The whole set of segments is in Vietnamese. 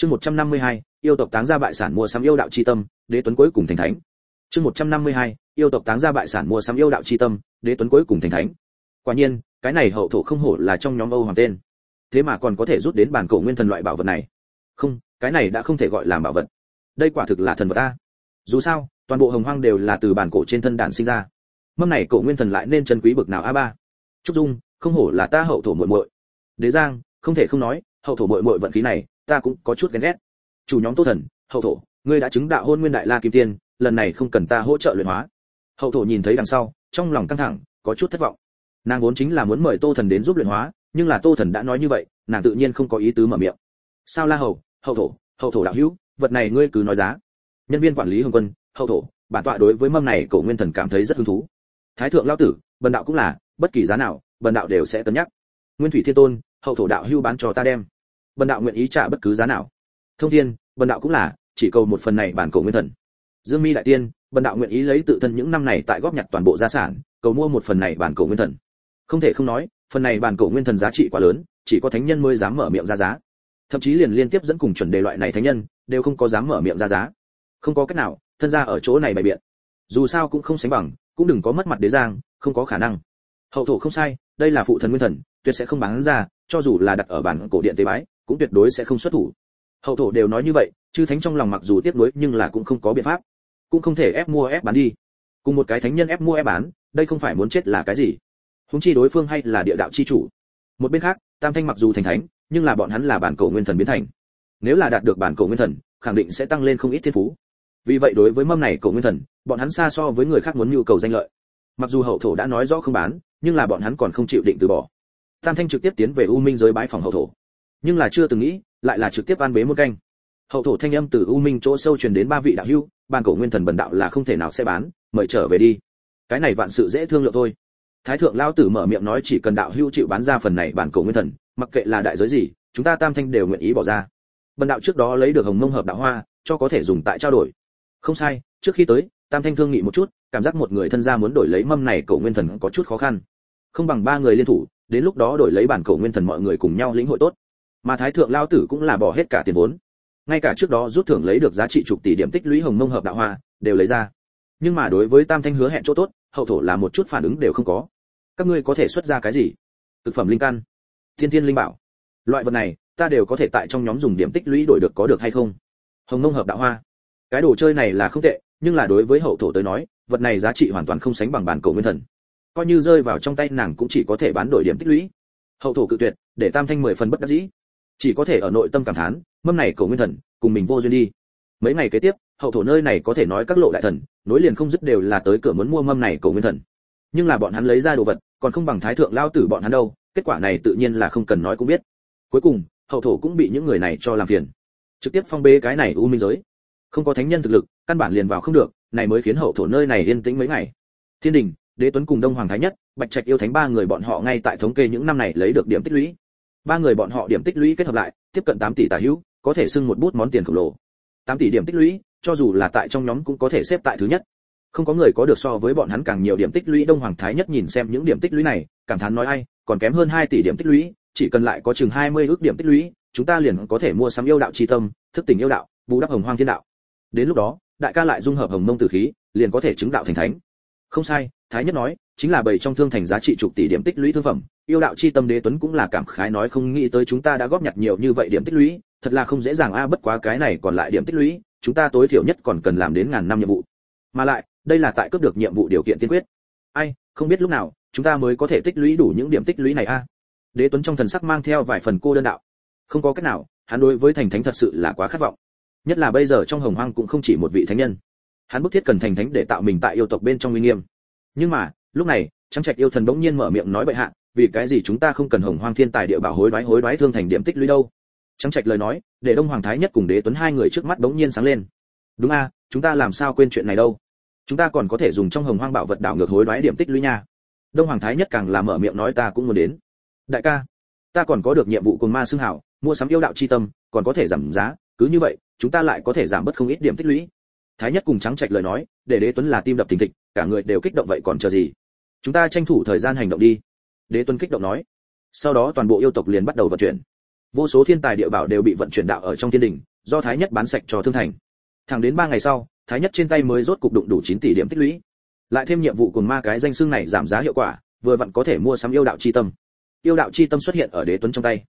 chương 152, yêu tộc táng ra bại sản mua sắm yêu đạo chi tâm đế tuấn cuối cùng thành thánh. Chương 152, yêu tộc táng ra bại sản mua sắm yêu đạo chi tâm đế tuấn cuối cùng thành thánh. Quả nhiên cái này hậu thổ không hổ là trong nhóm âu hoàng tên. Thế mà còn có thể rút đến bản cổ nguyên thần loại bảo vật này. Không cái này đã không thể gọi là bảo vật. Đây quả thực là thần vật ta dù sao toàn bộ hồng hoang đều là từ bản cổ trên thân đàn sinh ra. Mâm này cổ nguyên thần lại nên chân quý bực nào a ba. Trúc dung không hổ là ta hậu thổ muội muội. Đế giang không thể không nói hậu thổ muội muội vận khí này ta cũng có chút ghen ghét. Chủ nhóm tô thần, hậu thổ, ngươi đã chứng đạo hôn nguyên đại la kim tiên, lần này không cần ta hỗ trợ luyện hóa. Hậu thổ nhìn thấy đằng sau, trong lòng căng thẳng, có chút thất vọng. Nàng vốn chính là muốn mời tô thần đến giúp luyện hóa, nhưng là tô thần đã nói như vậy, nàng tự nhiên không có ý tứ mở miệng. Sao la hầu, hậu thổ hậu thổ đạo hữu, vật này ngươi cứ nói giá. Nhân viên quản lý hồng quân, hậu thổ, bản tọa đối với mâm này cổ nguyên thần cảm thấy rất hứng thú. Thái thượng lao tử, bần đạo cũng là, bất kỳ giá nào, bần đạo đều sẽ cân nhắc. Nguyên thủy thiên tôn, hậu thổ đạo hưu bán cho ta đem bần đạo nguyện ý trả bất cứ giá nào. Thông thiên bần đạo cũng là, chỉ cầu một phần này bản cổ nguyên thần. Dương mi đại tiên bần đạo nguyện ý lấy tự thân những năm này tại góp nhặt toàn bộ gia sản, cầu mua một phần này bản cổ nguyên thần. Không thể không nói, phần này bản cổ nguyên thần giá trị quá lớn, chỉ có thánh nhân mới dám mở miệng ra giá. Thậm chí liền liên tiếp dẫn cùng chuẩn đề loại này thánh nhân, đều không có dám mở miệng ra giá. Không có cách nào, thân ra ở chỗ này bày biện. Dù sao cũng không sánh bằng, cũng đừng có mất mặt đế giang, không có khả năng. Hậu thổ không sai, đây là phụ thần nguyên thần, tuyệt sẽ không bán ra, cho dù là đặt ở bản cổ điện tế bái cũng tuyệt đối sẽ không xuất thủ. Hậu thổ đều nói như vậy, chư thánh trong lòng mặc dù tiếc nuối nhưng là cũng không có biện pháp. Cũng không thể ép mua ép bán đi. Cùng một cái thánh nhân ép mua ép bán, đây không phải muốn chết là cái gì? Húng chi đối phương hay là địa đạo chi chủ. Một bên khác, tam thanh mặc dù thành thánh, nhưng là bọn hắn là bản cổ nguyên thần biến thành. Nếu là đạt được bản cổ nguyên thần, khẳng định sẽ tăng lên không ít thiên phú. Vì vậy đối với mâm này cổ nguyên thần, bọn hắn xa so với người khác muốn nhu cầu danh lợi. Mặc dù hậu thổ đã nói rõ không bán, nhưng là bọn hắn còn không chịu định từ bỏ. Tam thanh trực tiếp tiến về u minh giới bãi phòng hậu thổ nhưng là chưa từng nghĩ, lại là trực tiếp an bế một canh. Hậu thổ thanh âm từ u minh chỗ sâu truyền đến ba vị đạo hữu ban cổ nguyên thần bần đạo là không thể nào sẽ bán, mời trở về đi. Cái này vạn sự dễ thương lượng thôi. Thái thượng lao tử mở miệng nói chỉ cần đạo hữu chịu bán ra phần này bản cổ nguyên thần, mặc kệ là đại giới gì, chúng ta tam thanh đều nguyện ý bỏ ra. Bần đạo trước đó lấy được hồng mông hợp đạo hoa, cho có thể dùng tại trao đổi. Không sai, trước khi tới, tam thanh thương nghị một chút, cảm giác một người thân gia muốn đổi lấy mâm này cổ nguyên thần có chút khó khăn. Không bằng ba người liên thủ, đến lúc đó đổi lấy bản cổ nguyên thần mọi người cùng nhau lĩnh hội tốt mà thái thượng lao tử cũng là bỏ hết cả tiền vốn. Ngay cả trước đó rút thưởng lấy được giá trị chục tỷ điểm tích lũy hồng mông hợp đạo hoa, đều lấy ra. Nhưng mà đối với tam thanh hứa hẹn chỗ tốt, hậu thổ là một chút phản ứng đều không có. Các ngươi có thể xuất ra cái gì? Thực phẩm linh căn. Thiên thiên linh bảo. Loại vật này, ta đều có thể tại trong nhóm dùng điểm tích lũy đổi được có được hay không? Hồng mông hợp đạo hoa. Cái đồ chơi này là không tệ, nhưng là đối với hậu thổ tới nói, vật này giá trị hoàn toàn không sánh bằng bản cổ nguyên thần. Coi như rơi vào trong tay nàng cũng chỉ có thể bán đổi điểm tích lũy. Hậu thổ cự tuyệt, để tam thanh mười phần bất đắc dĩ chỉ có thể ở nội tâm cảm thán, mâm này cổ nguyên thần, cùng mình vô duyên đi. Mấy ngày kế tiếp, hậu thổ nơi này có thể nói các lộ đại thần, nối liền không dứt đều là tới cửa muốn mua mâm này cổ nguyên thần. Nhưng là bọn hắn lấy ra đồ vật, còn không bằng thái thượng lao tử bọn hắn đâu, kết quả này tự nhiên là không cần nói cũng biết. Cuối cùng, hậu thổ cũng bị những người này cho làm phiền. Trực tiếp phong bế cái này u minh giới. Không có thánh nhân thực lực, căn bản liền vào không được, này mới khiến hậu thổ nơi này yên tĩnh mấy ngày. Thiên đình, đế tuấn cùng đông hoàng thái nhất, bạch trạch yêu thánh ba người bọn họ ngay tại thống kê những năm này lấy được điểm tích lũy ba người bọn họ điểm tích lũy kết hợp lại, tiếp cận 8 tỷ tài hữu, có thể xưng một bút món tiền khổng lồ. 8 tỷ điểm tích lũy, cho dù là tại trong nhóm cũng có thể xếp tại thứ nhất. Không có người có được so với bọn hắn càng nhiều điểm tích lũy, đông hoàng thái nhất nhìn xem những điểm tích lũy này, cảm thán nói ai, còn kém hơn 2 tỷ điểm tích lũy, chỉ cần lại có chừng 20 ước điểm tích lũy, chúng ta liền có thể mua sắm yêu đạo chi tâm, thức tỉnh yêu đạo, bù đắp hồng hoang thiên đạo. Đến lúc đó, đại ca lại dung hợp hồng mông tử khí, liền có thể chứng đạo thành thánh. Không sai, thái nhất nói, chính là bầy trong thương thành giá trị chục tỷ điểm tích lũy thương phẩm yêu đạo chi tâm đế tuấn cũng là cảm khái nói không nghĩ tới chúng ta đã góp nhặt nhiều như vậy điểm tích lũy, thật là không dễ dàng a, bất quá cái này còn lại điểm tích lũy, chúng ta tối thiểu nhất còn cần làm đến ngàn năm nhiệm vụ. Mà lại, đây là tại cấp được nhiệm vụ điều kiện tiên quyết. Ai, không biết lúc nào, chúng ta mới có thể tích lũy đủ những điểm tích lũy này a. Đế tuấn trong thần sắc mang theo vài phần cô đơn đạo. Không có cách nào, hắn đối với thành thánh thật sự là quá khát vọng. Nhất là bây giờ trong hồng hoang cũng không chỉ một vị thánh nhân. Hắn bức thiết cần thành thánh để tạo mình tại yêu tộc bên trong uy nghiêm. Nhưng mà, lúc này, trắng trạch yêu thần bỗng nhiên mở miệng nói bệ hạ vì cái gì chúng ta không cần hồng hoang thiên tài địa bảo hối đoái hối đoái thương thành điểm tích lũy đâu? Trắng trạch lời nói, để đông hoàng thái nhất cùng đế tuấn hai người trước mắt bỗng nhiên sáng lên. Đúng a, chúng ta làm sao quên chuyện này đâu? Chúng ta còn có thể dùng trong hồng hoang bảo vật đảo ngược hối đoái điểm tích lũy nha. Đông hoàng thái nhất càng làm mở miệng nói ta cũng muốn đến. Đại ca, ta còn có được nhiệm vụ cùng ma xưng hảo, mua sắm yêu đạo chi tâm, còn có thể giảm giá, cứ như vậy, chúng ta lại có thể giảm bớt không ít điểm tích lũy. Thái nhất cùng trắng trạch lời nói, để đế tuấn là tim đập thình thịch, cả người đều kích động vậy còn chờ gì? Chúng ta tranh thủ thời gian hành động đi đế Tuân kích động nói. Sau đó toàn bộ yêu tộc liền bắt đầu vận chuyển. Vô số thiên tài địa bảo đều bị vận chuyển đạo ở trong thiên đình. do thái nhất bán sạch cho thương thành. Thẳng đến ba ngày sau, thái nhất trên tay mới rốt cục đụng đủ 9 tỷ điểm tích lũy. Lại thêm nhiệm vụ cùng ma cái danh xưng này giảm giá hiệu quả, vừa vặn có thể mua sắm yêu đạo chi tâm. Yêu đạo chi tâm xuất hiện ở đế tuấn trong tay.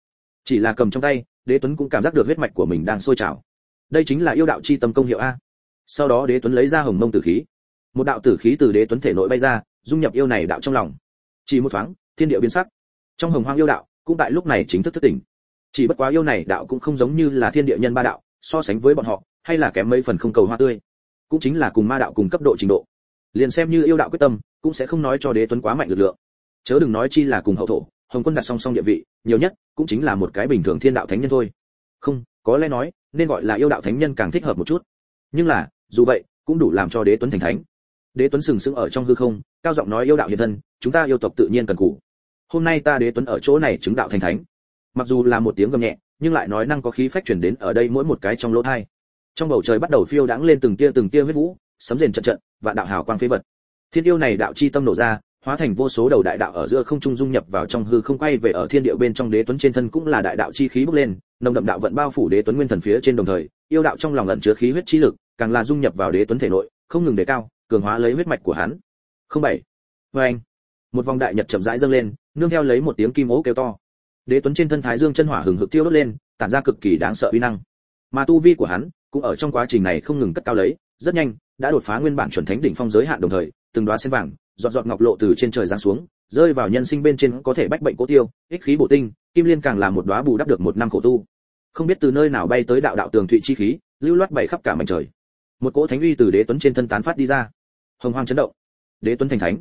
Chỉ là cầm trong tay, đế tuấn cũng cảm giác được huyết mạch của mình đang sôi trào. Đây chính là yêu đạo chi tâm công hiệu a. Sau đó đế tuấn lấy ra hồng mông tử khí. Một đạo tử khí từ đế tuấn thể nội bay ra, dung nhập yêu này đạo trong lòng. Chỉ một thoáng thiên địa biến sắc. Trong hồng hoang yêu đạo, cũng tại lúc này chính thức thức tỉnh. Chỉ bất quá yêu này đạo cũng không giống như là thiên địa nhân ba đạo, so sánh với bọn họ, hay là kém mấy phần không cầu hoa tươi. Cũng chính là cùng ma đạo cùng cấp độ trình độ. Liền xem như yêu đạo quyết tâm, cũng sẽ không nói cho đế tuấn quá mạnh lực lượng. Chớ đừng nói chi là cùng hậu thổ, hồng quân đặt song song địa vị, nhiều nhất cũng chính là một cái bình thường thiên đạo thánh nhân thôi. Không, có lẽ nói, nên gọi là yêu đạo thánh nhân càng thích hợp một chút. Nhưng là, dù vậy, cũng đủ làm cho đế tuấn thành thánh. Đế tuấn sừng sững ở trong hư không, cao giọng nói yêu đạo hiện thân, chúng ta yêu tộc tự nhiên cần cù hôm nay ta đế tuấn ở chỗ này chứng đạo thành thánh. Mặc dù là một tiếng gầm nhẹ, nhưng lại nói năng có khí phách truyền đến ở đây mỗi một cái trong lỗ thai. Trong bầu trời bắt đầu phiêu đãng lên từng tia từng tia huyết vũ, sấm rền trận trận và đạo hào quang phế vật. Thiên yêu này đạo chi tâm nổ ra, hóa thành vô số đầu đại đạo ở giữa không trung dung nhập vào trong hư không quay về ở thiên địa bên trong đế tuấn trên thân cũng là đại đạo chi khí bốc lên, nồng đậm đạo vận bao phủ đế tuấn nguyên thần phía trên đồng thời, yêu đạo trong lòng ẩn chứa khí huyết chi lực, càng là dung nhập vào đế tuấn thể nội, không ngừng đề cao, cường hóa lấy huyết mạch của hắn. Không bảy. Vê anh một vòng đại nhật chậm rãi dâng lên, nương theo lấy một tiếng kim ố kêu to. Đế tuấn trên thân thái dương chân hỏa hừng hực tiêu đốt lên, tản ra cực kỳ đáng sợ uy năng. Mà tu vi của hắn cũng ở trong quá trình này không ngừng cất cao lấy, rất nhanh đã đột phá nguyên bản chuẩn thánh đỉnh phong giới hạn đồng thời, từng đóa sen vàng, giọt giọt ngọc lộ từ trên trời giáng xuống, rơi vào nhân sinh bên trên có thể bách bệnh cố tiêu, ích khí bổ tinh, kim liên càng là một đóa bù đắp được một năm khổ tu. Không biết từ nơi nào bay tới đạo đạo tường thụy chi khí, lưu loát bay khắp cả mảnh trời. Một cỗ thánh uy từ đế tuấn trên thân tán phát đi ra. Hồng hoang chấn động. Đế tuấn thành thánh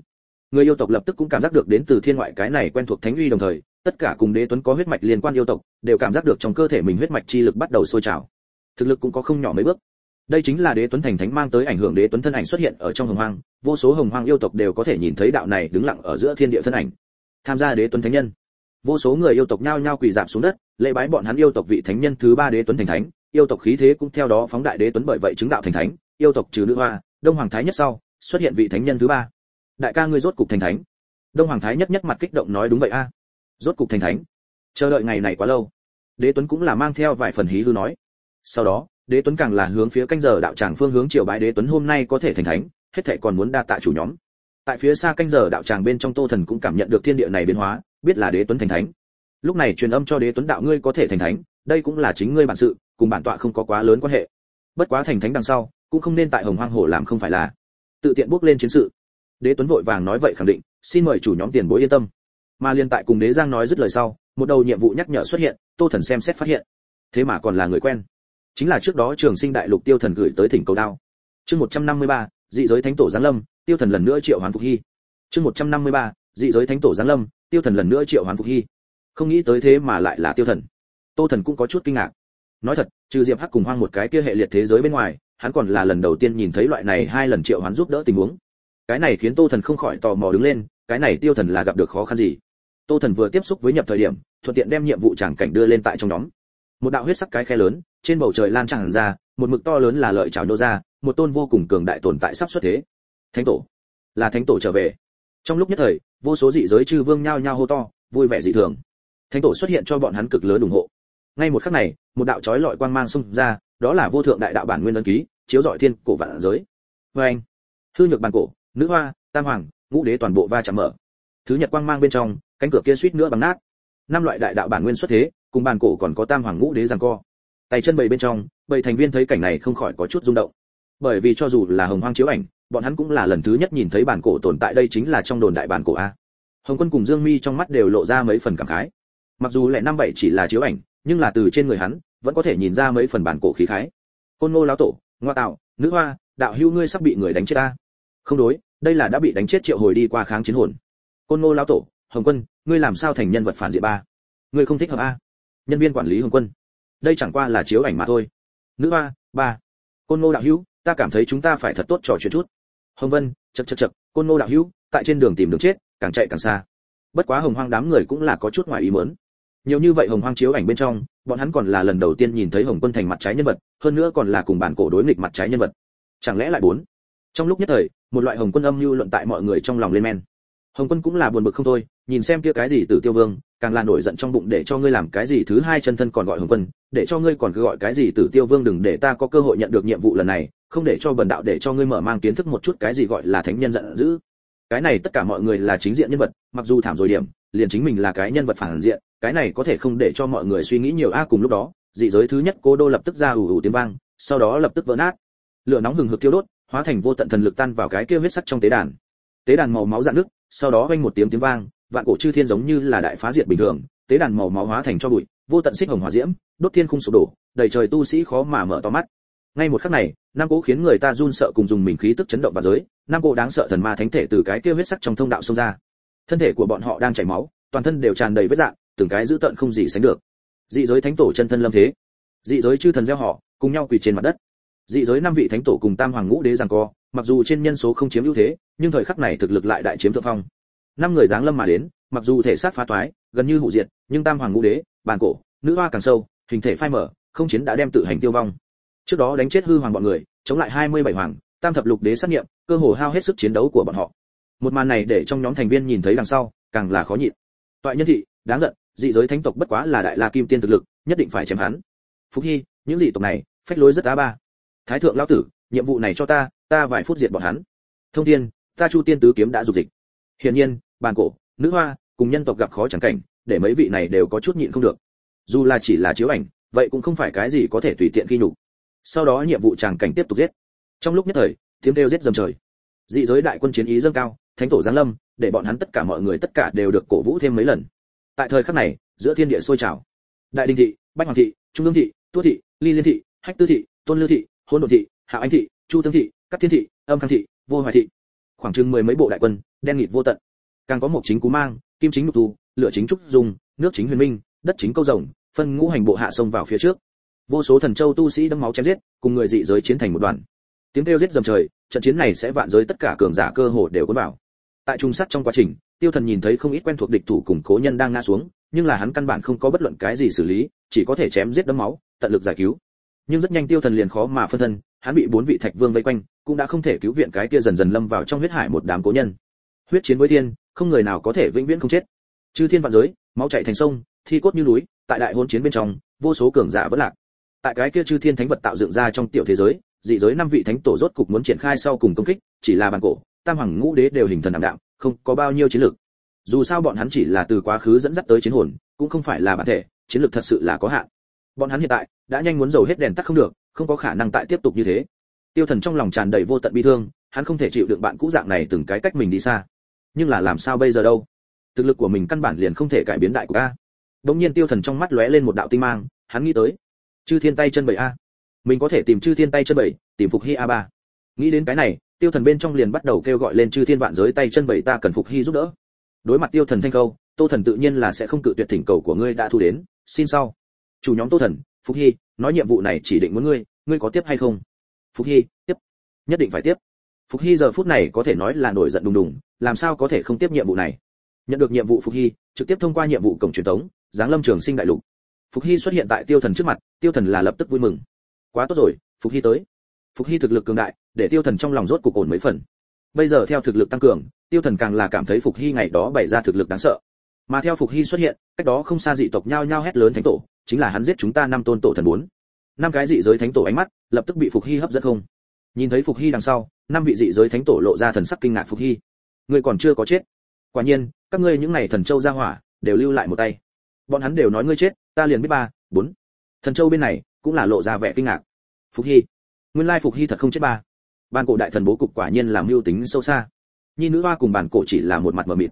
người yêu tộc lập tức cũng cảm giác được đến từ thiên ngoại cái này quen thuộc thánh uy đồng thời, tất cả cùng đế tuấn có huyết mạch liên quan yêu tộc, đều cảm giác được trong cơ thể mình huyết mạch chi lực bắt đầu sôi trào. Thực lực cũng có không nhỏ mấy bước. Đây chính là đế tuấn thành thánh mang tới ảnh hưởng đế tuấn thân ảnh xuất hiện ở trong hồng hoang, vô số hồng hoang yêu tộc đều có thể nhìn thấy đạo này đứng lặng ở giữa thiên địa thân ảnh. Tham gia đế tuấn thánh nhân. Vô số người yêu tộc nhao nhao quỳ dạp xuống đất, lễ bái bọn hắn yêu tộc vị thánh nhân thứ ba đế tuấn thành thánh. Yêu tộc khí thế cũng theo đó phóng đại đế tuấn bởi vậy chứng đạo thành thánh. Yêu tộc trừ nữ hoa, đông hoàng thái nhất sau, xuất hiện vị thánh nhân thứ ba đại ca ngươi rốt cục thành thánh. Đông hoàng thái nhất nhất mặt kích động nói đúng vậy a. Rốt cục thành thánh. Chờ đợi ngày này quá lâu. Đế tuấn cũng là mang theo vài phần hí hư nói. Sau đó, đế tuấn càng là hướng phía canh giờ đạo tràng phương hướng triều bái đế tuấn hôm nay có thể thành thánh, hết thệ còn muốn đa tạ chủ nhóm. Tại phía xa canh giờ đạo tràng bên trong tô thần cũng cảm nhận được thiên địa này biến hóa, biết là đế tuấn thành thánh. Lúc này truyền âm cho đế tuấn đạo ngươi có thể thành thánh, đây cũng là chính ngươi bản sự, cùng bản tọa không có quá lớn quan hệ. Bất quá thành thánh đằng sau, cũng không nên tại hồng hoang hồ làm không phải là. Tự tiện bước lên chiến sự đế tuấn vội vàng nói vậy khẳng định xin mời chủ nhóm tiền bối yên tâm. Mà liên tại cùng đế giang nói dứt lời sau một đầu nhiệm vụ nhắc nhở xuất hiện tô thần xem xét phát hiện. Thế mà còn là người quen. Chính là trước đó trường sinh đại lục tiêu thần gửi tới thỉnh cầu đao. Chương 153, dị giới thánh tổ giáng lâm tiêu thần lần nữa triệu hoán phục hy. Chương 153, dị giới thánh tổ giáng lâm tiêu thần lần nữa triệu hoán phục hy. Không nghĩ tới thế mà lại là tiêu thần. Tô thần cũng có chút kinh ngạc. Nói thật trừ diệp hắc cùng hoang một cái kia hệ liệt thế giới bên ngoài hắn còn là lần đầu tiên nhìn thấy loại này hai lần triệu hoán giúp đỡ tình huống cái này khiến tô thần không khỏi tò mò đứng lên, cái này tiêu thần là gặp được khó khăn gì? Tô thần vừa tiếp xúc với nhập thời điểm, thuận tiện đem nhiệm vụ tràng cảnh đưa lên tại trong nhóm. Một đạo huyết sắc cái khe lớn, trên bầu trời lan tràn ra, một mực to lớn là lợi trào nô ra, một tôn vô cùng cường đại tồn tại sắp xuất thế. Thánh tổ. Là thánh tổ trở về. Trong lúc nhất thời, vô số dị giới chư vương nhao nhao hô to, vui vẻ dị thường. Thánh tổ xuất hiện cho bọn hắn cực lớn ủng hộ. Ngay một khắc này, một đạo chói lọi quang mang xung ra, đó là vô thượng đại đạo bản nguyên ấn ký, chiếu rọi thiên cổ vạn giới. Vê anh hư nhược bản cổ nữ hoa, tam hoàng, ngũ đế toàn bộ va chạm mở. Thứ nhật quang mang bên trong, cánh cửa kia suýt nữa bằng nát. Năm loại đại đạo bản nguyên xuất thế, cùng bàn cổ còn có tam hoàng ngũ đế giằng co. Tay chân bầy bên trong, bầy thành viên thấy cảnh này không khỏi có chút rung động. Bởi vì cho dù là hồng hoang chiếu ảnh, bọn hắn cũng là lần thứ nhất nhìn thấy bản cổ tồn tại đây chính là trong đồn đại bản cổ a. Hồng quân cùng dương mi trong mắt đều lộ ra mấy phần cảm khái. Mặc dù lẽ năm bảy chỉ là chiếu ảnh, nhưng là từ trên người hắn, vẫn có thể nhìn ra mấy phần bản cổ khí khái. Côn ngô lão tổ, ngoa tạo, nữ hoa, đạo hưu ngươi sắp bị người đánh chết ta không đối, đây là đã bị đánh chết triệu hồi đi qua kháng chiến hồn. Côn ngô lão tổ, hồng quân, ngươi làm sao thành nhân vật phản diện ba? Ngươi không thích hợp a? Nhân viên quản lý hồng quân. Đây chẳng qua là chiếu ảnh mà thôi. Nữ hoa, ba. Côn ngô đạo hữu, ta cảm thấy chúng ta phải thật tốt trò chuyện chút. Hồng vân chật chật chật côn ngô đạo hữu, tại trên đường tìm đường chết, càng chạy càng xa. Bất quá hồng hoang đám người cũng là có chút ngoài ý muốn. Nhiều như vậy hồng hoang chiếu ảnh bên trong, bọn hắn còn là lần đầu tiên nhìn thấy hồng quân thành mặt trái nhân vật, hơn nữa còn là cùng bản cổ đối nghịch mặt trái nhân vật. Chẳng lẽ lại bốn? Trong lúc nhất thời, một loại hồng quân âm mưu luận tại mọi người trong lòng lên men. Hồng quân cũng là buồn bực không thôi, nhìn xem kia cái gì từ tiêu vương, càng là nổi giận trong bụng để cho ngươi làm cái gì thứ hai chân thân còn gọi hồng quân, để cho ngươi còn cứ gọi cái gì tử tiêu vương đừng để ta có cơ hội nhận được nhiệm vụ lần này, không để cho bần đạo để cho ngươi mở mang kiến thức một chút cái gì gọi là thánh nhân giận dữ. Cái này tất cả mọi người là chính diện nhân vật, mặc dù thảm rồi điểm, liền chính mình là cái nhân vật phản diện, cái này có thể không để cho mọi người suy nghĩ nhiều a à, cùng lúc đó, dị giới thứ nhất cố đô lập tức ra ủ ủ tiếng vang, sau đó lập tức vỡ nát. Lửa nóng hừng hực tiêu đốt hóa thành vô tận thần lực tan vào cái kia huyết sắc trong tế đàn. Tế đàn màu máu dạn nước sau đó vang một tiếng tiếng vang, vạn cổ chư thiên giống như là đại phá diệt bình thường, tế đàn màu máu hóa thành cho bụi, vô tận xích hồng hỏa diễm, đốt thiên khung sụp đổ, đầy trời tu sĩ khó mà mở to mắt. Ngay một khắc này, nam cố khiến người ta run sợ cùng dùng mình khí tức chấn động và giới, nam cố đáng sợ thần ma thánh thể từ cái kia huyết sắc trong thông đạo xông ra. Thân thể của bọn họ đang chảy máu, toàn thân đều tràn đầy vết dạng, từng cái dữ tợn không gì sánh được. Dị giới thánh tổ chân thân lâm thế. Dị giới chư thần gieo họ, cùng nhau quỳ trên mặt đất dị giới năm vị thánh tổ cùng tam hoàng ngũ đế giằng co, mặc dù trên nhân số không chiếm ưu thế, nhưng thời khắc này thực lực lại đại chiếm thượng phong. Năm người giáng lâm mà đến, mặc dù thể xác phá toái, gần như hủ diệt, nhưng tam hoàng ngũ đế, bàn cổ, nữ hoa càng sâu, hình thể phai mở không chiến đã đem tự hành tiêu vong. Trước đó đánh chết hư hoàng bọn người, chống lại 27 hoàng, tam thập lục đế sát nghiệm, cơ hồ hao hết sức chiến đấu của bọn họ. Một màn này để trong nhóm thành viên nhìn thấy đằng sau, càng là khó nhịn. Toại nhân thị, đáng giận, dị giới thánh tộc bất quá là đại la kim tiên thực lực, nhất định phải chém hắn. Phúc hy, những dị tộc này, phách lối rất á ba thái thượng lão tử, nhiệm vụ này cho ta ta vài phút diệt bọn hắn. Thông thiên, ta chu tiên tứ kiếm đã dục dịch. Hiển nhiên, bàn cổ, nữ hoa, cùng nhân tộc gặp khó chẳng cảnh, để mấy vị này đều có chút nhịn không được. Dù là chỉ là chiếu ảnh, vậy cũng không phải cái gì có thể tùy tiện ghi nhục. Sau đó nhiệm vụ tràng cảnh tiếp tục giết. Trong lúc nhất thời, tiếng đều giết dầm trời. Dị giới đại quân chiến ý dâng cao, thánh tổ giáng lâm, để bọn hắn tất cả mọi người tất cả đều được cổ vũ thêm mấy lần. Tại thời khắc này, giữa thiên địa sôi trào. Đại đình thị, bách hoàng thị, trung lương thị, tuốt thị, ly liên thị, hách tư thị, tôn lưu thị hôn đột thị, hạ anh thị, chu tương thị, cát thiên thị, âm khang thị, vô hoài thị. Khoảng chừng mười mấy bộ đại quân, đen nghịt vô tận. Càng có một chính cú mang, kim chính lục tu lựa chính trúc dung, nước chính huyền minh, đất chính câu rồng, phân ngũ hành bộ hạ sông vào phía trước. Vô số thần châu tu sĩ đâm máu chém giết, cùng người dị giới chiến thành một đoàn. Tiếng kêu giết dầm trời, trận chiến này sẽ vạn giới tất cả cường giả cơ hồ đều cuốn vào. Tại trung sát trong quá trình, tiêu thần nhìn thấy không ít quen thuộc địch thủ cùng cố nhân đang ngã xuống, nhưng là hắn căn bản không có bất luận cái gì xử lý, chỉ có thể chém giết đấm máu, tận lực giải cứu nhưng rất nhanh tiêu thần liền khó mà phân thân, hắn bị bốn vị thạch vương vây quanh, cũng đã không thể cứu viện cái kia dần dần lâm vào trong huyết hải một đám cố nhân. Huyết chiến với thiên, không người nào có thể vĩnh viễn không chết. Chư thiên vạn giới, máu chảy thành sông, thi cốt như núi, tại đại hôn chiến bên trong, vô số cường giả vẫn lạc. Tại cái kia chư thiên thánh vật tạo dựng ra trong tiểu thế giới, dị giới năm vị thánh tổ rốt cục muốn triển khai sau cùng công kích, chỉ là bàn cổ, tam hoàng ngũ đế đều hình thần đảm đạm, không có bao nhiêu chiến lược. Dù sao bọn hắn chỉ là từ quá khứ dẫn dắt tới chiến hồn, cũng không phải là bản thể, chiến lược thật sự là có hạn bọn hắn hiện tại đã nhanh muốn dầu hết đèn tắt không được, không có khả năng tại tiếp tục như thế. Tiêu thần trong lòng tràn đầy vô tận bi thương, hắn không thể chịu đựng bạn cũ dạng này từng cái cách mình đi xa. Nhưng là làm sao bây giờ đâu? Thực lực của mình căn bản liền không thể cải biến đại của a. Đống nhiên tiêu thần trong mắt lóe lên một đạo tinh mang, hắn nghĩ tới, chư thiên tay chân bảy a. Mình có thể tìm chư thiên tay chân bảy tìm phục hy a ba. Nghĩ đến cái này, tiêu thần bên trong liền bắt đầu kêu gọi lên chư thiên vạn giới tay chân bảy ta cần phục hy giúp đỡ. Đối mặt tiêu thần thanh câu, tô thần tự nhiên là sẽ không cự tuyệt thỉnh cầu của ngươi đã thu đến. Xin sau chủ nhóm tô thần, phục hy, nói nhiệm vụ này chỉ định muốn ngươi ngươi có tiếp hay không? Phục hy, tiếp. Nhất định phải tiếp. Phục hy giờ phút này có thể nói là nổi giận đùng đùng, làm sao có thể không tiếp nhiệm vụ này? Nhận được nhiệm vụ phục hy, trực tiếp thông qua nhiệm vụ cổng truyền thống, giáng lâm trường sinh đại lục. Phục hy xuất hiện tại tiêu thần trước mặt, tiêu thần là lập tức vui mừng. Quá tốt rồi, phục hy tới. Phục hy thực lực cường đại, để tiêu thần trong lòng rốt cục ổn mấy phần. Bây giờ theo thực lực tăng cường, tiêu thần càng là cảm thấy phục hy ngày đó bày ra thực lực đáng sợ. Mà theo phục hy xuất hiện, cách đó không xa dị tộc nhao nhao hét lớn thánh tổ chính là hắn giết chúng ta năm tôn tổ thần bốn. Năm cái dị giới thánh tổ ánh mắt, lập tức bị phục hy hấp dẫn không? Nhìn thấy phục hy đằng sau, năm vị dị giới thánh tổ lộ ra thần sắc kinh ngạc phục hy. Người còn chưa có chết. Quả nhiên, các ngươi những này thần châu ra hỏa, đều lưu lại một tay. Bọn hắn đều nói ngươi chết, ta liền biết ba, bốn. Thần châu bên này, cũng là lộ ra vẻ kinh ngạc. Phục hy. Nguyên lai phục hy thật không chết ba. Ban cổ đại thần bố cục quả nhiên làm mưu tính sâu xa. Nhi nữ hoa cùng bản cổ chỉ là một mặt mờ mịt.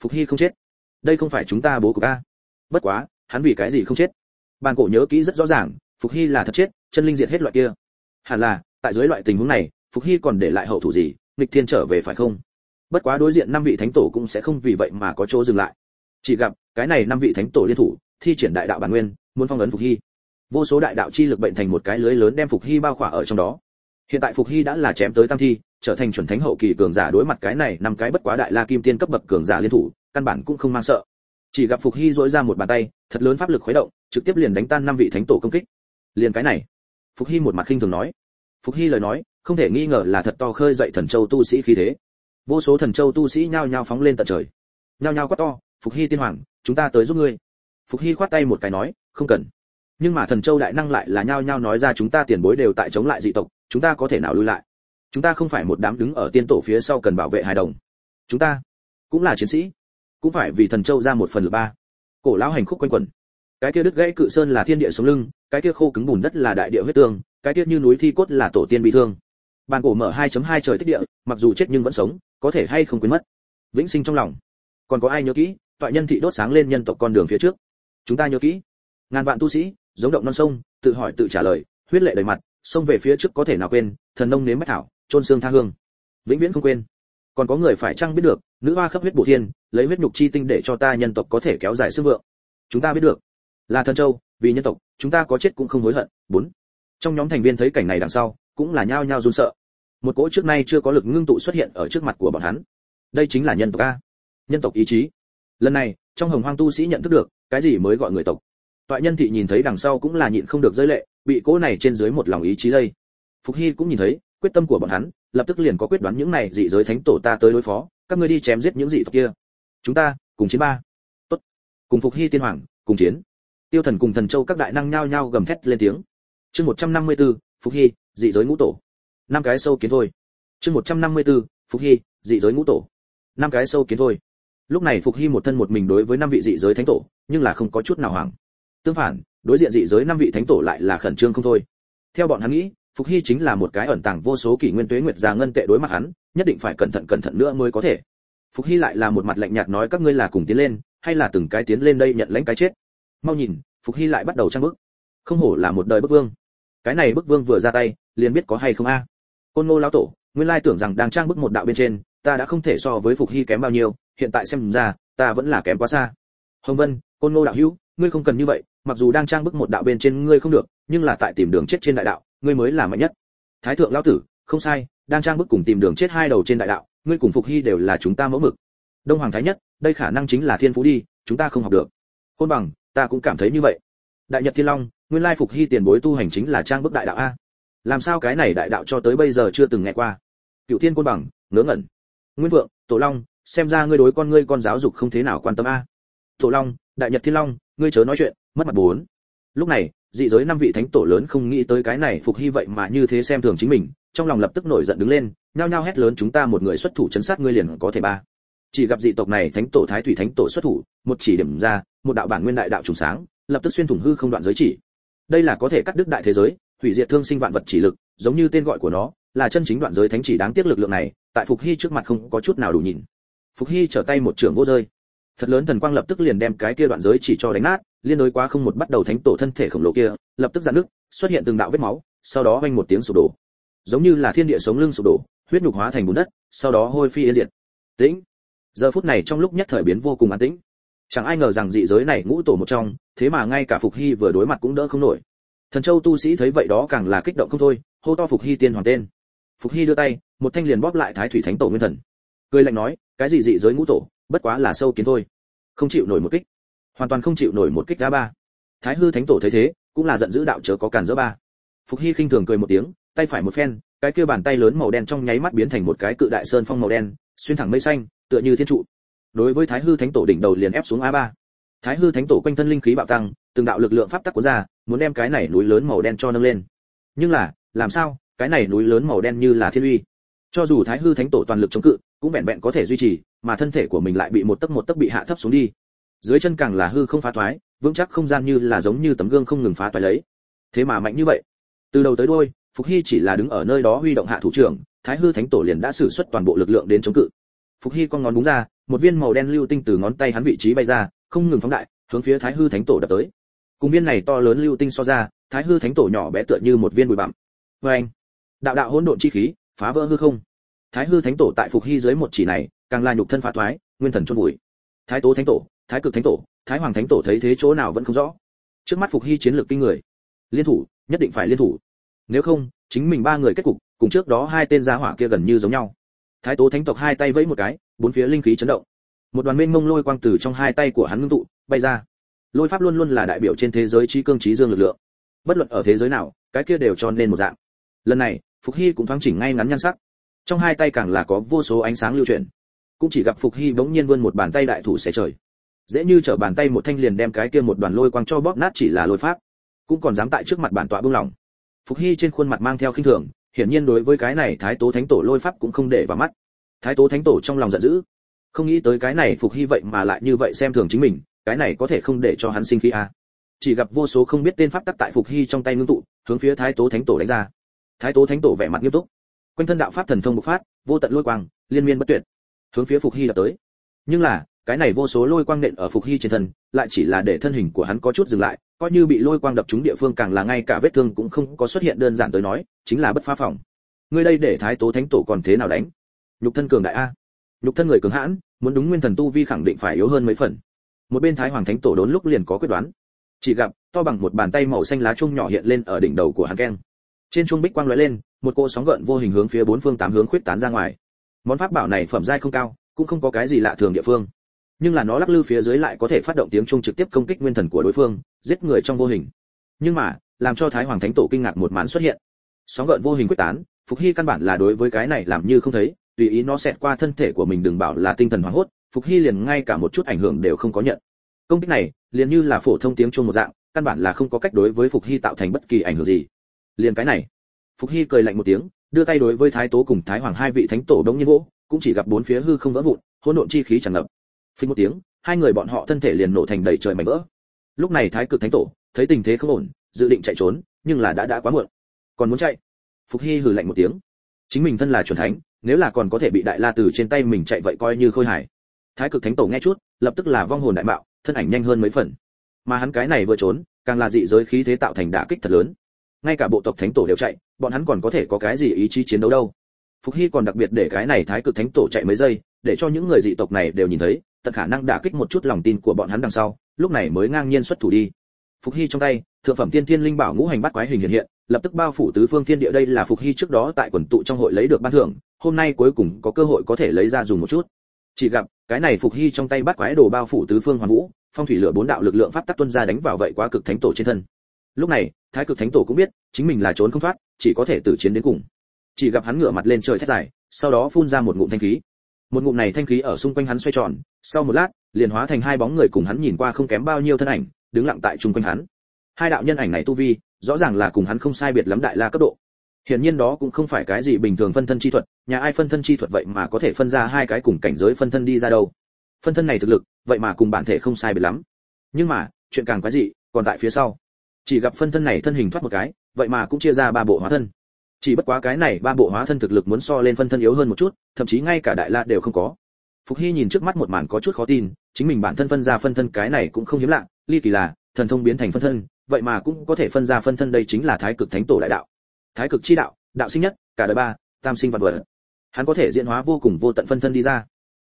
Phục hy không chết. Đây không phải chúng ta bố cục a. Bất quá, hắn vì cái gì không chết? Ban cổ nhớ kỹ rất rõ ràng, phục hy là thật chết, chân linh diệt hết loại kia. Hẳn là, tại dưới loại tình huống này, phục hy còn để lại hậu thủ gì, nghịch thiên trở về phải không? Bất quá đối diện năm vị thánh tổ cũng sẽ không vì vậy mà có chỗ dừng lại. Chỉ gặp, cái này năm vị thánh tổ liên thủ, thi triển đại đạo bản nguyên, muốn phong ấn phục hy. Vô số đại đạo chi lực bệnh thành một cái lưới lớn đem phục hy bao khỏa ở trong đó. Hiện tại phục hy đã là chém tới tam thi, trở thành chuẩn thánh hậu kỳ cường giả đối mặt cái này năm cái bất quá đại la kim tiên cấp bậc cường giả liên thủ, căn bản cũng không mang sợ chỉ gặp phục hy dỗi ra một bàn tay, thật lớn pháp lực khuấy động, trực tiếp liền đánh tan năm vị thánh tổ công kích. Liền cái này, phục hy một mặt khinh thường nói. Phục hy lời nói, không thể nghi ngờ là thật to khơi dậy thần châu tu sĩ khí thế. Vô số thần châu tu sĩ nhao nhao phóng lên tận trời. Nhao nhao quát to, phục hy tiên hoàng, chúng ta tới giúp ngươi. Phục hy khoát tay một cái nói, không cần. Nhưng mà thần châu đại năng lại là nhao nhao nói ra chúng ta tiền bối đều tại chống lại dị tộc, chúng ta có thể nào lui lại? Chúng ta không phải một đám đứng ở tiên tổ phía sau cần bảo vệ hài đồng. Chúng ta cũng là chiến sĩ cũng phải vì thần châu ra một phần lượt ba. Cổ lão hành khúc quanh quẩn. Cái kia đứt gãy cự sơn là thiên địa sống lưng, cái kia khô cứng bùn đất là đại địa huyết tương, cái kia như núi thi cốt là tổ tiên bị thương. Bàn cổ mở 2.2 trời tích địa, mặc dù chết nhưng vẫn sống, có thể hay không quên mất. Vĩnh sinh trong lòng. Còn có ai nhớ kỹ tọa nhân thị đốt sáng lên nhân tộc con đường phía trước? Chúng ta nhớ kỹ. Ngàn vạn tu sĩ, giống động non sông, tự hỏi tự trả lời, huyết lệ đầy mặt xông về phía trước có thể nào quên, thần nông nếm bách thảo trôn xương tha hương. Vĩnh viễn không quên còn có người phải chăng biết được, nữ hoa khắp huyết bổ thiên, lấy huyết nhục chi tinh để cho ta nhân tộc có thể kéo dài sức vượng. Chúng ta biết được. Là thần châu, vì nhân tộc, chúng ta có chết cũng không hối hận. Bốn. Trong nhóm thành viên thấy cảnh này đằng sau, cũng là nhao nhao run sợ. Một cỗ trước nay chưa có lực ngưng tụ xuất hiện ở trước mặt của bọn hắn. Đây chính là nhân tộc a. Nhân tộc ý chí. Lần này, trong hồng hoang tu sĩ nhận thức được, cái gì mới gọi người tộc. Toại nhân thị nhìn thấy đằng sau cũng là nhịn không được rơi lệ, bị cỗ này trên dưới một lòng ý chí lây. Phục hy cũng nhìn thấy, quyết tâm của bọn hắn lập tức liền có quyết đoán những này dị giới thánh tổ ta tới đối phó các ngươi đi chém giết những dị tộc kia. Chúng ta cùng chiến ba. Tốt. Cùng phục hy tiên hoàng cùng chiến. Tiêu thần cùng thần châu các đại năng nhao nhao gầm thét lên tiếng. Chương 154, phục hy dị giới ngũ tổ. Năm cái sâu kiến thôi. Chương 154, phục hy dị giới ngũ tổ. Năm cái sâu kiến thôi. Lúc này phục hy một thân một mình đối với năm vị dị giới thánh tổ nhưng là không có chút nào hoảng. Tương phản đối diện dị giới năm vị thánh tổ lại là khẩn trương không thôi. Theo bọn hắn nghĩ phục hy chính là một cái ẩn tàng vô số kỷ nguyên tuế nguyệt già ngân tệ đối mặt hắn, nhất định phải cẩn thận cẩn thận nữa mới có thể. Phục hy lại là một mặt lạnh nhạt nói các ngươi là cùng tiến lên, hay là từng cái tiến lên đây nhận lãnh cái chết. Mau nhìn, phục hy lại bắt đầu trang bức. Không hổ là một đời bức vương. Cái này bức vương vừa ra tay, liền biết có hay không a. Côn ngô lão tổ, nguyên lai tưởng rằng đang trang bức một đạo bên trên, ta đã không thể so với phục hy kém bao nhiêu, hiện tại xem ra, ta vẫn là kém quá xa. Hồng vân, côn ngô đạo hữu, ngươi không cần như vậy, mặc dù đang trang bức một đạo bên trên ngươi không được, nhưng là tại tìm đường chết trên đại đạo ngươi mới là mạnh nhất. Thái thượng lão tử, không sai, đang trang bức cùng tìm đường chết hai đầu trên đại đạo, ngươi cùng phục hy đều là chúng ta mẫu mực. Đông hoàng thái nhất, đây khả năng chính là thiên phú đi, chúng ta không học được. Côn bằng, ta cũng cảm thấy như vậy. Đại nhật thiên long, nguyên lai phục hy tiền bối tu hành chính là trang bức đại đạo a. Làm sao cái này đại đạo cho tới bây giờ chưa từng nghe qua? Cựu thiên côn bằng, ngớ ngẩn. Nguyên vượng, tổ long, xem ra ngươi đối con ngươi con giáo dục không thế nào quan tâm a. Tổ long, đại nhật thiên long, ngươi chớ nói chuyện, mất mặt bốn. Lúc này dị giới năm vị thánh tổ lớn không nghĩ tới cái này phục hy vậy mà như thế xem thường chính mình, trong lòng lập tức nổi giận đứng lên, nhao nhao hét lớn chúng ta một người xuất thủ chấn sát ngươi liền có thể ba. Chỉ gặp dị tộc này thánh tổ thái thủy thánh tổ xuất thủ, một chỉ điểm ra, một đạo bản nguyên đại đạo trùng sáng, lập tức xuyên thủng hư không đoạn giới chỉ. Đây là có thể cắt đứt đại thế giới, hủy diệt thương sinh vạn vật chỉ lực, giống như tên gọi của nó, là chân chính đoạn giới thánh chỉ đáng tiếc lực lượng này, tại phục hy trước mặt không có chút nào đủ nhìn. Phục hy trở tay một trường vô rơi. Thật lớn thần quang lập tức liền đem cái kia đoạn giới chỉ cho đánh nát liên đối quá không một bắt đầu thánh tổ thân thể khổng lồ kia, lập tức giãn nước, xuất hiện từng đạo vết máu, sau đó vang một tiếng sụp đổ. Giống như là thiên địa sống lưng sụp đổ, huyết nhục hóa thành bùn đất, sau đó hôi phi yên diệt. Tĩnh. Giờ phút này trong lúc nhất thời biến vô cùng an tĩnh. Chẳng ai ngờ rằng dị giới này ngũ tổ một trong, thế mà ngay cả phục hy vừa đối mặt cũng đỡ không nổi. Thần châu tu sĩ thấy vậy đó càng là kích động không thôi, hô to phục hy tiên hoàng tên. Phục hy đưa tay, một thanh liền bóp lại thái thủy thánh tổ nguyên thần. Cười lạnh nói, cái gì dị giới ngũ tổ, bất quá là sâu kiến thôi. Không chịu nổi một kích hoàn toàn không chịu nổi một kích đá ba. Thái hư thánh tổ thấy thế, cũng là giận dữ đạo chớ có cản giữa ba. Phục hy khinh thường cười một tiếng, tay phải một phen, cái kia bàn tay lớn màu đen trong nháy mắt biến thành một cái cự đại sơn phong màu đen, xuyên thẳng mây xanh, tựa như thiên trụ. Đối với thái hư thánh tổ đỉnh đầu liền ép xuống a ba. Thái hư thánh tổ quanh thân linh khí bạo tăng, từng đạo lực lượng pháp tắc cuốn ra, muốn đem cái này núi lớn màu đen cho nâng lên. Nhưng là, làm sao, cái này núi lớn màu đen như là thiên uy? Cho dù thái hư thánh tổ toàn lực chống cự, cũng vẹn vẹn có thể duy trì, mà thân thể của mình lại bị một tấc một tấc bị hạ thấp xuống đi dưới chân càng là hư không phá thoái, vững chắc không gian như là giống như tấm gương không ngừng phá toái lấy. Thế mà mạnh như vậy. Từ đầu tới đôi phục hy chỉ là đứng ở nơi đó huy động hạ thủ trưởng, thái hư thánh tổ liền đã sử xuất toàn bộ lực lượng đến chống cự. Phục hy con ngón đúng ra, một viên màu đen lưu tinh từ ngón tay hắn vị trí bay ra, không ngừng phóng đại, hướng phía thái hư thánh tổ đập tới. Cùng viên này to lớn lưu tinh so ra, thái hư thánh tổ nhỏ bé tựa như một viên bụi bặm. Vê anh, đạo đạo hỗn độn chi khí, phá vỡ hư không. Thái hư thánh tổ tại phục hy dưới một chỉ này, càng là nhục thân phá thoái, nguyên thần chôn bụi thái tố thánh tổ thái cực thánh tổ, thái hoàng thánh tổ thấy thế chỗ nào vẫn không rõ. Trước mắt phục hy chiến lược kinh người. Liên thủ, nhất định phải liên thủ. Nếu không, chính mình ba người kết cục, cùng trước đó hai tên gia hỏa kia gần như giống nhau. Thái tố thánh tộc hai tay vẫy một cái, bốn phía linh khí chấn động. Một đoàn mênh mông lôi quang từ trong hai tay của hắn ngưng tụ, bay ra. Lôi pháp luôn luôn là đại biểu trên thế giới trí cương trí dương lực lượng. Bất luận ở thế giới nào, cái kia đều cho nên một dạng. Lần này, phục hy cũng thoáng chỉnh ngay ngắn nhan sắc. Trong hai tay càng là có vô số ánh sáng lưu chuyển. Cũng chỉ gặp phục hy bỗng nhiên vươn một bàn tay đại thủ xé trời dễ như trở bàn tay một thanh liền đem cái kia một đoàn lôi quang cho bóp nát chỉ là lôi pháp, cũng còn dám tại trước mặt bản tọa buông lỏng. Phục hy trên khuôn mặt mang theo khinh thường, hiển nhiên đối với cái này thái tố thánh tổ lôi pháp cũng không để vào mắt. Thái tố thánh tổ trong lòng giận dữ, không nghĩ tới cái này phục hy vậy mà lại như vậy xem thường chính mình, cái này có thể không để cho hắn sinh khí à. chỉ gặp vô số không biết tên pháp tắc tại phục hy trong tay ngưng tụ, hướng phía thái tố thánh tổ đánh ra. Thái tố thánh tổ vẻ mặt nghiêm túc, quanh thân đạo pháp thần thông bộc phát, vô tận lôi quang, liên miên bất tuyệt, hướng phía phục hy đập tới. Nhưng là cái này vô số lôi quang nện ở phục hy trên thân, lại chỉ là để thân hình của hắn có chút dừng lại, coi như bị lôi quang đập trúng địa phương càng là ngay cả vết thương cũng không có xuất hiện đơn giản tới nói, chính là bất phá phòng. Ngươi đây để thái tố thánh tổ còn thế nào đánh? Nhục thân cường đại a. Nhục thân người cường hãn, muốn đúng nguyên thần tu vi khẳng định phải yếu hơn mấy phần. Một bên thái hoàng thánh tổ đốn lúc liền có quyết đoán. Chỉ gặp, to bằng một bàn tay màu xanh lá trung nhỏ hiện lên ở đỉnh đầu của hắn keng. Trên trung bích quang lóe lên, một cỗ sóng gợn vô hình hướng phía bốn phương tám hướng khuyết tán ra ngoài. Món pháp bảo này phẩm giai không cao, cũng không có cái gì lạ thường địa phương nhưng là nó lắc lư phía dưới lại có thể phát động tiếng trung trực tiếp công kích nguyên thần của đối phương, giết người trong vô hình. Nhưng mà, làm cho thái hoàng thánh tổ kinh ngạc một màn xuất hiện. Sóng gợn vô hình quyết tán, phục hy căn bản là đối với cái này làm như không thấy, tùy ý nó xẹt qua thân thể của mình đừng bảo là tinh thần hoảng hốt, phục hy liền ngay cả một chút ảnh hưởng đều không có nhận. Công kích này, liền như là phổ thông tiếng chuông một dạng, căn bản là không có cách đối với phục hy tạo thành bất kỳ ảnh hưởng gì. Liền cái này, phục hy cười lạnh một tiếng, đưa tay đối với thái tố cùng thái hoàng hai vị thánh tổ đống nhiên gỗ cũng chỉ gặp bốn phía hư không vỡ vụn, hỗn độn chi khí tràn ngập phình một tiếng, hai người bọn họ thân thể liền nổ thành đầy trời mảnh vỡ. Lúc này thái cực thánh tổ, thấy tình thế không ổn, dự định chạy trốn, nhưng là đã đã quá muộn. Còn muốn chạy? Phục hy hừ lạnh một tiếng. Chính mình thân là chuẩn thánh, nếu là còn có thể bị đại la từ trên tay mình chạy vậy coi như khôi hài. Thái cực thánh tổ nghe chút, lập tức là vong hồn đại mạo, thân ảnh nhanh hơn mấy phần. Mà hắn cái này vừa trốn, càng là dị giới khí thế tạo thành đả kích thật lớn. Ngay cả bộ tộc thánh tổ đều chạy, bọn hắn còn có thể có cái gì ý chí chiến đấu đâu? Phục hy còn đặc biệt để cái này thái cực thánh tổ chạy mấy giây, để cho những người dị tộc này đều nhìn thấy tận khả năng đả kích một chút lòng tin của bọn hắn đằng sau, lúc này mới ngang nhiên xuất thủ đi. Phục hy trong tay, thượng phẩm tiên thiên linh bảo ngũ hành bắt quái hình hiện hiện, lập tức bao phủ tứ phương thiên địa đây là phục hy trước đó tại quần tụ trong hội lấy được ban thưởng, hôm nay cuối cùng có cơ hội có thể lấy ra dùng một chút. Chỉ gặp, cái này phục hy trong tay bắt quái đồ bao phủ tứ phương hoàn vũ, phong thủy lửa bốn đạo lực lượng pháp tắc tuân ra đánh vào vậy quá cực thánh tổ trên thân. Lúc này, thái cực thánh tổ cũng biết, chính mình là trốn không thoát, chỉ có thể tử chiến đến cùng. Chỉ gặp hắn ngửa mặt lên trời thét dài, sau đó phun ra một ngụm thanh khí một ngụm này thanh khí ở xung quanh hắn xoay tròn, sau một lát, liền hóa thành hai bóng người cùng hắn nhìn qua không kém bao nhiêu thân ảnh, đứng lặng tại chung quanh hắn. Hai đạo nhân ảnh này tu vi, rõ ràng là cùng hắn không sai biệt lắm đại la cấp độ. Hiển nhiên đó cũng không phải cái gì bình thường phân thân chi thuật, nhà ai phân thân chi thuật vậy mà có thể phân ra hai cái cùng cảnh giới phân thân đi ra đâu. Phân thân này thực lực, vậy mà cùng bản thể không sai biệt lắm. Nhưng mà, chuyện càng quái dị, còn tại phía sau. Chỉ gặp phân thân này thân hình thoát một cái, vậy mà cũng chia ra ba bộ hóa thân chỉ bất quá cái này ba bộ hóa thân thực lực muốn so lên phân thân yếu hơn một chút, thậm chí ngay cả đại la đều không có. Phục hy nhìn trước mắt một màn có chút khó tin, chính mình bản thân phân ra phân thân cái này cũng không hiếm lạ, ly kỳ là, thần thông biến thành phân thân, vậy mà cũng có thể phân ra phân thân đây chính là thái cực thánh tổ đại đạo. Thái cực chi đạo đạo sinh nhất, cả đời ba, tam sinh vật vật. Hắn có thể diễn hóa vô cùng vô tận phân thân đi ra.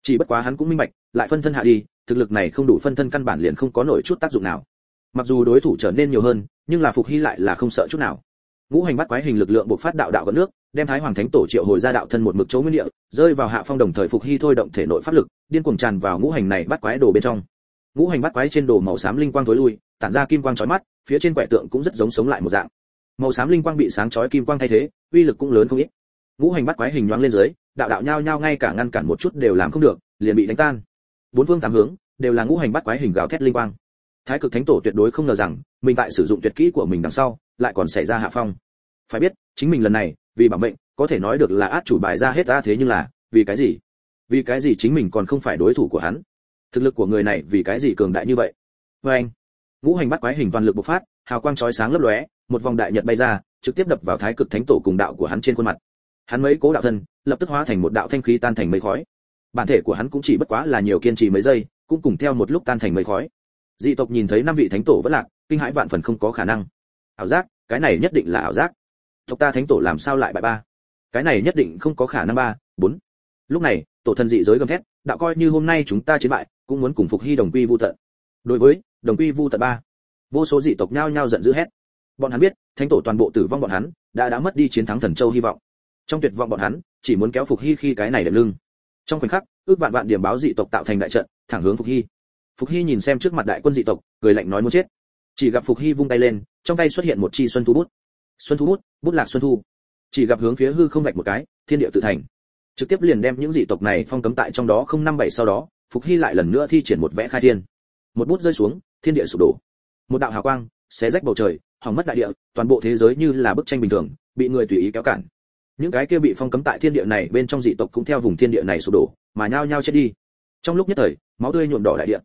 Chỉ bất quá hắn cũng minh bạch, lại phân thân hạ đi, thực lực này không đủ phân thân căn bản liền không có nổi chút tác dụng nào. Mặc dù đối thủ trở nên nhiều hơn, nhưng là phục hy lại là không sợ chút nào ngũ hành bắt quái hình lực lượng buộc phát đạo đạo gần nước, đem thái hoàng thánh tổ triệu hồi ra đạo thân một mực chỗ nguyên địa, rơi vào hạ phong đồng thời phục hy thôi động thể nội pháp lực, điên cuồng tràn vào ngũ hành này bắt quái đồ bên trong. Ngũ hành bắt quái trên đồ màu xám linh quang tối lui, tản ra kim quang chói mắt, phía trên quẻ tượng cũng rất giống sống lại một dạng. Màu xám linh quang bị sáng chói kim quang thay thế, uy lực cũng lớn không ít. Ngũ hành bắt quái hình nhoáng lên dưới, đạo đạo nhao nhao ngay cả ngăn cản một chút đều làm không được, liền bị đánh tan. Bốn phương tám hướng, đều là ngũ hành bắt quái hình gào thét linh quang thái cực thánh tổ tuyệt đối không ngờ rằng, mình tại sử dụng tuyệt kỹ của mình đằng sau, lại còn xảy ra hạ phong. Phải biết, chính mình lần này, vì bảo mệnh, có thể nói được là át chủ bài ra hết ra thế nhưng là, vì cái gì? Vì cái gì chính mình còn không phải đối thủ của hắn? Thực lực của người này vì cái gì cường đại như vậy? Vê anh, ngũ hành bắt quái hình toàn lực bộc phát, hào quang chói sáng lấp lóe, một vòng đại nhật bay ra, trực tiếp đập vào thái cực thánh tổ cùng đạo của hắn trên khuôn mặt. Hắn mấy cố đạo thân, lập tức hóa thành một đạo thanh khí tan thành mây khói. Bản thể của hắn cũng chỉ bất quá là nhiều kiên trì mấy giây, cũng cùng theo một lúc tan thành mây khói dị tộc nhìn thấy năm vị thánh tổ vẫn lạc, kinh hãi vạn phần không có khả năng. Ảo giác, cái này nhất định là ảo giác. Tộc ta thánh tổ làm sao lại bại ba? Cái này nhất định không có khả năng ba, bốn. Lúc này, tổ thần dị giới gầm thét, đạo coi như hôm nay chúng ta chiến bại, cũng muốn cùng phục hy đồng quy vu tận. Đối với, đồng quy vu tận ba, vô số dị tộc nhao nhao giận dữ hét. Bọn hắn biết, thánh tổ toàn bộ tử vong bọn hắn, đã đã mất đi chiến thắng thần châu hy vọng. Trong tuyệt vọng bọn hắn, chỉ muốn kéo phục hy khi cái này đệm lưng. Trong khoảnh khắc, ước vạn vạn điểm báo dị tộc tạo thành đại trận, thẳng hướng phục hy phục hy nhìn xem trước mặt đại quân dị tộc, cười lạnh nói muốn chết. Chỉ gặp phục hy vung tay lên, trong tay xuất hiện một chi xuân thu bút. Xuân thu bút bút lạc xuân thu. Chỉ gặp hướng phía hư không vạch một cái, thiên địa tự thành. Trực tiếp liền đem những dị tộc này phong cấm tại trong đó không năm bảy sau đó, phục hy lại lần nữa thi triển một vẽ khai thiên. Một bút rơi xuống, thiên địa sụp đổ. Một đạo hào quang xé rách bầu trời, hỏng mất đại địa, toàn bộ thế giới như là bức tranh bình thường, bị người tùy ý kéo cản. Những cái kia bị phong cấm tại thiên địa này bên trong dị tộc cũng theo vùng thiên địa này sụp đổ, mà nhao nhao chết đi. Trong lúc nhất thời, máu tươi nhuộm đỏ đại địa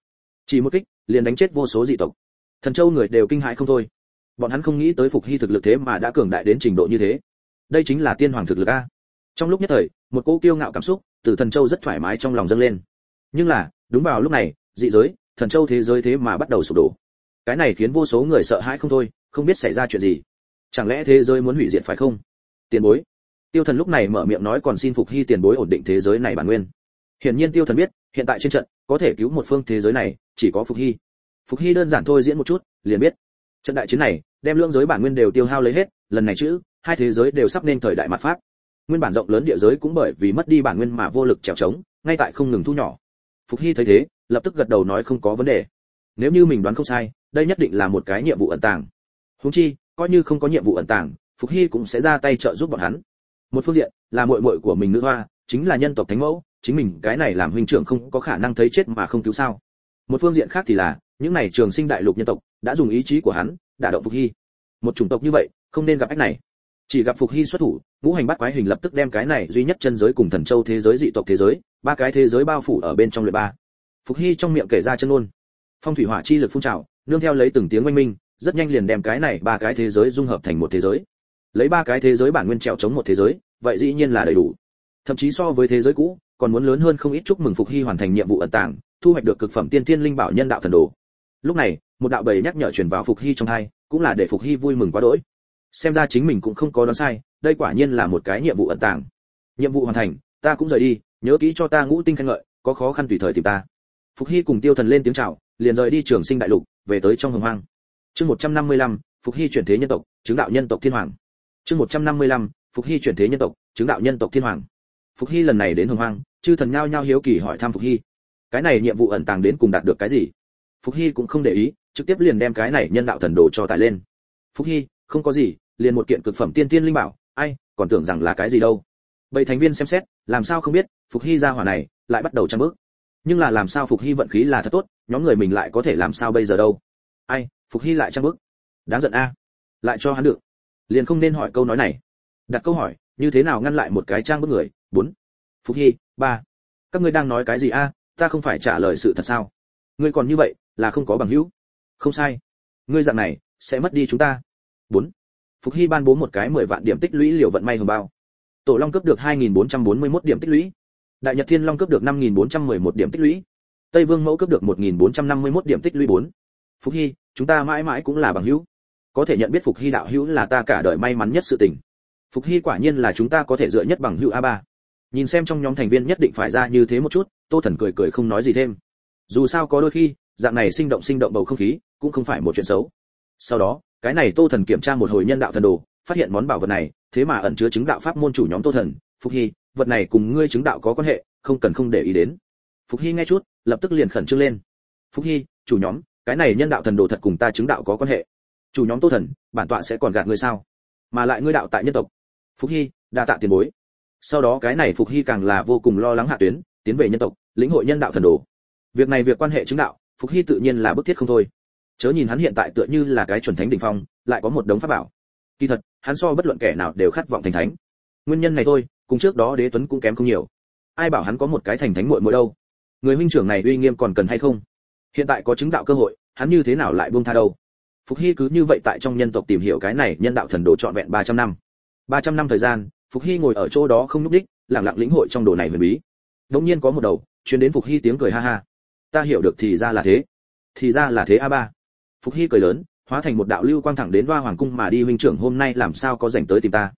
chỉ một kích, liền đánh chết vô số dị tộc. Thần châu người đều kinh hãi không thôi. Bọn hắn không nghĩ tới phục hy thực lực thế mà đã cường đại đến trình độ như thế. Đây chính là tiên hoàng thực lực a. Trong lúc nhất thời, một cỗ kiêu ngạo cảm xúc từ thần châu rất thoải mái trong lòng dâng lên. Nhưng là, đúng vào lúc này, dị giới, thần châu thế giới thế mà bắt đầu sụp đổ. Cái này khiến vô số người sợ hãi không thôi, không biết xảy ra chuyện gì. Chẳng lẽ thế giới muốn hủy diệt phải không? Tiền bối. Tiêu thần lúc này mở miệng nói còn xin phục hy tiền bối ổn định thế giới này bản nguyên. Hiển nhiên tiêu thần biết, hiện tại trên trận có thể cứu một phương thế giới này, chỉ có phục hy. Phục hy đơn giản thôi diễn một chút, liền biết. Trận đại chiến này, đem lưỡng giới bản nguyên đều tiêu hao lấy hết, lần này chữ, hai thế giới đều sắp nên thời đại mặt pháp. Nguyên bản rộng lớn địa giới cũng bởi vì mất đi bản nguyên mà vô lực trèo trống, ngay tại không ngừng thu nhỏ. Phục hy thấy thế, lập tức gật đầu nói không có vấn đề. Nếu như mình đoán không sai, đây nhất định là một cái nhiệm vụ ẩn tàng. Húng chi, coi như không có nhiệm vụ ẩn tàng, phục hy cũng sẽ ra tay trợ giúp bọn hắn. Một phương diện là muội muội của mình nữ hoa, chính là nhân tộc thánh mẫu chính mình cái này làm huynh trưởng không có khả năng thấy chết mà không cứu sao. Một phương diện khác thì là, những này trường sinh đại lục nhân tộc đã dùng ý chí của hắn đả động phục hy. Một chủng tộc như vậy, không nên gặp ách này. Chỉ gặp phục hy xuất thủ, ngũ hành bắt quái hình lập tức đem cái này duy nhất chân giới cùng thần châu thế giới dị tộc thế giới, ba cái thế giới bao phủ ở bên trong lượt ba. Phục hy trong miệng kể ra chân ngôn. Phong thủy hỏa chi lực phun trào, nương theo lấy từng tiếng oanh minh, rất nhanh liền đem cái này ba cái thế giới dung hợp thành một thế giới. Lấy ba cái thế giới bản nguyên trèo chống một thế giới, vậy dĩ nhiên là đầy đủ. Thậm chí so với thế giới cũ còn muốn lớn hơn không ít chúc mừng phục hy hoàn thành nhiệm vụ ẩn tàng thu hoạch được cực phẩm tiên thiên linh bảo nhân đạo thần đồ. Lúc này một đạo bầy nhắc nhở truyền vào phục hy trong hai cũng là để phục hy vui mừng quá đỗi. Xem ra chính mình cũng không có đoán sai đây quả nhiên là một cái nhiệm vụ ẩn tàng. Nhiệm vụ hoàn thành ta cũng rời đi nhớ kỹ cho ta ngũ tinh khen ngợi có khó khăn tùy thời tìm ta. Phục hy cùng tiêu thần lên tiếng chào liền rời đi trường sinh đại lục về tới trong hồng hoang. Chương 155, phục hy chuyển thế nhân tộc chứng đạo nhân tộc thiên hoàng. Chương 155, phục hy chuyển thế nhân tộc chứng đạo nhân tộc thiên hoàng. Phục hy lần này đến hồng hoang chư thần nhao nhao hiếu kỳ hỏi thăm phục hy. Cái này nhiệm vụ ẩn tàng đến cùng đạt được cái gì? Phục hy cũng không để ý, trực tiếp liền đem cái này nhân đạo thần đồ cho tài lên. Phục hy, không có gì, liền một kiện cực phẩm tiên tiên linh bảo. Ai, còn tưởng rằng là cái gì đâu. Bảy thành viên xem xét, làm sao không biết, phục hy ra hỏa này, lại bắt đầu trang bước. Nhưng là làm sao phục hy vận khí là thật tốt, nhóm người mình lại có thể làm sao bây giờ đâu? Ai, phục hy lại trang bước. Đáng giận a. Lại cho hắn được. Liền không nên hỏi câu nói này. Đặt câu hỏi, như thế nào ngăn lại một cái trang bước người? Bốn. Phục hy ba, các ngươi đang nói cái gì a? Ta không phải trả lời sự thật sao? Ngươi còn như vậy, là không có bằng hữu. Không sai. Ngươi dạng này, sẽ mất đi chúng ta. Bốn, phục hy ban bố một cái mười vạn điểm tích lũy liều vận may hồng bao. Tổ long cấp được hai nghìn bốn trăm bốn mươi mốt điểm tích lũy. Đại nhật thiên long cấp được năm nghìn bốn trăm mười một điểm tích lũy. Tây vương mẫu cấp được một nghìn bốn trăm năm mươi mốt điểm tích lũy bốn. Phục hy, chúng ta mãi mãi cũng là bằng hữu. Có thể nhận biết phục hy đạo hữu là ta cả đời may mắn nhất sự tình. Phục hy quả nhiên là chúng ta có thể dựa nhất bằng hữu a ba nhìn xem trong nhóm thành viên nhất định phải ra như thế một chút, tô thần cười cười không nói gì thêm. Dù sao có đôi khi, dạng này sinh động sinh động bầu không khí, cũng không phải một chuyện xấu. Sau đó, cái này tô thần kiểm tra một hồi nhân đạo thần đồ, phát hiện món bảo vật này, thế mà ẩn chứa chứng đạo pháp môn chủ nhóm tô thần. Phục hy, vật này cùng ngươi chứng đạo có quan hệ, không cần không để ý đến. Phục hy nghe chút, lập tức liền khẩn trương lên. Phục hy, chủ nhóm, cái này nhân đạo thần đồ thật cùng ta chứng đạo có quan hệ. Chủ nhóm tô thần, bản tọa sẽ còn gạt ngươi sao? Mà lại ngươi đạo tại nhân tộc. Phục hy, đa tạ tiền bối sau đó cái này phục hy càng là vô cùng lo lắng hạ tuyến, tiến về nhân tộc, lĩnh hội nhân đạo thần đồ. Việc này việc quan hệ chứng đạo, phục hy tự nhiên là bức thiết không thôi. Chớ nhìn hắn hiện tại tựa như là cái chuẩn thánh đỉnh phong, lại có một đống pháp bảo. Kỳ thật, hắn so bất luận kẻ nào đều khát vọng thành thánh. Nguyên nhân này thôi, cùng trước đó đế tuấn cũng kém không nhiều. Ai bảo hắn có một cái thành thánh muội muội đâu? Người huynh trưởng này uy nghiêm còn cần hay không? Hiện tại có chứng đạo cơ hội, hắn như thế nào lại buông tha đâu? Phục hy cứ như vậy tại trong nhân tộc tìm hiểu cái này nhân đạo thần đồ trọn vẹn 300 năm. 300 năm thời gian phục hy ngồi ở chỗ đó không nhúc đích lặng lặng lĩnh hội trong đồ này huyền bí. Đột nhiên có một đầu chuyến đến phục hy tiếng cười ha ha. Ta hiểu được thì ra là thế. Thì ra là thế a ba. Phục hy cười lớn, hóa thành một đạo lưu quang thẳng đến hoa hoàng cung mà đi, huynh trưởng hôm nay làm sao có dành tới tìm ta?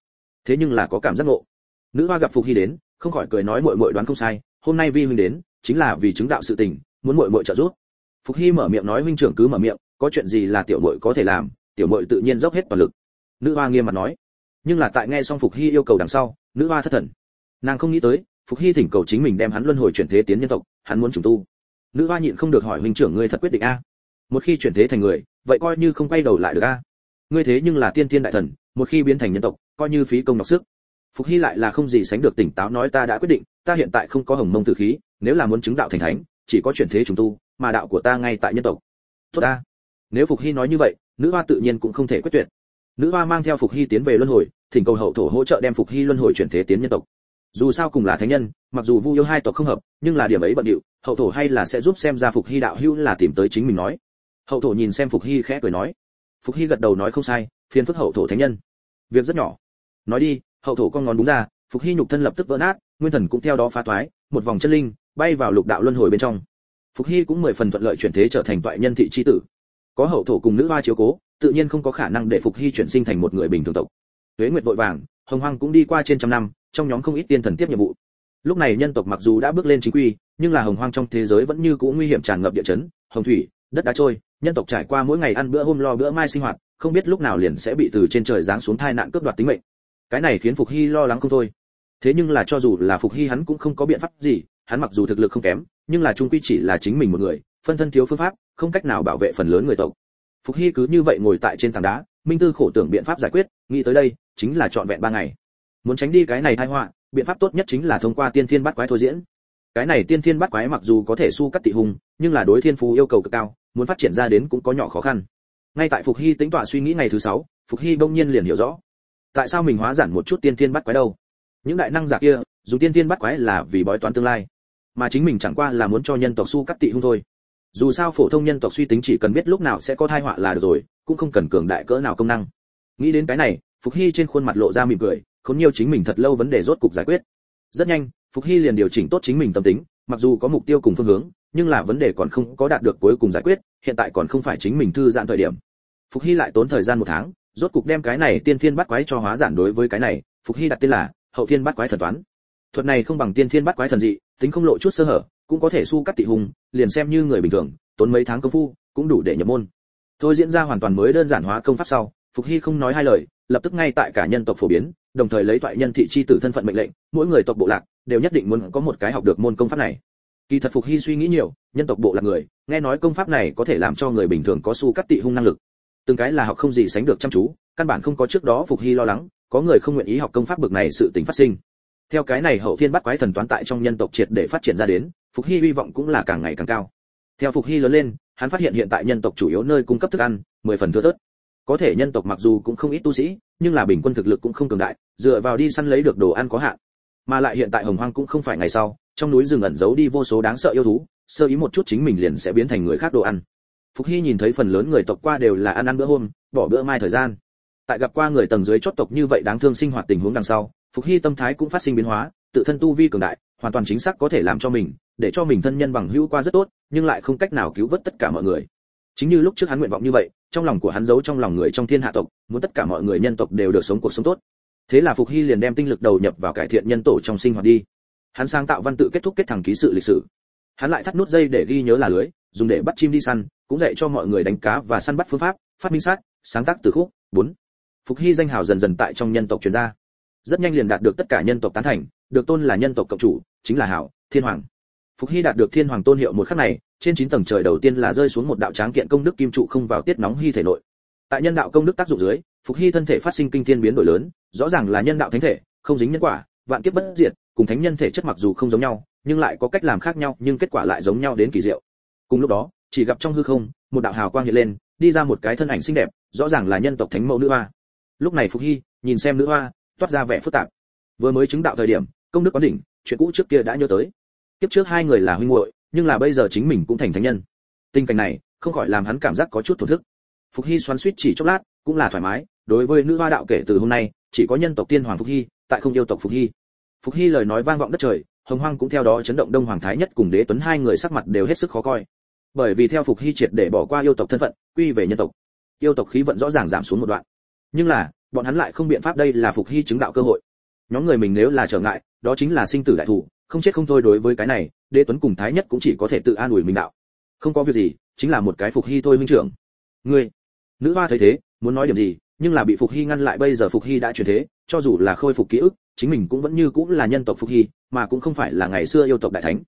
Thế nhưng là có cảm giác ngộ. Nữ hoa gặp phục hy đến, không khỏi cười nói muội muội đoán không sai, hôm nay vi huynh đến, chính là vì chứng đạo sự tình, muốn muội muội trợ giúp. Phục hy mở miệng nói, huynh trưởng cứ mở miệng, có chuyện gì là tiểu muội có thể làm, tiểu muội tự nhiên dốc hết toàn lực. Nữ hoa nghiêm mặt nói nhưng là tại nghe xong phục hy yêu cầu đằng sau, nữ hoa thất thần. Nàng không nghĩ tới, phục hy thỉnh cầu chính mình đem hắn luân hồi chuyển thế tiến nhân tộc, hắn muốn trùng tu. Nữ hoa nhịn không được hỏi huynh trưởng ngươi thật quyết định a? Một khi chuyển thế thành người, vậy coi như không quay đầu lại được a? Ngươi thế nhưng là tiên tiên đại thần, một khi biến thành nhân tộc, coi như phí công đọc sức. Phục hy lại là không gì sánh được tỉnh táo nói ta đã quyết định, ta hiện tại không có hồng mông tử khí, nếu là muốn chứng đạo thành thánh, chỉ có chuyển thế trùng tu, mà đạo của ta ngay tại nhân tộc. Tốt ta nếu phục hy nói như vậy, nữ hoa tự nhiên cũng không thể quyết tuyệt nữ hoa mang theo phục hy tiến về luân hồi, thỉnh cầu hậu thổ hỗ trợ đem phục hy luân hồi chuyển thế tiến nhân tộc. Dù sao cùng là thánh nhân, mặc dù vu yêu hai tộc không hợp, nhưng là điểm ấy bận điệu, hậu thổ hay là sẽ giúp xem ra phục hy đạo hữu là tìm tới chính mình nói. Hậu thổ nhìn xem phục hy khẽ cười nói. Phục hy gật đầu nói không sai, phiền phức hậu thổ thánh nhân. Việc rất nhỏ. Nói đi, hậu thổ con ngón đúng ra, phục hy nhục thân lập tức vỡ nát, nguyên thần cũng theo đó phá thoái, một vòng chân linh, bay vào lục đạo luân hồi bên trong. Phục hy cũng mười phần thuận lợi chuyển thế trở thành toại nhân thị chi tử. Có hậu thổ cùng nữ hoa chiếu cố tự nhiên không có khả năng để phục hy chuyển sinh thành một người bình thường tộc. Tuế nguyệt vội vàng, hồng hoang cũng đi qua trên trăm năm, trong nhóm không ít tiên thần tiếp nhiệm vụ. Lúc này nhân tộc mặc dù đã bước lên chính quy, nhưng là hồng hoang trong thế giới vẫn như cũ nguy hiểm tràn ngập địa chấn, hồng thủy, đất đá trôi, nhân tộc trải qua mỗi ngày ăn bữa hôm lo bữa mai sinh hoạt, không biết lúc nào liền sẽ bị từ trên trời giáng xuống thai nạn cướp đoạt tính mệnh. Cái này khiến phục hy lo lắng không thôi. Thế nhưng là cho dù là phục hy hắn cũng không có biện pháp gì, hắn mặc dù thực lực không kém, nhưng là trung quy chỉ là chính mình một người, phân thân thiếu phương pháp, không cách nào bảo vệ phần lớn người tộc phục hy cứ như vậy ngồi tại trên tảng đá, minh tư khổ tưởng biện pháp giải quyết, nghĩ tới đây, chính là trọn vẹn ba ngày. Muốn tránh đi cái này tai họa, biện pháp tốt nhất chính là thông qua tiên thiên bắt quái thôi diễn. Cái này tiên thiên bắt quái mặc dù có thể su cắt tị hùng, nhưng là đối thiên phú yêu cầu cực cao, muốn phát triển ra đến cũng có nhỏ khó khăn. Ngay tại phục hy tính tọa suy nghĩ ngày thứ sáu, phục hy đông nhiên liền hiểu rõ, tại sao mình hóa giản một chút tiên thiên bắt quái đâu? Những đại năng giả kia dùng tiên thiên bắt quái là vì bói toán tương lai, mà chính mình chẳng qua là muốn cho nhân tộc su cắt tị hung thôi dù sao phổ thông nhân tộc suy tính chỉ cần biết lúc nào sẽ có thai họa là được rồi, cũng không cần cường đại cỡ nào công năng. Nghĩ đến cái này, phục hy trên khuôn mặt lộ ra mỉm cười Khốn nhiều chính mình thật lâu vấn đề rốt cục giải quyết. Rất nhanh, phục hy liền điều chỉnh tốt chính mình tâm tính, mặc dù có mục tiêu cùng phương hướng, nhưng là vấn đề còn không có đạt được cuối cùng giải quyết, hiện tại còn không phải chính mình thư giãn thời điểm. Phục hy lại tốn thời gian một tháng, rốt cục đem cái này tiên thiên bắt quái cho hóa giản đối với cái này, phục hy đặt tên là hậu thiên bắt quái thần toán. Thuật này không bằng tiên thiên bắt quái thần dị, tính không lộ chút sơ hở cũng có thể su cắt tị hùng, liền xem như người bình thường, tốn mấy tháng công phu, cũng đủ để nhập môn. Thôi diễn ra hoàn toàn mới đơn giản hóa công pháp sau, phục hy không nói hai lời, lập tức ngay tại cả nhân tộc phổ biến, đồng thời lấy toại nhân thị chi tử thân phận mệnh lệnh, mỗi người tộc bộ lạc đều nhất định muốn có một cái học được môn công pháp này. Kỳ thật phục hy suy nghĩ nhiều, nhân tộc bộ lạc người, nghe nói công pháp này có thể làm cho người bình thường có su cắt tị hung năng lực. Từng cái là học không gì sánh được chăm chú, căn bản không có trước đó phục hy lo lắng, có người không nguyện ý học công pháp bực này sự tình phát sinh. Theo cái này hậu thiên bắt quái thần toán tại trong nhân tộc triệt để phát triển ra đến phục hy hy vọng cũng là càng ngày càng cao. Theo phục hy lớn lên, hắn phát hiện hiện tại nhân tộc chủ yếu nơi cung cấp thức ăn, mười phần thưa thớt. Có thể nhân tộc mặc dù cũng không ít tu sĩ, nhưng là bình quân thực lực cũng không cường đại, dựa vào đi săn lấy được đồ ăn có hạn. Mà lại hiện tại hồng hoang cũng không phải ngày sau, trong núi rừng ẩn giấu đi vô số đáng sợ yêu thú, sơ ý một chút chính mình liền sẽ biến thành người khác đồ ăn. Phục hy nhìn thấy phần lớn người tộc qua đều là ăn ăn bữa hôm, bỏ bữa mai thời gian. Tại gặp qua người tầng dưới chót tộc như vậy đáng thương sinh hoạt tình huống đằng sau, phục hy tâm thái cũng phát sinh biến hóa, tự thân tu vi cường đại, hoàn toàn chính xác có thể làm cho mình để cho mình thân nhân bằng hữu qua rất tốt, nhưng lại không cách nào cứu vớt tất cả mọi người. Chính như lúc trước hắn nguyện vọng như vậy, trong lòng của hắn giấu trong lòng người trong thiên hạ tộc, muốn tất cả mọi người nhân tộc đều được sống cuộc sống tốt. Thế là phục hy liền đem tinh lực đầu nhập vào cải thiện nhân tổ trong sinh hoạt đi. Hắn sáng tạo văn tự kết thúc kết thẳng ký sự lịch sử. Hắn lại thắt nút dây để ghi nhớ là lưới, dùng để bắt chim đi săn, cũng dạy cho mọi người đánh cá và săn bắt phương pháp, phát minh sát, sáng tác từ khúc. Bốn. Phục hy danh hào dần dần tại trong nhân tộc truyền ra. Rất nhanh liền đạt được tất cả nhân tộc tán thành, được tôn là nhân tộc cộng chủ, chính là hảo thiên hoàng phục hy đạt được thiên hoàng tôn hiệu một khắc này, trên chín tầng trời đầu tiên là rơi xuống một đạo tráng kiện công đức kim trụ không vào tiết nóng hy thể nội. Tại nhân đạo công đức tác dụng dưới, phục hy thân thể phát sinh kinh thiên biến đổi lớn, rõ ràng là nhân đạo thánh thể, không dính nhân quả, vạn kiếp bất diệt, cùng thánh nhân thể chất mặc dù không giống nhau, nhưng lại có cách làm khác nhau, nhưng kết quả lại giống nhau đến kỳ diệu. Cùng lúc đó, chỉ gặp trong hư không, một đạo hào quang hiện lên, đi ra một cái thân ảnh xinh đẹp, rõ ràng là nhân tộc thánh mẫu nữ hoa. Lúc này phục hy, nhìn xem nữ hoa, toát ra vẻ phức tạp. Vừa mới chứng đạo thời điểm, công đức quán đỉnh, chuyện cũ trước kia đã nhớ tới kiếp trước hai người là huynh muội, nhưng là bây giờ chính mình cũng thành thánh nhân. Tình cảnh này, không khỏi làm hắn cảm giác có chút thổn thức. Phục hy xoắn suýt chỉ chốc lát, cũng là thoải mái, đối với nữ hoa đạo kể từ hôm nay, chỉ có nhân tộc tiên hoàng phục hy, tại không yêu tộc phục hy. Phục hy lời nói vang vọng đất trời, hồng hoang cũng theo đó chấn động đông hoàng thái nhất cùng đế tuấn hai người sắc mặt đều hết sức khó coi. Bởi vì theo phục hy triệt để bỏ qua yêu tộc thân phận, quy về nhân tộc. Yêu tộc khí vận rõ ràng giảm xuống một đoạn. Nhưng là, bọn hắn lại không biện pháp đây là phục hy chứng đạo cơ hội. Nhóm người mình nếu là trở ngại, đó chính là sinh tử đại thủ không chết không thôi đối với cái này, đế tuấn cùng thái nhất cũng chỉ có thể tự an ủi mình đạo. Không có việc gì, chính là một cái phục hy thôi huynh trưởng. Ngươi, nữ hoa thấy thế, muốn nói điểm gì, nhưng là bị phục hy ngăn lại bây giờ phục hy đã chuyển thế, cho dù là khôi phục ký ức, chính mình cũng vẫn như cũng là nhân tộc phục hy, mà cũng không phải là ngày xưa yêu tộc đại thánh.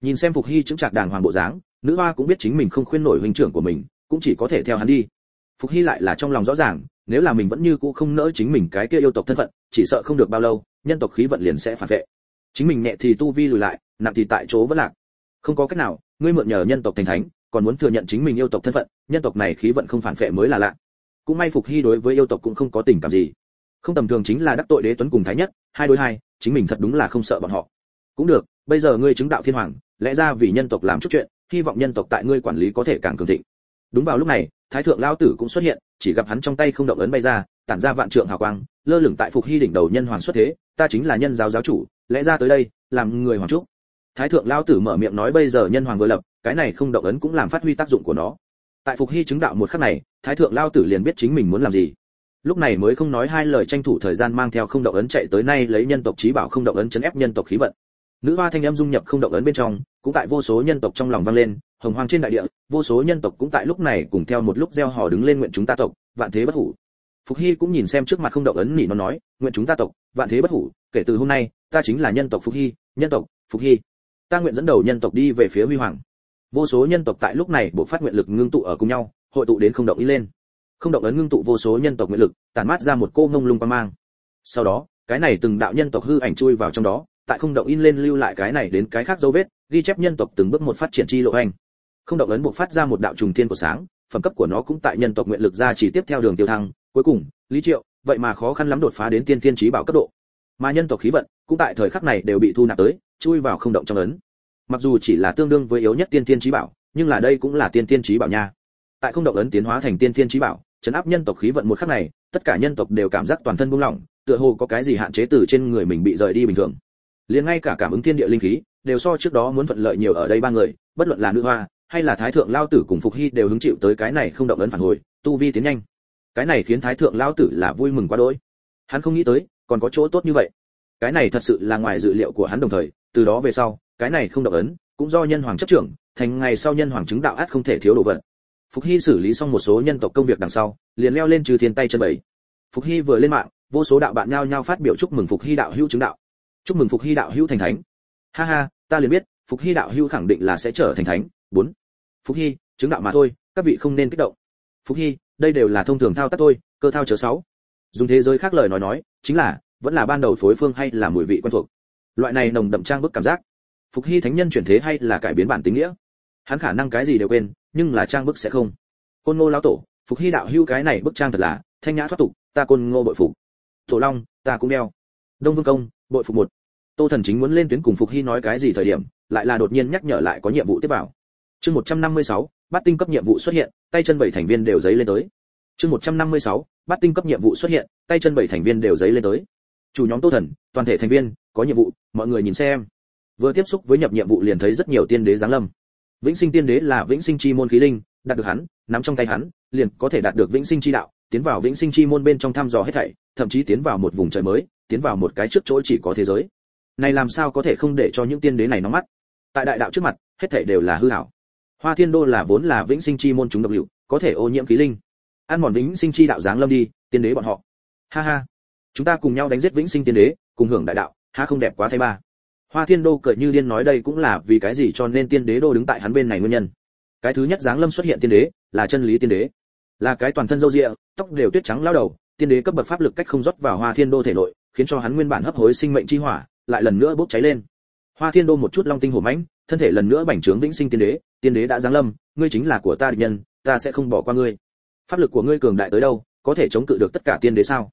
Nhìn xem phục hy chứng trạc đàng hoàng bộ dáng, nữ hoa cũng biết chính mình không khuyên nổi huynh trưởng của mình, cũng chỉ có thể theo hắn đi. Phục hy lại là trong lòng rõ ràng, nếu là mình vẫn như cũ không nỡ chính mình cái kia yêu tộc thân phận, chỉ sợ không được bao lâu, nhân tộc khí vận liền sẽ phản vệ chính mình nhẹ thì tu vi lùi lại, nặng thì tại chỗ vẫn lạc. Không có cách nào, ngươi mượn nhờ nhân tộc thành thánh, còn muốn thừa nhận chính mình yêu tộc thân phận, nhân tộc này khí vận không phản phệ mới là lạ. Cũng may phục hy đối với yêu tộc cũng không có tình cảm gì. Không tầm thường chính là đắc tội đế tuấn cùng thái nhất, hai đối hai, chính mình thật đúng là không sợ bọn họ. Cũng được, bây giờ ngươi chứng đạo thiên hoàng, lẽ ra vì nhân tộc làm chút chuyện, hy vọng nhân tộc tại ngươi quản lý có thể càng cường thịnh. Đúng vào lúc này, thái thượng lao tử cũng xuất hiện, chỉ gặp hắn trong tay không động ấn bay ra, tản ra vạn trượng hào quang, lơ lửng tại phục hy đỉnh đầu nhân hoàng xuất thế, ta chính là nhân giáo giáo chủ lẽ ra tới đây, làm người hoàng trúc. Thái thượng lao tử mở miệng nói bây giờ nhân hoàng vừa lập, cái này không động ấn cũng làm phát huy tác dụng của nó. Tại phục hy chứng đạo một khắc này, thái thượng lao tử liền biết chính mình muốn làm gì. Lúc này mới không nói hai lời tranh thủ thời gian mang theo không động ấn chạy tới nay lấy nhân tộc trí bảo không động ấn chấn ép nhân tộc khí vận. Nữ hoa thanh âm dung nhập không động ấn bên trong, cũng tại vô số nhân tộc trong lòng vang lên, hồng hoang trên đại địa, vô số nhân tộc cũng tại lúc này cùng theo một lúc gieo hò đứng lên nguyện chúng ta tộc, vạn thế bất hủ. Phục hy cũng nhìn xem trước mặt không động ấn nỉ nó nói, nguyện chúng ta tộc, vạn thế bất hủ, kể từ hôm nay ta chính là nhân tộc phục hy, nhân tộc phục hy. Ta nguyện dẫn đầu nhân tộc đi về phía huy hoàng. Vô số nhân tộc tại lúc này bộ phát nguyện lực ngưng tụ ở cùng nhau, hội tụ đến không động ý lên. Không động ấn ngưng tụ vô số nhân tộc nguyện lực, tản mát ra một cô ngông lung quang mang. Sau đó, cái này từng đạo nhân tộc hư ảnh chui vào trong đó, tại không động in lên lưu lại cái này đến cái khác dấu vết, ghi chép nhân tộc từng bước một phát triển chi lộ hành. Không động ấn buộc phát ra một đạo trùng thiên của sáng, phẩm cấp của nó cũng tại nhân tộc nguyện lực ra chỉ tiếp theo đường tiêu thăng. Cuối cùng, lý triệu, vậy mà khó khăn lắm đột phá đến tiên tiên trí bảo cấp độ. Mà nhân tộc khí vận cũng tại thời khắc này đều bị thu nạp tới, chui vào không động trong ấn. Mặc dù chỉ là tương đương với yếu nhất tiên tiên trí bảo, nhưng là đây cũng là tiên tiên trí bảo nha. Tại không động ấn tiến hóa thành tiên tiên trí bảo chấn áp nhân tộc khí vận một khắc này, tất cả nhân tộc đều cảm giác toàn thân buông lỏng, tựa hồ có cái gì hạn chế từ trên người mình bị rời đi bình thường. Liền ngay cả cảm ứng thiên địa linh khí, đều so trước đó muốn thuận lợi nhiều ở đây ba người, bất luận là nữ hoa, hay là thái thượng lao tử cùng phục hy đều hứng chịu tới cái này không động ấn phản hồi, tu vi tiến nhanh. Cái này khiến thái thượng lao tử là vui mừng quá đỗi. Hắn không nghĩ tới, còn có chỗ tốt như vậy cái này thật sự là ngoài dự liệu của hắn đồng thời, từ đó về sau, cái này không động ấn, cũng do nhân hoàng chấp trưởng, thành ngày sau nhân hoàng chứng đạo át không thể thiếu đồ vật. Phục hy xử lý xong một số nhân tộc công việc đằng sau, liền leo lên trừ thiên tay chân bảy. Phục hy vừa lên mạng, vô số đạo bạn nhao nhao phát biểu chúc mừng phục hy đạo hữu chứng đạo. Chúc mừng phục hy đạo hữu thành thánh. Ha ha, ta liền biết, phục hy đạo hữu khẳng định là sẽ trở thành thánh. Bốn. Phục hy, chứng đạo mà thôi, các vị không nên kích động. Phục hy, đây đều là thông thường thao tác thôi, cơ thao chờ sáu. Dùng thế giới khác lời nói nói, chính là vẫn là ban đầu phối phương hay là mùi vị quen thuộc. Loại này nồng đậm trang bức cảm giác. Phục hy thánh nhân chuyển thế hay là cải biến bản tính nghĩa? Hắn khả năng cái gì đều quên nhưng là trang bức sẽ không. Côn ngô lão tổ phục hy đạo hưu cái này bức trang thật là thanh nhã thoát tục ta côn ngô bội phục. Tổ long ta cũng đeo. Đông vương công bội phục một. Tô thần chính muốn lên tuyến cùng phục hy nói cái gì thời điểm lại là đột nhiên nhắc nhở lại có nhiệm vụ tiếp vào. Chương 156, bát tinh cấp nhiệm vụ xuất hiện tay chân bảy thành viên đều giấy lên tới. Chương 156, bát tinh cấp nhiệm vụ xuất hiện tay chân bảy thành viên đều giấy lên tới chủ nhóm tô thần, toàn thể thành viên, có nhiệm vụ, mọi người nhìn xem. Vừa tiếp xúc với nhập nhiệm vụ liền thấy rất nhiều tiên đế giáng lâm. Vĩnh sinh tiên đế là vĩnh sinh chi môn khí linh, đạt được hắn, nắm trong tay hắn, liền có thể đạt được vĩnh sinh chi đạo, tiến vào vĩnh sinh chi môn bên trong thăm dò hết thảy, thậm chí tiến vào một vùng trời mới, tiến vào một cái trước chỗ chỉ có thế giới. Này làm sao có thể không để cho những tiên đế này nóng mắt? Tại đại đạo trước mặt, hết thảy đều là hư ảo. Hoa thiên đô là vốn là vĩnh sinh chi môn chúng độc liệu có thể ô nhiễm khí linh. Ăn mòn vĩnh sinh chi đạo giáng lâm đi, tiên đế bọn họ. Ha ha chúng ta cùng nhau đánh giết vĩnh sinh tiên đế, cùng hưởng đại đạo ha không đẹp quá thay ba. Hoa thiên đô cười như điên nói đây cũng là vì cái gì cho nên tiên đế đô đứng tại hắn bên này nguyên nhân. Cái thứ nhất giáng lâm xuất hiện tiên đế, là chân lý tiên đế. Là cái toàn thân râu ria tóc đều tuyết trắng lao đầu, tiên đế cấp bậc pháp lực cách không rót vào hoa thiên đô thể nội, khiến cho hắn nguyên bản hấp hối sinh mệnh chi hỏa, lại lần nữa bốc cháy lên. Hoa thiên đô một chút long tinh hổ mãnh, thân thể lần nữa bành trướng vĩnh sinh tiên đế tiên đế đã giáng lâm, ngươi chính là của ta địch nhân, ta sẽ không bỏ qua ngươi. Pháp lực của ngươi cường đại tới đâu, có thể chống cự được tất cả tiên đế sao?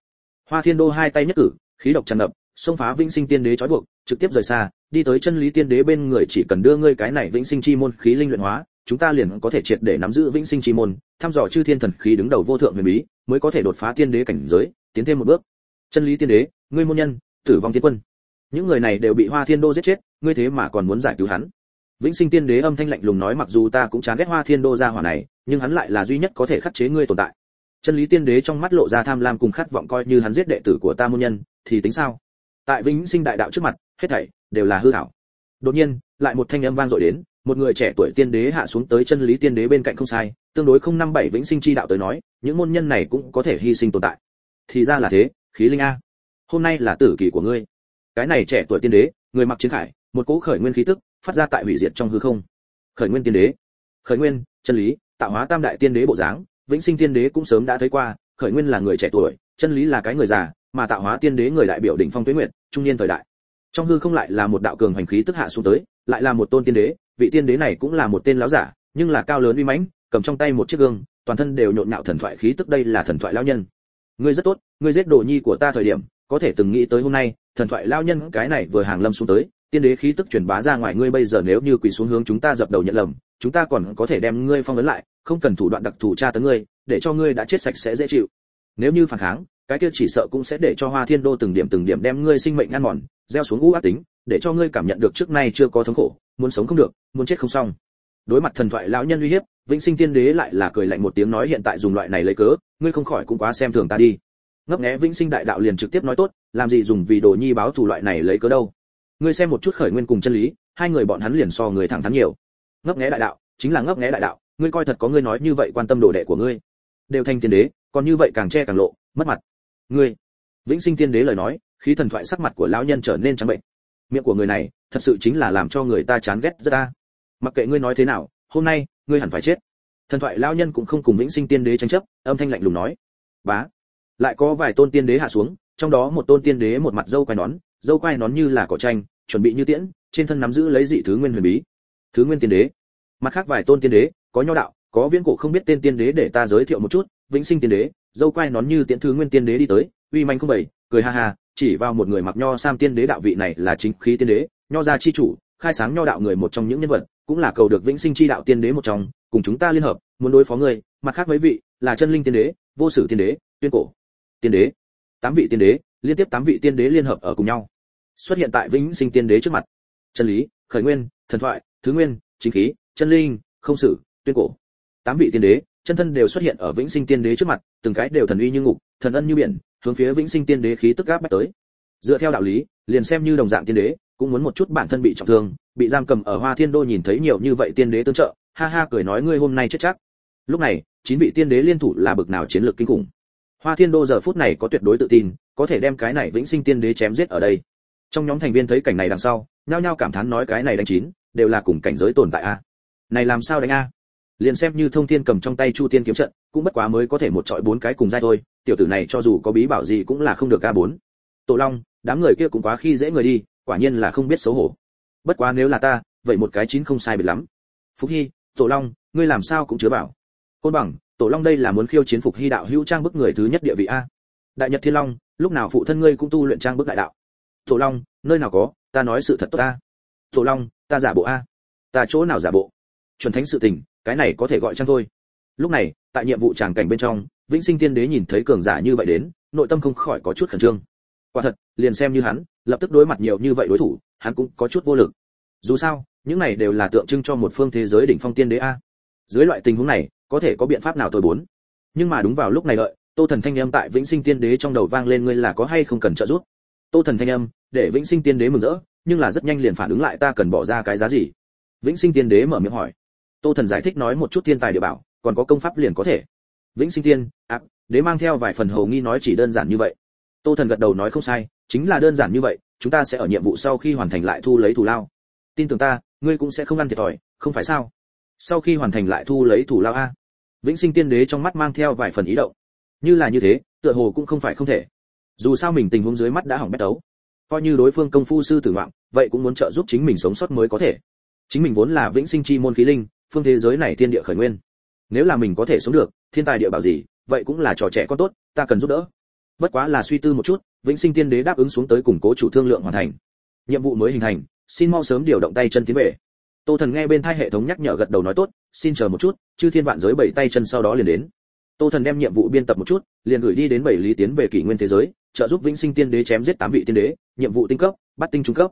Hoa thiên đô hai tay nhất cử, khí độc tràn ngập, xông phá vĩnh sinh tiên đế trói buộc, trực tiếp rời xa, đi tới chân lý tiên đế bên người chỉ cần đưa ngươi cái này vĩnh sinh chi môn khí linh luyện hóa, chúng ta liền có thể triệt để nắm giữ vĩnh sinh chi môn, thăm dò chư thiên thần khí đứng đầu vô thượng huyền bí, mới có thể đột phá tiên đế cảnh giới, tiến thêm một bước. Chân lý tiên đế, ngươi môn nhân, tử vong tiên quân. Những người này đều bị hoa thiên đô giết chết, ngươi thế mà còn muốn giải cứu hắn. Vĩnh sinh tiên đế âm thanh lạnh lùng nói mặc dù ta cũng chán ghét hoa thiên đô ra hỏa này, nhưng hắn lại là duy nhất có thể khắc chế ngươi tồn tại chân lý tiên đế trong mắt lộ ra tham lam cùng khát vọng coi như hắn giết đệ tử của ta môn nhân, thì tính sao? Tại vĩnh sinh đại đạo trước mặt, hết thảy đều là hư ảo. Đột nhiên, lại một thanh âm vang dội đến, một người trẻ tuổi tiên đế hạ xuống tới chân lý tiên đế bên cạnh không sai, tương đối không năm bảy vĩnh sinh chi đạo tới nói, những môn nhân này cũng có thể hy sinh tồn tại. Thì ra là thế, khí linh a. Hôm nay là tử kỳ của ngươi. Cái này trẻ tuổi tiên đế, người mặc chiến khải, một cỗ khởi nguyên khí tức, phát ra tại hủy diệt trong hư không. Khởi nguyên tiên đế. Khởi nguyên, chân lý, tạo hóa tam đại tiên đế bộ dáng vĩnh sinh tiên đế cũng sớm đã thấy qua, khởi nguyên là người trẻ tuổi, chân lý là cái người già, mà tạo hóa tiên đế người đại biểu đỉnh phong tuế nguyệt, trung niên thời đại. Trong hư không lại là một đạo cường hành khí tức hạ xuống tới, lại là một tôn tiên đế, vị tiên đế này cũng là một tên lão giả, nhưng là cao lớn uy mãnh, cầm trong tay một chiếc gương, toàn thân đều nhộn nhạo thần thoại khí tức đây là thần thoại lão nhân. Ngươi rất tốt, ngươi giết đồ nhi của ta thời điểm, có thể từng nghĩ tới hôm nay, thần thoại lão nhân cái này vừa hàng lâm xuống tới, tiên đế khí tức truyền bá ra ngoài ngươi bây giờ nếu như quỳ xuống hướng chúng ta dập đầu nhận lầm chúng ta còn có thể đem ngươi phong ấn lại, không cần thủ đoạn đặc thù tra tấn ngươi, để cho ngươi đã chết sạch sẽ dễ chịu. Nếu như phản kháng, cái kia chỉ sợ cũng sẽ để cho hoa thiên đô từng điểm từng điểm đem ngươi sinh mệnh ngăn mòn, gieo xuống u ác tính, để cho ngươi cảm nhận được trước nay chưa có thống khổ, muốn sống không được, muốn chết không xong. Đối mặt thần thoại lão nhân uy hiếp, vĩnh sinh tiên đế lại là cười lạnh một tiếng nói hiện tại dùng loại này lấy cớ, ngươi không khỏi cũng quá xem thường ta đi. Ngấp nghé vĩnh sinh đại đạo liền trực tiếp nói tốt, làm gì dùng vì đồ nhi báo thù loại này lấy cớ đâu. Ngươi xem một chút khởi nguyên cùng chân lý, hai người bọn hắn liền so người thẳng thắn nhiều ngấp nghé đại đạo, chính là ngấp nghé đại đạo, ngươi coi thật có ngươi nói như vậy quan tâm đồ đệ của ngươi. Đều thành tiên đế, còn như vậy càng che càng lộ, mất mặt. Ngươi, vĩnh sinh tiên đế lời nói, khí thần thoại sắc mặt của lão nhân trở nên trắng bệnh. Miệng của người này, thật sự chính là làm cho người ta chán ghét rất ta mặc kệ ngươi nói thế nào, hôm nay, ngươi hẳn phải chết. Thần thoại lão nhân cũng không cùng vĩnh sinh tiên đế tranh chấp, âm thanh lạnh lùng nói. Bá, lại có vài tôn tiên đế hạ xuống, trong đó một tôn tiên đế một mặt dâu quai nón, dâu quai nón như là cỏ tranh, chuẩn bị như tiễn, trên thân nắm giữ lấy dị thứ nguyên huyền bí thứ nguyên tiên đế. Mặt khác vài tôn tiên đế, có nho đạo, có viễn cổ không biết tên tiên đế để ta giới thiệu một chút. Vĩnh sinh tiên đế, dâu quai nón như tiễn thứ nguyên tiên đế đi tới, uy manh không bảy cười ha ha, chỉ vào một người mặc nho sam tiên đế đạo vị này là chính khí tiên đế, nho gia chi chủ, khai sáng nho đạo người một trong những nhân vật, cũng là cầu được vĩnh sinh chi đạo tiên đế một trong, cùng chúng ta liên hợp, muốn đối phó người. Mặt khác mấy vị, là chân linh tiên đế, vô sử tiên đế, tuyên cổ tiên đế. Tám vị tiên đế, liên tiếp tám vị tiên đế liên hợp ở cùng nhau, xuất hiện tại vĩnh sinh tiên đế trước mặt. Chân lý, khởi nguyên, thần thoại thứ nguyên, chính khí, chân linh, không sử, tuyên cổ. Tám vị tiên đế, chân thân đều xuất hiện ở vĩnh sinh tiên đế trước mặt, từng cái đều thần uy như ngục, thần ân như biển, hướng phía vĩnh sinh tiên đế khí tức gáp bách tới. Dựa theo đạo lý, liền xem như đồng dạng tiên đế, cũng muốn một chút bản thân bị trọng thương, bị giam cầm ở hoa thiên đô nhìn thấy nhiều như vậy tiên đế tương trợ, ha ha cười nói ngươi hôm nay chết chắc. Lúc này, chín vị tiên đế liên thủ là bực nào chiến lược kinh khủng. Hoa thiên đô giờ phút này có tuyệt đối tự tin, có thể đem cái này vĩnh sinh tiên đế chém giết ở đây. Trong nhóm thành viên thấy cảnh này đằng sau, nhao nhao cảm thán nói cái này đánh chín đều là cùng cảnh giới tồn tại a. Này làm sao đánh a? Liền xem như thông thiên cầm trong tay chu tiên kiếm trận, cũng bất quá mới có thể một trọi bốn cái cùng giai thôi, tiểu tử này cho dù có bí bảo gì cũng là không được ca bốn. Tổ long, đám người kia cũng quá khi dễ người đi, quả nhiên là không biết xấu hổ. Bất quá nếu là ta, vậy một cái chín không sai biệt lắm. Phúc hy, tổ long, ngươi làm sao cũng chứa bảo. Côn bằng, tổ long đây là muốn khiêu chiến phục hy đạo hữu trang bức người thứ nhất địa vị a. Đại nhật thiên long, lúc nào phụ thân ngươi cũng tu luyện trang bức đại đạo. Tổ long, nơi nào có, ta nói sự thật tốt ta tổ long, ta giả bộ a. Ta chỗ nào giả bộ? Chuẩn thánh sự tình, cái này có thể gọi chăng thôi? Lúc này, tại nhiệm vụ tràng cảnh bên trong, vĩnh sinh tiên đế nhìn thấy cường giả như vậy đến, nội tâm không khỏi có chút khẩn trương. Quả thật, liền xem như hắn, lập tức đối mặt nhiều như vậy đối thủ, hắn cũng có chút vô lực. Dù sao, những này đều là tượng trưng cho một phương thế giới đỉnh phong tiên đế a. Dưới loại tình huống này, có thể có biện pháp nào tôi bốn? nhưng mà đúng vào lúc này đợi, tô thần thanh âm tại vĩnh sinh tiên đế trong đầu vang lên ngươi là có hay không cần trợ giúp? Tô thần thanh âm, để vĩnh sinh tiên đế mừng rỡ nhưng là rất nhanh liền phản ứng lại ta cần bỏ ra cái giá gì? Vĩnh sinh tiên đế mở miệng hỏi. Tô thần giải thích nói một chút thiên tài địa bảo, còn có công pháp liền có thể. Vĩnh sinh tiên, ác, đế mang theo vài phần hầu nghi nói chỉ đơn giản như vậy. Tô thần gật đầu nói không sai, chính là đơn giản như vậy, chúng ta sẽ ở nhiệm vụ sau khi hoàn thành lại thu lấy thù lao. Tin tưởng ta, ngươi cũng sẽ không ăn thiệt thòi, không phải sao? Sau khi hoàn thành lại thu lấy thù lao a. Vĩnh sinh tiên đế trong mắt mang theo vài phần ý động. Như là như thế, tựa hồ cũng không phải không thể. Dù sao mình tình huống dưới mắt đã hỏng bét đấu coi như đối phương công phu sư tử ngoạn, vậy cũng muốn trợ giúp chính mình sống sót mới có thể. Chính mình vốn là vĩnh sinh chi môn khí linh, phương thế giới này thiên địa khởi nguyên. Nếu là mình có thể sống được, thiên tài địa bảo gì, vậy cũng là trò trẻ con tốt, ta cần giúp đỡ. Bất quá là suy tư một chút, vĩnh sinh tiên đế đáp ứng xuống tới củng cố chủ thương lượng hoàn thành. Nhiệm vụ mới hình thành, xin mau sớm điều động tay chân tiến về. Tô thần nghe bên thai hệ thống nhắc nhở gật đầu nói tốt, xin chờ một chút, chư thiên vạn giới bảy tay chân sau đó liền đến. Tô thần đem nhiệm vụ biên tập một chút, liền gửi đi đến bảy lý tiến về kỷ nguyên thế giới trợ giúp vĩnh sinh tiên đế chém giết tám vị tiên đế, nhiệm vụ tinh cấp, bắt tinh trung cấp.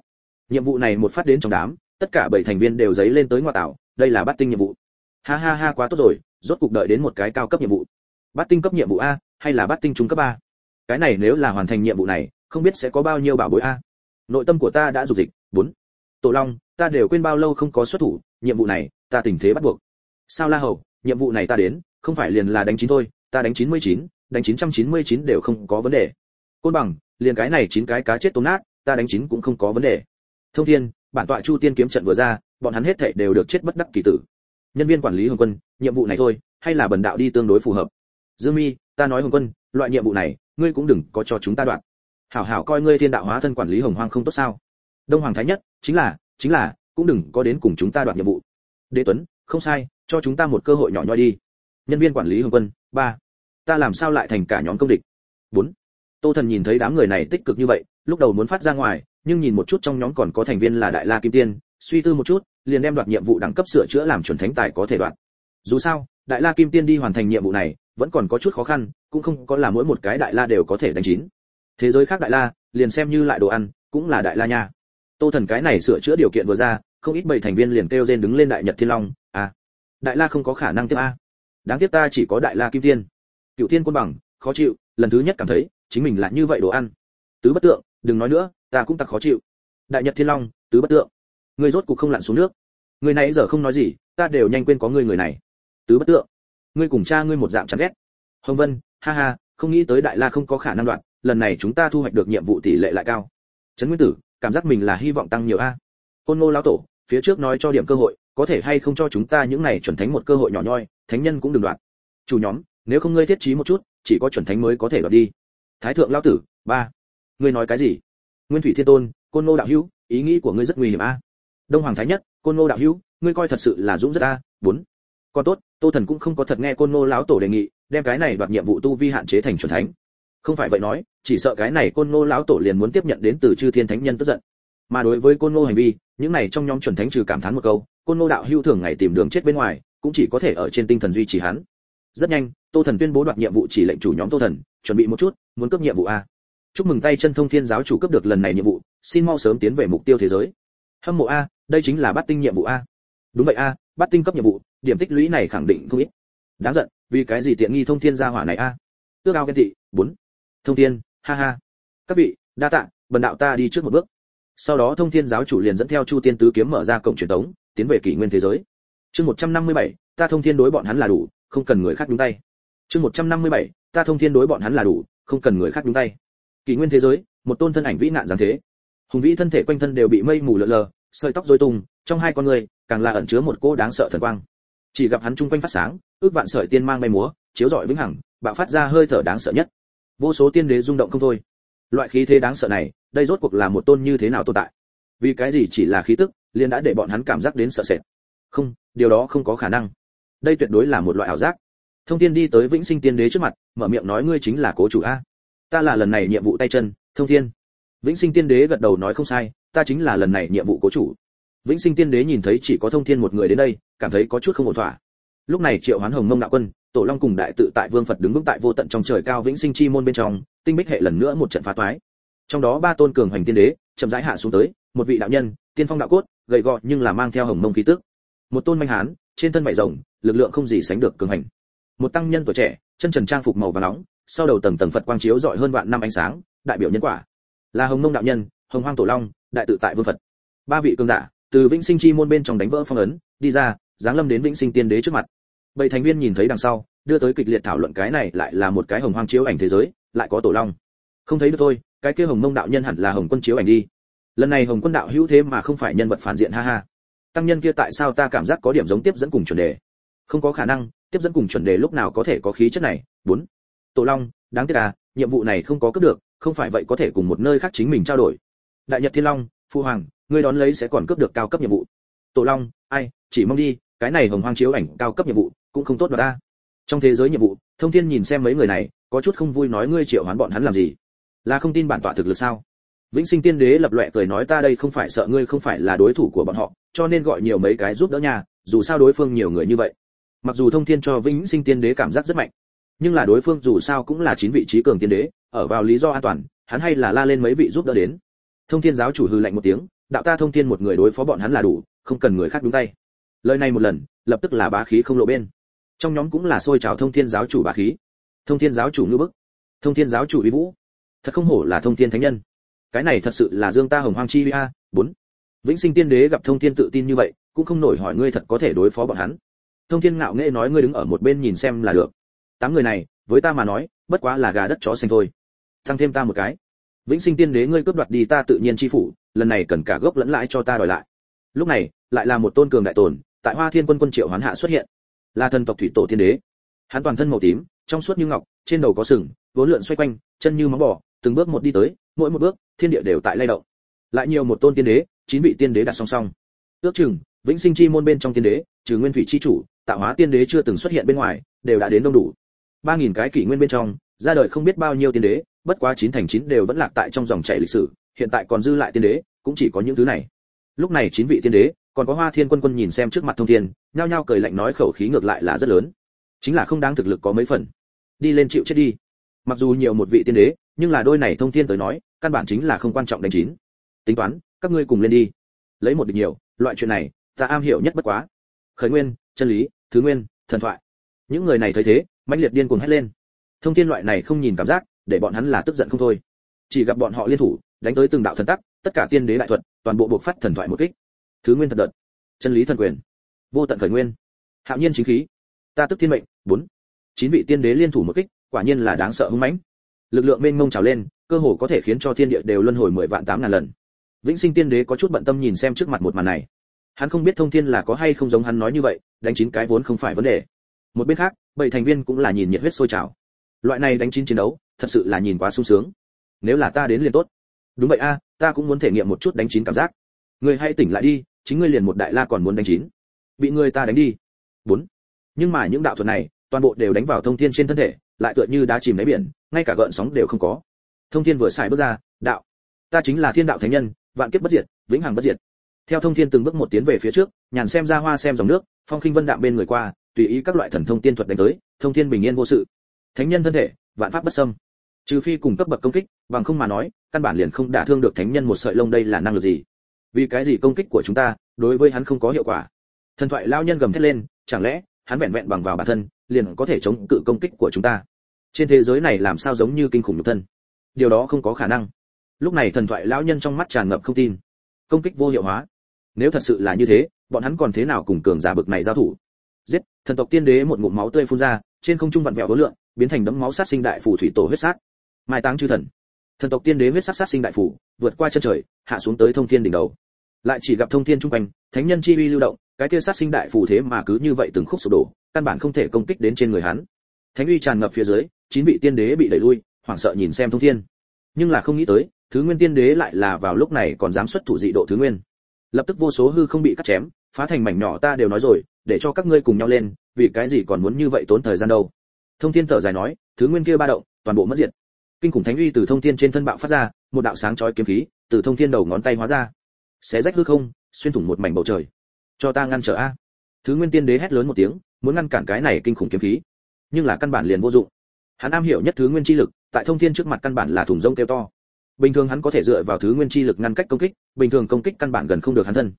Nhiệm vụ này một phát đến trong đám, tất cả bảy thành viên đều giấy lên tới ngoại tảo đây là bắt tinh nhiệm vụ. Ha ha ha, quá tốt rồi, rốt cục đợi đến một cái cao cấp nhiệm vụ. Bắt tinh cấp nhiệm vụ a, hay là bắt tinh trung cấp a? Cái này nếu là hoàn thành nhiệm vụ này, không biết sẽ có bao nhiêu bảo bối a. Nội tâm của ta đã dục dịch. Bốn. Tổ long, ta đều quên bao lâu không có xuất thủ, nhiệm vụ này, ta tình thế bắt buộc. Sao la hầu, nhiệm vụ này ta đến, không phải liền là đánh chín thôi, ta đánh chín mươi chín, đánh chín trăm chín mươi chín đều không có vấn đề côn bằng, liền cái này chín cái cá chết tốn nát, ta đánh chín cũng không có vấn đề. Thông thiên, bản tọa chu tiên kiếm trận vừa ra, bọn hắn hết thảy đều được chết bất đắc kỳ tử. Nhân viên quản lý hồng quân, nhiệm vụ này thôi, hay là bần đạo đi tương đối phù hợp. Dương mi, ta nói hồng quân, loại nhiệm vụ này, ngươi cũng đừng có cho chúng ta đoạn. Hảo hảo coi ngươi thiên đạo hóa thân quản lý hồng hoang không tốt sao? Đông hoàng thái nhất, chính là chính là, cũng đừng có đến cùng chúng ta đoạt nhiệm vụ. Đế tuấn, không sai, cho chúng ta một cơ hội nhỏ nhoi đi. Nhân viên quản lý hồng quân, ba, ta làm sao lại thành cả nhóm công địch? Bốn tô thần nhìn thấy đám người này tích cực như vậy, lúc đầu muốn phát ra ngoài, nhưng nhìn một chút trong nhóm còn có thành viên là đại la kim tiên, suy tư một chút, liền đem đoạt nhiệm vụ đẳng cấp sửa chữa làm chuẩn thánh tài có thể đoạt. Dù sao, đại la kim tiên đi hoàn thành nhiệm vụ này, vẫn còn có chút khó khăn, cũng không có là mỗi một cái đại la đều có thể đánh chín. Thế giới khác đại la, liền xem như lại đồ ăn, cũng là đại la nha. Tô thần cái này sửa chữa điều kiện vừa ra, không ít bảy thành viên liền kêu rên đứng lên đại nhật thiên long à đại la không có khả năng tiếp a. Đáng tiếc ta chỉ có đại la kim tiên. Cựu thiên quân bằng, khó chịu, lần thứ nhất cảm thấy chính mình là như vậy đồ ăn. Tứ bất tượng, đừng nói nữa, ta cũng tặc khó chịu. Đại nhật thiên long, tứ bất tượng. Người rốt cục không lặn xuống nước. Người này giờ không nói gì, ta đều nhanh quên có người người này. Tứ bất tượng. Ngươi cùng cha ngươi một dạng chán ghét. Hồng vân, ha ha, không nghĩ tới đại la không có khả năng đoạn, lần này chúng ta thu hoạch được nhiệm vụ tỷ lệ lại cao. Trấn nguyên tử, cảm giác mình là hy vọng tăng nhiều a. Côn ngô lão tổ, phía trước nói cho điểm cơ hội, có thể hay không cho chúng ta những này chuẩn thánh một cơ hội nhỏ nhoi, thánh nhân cũng đừng đoạn. Chủ nhóm, nếu không ngươi thiết trí một chút, chỉ có chuẩn thánh mới có thể đoạt đi thái thượng lão tử, ba. Ngươi nói cái gì? Nguyên thủy thiên tôn, côn ngô đạo hữu, ý nghĩ của ngươi rất nguy hiểm a. Đông hoàng thái nhất, côn ngô đạo hữu, ngươi coi thật sự là dũng rất a, bốn. Còn tốt, tô thần cũng không có thật nghe côn ngô lão tổ đề nghị, đem cái này đoạt nhiệm vụ tu vi hạn chế thành chuẩn thánh. Không phải vậy nói, chỉ sợ cái này côn ngô lão tổ liền muốn tiếp nhận đến từ chư thiên thánh nhân tức giận. Mà đối với côn ngô hành vi, những này trong nhóm chuẩn thánh trừ cảm thán một câu, côn ngô đạo hưu thường ngày tìm đường chết bên ngoài, cũng chỉ có thể ở trên tinh thần duy trì hắn. Rất nhanh tô thần tuyên bố đoạt nhiệm vụ chỉ lệnh chủ nhóm tô thần chuẩn bị một chút muốn cấp nhiệm vụ a. Chúc mừng tay chân thông thiên giáo chủ cấp được lần này nhiệm vụ xin mau sớm tiến về mục tiêu thế giới. Hâm mộ a đây chính là bắt tinh nhiệm vụ a. Đúng vậy a bắt tinh cấp nhiệm vụ điểm tích lũy này khẳng định không ít. Đáng giận vì cái gì tiện nghi thông thiên gia hỏa này a? Ước ao ghen thị bốn. Thông thiên ha ha. Các vị đa tạ bần đạo ta đi trước một bước. Sau đó thông thiên giáo chủ liền dẫn theo chu tiên tứ kiếm mở ra cổng truyền tống tiến về kỷ nguyên thế giới. Chương 157, ta thông thiên đối bọn hắn là đủ không cần người khác đúng tay chương 157, ta thông thiên đối bọn hắn là đủ không cần người khác đúng tay. Kỷ nguyên thế giới một tôn thân ảnh vĩ nạn dáng thế. Hùng vĩ thân thể quanh thân đều bị mây mù lờ lờ sợi tóc rối tung trong hai con người càng là ẩn chứa một cô đáng sợ thần quang. Chỉ gặp hắn trung quanh phát sáng ước vạn sợi tiên mang bay múa chiếu rọi vĩnh hằng bạo phát ra hơi thở đáng sợ nhất. Vô số tiên đế rung động không thôi. Loại khí thế đáng sợ này đây rốt cuộc là một tôn như thế nào tồn tại? Vì cái gì chỉ là khí tức liền đã để bọn hắn cảm giác đến sợ sệt? Không điều đó không có khả năng. Đây tuyệt đối là một loại ảo giác thông thiên đi tới vĩnh sinh tiên đế trước mặt, mở miệng nói ngươi chính là cố chủ a. Ta là lần này nhiệm vụ tay chân, thông thiên. Vĩnh sinh tiên đế gật đầu nói không sai, ta chính là lần này nhiệm vụ cố chủ. Vĩnh sinh tiên đế nhìn thấy chỉ có thông thiên một người đến đây, cảm thấy có chút không ổn thỏa. Lúc này triệu hoán hồng mông đạo quân, tổ long cùng đại tự tại vương phật đứng vững tại vô tận trong trời cao vĩnh sinh chi môn bên trong, tinh bích hệ lần nữa một trận phá toái. Trong đó ba tôn cường hoành tiên đế, chậm rãi hạ xuống tới, một vị đạo nhân, tiên phong đạo cốt, gầy gò nhưng là mang theo hồng mông khí tức. Một tôn manh hán, trên thân vảy rồng, lực lượng không gì sánh được cường hành một tăng nhân tuổi trẻ, chân trần trang phục màu và nóng, sau đầu tầng tầng phật quang chiếu rọi hơn vạn năm ánh sáng, đại biểu nhân quả. Là hồng nông đạo nhân, hồng hoang tổ long, đại tự tại vương phật. Ba vị cường giả, từ vĩnh sinh chi môn bên trong đánh vỡ phong ấn, đi ra, giáng lâm đến vĩnh sinh tiên đế trước mặt. Bảy thành viên nhìn thấy đằng sau, đưa tới kịch liệt thảo luận cái này lại là một cái hồng hoang chiếu ảnh thế giới, lại có tổ long. Không thấy được thôi, cái kia hồng mông đạo nhân hẳn là hồng quân chiếu ảnh đi. Lần này hồng quân đạo hữu thế mà không phải nhân vật phản diện, ha ha. Tăng nhân kia tại sao ta cảm giác có điểm giống tiếp dẫn cùng chuẩn đề? Không có khả năng tiếp dẫn cùng chuẩn đề lúc nào có thể có khí chất này. Bốn, tổ long, đáng tiếc à nhiệm vụ này không có cấp được, không phải vậy có thể cùng một nơi khác chính mình trao đổi. Đại nhật thiên long, phu hoàng, ngươi đón lấy sẽ còn cướp được cao cấp nhiệm vụ. Tổ long, ai, chỉ mong đi, cái này hồng hoang chiếu ảnh cao cấp nhiệm vụ, cũng không tốt đoạt ta. Trong thế giới nhiệm vụ, thông thiên nhìn xem mấy người này, có chút không vui nói ngươi triệu hoán bọn hắn làm gì? Là không tin bản tọa thực lực sao? Vĩnh sinh tiên đế lập loẹ cười nói ta đây không phải sợ ngươi không phải là đối thủ của bọn họ, cho nên gọi nhiều mấy cái giúp đỡ nhà dù sao đối phương nhiều người như vậy mặc dù thông thiên cho vĩnh sinh tiên đế cảm giác rất mạnh, nhưng là đối phương dù sao cũng là chín vị trí cường tiên đế, ở vào lý do an toàn, hắn hay là la lên mấy vị giúp đỡ đến. Thông thiên giáo chủ hư lạnh một tiếng, đạo ta thông thiên một người đối phó bọn hắn là đủ, không cần người khác đúng tay. Lời này một lần, lập tức là bá khí không lộ bên. Trong nhóm cũng là xôi trào thông thiên giáo chủ bá khí. Thông thiên giáo chủ ngư bức. Thông thiên giáo chủ uy vũ. Thật không hổ là thông thiên thánh nhân. Cái này thật sự là dương ta hồng hoang chi a, bốn. Vĩnh sinh tiên đế gặp thông thiên tự tin như vậy, cũng không nổi hỏi ngươi thật có thể đối phó bọn hắn thông thiên ngạo nghễ nói ngươi đứng ở một bên nhìn xem là được. Tám người này, với ta mà nói, bất quá là gà đất chó xanh thôi. Thăng thêm ta một cái. Vĩnh sinh tiên đế ngươi cướp đoạt đi ta tự nhiên chi phủ, lần này cần cả gốc lẫn lãi cho ta đòi lại. Lúc này, lại là một tôn cường đại tồn, tại hoa thiên quân quân triệu hoán hạ xuất hiện. Là thần tộc thủy tổ tiên đế. Hắn toàn thân màu tím, trong suốt như ngọc, trên đầu có sừng, vốn lượn xoay quanh, chân như móng bò, từng bước một đi tới, mỗi một bước, thiên địa đều tại lay động. Lại nhiều một tôn tiên đế, chín vị tiên đế đặt song song. Ước chừng, vĩnh sinh chi môn bên trong tiên đế, trừ nguyên thủy chi chủ tạo hóa tiên đế chưa từng xuất hiện bên ngoài, đều đã đến đông đủ. Ba nghìn cái kỷ nguyên bên trong, ra đời không biết bao nhiêu tiên đế, bất quá chín thành chín đều vẫn lạc tại trong dòng chảy lịch sử, hiện tại còn dư lại tiên đế, cũng chỉ có những thứ này. Lúc này chín vị tiên đế, còn có hoa thiên quân quân nhìn xem trước mặt thông thiên, nhao nhao cười lạnh nói khẩu khí ngược lại là rất lớn. Chính là không đáng thực lực có mấy phần. Đi lên chịu chết đi. Mặc dù nhiều một vị tiên đế, nhưng là đôi này thông thiên tới nói, căn bản chính là không quan trọng đánh chín. Tính toán, các ngươi cùng lên đi. Lấy một địch nhiều, loại chuyện này, ta am hiểu nhất bất quá. Khởi nguyên chân lý, thứ nguyên, thần thoại. Những người này thấy thế, mãnh liệt điên cuồng hét lên. Thông thiên loại này không nhìn cảm giác, để bọn hắn là tức giận không thôi. Chỉ gặp bọn họ liên thủ, đánh tới từng đạo thần tắc, tất cả tiên đế đại thuật, toàn bộ buộc phát thần thoại một kích. Thứ nguyên thật đợt, chân lý thần quyền, vô tận khởi nguyên. Hạo nhiên chính khí, ta tức thiên mệnh, bốn. Chín vị tiên đế liên thủ một kích, quả nhiên là đáng sợ hung mãnh. Lực lượng mênh mông trào lên, cơ hồ có thể khiến cho thiên địa đều luân hồi mười vạn tám ngàn lần. Vĩnh sinh tiên đế có chút bận tâm nhìn xem trước mặt một màn này hắn không biết thông thiên là có hay không giống hắn nói như vậy, đánh chín cái vốn không phải vấn đề. Một bên khác, bảy thành viên cũng là nhìn nhiệt huyết sôi trào. Loại này đánh chín chiến đấu, thật sự là nhìn quá sung sướng. Nếu là ta đến liền tốt. Đúng vậy a, ta cũng muốn thể nghiệm một chút đánh chín cảm giác. Người hay tỉnh lại đi, chính ngươi liền một đại la còn muốn đánh chín. Bị người ta đánh đi. Bốn. Nhưng mà những đạo thuật này, toàn bộ đều đánh vào thông thiên trên thân thể, lại tựa như đá chìm đáy biển, ngay cả gợn sóng đều không có. Thông thiên vừa xài bước ra, đạo. Ta chính là thiên đạo thánh nhân, vạn kiếp bất diệt, vĩnh hằng bất diệt theo thông thiên từng bước một tiến về phía trước, nhàn xem ra hoa xem dòng nước, phong khinh vân đạm bên người qua, tùy ý các loại thần thông tiên thuật đánh tới, thông thiên bình yên vô sự. Thánh nhân thân thể, vạn pháp bất xâm. Trừ phi cùng cấp bậc công kích, bằng không mà nói, căn bản liền không đả thương được thánh nhân một sợi lông đây là năng lực gì. Vì cái gì công kích của chúng ta, đối với hắn không có hiệu quả? Thần thoại lao nhân gầm thét lên, chẳng lẽ, hắn vẹn vẹn bằng vào bản thân, liền có thể chống cự công kích của chúng ta? Trên thế giới này làm sao giống như kinh khủng nhục thân? Điều đó không có khả năng. Lúc này thần thoại lão nhân trong mắt tràn ngập không tin. Công kích vô hiệu hóa nếu thật sự là như thế, bọn hắn còn thế nào cùng cường giả bực này giao thủ? Giết, thần tộc tiên đế một ngụm máu tươi phun ra, trên không trung vặn vẹo hối lượng, biến thành đấm máu sát sinh đại phủ thủy tổ huyết sát. Mai táng chư thần. Thần tộc tiên đế huyết sát sát sinh đại phủ vượt qua chân trời, hạ xuống tới thông thiên đỉnh đầu. Lại chỉ gặp thông thiên trung quanh, thánh nhân chi uy lưu động, cái kia sát sinh đại phủ thế mà cứ như vậy từng khúc sụp đổ, căn bản không thể công kích đến trên người hắn. Thánh uy tràn ngập phía dưới, chín vị tiên đế bị đẩy lui, hoảng sợ nhìn xem thông thiên. Nhưng là không nghĩ tới, thứ nguyên tiên đế lại là vào lúc này còn dám xuất thủ dị độ thứ nguyên lập tức vô số hư không bị cắt chém, phá thành mảnh nhỏ ta đều nói rồi, để cho các ngươi cùng nhau lên, vì cái gì còn muốn như vậy tốn thời gian đâu. Thông thiên thở dài nói, thứ nguyên kia ba động, toàn bộ mất diệt. Kinh khủng thánh uy từ thông thiên trên thân bạo phát ra, một đạo sáng chói kiếm khí, từ thông thiên đầu ngón tay hóa ra. Xé rách hư không, xuyên thủng một mảnh bầu trời. Cho ta ngăn trở a. Thứ nguyên tiên đế hét lớn một tiếng, muốn ngăn cản cái này kinh khủng kiếm khí. Nhưng là căn bản liền vô dụng. Hắn am hiểu nhất thứ nguyên chi lực, tại thông thiên trước mặt căn bản là thùng rông kêu to bình thường hắn có thể dựa vào thứ nguyên chi lực ngăn cách công kích, bình thường công kích căn bản gần không được hắn thân.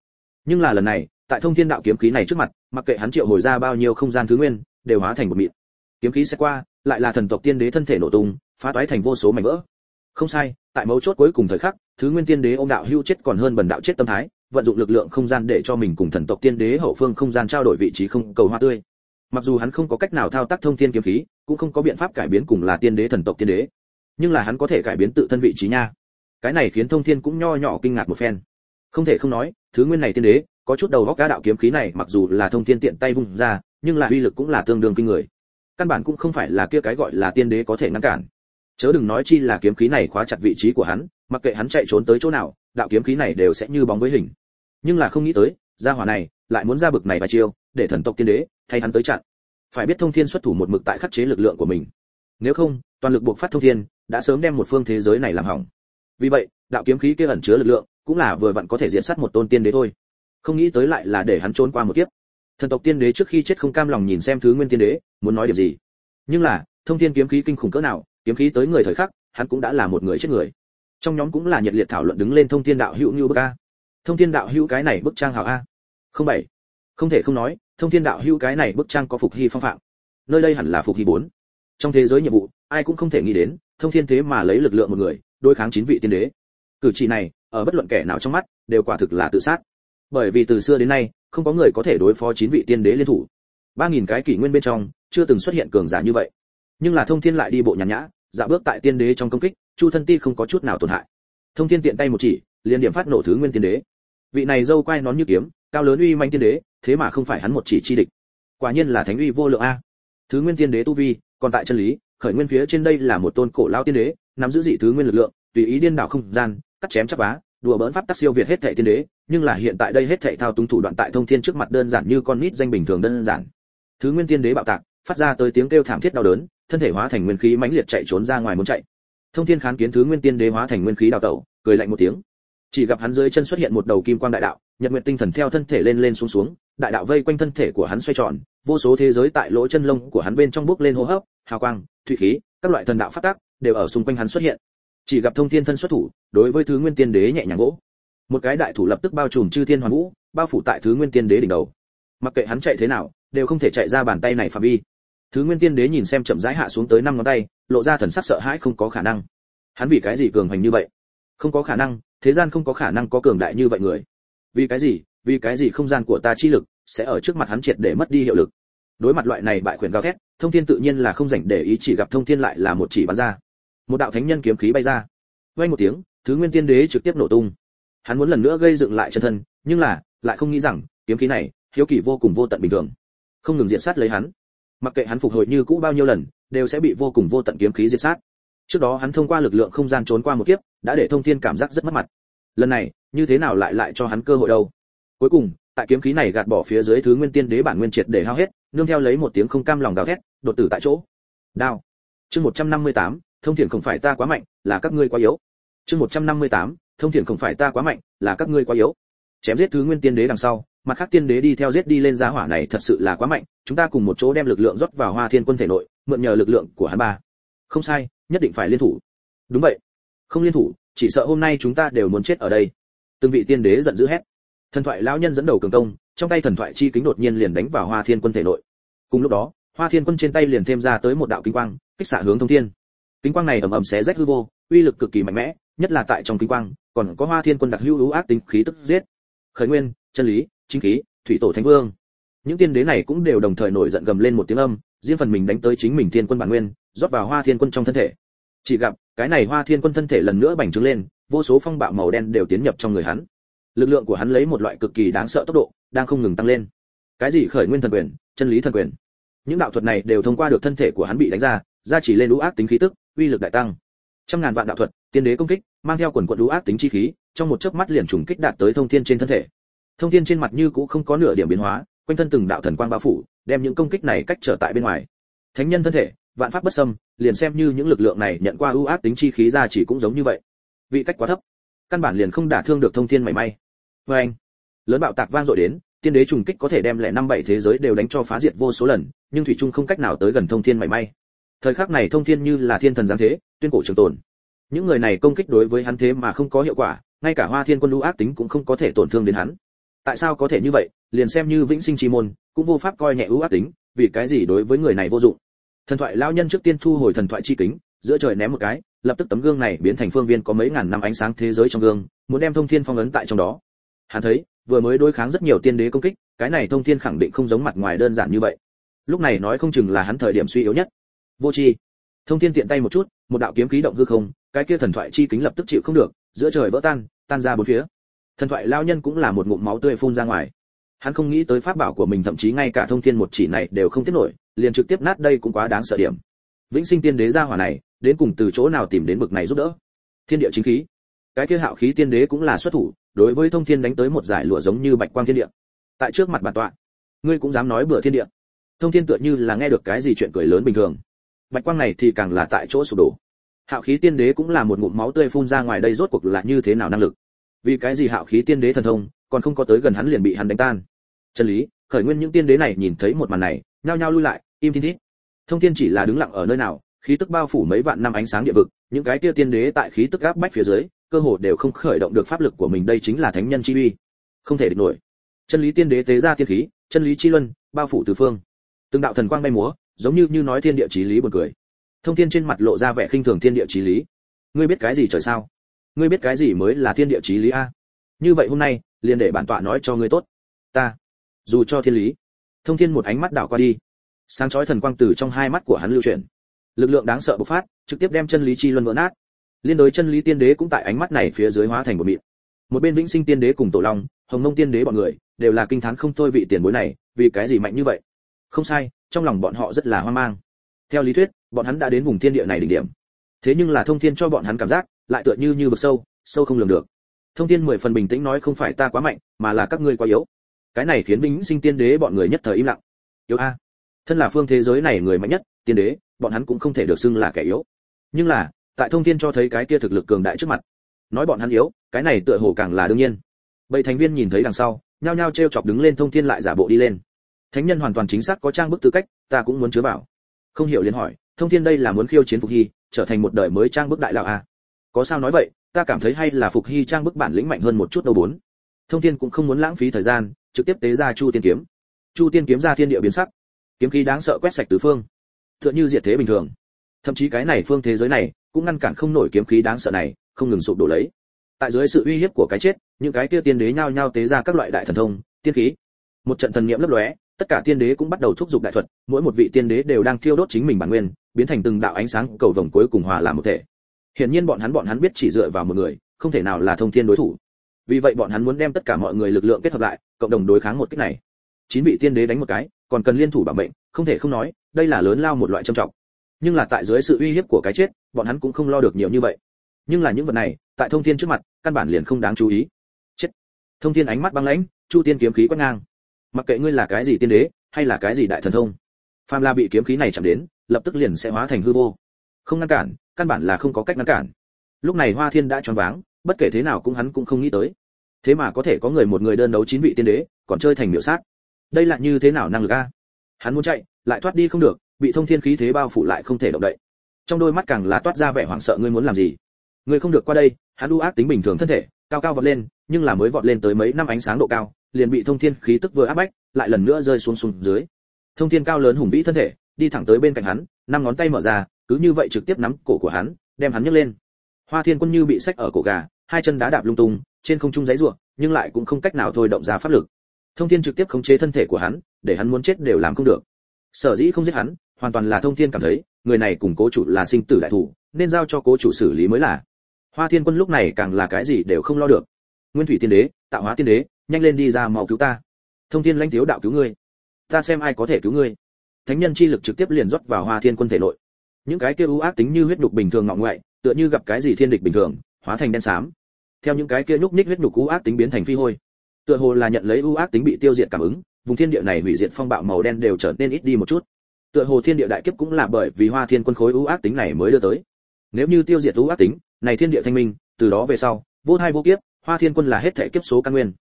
Nhưng là lần này, tại thông thiên đạo kiếm khí này trước mặt, mặc kệ hắn triệu hồi ra bao nhiêu không gian thứ nguyên, đều hóa thành một mịn. Kiếm khí sẽ qua, lại là thần tộc tiên đế thân thể nổ tung, phá toái thành vô số mảnh vỡ. Không sai, tại mấu chốt cuối cùng thời khắc, thứ nguyên tiên đế ôm đạo hưu chết còn hơn bần đạo chết tâm thái, vận dụng lực lượng không gian để cho mình cùng thần tộc tiên đế hậu phương không gian trao đổi vị trí không cầu hoa tươi. Mặc dù hắn không có cách nào thao tác thông thiên kiếm khí, cũng không có biện pháp cải biến cùng là tiên đế thần tộc tiên đế nhưng là hắn có thể cải biến tự thân vị trí nha. Cái này khiến thông thiên cũng nho nhỏ kinh ngạc một phen. Không thể không nói, thứ nguyên này tiên đế, có chút đầu góc cá đạo kiếm khí này mặc dù là thông thiên tiện tay vung ra, nhưng là uy lực cũng là tương đương kinh người. Căn bản cũng không phải là kia cái gọi là tiên đế có thể ngăn cản. Chớ đừng nói chi là kiếm khí này khóa chặt vị trí của hắn, mặc kệ hắn chạy trốn tới chỗ nào, đạo kiếm khí này đều sẽ như bóng với hình. Nhưng là không nghĩ tới, gia hỏa này lại muốn ra bực này vài chiêu, để thần tộc tiên đế thay hắn tới chặn. Phải biết thông thiên xuất thủ một mực tại khắc chế lực lượng của mình. Nếu không, toàn lực buộc phát thông thiên đã sớm đem một phương thế giới này làm hỏng. Vì vậy, đạo kiếm khí kia ẩn chứa lực lượng, cũng là vừa vặn có thể diễn sát một tôn tiên đế thôi. Không nghĩ tới lại là để hắn trốn qua một kiếp. Thần tộc tiên đế trước khi chết không cam lòng nhìn xem thứ nguyên tiên đế, muốn nói điều gì. Nhưng là, thông thiên kiếm khí kinh khủng cỡ nào, kiếm khí tới người thời khắc, hắn cũng đã là một người chết người. Trong nhóm cũng là nhiệt liệt thảo luận đứng lên thông thiên đạo hữu như bức a. Thông thiên đạo hữu cái này bức trang hào a. Không bảy. Không thể không nói, thông thiên đạo hữu cái này bức trang có phục hy phong phạm. Nơi đây hẳn là phục hy bốn. Trong thế giới nhiệm vụ, ai cũng không thể nghĩ đến thông thiên thế mà lấy lực lượng một người, đối kháng chín vị tiên đế. Cử chỉ này, ở bất luận kẻ nào trong mắt, đều quả thực là tự sát. Bởi vì từ xưa đến nay, không có người có thể đối phó chín vị tiên đế liên thủ. Ba nghìn cái kỷ nguyên bên trong, chưa từng xuất hiện cường giả như vậy. Nhưng là thông thiên lại đi bộ nhàn nhã dạ bước tại tiên đế trong công kích, chu thân ti không có chút nào tổn hại. Thông thiên tiện tay một chỉ, liền điểm phát nổ thứ nguyên tiên đế. Vị này dâu quai nón như kiếm, cao lớn uy manh tiên đế, thế mà không phải hắn một chỉ chi địch. Quả nhiên là thánh uy vô lượng a. Thứ nguyên tiên đế tu vi, còn tại chân lý khởi nguyên phía trên đây là một tôn cổ lao tiên đế, nắm giữ dị thứ nguyên lực lượng, tùy ý điên đảo không gian, cắt chém chắp vá, đùa bỡn pháp tắc siêu việt hết thệ tiên đế, nhưng là hiện tại đây hết thệ thao túng thủ đoạn tại thông thiên trước mặt đơn giản như con nít danh bình thường đơn giản. Thứ nguyên tiên đế bạo tạc, phát ra tới tiếng kêu thảm thiết đau đớn, thân thể hóa thành nguyên khí mãnh liệt chạy trốn ra ngoài muốn chạy. Thông thiên khán kiến thứ nguyên tiên đế hóa thành nguyên khí đào tẩu, cười lạnh một tiếng. Chỉ gặp hắn dưới chân xuất hiện một đầu kim quang đại đạo, nhật nguyện tinh thần theo thân thể lên lên xuống xuống, đại đạo vây quanh thân thể của hắn xoay tròn, vô số thế giới tại lỗ chân lông của hắn bên trong bước lên hô hấp, hào quang thủy khí, các loại thần đạo phát tác đều ở xung quanh hắn xuất hiện. Chỉ gặp thông thiên thân xuất thủ, đối với thứ nguyên tiên đế nhẹ nhàng gỗ một cái đại thủ lập tức bao trùm chư thiên hoàn vũ, bao phủ tại thứ nguyên tiên đế đỉnh đầu. Mặc kệ hắn chạy thế nào, đều không thể chạy ra bàn tay này phạm vi. Thứ nguyên tiên đế nhìn xem chậm rãi hạ xuống tới năm ngón tay, lộ ra thần sắc sợ hãi không có khả năng. Hắn vì cái gì cường hành như vậy? Không có khả năng, thế gian không có khả năng có cường đại như vậy người. Vì cái gì, vì cái gì không gian của ta chi lực sẽ ở trước mặt hắn triệt để mất đi hiệu lực? Đối mặt loại này bại quyền gào thét, thông thiên tự nhiên là không rảnh để ý chỉ gặp thông thiên lại là một chỉ bắn ra. Một đạo thánh nhân kiếm khí bay ra. Vang một tiếng, thứ nguyên tiên đế trực tiếp nổ tung. Hắn muốn lần nữa gây dựng lại chân thân, nhưng là, lại không nghĩ rằng, kiếm khí này, hiếu kỳ vô cùng vô tận bình thường. Không ngừng diện sát lấy hắn. Mặc kệ hắn phục hồi như cũ bao nhiêu lần, đều sẽ bị vô cùng vô tận kiếm khí diệt sát. Trước đó hắn thông qua lực lượng không gian trốn qua một kiếp, đã để thông thiên cảm giác rất mất mặt. Lần này, như thế nào lại lại cho hắn cơ hội đâu? Cuối cùng, tại kiếm khí này gạt bỏ phía dưới thứ nguyên tiên đế bản nguyên triệt để hao hết nương theo lấy một tiếng không cam lòng gào thét đột tử tại chỗ. Đao. Chương 158, thông thiền không phải ta quá mạnh là các ngươi quá yếu. Chương 158, thông thiền không phải ta quá mạnh là các ngươi quá yếu. Chém giết thứ nguyên tiên đế đằng sau mặt khác tiên đế đi theo giết đi lên giá hỏa này thật sự là quá mạnh chúng ta cùng một chỗ đem lực lượng rót vào hoa thiên quân thể nội mượn nhờ lực lượng của hắn ba. Không sai nhất định phải liên thủ. Đúng vậy. Không liên thủ chỉ sợ hôm nay chúng ta đều muốn chết ở đây. Từng vị tiên đế giận dữ hét thần thoại lão nhân dẫn đầu cường công, trong tay thần thoại chi kính đột nhiên liền đánh vào hoa thiên quân thể nội. Cùng lúc đó, hoa thiên quân trên tay liền thêm ra tới một đạo kính quang, kích xạ hướng thông thiên. Kính quang này ầm ầm xé rách hư vô, uy lực cực kỳ mạnh mẽ, nhất là tại trong kính quang, còn có hoa thiên quân đặc hữu lũ ác tính khí tức giết. Khởi nguyên, chân lý, chính khí, thủy tổ thánh vương. Những tiên đế này cũng đều đồng thời nổi giận gầm lên một tiếng âm, riêng phần mình đánh tới chính mình thiên quân bản nguyên, rót vào hoa thiên quân trong thân thể. Chỉ gặp, cái này hoa thiên quân thân thể lần nữa bành trướng lên, vô số phong bạo màu đen đều tiến nhập trong người hắn lực lượng của hắn lấy một loại cực kỳ đáng sợ tốc độ, đang không ngừng tăng lên. Cái gì khởi nguyên thần quyền, chân lý thần quyền? Những đạo thuật này đều thông qua được thân thể của hắn bị đánh ra ra chỉ lên lũ ác tính khí tức, uy lực đại tăng. Trăm ngàn vạn đạo thuật, tiên đế công kích, mang theo quần quận lũ ác tính chi khí, trong một chớp mắt liền trùng kích đạt tới thông thiên trên thân thể. Thông thiên trên mặt như cũ không có nửa điểm biến hóa, quanh thân từng đạo thần quang bao phủ, đem những công kích này cách trở tại bên ngoài. Thánh nhân thân thể, vạn pháp bất xâm, liền xem như những lực lượng này nhận qua ưu ác tính chi khí ra chỉ cũng giống như vậy. Vị cách quá thấp, căn bản liền không đả thương được thông thiên mảy may. Và anh, lớn bạo tạc vang dội đến, tiên đế trùng kích có thể đem lẻ năm bảy thế giới đều đánh cho phá diệt vô số lần, nhưng thủy trung không cách nào tới gần thông thiên mảy may. Thời khắc này thông thiên như là thiên thần giáng thế, tuyên cổ trường tồn. Những người này công kích đối với hắn thế mà không có hiệu quả, ngay cả hoa thiên quân lũ ác tính cũng không có thể tổn thương đến hắn. Tại sao có thể như vậy? Liền xem như vĩnh sinh chi môn, cũng vô pháp coi nhẹ ưu ác tính, vì cái gì đối với người này vô dụng? Thần thoại lão nhân trước tiên thu hồi thần thoại chi kính, giữa trời ném một cái, lập tức tấm gương này biến thành phương viên có mấy ngàn năm ánh sáng thế giới trong gương, muốn đem thông thiên phong ấn tại trong đó hắn thấy, vừa mới đối kháng rất nhiều tiên đế công kích, cái này thông thiên khẳng định không giống mặt ngoài đơn giản như vậy. Lúc này nói không chừng là hắn thời điểm suy yếu nhất. Vô chi thông thiên tiện tay một chút, một đạo kiếm khí động hư không, cái kia thần thoại chi kính lập tức chịu không được, giữa trời vỡ tan tan ra bốn phía. Thần thoại lao nhân cũng là một ngụm máu tươi phun ra ngoài. Hắn không nghĩ tới pháp bảo của mình thậm chí ngay cả thông thiên một chỉ này đều không tiết nổi, liền trực tiếp nát đây cũng quá đáng sợ điểm. Vĩnh sinh tiên đế gia hỏa này, đến cùng từ chỗ nào tìm đến bực này giúp đỡ? Thiên địa chính khí. Cái kia hạo khí tiên đế cũng là xuất thủ đối với thông thiên đánh tới một giải lụa giống như bạch quang thiên địa. Tại trước mặt bản tọa, ngươi cũng dám nói bừa thiên địa. Thông thiên tựa như là nghe được cái gì chuyện cười lớn bình thường. Bạch quang này thì càng là tại chỗ sụp đổ. Hạo khí tiên đế cũng là một ngụm máu tươi phun ra ngoài đây rốt cuộc là như thế nào năng lực? Vì cái gì hạo khí tiên đế thần thông, còn không có tới gần hắn liền bị hắn đánh tan? Chân lý, khởi nguyên những tiên đế này nhìn thấy một màn này, nhao nhao lui lại, im thiên thít. Thông thiên chỉ là đứng lặng ở nơi nào, khí tức bao phủ mấy vạn năm ánh sáng địa vực, những cái kia tiên đế tại khí tức áp bách phía dưới cơ hồ đều không khởi động được pháp lực của mình, đây chính là thánh nhân chi uy. Không thể địch nổi. Chân lý tiên đế tế ra tiên khí, chân lý chi luân, bao phủ tứ phương. Từng đạo thần quang bay múa, giống như như nói thiên địa chí lý buồn cười. Thông thiên trên mặt lộ ra vẻ khinh thường thiên địa chí lý. Ngươi biết cái gì trời sao? Ngươi biết cái gì mới là thiên địa chí lý a? Như vậy hôm nay, liền để bản tọa nói cho ngươi tốt. Ta, dù cho thiên lý. Thông thiên một ánh mắt đảo qua đi. Sáng chói thần quang từ trong hai mắt của hắn lưu chuyển. Lực lượng đáng sợ bộc phát, trực tiếp đem chân lý chi luân vỡ nát liên đối chân lý tiên đế cũng tại ánh mắt này phía dưới hóa thành một mịn. Một bên vĩnh sinh tiên đế cùng tổ long, hồng nông tiên đế bọn người, đều là kinh thán không thôi vị tiền bối này, vì cái gì mạnh như vậy? Không sai, trong lòng bọn họ rất là hoang mang. Theo lý thuyết, bọn hắn đã đến vùng thiên địa này đỉnh điểm. Thế nhưng là thông thiên cho bọn hắn cảm giác, lại tựa như như vực sâu sâu không lường được. Thông thiên mười phần bình tĩnh nói không phải ta quá mạnh, mà là các ngươi quá yếu. Cái này khiến vĩnh sinh tiên đế bọn người nhất thời im lặng. Yếu a. Thân là phương thế giới này người mạnh nhất, tiên đế, bọn hắn cũng không thể được xưng là kẻ yếu. Nhưng là tại thông thiên cho thấy cái kia thực lực cường đại trước mặt. Nói bọn hắn yếu, cái này tựa hồ càng là đương nhiên. Bảy thành viên nhìn thấy đằng sau, nhao nhao treo chọc đứng lên thông thiên lại giả bộ đi lên. Thánh nhân hoàn toàn chính xác có trang bức tư cách, ta cũng muốn chứa vào. Không hiểu liền hỏi, thông thiên đây là muốn khiêu chiến phục hy, trở thành một đời mới trang bức đại lão à? có sao nói vậy, ta cảm thấy hay là phục hy trang bức bản lĩnh mạnh hơn một chút đâu bốn. Thông thiên cũng không muốn lãng phí thời gian, trực tiếp tế ra chu tiên kiếm. Chu tiên kiếm ra thiên địa biến sắc. Kiếm khí đáng sợ quét sạch tứ phương. Tựa như diệt thế bình thường. Thậm chí cái này phương thế giới này cũng ngăn cản không nổi kiếm khí đáng sợ này, không ngừng sụp đổ lấy. Tại dưới sự uy hiếp của cái chết, những cái kia tiên đế nhao nhao tế ra các loại đại thần thông, tiên khí. Một trận thần niệm lấp lóe, tất cả tiên đế cũng bắt đầu thúc giục đại thuật, mỗi một vị tiên đế đều đang thiêu đốt chính mình bản nguyên, biến thành từng đạo ánh sáng, cầu vồng cuối cùng hòa làm một thể. Hiển nhiên bọn hắn bọn hắn biết chỉ dựa vào một người, không thể nào là thông thiên đối thủ. Vì vậy bọn hắn muốn đem tất cả mọi người lực lượng kết hợp lại, cộng đồng đối kháng một cách này. Chín vị tiên đế đánh một cái, còn cần liên thủ bảo mệnh, không thể không nói, đây là lớn lao một loại trầm trọng. Nhưng là tại dưới sự uy hiếp của cái chết bọn hắn cũng không lo được nhiều như vậy. Nhưng là những vật này, tại thông thiên trước mặt, căn bản liền không đáng chú ý. Chết. Thông thiên ánh mắt băng lãnh, chu tiên kiếm khí quét ngang. Mặc kệ ngươi là cái gì tiên đế, hay là cái gì đại thần thông, phàm la bị kiếm khí này chạm đến, lập tức liền sẽ hóa thành hư vô. Không ngăn cản, căn bản là không có cách ngăn cản. Lúc này hoa thiên đã choáng váng, bất kể thế nào cũng hắn cũng không nghĩ tới. Thế mà có thể có người một người đơn đấu chín vị tiên đế, còn chơi thành miểu sát. Đây là như thế nào năng lực a? Hắn muốn chạy, lại thoát đi không được, bị thông thiên khí thế bao phủ lại không thể động đậy trong đôi mắt càng là toát ra vẻ hoảng sợ, ngươi muốn làm gì? Ngươi không được qua đây, hắn u ác tính bình thường thân thể, cao cao vọt lên, nhưng là mới vọt lên tới mấy năm ánh sáng độ cao, liền bị thông thiên khí tức vừa áp bách, lại lần nữa rơi xuống xuống dưới. Thông thiên cao lớn hùng vĩ thân thể, đi thẳng tới bên cạnh hắn, năm ngón tay mở ra, cứ như vậy trực tiếp nắm cổ của hắn, đem hắn nhấc lên. Hoa thiên quân như bị sách ở cổ gà, hai chân đá đạp lung tung, trên không trung giấy ruộng nhưng lại cũng không cách nào thôi động ra pháp lực. Thông thiên trực tiếp khống chế thân thể của hắn, để hắn muốn chết đều làm không được. Sở dĩ không giết hắn, hoàn toàn là thông thiên cảm thấy người này cùng cố chủ là sinh tử đại thủ, nên giao cho cố chủ xử lý mới là. Hoa thiên quân lúc này càng là cái gì đều không lo được. Nguyên thủy tiên đế, tạo hóa tiên đế, nhanh lên đi ra mau cứu ta. Thông thiên lãnh thiếu đạo cứu ngươi. Ta xem ai có thể cứu ngươi. Thánh nhân chi lực trực tiếp liền rót vào hoa thiên quân thể nội. Những cái kia ưu ác tính như huyết nhục bình thường ngọng ngoại, tựa như gặp cái gì thiên địch bình thường, hóa thành đen xám. Theo những cái kia nhúc nhích huyết nhục ưu ác tính biến thành phi hôi, tựa hồ là nhận lấy ưu ác tính bị tiêu diệt cảm ứng, vùng thiên địa này hủy diệt phong bạo màu đen đều trở nên ít đi một chút tựa hồ thiên địa đại kiếp cũng là bởi vì hoa thiên quân khối ưu ác tính này mới đưa tới. Nếu như tiêu diệt ưu ác tính, này thiên địa thanh minh, từ đó về sau, vô thai vô kiếp, hoa thiên quân là hết thể kiếp số căn nguyên.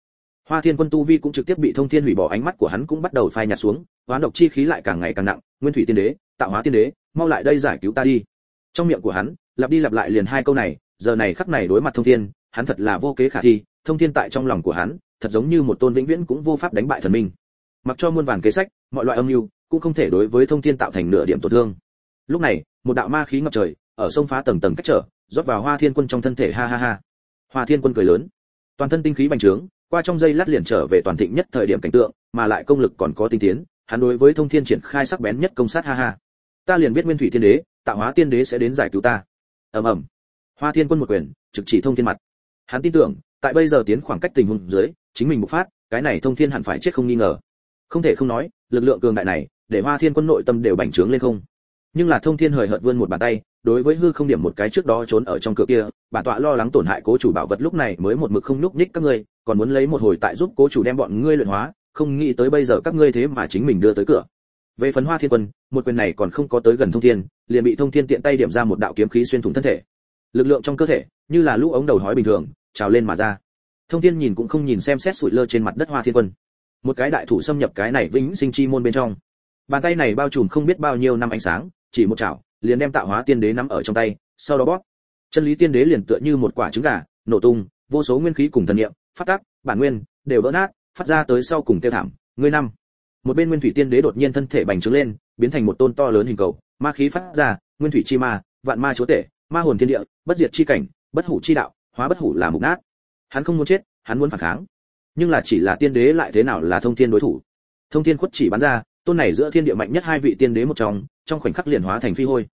Hoa thiên quân tu vi cũng trực tiếp bị thông thiên hủy bỏ ánh mắt của hắn cũng bắt đầu phai nhạt xuống hoán độc chi khí lại càng ngày càng nặng, nguyên thủy tiên đế, tạo hóa tiên đế, mau lại đây giải cứu ta đi. Trong miệng của hắn, lặp đi lặp lại liền hai câu này, giờ này khắc này đối mặt thông thiên, hắn thật là vô kế khả thi, thông thiên tại trong lòng của hắn, thật giống như một tôn vĩnh viễn cũng vô pháp đánh bại thần minh mặc cho muôn vàn kế sách, mọi loại âm mưu cũng không thể đối với thông thiên tạo thành nửa điểm tổn thương. Lúc này, một đạo ma khí ngập trời, ở sông phá tầng tầng cách trở, rót vào hoa thiên quân trong thân thể, ha ha ha. Hoa thiên quân cười lớn. Toàn thân tinh khí bành trướng, qua trong giây lát liền trở về toàn thịnh nhất thời điểm cảnh tượng, mà lại công lực còn có tinh tiến, hắn đối với thông thiên triển khai sắc bén nhất công sát, ha ha. Ta liền biết nguyên thủy thiên đế, tạo hóa tiên đế sẽ đến giải cứu ta. Ầm ầm. Hoa thiên quân một quyền, trực chỉ thông thiên mặt. Hắn tin tưởng, tại bây giờ tiến khoảng cách tình huống dưới, chính mình bộc phát, cái này thông thiên hẳn phải chết không nghi ngờ không thể không nói, lực lượng cường đại này, để hoa thiên quân nội tâm đều bành trướng lên không. Nhưng là thông thiên hời hợt vươn một bàn tay, đối với hư không điểm một cái trước đó trốn ở trong cửa kia bản tọa lo lắng tổn hại cố chủ bảo vật lúc này mới một mực không nhúc nhích các ngươi, còn muốn lấy một hồi tại giúp cố chủ đem bọn ngươi luyện hóa, không nghĩ tới bây giờ các ngươi thế mà chính mình đưa tới cửa. Về phần hoa thiên quân, một quyền này còn không có tới gần thông thiên, liền bị thông thiên tiện tay điểm ra một đạo kiếm khí xuyên thủng thân thể. Lực lượng trong cơ thể, như là lũ ống đầu hói bình thường, trào lên mà ra. Thông thiên nhìn cũng không nhìn xem xét sụi lơ trên mặt đất hoa thiên quân một cái đại thủ xâm nhập cái này vĩnh sinh chi môn bên trong. Bàn tay này bao trùm không biết bao nhiêu năm ánh sáng, chỉ một chảo, liền đem tạo hóa tiên đế nắm ở trong tay, sau đó bóp. Chân lý tiên đế liền tựa như một quả trứng gà, nổ tung, vô số nguyên khí cùng thần niệm, phát tác, bản nguyên, đều vỡ nát, phát ra tới sau cùng tiêu thảm, ngươi năm. Một bên nguyên thủy tiên đế đột nhiên thân thể bành trướng lên, biến thành một tôn to lớn hình cầu, ma khí phát ra, nguyên thủy chi ma, vạn ma chúa tể, ma hồn thiên địa, bất diệt chi cảnh, bất hủ chi đạo, hóa bất hủ là mục nát. Hắn không muốn chết, hắn muốn phản kháng nhưng là chỉ là tiên đế lại thế nào là thông thiên đối thủ. Thông thiên khuất chỉ bắn ra, tôn này giữa thiên địa mạnh nhất hai vị tiên đế một trong trong khoảnh khắc liền hóa thành phi hôi.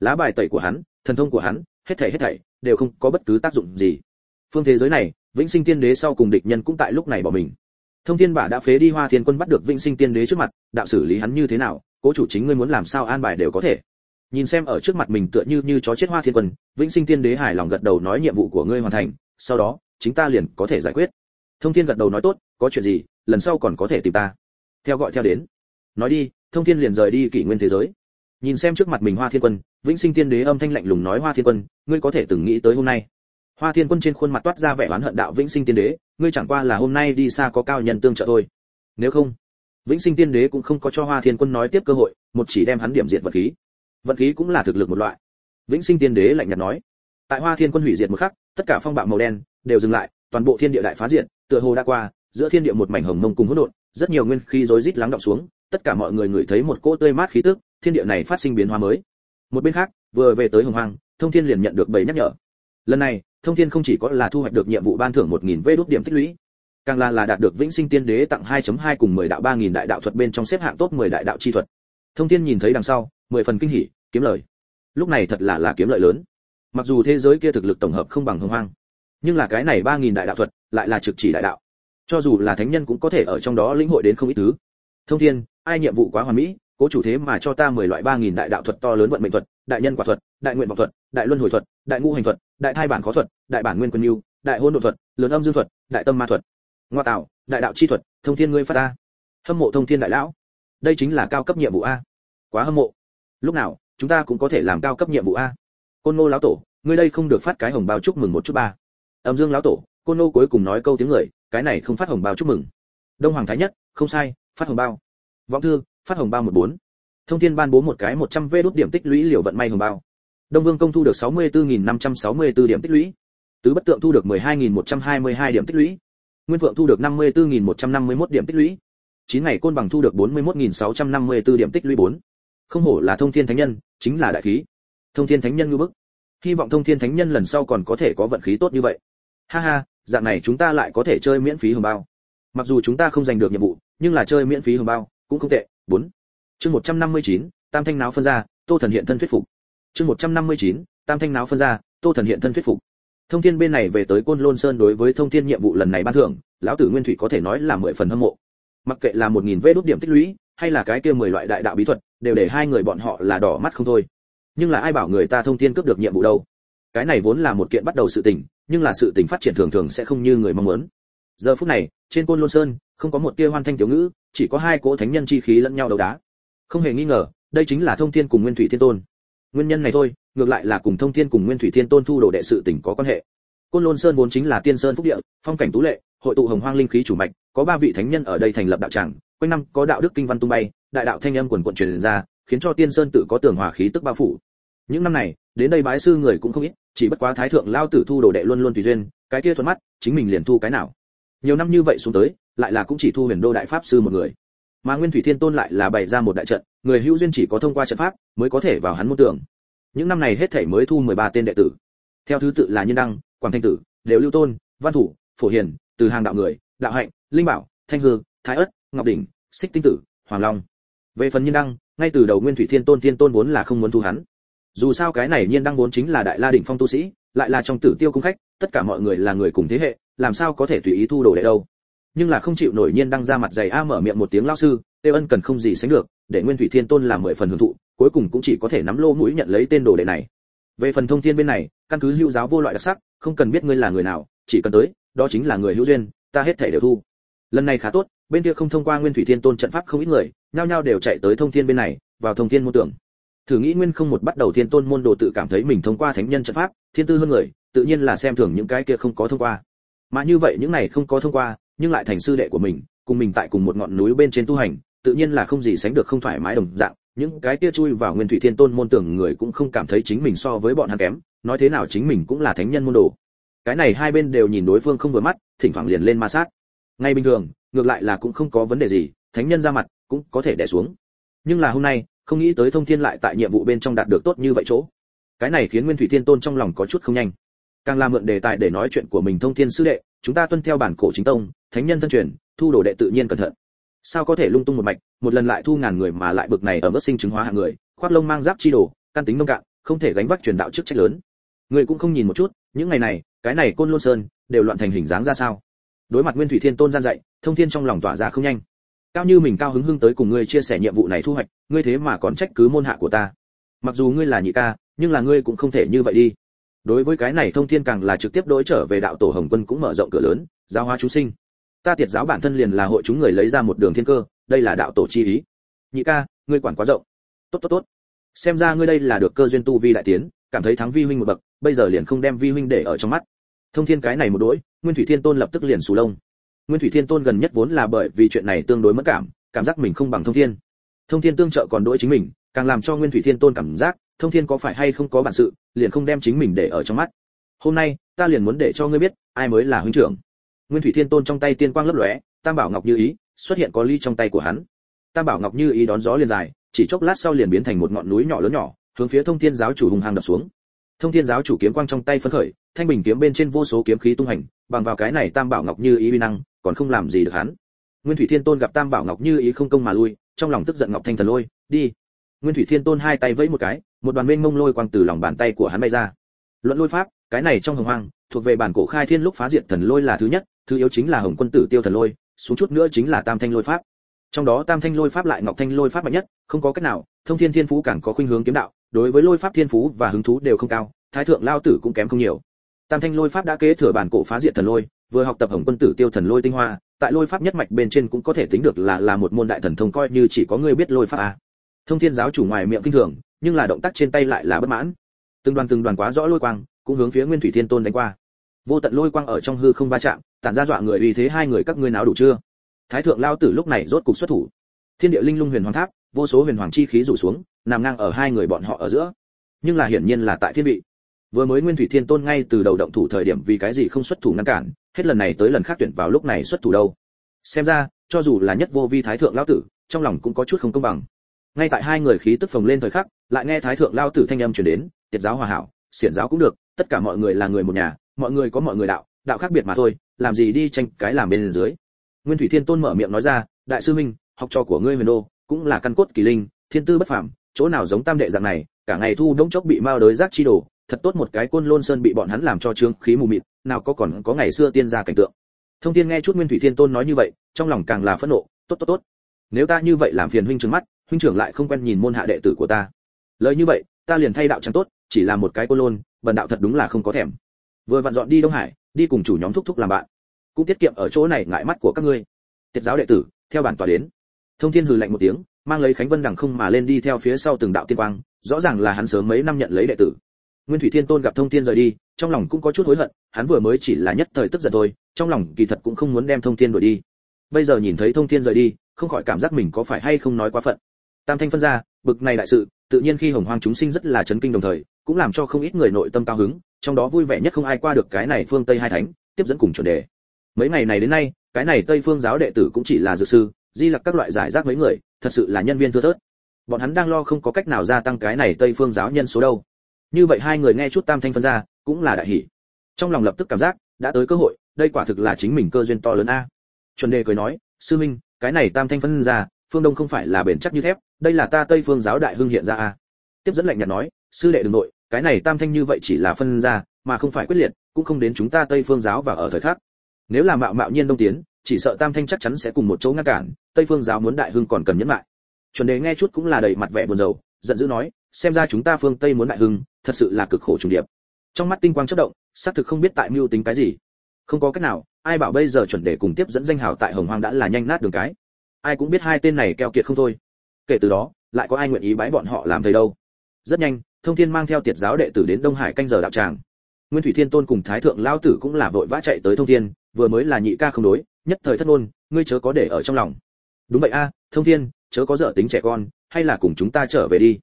Lá bài tẩy của hắn, thần thông của hắn, hết thảy hết thảy đều không có bất cứ tác dụng gì. Phương thế giới này, vĩnh sinh tiên đế sau cùng địch nhân cũng tại lúc này bỏ mình. Thông thiên bả đã phế đi hoa thiên quân bắt được vĩnh sinh tiên đế trước mặt, đạo xử lý hắn như thế nào, cố chủ chính ngươi muốn làm sao an bài đều có thể. Nhìn xem ở trước mặt mình tựa như như chó chết hoa thiên quân, vĩnh sinh tiên đế hài lòng gật đầu nói nhiệm vụ của ngươi hoàn thành, sau đó, chính ta liền có thể giải quyết thông thiên gật đầu nói tốt, có chuyện gì, lần sau còn có thể tìm ta. Theo gọi theo đến. Nói đi, thông thiên liền rời đi kỷ nguyên thế giới. Nhìn xem trước mặt mình hoa thiên quân, vĩnh sinh tiên đế âm thanh lạnh lùng nói, hoa thiên quân, ngươi có thể từng nghĩ tới hôm nay? Hoa thiên quân trên khuôn mặt toát ra vẻ oán hận đạo, vĩnh sinh tiên đế, ngươi chẳng qua là hôm nay đi xa có cao nhân tương trợ thôi. Nếu không, vĩnh sinh tiên đế cũng không có cho hoa thiên quân nói tiếp cơ hội, một chỉ đem hắn điểm diệt vật khí. Vật khí cũng là thực lực một loại. Vĩnh sinh tiên đế lạnh nhạt nói. Tại hoa thiên quân hủy diệt một khắc, tất cả phong bạo màu đen đều dừng lại, toàn bộ thiên địa đại phá diệt tựa hồ đã qua, giữa thiên địa một mảnh hồng mông cùng hỗn độn, rất nhiều nguyên khí rối rít lắng động xuống, tất cả mọi người ngửi thấy một cỗ tươi mát khí tức, thiên địa này phát sinh biến hóa mới. Một bên khác, vừa về tới hồng hoang, thông thiên liền nhận được bảy nhắc nhở. Lần này, thông thiên không chỉ có là thu hoạch được nhiệm vụ ban thưởng 1000 vé đốt điểm tích lũy, càng là là đạt được vĩnh sinh tiên đế tặng 2.2 cùng 10 đạo 3000 đại đạo thuật bên trong xếp hạng top 10 đại đạo chi thuật. Thông thiên nhìn thấy đằng sau 10 phần kinh hỉ, kiếm lời. Lúc này thật là là kiếm lợi lớn. Mặc dù thế giới kia thực lực tổng hợp không bằng hồng hoang nhưng là cái này 3000 đại đạo thuật lại là trực chỉ đại đạo. Cho dù là thánh nhân cũng có thể ở trong đó lĩnh hội đến không ít thứ. Thông thiên, ai nhiệm vụ quá hoàn mỹ, cố chủ thế mà cho ta mười loại ba nghìn đại đạo thuật to lớn vận mệnh thuật, đại nhân quả thuật, đại nguyện vọng thuật, đại luân hồi thuật, đại ngũ hành thuật, đại thai bản khó thuật, đại bản nguyên quân yêu đại hôn độ thuật, lớn âm dương thuật, đại tâm ma thuật. Ngoa tạo, đại đạo chi thuật, thông thiên ngươi phát ta hâm mộ thông thiên đại lão. Đây chính là cao cấp nhiệm vụ a. Quá hâm mộ. Lúc nào, chúng ta cũng có thể làm cao cấp nhiệm vụ a. Côn ngô lão tổ, ngươi đây không được phát cái hồng bao chúc mừng một chút ba âm dương lão tổ côn nô cuối cùng nói câu tiếng người, cái này không phát hồng bao chúc mừng. Đông hoàng thái nhất, không sai, phát hồng bao. Vọng thư, phát hồng bao một bốn. Thông thiên ban bố một cái một trăm vê đốt điểm tích lũy liều vận may hồng bao. Đông vương công thu được sáu mươi bốn nghìn năm trăm sáu mươi bốn điểm tích lũy. Tứ bất tượng thu được mười hai nghìn một trăm hai mươi hai điểm tích lũy. Nguyên vượng thu được năm mươi bốn nghìn một trăm năm mươi mốt điểm tích lũy. Chín ngày côn bằng thu được bốn mươi một nghìn sáu trăm năm mươi bốn điểm tích lũy bốn. Không hổ là thông thiên thánh nhân, chính là đại khí. Thông thiên thánh nhân như bức. Hy vọng thông thiên thánh nhân lần sau còn có thể có vận khí tốt như vậy ha ha, dạng này chúng ta lại có thể chơi miễn phí hồng bao. Mặc dù chúng ta không giành được nhiệm vụ, nhưng là chơi miễn phí hồng bao, cũng không tệ. Bốn. Chương một trăm năm mươi chín, tam thanh náo phân ra tô thần hiện thân thuyết phục. Chương một trăm năm mươi chín, tam thanh náo phân ra tô thần hiện thân thuyết phục. Thông thiên bên này về tới côn lôn sơn đối với thông thiên nhiệm vụ lần này ban thưởng, lão tử nguyên thủy có thể nói là mười phần hâm mộ. Mặc kệ là một nghìn vê đốt điểm tích lũy, hay là cái kia mười loại đại đạo bí thuật, đều để hai người bọn họ là đỏ mắt không thôi. Nhưng là ai bảo người ta thông thiên cướp được nhiệm vụ đâu? Cái này vốn là một kiện bắt đầu sự tình nhưng là sự tình phát triển thường thường sẽ không như người mong muốn. Giờ phút này, trên côn lôn sơn, không có một tia hoan thanh tiểu ngữ, chỉ có hai cỗ thánh nhân chi khí lẫn nhau đấu đá. Không hề nghi ngờ, đây chính là thông thiên cùng nguyên thủy thiên tôn. Nguyên nhân này thôi, ngược lại là cùng thông thiên cùng nguyên thủy thiên tôn thu đồ đệ sự tình có quan hệ. Côn lôn sơn vốn chính là tiên sơn phúc địa, phong cảnh tú lệ, hội tụ hồng hoang linh khí chủ mạch, có ba vị thánh nhân ở đây thành lập đạo tràng, quanh năm có đạo đức kinh văn tung bay, đại đạo thanh âm quần quận truyền ra, khiến cho tiên sơn tự có tường hòa khí tức bao phủ những năm này, đến đây bái sư người cũng không ít, chỉ bất quá thái thượng lao tử thu đồ đệ luôn luôn tùy duyên, cái kia thuận mắt, chính mình liền thu cái nào. Nhiều năm như vậy xuống tới, lại là cũng chỉ thu huyền đô đại pháp sư một người. Mà nguyên thủy thiên tôn lại là bày ra một đại trận, người hữu duyên chỉ có thông qua trận pháp mới có thể vào hắn môn tưởng những năm này hết thảy mới thu 13 tên đệ tử. Theo thứ tự là nhân đăng, quảng thanh tử, đều lưu tôn, văn thủ, phổ hiền, từ hàng đạo người, đạo hạnh, linh bảo, thanh hương thái ất, ngọc đỉnh, xích tinh tử, hoàng long. Về phần nhân đăng, ngay từ đầu nguyên thủy thiên tôn thiên tôn vốn là không muốn thu hắn dù sao cái này nhiên đăng vốn chính là đại la đỉnh phong tu sĩ, lại là trong tử tiêu cung khách, tất cả mọi người là người cùng thế hệ, làm sao có thể tùy ý thu đồ đệ đâu. Nhưng là không chịu nổi nhiên đăng ra mặt dày a mở miệng một tiếng lao sư, tê ân cần không gì sánh được, để nguyên thủy thiên tôn làm mười phần hưởng thụ, cuối cùng cũng chỉ có thể nắm lô mũi nhận lấy tên đồ đệ này. Về phần thông thiên bên này, căn cứ hữu giáo vô loại đặc sắc, không cần biết ngươi là người nào, chỉ cần tới, đó chính là người hữu duyên, ta hết thể đều thu. Lần này khá tốt, bên kia không thông qua nguyên thủy thiên tôn trận pháp không ít người, nhao nhao đều chạy tới thông thiên bên này, vào thông thiên môn tưởng thử nghĩ nguyên không một bắt đầu thiên tôn môn đồ tự cảm thấy mình thông qua thánh nhân trận pháp, thiên tư hơn người, tự nhiên là xem thường những cái kia không có thông qua. Mà như vậy những này không có thông qua, nhưng lại thành sư đệ của mình, cùng mình tại cùng một ngọn núi bên trên tu hành, tự nhiên là không gì sánh được không thoải mái đồng dạng. Những cái kia chui vào nguyên thủy thiên tôn môn tưởng người cũng không cảm thấy chính mình so với bọn hắn kém, nói thế nào chính mình cũng là thánh nhân môn đồ. Cái này hai bên đều nhìn đối phương không vừa mắt, thỉnh thoảng liền lên ma sát. Ngay bình thường, ngược lại là cũng không có vấn đề gì, thánh nhân ra mặt, cũng có thể đè xuống. Nhưng là hôm nay không nghĩ tới thông thiên lại tại nhiệm vụ bên trong đạt được tốt như vậy chỗ. Cái này khiến nguyên thủy thiên tôn trong lòng có chút không nhanh. Càng làm mượn đề tài để nói chuyện của mình thông thiên sư đệ, chúng ta tuân theo bản cổ chính tông, thánh nhân thân truyền, thu đồ đệ tự nhiên cẩn thận. Sao có thể lung tung một mạch, một lần lại thu ngàn người mà lại bực này ở mức sinh chứng hóa hạng người, khoác lông mang giáp chi đồ, căn tính nông cạn, không thể gánh vác truyền đạo chức trách lớn. Người cũng không nhìn một chút, những ngày này, cái này côn lôn sơn, đều loạn thành hình dáng ra sao? Đối mặt nguyên thủy thiên tôn gian dạy, thông thiên trong lòng tỏa ra không nhanh cao như mình cao hứng hưng tới cùng ngươi chia sẻ nhiệm vụ này thu hoạch, ngươi thế mà còn trách cứ môn hạ của ta. Mặc dù ngươi là nhị ca, nhưng là ngươi cũng không thể như vậy đi. Đối với cái này thông thiên càng là trực tiếp đối trở về đạo tổ hồng quân cũng mở rộng cửa lớn, giáo hóa chúng sinh. Ta tiệt giáo bản thân liền là hội chúng người lấy ra một đường thiên cơ, đây là đạo tổ chi ý. Nhị ca, ngươi quản quá rộng. Tốt tốt tốt. Xem ra ngươi đây là được cơ duyên tu vi đại tiến, cảm thấy thắng vi huynh một bậc, bây giờ liền không đem vi huynh để ở trong mắt. Thông thiên cái này một đỗi, nguyên thủy thiên tôn lập tức liền sù lông nguyên thủy thiên tôn gần nhất vốn là bởi vì chuyện này tương đối mất cảm cảm giác mình không bằng thông thiên. Thông thiên tương trợ còn đỗi chính mình, càng làm cho nguyên thủy thiên tôn cảm giác, thông thiên có phải hay không có bản sự, liền không đem chính mình để ở trong mắt. Hôm nay, ta liền muốn để cho ngươi biết, ai mới là huynh trưởng. Nguyên thủy thiên tôn trong tay tiên quang lấp lóe, tam bảo ngọc như ý, xuất hiện có ly trong tay của hắn. Tam bảo ngọc như ý đón gió liền dài, chỉ chốc lát sau liền biến thành một ngọn núi nhỏ lớn nhỏ, hướng phía thông thiên giáo chủ hùng hăng đập xuống. Thông thiên giáo chủ kiếm quang trong tay phấn khởi, thanh bình kiếm bên trên vô số kiếm khí tung hành, bằng vào cái này tam bảo ngọc như ý uy năng còn không làm gì được hắn. Nguyên thủy thiên tôn gặp tam bảo ngọc như ý không công mà lui, trong lòng tức giận ngọc thanh thần lôi, đi. Nguyên thủy thiên tôn hai tay vẫy một cái, một đoàn mênh mông lôi quang từ lòng bàn tay của hắn bay ra. Luận lôi pháp, cái này trong hồng hoang, thuộc về bản cổ khai thiên lúc phá diệt thần lôi là thứ nhất, thứ yếu chính là hồng quân tử tiêu thần lôi, xuống chút nữa chính là tam thanh lôi pháp. Trong đó tam thanh lôi pháp lại ngọc thanh lôi pháp mạnh nhất, không có cách nào, thông thiên thiên phú càng có khuynh hướng kiếm đạo, đối với lôi pháp thiên phú và hứng thú đều không cao, thái thượng lao tử cũng kém không nhiều. Tam thanh lôi pháp đã kế thừa bản cổ phá diệt thần lôi vừa học tập hồng quân tử tiêu thần lôi tinh hoa, tại lôi pháp nhất mạch bên trên cũng có thể tính được là là một môn đại thần thông coi như chỉ có người biết lôi pháp à. thông thiên giáo chủ ngoài miệng kinh thường, nhưng là động tác trên tay lại là bất mãn. Từng đoàn từng đoàn quá rõ lôi quang, cũng hướng phía nguyên thủy thiên tôn đánh qua. Vô tận lôi quang ở trong hư không va chạm, tản ra dọa người uy thế hai người các ngươi nào đủ chưa? Thái thượng lao tử lúc này rốt cục xuất thủ. Thiên địa linh lung huyền hoàng tháp, vô số huyền hoàng chi khí rủ xuống, nằm ngang ở hai người bọn họ ở giữa. Nhưng là hiển nhiên là tại thiên vị. Vừa mới nguyên thủy thiên tôn ngay từ đầu động thủ thời điểm vì cái gì không xuất thủ ngăn cản hết lần này tới lần khác tuyển vào lúc này xuất thủ đâu. Xem ra, cho dù là nhất vô vi thái thượng lao tử, trong lòng cũng có chút không công bằng. Ngay tại hai người khí tức phồng lên thời khắc, lại nghe thái thượng lao tử thanh âm truyền đến, tiệt giáo hòa hảo, xiển giáo cũng được, tất cả mọi người là người một nhà, mọi người có mọi người đạo đạo khác biệt mà thôi, làm gì đi tranh cái làm bên dưới. Nguyên thủy thiên tôn mở miệng nói ra, đại sư minh học trò của ngươi huyền đô, cũng là căn cốt kỳ linh, thiên tư bất phàm, chỗ nào giống tam đệ dạng này, cả ngày thu đống chốc bị mao đới giác chi đổ thật tốt một cái côn lôn sơn bị bọn hắn làm cho trương khí mù mịt, nào có còn có ngày xưa tiên gia cảnh tượng. Thông thiên nghe chút nguyên thủy thiên tôn nói như vậy, trong lòng càng là phẫn nộ, tốt tốt tốt. Nếu ta như vậy làm phiền huynh trừng mắt, huynh trưởng lại không quen nhìn môn hạ đệ tử của ta. Lời như vậy, ta liền thay đạo chẳng tốt, chỉ là một cái côn lôn bần đạo thật đúng là không có thèm. Vừa vặn dọn đi đông hải, đi cùng chủ nhóm thúc thúc làm bạn. Cũng tiết kiệm ở chỗ này ngại mắt của các ngươi. Tiết giáo đệ tử, theo bản tòa đến. Thông thiên hừ lạnh một tiếng, mang lấy khánh vân đằng không mà lên đi theo phía sau từng đạo tiên quang, rõ ràng là hắn sớm mấy năm nhận lấy đệ tử nguyên thủy thiên tôn gặp thông thiên rời đi, trong lòng cũng có chút hối hận, hắn vừa mới chỉ là nhất thời tức giận thôi, trong lòng kỳ thật cũng không muốn đem thông thiên đuổi đi. Bây giờ nhìn thấy thông thiên rời đi, không khỏi cảm giác mình có phải hay không nói quá phận. Tam thanh phân ra, bực này đại sự, tự nhiên khi hồng hoang chúng sinh rất là chấn kinh đồng thời, cũng làm cho không ít người nội tâm cao hứng, trong đó vui vẻ nhất không ai qua được cái này phương tây hai thánh, tiếp dẫn cùng chuẩn đề. Mấy ngày này đến nay, cái này tây phương giáo đệ tử cũng chỉ là dược sư, di lặc các loại giải rác mấy người, thật sự là nhân viên thưa thớt. Bọn hắn đang lo không có cách nào gia tăng cái này tây phương giáo nhân số đâu như vậy hai người nghe chút tam thanh phân ra, cũng là đại hỷ trong lòng lập tức cảm giác, đã tới cơ hội, đây quả thực là chính mình cơ duyên to lớn a. Chuẩn đề cười nói, sư minh, cái này tam thanh phân ra, phương đông không phải là bền chắc như thép, đây là ta tây phương giáo đại hưng hiện ra a. Tiếp dẫn lạnh nhạt nói, sư đệ đừng nội, cái này tam thanh như vậy chỉ là phân ra, mà không phải quyết liệt, cũng không đến chúng ta tây phương giáo và ở thời khắc. Nếu là mạo mạo nhiên đông tiến, chỉ sợ tam thanh chắc chắn sẽ cùng một chỗ ngăn cản, tây phương giáo muốn đại hưng còn cần nhẫn lại. Chuẩn đề nghe chút cũng là đầy mặt vẻ buồn rầu, giận dữ nói xem ra chúng ta phương tây muốn đại hưng, thật sự là cực khổ trùng điệp. Trong mắt tinh quang chớp động, xác thực không biết tại mưu tính cái gì. Không có cách nào, ai bảo bây giờ chuẩn để cùng tiếp dẫn danh hào tại hồng hoang đã là nhanh nát đường cái. Ai cũng biết hai tên này keo kiệt không thôi. Kể từ đó, lại có ai nguyện ý bái bọn họ làm thầy đâu. Rất nhanh, thông thiên mang theo tiệt giáo đệ tử đến đông hải canh giờ đạo tràng. Nguyên thủy thiên tôn cùng thái thượng lao tử cũng là vội vã chạy tới thông thiên, vừa mới là nhị ca không đối, nhất thời thất ngôn, ngươi chớ có để ở trong lòng. Đúng vậy a, thông thiên, chớ có dở tính trẻ con, hay là cùng chúng ta trở về đi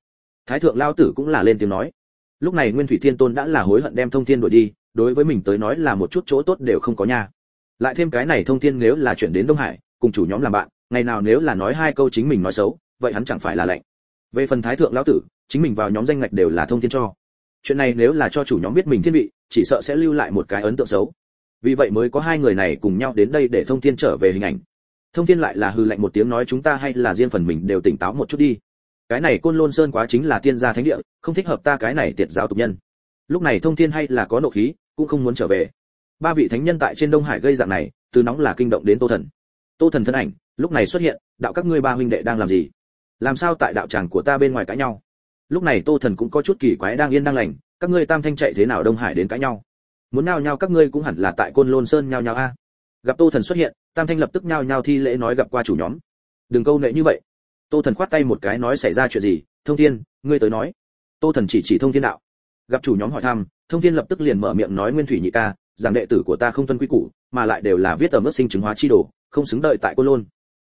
thái thượng lao tử cũng là lên tiếng nói. Lúc này nguyên thủy thiên tôn đã là hối hận đem thông thiên đuổi đi, đối với mình tới nói là một chút chỗ tốt đều không có nha. Lại thêm cái này thông thiên nếu là chuyển đến đông hải, cùng chủ nhóm làm bạn, ngày nào nếu là nói hai câu chính mình nói xấu, vậy hắn chẳng phải là lạnh. Về phần thái thượng lão tử, chính mình vào nhóm danh ngạch đều là thông thiên cho. Chuyện này nếu là cho chủ nhóm biết mình thiên vị, chỉ sợ sẽ lưu lại một cái ấn tượng xấu. Vì vậy mới có hai người này cùng nhau đến đây để thông thiên trở về hình ảnh. Thông thiên lại là hư lạnh một tiếng nói chúng ta hay là riêng phần mình đều tỉnh táo một chút đi cái này côn lôn sơn quá chính là tiên gia thánh địa, không thích hợp ta cái này tiệt giáo tục nhân. Lúc này thông thiên hay là có nộ khí, cũng không muốn trở về. Ba vị thánh nhân tại trên đông hải gây dạng này, từ nóng là kinh động đến tô thần. Tô thần thân ảnh, lúc này xuất hiện, đạo các ngươi ba huynh đệ đang làm gì? Làm sao tại đạo tràng của ta bên ngoài cãi nhau? Lúc này tô thần cũng có chút kỳ quái đang yên đang lành, các ngươi tam thanh chạy thế nào đông hải đến cãi nhau? Muốn nhao nhao các ngươi cũng hẳn là tại côn lôn sơn nhao nhao a. Gặp tô thần xuất hiện, tam thanh lập tức nhao nhao thi lễ nói gặp qua chủ nhóm. Đừng câu nệ như vậy tô thần khoát tay một cái nói xảy ra chuyện gì? Thông thiên, ngươi tới nói. Tô thần chỉ chỉ thông thiên đạo. Gặp chủ nhóm hỏi thăm, thông thiên lập tức liền mở miệng nói nguyên thủy nhị ca, rằng đệ tử của ta không tuân quy củ, mà lại đều là viết tầm mức sinh chứng hóa chi đồ, không xứng đợi tại côn lôn.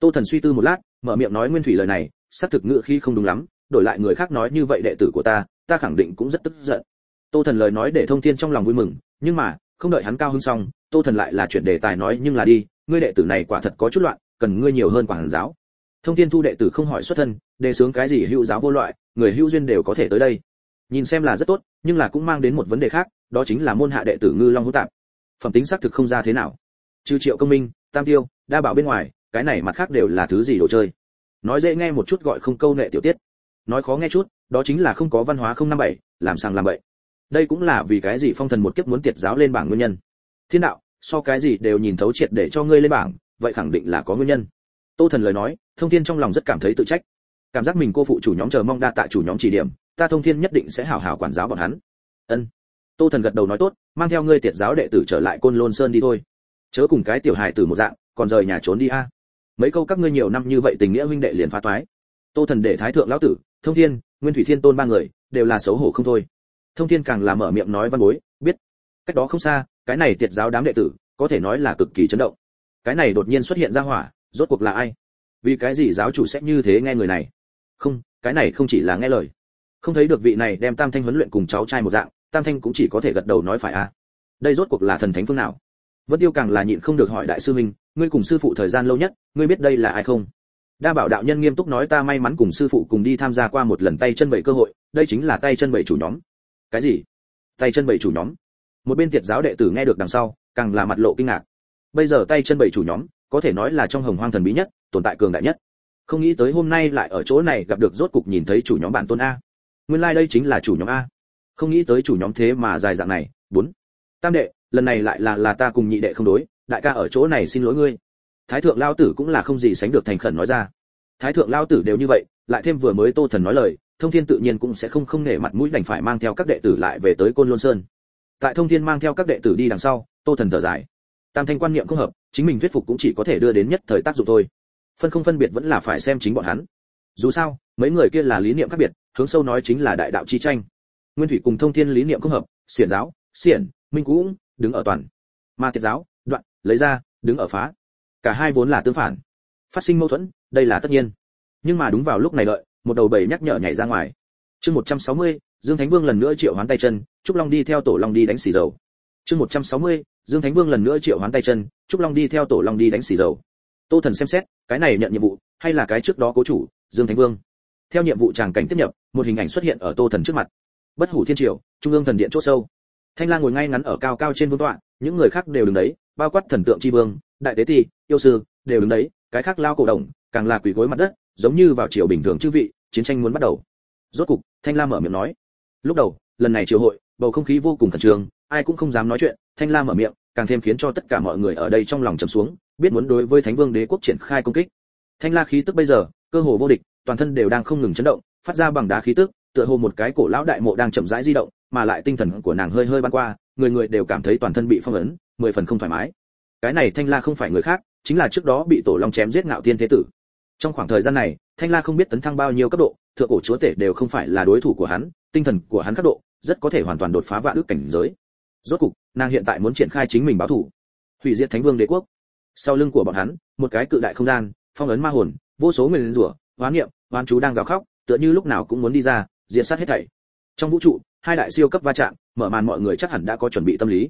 Tô thần suy tư một lát, mở miệng nói nguyên thủy lời này, xác thực ngữ khi không đúng lắm, đổi lại người khác nói như vậy đệ tử của ta ta khẳng định cũng rất tức giận. Tô thần lời nói để thông thiên trong lòng vui mừng, nhưng mà, không đợi hắn cao hứng xong, tô thần lại là chuyển đề tài nói, nhưng là đi, ngươi đệ tử này quả thật có chút loạn, cần ngươi nhiều hơn quản giáo thông thiên thu đệ tử không hỏi xuất thân, đề xướng cái gì hữu giáo vô loại, người hữu duyên đều có thể tới đây. Nhìn xem là rất tốt, nhưng là cũng mang đến một vấn đề khác, đó chính là môn hạ đệ tử ngư long hữu tạp. Phẩm tính xác thực không ra thế nào. Trừ triệu công minh, tam tiêu, đa bảo bên ngoài, cái này mặt khác đều là thứ gì đồ chơi? Nói dễ nghe một chút gọi không câu nệ tiểu tiết. Nói khó nghe chút, đó chính là không có văn hóa không năm bảy, làm sang làm bậy. Đây cũng là vì cái gì phong thần một kiếp muốn tiệt giáo lên bảng nguyên nhân. Thiên đạo, so cái gì đều nhìn thấu triệt để cho ngươi lên bảng, vậy khẳng định là có nguyên nhân tô thần lời nói, thông thiên trong lòng rất cảm thấy tự trách. Cảm giác mình cô phụ chủ nhóm chờ mong đa tại chủ nhóm chỉ điểm, ta thông thiên nhất định sẽ hảo hảo quản giáo bọn hắn. Ân. Tô thần gật đầu nói tốt, mang theo ngươi tiệt giáo đệ tử trở lại côn lôn sơn đi thôi. Chớ cùng cái tiểu hài tử một dạng, còn rời nhà trốn đi a. Mấy câu các ngươi nhiều năm như vậy tình nghĩa huynh đệ liền phá toái. Tô thần để thái thượng lão tử, thông thiên, nguyên thủy thiên tôn ba người, đều là xấu hổ không thôi. Thông thiên càng là mở miệng nói văn bối, biết. Cách đó không xa, cái này tiệt giáo đám đệ tử, có thể nói là cực kỳ chấn động. Cái này đột nhiên xuất hiện ra hỏa rốt cuộc là ai? Vì cái gì giáo chủ sẽ như thế nghe người này? Không, cái này không chỉ là nghe lời. Không thấy được vị này đem tam thanh huấn luyện cùng cháu trai một dạng, tam thanh cũng chỉ có thể gật đầu nói phải a đây rốt cuộc là thần thánh phương nào? Vân tiêu càng là nhịn không được hỏi đại sư minh ngươi cùng sư phụ thời gian lâu nhất, ngươi biết đây là ai không? Đa bảo đạo nhân nghiêm túc nói ta may mắn cùng sư phụ cùng đi tham gia qua một lần tay chân bảy cơ hội, đây chính là tay chân bảy chủ nhóm. Cái gì? Tay chân bảy chủ nhóm? Một bên tiệt giáo đệ tử nghe được đằng sau, càng là mặt lộ kinh ngạc. Bây giờ tay chân bảy chủ nhóm có thể nói là trong hồng hoang thần bí nhất, tồn tại cường đại nhất. Không nghĩ tới hôm nay lại ở chỗ này gặp được rốt cục nhìn thấy chủ nhóm bản tôn a. Nguyên lai like đây chính là chủ nhóm a. Không nghĩ tới chủ nhóm thế mà dài dạng này. Bốn. Tam đệ, lần này lại là là ta cùng nhị đệ không đối, đại ca ở chỗ này xin lỗi ngươi. Thái thượng lao tử cũng là không gì sánh được thành khẩn nói ra. Thái thượng lao tử đều như vậy, lại thêm vừa mới tô thần nói lời, thông thiên tự nhiên cũng sẽ không không nể mặt mũi đành phải mang theo các đệ tử lại về tới côn lôn sơn. Tại thông thiên mang theo các đệ tử đi đằng sau, tô thần thở dài tam thanh quan niệm không hợp chính mình thuyết phục cũng chỉ có thể đưa đến nhất thời tác dụng thôi. Phân không phân biệt vẫn là phải xem chính bọn hắn. Dù sao mấy người kia là lý niệm khác biệt hướng sâu nói chính là đại đạo chi tranh. Nguyên thủy cùng thông thiên lý niệm không hợp xiển giáo xiển minh cũng đứng ở toàn. Ma tiệt giáo đoạn lấy ra đứng ở phá. Cả hai vốn là tương phản. Phát sinh mâu thuẫn đây là tất nhiên. Nhưng mà đúng vào lúc này đợi một đầu bầy nhắc nhở nhảy ra ngoài. Chương 160, dương thánh vương lần nữa triệu hoán tay chân trúc long đi theo tổ long đi đánh xì dầu chương 160, dương thánh vương lần nữa triệu hoán tay chân trúc long đi theo tổ long đi đánh xì dầu. Tô thần xem xét cái này nhận nhiệm vụ hay là cái trước đó cố chủ dương thánh vương? Theo nhiệm vụ tràng cảnh tiếp nhập một hình ảnh xuất hiện ở tô thần trước mặt. Bất hủ thiên triều trung ương thần điện chỗ sâu. Thanh lang ngồi ngay ngắn ở cao cao trên vương tọa những người khác đều đứng đấy bao quát thần tượng tri vương đại tế ti yêu sư đều đứng đấy cái khác lao cổ đồng càng là quỳ gối mặt đất giống như vào triều bình thường chư vị chiến tranh muốn bắt đầu. Rốt cục thanh Lang mở miệng nói lúc đầu lần này triều hội bầu không khí vô cùng khẩn trương ai cũng không dám nói chuyện, thanh la mở miệng, càng thêm khiến cho tất cả mọi người ở đây trong lòng trầm xuống, biết muốn đối với thánh vương đế quốc triển khai công kích. Thanh la khí tức bây giờ, cơ hồ vô địch, toàn thân đều đang không ngừng chấn động, phát ra bằng đá khí tức, tựa hồ một cái cổ lão đại mộ đang chậm rãi di động, mà lại tinh thần của nàng hơi hơi băn qua, người người đều cảm thấy toàn thân bị phong ấn, mười phần không thoải mái. Cái này thanh la không phải người khác, chính là trước đó bị tổ long chém giết ngạo tiên thế tử. Trong khoảng thời gian này, thanh la không biết tấn thăng bao nhiêu cấp độ, thượng cổ chúa tể đều không phải là đối thủ của hắn, tinh thần của hắn cấp độ, rất có thể hoàn toàn đột phá vạn ước cảnh giới rốt cục, nàng hiện tại muốn triển khai chính mình báo thủ. Hủy diệt thánh vương đế quốc. Sau lưng của bọn hắn, một cái cự đại không gian, phong ấn ma hồn, vô số người lên rủa hoán niệm hoán chú đang gào khóc, tựa như lúc nào cũng muốn đi ra, diệt sát hết thảy. Trong vũ trụ, hai đại siêu cấp va chạm, mở màn mọi người chắc hẳn đã có chuẩn bị tâm lý.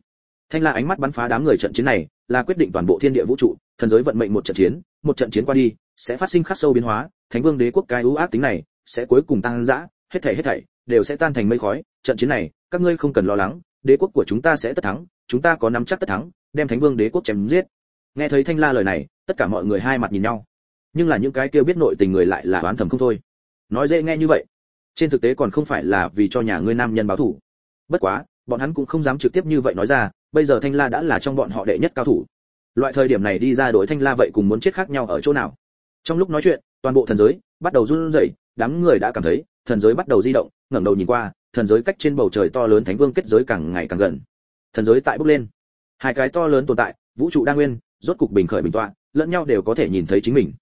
Thanh la ánh mắt bắn phá đám người trận chiến này, là quyết định toàn bộ thiên địa vũ trụ, thần giới vận mệnh một trận chiến, một trận chiến qua đi, sẽ phát sinh khắc sâu biến hóa, thánh vương đế quốc cái ưu ác tính này, sẽ cuối cùng tăng dã hết thảy hết thảy, đều sẽ tan thành mây khói. Trận chiến này, các ngươi không cần lo lắng đế quốc của chúng ta sẽ tất thắng, chúng ta có nắm chắc tất thắng, đem thánh vương đế quốc chém giết. Nghe thấy thanh la lời này, tất cả mọi người hai mặt nhìn nhau. Nhưng là những cái kia biết nội tình người lại là oán thầm không thôi. Nói dễ nghe như vậy, trên thực tế còn không phải là vì cho nhà ngươi nam nhân báo thủ. Bất quá, bọn hắn cũng không dám trực tiếp như vậy nói ra, bây giờ thanh la đã là trong bọn họ đệ nhất cao thủ. Loại thời điểm này đi ra đối thanh la vậy cùng muốn chết khác nhau ở chỗ nào? Trong lúc nói chuyện, toàn bộ thần giới bắt đầu run rẩy, đám người đã cảm thấy thần giới bắt đầu di động, ngẩng đầu nhìn qua thần giới cách trên bầu trời to lớn thánh vương kết giới càng ngày càng gần. Thần giới tại bước lên. Hai cái to lớn tồn tại, vũ trụ đa nguyên, rốt cục bình khởi bình tọa, lẫn nhau đều có thể nhìn thấy chính mình.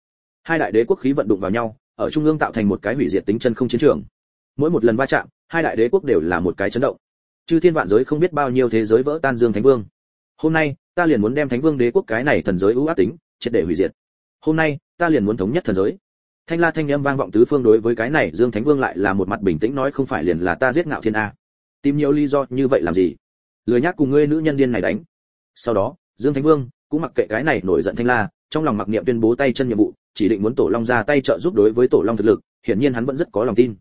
Hai đại đế quốc khí vận đụng vào nhau, ở trung ương tạo thành một cái hủy diệt tính chân không chiến trường. Mỗi một lần va chạm, hai đại đế quốc đều là một cái chấn động. Chư thiên vạn giới không biết bao nhiêu thế giới vỡ tan dương thánh vương. Hôm nay, ta liền muốn đem thánh vương đế quốc cái này thần giới ưu ác tính, triệt để hủy diệt. Hôm nay, ta liền muốn thống nhất thần giới thanh la thanh âm vang vọng tứ phương đối với cái này, dương thánh vương lại là một mặt bình tĩnh nói không phải liền là ta giết ngạo thiên a. Tìm nhiều lý do, như vậy làm gì? Lười nhác cùng ngươi nữ nhân điên này đánh. Sau đó, dương thánh vương cũng mặc kệ cái này nổi giận thanh la, trong lòng mặc niệm tuyên bố tay chân nhiệm vụ, chỉ định muốn tổ long ra tay trợ giúp đối với tổ long thực lực, hiển nhiên hắn vẫn rất có lòng tin.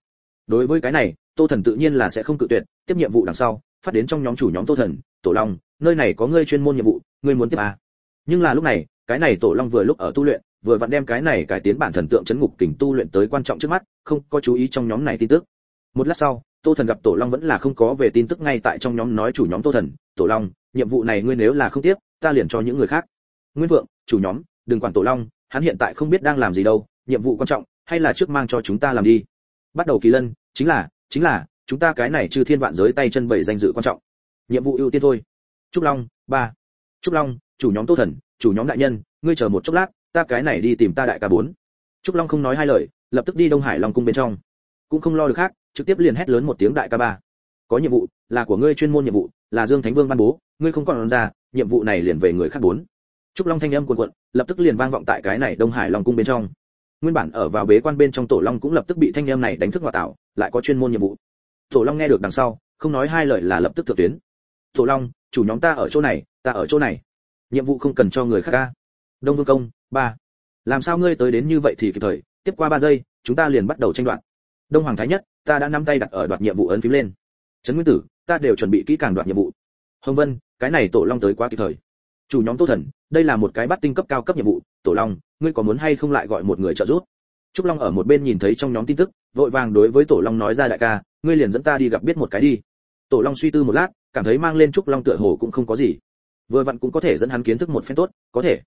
Đối với cái này, tô thần tự nhiên là sẽ không cự tuyệt, tiếp nhiệm vụ đằng sau, phát đến trong nhóm chủ nhóm tô thần, tổ long, nơi này có ngươi chuyên môn nhiệm vụ, ngươi muốn tiếp à. nhưng là lúc này, cái này tổ long vừa lúc ở tu luyện vừa vặn đem cái này cải tiến bản thần tượng chấn ngục kình tu luyện tới quan trọng trước mắt, không có chú ý trong nhóm này tin tức. Một lát sau, tô thần gặp tổ long vẫn là không có về tin tức ngay tại trong nhóm nói chủ nhóm tô thần, tổ long, nhiệm vụ này ngươi nếu là không tiếp, ta liền cho những người khác. Nguyên vượng, chủ nhóm, đừng quản tổ long, hắn hiện tại không biết đang làm gì đâu, nhiệm vụ quan trọng, hay là trước mang cho chúng ta làm đi. Bắt đầu kỳ lân, chính là chính là, chúng ta cái này trừ thiên vạn giới tay chân bảy danh dự quan trọng. Nhiệm vụ ưu tiên thôi. Trúc long, ba. Trúc long, chủ nhóm tô thần, chủ nhóm đại nhân, ngươi chờ một chốc lát ta cái này đi tìm ta đại ca bốn. Trúc long không nói hai lời, lập tức đi đông hải long cung bên trong. Cũng không lo được khác, trực tiếp liền hét lớn một tiếng đại ca ba. Có nhiệm vụ, là của ngươi chuyên môn nhiệm vụ, là dương thánh vương ban bố, ngươi không còn ra, nhiệm vụ này liền về người khác bốn. Trúc long thanh âm cuồn cuộn, lập tức liền vang vọng tại cái này đông hải long cung bên trong. Nguyên bản ở vào bế quan bên trong tổ long cũng lập tức bị thanh âm này đánh thức ngoại tạo, lại có chuyên môn nhiệm vụ. Tổ long nghe được đằng sau, không nói hai lời là lập tức thượng tuyến. Tổ long, chủ nhóm ta ở chỗ này, ta ở chỗ này. Nhiệm vụ không cần cho người khác ca. Đông vương công ba. Làm sao ngươi tới đến như vậy thì kịp thời, tiếp qua ba giây, chúng ta liền bắt đầu tranh đoạt. Đông hoàng thái nhất, ta đã nắm tay đặt ở đoạt nhiệm vụ ấn phím lên. Trấn nguyên tử, ta đều chuẩn bị kỹ càng đoạt nhiệm vụ. Hồng vân, cái này tổ long tới quá kịp thời. Chủ nhóm tô thần, đây là một cái bắt tinh cấp cao cấp nhiệm vụ. Tổ long, ngươi có muốn hay không lại gọi một người trợ giúp? Trúc long ở một bên nhìn thấy trong nhóm tin tức, vội vàng đối với tổ long nói ra đại ca, ngươi liền dẫn ta đi gặp biết một cái đi. Tổ long suy tư một lát, cảm thấy mang lên trúc long tựa hồ cũng không có gì. Vừa vặn cũng có thể dẫn hắn kiến thức một phen tốt, có thể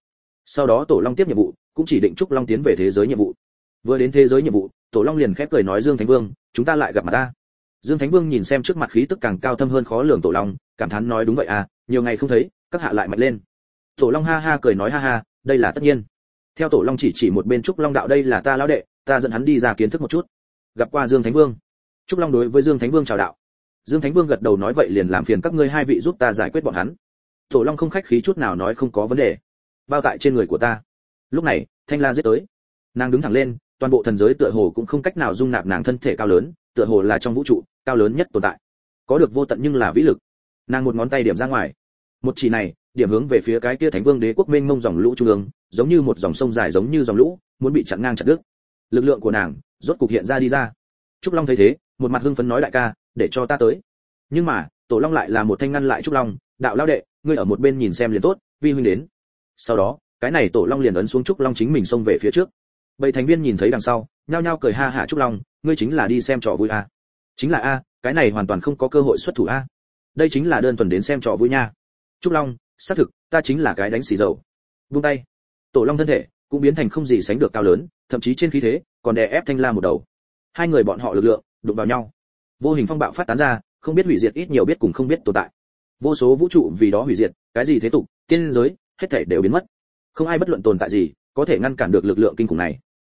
sau đó tổ long tiếp nhiệm vụ, cũng chỉ định trúc long tiến về thế giới nhiệm vụ. Vừa đến thế giới nhiệm vụ, tổ long liền khép cười nói dương thánh vương, chúng ta lại gặp mặt ta. Dương thánh vương nhìn xem trước mặt khí tức càng cao thâm hơn khó lường tổ long, cảm thán nói đúng vậy à nhiều ngày không thấy, các hạ lại mạnh lên. Tổ long ha ha cười nói ha ha, đây là tất nhiên. Theo tổ long chỉ chỉ một bên trúc long đạo đây là ta lão đệ, ta dẫn hắn đi ra kiến thức một chút. Gặp qua dương thánh vương. Trúc long đối với dương thánh vương chào đạo. Dương thánh vương gật đầu nói vậy liền làm phiền các ngươi hai vị giúp ta giải quyết bọn hắn. Tổ long không khách khí chút nào nói không có vấn đề bao tại trên người của ta. Lúc này, thanh la giết tới. Nàng đứng thẳng lên, toàn bộ thần giới tựa hồ cũng không cách nào dung nạp nàng thân thể cao lớn, tựa hồ là trong vũ trụ, cao lớn nhất tồn tại. Có được vô tận nhưng là vĩ lực. Nàng một ngón tay điểm ra ngoài. Một chỉ này, điểm hướng về phía cái kia thánh vương đế quốc mênh mông dòng lũ trung ương, giống như một dòng sông dài giống như dòng lũ, muốn bị chặn ngang chặt đứt. Lực lượng của nàng, rốt cục hiện ra đi ra. Trúc long thấy thế, một mặt hưng phấn nói đại ca, để cho ta tới. Nhưng mà, tổ long lại là một thanh ngăn lại trúc long, đạo lao đệ, ngươi ở một bên nhìn xem liền tốt, vi huynh đến sau đó, cái này tổ long liền ấn xuống trúc long chính mình xông về phía trước. Bảy thành viên nhìn thấy đằng sau, nhao nhao cười ha hạ trúc long, ngươi chính là đi xem trò vui a. Chính là a, cái này hoàn toàn không có cơ hội xuất thủ a. Đây chính là đơn thuần đến xem trò vui nha. Trúc long, xác thực, ta chính là cái đánh xì dầu. Buông tay. Tổ long thân thể cũng biến thành không gì sánh được cao lớn, thậm chí trên khí thế còn đè ép thanh la một đầu. Hai người bọn họ lực lượng đụng vào nhau. Vô hình phong bạo phát tán ra, không biết hủy diệt ít nhiều biết cùng không biết tồn tại. Vô số vũ trụ vì đó hủy diệt, cái gì thế tục, tiên giới hết thảy đều biến mất. Không ai bất luận tồn tại gì có thể ngăn cản được lực lượng kinh khủng này.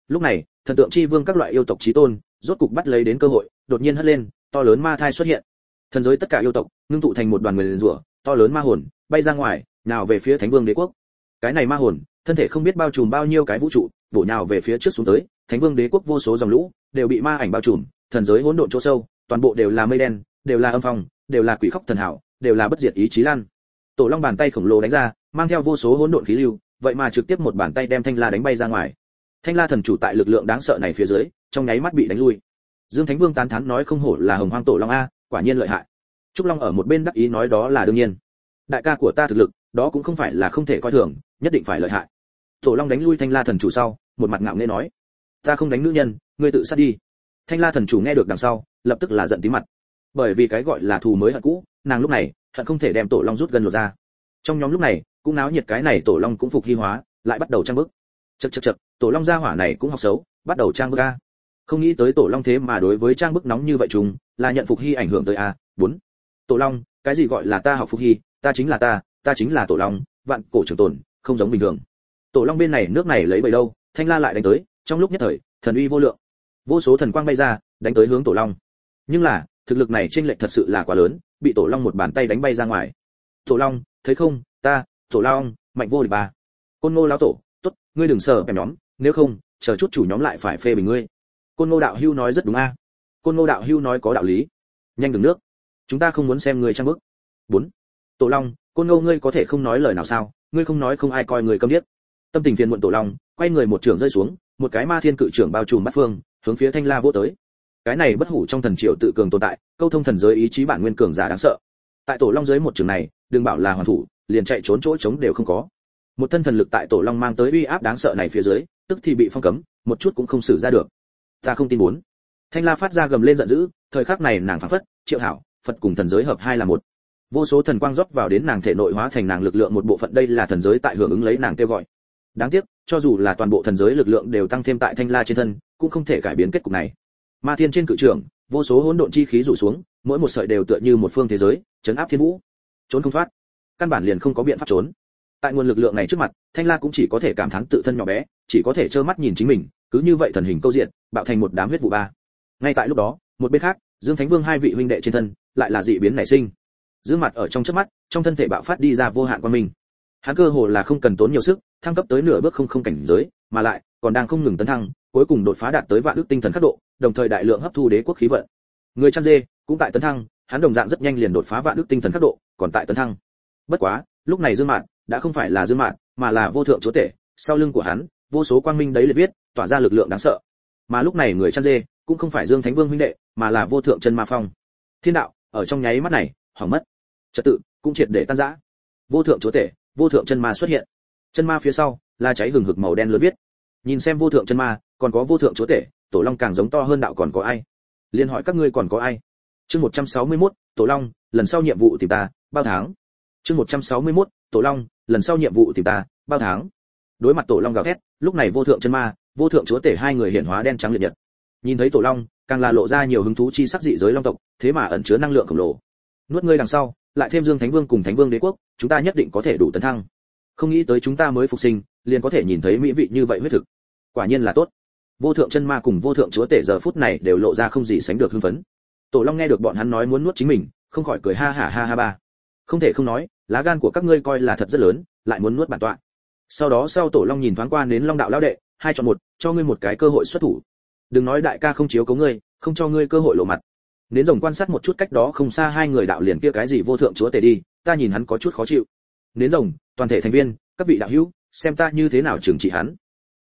Lúc này, thần tượng chi vương các loại yêu tộc chí tôn rốt cục bắt lấy đến cơ hội, đột nhiên hất lên, to lớn ma thai xuất hiện. Thần giới tất cả yêu tộc ngưng tụ thành một đoàn người rủa, to lớn ma hồn bay ra ngoài nào về phía thánh vương đế quốc. Cái này ma hồn, thân thể không biết bao trùm bao nhiêu cái vũ trụ, đổ nhào về phía trước xuống tới, thánh vương đế quốc vô số dòng lũ đều bị ma ảnh bao trùm, thần giới hỗn độn chỗ sâu, toàn bộ đều là mây đen, đều là âm phong, đều là quỷ khóc thần hảo, đều là bất diệt ý chí lan. Tổ long bàn tay khổng lồ đánh ra mang theo vô số hỗn độn khí lưu, vậy mà trực tiếp một bàn tay đem thanh la đánh bay ra ngoài. Thanh la thần chủ tại lực lượng đáng sợ này phía dưới, trong nháy mắt bị đánh lui. Dương thánh vương tán thán nói không hổ là hồng hoang tổ long a, quả nhiên lợi hại. Trúc long ở một bên đắc ý nói đó là đương nhiên. Đại ca của ta thực lực, đó cũng không phải là không thể coi thường, nhất định phải lợi hại. Tổ long đánh lui thanh la thần chủ sau, một mặt ngạo nghễ nói, ta không đánh nữ nhân, ngươi tự sát đi. Thanh la thần chủ nghe được đằng sau, lập tức là giận tím mặt. Bởi vì cái gọi là thù mới hận cũ, nàng lúc này, hận không thể đem tổ long rút gần lột ra trong nhóm lúc này, cũng náo nhiệt cái này tổ long cũng phục hy hóa, lại bắt đầu trang bức. Chật chật chật tổ long gia hỏa này cũng học xấu, bắt đầu trang bức a. Không nghĩ tới tổ long thế mà đối với trang bức nóng như vậy chúng là nhận phục hy ảnh hưởng tới a. Bốn. Tổ long, cái gì gọi là ta học phục hy? Ta chính là ta ta chính là tổ long, vạn cổ trường tồn, không giống bình thường. Tổ long bên này, nước này lấy bầy đâu, thanh la lại đánh tới, trong lúc nhất thời, thần uy vô lượng. Vô số thần quang bay ra, đánh tới hướng tổ long. Nhưng là, thực lực này trên lệch thật sự là quá lớn, bị tổ long một bàn tay đánh bay ra ngoài tổ long, thấy không? Ta, tổ long, mạnh vô địch ba côn ngô lão tổ, tốt, ngươi đừng sợ em nhóm, nếu không, chờ chút chủ nhóm lại phải phê bình ngươi. Côn ngô đạo hưu nói rất đúng a. Côn ngô đạo hưu nói có đạo lý. Nhanh đừng nước. Chúng ta không muốn xem ngươi trang bức. Bốn. Tổ long, côn ngô ngươi có thể không nói lời nào sao? Ngươi không nói không ai coi người câm điếc. Tâm tình phiền muộn tổ long, quay người một trường rơi xuống, một cái ma thiên cự trưởng bao trùm bắt phương, hướng phía thanh la vô tới. Cái này bất hủ trong thần triều tự cường tồn tại, câu thông thần giới ý chí bản nguyên cường giả đáng sợ. Tại tổ long dưới một trường này đừng bảo là hoàn thủ, liền chạy trốn chỗ trống đều không có. Một thân thần lực tại tổ long mang tới uy áp đáng sợ này phía dưới, tức thì bị phong cấm, một chút cũng không xử ra được. Ta không tin muốn thanh la phát ra gầm lên giận dữ, thời khắc này nàng phảng phất, triệu hảo, phật cùng thần giới hợp hai là một. Vô số thần quang rót vào đến nàng thể nội hóa thành nàng lực lượng một bộ phận, đây là thần giới tại hưởng ứng lấy nàng kêu gọi. Đáng tiếc, cho dù là toàn bộ thần giới lực lượng đều tăng thêm tại thanh la trên thân, cũng không thể cải biến kết cục này. Ma thiên trên cự trường vô số hỗn độn chi khí rủ xuống, mỗi một sợi đều tựa như một phương thế giới, chấn áp thiên vũ trốn không thoát. Căn bản liền không có biện pháp trốn. Tại nguồn lực lượng này trước mặt, thanh la cũng chỉ có thể cảm thán tự thân nhỏ bé, chỉ có thể trơ mắt nhìn chính mình, cứ như vậy thần hình câu diện, bạo thành một đám huyết vụ ba. Ngay tại lúc đó, một bên khác, dương thánh vương hai vị huynh đệ trên thân, lại là dị biến nảy sinh. Dương mặt ở trong chớp mắt, trong thân thể bạo phát đi ra vô hạn quan minh. Hắn cơ hồ là không cần tốn nhiều sức, thăng cấp tới nửa bước không không cảnh giới, mà lại, còn đang không ngừng tấn thăng, cuối cùng đột phá đạt tới vạn ước tinh thần khắc độ, đồng thời đại lượng hấp thu đế quốc khí vận. Người chăn dê, cũng tại tấn thăng hắn đồng dạng rất nhanh liền đột phá vạn đức tinh thần khắc độ, còn tại tấn thăng. Bất quá, lúc này dương mạn đã không phải là dương mạn mà là vô thượng chúa tể, sau lưng của hắn, vô số quang minh đấy liệt viết, tỏa ra lực lượng đáng sợ. Mà lúc này người chăn dê cũng không phải dương thánh vương huynh đệ, mà là vô thượng chân ma phong. Thiên đạo, ở trong nháy mắt này, hỏng mất. Trật tự cũng triệt để tan rã. Vô thượng chúa tể, vô thượng chân ma xuất hiện. Chân ma phía sau là cháy hừng hực màu đen lớn viết. Nhìn xem vô thượng chân ma, còn có vô thượng chúa tể, tổ long càng giống to hơn đạo còn có ai? Liên hỏi các ngươi còn có ai? Chương 161, tổ long lần sau nhiệm vụ tìm ta bao tháng? Chương 161, tổ long lần sau nhiệm vụ tìm ta bao tháng? Đối mặt tổ long gào thét lúc này vô thượng chân ma vô thượng chúa tể hai người hiện hóa đen trắng liệt nhật. Nhìn thấy tổ long càng là lộ ra nhiều hứng thú chi sắc dị giới long tộc thế mà ẩn chứa năng lượng khổng lồ. Nuốt ngươi đằng sau lại thêm dương thánh vương cùng thánh vương đế quốc chúng ta nhất định có thể đủ tấn thăng. Không nghĩ tới chúng ta mới phục sinh liền có thể nhìn thấy mỹ vị như vậy huyết thực. Quả nhiên là tốt. Vô thượng chân ma cùng vô thượng chúa tể giờ phút này đều lộ ra không gì sánh được hưng phấn tổ long nghe được bọn hắn nói muốn nuốt chính mình, không khỏi cười ha ha ha ha ba. Không thể không nói, lá gan của các ngươi coi là thật rất lớn, lại muốn nuốt bản tọa. Sau đó sau tổ long nhìn thoáng qua đến long đạo lão đệ, hai chọn một, cho ngươi một cái cơ hội xuất thủ. Đừng nói đại ca không chiếu cố ngươi, không cho ngươi cơ hội lộ mặt. Đến rồng quan sát một chút cách đó không xa hai người đạo liền kia cái gì vô thượng chúa tể đi, ta nhìn hắn có chút khó chịu. Đến rồng, toàn thể thành viên, các vị đạo hữu, xem ta như thế nào trừng trị hắn.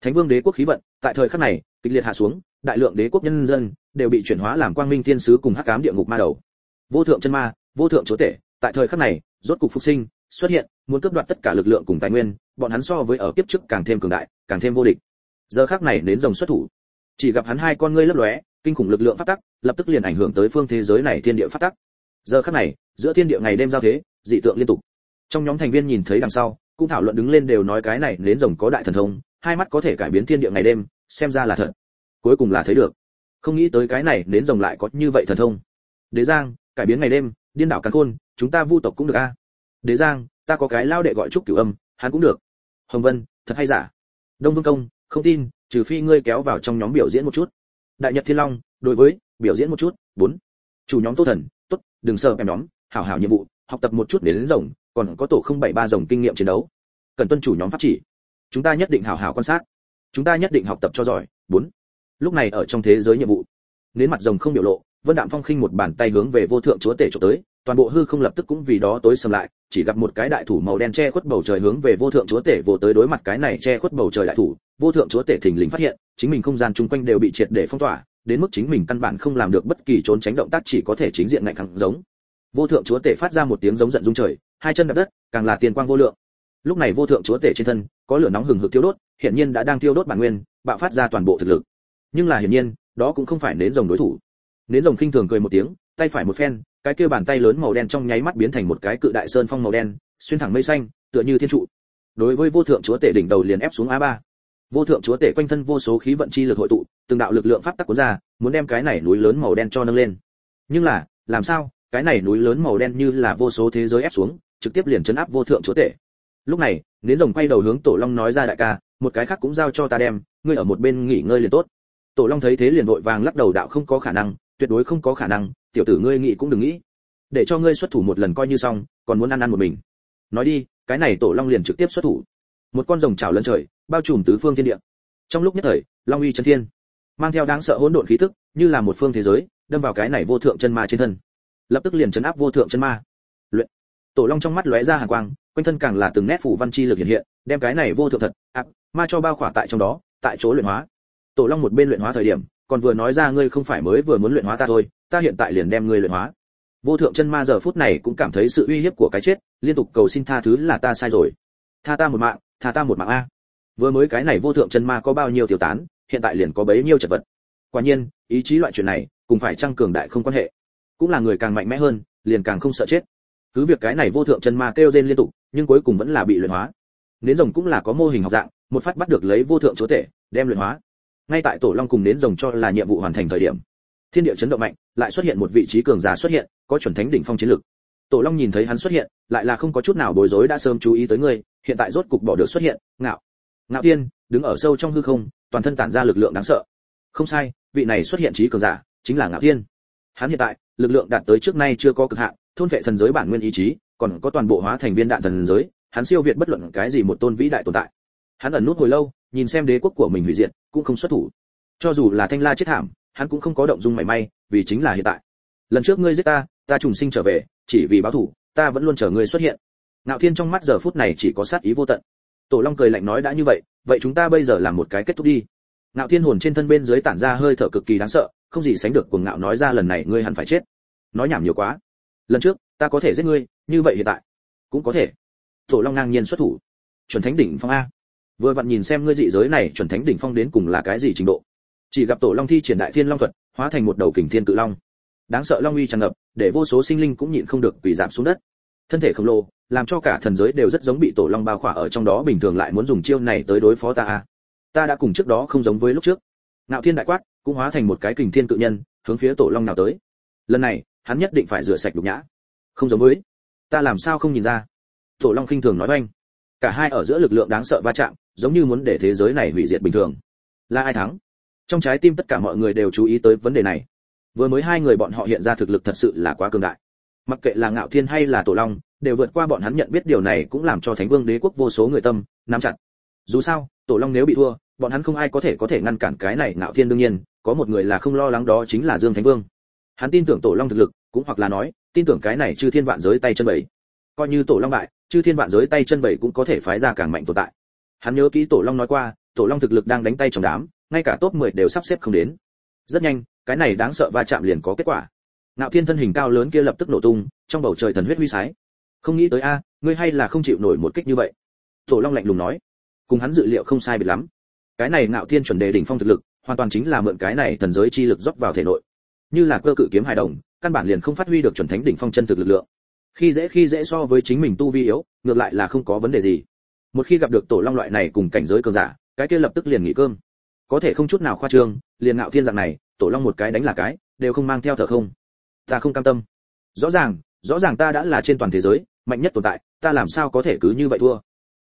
Thánh vương đế quốc khí vận, tại thời khắc này, kịch liệt hạ xuống đại lượng đế quốc nhân dân đều bị chuyển hóa làm quang minh thiên sứ cùng hắc ám địa ngục ma đầu. Vô thượng chân ma, vô thượng chúa tể, tại thời khắc này, rốt cục phục sinh, xuất hiện, muốn cướp đoạt tất cả lực lượng cùng tài nguyên, bọn hắn so với ở kiếp trước càng thêm cường đại, càng thêm vô địch. Giờ khắc này đến rồng xuất thủ. Chỉ gặp hắn hai con ngươi lấp lóe, kinh khủng lực lượng phát tắc, lập tức liền ảnh hưởng tới phương thế giới này thiên địa phát tắc. Giờ khắc này, giữa thiên địa ngày đêm giao thế, dị tượng liên tục. Trong nhóm thành viên nhìn thấy đằng sau, cũng thảo luận đứng lên đều nói cái này đến rồng có đại thần thông, hai mắt có thể cải biến thiên địa ngày đêm, xem ra là thật cuối cùng là thấy được. Không nghĩ tới cái này đến rồng lại có như vậy thần thông. Đế giang, cải biến ngày đêm, điên đảo càn khôn, chúng ta vu tộc cũng được a. Đế giang, ta có cái lao đệ gọi trúc cửu âm, hắn cũng được. Hồng vân, thật hay giả? Đông vương công, không tin, trừ phi ngươi kéo vào trong nhóm biểu diễn một chút. Đại nhật thiên long, đối với, biểu diễn một chút, bốn. Chủ nhóm tô thần, tốt, đừng sợ em nhóm, hảo hảo nhiệm vụ, học tập một chút để đến rồng, còn có tổ không bảy ba rồng kinh nghiệm chiến đấu. Cần tuân chủ nhóm pháp chỉ. Chúng ta nhất định hảo hảo quan sát. Chúng ta nhất định học tập cho giỏi, bốn lúc này ở trong thế giới nhiệm vụ, nến mặt rồng không biểu lộ, vân đạm phong khinh một bàn tay hướng về vô thượng chúa tể trộm tới, toàn bộ hư không lập tức cũng vì đó tối sầm lại, chỉ gặp một cái đại thủ màu đen che khuất bầu trời hướng về vô thượng chúa tể vô tới đối mặt cái này che khuất bầu trời đại thủ, vô thượng chúa tể thình lình phát hiện, chính mình không gian chung quanh đều bị triệt để phong tỏa, đến mức chính mình căn bản không làm được bất kỳ trốn tránh động tác chỉ có thể chính diện ngạnh khẳng giống. Vô thượng chúa tể phát ra một tiếng giống giận rung trời, hai chân đập đất, càng là tiền quang vô lượng. Lúc này vô thượng chúa tể trên thân, có lửa nóng hừng hực thiêu đốt hiện nhiên đã đang thiêu đốt bản nguyên, bạo phát ra toàn bộ thực lực nhưng là hiển nhiên, đó cũng không phải nến rồng đối thủ. Nến rồng khinh thường cười một tiếng, tay phải một phen, cái kia bàn tay lớn màu đen trong nháy mắt biến thành một cái cự đại sơn phong màu đen, xuyên thẳng mây xanh, tựa như thiên trụ. Đối với vô thượng chúa tể đỉnh đầu liền ép xuống a ba. Vô thượng chúa tể quanh thân vô số khí vận chi lực hội tụ, từng đạo lực lượng pháp tắc cuốn ra, muốn đem cái này núi lớn màu đen cho nâng lên. Nhưng là, làm sao, cái này núi lớn màu đen như là vô số thế giới ép xuống, trực tiếp liền chấn áp vô thượng chúa tể. Lúc này, nến rồng quay đầu hướng tổ long nói ra đại ca, một cái khác cũng giao cho ta đem, ngươi ở một bên nghỉ ngơi liền tốt tổ long thấy thế liền vội vàng lắc đầu đạo không có khả năng, tuyệt đối không có khả năng, tiểu tử ngươi nghĩ cũng đừng nghĩ. Để cho ngươi xuất thủ một lần coi như xong, còn muốn ăn ăn một mình. Nói đi, cái này tổ long liền trực tiếp xuất thủ. Một con rồng chảo lân trời, bao trùm tứ phương thiên địa. Trong lúc nhất thời, long uy chân thiên, mang theo đáng sợ hỗn độn khí tức, như là một phương thế giới, đâm vào cái này vô thượng chân ma trên thân. Lập tức liền chấn áp vô thượng chân ma. Luyện. Tổ long trong mắt lóe ra hàn quang, quanh thân càng là từng nét phủ văn chi lực hiện hiện, đem cái này vô thượng thật, áp, ma cho bao khỏa tại trong đó, tại chỗ luyện hóa tổ long một bên luyện hóa thời điểm, còn vừa nói ra ngươi không phải mới vừa muốn luyện hóa ta thôi, ta hiện tại liền đem ngươi luyện hóa. Vô thượng chân ma giờ phút này cũng cảm thấy sự uy hiếp của cái chết, liên tục cầu xin tha thứ là ta sai rồi. Tha ta một mạng, tha ta một mạng a. Vừa mới cái này vô thượng chân ma có bao nhiêu tiêu tán, hiện tại liền có bấy nhiêu chật vật. Quả nhiên, ý chí loại chuyện này, cùng phải tăng cường đại không quan hệ. Cũng là người càng mạnh mẽ hơn, liền càng không sợ chết. Cứ việc cái này vô thượng chân ma kêu rên liên tục, nhưng cuối cùng vẫn là bị luyện hóa. Nến rồng cũng là có mô hình học dạng, một phát bắt được lấy vô thượng chúa tể, đem luyện hóa ngay tại tổ long cùng nến rồng cho là nhiệm vụ hoàn thành thời điểm, thiên địa chấn động mạnh, lại xuất hiện một vị trí cường giả xuất hiện, có chuẩn thánh đỉnh phong chiến lực. Tổ long nhìn thấy hắn xuất hiện, lại là không có chút nào bối rối đã sớm chú ý tới ngươi, hiện tại rốt cục bỏ được xuất hiện, ngạo. Ngạo tiên, đứng ở sâu trong hư không, toàn thân tản ra lực lượng đáng sợ. Không sai, vị này xuất hiện trí cường giả chính là ngạo tiên. Hắn hiện tại, lực lượng đạt tới trước nay chưa có cực hạn, thôn vệ thần giới bản nguyên ý chí, còn có toàn bộ hóa thành viên đạn thần giới, hắn siêu việt bất luận cái gì một tôn vĩ đại tồn tại. Hắn ẩn nút hồi lâu nhìn xem đế quốc của mình hủy diệt, cũng không xuất thủ. Cho dù là thanh la chết thảm, hắn cũng không có động dung mảy may, vì chính là hiện tại. Lần trước ngươi giết ta ta trùng sinh trở về, chỉ vì báo thủ ta vẫn luôn chờ ngươi xuất hiện. Ngạo thiên trong mắt giờ phút này chỉ có sát ý vô tận. Tổ long cười lạnh nói đã như vậy vậy chúng ta bây giờ làm một cái kết thúc đi. Ngạo thiên hồn trên thân bên dưới tản ra hơi thở cực kỳ đáng sợ, không gì sánh được cuồng ngạo nói ra lần này ngươi hẳn phải chết. Nói nhảm nhiều quá. Lần trước, ta có thể giết ngươi, như vậy hiện tại. Cũng có thể. Tổ long ngang nhiên xuất thủ. Chuẩn thánh đỉnh phong a vừa vặn nhìn xem ngươi dị giới này chuẩn thánh đỉnh phong đến cùng là cái gì trình độ. Chỉ gặp tổ long thi triển đại thiên long thuật, hóa thành một đầu kình thiên cự long. Đáng sợ long uy tràn ngập, để vô số sinh linh cũng nhịn không được quỳ giảm xuống đất. Thân thể khổng lồ, làm cho cả thần giới đều rất giống bị tổ long bao khỏa ở trong đó bình thường lại muốn dùng chiêu này tới đối phó ta à. ta đã cùng trước đó không giống với lúc trước. Nạo thiên đại quát, cũng hóa thành một cái kình thiên cự nhân, hướng phía tổ long nào tới. Lần này, hắn nhất định phải rửa sạch đục nhã. Không giống với. Ta làm sao không nhìn ra? Tổ long khinh thường nói oanh cả hai ở giữa lực lượng đáng sợ va chạm, giống như muốn để thế giới này hủy diệt bình thường. Là ai thắng? Trong trái tim tất cả mọi người đều chú ý tới vấn đề này. Vừa mới hai người bọn họ hiện ra thực lực thật sự là quá cường đại. Mặc kệ là ngạo thiên hay là tổ long, đều vượt qua bọn hắn nhận biết điều này cũng làm cho thánh vương đế quốc vô số người tâm, nắm chặt. Dù sao, tổ long nếu bị thua, bọn hắn không ai có thể có thể ngăn cản cái này ngạo thiên đương nhiên, có một người là không lo lắng đó chính là dương thánh vương. Hắn tin tưởng tổ long thực lực, cũng hoặc là nói, tin tưởng cái này chư thiên vạn giới tay chân bảy coi như tổ long bại chư thiên vạn giới tay chân bảy cũng có thể phái ra càng mạnh tồn tại. Hắn nhớ kỹ tổ long nói qua, tổ long thực lực đang đánh tay trong đám, ngay cả top 10 đều sắp xếp không đến. Rất nhanh, cái này đáng sợ va chạm liền có kết quả. Ngạo thiên thân hình cao lớn kia lập tức nổ tung, trong bầu trời thần huyết huy sái. Không nghĩ tới a, ngươi hay là không chịu nổi một kích như vậy. Tổ long lạnh lùng nói. Cùng hắn dự liệu không sai biệt lắm. Cái này ngạo thiên chuẩn đề đỉnh phong thực lực, hoàn toàn chính là mượn cái này thần giới chi lực dốc vào thể nội. Như là cơ cự kiếm hài đồng, căn bản liền không phát huy được chuẩn thánh đỉnh phong chân thực lực lượng khi dễ khi dễ so với chính mình tu vi yếu, ngược lại là không có vấn đề gì. Một khi gặp được tổ long loại này cùng cảnh giới cường giả, cái kia lập tức liền nghỉ cơm. Có thể không chút nào khoa trương, liền ngạo thiên dạng này, tổ long một cái đánh là cái, đều không mang theo thở không. Ta không cam tâm. Rõ ràng rõ ràng ta đã là trên toàn thế giới, mạnh nhất tồn tại, ta làm sao có thể cứ như vậy thua?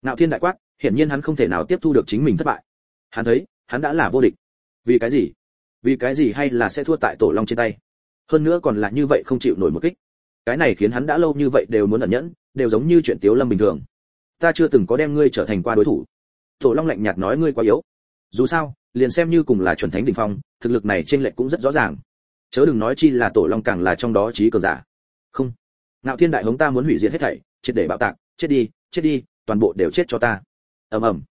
Ngạo thiên đại quát, hiển nhiên hắn không thể nào tiếp thu được chính mình thất bại. Hắn thấy, hắn đã là vô địch. Vì cái gì? Vì cái gì hay là sẽ thua tại tổ long trên tay? Hơn nữa còn là như vậy không chịu nổi một kích cái này khiến hắn đã lâu như vậy đều muốn ẩn nhẫn, đều giống như chuyện tiếu lâm bình thường. Ta chưa từng có đem ngươi trở thành qua đối thủ. Tổ long lạnh nhạt nói ngươi quá yếu. Dù sao, liền xem như cùng là chuẩn thánh đỉnh phong, thực lực này trên lệch cũng rất rõ ràng. Chớ đừng nói chi là tổ long càng là trong đó trí cường giả. Không. Ngạo thiên đại hống ta muốn hủy diệt hết thảy, triệt để bạo tạc, chết đi chết đi, toàn bộ đều chết cho ta. Ầm ầm.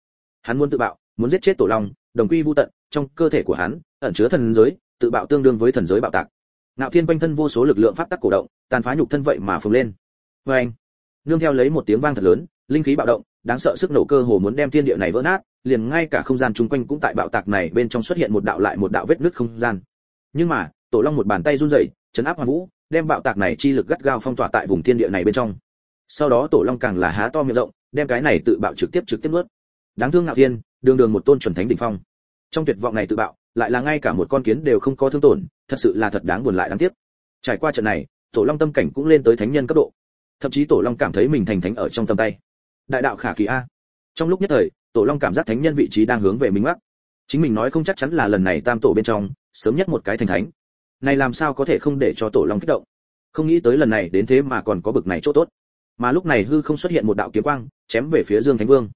Hắn muốn tự bạo, muốn giết chết tổ long, đồng quy vu tận, trong cơ thể của hắn, ẩn chứa thần giới, tự bạo tương đương với thần giới bạo tạc ngạo thiên quanh thân vô số lực lượng pháp tắc cổ động, tàn phá nhục thân vậy mà phồng lên. Vê anh, nương theo lấy một tiếng vang thật lớn, linh khí bạo động, đáng sợ sức nổ cơ hồ muốn đem thiên địa này vỡ nát, liền ngay cả không gian chung quanh cũng tại bạo tạc này bên trong xuất hiện một đạo lại một đạo vết nứt không gian. Nhưng mà, tổ long một bàn tay run rẩy chấn áp hoàn vũ, đem bạo tạc này chi lực gắt gao phong tỏa tại vùng thiên địa này bên trong. Sau đó tổ long càng là há to miệng rộng, đem cái này tự bạo trực tiếp trực tiếp nuốt. Đáng thương ngạo thiên, đường đường một tôn chuẩn thánh đỉnh phong. Trong tuyệt vọng này tự bạo, lại là ngay cả một con kiến đều không có thương tổn thật sự là thật đáng buồn lại đáng tiếc. Trải qua trận này, tổ long tâm cảnh cũng lên tới thánh nhân cấp độ. Thậm chí tổ long cảm thấy mình thành thánh ở trong tầm tay. Đại đạo khả kỳ a. Trong lúc nhất thời, tổ long cảm giác thánh nhân vị trí đang hướng về mình mắc chính mình nói không chắc chắn là lần này tam tổ bên trong, sớm nhất một cái thành thánh. Này làm sao có thể không để cho tổ long kích động? Không nghĩ tới lần này đến thế mà còn có bực này chỗ tốt. Mà lúc này hư không xuất hiện một đạo kiếm quang, chém về phía dương thánh vương.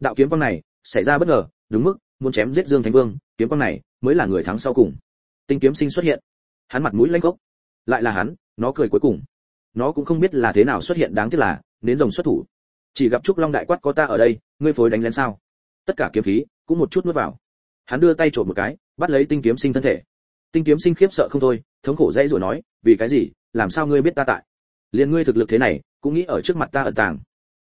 Đạo kiếm quang này, xảy ra bất ngờ, đúng mức, muốn chém giết dương thánh vương, kiếm quang này mới là người thắng sau cùng tinh kiếm sinh xuất hiện. Hắn mặt mũi lanh gốc lại là hắn, nó cười cuối cùng. Nó cũng không biết là thế nào xuất hiện đáng tiếc là đến rồng xuất thủ. Chỉ gặp trúc long đại quát, có ta ở đây, ngươi phối đánh lén sao? Tất cả kiếm khí cũng một chút nuốt vào. Hắn đưa tay trộm một cái, bắt lấy tinh kiếm sinh thân thể. Tinh kiếm sinh khiếp sợ không thôi, thống khổ dãy rồi nói, vì cái gì? Làm sao ngươi biết ta tại? Liền ngươi thực lực thế này, cũng nghĩ ở trước mặt ta ẩn tàng.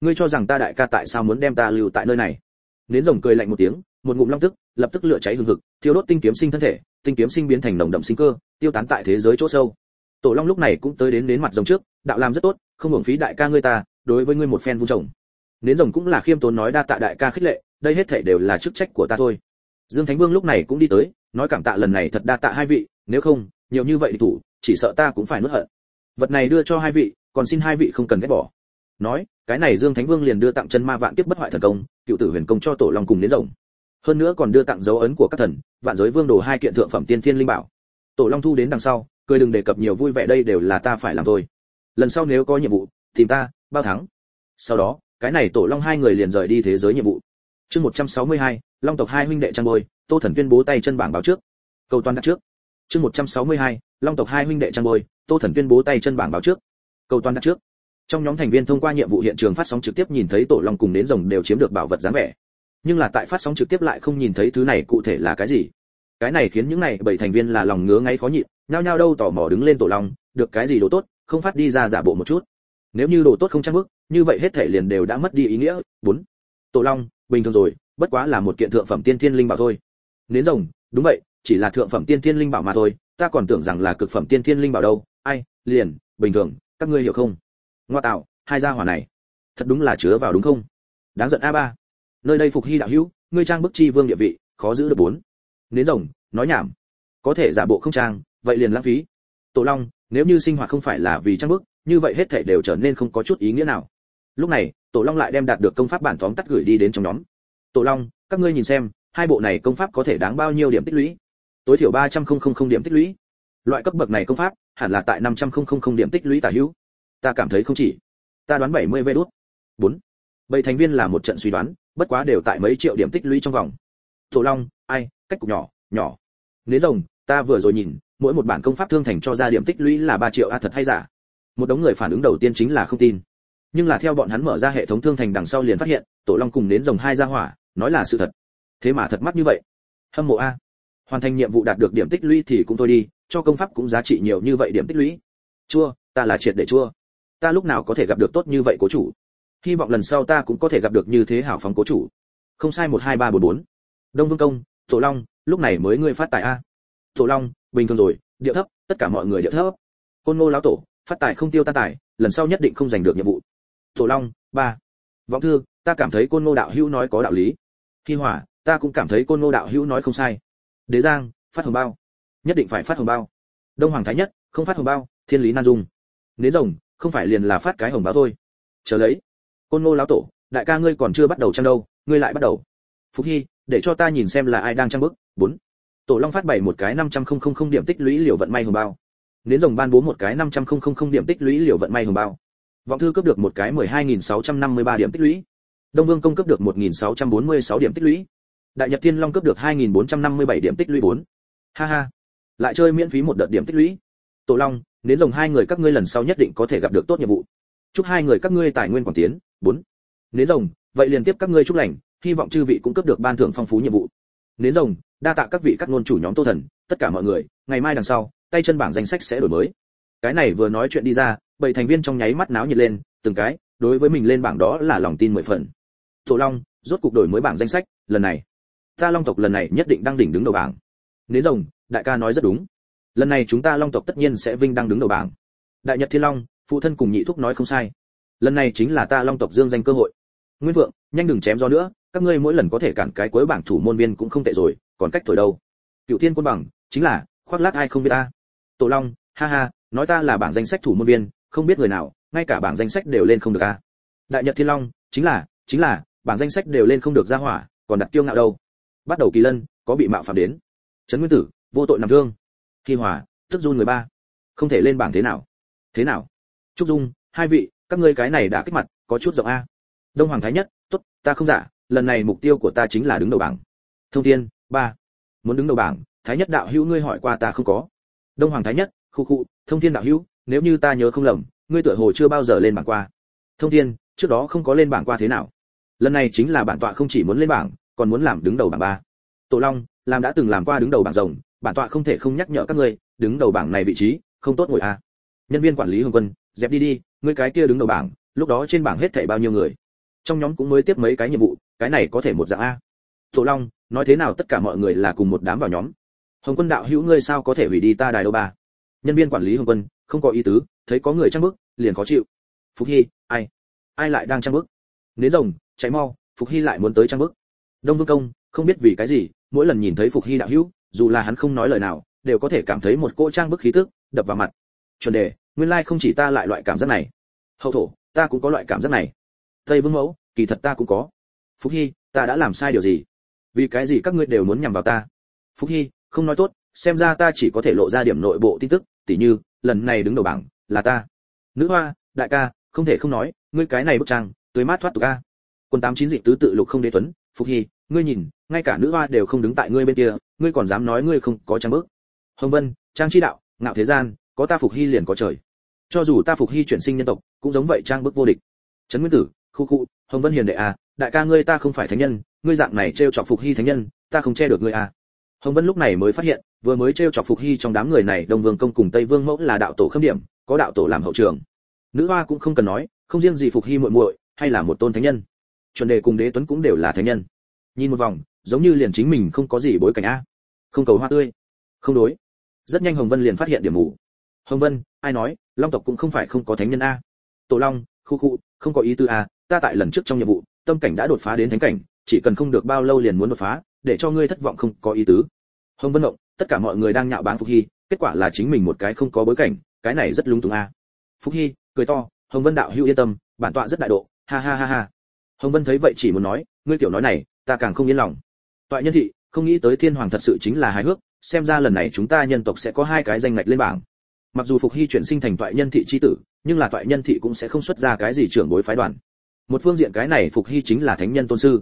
Ngươi cho rằng ta đại ca tại sao muốn đem ta lưu tại nơi này? Nến rồng cười lạnh một tiếng, một ngụm long tức, lập tức lửa cháy hừng hực, thiêu đốt tinh kiếm sinh thân thể tinh kiếm sinh biến thành nồng đậm sinh cơ, tiêu tán tại thế giới chỗ sâu. Tổ long lúc này cũng tới đến đến mặt rồng trước, đạo làm rất tốt, không hưởng phí đại ca ngươi ta, đối với ngươi một phen vung trồng. Nến rồng cũng là khiêm tốn nói đa tạ đại ca khích lệ, đây hết thảy đều là chức trách của ta thôi. Dương thánh vương lúc này cũng đi tới, nói cảm tạ lần này thật đa tạ hai vị, nếu không, nhiều như vậy thủ, chỉ sợ ta cũng phải nuốt hận. Vật này đưa cho hai vị, còn xin hai vị không cần ghét bỏ. Nói, cái này dương thánh vương liền đưa tặng chân ma vạn tiếp bất hoại thần công, cựu tử huyền công cho tổ long cùng đến rồng hơn nữa còn đưa tặng dấu ấn của các thần vạn giới vương đồ hai kiện thượng phẩm tiên thiên linh bảo. Tổ long thu đến đằng sau cười đừng đề cập nhiều vui vẻ đây đều là ta phải làm thôi. Lần sau nếu có nhiệm vụ tìm ta bao thắng. Sau đó cái này tổ long hai người liền rời đi thế giới nhiệm vụ. Chương 162, long tộc hai huynh đệ trang bôi tô thần tuyên bố tay chân bảng báo trước. Câu toàn đặt trước. Chương 162, long tộc hai huynh đệ trang bôi tô thần tuyên bố tay chân bảng báo trước. Câu toàn đặt trước. Trong nhóm thành viên thông qua nhiệm vụ hiện trường phát sóng trực tiếp nhìn thấy tổ long cùng đến rồng đều chiếm được bảo vật dáng vẻ nhưng là tại phát sóng trực tiếp lại không nhìn thấy thứ này cụ thể là cái gì. Cái này khiến những này bảy thành viên là lòng ngứa ngáy khó nhịn, nhao nhao đâu tò mò đứng lên tổ long, được cái gì đồ tốt, không phát đi ra giả bộ một chút. Nếu như đồ tốt không trang bức, như vậy hết thể liền đều đã mất đi ý nghĩa. Bốn, tổ long, bình thường rồi, bất quá là một kiện thượng phẩm tiên thiên linh bảo thôi. Nến rồng, đúng vậy, chỉ là thượng phẩm tiên thiên linh bảo mà thôi, ta còn tưởng rằng là cực phẩm tiên thiên linh bảo đâu. Ai, liền, bình thường, các ngươi hiểu không? Ngoa tạo, hai gia hỏa này, thật đúng là chứa vào đúng không? Đáng giận a ba nơi đây phục hy đạo hữu, ngươi trang bức chi vương địa vị, khó giữ được bốn. Nến rồng, nói nhảm. Có thể giả bộ không trang, vậy liền lãng phí. Tổ long, nếu như sinh hoạt không phải là vì trang bức, như vậy hết thảy đều trở nên không có chút ý nghĩa nào. Lúc này, tổ long lại đem đạt được công pháp bản tóm tắt gửi đi đến trong nhóm. Tổ long, các ngươi nhìn xem, hai bộ này công pháp có thể đáng bao nhiêu điểm tích lũy? Tối thiểu ba trăm không điểm tích lũy. Loại cấp bậc này công pháp, hẳn là tại năm trăm không điểm tích lũy tả hữu. Ta cảm thấy không chỉ. Ta đoán bảy mươi vê đút. Bốn. Bảy thành viên là một trận suy đoán bất quá đều tại mấy triệu điểm tích lũy trong vòng. Tổ long, ai, cách cục nhỏ nhỏ. Nến rồng, ta vừa rồi nhìn, mỗi một bản công pháp thương thành cho ra điểm tích lũy là ba triệu, a, thật hay giả? Một đống người phản ứng đầu tiên chính là không tin. Nhưng là theo bọn hắn mở ra hệ thống thương thành đằng sau liền phát hiện, tổ long cùng nến rồng hai ra hỏa, nói là sự thật. Thế mà thật mắt như vậy. Hâm mộ a. Hoàn thành nhiệm vụ đạt được điểm tích lũy thì cũng thôi đi, cho công pháp cũng giá trị nhiều như vậy điểm tích lũy. Chua, ta là triệt để chua. Ta lúc nào có thể gặp được tốt như vậy cố chủ? Hy vọng lần sau ta cũng có thể gặp được như thế hảo phóng cố chủ. Không sai một hai ba bốn bốn. Đông vương công, tổ long, lúc này mới ngươi phát tài a. Tổ long, bình thường rồi điệu thấp, tất cả mọi người điệu thấp. Côn ngô lão tổ, phát tài không tiêu ta tài, lần sau nhất định không giành được nhiệm vụ. Tổ long, ba. Vọng thư, ta cảm thấy côn ngô đạo hữu nói có đạo lý. Khi hỏa, ta cũng cảm thấy côn ngô đạo hữu nói không sai. Đế giang, phát hồng bao. Nhất định phải phát hồng bao. Đông hoàng thái nhất, không phát hồng bao, thiên lý nan dung. Nến rồng, không phải liền là phát cái hồng bao thôi. Chờ lấy côn ngô lão tổ, đại ca ngươi còn chưa bắt đầu trang đâu, ngươi lại bắt đầu. Phúc hy, để cho ta nhìn xem là ai đang trang bức. Bốn. Tổ long phát bảy một cái năm trăm không không không điểm tích lũy liều vận may hồng bao. Nến rồng ban bố một cái năm trăm không không không điểm tích lũy liều vận may hồng bao. Vọng thư cấp được một cái mười hai nghìn sáu trăm năm mươi ba điểm tích lũy. Đông vương công cấp được một nghìn sáu trăm bốn mươi sáu điểm tích lũy. Đại nhật thiên long cấp được hai nghìn bốn trăm năm mươi bảy điểm tích lũy bốn. Ha ha. Lại chơi miễn phí một đợt điểm tích lũy. Tổ long, nến rồng hai người các ngươi lần sau nhất định có thể gặp được tốt nhiệm vụ. Chúc hai người các ngươi tài nguyên quảng tiến bốn. Nến rồng, vậy liền tiếp các ngươi chúc lành, hy vọng chư vị cũng cấp được ban thưởng phong phú nhiệm vụ. Nến rồng, đa tạ các vị các ngôn chủ nhóm tô thần, tất cả mọi người, ngày mai đằng sau, tay chân bảng danh sách sẽ đổi mới. Cái này vừa nói chuyện đi ra, bảy thành viên trong nháy mắt náo nhiệt lên, từng cái, đối với mình lên bảng đó là lòng tin mười phần. Tổ long, rốt cục đổi mới bảng danh sách, lần này. Ta long tộc lần này nhất định đang đỉnh đứng đầu bảng. Nến rồng, đại ca nói rất đúng. Lần này chúng ta long tộc tất nhiên sẽ vinh đang đứng đầu bảng. Đại nhật thiên long, phụ thân cùng nhị thúc nói không sai lần này chính là ta long tộc dương danh cơ hội. Nguyên vượng nhanh đừng chém gió nữa, các ngươi mỗi lần có thể cản cái cuối bảng thủ môn viên cũng không tệ rồi, còn cách thổi đâu. Cựu thiên quân bằng, chính là, khoác lác ai không biết ta. Tổ long, ha ha, nói ta là bảng danh sách thủ môn viên, không biết người nào, ngay cả bảng danh sách đều lên không được a. Đại nhật thiên long, chính là chính là, bảng danh sách đều lên không được ra hỏa, còn đặt kiêu ngạo đâu. Bắt đầu kỳ lân, có bị mạo phạm đến. Trấn nguyên tử, vô tội nằm thương. Kỳ hòa, tức run người ba. Không thể lên bảng thế nào. Thế nào? Trúc dung, hai vị các ngươi cái này đã kích mặt, có chút rộng a. Đông hoàng thái nhất, tốt, ta không giả, lần này mục tiêu của ta chính là đứng đầu bảng. Thông thiên, ba. Muốn đứng đầu bảng, thái nhất đạo hữu ngươi hỏi qua ta không có. Đông hoàng thái nhất, khu khu, thông thiên đạo hữu, nếu như ta nhớ không lầm, ngươi tựa hồ chưa bao giờ lên bảng qua. Thông thiên, trước đó không có lên bảng qua thế nào? Lần này chính là bản tọa không chỉ muốn lên bảng, còn muốn làm đứng đầu bảng ba. Tổ long, làm đã từng làm qua đứng đầu bảng rồng, bản tọa không thể không nhắc nhở các ngươi, đứng đầu bảng này vị trí, không tốt ngồi a. Nhân viên quản lý hồng quân, dẹp đi đi ngươi cái kia đứng đầu bảng, lúc đó trên bảng hết thảy bao nhiêu người? Trong nhóm cũng mới tiếp mấy cái nhiệm vụ, cái này có thể một dạng a. Tổ long, nói thế nào tất cả mọi người là cùng một đám vào nhóm? Hồng quân đạo hữu ngươi sao có thể hủy đi ta đài đâu ba? Nhân viên quản lý hồng quân, không có ý tứ, thấy có người trang bức liền khó chịu. Phục hy, ai? Ai lại đang trang bức nến rồng cháy mau, phục hy lại muốn tới trang bức đông vương công, không biết vì cái gì, mỗi lần nhìn thấy phục hy đạo hữu, dù là hắn không nói lời nào, đều có thể cảm thấy một cỗ trang bức khí tức, đập vào mặt. Chuẩn đề nguyên lai không chỉ ta lại loại cảm giác này. Hậu thổ, ta cũng có loại cảm giác này. Tây vương mẫu, kỳ thật ta cũng có. Phúc hy, ta đã làm sai điều gì? Vì cái gì các ngươi đều muốn nhằm vào ta? Phúc hy, không nói tốt, xem ra ta chỉ có thể lộ ra điểm nội bộ tin tức, tỉ như, lần này đứng đầu bảng, là ta. Nữ hoa, đại ca, không thể không nói, ngươi cái này bức trang tưới mát thoát tục ca quân tám chín dị tứ tự lục không đế tuấn, phúc hy, ngươi nhìn, ngay cả nữ hoa đều không đứng tại ngươi bên kia, ngươi còn dám nói ngươi không có trang bước hồng vân, trang chi đạo, ngạo thế gian có ta phục hy liền có trời. Cho dù ta phục hy chuyển sinh nhân tộc, cũng giống vậy trang bức vô địch. Trấn nguyên tử, khu khu, hồng vân hiền đệ à đại ca ngươi ta không phải thánh nhân, ngươi dạng này trêu chọc phục hy thánh nhân, ta không che được ngươi à. Hồng vân lúc này mới phát hiện, vừa mới trêu chọc phục hy trong đám người này, đông vương công cùng tây vương mẫu là đạo tổ khâm điểm, có đạo tổ làm hậu trường. Nữ hoa cũng không cần nói, không riêng gì phục hy muội muội, hay là một tôn thánh nhân. Chuẩn đề cùng đế tuấn cũng đều là thánh nhân. Nhìn một vòng, giống như liền chính mình không có gì bối cảnh a. Không cầu hoa tươi. Không đối. Rất nhanh hồng vân liền phát hiện điểm mù hồng vân, ai nói, long tộc cũng không phải không có thánh nhân a. Tổ long, khu khu, không có ý tư a, ta tại lần trước trong nhiệm vụ, tâm cảnh đã đột phá đến thánh cảnh, chỉ cần không được bao lâu liền muốn đột phá, để cho ngươi thất vọng không có ý tứ. Hồng vân động tất cả mọi người đang nhạo báng phục hy, kết quả là chính mình một cái không có bối cảnh, cái này rất lung túng a. Phúc hy, cười to, hồng vân đạo hữu yên tâm, bản tọa rất đại độ, ha ha ha ha. Hồng vân thấy vậy chỉ muốn nói, ngươi tiểu nói này, ta càng không yên lòng. Tọa nhân thị, không nghĩ tới thiên hoàng thật sự chính là hài hước, xem ra lần này chúng ta nhân tộc sẽ có hai cái danh ngạch lên bảng mặc dù phục hy chuyển sinh thành toại nhân thị chi tử, nhưng là toại nhân thị cũng sẽ không xuất ra cái gì trưởng bối phái đoàn. Một phương diện cái này phục hy chính là thánh nhân tôn sư.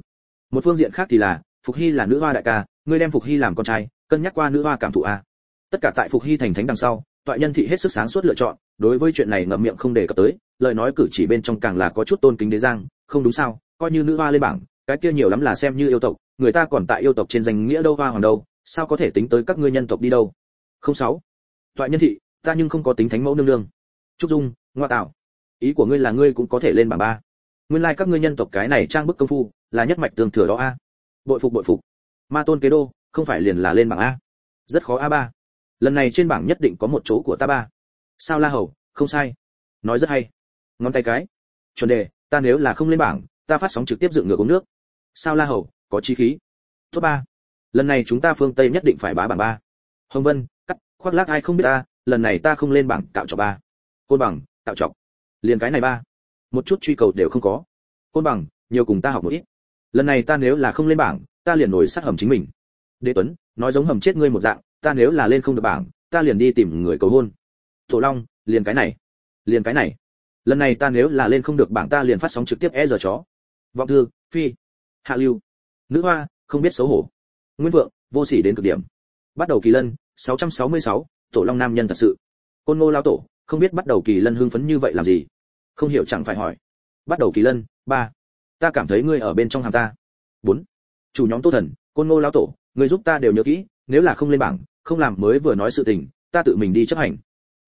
Một phương diện khác thì là, phục hy là nữ hoa đại ca, ngươi đem phục hy làm con trai, cân nhắc qua nữ hoa cảm thụ a. Tất cả tại phục hy thành thánh đằng sau, toại nhân thị hết sức sáng suốt lựa chọn, đối với chuyện này ngậm miệng không đề cập tới, lời nói cử chỉ bên trong càng là có chút tôn kính đế giang, không đúng sao, coi như nữ hoa lên bảng, cái kia nhiều lắm là xem như yêu tộc, người ta còn tại yêu tộc trên danh nghĩa đâu hoa hoàng đâu, sao có thể tính tới các ngươi nhân tộc đi đâu? Không sáu. Toại nhân thị ta nhưng không có tính thánh mẫu nương nương. Trúc dung, ngoa tạo. Ý của ngươi là ngươi cũng có thể lên bảng ba. Nguyên lai like các ngươi nhân tộc cái này trang bức công phu, là nhất mạch tương thừa đó a. Bội phục bội phục. Ma tôn kế đô, không phải liền là lên bảng a. Rất khó a ba. Lần này trên bảng nhất định có một chỗ của ta ba. Sao la hầu, không sai. Nói rất hay. Ngón tay cái. Chuẩn đề, ta nếu là không lên bảng, ta phát sóng trực tiếp dựng ngược uống nước. Sao la hầu, có chi khí? Top ba. Lần này chúng ta phương tây nhất định phải bá bảng ba. Hồng vân, cắt, khoác lác ai không biết ta lần này ta không lên bảng cạo trọc ba. Côn bằng cạo trọc. Liền cái này ba. Một chút truy cầu đều không có. Côn bằng nhiều cùng ta học một ít. Lần này ta nếu là không lên bảng ta liền nổi sát hầm chính mình. Đế tuấn nói giống hầm chết ngươi một dạng ta nếu là lên không được bảng ta liền đi tìm người cầu hôn. Thổ long liền cái này. Liền cái này. Lần này ta nếu là lên không được bảng ta liền phát sóng trực tiếp e giờ chó. Vọng thư phi. Hạ lưu. Nữ hoa không biết xấu hổ. Nguyên vượng vô sỉ đến cực điểm. Bắt đầu kỳ lân 666, tổ long nam nhân thật sự. Côn ngô lao tổ, không biết bắt đầu kỳ lân hưng phấn như vậy làm gì? Không hiểu chẳng phải hỏi. Bắt đầu kỳ lân, ba. Ta cảm thấy ngươi ở bên trong hàng ta. Bốn. Chủ nhóm tô thần, côn ngô lao tổ, ngươi giúp ta đều nhớ kỹ, nếu là không lên bảng, không làm mới vừa nói sự tình, ta tự mình đi chấp hành.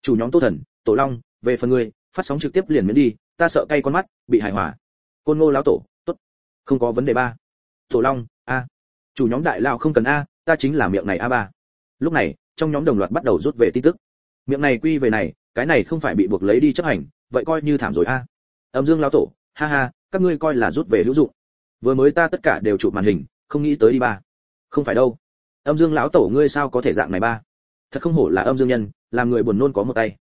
Chủ nhóm tô thần, tổ long, về phần ngươi, phát sóng trực tiếp liền miễn đi, ta sợ cay con mắt, bị hài hòa côn ngô lão tổ, tốt. Không có vấn đề ba. Tổ long, a. Chủ nhóm đại lao không cần a, ta chính là miệng này a ba. Lúc này trong nhóm đồng loạt bắt đầu rút về tin tức. Miệng này quy về này cái này không phải bị buộc lấy đi chấp hành vậy coi như thảm rồi a. Âm dương lão tổ ha ha các ngươi coi là rút về hữu dụng. Vừa mới ta tất cả đều chụp màn hình không nghĩ tới đi ba. Không phải đâu. Âm dương lão tổ ngươi sao có thể dạng này ba? Thật không hổ là âm dương nhân làm người buồn nôn có một tay.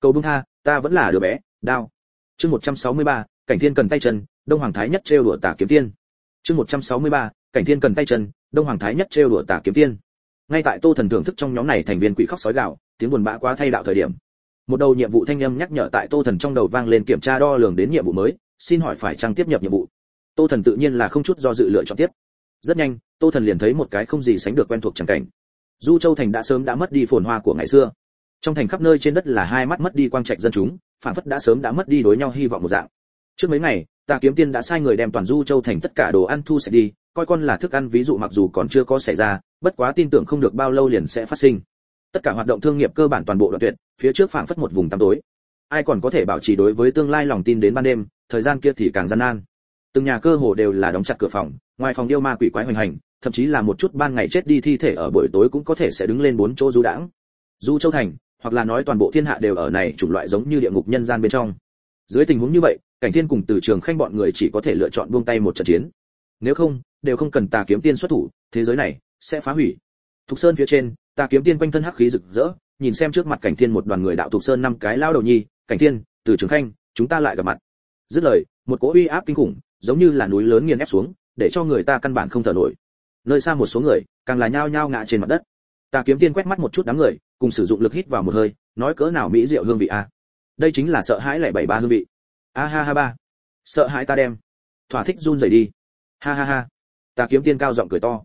Cầu bung tha ta vẫn là đứa bé đao. Chương 163, cảnh thiên cần tay chân đông hoàng thái nhất trêu đùa tả kiếm tiên. Chương 163, cảnh thiên cần tay chân đông hoàng thái nhất trêu đùa tả kiếm tiên ngay tại tô thần thưởng thức trong nhóm này thành viên quỷ khóc sói gạo tiếng buồn bã quá thay đạo thời điểm. Một đầu nhiệm vụ thanh âm nhắc nhở tại tô thần trong đầu vang lên kiểm tra đo lường đến nhiệm vụ mới, xin hỏi phải trang tiếp nhập nhiệm vụ. Tô thần tự nhiên là không chút do dự lựa chọn tiếp. Rất nhanh, tô thần liền thấy một cái không gì sánh được quen thuộc chẳng cảnh. Du châu thành đã sớm đã mất đi phồn hoa của ngày xưa. Trong thành khắp nơi trên đất là hai mắt mất đi quang trạch dân chúng phản phất đã sớm đã mất đi đối nhau hy vọng một dạng. Trước mấy ngày tà kiếm tiên đã sai người đem toàn du châu thành tất cả đồ ăn thu sạch đi coi con là thức ăn ví dụ mặc dù còn chưa có xảy ra, bất quá tin tưởng không được bao lâu liền sẽ phát sinh. Tất cả hoạt động thương nghiệp cơ bản toàn bộ đoạn tuyệt, phía trước phảng phất một vùng tăm tối. Ai còn có thể bảo trì đối với tương lai lòng tin đến ban đêm, thời gian kia thì càng gian nan. Từng nhà cơ hồ đều là đóng chặt cửa phòng, ngoài phòng yêu ma quỷ quái hoành hành, thậm chí là một chút ban ngày chết đi thi thể ở buổi tối cũng có thể sẽ đứng lên bốn chỗ du đãng. Du châu thành, hoặc là nói toàn bộ thiên hạ đều ở này chủng loại giống như địa ngục nhân gian bên trong. Dưới tình huống như vậy, cảnh thiên cùng từ trường khanh bọn người chỉ có thể lựa chọn buông tay một trận chiến. Nếu không đều không cần tà kiếm tiên xuất thủ, thế giới này sẽ phá hủy. Thục sơn phía trên, tà kiếm tiên quanh thân hắc khí rực rỡ, nhìn xem trước mặt cảnh thiên một đoàn người đạo thục sơn năm cái lao đầu nhi, cảnh thiên, từ trường khanh, chúng ta lại gặp mặt. Dứt lời, một cỗ uy áp kinh khủng, giống như là núi lớn nghiền ép xuống, để cho người ta căn bản không thở nổi. Nơi xa một số người, càng là nhao nhao ngã trên mặt đất. Tà kiếm tiên quét mắt một chút đám người, cùng sử dụng lực hít vào một hơi, nói cỡ nào mỹ diệu hương vị a. Đây chính là sợ hãi lại bảy ba hương vị. A ha ha ba. Sợ hãi ta đem. Thỏa thích run rẩy đi. Ha ha ha tà kiếm tiên cao giọng cười to.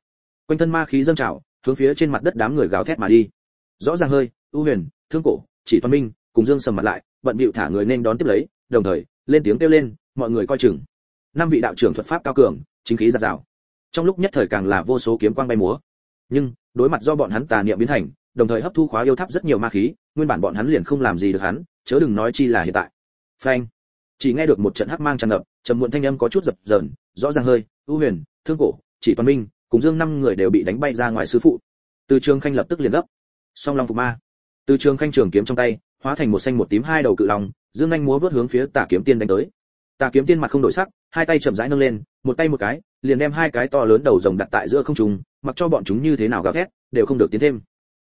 Quanh thân ma khí dâng trào, hướng phía trên mặt đất đám người gào thét mà đi. Rõ ràng hơi, ưu huyền, thương cổ, chỉ toàn minh, cùng dương sầm mặt lại, bận bịu thả người nên đón tiếp lấy, đồng thời, lên tiếng kêu lên, mọi người coi chừng. Năm vị đạo trưởng thuật pháp cao cường, chính khí giạt rào. Trong lúc nhất thời càng là vô số kiếm quang bay múa. Nhưng, đối mặt do bọn hắn tà niệm biến thành, đồng thời hấp thu khóa yêu tháp rất nhiều ma khí, nguyên bản bọn hắn liền không làm gì được hắn, chớ đừng nói chi là hiện tại. Phanh. Chỉ nghe được một trận hắc mang tràn ngập, trầm muộn thanh âm có chút dập dờn, rõ ràng hơi, ưu huyền thương cổ, chỉ toàn minh, cùng dương năm người đều bị đánh bay ra ngoài sư phụ. Từ trường khanh lập tức liền gấp. Song long phục ma. Từ trường khanh trường kiếm trong tay, hóa thành một xanh một tím hai đầu cự long, dương anh múa vớt hướng phía tà kiếm tiên đánh tới. Tà kiếm tiên mặt không đổi sắc, hai tay chậm rãi nâng lên, một tay một cái, liền đem hai cái to lớn đầu rồng đặt tại giữa không trung, mặc cho bọn chúng như thế nào gào thét, đều không được tiến thêm.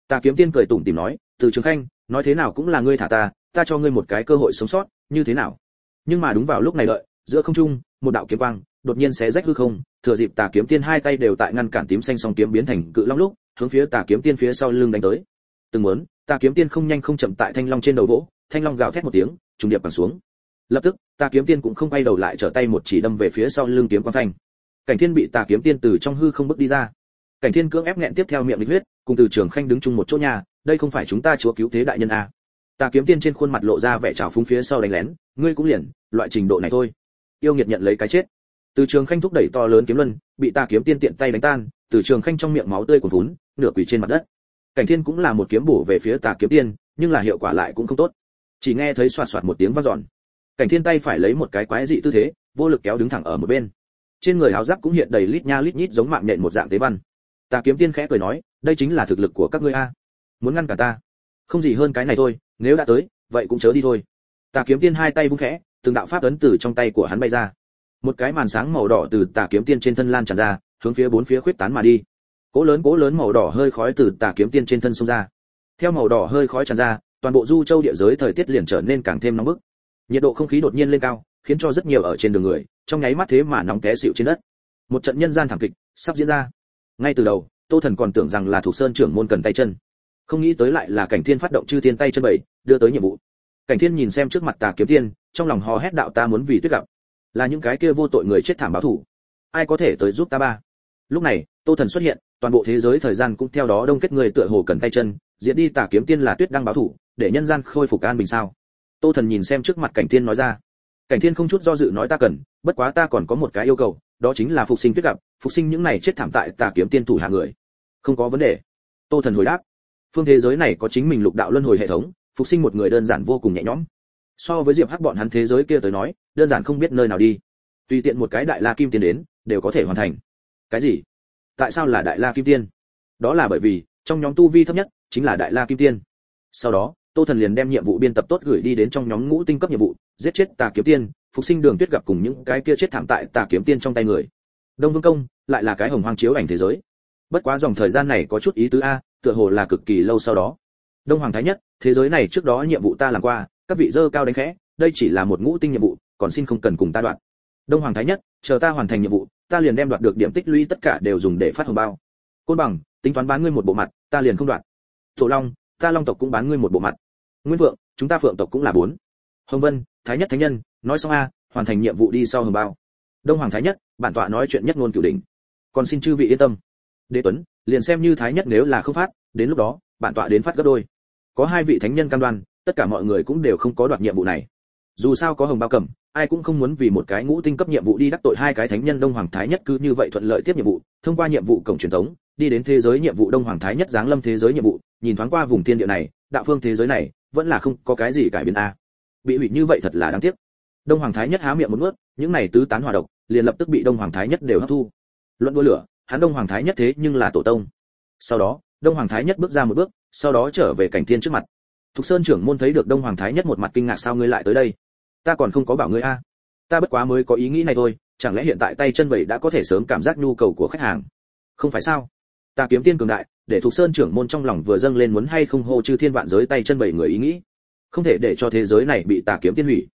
Tà kiếm tiên cười tủm tỉm nói, từ trường khanh, nói thế nào cũng là ngươi thả ta ta cho ngươi một cái cơ hội sống sót, như thế nào? Nhưng mà đúng vào lúc này đợi, giữa không trung, một đạo kiếm quang đột nhiên xé rách hư không, thừa dịp tà kiếm tiên hai tay đều tại ngăn cản tím xanh song kiếm biến thành cự long lúc, hướng phía tà kiếm tiên phía sau lưng đánh tới. Từng muốn, tà kiếm tiên không nhanh không chậm tại thanh long trên đầu vỗ, thanh long gào thét một tiếng, trùng điệp bằng xuống. Lập tức, tà kiếm tiên cũng không quay đầu lại trở tay một chỉ đâm về phía sau lưng kiếm quang thanh. Cảnh thiên bị tà kiếm tiên từ trong hư không bước đi ra. Cảnh thiên cưỡng ép nghẹn tiếp theo miệng lịch huyết, cùng từ trường khanh đứng chung một chỗ nhà, đây không phải chúng ta chúa cứu thế đại nhân a tà kiếm tiên trên khuôn mặt lộ ra vẻ trào phúng phía sau đánh lén, ngươi cũng liền, loại trình độ này thôi. Yêu nghiệt nhận lấy cái chết từ trường khanh thúc đẩy to lớn kiếm luân, bị ta kiếm tiên tiện tay đánh tan, từ trường khanh trong miệng máu tươi cuồn vốn nửa quỳ trên mặt đất. Cảnh thiên cũng là một kiếm bổ về phía tà kiếm tiên, nhưng là hiệu quả lại cũng không tốt. Chỉ nghe thấy xoạt xoạt một tiếng vang dọn. Cảnh thiên tay phải lấy một cái quái dị tư thế, vô lực kéo đứng thẳng ở một bên. Trên người áo giáp cũng hiện đầy lít nha lít nhít giống mạng nhện một dạng tế văn. Tà kiếm tiên khẽ cười nói, đây chính là thực lực của các ngươi a. Muốn ngăn cả ta? Không gì hơn cái này thôi, nếu đã tới, vậy cũng chớ đi thôi. Tà kiếm tiên hai tay vung khẽ, từng đạo pháp ấn từ trong tay của hắn bay ra một cái màn sáng màu đỏ từ tà kiếm tiên trên thân lan tràn ra, hướng phía bốn phía khuyết tán mà đi. Cỗ lớn cỗ lớn màu đỏ hơi khói từ tà kiếm tiên trên thân xông ra. Theo màu đỏ hơi khói tràn ra, toàn bộ du châu địa giới thời tiết liền trở nên càng thêm nóng bức. Nhiệt độ không khí đột nhiên lên cao, khiến cho rất nhiều ở trên đường người, trong nháy mắt thế mà nóng té xịu trên đất. Một trận nhân gian thảm kịch sắp diễn ra. Ngay từ đầu, tô thần còn tưởng rằng là thủ sơn trưởng môn cần tay chân. Không nghĩ tới lại là cảnh thiên phát động chư thiên tay chân bảy, đưa tới nhiệm vụ. Cảnh thiên nhìn xem trước mặt tà kiếm tiên, trong lòng hò hét đạo ta muốn vì tuyết gặp là những cái kia vô tội người chết thảm báo thủ. Ai có thể tới giúp ta ba? Lúc này, tô thần xuất hiện, toàn bộ thế giới thời gian cũng theo đó đông kết người tựa hồ cần tay chân diễn đi tà kiếm tiên là tuyết đang báo thủ, để nhân gian khôi phục an bình sao? Tô thần nhìn xem trước mặt cảnh thiên nói ra. Cảnh thiên không chút do dự nói ta cần, bất quá ta còn có một cái yêu cầu, đó chính là phục sinh tuyết gặp, phục sinh những này chết thảm tại tà kiếm tiên thủ hạ người. Không có vấn đề. Tô thần hồi đáp. Phương thế giới này có chính mình lục đạo luân hồi hệ thống, phục sinh một người đơn giản vô cùng nhẹ nhõm. So với diệp hắc bọn hắn thế giới kia tới nói đơn giản không biết nơi nào đi. Tùy tiện một cái đại la kim tiên đến, đều có thể hoàn thành. Cái gì? Tại sao là đại la kim tiên? Đó là bởi vì, trong nhóm tu vi thấp nhất chính là đại la kim tiên. Sau đó, tô thần liền đem nhiệm vụ biên tập tốt gửi đi đến trong nhóm ngũ tinh cấp nhiệm vụ, giết chết tà kiếm tiên, phục sinh đường tuyết gặp cùng những cái kia chết thảm tại tà kiếm tiên trong tay người. Đông vương công, lại là cái hồng hoang chiếu ảnh thế giới. Bất quá dòng thời gian này có chút ý tứ a, tựa hồ là cực kỳ lâu sau đó. Đông hoàng thái nhất, thế giới này trước đó nhiệm vụ ta làm qua, các vị dơ cao đánh khẽ, đây chỉ là một ngũ tinh nhiệm vụ còn xin không cần cùng ta đoạn. Đông hoàng thái nhất, chờ ta hoàn thành nhiệm vụ, ta liền đem đoạt được điểm tích lũy tất cả đều dùng để phát hồng bao. Côn bằng, tính toán bán ngươi một bộ mặt, ta liền không đoạn thổ long, ta long tộc cũng bán ngươi một bộ mặt. Nguyên vượng, chúng ta phượng tộc cũng là bốn. Hồng vân, thái nhất thánh nhân, nói xong a, hoàn thành nhiệm vụ đi sau hồng bao. Đông hoàng thái nhất, bản tọa nói chuyện nhất ngôn cửu đỉnh. Còn xin chư vị yên tâm. Đế tuấn, liền xem như thái nhất nếu là không phát, đến lúc đó, bản tọa đến phát gấp đôi. Có hai vị thánh nhân cam đoan, tất cả mọi người cũng đều không có đoạt nhiệm vụ này. Dù sao có hồng bao cầm ai cũng không muốn vì một cái ngũ tinh cấp nhiệm vụ đi đắc tội hai cái thánh nhân đông hoàng thái nhất cứ như vậy thuận lợi tiếp nhiệm vụ, thông qua nhiệm vụ cổng truyền thống, đi đến thế giới nhiệm vụ đông hoàng thái nhất giáng lâm thế giới nhiệm vụ, nhìn thoáng qua vùng thiên địa này, đạo phương thế giới này, vẫn là không có cái gì cải biến a. Bị hủy như vậy thật là đáng tiếc. Đông hoàng thái nhất há miệng một nuốt, những này tứ tán hỏa độc, liền lập tức bị đông hoàng thái nhất đều hấp thu. Luận đua lửa, hắn đông hoàng thái nhất thế nhưng là tổ tông. Sau đó, đông hoàng thái nhất bước ra một bước, sau đó trở về cảnh thiên trước mặt. Thục sơn trưởng môn thấy được đông hoàng thái nhất một mặt kinh ngạc sao ngươi lại tới đây? Ta còn không có bảo ngươi a. Ta bất quá mới có ý nghĩ này thôi, chẳng lẽ hiện tại tay chân bảy đã có thể sớm cảm giác nhu cầu của khách hàng? Không phải sao? Ta kiếm tiên cường đại, để thục sơn trưởng môn trong lòng vừa dâng lên muốn hay không hô chư thiên vạn giới tay chân bảy người ý nghĩ. Không thể để cho thế giới này bị tà kiếm tiên hủy.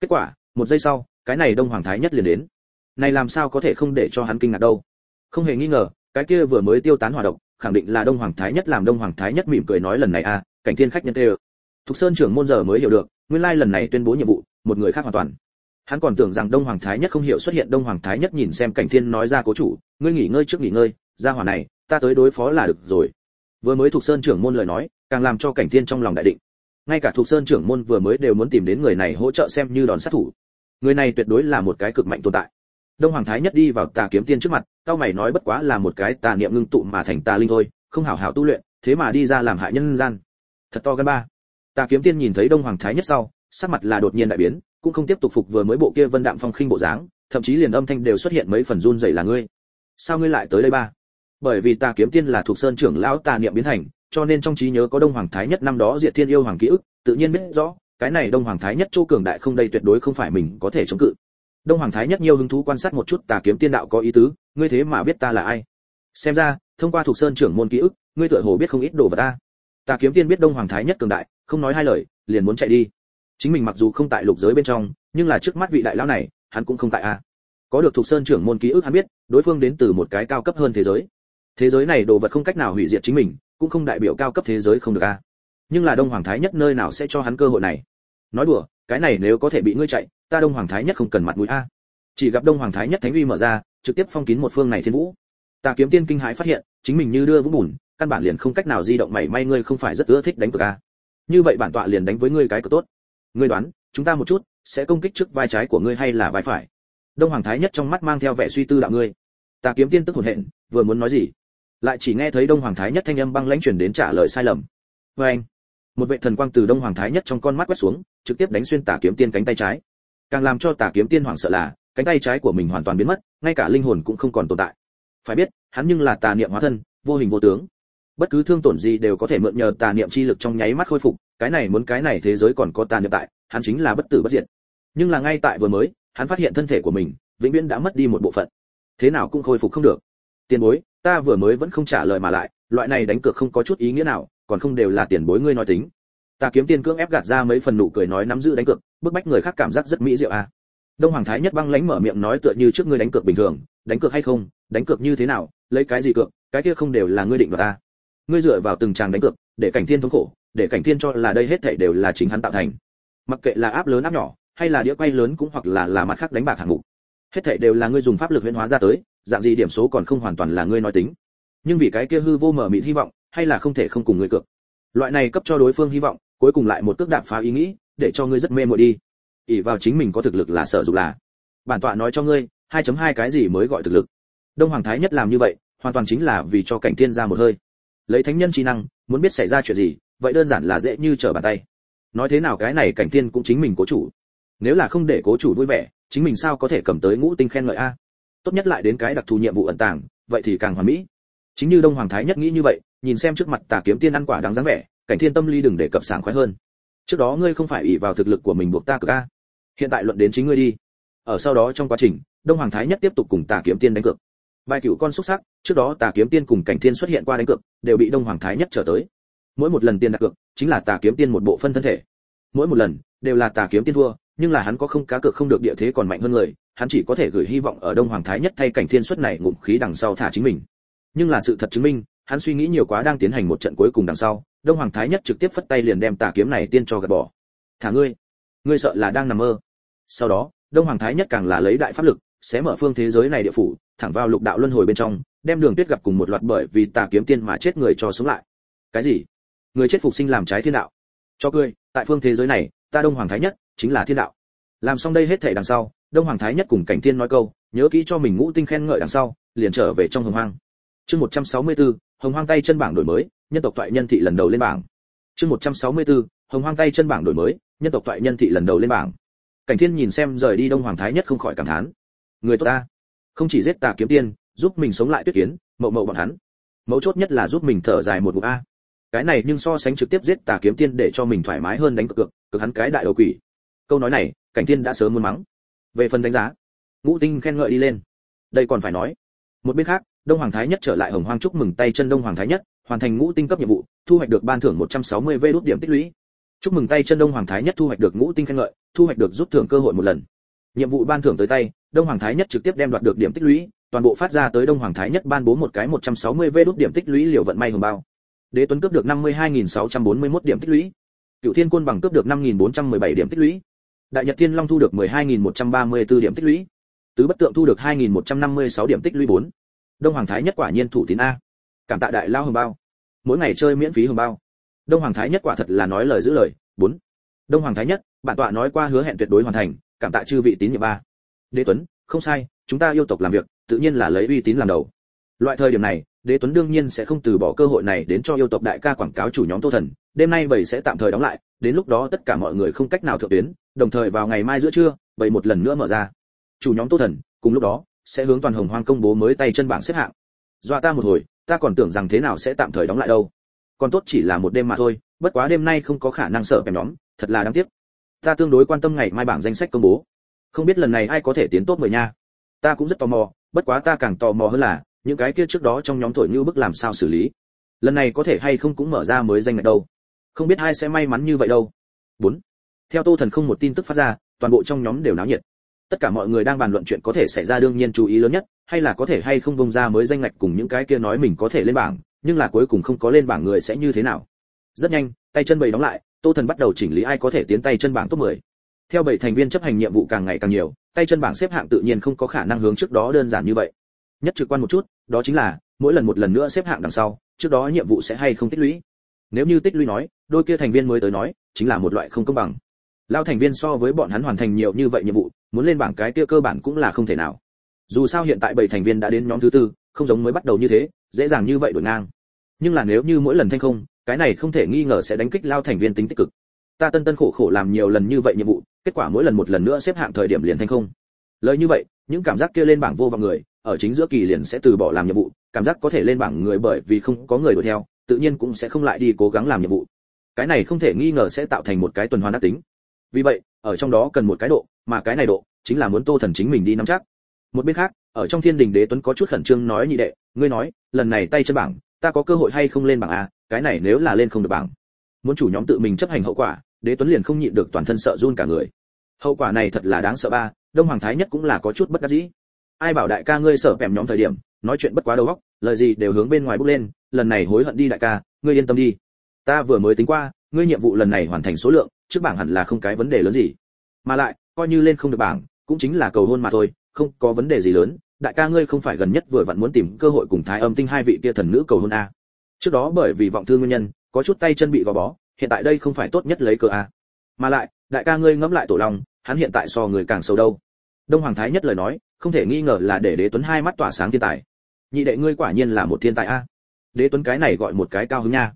Kết quả, một giây sau, cái này đông hoàng thái nhất liền đến. Này làm sao có thể không để cho hắn kinh ngạc đâu? Không hề nghi ngờ, cái kia vừa mới tiêu tán hỏa độc, khẳng định là đông hoàng thái nhất làm đông hoàng thái nhất mỉm cười nói lần này a, cảnh thiên khách nhân tê thục sơn trưởng môn giờ mới hiểu được, nguyên lai lần này tuyên bố nhiệm vụ một người khác hoàn toàn. Hắn còn tưởng rằng đông hoàng thái nhất không hiểu xuất hiện, đông hoàng thái nhất nhìn xem cảnh thiên nói ra cố chủ, ngươi nghỉ ngơi trước nghỉ ngơi ra hỏa này, ta tới đối phó là được rồi. Vừa mới thuộc sơn trưởng môn lời nói, càng làm cho cảnh thiên trong lòng đại định. Ngay cả thuộc sơn trưởng môn vừa mới đều muốn tìm đến người này hỗ trợ xem như đòn sát thủ. Người này tuyệt đối là một cái cực mạnh tồn tại. Đông hoàng thái nhất đi vào tà kiếm tiên trước mặt, cao mày nói bất quá là một cái tà niệm ngưng tụ mà thành tà linh thôi, không hảo hảo tu luyện, thế mà đi ra làm hại nhân gian. Thật to gan ba. Tà kiếm tiên nhìn thấy đông hoàng thái nhất sau sắc mặt là đột nhiên đại biến, cũng không tiếp tục phục vừa mới bộ kia vân đạm phong khinh bộ dáng, thậm chí liền âm thanh đều xuất hiện mấy phần run rẩy là ngươi. Sao ngươi lại tới đây ba? Bởi vì ta kiếm tiên là thuộc sơn trưởng lão tà niệm biến thành, cho nên trong trí nhớ có đông hoàng thái nhất năm đó diệt thiên yêu hoàng ký ức, tự nhiên biết rõ, cái này đông hoàng thái nhất chỗ cường đại không đây tuyệt đối không phải mình có thể chống cự. Đông hoàng thái nhất nhiều hứng thú quan sát một chút tà kiếm tiên đạo có ý tứ, ngươi thế mà biết ta là ai? Xem ra, thông qua thuộc sơn trưởng môn ký ức, ngươi tựa hồ biết không ít đồ vật ta. Tà kiếm tiên biết đông hoàng thái nhất cường đại, không nói hai lời, liền muốn chạy đi chính mình mặc dù không tại lục giới bên trong, nhưng là trước mắt vị đại lão này, hắn cũng không tại a. Có được thuộc sơn trưởng môn ký ức hắn biết, đối phương đến từ một cái cao cấp hơn thế giới. Thế giới này đồ vật không cách nào hủy diệt chính mình, cũng không đại biểu cao cấp thế giới không được a. Nhưng là đông hoàng thái nhất nơi nào sẽ cho hắn cơ hội này? Nói đùa, cái này nếu có thể bị ngươi chạy, ta đông hoàng thái nhất không cần mặt mũi a. Chỉ gặp đông hoàng thái nhất thánh uy mở ra, trực tiếp phong kín một phương này thiên vũ. Ta kiếm tiên kinh hãi phát hiện, chính mình như đưa vũ bùn, căn bản liền không cách nào di động mảy may ngươi không phải rất ưa thích đánh cược a. Như vậy bản tọa liền đánh với ngươi cái cược tốt ngươi đoán, chúng ta một chút, sẽ công kích trước vai trái của ngươi hay là vai phải? Đông hoàng thái nhất trong mắt mang theo vẻ suy tư đạo ngươi. Ta kiếm tiên tức hồn hện, vừa muốn nói gì? Lại chỉ nghe thấy đông hoàng thái nhất thanh âm băng lãnh truyền đến trả lời sai lầm. Vê anh, một vệ thần quang từ đông hoàng thái nhất trong con mắt quét xuống, trực tiếp đánh xuyên Tả kiếm tiên cánh tay trái. Càng làm cho Tả kiếm tiên hoảng sợ là, cánh tay trái của mình hoàn toàn biến mất, ngay cả linh hồn cũng không còn tồn tại. Phải biết, hắn nhưng là tà niệm hóa thân, vô hình vô tướng bất cứ thương tổn gì đều có thể mượn nhờ tà niệm chi lực trong nháy mắt khôi phục, cái này muốn cái này thế giới còn có tà niệm tại, hắn chính là bất tử bất diệt. Nhưng là ngay tại vừa mới, hắn phát hiện thân thể của mình, vĩnh viễn đã mất đi một bộ phận. Thế nào cũng khôi phục không được. Tiền bối, ta vừa mới vẫn không trả lời mà lại, loại này đánh cược không có chút ý nghĩa nào, còn không đều là tiền bối ngươi nói tính. Ta kiếm tiền cưỡng ép gạt ra mấy phần nụ cười nói nắm giữ đánh cược, bức bách người khác cảm giác rất mỹ diệu à. Đông hoàng thái nhất băng lãnh mở miệng nói tựa như trước ngươi đánh cược bình thường, đánh cược hay không, đánh cược như thế nào, lấy cái gì cược, cái kia không đều là ngươi định vào ta ngươi dựa vào từng tràng đánh cược, để cảnh thiên thống khổ, để cảnh thiên cho là đây hết thảy đều là chính hắn tạo thành. Mặc kệ là áp lớn áp nhỏ, hay là đĩa quay lớn cũng hoặc là là mặt khác đánh bạc hạng mục. Hết thảy đều là ngươi dùng pháp lực huyễn hóa ra tới, dạng gì điểm số còn không hoàn toàn là ngươi nói tính. Nhưng vì cái kia hư vô mở mịt hy vọng, hay là không thể không cùng ngươi cược. Loại này cấp cho đối phương hy vọng, cuối cùng lại một cước đạp phá ý nghĩ, để cho ngươi rất mê muội đi. Ỷ vào chính mình có thực lực là sợ dục là. Bản tọa nói cho ngươi 2.2 cái gì mới gọi thực lực. Đông hoàng thái nhất làm như vậy, hoàn toàn chính là vì cho cảnh tiên ra một hơi lấy thánh nhân trí năng, muốn biết xảy ra chuyện gì, vậy đơn giản là dễ như trở bàn tay. Nói thế nào cái này cảnh tiên cũng chính mình cố chủ. Nếu là không để cố chủ vui vẻ, chính mình sao có thể cầm tới ngũ tinh khen ngợi a? Tốt nhất lại đến cái đặc thù nhiệm vụ ẩn tàng, vậy thì càng hoàn mỹ. Chính như đông hoàng thái nhất nghĩ như vậy, nhìn xem trước mặt tà kiếm tiên ăn quả đáng dáng vẻ, cảnh thiên tâm ly đừng để cập sảng khoái hơn. Trước đó ngươi không phải ỷ vào thực lực của mình buộc ta cực a? Hiện tại luận đến chính ngươi đi. Ở sau đó trong quá trình, đông hoàng thái nhất tiếp tục cùng tà kiếm tiên đánh cược bài cửu con xuất sắc, trước đó tà kiếm tiên cùng cảnh thiên xuất hiện qua đánh cược, đều bị đông hoàng thái nhất trở tới. Mỗi một lần tiền đặt cược, chính là tà kiếm tiên một bộ phân thân thể. Mỗi một lần, đều là tà kiếm tiên thua, nhưng là hắn có không cá cược không được địa thế còn mạnh hơn người, hắn chỉ có thể gửi hy vọng ở đông hoàng thái nhất thay cảnh thiên xuất này ngụm khí đằng sau thả chính mình. Nhưng là sự thật chứng minh, hắn suy nghĩ nhiều quá đang tiến hành một trận cuối cùng đằng sau, đông hoàng thái nhất trực tiếp phất tay liền đem tà kiếm này tiên cho gạt bỏ. Thả ngươi ngươi sợ là đang nằm mơ. Sau đó, đông hoàng thái nhất càng là lấy đại pháp lực sẽ mở phương thế giới này địa phủ thẳng vào lục đạo luân hồi bên trong đem đường tuyết gặp cùng một loạt bởi vì tà kiếm tiên mà chết người cho sống lại. Cái gì? Người chết phục sinh làm trái thiên đạo. Cho cười tại phương thế giới này ta đông hoàng thái nhất chính là thiên đạo. Làm xong đây hết thể đằng sau đông hoàng thái nhất cùng cảnh thiên nói câu nhớ kỹ cho mình ngũ tinh khen ngợi đằng sau liền trở về trong hồng hoang. Chương 164, hồng hoang tay chân bảng đổi mới nhân tộc toại nhân thị lần đầu lên bảng. Chương 164, hồng hoang tay chân bảng đổi mới nhân tộc toại nhân thị lần đầu lên bảng. Cảnh thiên nhìn xem rời đi đông hoàng thái nhất không khỏi cảm thán người tốt ta. Không chỉ giết tà kiếm tiên, giúp mình sống lại tuyết kiến, mậu mậu bọn hắn. Mấu chốt nhất là giúp mình thở dài một ngụm a. Cái này nhưng so sánh trực tiếp giết tà kiếm tiên để cho mình thoải mái hơn đánh cực cực cực hắn cái đại đầu quỷ. Câu nói này, cảnh tiên đã sớm muốn mắng. Về phần đánh giá, ngũ tinh khen ngợi đi lên. Đây còn phải nói. Một bên khác, đông hoàng thái nhất trở lại hồng hoang chúc mừng tay chân đông hoàng thái nhất, hoàn thành ngũ tinh cấp nhiệm vụ, thu hoạch được ban thưởng 160 v đốt điểm tích lũy. Chúc mừng tay chân đông hoàng thái nhất thu hoạch được ngũ tinh khen ngợi, thu hoạch được rút thưởng cơ hội một lần nhiệm vụ ban thưởng tới tay, đông hoàng thái nhất trực tiếp đem đoạt được điểm tích lũy, toàn bộ phát ra tới đông hoàng thái nhất ban bố một cái 160 v đốt điểm tích lũy liều vận may hồng bao. Đế tuấn cướp được 52.641 điểm tích lũy. Cựu thiên quân bằng cướp được 5.417 điểm tích lũy. Đại nhật thiên long thu được 12.134 điểm tích lũy. Tứ bất tượng thu được 2.156 điểm tích lũy 4. đông hoàng thái nhất quả nhiên thủ tín a. Cảm tạ đại lao hồng bao. Mỗi ngày chơi miễn phí hồng bao. Đông hoàng thái nhất quả thật là nói lời giữ lời. Bốn. Đông hoàng thái nhất, bản tọa nói qua hứa hẹn tuyệt đối hoàn thành cảm tạ chư vị tín nhiệm ba. Đế tuấn, không sai, chúng ta yêu tộc làm việc, tự nhiên là lấy uy tín làm đầu. Loại thời điểm này, đế tuấn đương nhiên sẽ không từ bỏ cơ hội này đến cho yêu tộc đại ca quảng cáo chủ nhóm tô thần. Đêm nay bảy sẽ tạm thời đóng lại, đến lúc đó tất cả mọi người không cách nào thượng tuyến, đồng thời vào ngày mai giữa trưa bảy một lần nữa mở ra. Chủ nhóm tô thần, cùng lúc đó, sẽ hướng toàn hồng hoang công bố mới tay chân bảng xếp hạng. Dọa ta một hồi, ta còn tưởng rằng thế nào sẽ tạm thời đóng lại đâu. Còn tốt chỉ là một đêm mà thôi, bất quá đêm nay không có khả năng sợ kèm nhóm, thật là đáng tiếc ta tương đối quan tâm ngày mai bảng danh sách công bố. Không biết lần này ai có thể tiến tốt mười nha. Ta cũng rất tò mò, bất quá ta càng tò mò hơn là, những cái kia trước đó trong nhóm thổi như bức làm sao xử lý. Lần này có thể hay không cũng mở ra mới danh ngạch đâu. Không biết ai sẽ may mắn như vậy đâu. Bốn. Theo tô thần không một tin tức phát ra, toàn bộ trong nhóm đều náo nhiệt. Tất cả mọi người đang bàn luận chuyện có thể xảy ra đương nhiên chú ý lớn nhất, hay là có thể hay không bông ra mới danh ngạch cùng những cái kia nói mình có thể lên bảng, nhưng là cuối cùng không có lên bảng người sẽ như thế nào. Rất nhanh, tay chân bầy đóng lại tô thần bắt đầu chỉnh lý ai có thể tiến tay chân bảng top 10. theo bảy thành viên chấp hành nhiệm vụ càng ngày càng nhiều, tay chân bảng xếp hạng tự nhiên không có khả năng hướng trước đó đơn giản như vậy. Nhất trực quan một chút, đó chính là, mỗi lần một lần nữa xếp hạng đằng sau, trước đó nhiệm vụ sẽ hay không tích lũy. Nếu như tích lũy nói, đôi kia thành viên mới tới nói, chính là một loại không công bằng. Lao thành viên so với bọn hắn hoàn thành nhiều như vậy nhiệm vụ, muốn lên bảng cái kia cơ bản cũng là không thể nào. Dù sao hiện tại bảy thành viên đã đến nhóm thứ tư, không giống mới bắt đầu như thế, dễ dàng như vậy đổi ngang. Nhưng là nếu như mỗi lần thanh không cái này không thể nghi ngờ sẽ đánh kích lao thành viên tính tích cực. Ta tân tân khổ khổ làm nhiều lần như vậy nhiệm vụ, kết quả mỗi lần một lần nữa xếp hạng thời điểm liền thanh không. Lời như vậy, những cảm giác kia lên bảng vô vọng người, ở chính giữa kỳ liền sẽ từ bỏ làm nhiệm vụ, cảm giác có thể lên bảng người bởi vì không có người đuổi theo, tự nhiên cũng sẽ không lại đi cố gắng làm nhiệm vụ. Cái này không thể nghi ngờ sẽ tạo thành một cái tuần hoàn đắc tính. Vì vậy, ở trong đó cần một cái độ, mà cái này độ chính là muốn tô thần chính mình đi nắm chắc. Một bên khác, ở trong thiên đình đế tuấn có chút khẩn trương nói nhị đệ, ngươi nói, lần này tay chân bảng, ta có cơ hội hay không lên bảng a? Cái này nếu là lên không được bảng. Muốn chủ nhóm tự mình chấp hành hậu quả, đế tuấn liền không nhịn được toàn thân sợ run cả người. Hậu quả này thật là đáng sợ ba, đông hoàng thái nhất cũng là có chút bất đắc dĩ. Ai bảo đại ca ngươi sợ bèm nhóm thời điểm, nói chuyện bất quá đầu óc, lời gì đều hướng bên ngoài bước lên, lần này hối hận đi đại ca, ngươi yên tâm đi. Ta vừa mới tính qua, ngươi nhiệm vụ lần này hoàn thành số lượng, trước bảng hẳn là không cái vấn đề lớn gì. Mà lại, coi như lên không được bảng, cũng chính là cầu hôn mà thôi, không có vấn đề gì lớn, đại ca ngươi không phải gần nhất vừa vặn muốn tìm cơ hội cùng thái âm tinh hai vị kia thần nữ cầu hôn a trước đó bởi vì vọng thương nguyên nhân, có chút tay chân bị gò bó, hiện tại đây không phải tốt nhất lấy cờ à. mà lại, đại ca ngươi ngẫm lại tổ lòng, hắn hiện tại so người càng sâu đâu. Đông hoàng thái nhất lời nói, không thể nghi ngờ là để đế tuấn hai mắt tỏa sáng thiên tài. Nhị đệ ngươi quả nhiên là một thiên tài a. Đế tuấn cái này gọi một cái cao hứng nha.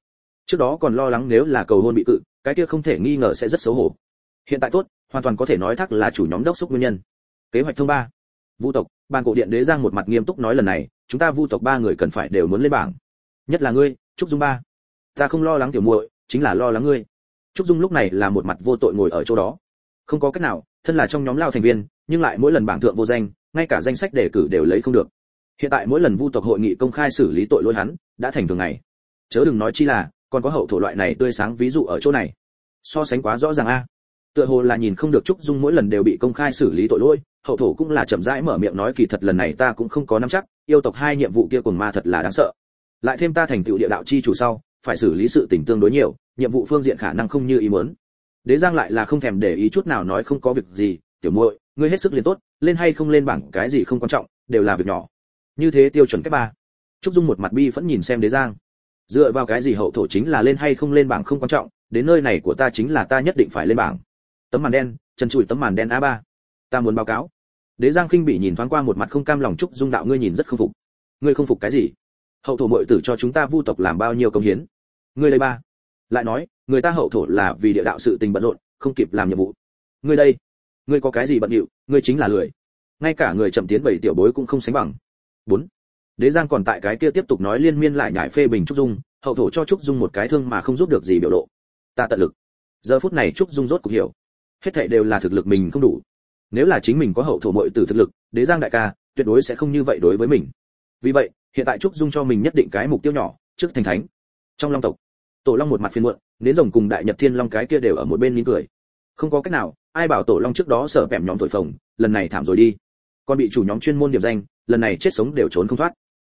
Trước đó còn lo lắng nếu là cầu hôn bị cự, cái kia không thể nghi ngờ sẽ rất xấu hổ. Hiện tại tốt, hoàn toàn có thể nói thắc là chủ nhóm đốc xúc nguyên nhân. Kế hoạch thông ba. Vu tộc ban cổ điện đế giang một mặt nghiêm túc nói lần này, chúng ta vu tộc ba người cần phải đều muốn lên bảng nhất là ngươi, trúc dung ba. Ta không lo lắng tiểu muội, chính là lo lắng ngươi. Trúc dung lúc này là một mặt vô tội ngồi ở chỗ đó. Không có cách nào, thân là trong nhóm lao thành viên, nhưng lại mỗi lần bảng thượng vô danh, ngay cả danh sách đề cử đều lấy không được. Hiện tại mỗi lần vu tộc hội nghị công khai xử lý tội lỗi hắn, đã thành thường ngày. Chớ đừng nói chi là, còn có hậu thổ loại này tươi sáng ví dụ ở chỗ này. So sánh quá rõ ràng a. Tựa hồ là nhìn không được trúc dung mỗi lần đều bị công khai xử lý tội lỗi, hậu thổ cũng là chậm rãi mở miệng nói kỳ thật lần này ta cũng không có nắm chắc, yêu tộc hai nhiệm vụ kia cùng ma thật là đáng sợ lại thêm ta thành tựu địa đạo chi chủ sau, phải xử lý sự tình tương đối nhiều, nhiệm vụ phương diện khả năng không như ý muốn. Đế giang lại là không thèm để ý chút nào nói không có việc gì, tiểu muội, ngươi hết sức liền tốt, lên hay không lên bảng cái gì không quan trọng, đều là việc nhỏ. Như thế tiêu chuẩn cách ba. Trúc dung một mặt bi vẫn nhìn xem đế giang. Dựa vào cái gì hậu thổ chính là lên hay không lên bảng không quan trọng, đến nơi này của ta chính là ta nhất định phải lên bảng. Tấm màn đen chân chùi tấm màn đen a ba. Ta muốn báo cáo. Đế giang khinh bị nhìn thoáng qua một mặt không cam lòng trúc dung đạo, ngươi nhìn rất không phục. Ngươi không phục cái gì? Hậu thổ muội tử cho chúng ta vu tộc làm bao nhiêu công hiến? Ngươi đây ba. Lại nói, người ta hậu thổ là vì địa đạo sự tình bận rộn, không kịp làm nhiệm vụ. Ngươi đây, ngươi có cái gì bận điệu, ngươi chính là lười. Ngay cả người chậm tiến bảy tiểu bối cũng không sánh bằng. Bốn. Đế giang còn tại cái kia tiếp tục nói liên miên lại nhải phê bình trúc dung, hậu thổ cho trúc dung một cái thương mà không giúp được gì biểu lộ. Ta tận lực. Giờ phút này trúc dung rốt cuộc hiểu. Hết thảy đều là thực lực mình không đủ. Nếu là chính mình có hậu thổ muội tử thực lực, đế giang đại ca, tuyệt đối sẽ không như vậy đối với mình vì vậy, hiện tại trúc dung cho mình nhất định cái mục tiêu nhỏ, trước thành thánh. Trong long tộc, tổ long một mặt phiền muộn, nến rồng cùng đại nhật thiên long cái kia đều ở một bên mỉm cười. Không có cách nào, ai bảo tổ long trước đó sở bẻm nhóm thổi phồng, lần này thảm rồi đi. Còn bị chủ nhóm chuyên môn điểm danh, lần này chết sống đều trốn không thoát.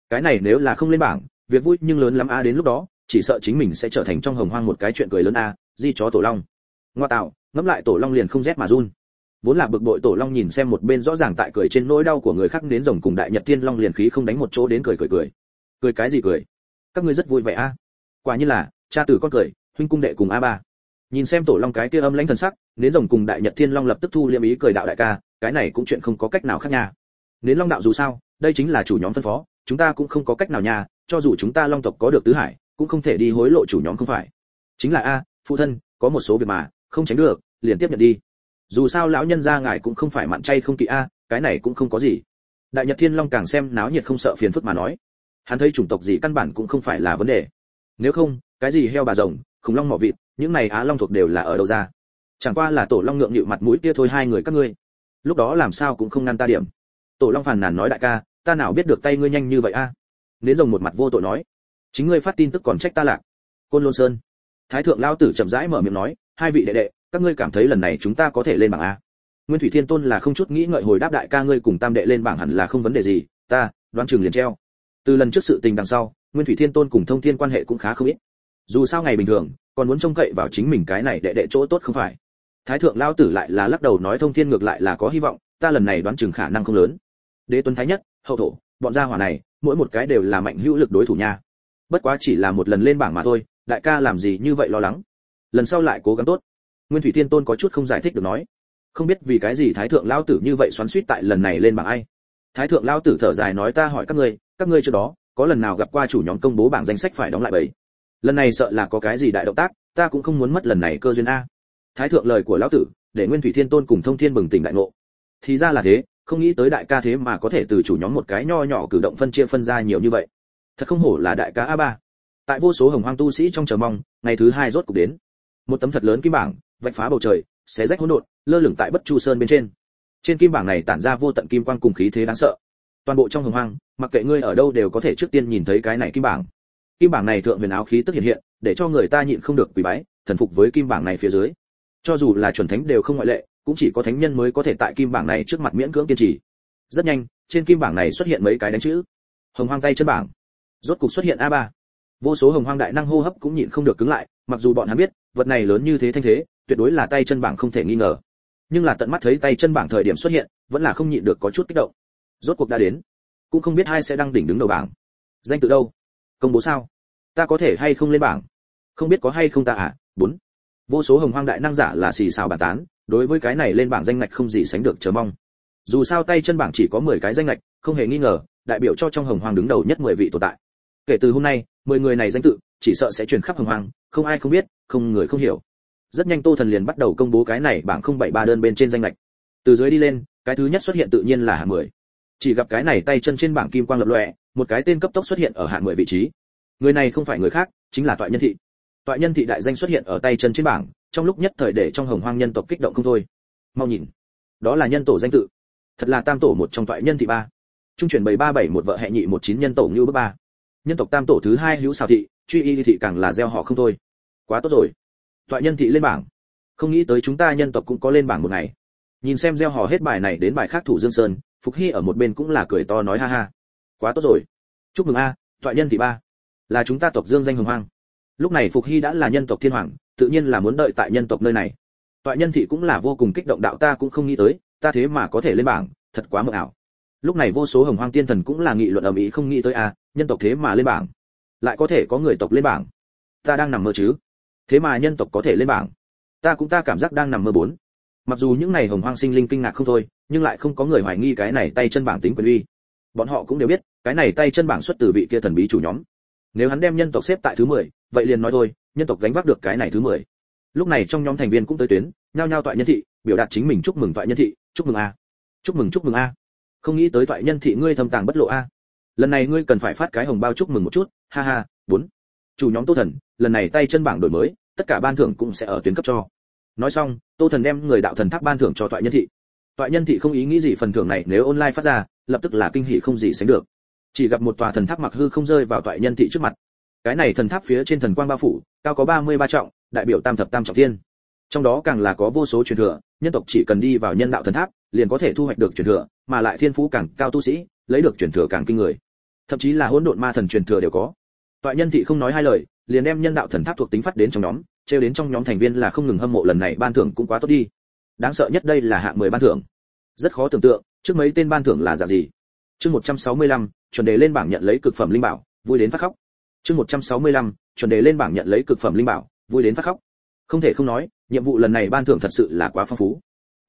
Cái này nếu là không lên bảng, việc vui nhưng lớn lắm a, đến lúc đó, chỉ sợ chính mình sẽ trở thành trong hồng hoang một cái chuyện cười lớn a, di chó tổ long. Ngoa tạo, ngẫm lại tổ long liền không rét mà run vốn là bực bội tổ long nhìn xem một bên rõ ràng tại cười trên nỗi đau của người khác đến rồng cùng đại nhật thiên long liền khí không đánh một chỗ đến cười cười cười. Cười cái gì cười? Các ngươi rất vui vẻ a. Quả như là, cha tử con cười, huynh cung đệ cùng a ba. Nhìn xem tổ long cái kia âm lãnh thần sắc nến rồng cùng đại nhật thiên long lập tức thu liêm ý cười đạo đại ca, cái này cũng chuyện không có cách nào khác nha. Nến long đạo dù sao, đây chính là chủ nhóm phân phó, chúng ta cũng không có cách nào nha, cho dù chúng ta long tộc có được tứ hải, cũng không thể đi hối lộ chủ nhóm không phải. Chính là a, phụ thân, có một số việc mà, không tránh được, liền tiếp nhận đi dù sao lão nhân gia ngài cũng không phải mặn chay không kỵ a, cái này cũng không có gì. Đại nhật thiên long càng xem náo nhiệt không sợ phiền phức mà nói. Hắn thấy chủng tộc gì căn bản cũng không phải là vấn đề. Nếu không, cái gì heo bà rồng, khủng long mỏ vịt, những này á long thuộc đều là ở đâu ra? Chẳng qua là tổ long ngượng nghịu mặt mũi kia thôi hai người các ngươi. Lúc đó làm sao cũng không ngăn ta điểm. Tổ long phàn nàn nói đại ca, ta nào biết được tay ngươi nhanh như vậy a? Nến rồng một mặt vô tội nói. Chính ngươi phát tin tức còn trách ta lạc. Côn lôn sơn. Thái thượng lao tử chậm rãi mở miệng nói, hai vị đệ đệ các ngươi cảm thấy lần này chúng ta có thể lên bảng a? Nguyên thủy thiên tôn là không chút nghĩ ngợi hồi đáp đại ca ngươi cùng tam đệ lên bảng hẳn là không vấn đề gì, ta, đoán chừng liền treo. Từ lần trước sự tình đằng sau, nguyên thủy thiên tôn cùng thông thiên quan hệ cũng khá không ít. Dù sao ngày bình thường, còn muốn trông cậy vào chính mình cái này đệ đệ chỗ tốt không phải? Thái thượng lao tử lại là lắc đầu nói thông thiên ngược lại là có hy vọng, ta lần này đoán chừng khả năng không lớn. Đế tuấn thái nhất, hậu thổ, bọn gia hỏa này, mỗi một cái đều là mạnh hữu lực đối thủ nha. Bất quá chỉ là một lần lên bảng mà thôi, đại ca làm gì như vậy lo lắng? Lần sau lại cố gắng tốt nguyên thủy thiên tôn có chút không giải thích được nói, không biết vì cái gì thái thượng lao tử như vậy xoắn suýt tại lần này lên bảng ai. Thái thượng lao tử thở dài nói ta hỏi các ngươi các ngươi trước đó, có lần nào gặp qua chủ nhóm công bố bảng danh sách phải đóng lại bảy lần này sợ là có cái gì đại động tác, ta cũng không muốn mất lần này cơ duyên a. Thái thượng lời của lão tử, để nguyên thủy thiên tôn cùng thông thiên bừng tỉnh đại ngộ. Thì ra là thế, không nghĩ tới đại ca thế mà có thể từ chủ nhóm một cái nho nhỏ cử động phân chia phân ra nhiều như vậy. Thật không hổ là đại ca a ba. Tại vô số hồng hoang tu sĩ trong chờ mong, ngày thứ hai rốt cục đến. Một tấm thật lớn kim bảng vạch phá bầu trời, xé rách hỗn độn, lơ lửng tại bất chu sơn bên trên. Trên kim bảng này tản ra vô tận kim quang cùng khí thế đáng sợ. Toàn bộ trong hồng hoang, mặc kệ ngươi ở đâu đều có thể trước tiên nhìn thấy cái này kim bảng. Kim bảng này thượng huyền áo khí tức hiện hiện, để cho người ta nhịn không được quỳ bái, thần phục với kim bảng này phía dưới. Cho dù là chuẩn thánh đều không ngoại lệ, cũng chỉ có thánh nhân mới có thể tại kim bảng này trước mặt miễn cưỡng kiên trì. Rất nhanh, trên kim bảng này xuất hiện mấy cái đánh chữ. Hồng hoang tay chân bảng. Rốt cục xuất hiện a 3 vô số hồng hoang đại năng hô hấp cũng nhịn không được cứng lại, mặc dù bọn hắn biết, vật này lớn như thế thanh thế tuyệt đối là tay chân bảng không thể nghi ngờ. Nhưng là tận mắt thấy tay chân bảng thời điểm xuất hiện, vẫn là không nhịn được có chút kích động. Rốt cuộc đã đến. Cũng không biết ai sẽ đăng đỉnh đứng đầu bảng. Danh tự đâu? Công bố sao? Ta có thể hay không lên bảng? Không biết có hay không ta à? Bốn. Vô số hồng hoang đại năng giả là xì xào bàn tán, đối với cái này lên bảng danh ngạch không gì sánh được chờ mong. Dù sao tay chân bảng chỉ có 10 cái danh ngạch, không hề nghi ngờ, đại biểu cho trong hồng hoang đứng đầu nhất 10 vị tồn tại. Kể từ hôm nay 10 người này danh tự, chỉ sợ sẽ truyền khắp hồng hoang, không ai không biết, không người không hiểu rất nhanh tô thần liền bắt đầu công bố cái này bảng 073 đơn bên trên danh lệch. Từ dưới đi lên, cái thứ nhất xuất hiện tự nhiên là hạng 10. chỉ gặp cái này tay chân trên bảng kim quang lập lòe, một cái tên cấp tốc xuất hiện ở hạng 10 vị trí. Người này không phải người khác, chính là toại nhân thị. Toại nhân thị đại danh xuất hiện ở tay chân trên bảng, trong lúc nhất thời để trong hồng hoang nhân tộc kích động không thôi. Mau nhìn, đó là nhân tổ danh tự. Thật là tam tổ một trong toại nhân thị ba. Trung chuyển bảy ba bảy một vợ hệ nhị một chín nhân tổ như bước ba. Nhân tộc tam tổ thứ hai hữu xào thị, truy y thị càng là gieo họ không thôi. Quá tốt rồi. Tọa nhân thị lên bảng. Không nghĩ tới chúng ta nhân tộc cũng có lên bảng một ngày. Nhìn xem gieo hò hết bài này đến bài khác thủ dương sơn phục hy ở một bên cũng là cười to nói ha ha. Quá tốt rồi. Chúc mừng a à, nhân thị ba. Là chúng ta tộc dương danh hồng hoang. Lúc này phục hy đã là nhân tộc thiên hoàng tự nhiên là muốn đợi tại nhân tộc nơi này. Tọa nhân thị cũng là vô cùng kích động đạo ta cũng không nghĩ tới ta thế mà có thể lên bảng thật quá mơ ảo. Lúc này vô số hồng hoang tiên thần cũng là nghị luận ầm ĩ không nghĩ tới a nhân tộc thế mà lên bảng. Lại có thể có người tộc lên bảng. Ta đang nằm mơ chứ? Thế mà nhân tộc có thể lên bảng. Ta cũng ta cảm giác đang nằm mơ bốn. Mặc dù những này hồng hoang sinh linh kinh ngạc không thôi nhưng lại không có người hoài nghi cái này tay chân bảng tính quyền uy. Bọn họ cũng đều biết cái này tay chân bảng xuất từ vị kia thần bí chủ nhóm. Nếu hắn đem nhân tộc xếp tại thứ 10, vậy liền nói thôi nhân tộc gánh vác được cái này thứ 10. lúc này trong nhóm thành viên cũng tới tuyến nhao nhao toại nhân thị biểu đạt chính mình chúc mừng toại nhân thị chúc mừng a. Chúc mừng chúc mừng a. Không nghĩ tới toại nhân thị ngươi thâm tàng bất lộ a. Lần này ngươi cần phải phát cái hồng bao chúc mừng một chút ha ha bốn. Chủ nhóm tô thần lần này tay chân bảng đổi mới tất cả ban thưởng cũng sẽ ở tuyến cấp cho. Nói xong, tô thần đem người đạo thần tháp ban thưởng cho toại nhân thị. Toại nhân thị không ý nghĩ gì phần thưởng này nếu online phát ra, lập tức là kinh hỉ không gì sánh được. Chỉ gặp một tòa thần tháp mặc hư không rơi vào toại nhân thị trước mặt. Cái này thần tháp phía trên thần quang bao phủ, cao có ba mươi ba trọng, đại biểu tam thập tam trọng thiên. Trong đó càng là có vô số truyền thừa, nhân tộc chỉ cần đi vào nhân đạo thần tháp, liền có thể thu hoạch được truyền thừa, mà lại thiên phú càng cao tu sĩ, lấy được truyền thừa càng kinh người. Thậm chí là hỗn độn ma thần truyền thừa đều có. Toại nhân thị không nói hai lời, liền đem nhân đạo thần tháp thuộc tính phát đến trong nhóm treo đến trong nhóm thành viên là không ngừng hâm mộ lần này ban thưởng cũng quá tốt đi. Đáng sợ nhất đây là hạng mười ban thưởng. Rất khó tưởng tượng trước mấy tên ban thưởng là dạng gì. Chương 165, chuẩn đề lên bảng nhận lấy cực phẩm linh bảo vui đến phát khóc. Chương 165, chuẩn đề lên bảng nhận lấy cực phẩm linh bảo vui đến phát khóc. Không thể không nói nhiệm vụ lần này ban thưởng thật sự là quá phong phú.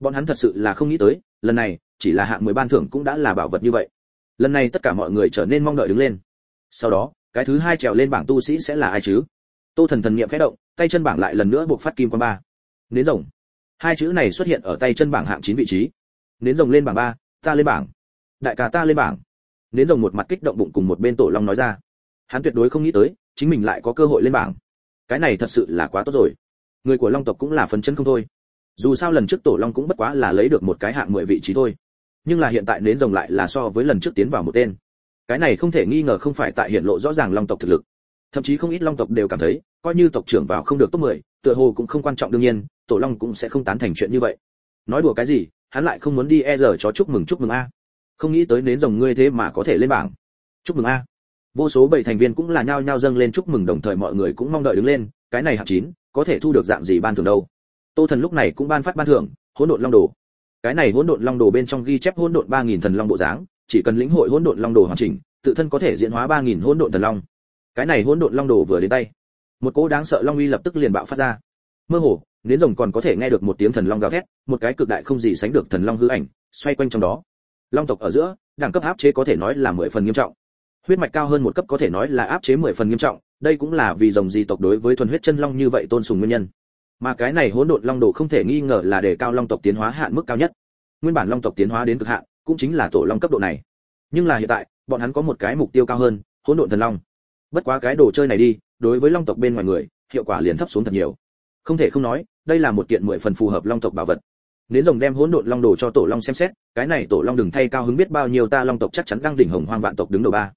Bọn hắn thật sự là không nghĩ tới lần này chỉ là hạng mười ban thưởng cũng đã là bảo vật như vậy. Lần này tất cả mọi người trở nên mong đợi đứng lên. Sau đó cái thứ hai trèo lên bảng tu sĩ sẽ là ai chứ? Tô thần thần niệm khẽ động tay chân bảng lại lần nữa buộc phát kim quan ba. Nến rồng. Hai chữ này xuất hiện ở tay chân bảng hạng chín vị trí. Nến rồng lên bảng ba, ta lên bảng. Đại ca ta lên bảng. Nến rồng một mặt kích động bụng cùng một bên tổ long nói ra. Hắn tuyệt đối không nghĩ tới, chính mình lại có cơ hội lên bảng. Cái này thật sự là quá tốt rồi. Người của long tộc cũng là phấn chấn không thôi. Dù sao lần trước tổ long cũng bất quá là lấy được một cái hạng mười vị trí thôi. Nhưng là hiện tại nến rồng lại là so với lần trước tiến vào một tên. Cái này không thể nghi ngờ không phải tại hiện lộ rõ ràng long tộc thực lực. Thậm chí không ít long tộc đều cảm thấy coi như tộc trưởng vào không được top 10, tựa hồ cũng không quan trọng đương nhiên tổ long cũng sẽ không tán thành chuyện như vậy. Nói đùa cái gì hắn lại không muốn đi e giờ cho chúc mừng chúc mừng a. Không nghĩ tới nến rồng ngươi thế mà có thể lên bảng. Chúc mừng a. Vô số bảy thành viên cũng là nhao nhao dâng lên chúc mừng đồng thời mọi người cũng mong đợi đứng lên cái này hạng 9, có thể thu được dạng gì ban thưởng đâu. Tô thần lúc này cũng ban phát ban thưởng hỗn độn long đồ. Cái này hỗn độn long đồ bên trong ghi chép hỗn độn ba nghìn thần long bộ dáng chỉ cần lĩnh hội hỗn độn long đồ hoàn chỉnh tự thân có thể diễn hóa ba nghìn hỗn độn thần long. Cái này hỗn độn long đồ vừa đến tay một cỗ đáng sợ long uy lập tức liền bạo phát ra. Mơ hồ, nến rồng còn có thể nghe được một tiếng thần long gào thét, một cái cực đại không gì sánh được thần long hư ảnh, xoay quanh trong đó. Long tộc ở giữa, đẳng cấp áp chế có thể nói là mười phần nghiêm trọng. Huyết mạch cao hơn một cấp có thể nói là áp chế mười phần nghiêm trọng, đây cũng là vì rồng di tộc đối với thuần huyết chân long như vậy tôn sùng nguyên nhân. Mà cái này hỗn độn long đồ không thể nghi ngờ là để cao long tộc tiến hóa hạn mức cao nhất. Nguyên bản long tộc tiến hóa đến cực hạn, cũng chính là tổ long cấp độ này. Nhưng là hiện tại, bọn hắn có một cái mục tiêu cao hơn, hỗn độn thần long. Bất quá cái đồ chơi này đi đối với long tộc bên ngoài người, hiệu quả liền thấp xuống thật nhiều. Không thể không nói, đây là một kiện mười phần phù hợp long tộc bảo vật. Nếu rồng đem hỗn độn long đồ cho tổ long xem xét, cái này tổ long đừng thay cao hứng biết bao nhiêu ta long tộc chắc chắn đang đỉnh hồng hoang vạn tộc đứng đầu ba.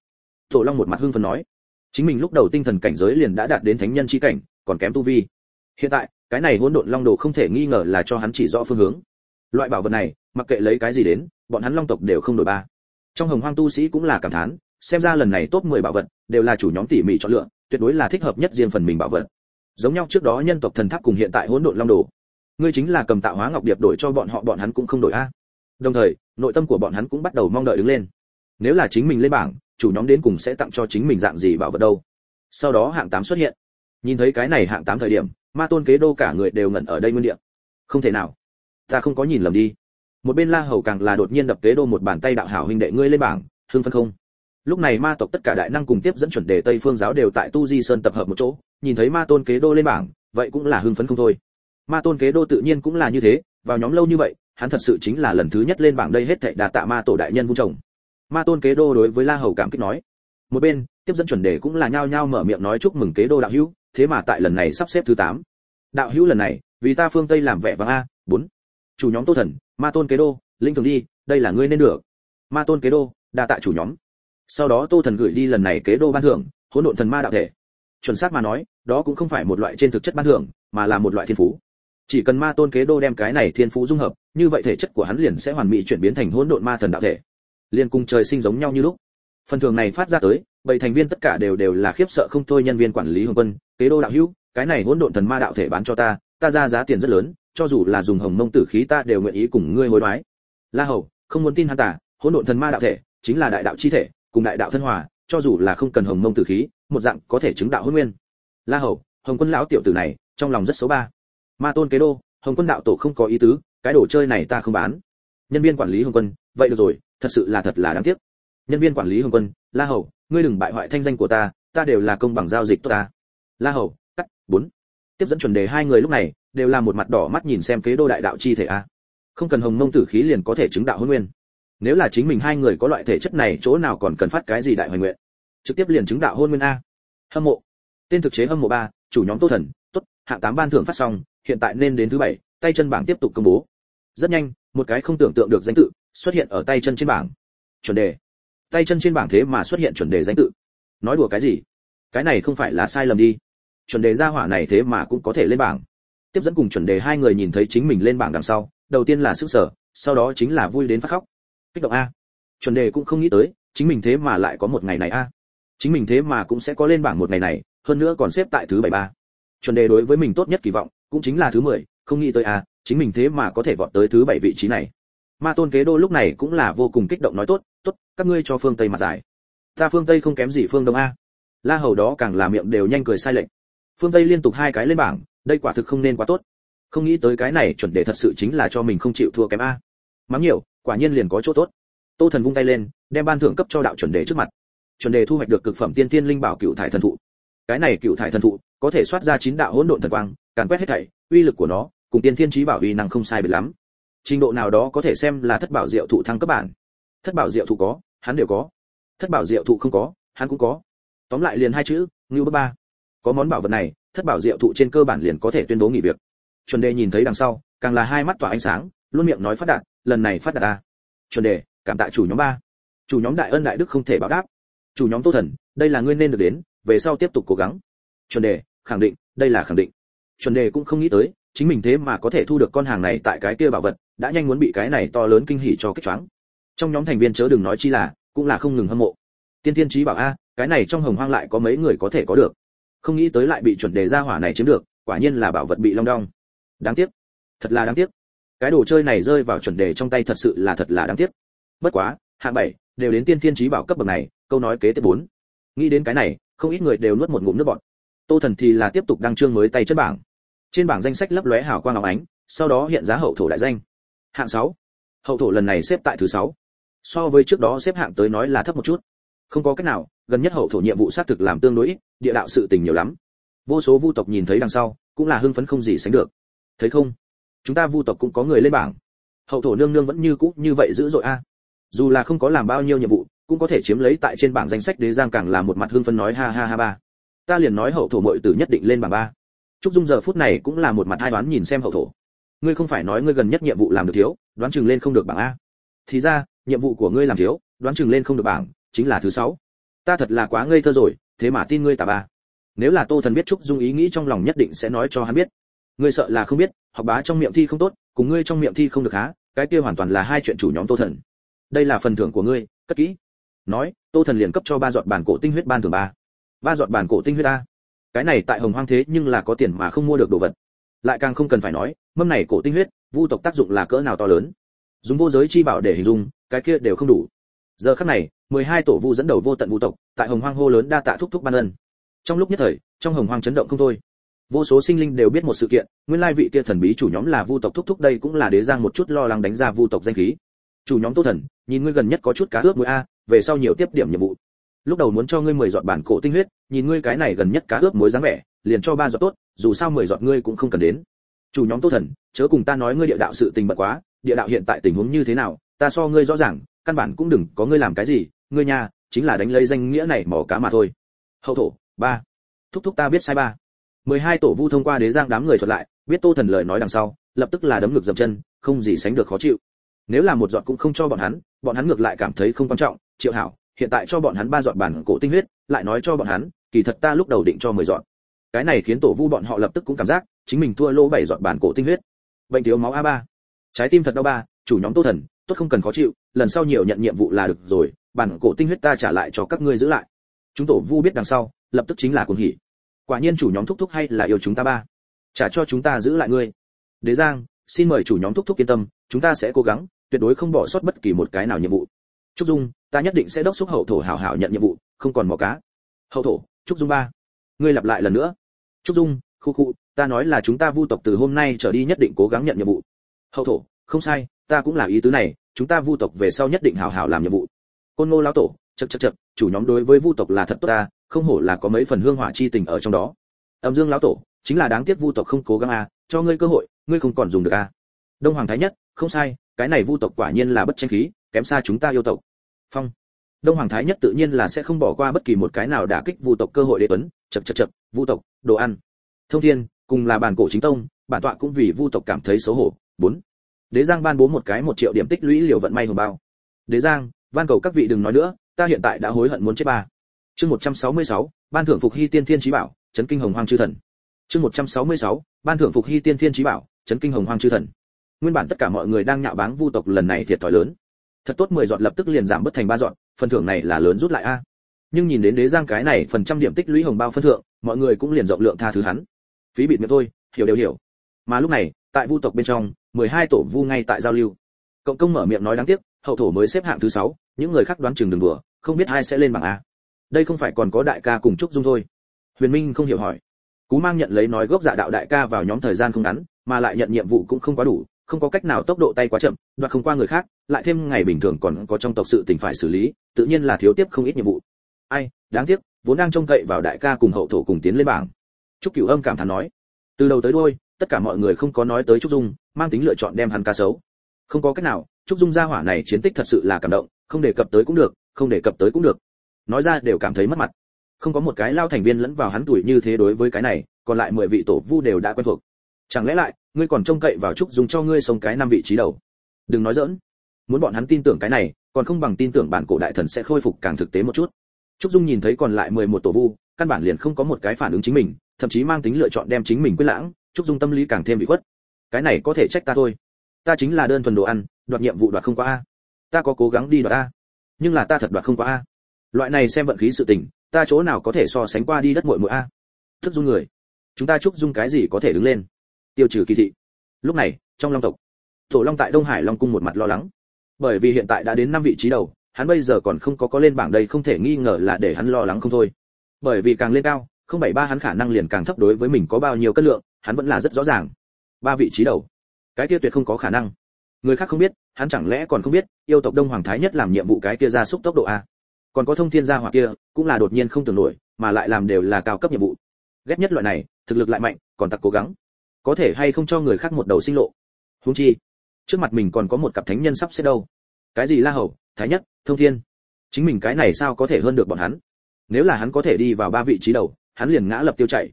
Tổ long một mặt hưng phấn nói, chính mình lúc đầu tinh thần cảnh giới liền đã đạt đến thánh nhân chi cảnh, còn kém tu vi. Hiện tại, cái này hỗn độn long đồ không thể nghi ngờ là cho hắn chỉ rõ phương hướng. Loại bảo vật này, mặc kệ lấy cái gì đến, bọn hắn long tộc đều không đổi ba. Trong hồng hoang tu sĩ cũng là cảm thán, xem ra lần này top 10 bảo vật đều là chủ nhóm tỉ mỉ chọn lựa tuyệt đối là thích hợp nhất riêng phần mình bảo vật. Giống nhau trước đó nhân tộc thần tháp cùng hiện tại hỗn độn long đồ. Ngươi chính là cầm tạo hóa ngọc điệp đổi cho bọn họ, bọn hắn cũng không đổi a. Đồng thời, nội tâm của bọn hắn cũng bắt đầu mong đợi đứng lên. Nếu là chính mình lên bảng, chủ nhóm đến cùng sẽ tặng cho chính mình dạng gì bảo vật đâu? Sau đó hạng tám xuất hiện. Nhìn thấy cái này hạng tám thời điểm, ma tôn kế đô cả người đều ngẩn ở đây nguyên địa. Không thể nào. Ta không có nhìn lầm đi. Một bên la hầu càng là đột nhiên đập kế đô một bàn tay đạo hảo huynh đệ ngươi lên bảng, hưng phân không? Lúc này ma tộc tất cả đại năng cùng tiếp dẫn chuẩn đề tây phương giáo đều tại tu di sơn tập hợp một chỗ, nhìn thấy ma tôn kế đô lên bảng, vậy cũng là hưng phấn không thôi. Ma tôn kế đô tự nhiên cũng là như thế, vào nhóm lâu như vậy, hắn thật sự chính là lần thứ nhất lên bảng đây hết thảy đà tạ ma tổ đại nhân vung chồng. Ma tôn kế đô đối với la hầu cảm kích nói. Một bên, tiếp dẫn chuẩn đề cũng là nhao nhao mở miệng nói chúc mừng kế đô đạo hữu, thế mà tại lần này sắp xếp thứ 8. đạo hữu lần này, vì ta phương tây làm vẻ vang a, bốn. Chủ nhóm tô thần, ma tôn kế đô, linh thường đi, đây là ngươi nên được. Ma tôn kế đô, đa tạ chủ nhóm sau đó tô thần gửi đi lần này kế đô ban thưởng, hỗn độn thần ma đạo thể. Chuẩn xác mà nói, đó cũng không phải một loại trên thực chất ban thưởng, mà là một loại thiên phú. Chỉ cần ma tôn kế đô đem cái này thiên phú dung hợp, như vậy thể chất của hắn liền sẽ hoàn mỹ chuyển biến thành hỗn độn ma thần đạo thể. Liền cùng trời sinh giống nhau như lúc. Phần thưởng này phát ra tới, bảy thành viên tất cả đều đều là khiếp sợ không thôi nhân viên quản lý hồng quân, kế đô đạo hữu, cái này hỗn độn thần ma đạo thể bán cho ta ta ra giá tiền rất lớn, cho dù là dùng hồng mông tử khí ta đều nguyện ý cùng ngươi hối đoái. La hầu, không muốn tin hắn ta, hỗn độn thần ma đạo thể chính là đại đạo chi thể cùng đại đạo thân hòa, cho dù là không cần hồng mông tử khí, một dạng có thể chứng đạo hôn nguyên. La hầu, hồng quân lão tiểu tử này, trong lòng rất xấu ba. Ma tôn kế đô, hồng quân đạo tổ không có ý tứ, cái đồ chơi này ta không bán. Nhân viên quản lý hồng quân, vậy được rồi, thật sự là thật là đáng tiếc. Nhân viên quản lý hồng quân, la hầu, ngươi đừng bại hoại thanh danh của ta ta đều là công bằng giao dịch tốt ta. La hầu, cắt, bốn. Tiếp dẫn chuẩn đề hai người lúc này, đều là một mặt đỏ mắt nhìn xem kế đô đại đạo chi thể a. Không cần hồng mông tử khí liền có thể chứng đạo hôn nguyên nếu là chính mình hai người có loại thể chất này, chỗ nào còn cần phát cái gì đại hoài nguyện? Trực tiếp liền chứng đạo hôn nguyên a. Hâm mộ. Tên thực chế hâm mộ ba, chủ nhóm tô thần, tốt, hạng tám ban thưởng phát xong, hiện tại nên đến thứ bảy, tay chân bảng tiếp tục công bố. Rất nhanh, một cái không tưởng tượng được danh tự xuất hiện ở tay chân trên bảng. Chuẩn đề. Tay chân trên bảng thế mà xuất hiện chuẩn đề danh tự. Nói đùa cái gì? Cái này không phải là sai lầm đi. Chuẩn đề gia hỏa này thế mà cũng có thể lên bảng. Tiếp dẫn cùng chuẩn đề hai người nhìn thấy chính mình lên bảng đằng sau, đầu tiên là sức sở, sau đó chính là vui đến phát khóc kích động a. Chuẩn đề cũng không nghĩ tới, chính mình thế mà lại có một ngày này a. Chính mình thế mà cũng sẽ có lên bảng một ngày này, hơn nữa còn xếp tại thứ bảy ba. Chuẩn đề đối với mình tốt nhất kỳ vọng, cũng chính là thứ mười, không nghĩ tới a, chính mình thế mà có thể vọt tới thứ bảy vị trí này. Ma tôn kế đô lúc này cũng là vô cùng kích động nói tốt tốt, các ngươi cho phương tây mặt giải. Ta phương tây không kém gì phương đông a. La hầu đó càng là miệng đều nhanh cười sai lệch. Phương tây liên tục hai cái lên bảng, đây quả thực không nên quá tốt. Không nghĩ tới cái này chuẩn đề thật sự chính là cho mình không chịu thua kém a. Mắng nhiều quả nhiên liền có chỗ tốt. Tô thần vung tay lên, đem ban thưởng cấp cho đạo chuẩn đề trước mặt. Chuẩn đề thu hoạch được cực phẩm tiên tiên linh bảo cựu thải thần thụ. Cái này cựu thải thần thụ có thể soát ra chín đạo hỗn độn thần quang, càn quét hết thảy, uy lực của nó cùng tiên thiên trí bảo uy năng không sai biệt lắm. Trình độ nào đó có thể xem là thất bảo diệu thụ thăng cấp bản. Thất bảo diệu thụ có, hắn đều có. Thất bảo diệu thụ không có, hắn cũng có. Tóm lại liền hai chữ, ngưu ba. Có món bảo vật này, thất bảo diệu thụ trên cơ bản liền có thể tuyên bố nghỉ việc. Chuẩn đề nhìn thấy đằng sau, càng là hai mắt tỏa ánh sáng, luôn miệng nói phát đạt lần này phát đạt ta. Chuẩn đề, cảm tạ chủ nhóm ba. Chủ nhóm đại ân đại đức không thể báo đáp. Chủ nhóm tô thần, đây là ngươi nên được đến, về sau tiếp tục cố gắng. Chuẩn đề, khẳng định, đây là khẳng định. Chuẩn đề cũng không nghĩ tới, chính mình thế mà có thể thu được con hàng này tại cái kia bảo vật, đã nhanh muốn bị cái này to lớn kinh hỉ cho kích choáng. Trong nhóm thành viên chớ đừng nói chi là, cũng là không ngừng hâm mộ. Tiên tiên trí bảo a, cái này trong hồng hoang lại có mấy người có thể có được. Không nghĩ tới lại bị chuẩn đề ra hỏa này chiếm được, quả nhiên là bảo vật bị long đong. Đáng tiếc. Thật là đáng tiếc cái đồ chơi này rơi vào chuẩn đề trong tay thật sự là thật là đáng tiếc. Bất quá hạng bảy đều đến tiên thiên trí bảo cấp bậc này câu nói kế tiếp bốn. Nghĩ đến cái này không ít người đều nuốt một ngụm nước bọt. Tô thần thì là tiếp tục đăng trương mới tay chất bảng. Trên bảng danh sách lấp lóe hào quang óng ánh sau đó hiện giá hậu thổ đại danh. Hạng sáu, hậu thổ lần này xếp tại thứ sáu. so với trước đó xếp hạng tới nói là thấp một chút. Không có cách nào gần nhất hậu thổ nhiệm vụ xác thực làm tương đối ít địa đạo sự tình nhiều lắm. Vô số vu tộc nhìn thấy đằng sau cũng là hưng phấn không gì sánh được. Thấy không? Chúng ta vu tộc cũng có người lên bảng. Hậu thổ nương nương vẫn như cũ như vậy dữ dội a. Dù là không có làm bao nhiêu nhiệm vụ, cũng có thể chiếm lấy tại trên bảng danh sách đế giang càng là một mặt hưng phấn nói ha ha ha ba. Ta liền nói hậu thổ muội tử nhất định lên bảng ba. Trúc dung giờ phút này cũng là một mặt hai đoán nhìn xem hậu thổ. Ngươi không phải nói ngươi gần nhất nhiệm vụ làm được thiếu, đoán chừng lên không được bảng a. Thì ra, nhiệm vụ của ngươi làm thiếu, đoán chừng lên không được bảng, chính là thứ sáu. Ta thật là quá ngây thơ rồi, thế mà tin ngươi tà ba. Nếu là tô thần biết trúc dung ý nghĩ trong lòng nhất định sẽ nói cho hắn biết ngươi sợ là không biết, học bá trong miệng thi không tốt, cùng ngươi trong miệng thi không được há, cái kia hoàn toàn là hai chuyện chủ nhóm tô thần. Đây là phần thưởng của ngươi, cất kỹ. Nói, tô thần liền cấp cho ba giọt bản cổ tinh huyết ban thưởng ba. Ba giọt bản cổ tinh huyết a. Cái này tại hồng hoang thế nhưng là có tiền mà không mua được đồ vật. Lại càng không cần phải nói, mâm này cổ tinh huyết, vu tộc tác dụng là cỡ nào to lớn. Dùng vô giới chi bảo để hình dung, cái kia đều không đủ. Giờ khắc này, mười hai tổ vu dẫn đầu vô tận vu tộc, tại hồng hoang hô lớn đa tạ thúc thúc ban ân. Trong lúc nhất thời, trong hồng hoang chấn động không thôi vô số sinh linh đều biết một sự kiện, nguyên lai vị kia thần bí chủ nhóm là vu tộc, thúc thúc đây cũng là đế giang một chút lo lắng đánh ra vu tộc danh khí. Chủ nhóm tô thần, nhìn ngươi gần nhất có chút cá ướp mũi a, về sau nhiều tiếp điểm nhiệm vụ. Lúc đầu muốn cho ngươi mười giọt bản cổ tinh huyết, nhìn ngươi cái này gần nhất cá ướp muối dáng vẻ, liền cho ba giọt tốt, dù sao mười giọt ngươi cũng không cần đến. Chủ nhóm tô thần, chớ cùng ta nói ngươi địa đạo sự tình bận quá, địa đạo hiện tại tình huống như thế nào, ta so ngươi rõ ràng, căn bản cũng đừng có ngươi làm cái gì, ngươi nhà chính là đánh lấy danh nghĩa này mỏ cá mà thôi. Hậu thổ, ba. Thúc thúc ta biết sai ba mười hai tổ vu thông qua đế giang đám người thuật lại, biết tô thần lời nói đằng sau, lập tức là đấm ngược dậm chân, không gì sánh được khó chịu. Nếu là một giọt cũng không cho bọn hắn bọn hắn ngược lại cảm thấy không quan trọng. Triệu hảo, hiện tại cho bọn hắn ba giọt bản cổ tinh huyết, lại nói cho bọn hắn, kỳ thật ta lúc đầu định cho mười giọt. Cái này khiến tổ vu bọn họ lập tức cũng cảm giác, chính mình thua lỗ bảy giọt bản cổ tinh huyết. Bệnh thiếu máu a ba. Trái tim thật đau ba, chủ nhóm tô thần, tốt không cần khó chịu, lần sau nhiều nhận nhiệm vụ là được rồi, bản cổ tinh huyết ta trả lại cho các ngươi giữ lại. Chúng tổ vu biết đằng sau, lập tức chính là cuồng hỉ quả nhiên chủ nhóm thúc thúc hay là yêu chúng ta ba? Trả cho chúng ta giữ lại ngươi. Đế giang, xin mời chủ nhóm thúc thúc yên tâm, chúng ta sẽ cố gắng, tuyệt đối không bỏ sót bất kỳ một cái nào nhiệm vụ. Trúc dung, ta nhất định sẽ đốc thúc hậu thổ hảo hảo nhận nhiệm vụ, không còn mò cá. Hậu thổ, trúc dung ba. Ngươi lặp lại lần nữa. Trúc dung, khu khu, ta nói là chúng ta vu tộc từ hôm nay trở đi nhất định cố gắng nhận nhiệm vụ. Hậu thổ, không sai, ta cũng là ý tứ này, chúng ta vu tộc về sau nhất định hảo hảo làm nhiệm vụ. Côn ngô lão tổ chật chật chật chủ nhóm đối với vu tộc là thật tốt ta không hổ là có mấy phần hương hỏa chi tình ở trong đó. Âm dương lão tổ, chính là đáng tiếc vu tộc không cố gắng à cho ngươi cơ hội, ngươi không còn dùng được à. Đông hoàng thái nhất, không sai, cái này vu tộc quả nhiên là bất tranh khí, kém xa chúng ta yêu tộc. Phong. Đông hoàng thái nhất tự nhiên là sẽ không bỏ qua bất kỳ một cái nào đả kích vu tộc cơ hội để tuấn chật chật chật vu tộc, đồ ăn. Thông thiên, cùng là bản cổ chính tông, bản tọa cũng vì vu tộc cảm thấy xấu hổ. Bốn. Đế giang ban bố một cái một triệu điểm tích lũy liều vận may hồng bao. Đế giang, van cầu các vị đừng nói nữa, ta hiện tại đã hối hận muốn chết ba chương 166, ban thưởng phục hy tiên thiên trí bảo chấn kinh hồng hoang chư thần. Chương 166, ban thưởng phục hy tiên thiên trí bảo chấn kinh hồng hoang chư thần. Nguyên bản tất cả mọi người đang nhạo báng vu tộc lần này thiệt thòi lớn. Thật tốt 10 giọt lập tức liền giảm bất thành ba giọt phần thưởng này là lớn rút lại a. Nhưng nhìn đến đế giang cái này phần trăm điểm tích lũy hồng bao phân thượng mọi người cũng liền rộng lượng tha thứ hắn. Phí bịt miệng thôi hiểu đều hiểu. Mà lúc này tại vu tộc bên trong 12 tổ vu ngay tại giao lưu. Cộng công mở miệng nói đáng tiếc hậu thổ mới xếp hạng thứ 6, những người khác đoán chừng đừng đùa không biết ai sẽ lên bảng a đây không phải còn có đại ca cùng trúc dung thôi. Huyền minh không hiểu hỏi. Cú mang nhận lấy nói gốc dạ đạo đại ca vào nhóm thời gian không ngắn, mà lại nhận nhiệm vụ cũng không quá đủ, không có cách nào tốc độ tay quá chậm, đoạt không qua người khác, lại thêm ngày bình thường còn có trong tộc sự tình phải xử lý, tự nhiên là thiếu tiếp không ít nhiệm vụ. Ai, đáng tiếc, vốn đang trông cậy vào đại ca cùng hậu thổ cùng tiến lên bảng. Trúc cửu âm cảm thán nói. Từ đầu tới đuôi, tất cả mọi người không có nói tới trúc dung, mang tính lựa chọn đem hắn ca xấu. Không có cách nào, trúc dung gia hỏa này chiến tích thật sự là cảm động, không đề cập tới cũng được, không đề cập tới cũng được nói ra đều cảm thấy mất mặt. Không có một cái lao thành viên lẫn vào hắn tuổi như thế đối với cái này, còn lại mười vị tổ vu đều đã quen thuộc. Chẳng lẽ lại, ngươi còn trông cậy vào trúc dung cho ngươi sống cái năm vị trí đầu? Đừng nói dỡn muốn bọn hắn tin tưởng cái này, còn không bằng tin tưởng bản cổ đại thần sẽ khôi phục càng thực tế một chút. Trúc dung nhìn thấy còn lại mười một tổ vu, căn bản liền không có một cái phản ứng chính mình, thậm chí mang tính lựa chọn đem chính mình quyết lãng, trúc dung tâm lý càng thêm bị khuất. Cái này có thể trách ta thôi. Ta chính là đơn thuần đồ ăn, đoạt nhiệm vụ đoạt không qua a. Ta có cố gắng đi đoạt a. Nhưng là ta thật đoạt không qua a loại này xem vận khí sự tình, ta chỗ nào có thể so sánh qua đi đất muội muội a? Thức dung người. Chúng ta chúc dung cái gì có thể đứng lên? Tiêu trừ kỳ thị. Lúc này, trong long tộc tổ long tại đông hải long cung một mặt lo lắng. Bởi vì hiện tại đã đến năm vị trí đầu, hắn bây giờ còn không có có lên bảng đây không thể nghi ngờ là để hắn lo lắng không thôi. Bởi vì càng lên cao, không bảy ba hắn khả năng liền càng thấp đối với mình có bao nhiêu cân lượng, hắn vẫn là rất rõ ràng. Ba vị trí đầu. Cái kia tuyệt không có khả năng. Người khác không biết, hắn chẳng lẽ còn không biết, yêu tộc đông hoàng thái nhất làm nhiệm vụ cái kia ra xúc tốc độ a? Còn có thông thiên gia hỏa kia, cũng là đột nhiên không tưởng nổi, mà lại làm đều là cao cấp nhiệm vụ. Ghét nhất loại này, thực lực lại mạnh, còn tặc cố gắng. Có thể hay không cho người khác một đầu sinh lộ. Huống chi, trước mặt mình còn có một cặp thánh nhân sắp xếp đâu. Cái gì la hầu, thái nhất, thông thiên? Chính mình cái này sao có thể hơn được bọn hắn? Nếu là hắn có thể đi vào ba vị trí đầu, hắn liền ngã lập tiêu chạy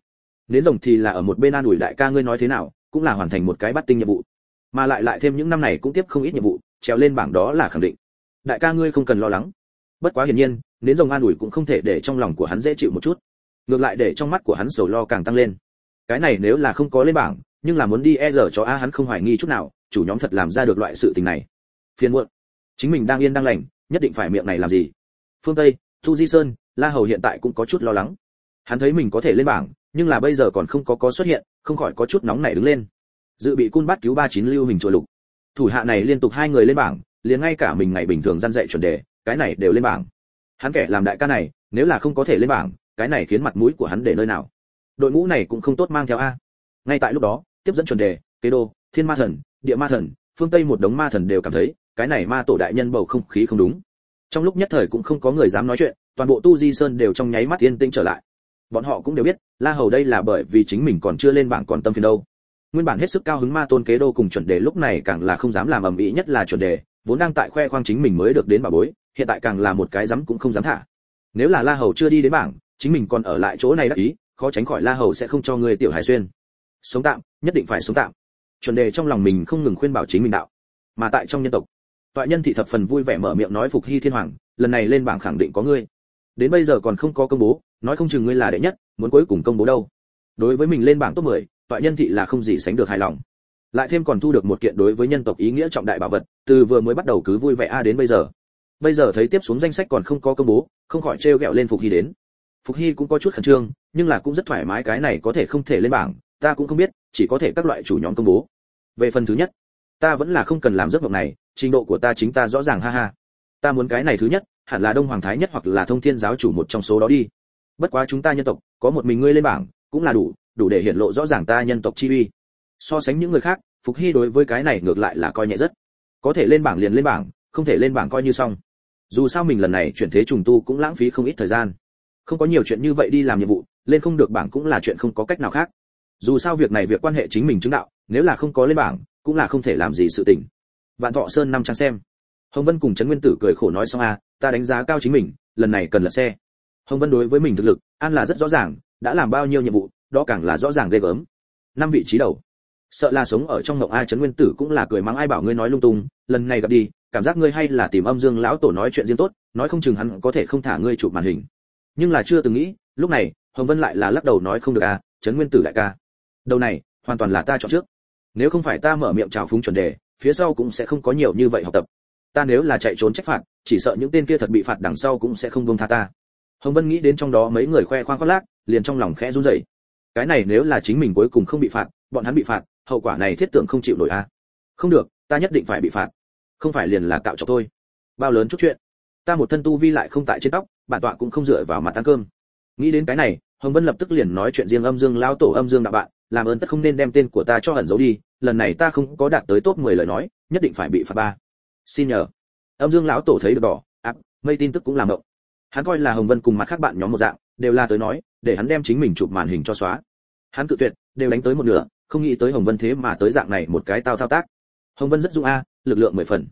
nến rồng thì là ở một bên an ủi đại ca ngươi nói thế nào, cũng là hoàn thành một cái bắt tinh nhiệm vụ. Mà lại lại thêm những năm này cũng tiếp không ít nhiệm vụ, trèo lên bảng đó là khẳng định. Đại ca ngươi không cần lo lắng bất quá hiển nhiên đến rồng an ủi cũng không thể để trong lòng của hắn dễ chịu một chút. Ngược lại để trong mắt của hắn sầu lo càng tăng lên. Cái này nếu là không có lên bảng, nhưng là muốn đi e giờ cho a hắn không hoài nghi chút nào, chủ nhóm thật làm ra được loại sự tình này. Phiền muộn. Chính mình đang yên đang lành, nhất định phải miệng này làm gì? Phương tây, thu di sơn, la hầu hiện tại cũng có chút lo lắng. Hắn thấy mình có thể lên bảng, nhưng là bây giờ còn không có có xuất hiện, không khỏi có chút nóng nảy đứng lên. Dự bị cun bắt cứu ba chín lưu hình chùa lục. Thủ hạ này liên tục hai người lên bảng, liền ngay cả mình ngày bình thường gian dạy chuẩn đề cái này đều lên bảng. Hắn kẻ làm đại ca này, nếu là không có thể lên bảng, cái này khiến mặt mũi của hắn để nơi nào? Đội ngũ này cũng không tốt mang theo a. Ngay tại lúc đó, tiếp dẫn chuẩn đề, kế đô, thiên ma thần, địa ma thần, phương tây một đống ma thần đều cảm thấy, cái này ma tổ đại nhân bầu không khí không đúng. Trong lúc nhất thời cũng không có người dám nói chuyện, toàn bộ tu di sơn đều trong nháy mắt yên tĩnh trở lại. Bọn họ cũng đều biết, la hầu đây là bởi vì chính mình còn chưa lên bảng còn tâm phiền đâu. Nguyên bản hết sức cao hứng ma tôn kế đô cùng chuẩn đề lúc này càng là không dám làm ầm ĩ, nhất là chuẩn đề vốn đang tại khoe khoang chính mình mới được đến bà bối hiện tại càng là một cái dám cũng không dám thả. Nếu là la hầu chưa đi đến bảng chính mình còn ở lại chỗ này đắc ý khó tránh khỏi la hầu sẽ không cho người tiểu hải xuyên. Sống tạm nhất định phải sống tạm. Chuẩn đề trong lòng mình không ngừng khuyên bảo chính mình đạo. Mà tại trong nhân tộc toại nhân thị thập phần vui vẻ mở miệng nói phục hy thiên hoàng lần này lên bảng khẳng định có ngươi. Đến bây giờ còn không có công bố nói không chừng ngươi là đệ nhất muốn cuối cùng công bố đâu. Đối với mình lên bảng top 10, toại nhân thị là không gì sánh được hài lòng lại thêm còn thu được một kiện đối với nhân tộc ý nghĩa trọng đại bảo vật, từ vừa mới bắt đầu cứ vui vẻ a đến bây giờ. Bây giờ thấy tiếp xuống danh sách còn không có công bố, không khỏi trêu ghẹo lên phục hy đến. Phục hy cũng có chút khẩn trương, nhưng là cũng rất thoải mái cái này có thể không thể lên bảng, ta cũng không biết, chỉ có thể các loại chủ nhóm công bố. Về phần thứ nhất, ta vẫn là không cần làm giấc mộng này, trình độ của ta chính ta rõ ràng ha ha. Ta muốn cái này thứ nhất, hẳn là đông hoàng thái nhất hoặc là thông thiên giáo chủ một trong số đó đi. Bất quá chúng ta nhân tộc, có một mình ngươi lên bảng, cũng là đủ đủ để hiện lộ rõ ràng ta nhân tộc chi uy so sánh những người khác, phục hy đối với cái này ngược lại là coi nhẹ rất. Có thể lên bảng liền lên bảng, không thể lên bảng coi như xong. Dù sao mình lần này chuyển thế trùng tu cũng lãng phí không ít thời gian. Không có nhiều chuyện như vậy đi làm nhiệm vụ, lên không được bảng cũng là chuyện không có cách nào khác. Dù sao việc này việc quan hệ chính mình chứng đạo, nếu là không có lên bảng, cũng là không thể làm gì sự tình. Vạn thọ sơn năm trang xem. Hồng vân cùng trấn nguyên tử cười khổ nói xong a ta đánh giá cao chính mình, lần này cần là xe. Hồng vân đối với mình thực lực, an là rất rõ ràng, đã làm bao nhiêu nhiệm vụ, đó càng là rõ ràng ghê gớm. Năm vị trí đầu sợ là sống ở trong ngộng ai trấn nguyên tử cũng là cười mắng ai bảo ngươi nói lung tung, lần này gặp đi, cảm giác ngươi hay là tìm âm dương lão tổ nói chuyện riêng tốt, nói không chừng hắn có thể không thả ngươi chụp màn hình. Nhưng là chưa từng nghĩ, lúc này, hồng vân lại là lắc đầu nói không được à trấn nguyên tử đại ca. Đầu này, hoàn toàn là ta chọn trước. Nếu không phải ta mở miệng chào phúng chuẩn đề, phía sau cũng sẽ không có nhiều như vậy học tập. Ta nếu là chạy trốn trách phạt, chỉ sợ những tên kia thật bị phạt đằng sau cũng sẽ không buông tha ta. Hồng vân nghĩ đến trong đó mấy người khoe khoang khoác lác, liền trong lòng khẽ run rẩy. Cái này nếu là chính mình cuối cùng không bị phạt, bọn hắn bị phạt hậu quả này thiết tưởng không chịu nổi a à? không được, ta nhất định phải bị phạt. Không phải liền là cạo chọc thôi. Bao lớn chút chuyện. Ta một thân tu vi lại không tại trên tóc, bản tọa cũng không dựa vào mặt ăn cơm. Nghĩ đến cái này, hồng vân lập tức liền nói chuyện riêng âm dương lão tổ âm dương đạo bạn, làm ơn tất không nên đem tên của ta cho ẩn giấu đi, lần này ta không có đạt tới top 10 lời nói, nhất định phải bị phạt ba. Xin nhờ. Âm dương lão tổ thấy được đỏ áp mây tin tức cũng làm động. Hắn coi là hồng vân cùng mặt khác bạn nhóm một dạng, đều là tới nói, để hắn đem chính mình chụp màn hình cho xóa. Hắn cự tuyệt, đều đánh tới một nửa không nghĩ tới hồng vân thế mà tới dạng này một cái tao thao tác. Hồng vân rất dung a, lực lượng mười phần.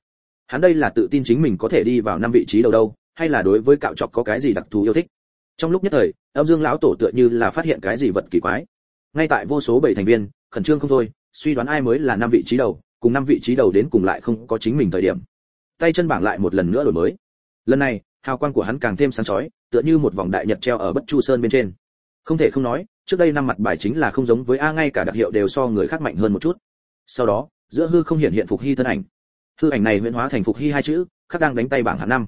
Hắn đây là tự tin chính mình có thể đi vào năm vị trí đầu đâu, hay là đối với cạo chọc có cái gì đặc thù yêu thích? Trong lúc nhất thời, âm dương lão tổ tựa như là phát hiện cái gì vật kỳ quái. Ngay tại vô số bảy thành viên, khẩn trương không thôi, suy đoán ai mới là năm vị trí đầu, cùng năm vị trí đầu đến cùng lại không có chính mình thời điểm. Tay chân bảng lại một lần nữa đổi mới. Lần này, hào quang của hắn càng thêm sáng chói, tựa như một vòng đại nhật treo ở bất chu sơn bên trên. Không thể không nói trước đây năm mặt bài chính là không giống với a, ngay cả đặc hiệu đều so người khác mạnh hơn một chút. Sau đó, giữa hư không hiện hiện phục hy thân ảnh. Hư ảnh này huyễn hóa thành phục hy hai chữ, khắc đang đánh tay bảng hạng năm.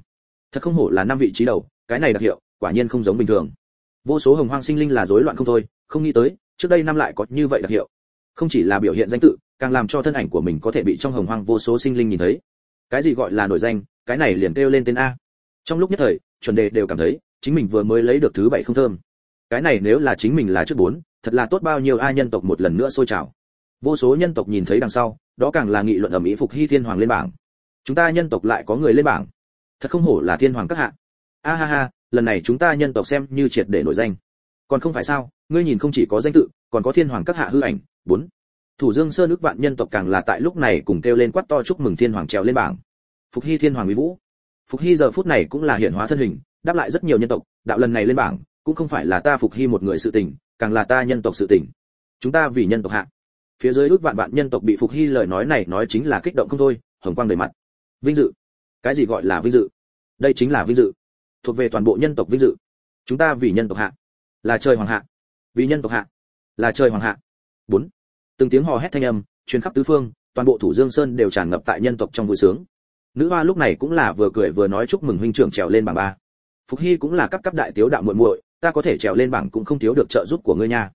Thật không hổ là năm vị trí đầu, cái này đặc hiệu, quả nhiên không giống bình thường. Vô số hồng hoang sinh linh là rối loạn không thôi, không nghĩ tới, trước đây năm lại có như vậy đặc hiệu. Không chỉ là biểu hiện danh tự, càng làm cho thân ảnh của mình có thể bị trong hồng hoang vô số sinh linh nhìn thấy. Cái gì gọi là nổi danh, cái này liền kêu lên tên a. Trong lúc nhất thời, chuẩn đề đều cảm thấy, chính mình vừa mới lấy được thứ bảy không thơm cái này nếu là chính mình là trước bốn, thật là tốt bao nhiêu ai nhân tộc một lần nữa sôi trào. Vô số nhân tộc nhìn thấy đằng sau, đó càng là nghị luận ở mỹ phục hy thiên hoàng lên bảng. Chúng ta nhân tộc lại có người lên bảng. Thật không hổ là thiên hoàng các hạ. A ha ha, lần này chúng ta nhân tộc xem như triệt để nổi danh. Còn không phải sao, ngươi nhìn không chỉ có danh tự, còn có thiên hoàng các hạ hư ảnh, bốn. Thủ dương sơn ước vạn nhân tộc càng là tại lúc này cùng kêu lên quát to chúc mừng thiên hoàng trèo lên bảng. Phục hy thiên hoàng mỹ vũ. Phục hy giờ phút này cũng là hiện hóa thân hình, đáp lại rất nhiều nhân tộc, đạo lần này lên bảng cũng không phải là ta phục hy một người sự tình, càng là ta nhân tộc sự tình. Chúng ta vì nhân tộc hạ. Phía dưới ước vạn vạn nhân tộc bị phục hy lời nói này nói chính là kích động không thôi, hồng quang đầy mặt. Vinh dự. Cái gì gọi là vinh dự? Đây chính là vinh dự. Thuộc về toàn bộ nhân tộc vinh dự. Chúng ta vì nhân tộc hạ. Là trời hoàng hạ. Vì nhân tộc hạ. Là trời hoàng hạ. Bốn. Từng tiếng hò hét thanh âm, truyền khắp tứ phương, toàn bộ thủ dương sơn đều tràn ngập tại nhân tộc trong vui sướng. Nữ hoa lúc này cũng là vừa cười vừa nói chúc mừng huynh trưởng trèo lên bảng ba. Phục hy cũng là cấp cấp đại tiếu đạo muội muội ta có thể trèo lên bảng cũng không thiếu được trợ giúp của ngươi nha.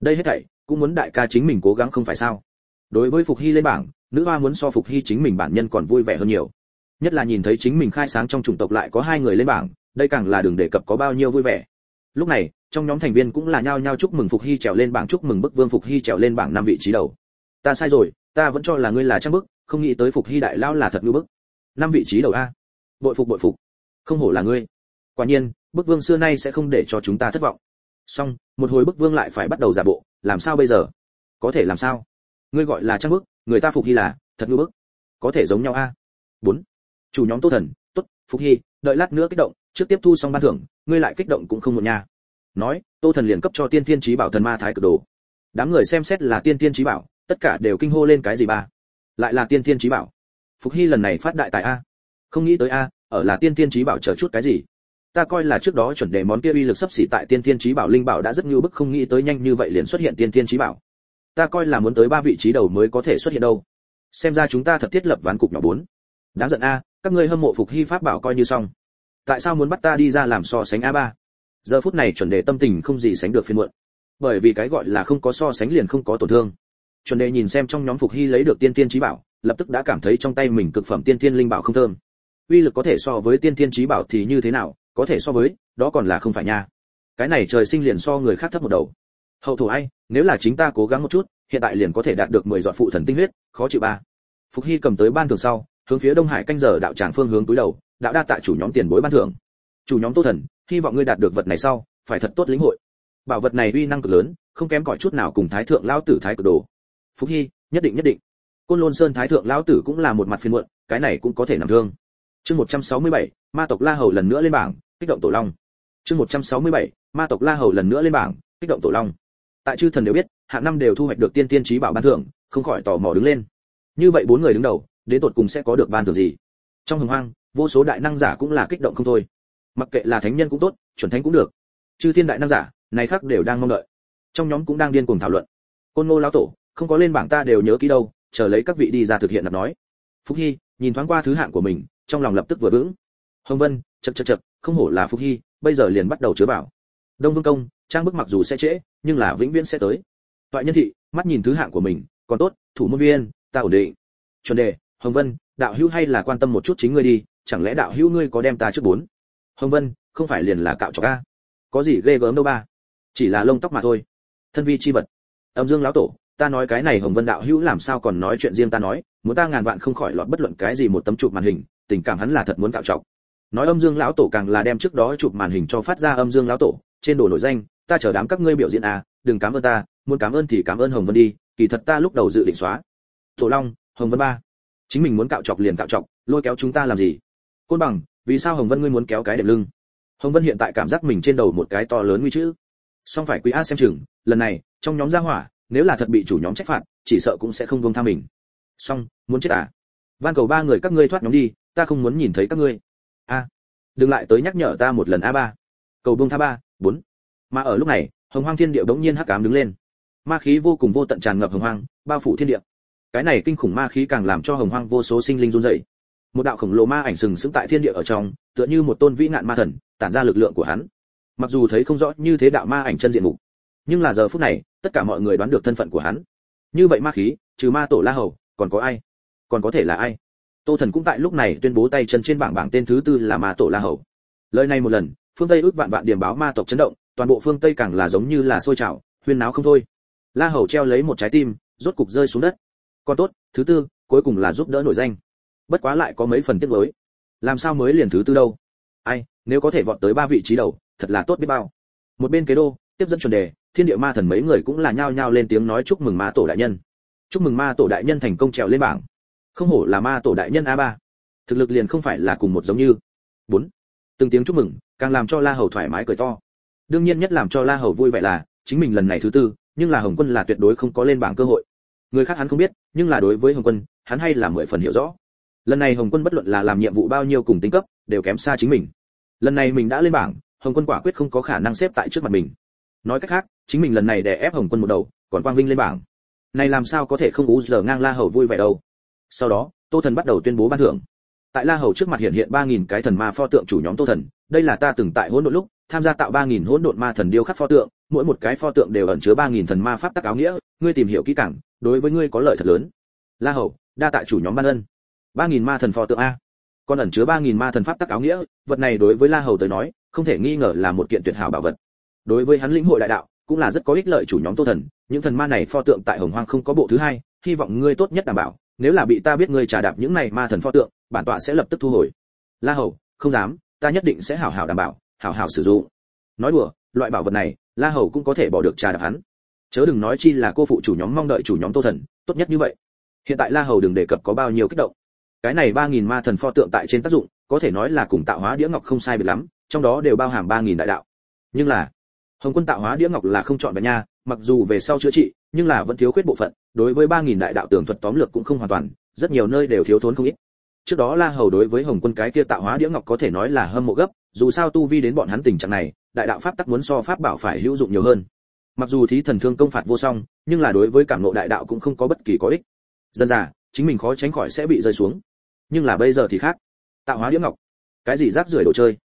Đây hết thảy, cũng muốn đại ca chính mình cố gắng không phải sao? Đối với phục hy lên bảng, nữ hoa muốn so phục hy chính mình bản nhân còn vui vẻ hơn nhiều. Nhất là nhìn thấy chính mình khai sáng trong chủng tộc lại có hai người lên bảng, đây càng là đường đề cập có bao nhiêu vui vẻ. Lúc này, trong nhóm thành viên cũng là nhao nhao chúc mừng phục hy trèo lên bảng, chúc mừng bức vương phục hy trèo lên bảng năm vị trí đầu. Ta sai rồi, ta vẫn cho là ngươi là trang bức, không nghĩ tới phục hy đại lao là thật ngư bức. Năm vị trí đầu a. Bội phục bội phục. Không hổ là ngươi quả nhiên, bức vương xưa nay sẽ không để cho chúng ta thất vọng. Xong, một hồi bức vương lại phải bắt đầu giả bộ, làm sao bây giờ? Có thể làm sao? Ngươi gọi là trang bức, người ta phục hy là, thật ngư bức. Có thể giống nhau a. Bốn. Chủ nhóm tô thần, tốt, phục hy, đợi lát nữa kích động, trước tiếp thu xong ban thưởng, ngươi lại kích động cũng không một nhà. nói, tô thần liền cấp cho tiên tiên trí bảo thần ma thái cực đồ. Đám người xem xét là tiên tiên trí bảo, tất cả đều kinh hô lên cái gì ba? Lại là tiên tiên trí bảo. Phục hy lần này phát đại tài a. Không nghĩ tới a, ở là tiên tiên trí bảo chờ chút cái gì? Ta coi là trước đó chuẩn đề món kia uy lực sắp xỉ tại tiên tiên trí bảo linh bảo đã rất như bức không nghĩ tới nhanh như vậy liền xuất hiện tiên tiên trí bảo. Ta coi là muốn tới ba vị trí đầu mới có thể xuất hiện đâu. Xem ra chúng ta thật thiết lập ván cục nhỏ bốn. Đáng giận a, các ngươi hâm mộ phục hy pháp bảo coi như xong. Tại sao muốn bắt ta đi ra làm so sánh a ba? Giờ phút này chuẩn đề tâm tình không gì sánh được phiên muộn. Bởi vì cái gọi là không có so sánh liền không có tổn thương. Chuẩn đề nhìn xem trong nhóm phục hy lấy được tiên tiên trí bảo, lập tức đã cảm thấy trong tay mình cực phẩm tiên tiên linh bảo không thơm. Uy lực có thể so với tiên tiên trí bảo thì như thế nào? Có thể so với, đó còn là không phải nha. Cái này trời sinh liền so người khác thấp một đầu. Hậu thủ ai, nếu là chính ta cố gắng một chút, hiện tại liền có thể đạt được 10 giọt phụ thần tinh huyết, khó chịu ba. Phục hy cầm tới ban thưởng sau, hướng phía đông hải canh giờ đạo tràng phương hướng túi đầu đạo đa tại chủ nhóm tiền bối ban thưởng. Chủ nhóm tô thần, hy vọng ngươi đạt được vật này sau, phải thật tốt lĩnh hội. Bảo vật này uy năng cực lớn, không kém cỏi chút nào cùng thái thượng lão tử thái cực đồ. Phúc hy, nhất định nhất định. Côn lôn sơn thái thượng lão tử cũng là một mặt phiền muộn, cái này cũng có thể nằm thương chương 167, ma tộc la hầu lần nữa lên bảng kích động tổ long. Chương 167, ma tộc la hầu lần nữa lên bảng kích động tổ long. Tại chư thần đều biết hạng năm đều thu hoạch được tiên tiên trí bảo ban thưởng không khỏi tò mò đứng lên. Như vậy bốn người đứng đầu đến tột cùng sẽ có được ban thưởng gì? Trong hồng hoang vô số đại năng giả cũng là kích động không thôi. Mặc kệ là thánh nhân cũng tốt chuẩn thánh cũng được. Chư thiên đại năng giả này khác đều đang mong đợi. Trong nhóm cũng đang điên cuồng thảo luận. Côn ngô lão tổ không có lên bảng ta đều nhớ kỹ đâu chờ lấy các vị đi ra thực hiện đặt nói. Phúc hy nhìn thoáng qua thứ hạng của mình trong lòng lập tức vừa vững. Hồng vân chật chật chật không hổ là phúc hy, bây giờ liền bắt đầu chứa bảo đông vương công, trang bức mặc dù sẽ trễ, nhưng là vĩnh viễn sẽ tới. Toại nhân thị, mắt nhìn thứ hạng của mình, còn tốt, thủ môn viên, ta ổn định. Chuẩn đề, hồng vân, đạo hữu hay là quan tâm một chút chính ngươi đi, chẳng lẽ đạo hữu ngươi có đem ta trước bốn? Hồng vân, không phải liền là cạo trọc a? Có gì ghê gớm đâu ba? Chỉ là lông tóc mà thôi. Thân vi chi vật. Âm dương lão tổ, ta nói cái này hồng vân đạo hữu làm sao còn nói chuyện riêng ta nói, muốn ta ngàn vạn không khỏi lọt bất luận cái gì một tấm chụp màn hình tình cảm hắn là thật muốn cạo trọc. Nói âm dương lão tổ càng là đem trước đó chụp màn hình cho phát ra âm dương lão tổ, trên đồ nổi danh, ta chờ đám các ngươi biểu diễn à đừng cảm ơn ta, muốn cảm ơn thì cảm ơn hồng vân đi, kỳ thật ta lúc đầu dự định xóa. Tổ long, hồng vân ba, chính mình muốn cạo chọc liền cạo chọc lôi kéo chúng ta làm gì? Côn bằng, vì sao hồng vân ngươi muốn kéo cái đệm lưng? Hồng vân hiện tại cảm giác mình trên đầu một cái to lớn nguy chữ. Song phải quý a xem chừng, lần này, trong nhóm gia hỏa, nếu là thật bị chủ nhóm trách phạt, chỉ sợ cũng sẽ không buông tha mình. Song, muốn chết à? Van cầu ba người các ngươi thoát nhóm đi ta không muốn nhìn thấy các ngươi. A, đừng lại tới nhắc nhở ta một lần a ba. Cầu buông tha ba, bốn. Mà ở lúc này, hồng hoang thiên địa bỗng nhiên hắc ám đứng lên. Ma khí vô cùng vô tận tràn ngập hồng hoang, bao phủ thiên địa. Cái này kinh khủng ma khí càng làm cho hồng hoang vô số sinh linh run rẩy. Một đạo khổng lồ ma ảnh sừng sững tại thiên địa ở trong, tựa như một tôn vĩ nạn ma thần, tản ra lực lượng của hắn. Mặc dù thấy không rõ như thế đạo ma ảnh chân diện mục, nhưng là giờ phút này, tất cả mọi người đoán được thân phận của hắn. Như vậy ma khí, trừ ma tổ la hầu, còn có ai? Còn có thể là ai? Tô thần cũng tại lúc này tuyên bố tay chân trên bảng bảng tên thứ tư là ma tổ la hầu. Lời này một lần, phương tây ước vạn vạn điểm báo ma tộc chấn động, toàn bộ phương tây càng là giống như là sôi trào, huyên náo không thôi. La hầu treo lấy một trái tim, rốt cục rơi xuống đất. Còn tốt, thứ tư, cuối cùng là giúp đỡ nổi danh. Bất quá lại có mấy phần tiếc nuối. Làm sao mới liền thứ tư đâu? Ai, nếu có thể vọt tới ba vị trí đầu, thật là tốt biết bao. Một bên kế đô, tiếp dẫn chuẩn đề, thiên địa ma thần mấy người cũng là nhao nhao lên tiếng nói chúc mừng ma tổ đại nhân. Chúc mừng ma tổ đại nhân thành công trèo lên bảng không hổ là ma tổ đại nhân a ba. Thực lực liền không phải là cùng một giống như. Bốn. Từng tiếng chúc mừng, càng làm cho la hầu thoải mái cười to. Đương nhiên nhất làm cho la hầu vui vẻ là, chính mình lần này thứ tư, nhưng là hồng quân là tuyệt đối không có lên bảng cơ hội. Người khác hắn không biết, nhưng là đối với hồng quân, hắn hay là mười phần hiểu rõ. Lần này hồng quân bất luận là làm nhiệm vụ bao nhiêu cùng tính cấp, đều kém xa chính mình. Lần này mình đã lên bảng, hồng quân quả quyết không có khả năng xếp tại trước mặt mình. Nói cách khác, chính mình lần này để ép hồng quân một đầu, còn quang vinh lên bảng. Này làm sao có thể không ú giờ ngang la hầu vui vẻ đâu? Sau đó, tô thần bắt đầu tuyên bố ban thưởng. Tại la hầu trước mặt hiện hiện ba nghìn cái thần ma pho tượng chủ nhóm tô thần, đây là ta từng tại hỗn độn lúc tham gia tạo ba nghìn hỗn độn ma thần điêu khắc pho tượng, mỗi một cái pho tượng đều ẩn chứa ba nghìn thần ma pháp tắc áo nghĩa, ngươi tìm hiểu kỹ càng, đối với ngươi có lợi thật lớn. La hầu, đa tại chủ nhóm ban ân. ba nghìn ma thần pho tượng a. Còn ẩn chứa ba nghìn ma thần pháp tắc áo nghĩa, vật này đối với la hầu tới nói, không thể nghi ngờ là một kiện tuyệt hảo bảo vật. Đối với hắn lĩnh hội đại đạo, cũng là rất có ích lợi chủ nhóm tô thần, những thần ma này pho tượng tại hồng hoang không có bộ thứ hai, hy vọng ngươi tốt nhất đảm bảo nếu là bị ta biết ngươi trả đạp những này ma thần pho tượng, bản tọa sẽ lập tức thu hồi. La hầu, không dám, ta nhất định sẽ hảo hảo đảm bảo, hảo hảo sử dụng. Nói đùa, loại bảo vật này, la hầu cũng có thể bỏ được trà đạp hắn. Chớ đừng nói chi là cô phụ chủ nhóm mong đợi chủ nhóm tô thần, tốt nhất như vậy. Hiện tại la hầu đừng đề cập có bao nhiêu kích động. Cái này ba nghìn ma thần pho tượng tại trên tác dụng, có thể nói là cùng tạo hóa đĩa ngọc không sai biệt lắm, trong đó đều bao hàm ba nghìn đại đạo. Nhưng là, hồng quân tạo hóa đĩa ngọc là không chọn vẹn nha, mặc dù về sau chữa trị, nhưng là vẫn thiếu khuyết bộ phận đối với ba nghìn đại đạo tường thuật tóm lược cũng không hoàn toàn, rất nhiều nơi đều thiếu thốn không ít. Trước đó la hầu đối với hồng quân cái kia tạo hóa đĩa ngọc có thể nói là hâm mộ gấp, dù sao tu vi đến bọn hắn tình trạng này, đại đạo pháp tắc muốn so pháp bảo phải hữu dụng nhiều hơn. Mặc dù thí thần thương công phạt vô song, nhưng là đối với cảm ngộ đại đạo cũng không có bất kỳ có ích. Dân già chính mình khó tránh khỏi sẽ bị rơi xuống. Nhưng là bây giờ thì khác. Tạo hóa đĩa ngọc. Cái gì rác rưởi đồ chơi?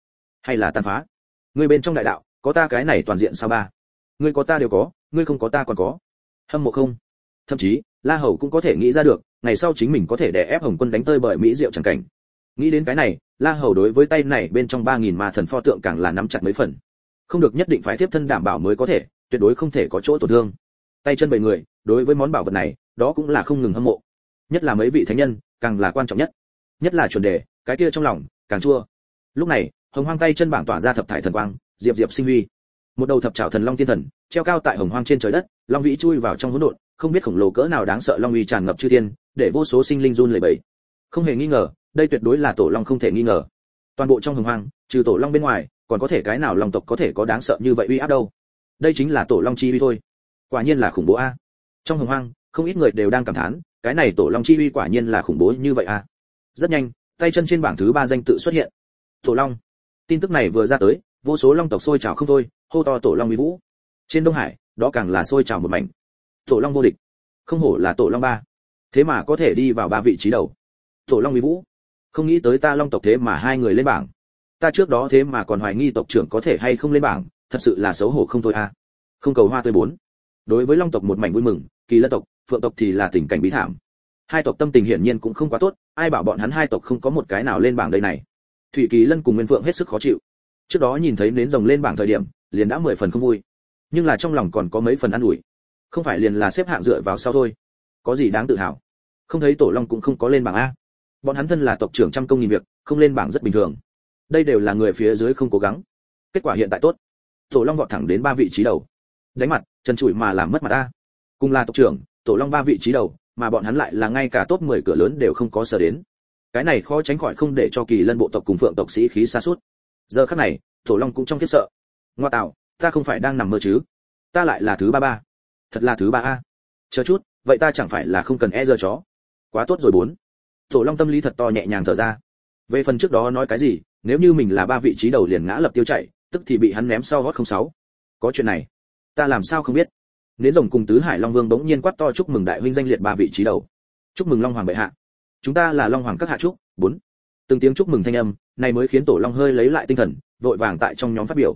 Hay là tàn phá? Ngươi bên trong đại đạo, có ta cái này toàn diện sao ba? Ngươi có ta đều có ngươi không có ta còn có. Hâm mộ không? Thậm chí, la hầu cũng có thể nghĩ ra được, ngày sau chính mình có thể đè ép hồng quân đánh tơi bởi mỹ diệu chẳng cảnh. Nghĩ đến cái này, la hầu đối với tay này bên trong ba nghìn ma thần pho tượng càng là nắm chặt mấy phần. Không được nhất định phải tiếp thân đảm bảo mới có thể, tuyệt đối không thể có chỗ tổn thương. Tay chân bảy người, đối với món bảo vật này, đó cũng là không ngừng hâm mộ. Nhất là mấy vị thánh nhân, càng là quan trọng nhất. Nhất là chuẩn đề, cái kia trong lòng, càng chua. Lúc này, hồng hoang tay chân bảng tỏa ra thập thải thần quang, diệp diệp sinh huy. Một đầu thập trảo thần long tiên thần, treo cao tại hồng hoang trên trời đất, long vĩ chui vào trong hỗn độn không biết khổng lồ cỡ nào đáng sợ long uy tràn ngập chư thiên, để vô số sinh linh run lẩy bẩy. Không hề nghi ngờ, đây tuyệt đối là tổ long không thể nghi ngờ. Toàn bộ trong hồng hoang, trừ tổ long bên ngoài, còn có thể cái nào long tộc có thể có đáng sợ như vậy uy áp đâu? Đây chính là tổ long chi uy thôi. Quả nhiên là khủng bố a. Trong hồng hoang, không ít người đều đang cảm thán, cái này tổ long chi uy quả nhiên là khủng bố như vậy a. Rất nhanh, tay chân trên bảng thứ ba danh tự xuất hiện. Tổ long. Tin tức này vừa ra tới, vô số long tộc sôi trào không thôi, hô to tổ long uy vũ. Trên đông hải, đó càng là sôi trào một mảnh tổ long vô địch. Không hổ là tổ long ba. Thế mà có thể đi vào ba vị trí đầu. Tổ long uy vũ. Không nghĩ tới ta long tộc thế mà hai người lên bảng. Ta trước đó thế mà còn hoài nghi tộc trưởng có thể hay không lên bảng, thật sự là xấu hổ không thôi a không cầu hoa tươi bốn. Đối với long tộc một mảnh vui mừng, kỳ lân tộc, phượng tộc thì là tình cảnh bí thảm. Hai tộc tâm tình hiển nhiên cũng không quá tốt, ai bảo bọn hắn hai tộc không có một cái nào lên bảng đây này. Thủy kỳ lân cùng nguyên phượng hết sức khó chịu. Trước đó nhìn thấy nến rồng lên bảng thời điểm, liền đã mười phần không vui. Nhưng là trong lòng còn có mấy phần ăn ủi không phải liền là xếp hạng dựa vào sau thôi. Có gì đáng tự hào? Không thấy tổ long cũng không có lên bảng a. Bọn hắn thân là tộc trưởng trăm công nghìn việc, không lên bảng rất bình thường. Đây đều là người phía dưới không cố gắng. Kết quả hiện tại tốt. Tổ long vọt thẳng đến ba vị trí đầu. Đánh mặt chân trụi mà làm mất mặt ta cùng là tộc trưởng, tổ long ba vị trí đầu, mà bọn hắn lại là ngay cả top 10 cửa lớn đều không có sở đến. Cái này khó tránh khỏi không để cho kỳ lân bộ tộc cùng phượng tộc sĩ khí xa suốt. Giờ khắc này, tổ long cũng trong kiếp sợ. Ngoa tạo, ta không phải đang nằm mơ chứ? Ta lại là thứ ba ba thật là thứ ba a. Chờ chút, vậy ta chẳng phải là không cần e giờ chó. Quá tốt rồi bốn. Tổ long tâm lý thật to nhẹ nhàng thở ra. Về phần trước đó nói cái gì, nếu như mình là ba vị trí đầu liền ngã lập tiêu chạy, tức thì bị hắn ném sau gót không sáu. Có chuyện này, ta làm sao không biết? Nến rồng cùng tứ hải long vương bỗng nhiên quát to chúc mừng đại huynh danh liệt ba vị trí đầu. Chúc mừng long hoàng bệ hạ. Chúng ta là long hoàng các hạ trúc bốn. Từng tiếng chúc mừng thanh âm, này mới khiến tổ long hơi lấy lại tinh thần, vội vàng tại trong nhóm phát biểu.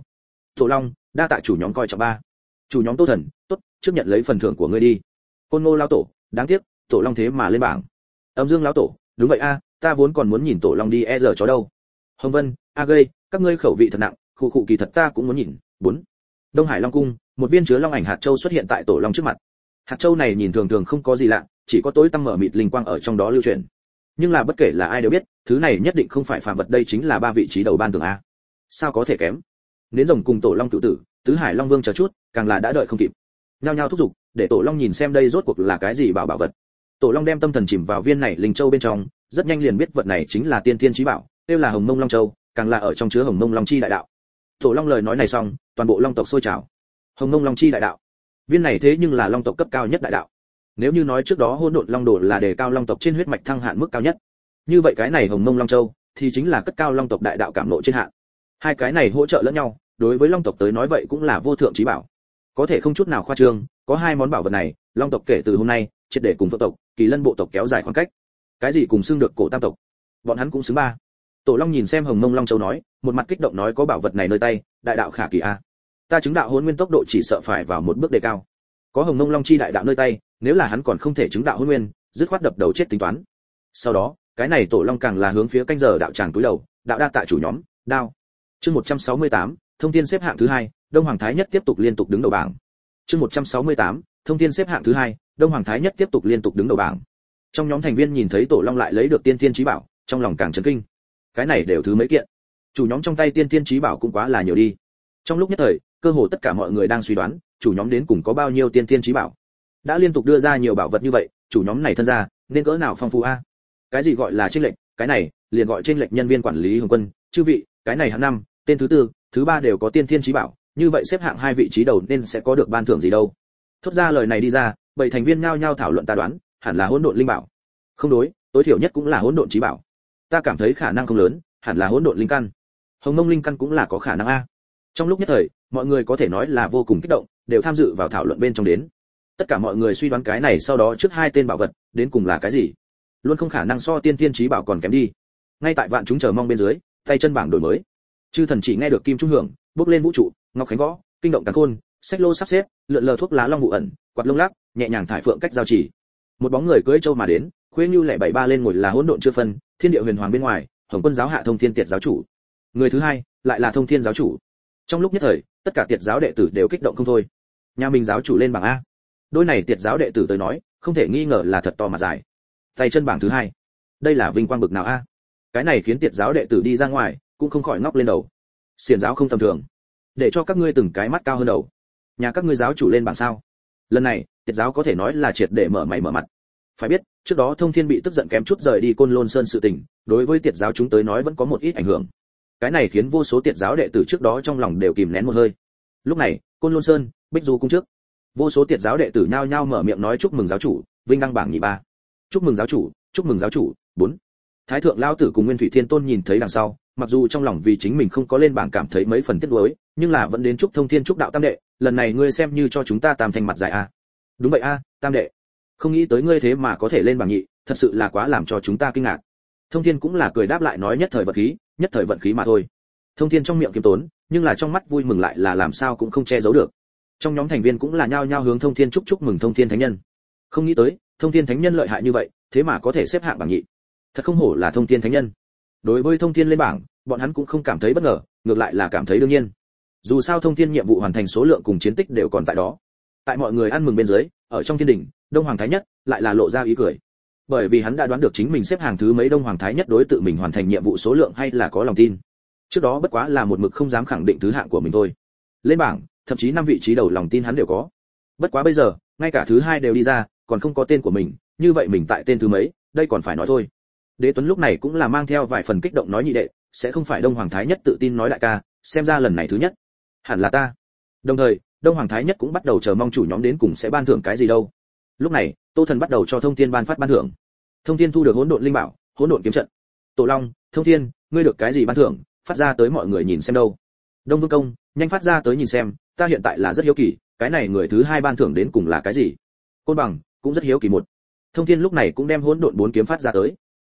Tổ long, đa tạ chủ nhóm coi trọng ba chủ nhóm tô thần, tốt, trước nhận lấy phần thưởng của ngươi đi. Côn ngô lao tổ, đáng tiếc, tổ long thế mà lên bảng. Âm dương lão tổ, đúng vậy a, ta vốn còn muốn nhìn tổ long đi e giờ chó đâu. Hồng vân, a gây các ngươi khẩu vị thật nặng khu cụ kỳ thật ta cũng muốn nhìn. Bốn. Đông hải long cung, một viên chứa long ảnh hạt châu xuất hiện tại tổ long trước mặt. Hạt châu này nhìn thường thường không có gì lạ, chỉ có tối tăm mở mịt linh quang ở trong đó lưu truyền. Nhưng là bất kể là ai đều biết, thứ này nhất định không phải phàm vật, đây chính là ba vị trí đầu ban tường a. Sao có thể kém? Nến rồng cùng tổ long cựu tử, tứ hải long vương chờ chút, càng là đã đợi không kịp. Nhao nhao thúc giục, để tổ long nhìn xem đây rốt cuộc là cái gì bảo bảo vật. Tổ long đem tâm thần chìm vào viên này linh châu bên trong, rất nhanh liền biết vật này chính là tiên tiên trí bảo tiêu là hồng mông long châu, càng là ở trong chứa hồng mông long chi đại đạo. Tổ long lời nói này xong, toàn bộ long tộc sôi trào. Hồng mông long chi đại đạo. Viên này thế nhưng là long tộc cấp cao nhất đại đạo. Nếu như nói trước đó hôn độn long đồ là đề cao long tộc trên huyết mạch thăng hạn mức cao nhất, như vậy cái này hồng mông long châu thì chính là cất cao long tộc đại đạo cảm nộ trên hạn. Hai cái này hỗ trợ lẫn nhau đối với long tộc tới nói vậy cũng là vô thượng trí bảo. Có thể không chút nào khoa trương có hai món bảo vật này long tộc kể từ hôm nay triệt để cùng phượng tộc kỳ lân bộ tộc kéo dài khoảng cách. Cái gì cùng xưng được cổ tam tộc? Bọn hắn cũng xứng ba. Tổ long nhìn xem hồng mông long châu nói một mặt kích động nói có bảo vật này nơi tay đại đạo khả kỳ a. Ta chứng đạo hôn nguyên tốc độ chỉ sợ phải vào một bước đề cao. Có hồng mông long chi đại đạo nơi tay nếu là hắn còn không thể chứng đạo hôn nguyên dứt khoát đập đầu chết tính toán. Sau đó cái này tổ long càng là hướng phía canh giờ đạo tràng túi đầu đạo đa tại chủ nhóm đao. Chương 168, thông tin xếp hạng thứ hai đông hoàng thái nhất tiếp tục liên tục đứng đầu bảng. Chương 168, thông tin xếp hạng thứ hai đông hoàng thái nhất tiếp tục liên tục đứng đầu bảng. Trong nhóm thành viên nhìn thấy tổ long lại lấy được tiên tiên trí bảo trong lòng càng chấn kinh. Cái này đều thứ mấy kiện? Chủ nhóm trong tay tiên tiên trí bảo cũng quá là nhiều đi. Trong lúc nhất thời cơ hồ tất cả mọi người đang suy đoán chủ nhóm đến cùng có bao nhiêu tiên tiên trí bảo. Đã liên tục đưa ra nhiều bảo vật như vậy chủ nhóm này thân ra nên cỡ nào phong phú a? Cái gì gọi là tranh lệnh cái này liền gọi tranh lệnh nhân viên quản lý hồng quân. Chư vị cái này hàng năm tên thứ tư thứ ba đều có tiên thiên trí bảo, như vậy xếp hạng hai vị trí đầu nên sẽ có được ban thưởng gì đâu. Thốt ra lời này đi ra, bảy thành viên nhao nhao thảo luận ta đoán, hẳn là hỗn độn linh bảo. Không đối, tối thiểu nhất cũng là hỗn độn trí bảo. Ta cảm thấy khả năng không lớn, hẳn là hỗn độn linh căn. Hồng mông linh căn cũng là có khả năng a. Trong lúc nhất thời, mọi người có thể nói là vô cùng kích động, đều tham dự vào thảo luận bên trong đến. Tất cả mọi người suy đoán cái này sau đó trước hai tên bảo vật, đến cùng là cái gì? Luôn không khả năng so tiên tiên trí bảo còn kém đi. Ngay tại vạn chúng chờ mong bên dưới, tay chân bảng đổi mới chư thần chỉ nghe được kim trung hưởng, bước lên vũ trụ, ngọc khánh gõ kinh động cả khôn, sách lô sắp xếp, lượn lờ thuốc lá long vụ ẩn, quạt lông lắc, nhẹ nhàng thải phượng cách giao chỉ. Một bóng người cưỡi châu mà đến, khuê như lẻ bảy ba lên ngồi là hỗn độn chưa phân, thiên địa huyền hoàng bên ngoài, hồng quân giáo hạ thông thiên tiệt giáo chủ. Người thứ hai, lại là thông thiên giáo chủ. Trong lúc nhất thời, tất cả tiệt giáo đệ tử đều kích động không thôi. Nhà mình giáo chủ lên bảng a. Đôi này tiệt giáo đệ tử tới nói, không thể nghi ngờ là thật to mà dài. Tay chân bảng thứ hai. Đây là vinh quang bực nào a? Cái này khiến tiệt giáo đệ tử đi ra ngoài cũng không khỏi ngóc lên đầu. Xiển giáo không tầm thường. Để cho các ngươi từng cái mắt cao hơn đầu. Nhà các ngươi giáo chủ lên bảng sao? Lần này, tiệt giáo có thể nói là triệt để mở mày mở mặt. Phải biết, trước đó thông thiên bị tức giận kém chút rời đi côn lôn sơn sự tình, đối với tiệt giáo chúng tới nói vẫn có một ít ảnh hưởng. Cái này khiến vô số tiệt giáo đệ tử trước đó trong lòng đều kìm nén một hơi. Lúc này, côn lôn sơn, bích du cung trước. Vô số tiệt giáo đệ tử nhao nhao mở miệng nói chúc mừng giáo chủ, vinh đăng bảng nhị ba. Chúc mừng giáo chủ, chúc mừng giáo chủ, bốn. Thái thượng lao tử cùng nguyên thủy thiên tôn nhìn thấy đằng sau mặc dù trong lòng vì chính mình không có lên bảng cảm thấy mấy phần tiếc nuối, nhưng là vẫn đến chúc thông thiên chúc đạo tam đệ, lần này ngươi xem như cho chúng ta tam thành mặt dài a. Đúng vậy a, tam đệ. Không nghĩ tới ngươi thế mà có thể lên bảng nhị, thật sự là quá làm cho chúng ta kinh ngạc. Thông thiên cũng là cười đáp lại nói nhất thời vật khí, nhất thời vận khí mà thôi. Thông thiên trong miệng kiêm tốn, nhưng là trong mắt vui mừng lại là làm sao cũng không che giấu được. Trong nhóm thành viên cũng là nhao nhao hướng thông thiên chúc chúc mừng thông thiên thánh nhân. Không nghĩ tới, thông thiên thánh nhân lợi hại như vậy, thế mà có thể xếp hạng bảng nhị. Thật không hổ là thông thiên thánh nhân đối với thông thiên lên bảng, bọn hắn cũng không cảm thấy bất ngờ, ngược lại là cảm thấy đương nhiên. Dù sao thông thiên nhiệm vụ hoàn thành số lượng cùng chiến tích đều còn tại đó. Tại mọi người ăn mừng bên dưới, ở trong thiên đình đông hoàng thái nhất lại là lộ ra ý cười. Bởi vì hắn đã đoán được chính mình xếp hàng thứ mấy đông hoàng thái nhất đối tự mình hoàn thành nhiệm vụ số lượng hay là có lòng tin. Trước đó bất quá là một mực không dám khẳng định thứ hạng của mình thôi. Lên bảng, thậm chí năm vị trí đầu lòng tin hắn đều có. Bất quá bây giờ, ngay cả thứ hai đều đi ra, còn không có tên của mình, như vậy mình tại tên thứ mấy, đây còn phải nói thôi đế tuấn lúc này cũng là mang theo vài phần kích động nói nhị đệ, sẽ không phải đông hoàng thái nhất tự tin nói đại ca, xem ra lần này thứ nhất. Hẳn là ta. Đồng thời, đông hoàng thái nhất cũng bắt đầu chờ mong chủ nhóm đến cùng sẽ ban thưởng cái gì đâu. Lúc này, tô thần bắt đầu cho thông thiên ban phát ban thưởng. Thông thiên thu được hỗn độn linh bảo, hỗn độn kiếm trận. Tổ long, thông thiên, ngươi được cái gì ban thưởng, phát ra tới mọi người nhìn xem đâu. Đông vương công, nhanh phát ra tới nhìn xem, ta hiện tại là rất hiếu kỳ, cái này người thứ hai ban thưởng đến cùng là cái gì? Côn bằng, cũng rất hiếu kỳ một. Thông thiên lúc này cũng đem hỗn độn bốn kiếm phát ra tới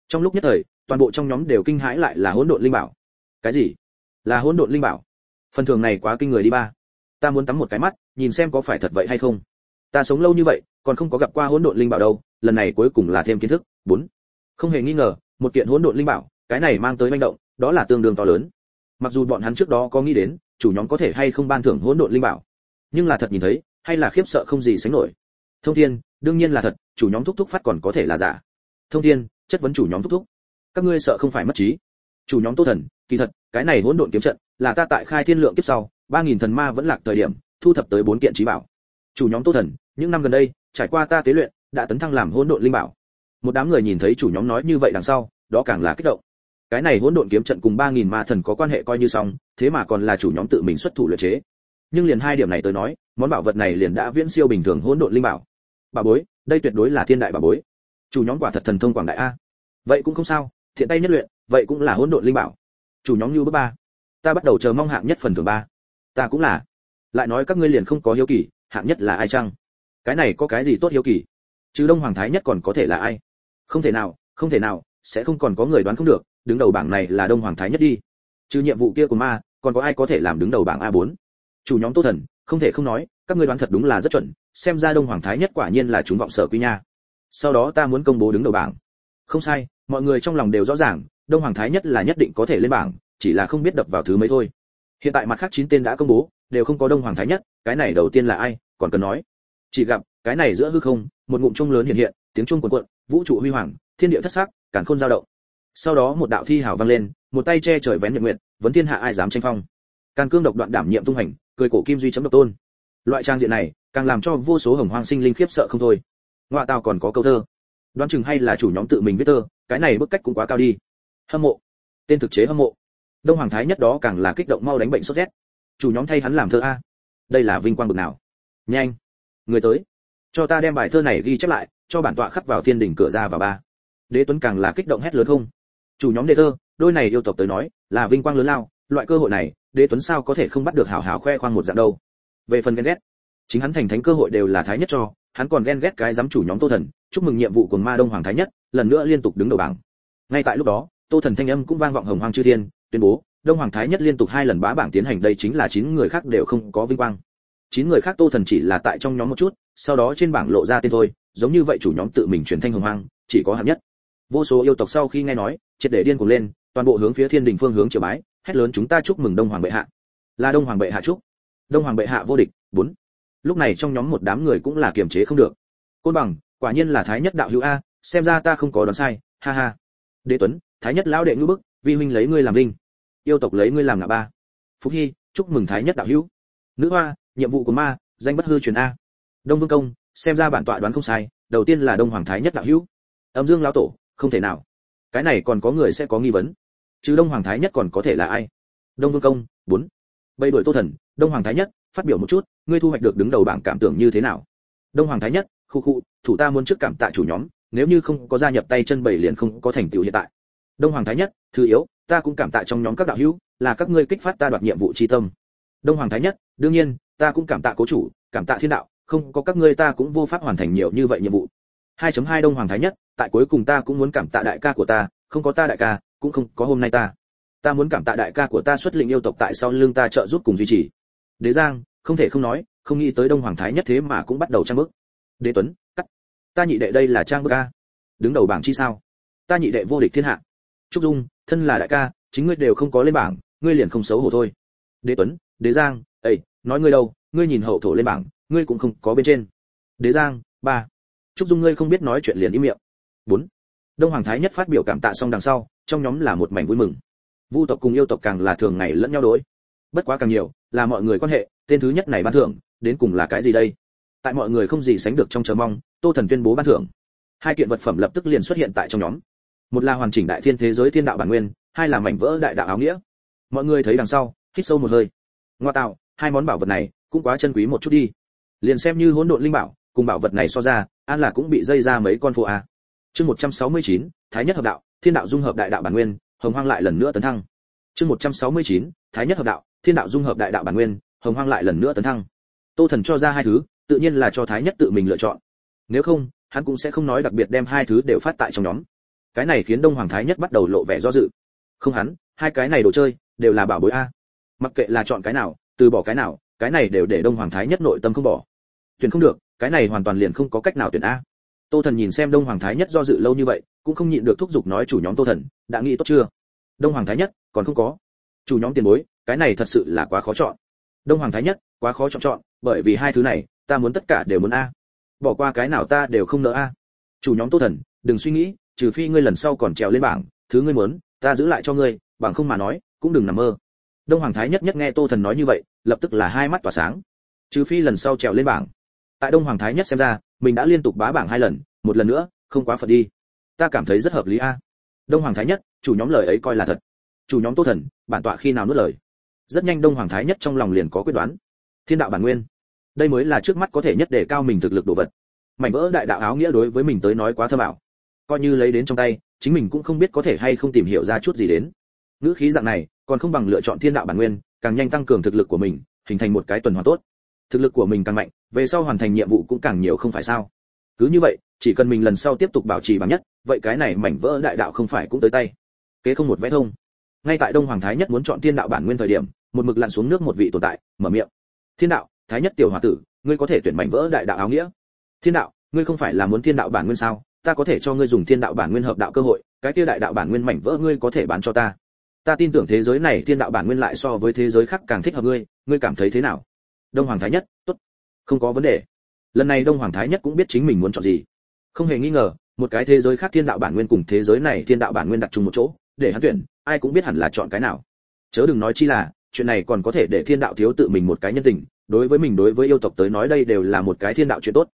trong lúc nhất thời, toàn bộ trong nhóm đều kinh hãi lại là hỗn độn linh bảo. Cái gì? Là hỗn độn linh bảo? Phần thưởng này quá kinh người đi ba. Ta muốn tắm một cái mắt, nhìn xem có phải thật vậy hay không. Ta sống lâu như vậy, còn không có gặp qua hỗn độn linh bảo đâu, lần này cuối cùng là thêm kiến thức. Bốn. Không hề nghi ngờ, một kiện hỗn độn linh bảo, cái này mang tới manh động, đó là tương đương to lớn. Mặc dù bọn hắn trước đó có nghĩ đến, chủ nhóm có thể hay không ban thưởng hỗn độn linh bảo, nhưng là thật nhìn thấy, hay là khiếp sợ không gì sánh nổi. Thông thiên, đương nhiên là thật, chủ nhóm thúc thúc phát còn có thể là giả. Thông thiên chất vấn chủ nhóm thúc thúc. Các ngươi sợ không phải mất trí. Chủ nhóm tô thần, kỳ thật, cái này hỗn độn kiếm trận là ta tại khai thiên lượng kiếp sau, ba nghìn thần ma vẫn lạc thời điểm, thu thập tới bốn kiện trí bảo. Chủ nhóm tô thần, những năm gần đây, trải qua ta tế luyện, đã tấn thăng làm hỗn độn linh bảo. Một đám người nhìn thấy chủ nhóm nói như vậy đằng sau, đó càng là kích động. Cái này hỗn độn kiếm trận cùng ba nghìn ma thần có quan hệ coi như xong, thế mà còn là chủ nhóm tự mình xuất thủ luyện chế. Nhưng liền hai điểm này tới nói, món bảo vật này liền đã viễn siêu bình thường hỗn độn linh bảo. Bà bối, đây tuyệt đối là thiên đại bà bối chủ nhóm quả thật thần thông quảng đại a. Vậy cũng không sao, thiện tay nhất luyện, vậy cũng là hỗn độn linh bảo. Chủ nhóm như bước ba. Ta bắt đầu chờ mong hạng nhất phần thưởng ba. Ta cũng là. Lại nói các ngươi liền không có hiếu kỳ, hạng nhất là ai chăng? Cái này có cái gì tốt hiếu kỳ? Chứ đông hoàng thái nhất còn có thể là ai? Không thể nào, không thể nào, sẽ không còn có người đoán không được, đứng đầu bảng này là đông hoàng thái nhất đi. Trừ nhiệm vụ kia của ma, còn có ai có thể làm đứng đầu bảng a 4 chủ nhóm tô thần, không thể không nói, các ngươi đoán thật đúng là rất chuẩn, xem ra đông hoàng thái nhất quả nhiên là chúng vọng sở quy nha sau đó ta muốn công bố đứng đầu bảng. Không sai, mọi người trong lòng đều rõ ràng, đông hoàng thái nhất là nhất định có thể lên bảng, chỉ là không biết đập vào thứ mấy thôi. Hiện tại mặt khác chín tên đã công bố, đều không có đông hoàng thái nhất, cái này đầu tiên là ai, còn cần nói. Chỉ gặp, cái này giữa hư không, một ngụm trung lớn hiện hiện, tiếng trung cuồn cuộn, vũ trụ huy hoàng, thiên địa thất sắc, càn khôn dao động. Sau đó một đạo thi hào vang lên, một tay che trời vén nhật nguyện vấn thiên hạ ai dám tranh phong. Càn cương độc đoạn đảm nhiệm tung hành, cười cổ kim duy chấm độc tôn. Loại trang diện này, càng làm cho vô số hồng hoang sinh linh khiếp sợ không thôi ngoạ tao còn có câu thơ. Đoán chừng hay là chủ nhóm tự mình viết thơ, cái này bức cách cũng quá cao đi. Hâm mộ. Tên thực chế hâm mộ. Đông hoàng thái nhất đó càng là kích động mau đánh bệnh sốt rét. Chủ nhóm thay hắn làm thơ a. Đây là vinh quang bực nào. Nhanh. Người tới. Cho ta đem bài thơ này ghi chép lại, cho bản tọa khắc vào thiên đỉnh cửa ra và ba. Đế tuấn càng là kích động hét lớn không. Chủ nhóm đề thơ, đôi này yêu tộc tới nói, là vinh quang lớn lao, loại cơ hội này, đế tuấn sao có thể không bắt được hảo hảo khoe khoang một dạng đâu. Về phần ghen ghét, chính hắn thành thánh cơ hội đều là thái nhất cho hắn còn ghen ghét cái giám chủ nhóm tô thần, chúc mừng nhiệm vụ của ma đông hoàng thái nhất, lần nữa liên tục đứng đầu bảng. Ngay tại lúc đó, tô thần thanh âm cũng vang vọng hồng hoàng chư thiên, tuyên bố, đông hoàng thái nhất liên tục hai lần bá bảng tiến hành, đây chính là chín người khác đều không có vinh quang. Chín người khác tô thần chỉ là tại trong nhóm một chút, sau đó trên bảng lộ ra tên thôi, giống như vậy chủ nhóm tự mình truyền thanh hồng hoang, chỉ có hạng nhất. Vô số yêu tộc sau khi nghe nói, triệt để điên cuồng lên, toàn bộ hướng phía thiên đình phương hướng triều bái, hét lớn chúng ta chúc mừng đông hoàng bệ hạ. Là đông hoàng bệ hạ chúc. Đông hoàng bệ hạ vô địch, bốn lúc này trong nhóm một đám người cũng là kiềm chế không được. Côn bằng, quả nhiên là thái nhất đạo hữu a, xem ra ta không có đoán sai, ha ha. Đế tuấn, thái nhất lão đệ ngữ bức, vi huynh lấy ngươi làm linh yêu tộc lấy ngươi làm ngạ ba. Phúc hy, chúc mừng thái nhất đạo hữu. Nữ hoa, nhiệm vụ của ma, danh bất hư truyền a. Đông vương công, xem ra bản tọa đoán không sai, đầu tiên là đông hoàng thái nhất đạo hữu. Âm dương lão tổ, không thể nào. Cái này còn có người sẽ có nghi vấn. Chứ đông hoàng thái nhất còn có thể là ai? Đông vương công, bốn. Bầy đuổi tô thần, đông hoàng thái nhất phát biểu một chút, ngươi thu hoạch được đứng đầu bảng cảm tưởng như thế nào? Đông hoàng thái nhất, khu khu, thủ ta muốn trước cảm tạ chủ nhóm, nếu như không có gia nhập tay chân bảy liền không có thành tựu hiện tại. Đông hoàng thái nhất, thứ yếu, ta cũng cảm tạ trong nhóm các đạo hữu, là các ngươi kích phát ta đoạt nhiệm vụ chi tâm. Đông hoàng thái nhất, đương nhiên, ta cũng cảm tạ cố chủ, cảm tạ thiên đạo, không có các ngươi ta cũng vô pháp hoàn thành nhiều như vậy nhiệm vụ. 2.2 đông hoàng thái nhất, tại cuối cùng ta cũng muốn cảm tạ đại ca của ta, không có ta đại ca, cũng không có hôm nay ta. Ta muốn cảm tạ đại ca của ta xuất lĩnh yêu tộc tại sau lưng ta trợ giúp cùng duy trì đế giang không thể không nói không nghĩ tới đông hoàng thái nhất thế mà cũng bắt đầu trang bức. Đế tuấn cắt. Ta nhị đệ đây là trang bức a. Đứng đầu bảng chi sao? Ta nhị đệ vô địch thiên hạ. Trúc dung thân là đại ca chính ngươi đều không có lên bảng ngươi liền không xấu hổ thôi. Đế tuấn đế giang ấy, nói ngươi đâu ngươi nhìn hậu thổ lên bảng ngươi cũng không có bên trên. Đế giang ba. Trúc dung ngươi không biết nói chuyện liền im miệng. Bốn. Đông hoàng thái nhất phát biểu cảm tạ xong đằng sau trong nhóm là một mảnh vui mừng. Vu tộc cùng yêu tộc càng là thường ngày lẫn nhau đối. Bất quá càng nhiều là mọi người quan hệ tên thứ nhất này ban thưởng đến cùng là cái gì đây? Tại mọi người không gì sánh được trong chờ mong tô thần tuyên bố ban thưởng. Hai kiện vật phẩm lập tức liền xuất hiện tại trong nhóm. Một là hoàn chỉnh đại thiên thế giới thiên đạo bản nguyên hai là mảnh vỡ đại đạo áo nghĩa. Mọi người thấy đằng sau hít sâu một hơi. Ngoa tạo hai món bảo vật này cũng quá chân quý một chút đi. Liền xem như hỗn độn linh bảo cùng bảo vật này so ra an là cũng bị dây ra mấy con phụ a. Chương 169, thái nhất hợp đạo thiên đạo dung hợp đại đạo bản nguyên hồng hoang lại lần nữa tấn thăng chương 169, thái nhất hợp đạo thiên đạo dung hợp đại đạo bản nguyên hồng hoang lại lần nữa tấn thăng. Tô thần cho ra hai thứ tự nhiên là cho thái nhất tự mình lựa chọn. Nếu không hắn cũng sẽ không nói đặc biệt đem hai thứ đều phát tại trong nhóm. Cái này khiến đông hoàng thái nhất bắt đầu lộ vẻ do dự. Không hắn hai cái này đồ chơi đều là bảo bối a. Mặc kệ là chọn cái nào từ bỏ cái nào cái này đều để đông hoàng thái nhất nội tâm không bỏ. Tuyển không được cái này hoàn toàn liền không có cách nào tuyển a. Tô thần nhìn xem đông hoàng thái nhất do dự lâu như vậy cũng không nhịn được thúc giục nói chủ nhóm tô thần đã nghĩ tốt chưa? Đông hoàng thái nhất, còn không có. Chủ nhóm tiền bối, cái này thật sự là quá khó chọn. Đông hoàng thái nhất, quá khó chọn chọn, bởi vì hai thứ này, ta muốn tất cả đều muốn a. Bỏ qua cái nào ta đều không nỡ a. Chủ nhóm tô thần, đừng suy nghĩ, trừ phi ngươi lần sau còn trèo lên bảng, thứ ngươi muốn, ta giữ lại cho ngươi, bằng không mà nói, cũng đừng nằm mơ. Đông hoàng thái nhất nhất nghe tô thần nói như vậy, lập tức là hai mắt tỏa sáng. Trừ phi lần sau trèo lên bảng. Tại đông hoàng thái nhất xem ra, mình đã liên tục bá bảng hai lần, một lần nữa, không quá phật đi. Ta cảm thấy rất hợp lý a đông hoàng thái nhất, chủ nhóm lời ấy coi là thật. Chủ nhóm tô thần, bản tọa khi nào nuốt lời? Rất nhanh đông hoàng thái nhất trong lòng liền có quyết đoán. Thiên đạo bản nguyên. Đây mới là trước mắt có thể nhất để cao mình thực lực đồ vật. Mảnh vỡ đại đạo áo nghĩa đối với mình tới nói quá thơ bảo coi như lấy đến trong tay, chính mình cũng không biết có thể hay không tìm hiểu ra chút gì đến. Ngữ khí dạng này, còn không bằng lựa chọn thiên đạo bản nguyên, càng nhanh tăng cường thực lực của mình, hình thành một cái tuần hoàn tốt. Thực lực của mình càng mạnh, về sau hoàn thành nhiệm vụ cũng càng nhiều không phải sao. Cứ như vậy chỉ cần mình lần sau tiếp tục bảo trì bằng nhất, vậy cái này mảnh vỡ đại đạo không phải cũng tới tay. Kế không một vẽ thông. Ngay tại đông hoàng thái nhất muốn chọn thiên đạo bản nguyên thời điểm, một mực lặn xuống nước một vị tồn tại, mở miệng. Thiên đạo, thái nhất tiểu hòa tử, ngươi có thể tuyển mảnh vỡ đại đạo áo nghĩa. Thiên đạo, ngươi không phải là muốn thiên đạo bản nguyên sao? Ta có thể cho ngươi dùng thiên đạo bản nguyên hợp đạo cơ hội, cái kia đại đạo bản nguyên mảnh vỡ ngươi có thể bán cho ta. Ta tin tưởng thế giới này thiên đạo bản nguyên lại so với thế giới khác càng thích hợp ngươi ngươi cảm thấy thế nào? Đông hoàng thái nhất, tốt. Không có vấn đề. Lần này đông hoàng thái nhất cũng biết chính mình muốn chọn gì không hề nghi ngờ, một cái thế giới khác thiên đạo bản nguyên cùng thế giới này thiên đạo bản nguyên đặt chung một chỗ, để hắn tuyển, ai cũng biết hẳn là chọn cái nào. Chớ đừng nói chi là, chuyện này còn có thể để thiên đạo thiếu tự mình một cái nhân tình, đối với mình đối với yêu tộc tới nói đây đều là một cái thiên đạo chuyện tốt.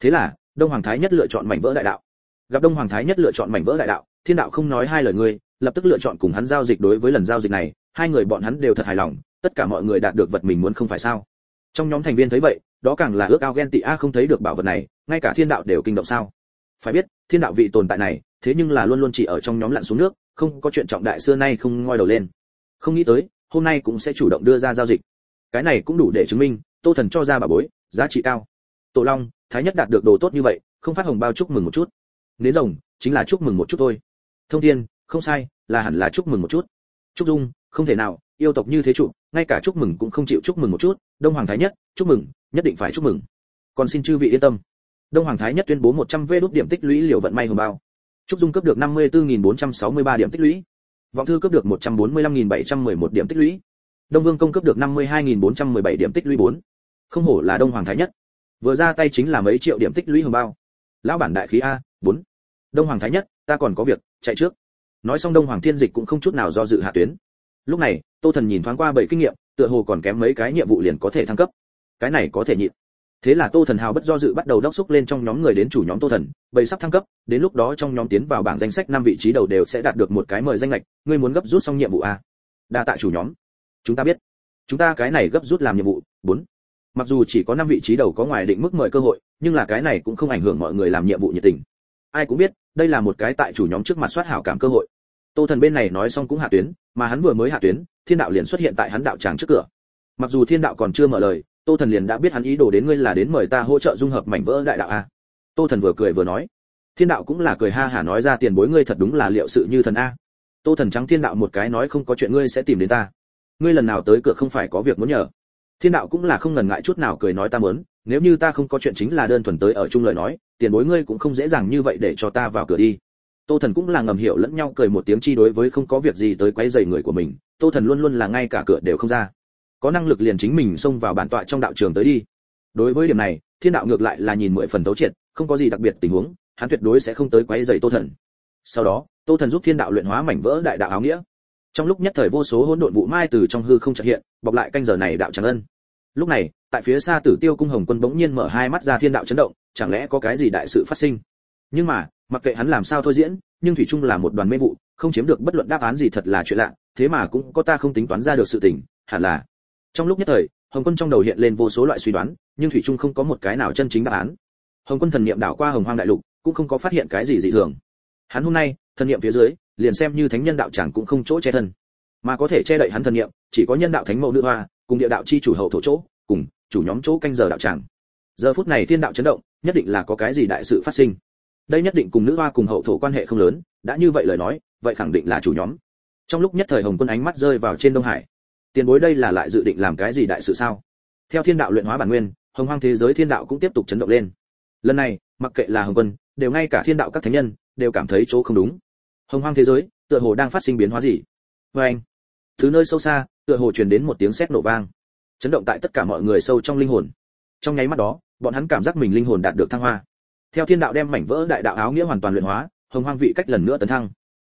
Thế là, đông hoàng thái nhất lựa chọn mảnh vỡ đại đạo. Gặp đông hoàng thái nhất lựa chọn mảnh vỡ đại đạo, thiên đạo không nói hai lời ngươi, lập tức lựa chọn cùng hắn giao dịch đối với lần giao dịch này, hai người bọn hắn đều thật hài lòng, tất cả mọi người đạt được vật mình muốn không phải sao? Trong nhóm thành viên thấy vậy, đó càng là ước ao ghen tị a không thấy được bảo vật này, ngay cả thiên đạo đều kinh động sao? Phải biết, thiên đạo vị tồn tại này, thế nhưng là luôn luôn chỉ ở trong nhóm lặn xuống nước, không có chuyện trọng đại xưa nay không ngoi đầu lên. Không nghĩ tới, hôm nay cũng sẽ chủ động đưa ra giao dịch. Cái này cũng đủ để chứng minh, tô thần cho ra bà bối, giá trị cao. Tổ long, thái nhất đạt được đồ tốt như vậy, không phát hồng bao chúc mừng một chút. Nến rồng, chính là chúc mừng một chút thôi. Thông thiên, không sai, là hẳn là chúc mừng một chút. Trúc dung, không thể nào, yêu tộc như thế trụ, ngay cả chúc mừng cũng không chịu chúc mừng một chút. Đông hoàng thái nhất, chúc mừng, nhất định phải chúc mừng. Còn xin chư vị yên tâm đông hoàng thái nhất tuyên bố 100 V đút điểm tích lũy liều vận may hồng bao. Trúc dung cấp được 54.463 điểm tích lũy. Vọng thư cấp được 145.711 điểm tích lũy. Đông vương công cấp được 52.417 điểm tích lũy 4. không hổ là đông hoàng thái nhất. Vừa ra tay chính là mấy triệu điểm tích lũy hồng bao. Lão bản đại khí a 4. đông hoàng thái nhất, ta còn có việc, chạy trước. Nói xong đông hoàng thiên dịch cũng không chút nào do dự hạ tuyến. Lúc này, tô thần nhìn thoáng qua bảy kinh nghiệm, tựa hồ còn kém mấy cái nhiệm vụ liền có thể thăng cấp. Cái này có thể nhịn thế là tô thần hào bất do dự bắt đầu đốc xúc lên trong nhóm người đến chủ nhóm tô thần, bầy sắp thăng cấp, đến lúc đó trong nhóm tiến vào bảng danh sách năm vị trí đầu đều sẽ đạt được một cái mời danh lệch, ngươi muốn gấp rút xong nhiệm vụ a đa tại chủ nhóm. Chúng ta biết. Chúng ta cái này gấp rút làm nhiệm vụ. Bốn. Mặc dù chỉ có năm vị trí đầu có ngoài định mức mời cơ hội, nhưng là cái này cũng không ảnh hưởng mọi người làm nhiệm vụ nhiệt tình. Ai cũng biết, đây là một cái tại chủ nhóm trước mặt soát hảo cảm cơ hội. Tô thần bên này nói xong cũng hạ tuyến, mà hắn vừa mới hạ tuyến, thiên đạo liền xuất hiện tại hắn đạo tràng trước cửa. Mặc dù thiên đạo còn chưa mở lời tô thần liền đã biết hắn ý đồ đến ngươi là đến mời ta hỗ trợ dung hợp mảnh vỡ đại đạo a. Tô thần vừa cười vừa nói, thiên đạo cũng là cười ha hả nói ra tiền bối ngươi thật đúng là liệu sự như thần a. Tô thần trắng thiên đạo một cái nói không có chuyện ngươi sẽ tìm đến ta. Ngươi lần nào tới cửa không phải có việc muốn nhờ. Thiên đạo cũng là không ngần ngại chút nào cười nói ta muốn, nếu như ta không có chuyện chính là đơn thuần tới ở chung lời nói, tiền bối ngươi cũng không dễ dàng như vậy để cho ta vào cửa đi. Tô thần cũng là ngầm hiểu lẫn nhau cười một tiếng chi đối với không có việc gì tới quấy rầy người của mình, tô thần luôn luôn là ngay cả cửa đều không ra có năng lực liền chính mình xông vào bản tọa trong đạo trường tới đi. Đối với điểm này, thiên đạo ngược lại là nhìn mười phần tấu triệt, không có gì đặc biệt tình huống, hắn tuyệt đối sẽ không tới quấy rầy tô thần. Sau đó, tô thần giúp thiên đạo luyện hóa mảnh vỡ đại đạo áo nghĩa. Trong lúc nhất thời vô số hỗn độn vụ mai từ trong hư không chợt hiện, bọc lại canh giờ này đạo tràng ân. Lúc này, tại phía xa tử tiêu cung hồng quân bỗng nhiên mở hai mắt ra thiên đạo chấn động, chẳng lẽ có cái gì đại sự phát sinh? Nhưng mà, mặc kệ hắn làm sao thôi diễn, nhưng thủy chung là một đoàn mê vụ, không chiếm được bất luận đáp án gì thật là chuyện lạ, thế mà cũng có ta không tính toán ra được sự tình, hẳn là trong lúc nhất thời, hồng quân trong đầu hiện lên vô số loại suy đoán, nhưng thủy trung không có một cái nào chân chính đáp án. Hồng quân thần niệm đảo qua hồng hoang đại lục, cũng không có phát hiện cái gì dị thường. Hắn hôm nay, thần niệm phía dưới, liền xem như thánh nhân đạo chẳng cũng không chỗ che thân. Mà có thể che đậy hắn thần niệm, chỉ có nhân đạo thánh mẫu nữ hoa, cùng địa đạo chi chủ hậu thổ chỗ, cùng chủ nhóm chỗ canh giờ đạo tràng giờ phút này thiên đạo chấn động, nhất định là có cái gì đại sự phát sinh. Đây nhất định cùng nữ hoa cùng hậu thổ quan hệ không lớn, đã như vậy lời nói, vậy khẳng định là chủ nhóm. Trong lúc nhất thời hồng quân ánh mắt rơi vào trên đông hải tiền bối đây là lại dự định làm cái gì đại sự sao? Theo thiên đạo luyện hóa bản nguyên, hồng hoang thế giới thiên đạo cũng tiếp tục chấn động lên. Lần này, mặc kệ là hồng quân, đều ngay cả thiên đạo các thánh nhân, đều cảm thấy chỗ không đúng. Hồng hoang thế giới, tựa hồ đang phát sinh biến hóa gì? Vê anh thứ nơi sâu xa, tựa hồ truyền đến một tiếng sét nổ vang. Chấn động tại tất cả mọi người sâu trong linh hồn. Trong nháy mắt đó, bọn hắn cảm giác mình linh hồn đạt được thăng hoa. Theo thiên đạo đem mảnh vỡ đại đạo áo nghĩa hoàn toàn luyện hóa, hồng hoang vị cách lần nữa tấn thăng.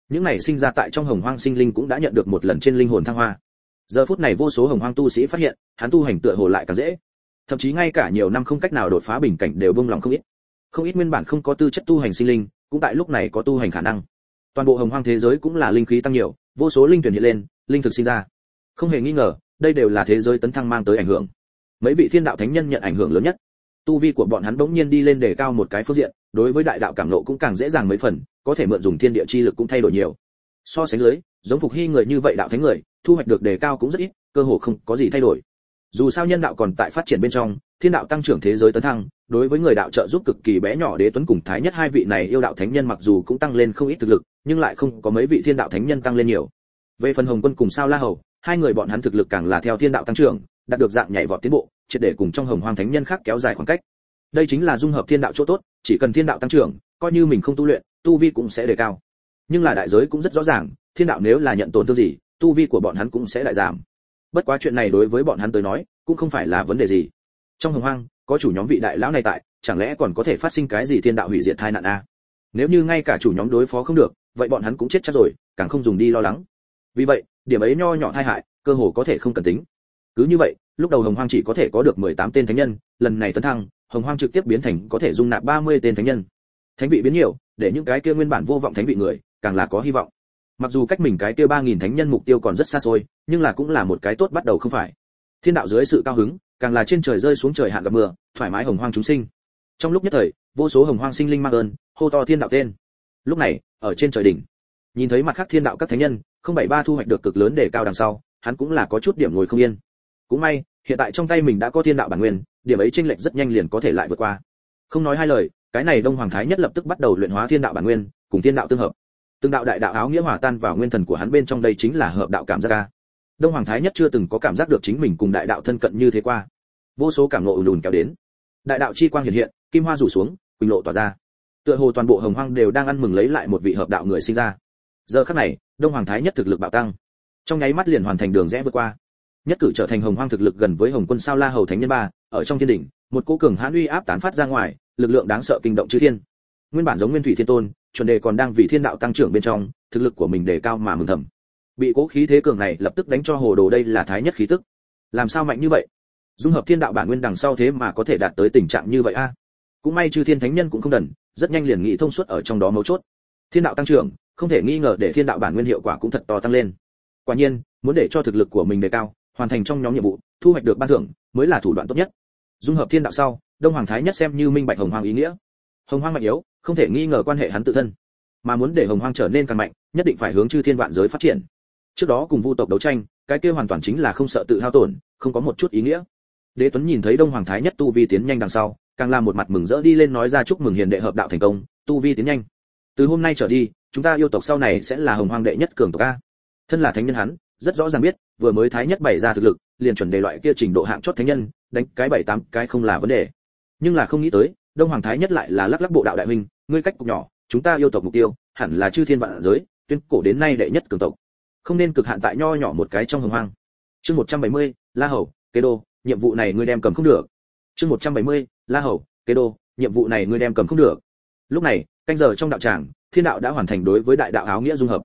Những này sinh ra tại trong hồng hoang sinh linh cũng đã nhận được một lần trên linh hồn thăng hoa giờ phút này vô số hồng hoang tu sĩ phát hiện, hắn tu hành tựa hồ lại càng dễ. Thậm chí ngay cả nhiều năm không cách nào đột phá bình cảnh đều bông lòng không ít. Không ít nguyên bản không có tư chất tu hành sinh linh, cũng tại lúc này có tu hành khả năng. Toàn bộ hồng hoang thế giới cũng là linh khí tăng nhiều, vô số linh tuyển hiện lên, linh thực sinh ra. Không hề nghi ngờ, đây đều là thế giới tấn thăng mang tới ảnh hưởng. Mấy vị thiên đạo thánh nhân nhận ảnh hưởng lớn nhất. Tu vi của bọn hắn bỗng nhiên đi lên đề cao một cái phương diện, đối với đại đạo cảm nộ cũng càng dễ dàng mấy phần, có thể mượn dùng thiên địa chi lực cũng thay đổi nhiều. So sánh dưới, giống phục hy người như vậy đạo thánh người thu hoạch được đề cao cũng rất ít, cơ hồ không có gì thay đổi. Dù sao nhân đạo còn tại phát triển bên trong, thiên đạo tăng trưởng thế giới tấn thăng, đối với người đạo trợ giúp cực kỳ bé nhỏ đế tuấn cùng thái nhất hai vị này yêu đạo thánh nhân mặc dù cũng tăng lên không ít thực lực, nhưng lại không có mấy vị thiên đạo thánh nhân tăng lên nhiều. Về phần hồng quân cùng sao la hầu, hai người bọn hắn thực lực càng là theo thiên đạo tăng trưởng, đạt được dạng nhảy vọt tiến bộ, triệt để cùng trong hồng hoang thánh nhân khác kéo dài khoảng cách. Đây chính là dung hợp thiên đạo chỗ tốt, chỉ cần thiên đạo tăng trưởng, coi như mình không tu luyện, tu vi cũng sẽ đề cao. Nhưng là đại giới cũng rất rõ ràng, thiên đạo nếu là nhận tổn thương gì tu vi của bọn hắn cũng sẽ đại giảm. Bất quá chuyện này đối với bọn hắn tới nói, cũng không phải là vấn đề gì. Trong hồng hoang, có chủ nhóm vị đại lão này tại, chẳng lẽ còn có thể phát sinh cái gì thiên đạo hủy diệt tai nạn a? Nếu như ngay cả chủ nhóm đối phó không được, vậy bọn hắn cũng chết chắc rồi, càng không dùng đi lo lắng. Vì vậy, điểm ấy nho nhỏ tai hại, cơ hồ có thể không cần tính. Cứ như vậy, lúc đầu hồng hoang chỉ có thể có được 18 tên thánh nhân, lần này tấn thăng, hồng hoang trực tiếp biến thành có thể dung nạp 30 tên thánh nhân. Thánh vị biến nhiều, để những cái kia nguyên bản vô vọng thánh vị người, càng là có hy vọng mặc dù cách mình cái kia ba nghìn thánh nhân mục tiêu còn rất xa xôi, nhưng là cũng là một cái tốt bắt đầu không phải. Thiên đạo dưới sự cao hứng, càng là trên trời rơi xuống trời hạn gặp mưa, thoải mái hồng hoang chúng sinh. Trong lúc nhất thời, vô số hồng hoang sinh linh mang ơn, hô to thiên đạo tên. Lúc này, ở trên trời đỉnh, nhìn thấy mặt khác thiên đạo các thánh nhân, không bảy ba thu hoạch được cực lớn để cao đằng sau, hắn cũng là có chút điểm ngồi không yên. Cũng may, hiện tại trong tay mình đã có thiên đạo bản nguyên, điểm ấy tranh lệch rất nhanh liền có thể lại vượt qua. Không nói hai lời, cái này đông hoàng thái nhất lập tức bắt đầu luyện hóa thiên đạo bản nguyên, cùng thiên đạo tương hợp từng đạo đại đạo áo nghĩa hòa tan vào nguyên thần của hắn bên trong đây chính là hợp đạo cảm giác ca. Đông hoàng thái nhất chưa từng có cảm giác được chính mình cùng đại đạo thân cận như thế qua. Vô số cảm nộ ùn ùn kéo đến. Đại đạo chi quang hiện hiện, kim hoa rủ xuống, quỳnh lộ tỏa ra. Tựa hồ toàn bộ hồng hoang đều đang ăn mừng lấy lại một vị hợp đạo người sinh ra. Giờ khắc này, đông hoàng thái nhất thực lực bạo tăng. Trong nháy mắt liền hoàn thành đường rẽ vượt qua. Nhất cử trở thành hồng hoang thực lực gần với hồng quân sao la hầu thánh nhân ba, ở trong thiên đỉnh, một cô cường hãn uy áp tán phát ra ngoài, lực lượng đáng sợ kinh động chư thiên. Nguyên bản giống nguyên thủy thiên tôn chuẩn đề còn đang vì thiên đạo tăng trưởng bên trong, thực lực của mình đề cao mà mừng thầm. Bị cố khí thế cường này lập tức đánh cho hồ đồ đây là thái nhất khí tức. Làm sao mạnh như vậy? Dung hợp thiên đạo bản nguyên đằng sau thế mà có thể đạt tới tình trạng như vậy a? Cũng may chư thiên thánh nhân cũng không đần, rất nhanh liền nghĩ thông suốt ở trong đó mấu chốt. Thiên đạo tăng trưởng, không thể nghi ngờ để thiên đạo bản nguyên hiệu quả cũng thật to tăng lên. Quả nhiên, muốn để cho thực lực của mình đề cao, hoàn thành trong nhóm nhiệm vụ, thu hoạch được ban thưởng, mới là thủ đoạn tốt nhất. Dung hợp thiên đạo sau, đông hoàng thái nhất xem như minh bạch hồng hoàng ý nghĩa. Hồng hoàng mạnh yếu không thể nghi ngờ quan hệ hắn tự thân. Mà muốn để hồng Hoang trở nên càng mạnh, nhất định phải hướng chư thiên vạn giới phát triển. Trước đó cùng vu tộc đấu tranh, cái kia hoàn toàn chính là không sợ tự hao tổn, không có một chút ý nghĩa. Đế tuấn nhìn thấy đông hoàng thái nhất tu vi tiến nhanh đằng sau, càng làm một mặt mừng rỡ đi lên nói ra chúc mừng hiền đệ hợp đạo thành công, tu vi tiến nhanh. Từ hôm nay trở đi, chúng ta yêu tộc sau này sẽ là hồng hoàng đệ nhất cường tộc a. Thân là thánh nhân hắn, rất rõ ràng biết, vừa mới thái nhất bày ra thực lực, liền chuẩn đề loại kia trình độ hạng chót thánh nhân, đánh cái bảy tám cái không là vấn đề. Nhưng là không nghĩ tới, đông hoàng thái nhất lại là lắc lắc bộ đạo đại minh ngươi cách cục nhỏ chúng ta yêu tộc mục tiêu hẳn là chư thiên vạn giới tuyên cổ đến nay đệ nhất cường tộc. Không nên cực hạn tại nho nhỏ một cái trong hồng hoang. Chương 170, la hầu kế đô nhiệm vụ này ngươi đem cầm không được. Chương 170, la hầu kế đô nhiệm vụ này ngươi đem cầm không được. Lúc này canh giờ trong đạo tràng thiên đạo đã hoàn thành đối với đại đạo áo nghĩa dung hợp.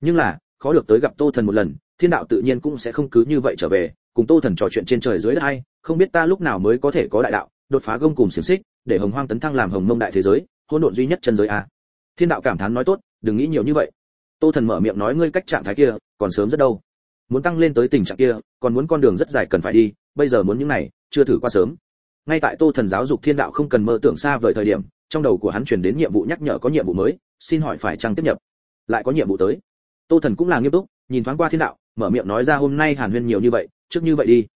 Nhưng là khó được tới gặp tô thần một lần thiên đạo tự nhiên cũng sẽ không cứ như vậy trở về cùng tô thần trò chuyện trên trời dưới đất hay không biết ta lúc nào mới có thể có đại đạo đột phá gông cùng xiềng xích để hồng hoang tấn thăng làm hồng mông đại thế giới hỗn độn duy nhất chân giới a thiên đạo cảm thán nói tốt, đừng nghĩ nhiều như vậy. Tô thần mở miệng nói ngươi cách trạng thái kia, còn sớm rất đâu. Muốn tăng lên tới tình trạng kia, còn muốn con đường rất dài cần phải đi, bây giờ muốn những này, chưa thử qua sớm. Ngay tại tô thần giáo dục thiên đạo không cần mơ tưởng xa vời thời điểm, trong đầu của hắn truyền đến nhiệm vụ nhắc nhở có nhiệm vụ mới, xin hỏi phải chăng tiếp nhập? Lại có nhiệm vụ tới. Tô thần cũng là nghiêm túc, nhìn thoáng qua thiên đạo, mở miệng nói ra hôm nay hàn huyên nhiều như vậy, trước như vậy đi.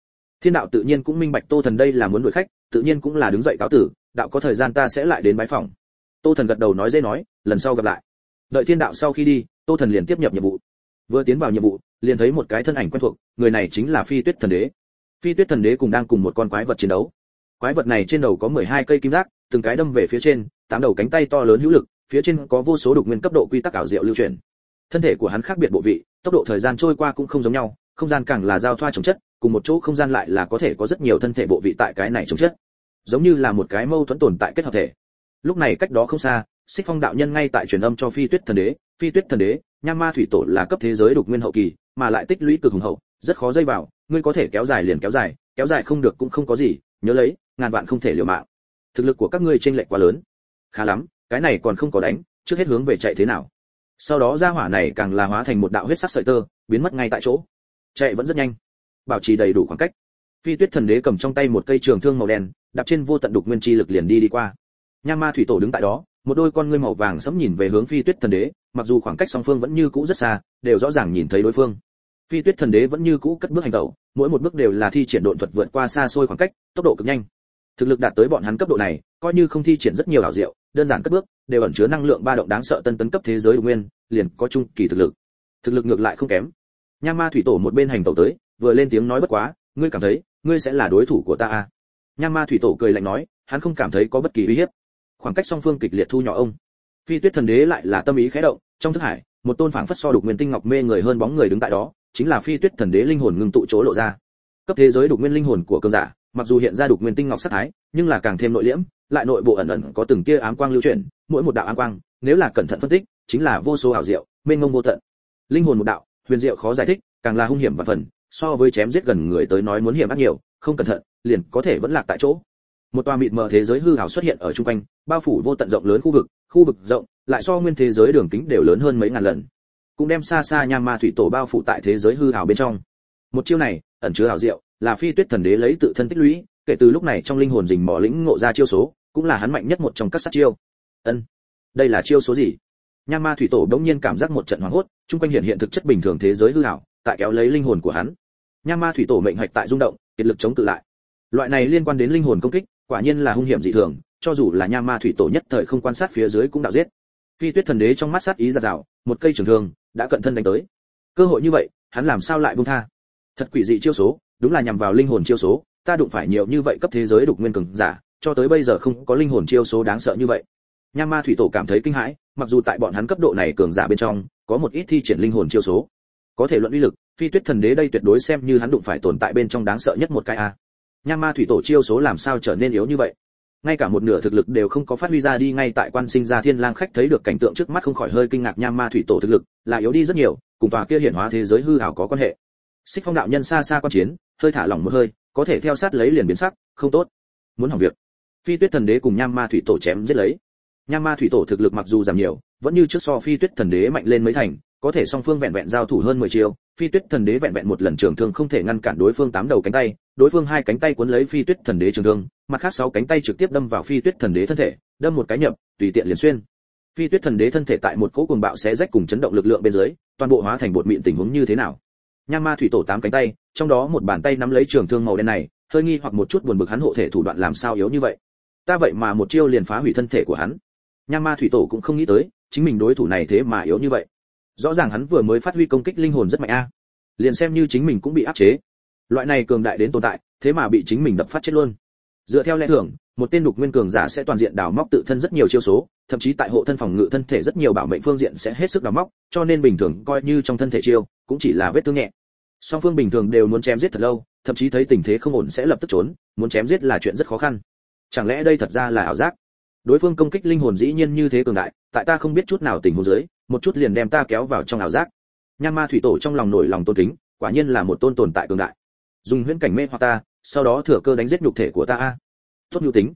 Thiên đạo tự nhiên cũng minh bạch tô thần đây là muốn đuổi khách, tự nhiên cũng là đứng dậy cáo tử, đạo có thời gian ta sẽ lại đến bái phòng tô thần gật đầu nói dễ nói, lần sau gặp lại. Đợi thiên đạo sau khi đi, tô thần liền tiếp nhập nhiệm vụ. Vừa tiến vào nhiệm vụ, liền thấy một cái thân ảnh quen thuộc, người này chính là phi tuyết thần đế. Phi tuyết thần đế cùng đang cùng một con quái vật chiến đấu. Quái vật này trên đầu có 12 cây kim giác, từng cái đâm về phía trên, tám đầu cánh tay to lớn hữu lực, phía trên có vô số đục nguyên cấp độ quy tắc ảo diệu lưu truyền. Thân thể của hắn khác biệt bộ vị, tốc độ thời gian trôi qua cũng không giống nhau, không gian càng là giao thoa trồng chất, cùng một chỗ không gian lại là có thể có rất nhiều thân thể bộ vị tại cái này trồng chất. Giống như là một cái mâu thuẫn tồn tại kết hợp thể lúc này cách đó không xa, xích phong đạo nhân ngay tại truyền âm cho phi tuyết thần đế. Phi tuyết thần đế nham ma thủy tổ là cấp thế giới đục nguyên hậu kỳ, mà lại tích lũy cực hùng hậu, rất khó dây vào. Ngươi có thể kéo dài liền kéo dài kéo dài không được cũng không có gì, nhớ lấy, ngàn vạn không thể liều mạng. Thực lực của các ngươi chênh lệch quá lớn. Khá lắm, cái này còn không có đánh, trước hết hướng về chạy thế nào. Sau đó ra hỏa này càng là hóa thành một đạo huyết sắc sợi tơ, biến mất ngay tại chỗ. Chạy vẫn rất nhanh, bảo trì đầy đủ khoảng cách. Phi tuyết thần đế cầm trong tay một cây trường thương màu đen, đạp trên vô tận đục nguyên chi lực liền đi đi qua nham ma thủy tổ đứng tại đó, một đôi con ngươi màu vàng sẫm nhìn về hướng phi tuyết thần đế, mặc dù khoảng cách song phương vẫn như cũ rất xa, đều rõ ràng nhìn thấy đối phương. Phi tuyết thần đế vẫn như cũ cất bước hành động, mỗi một bước đều là thi triển độn thuật vượt qua xa xôi khoảng cách, tốc độ cực nhanh. Thực lực đạt tới bọn hắn cấp độ này, coi như không thi triển rất nhiều ảo diệu, đơn giản cất bước, đều ẩn chứa năng lượng ba động đáng sợ tân tấn cấp thế giới nguyên, liền có trung kỳ thực lực. Thực lực ngược lại không kém. Nham ma thủy tổ một bên hành tẩu tới, vừa lên tiếng nói bất quá, ngươi cảm thấy, ngươi sẽ là đối thủ của ta à? Nham ma thủy tổ cười lạnh nói, hắn không cảm thấy có bất kỳ uy hiếp khoảng cách song phương kịch liệt thu nhỏ ông. Phi tuyết thần đế lại là tâm ý khẽ động, trong thức hải, một tôn phảng phất so đục nguyên tinh ngọc mê người hơn bóng người đứng tại đó, chính là phi tuyết thần đế linh hồn ngưng tụ chỗ lộ ra. Cấp thế giới đục nguyên linh hồn của cường giả, mặc dù hiện ra đục nguyên tinh ngọc sắc thái, nhưng là càng thêm nội liễm, lại nội bộ ẩn ẩn có từng tia ám quang lưu chuyển, mỗi một đạo ám quang, nếu là cẩn thận phân tích, chính là vô số ảo diệu, mênh mông vô tận. Linh hồn một đạo, huyền diệu khó giải thích, càng là hung hiểm và phần, so với chém giết gần người tới nói muốn hiểm ác nhiều, không cẩn thận, liền có thể vẫn lạc tại chỗ một tòa mịt mờ thế giới hư ảo xuất hiện ở trung quanh, bao phủ vô tận rộng lớn khu vực khu vực rộng, lại so nguyên thế giới đường kính đều lớn hơn mấy ngàn lần. Cũng đem xa xa nham ma thủy tổ bao phủ tại thế giới hư ảo bên trong. Một chiêu này, ẩn chứa ảo diệu, là phi tuyết thần đế lấy tự thân tích lũy, kể từ lúc này trong linh hồn rình mò lĩnh ngộ ra chiêu số, cũng là hắn mạnh nhất một trong các sát chiêu. Ân, đây là chiêu số gì? Nham ma thủy tổ đống nhiên cảm giác một trận hoảng hốt, chung quanh hiện hiện thực chất bình thường thế giới hư ảo, tại kéo lấy linh hồn của hắn. Nham ma thủy tổ mệnh hạch tại rung động, kiệt lực chống tự lại. Loại này liên quan đến linh hồn công kích quả nhiên là hung hiểm dị thường, cho dù là nha ma thủy tổ nhất thời không quan sát phía dưới cũng đạo giết. Phi tuyết thần đế trong mắt sát ý giạt rào, một cây trường thương đã cận thân đánh tới. Cơ hội như vậy, hắn làm sao lại buông tha? Thật quỷ dị chiêu số, đúng là nhằm vào linh hồn chiêu số, ta đụng phải nhiều như vậy cấp thế giới đục nguyên cường giả, cho tới bây giờ không có linh hồn chiêu số đáng sợ như vậy. Nha ma thủy tổ cảm thấy kinh hãi, mặc dù tại bọn hắn cấp độ này cường giả bên trong, có một ít thi triển linh hồn chiêu số. Có thể luận uy lực, phi tuyết thần đế đây tuyệt đối xem như hắn đụng phải tồn tại bên trong đáng sợ nhất một cái a nha ma thủy tổ chiêu số làm sao trở nên yếu như vậy? Ngay cả một nửa thực lực đều không có phát huy ra đi, ngay tại quan sinh ra thiên lang khách thấy được cảnh tượng trước mắt không khỏi hơi kinh ngạc nha ma thủy tổ thực lực là yếu đi rất nhiều, cùng tòa kia hiển hóa thế giới hư ảo có quan hệ. Xích phong đạo nhân xa xa quan chiến, hơi thả lỏng một hơi, có thể theo sát lấy liền biến sắc, không tốt. Muốn hỏng việc. Phi tuyết thần đế cùng nham ma thủy tổ chém giết lấy. Nham ma thủy tổ thực lực mặc dù giảm nhiều, vẫn như trước so phi tuyết thần đế mạnh lên mấy thành có thể song phương vẹn vẹn giao thủ hơn 10 chiêu, phi tuyết thần đế vẹn vẹn một lần trường thương không thể ngăn cản đối phương tám đầu cánh tay, đối phương hai cánh tay cuốn lấy phi tuyết thần đế trường thương, mặt khác sáu cánh tay trực tiếp đâm vào phi tuyết thần đế thân thể, đâm một cái nhập, tùy tiện liền xuyên. Phi tuyết thần đế thân thể tại một cỗ cuồng bạo xé rách cùng chấn động lực lượng bên dưới, toàn bộ hóa thành bột mịn tình huống như thế nào? Nham ma thủy tổ tám cánh tay, trong đó một bàn tay nắm lấy trường thương màu đen này, hơi nghi hoặc một chút buồn bực hắn hộ thể thủ đoạn làm sao yếu như vậy. Ta vậy mà một chiêu liền phá hủy thân thể của hắn. Nham ma thủy tổ cũng không nghĩ tới, chính mình đối thủ này thế mà yếu như vậy rõ ràng hắn vừa mới phát huy công kích linh hồn rất mạnh a. À. Liền xem như chính mình cũng bị áp chế. Loại này cường đại đến tồn tại, thế mà bị chính mình đập phát chết luôn. Dựa theo lẽ thường, một tên đục nguyên cường giả sẽ toàn diện đào móc tự thân rất nhiều chiêu số, thậm chí tại hộ thân phòng ngự thân thể rất nhiều bảo mệnh phương diện sẽ hết sức đào móc, cho nên bình thường coi như trong thân thể chiêu, cũng chỉ là vết thương nhẹ. Song phương bình thường đều muốn chém giết thật lâu, thậm chí thấy tình thế không ổn sẽ lập tức trốn, muốn chém giết là chuyện rất khó khăn. Chẳng lẽ đây thật ra là ảo giác? Đối phương công kích linh hồn dĩ nhiên như thế cường đại, tại ta không biết chút nào tình huống dưới một chút liền đem ta kéo vào trong ảo giác. Nham ma thủy tổ trong lòng nổi lòng tôn kính, quả nhiên là một tôn tồn tại cường đại. Dùng huyễn cảnh mê hoặc ta, sau đó thừa cơ đánh giết nhục thể của ta a. Tốt nhu tính.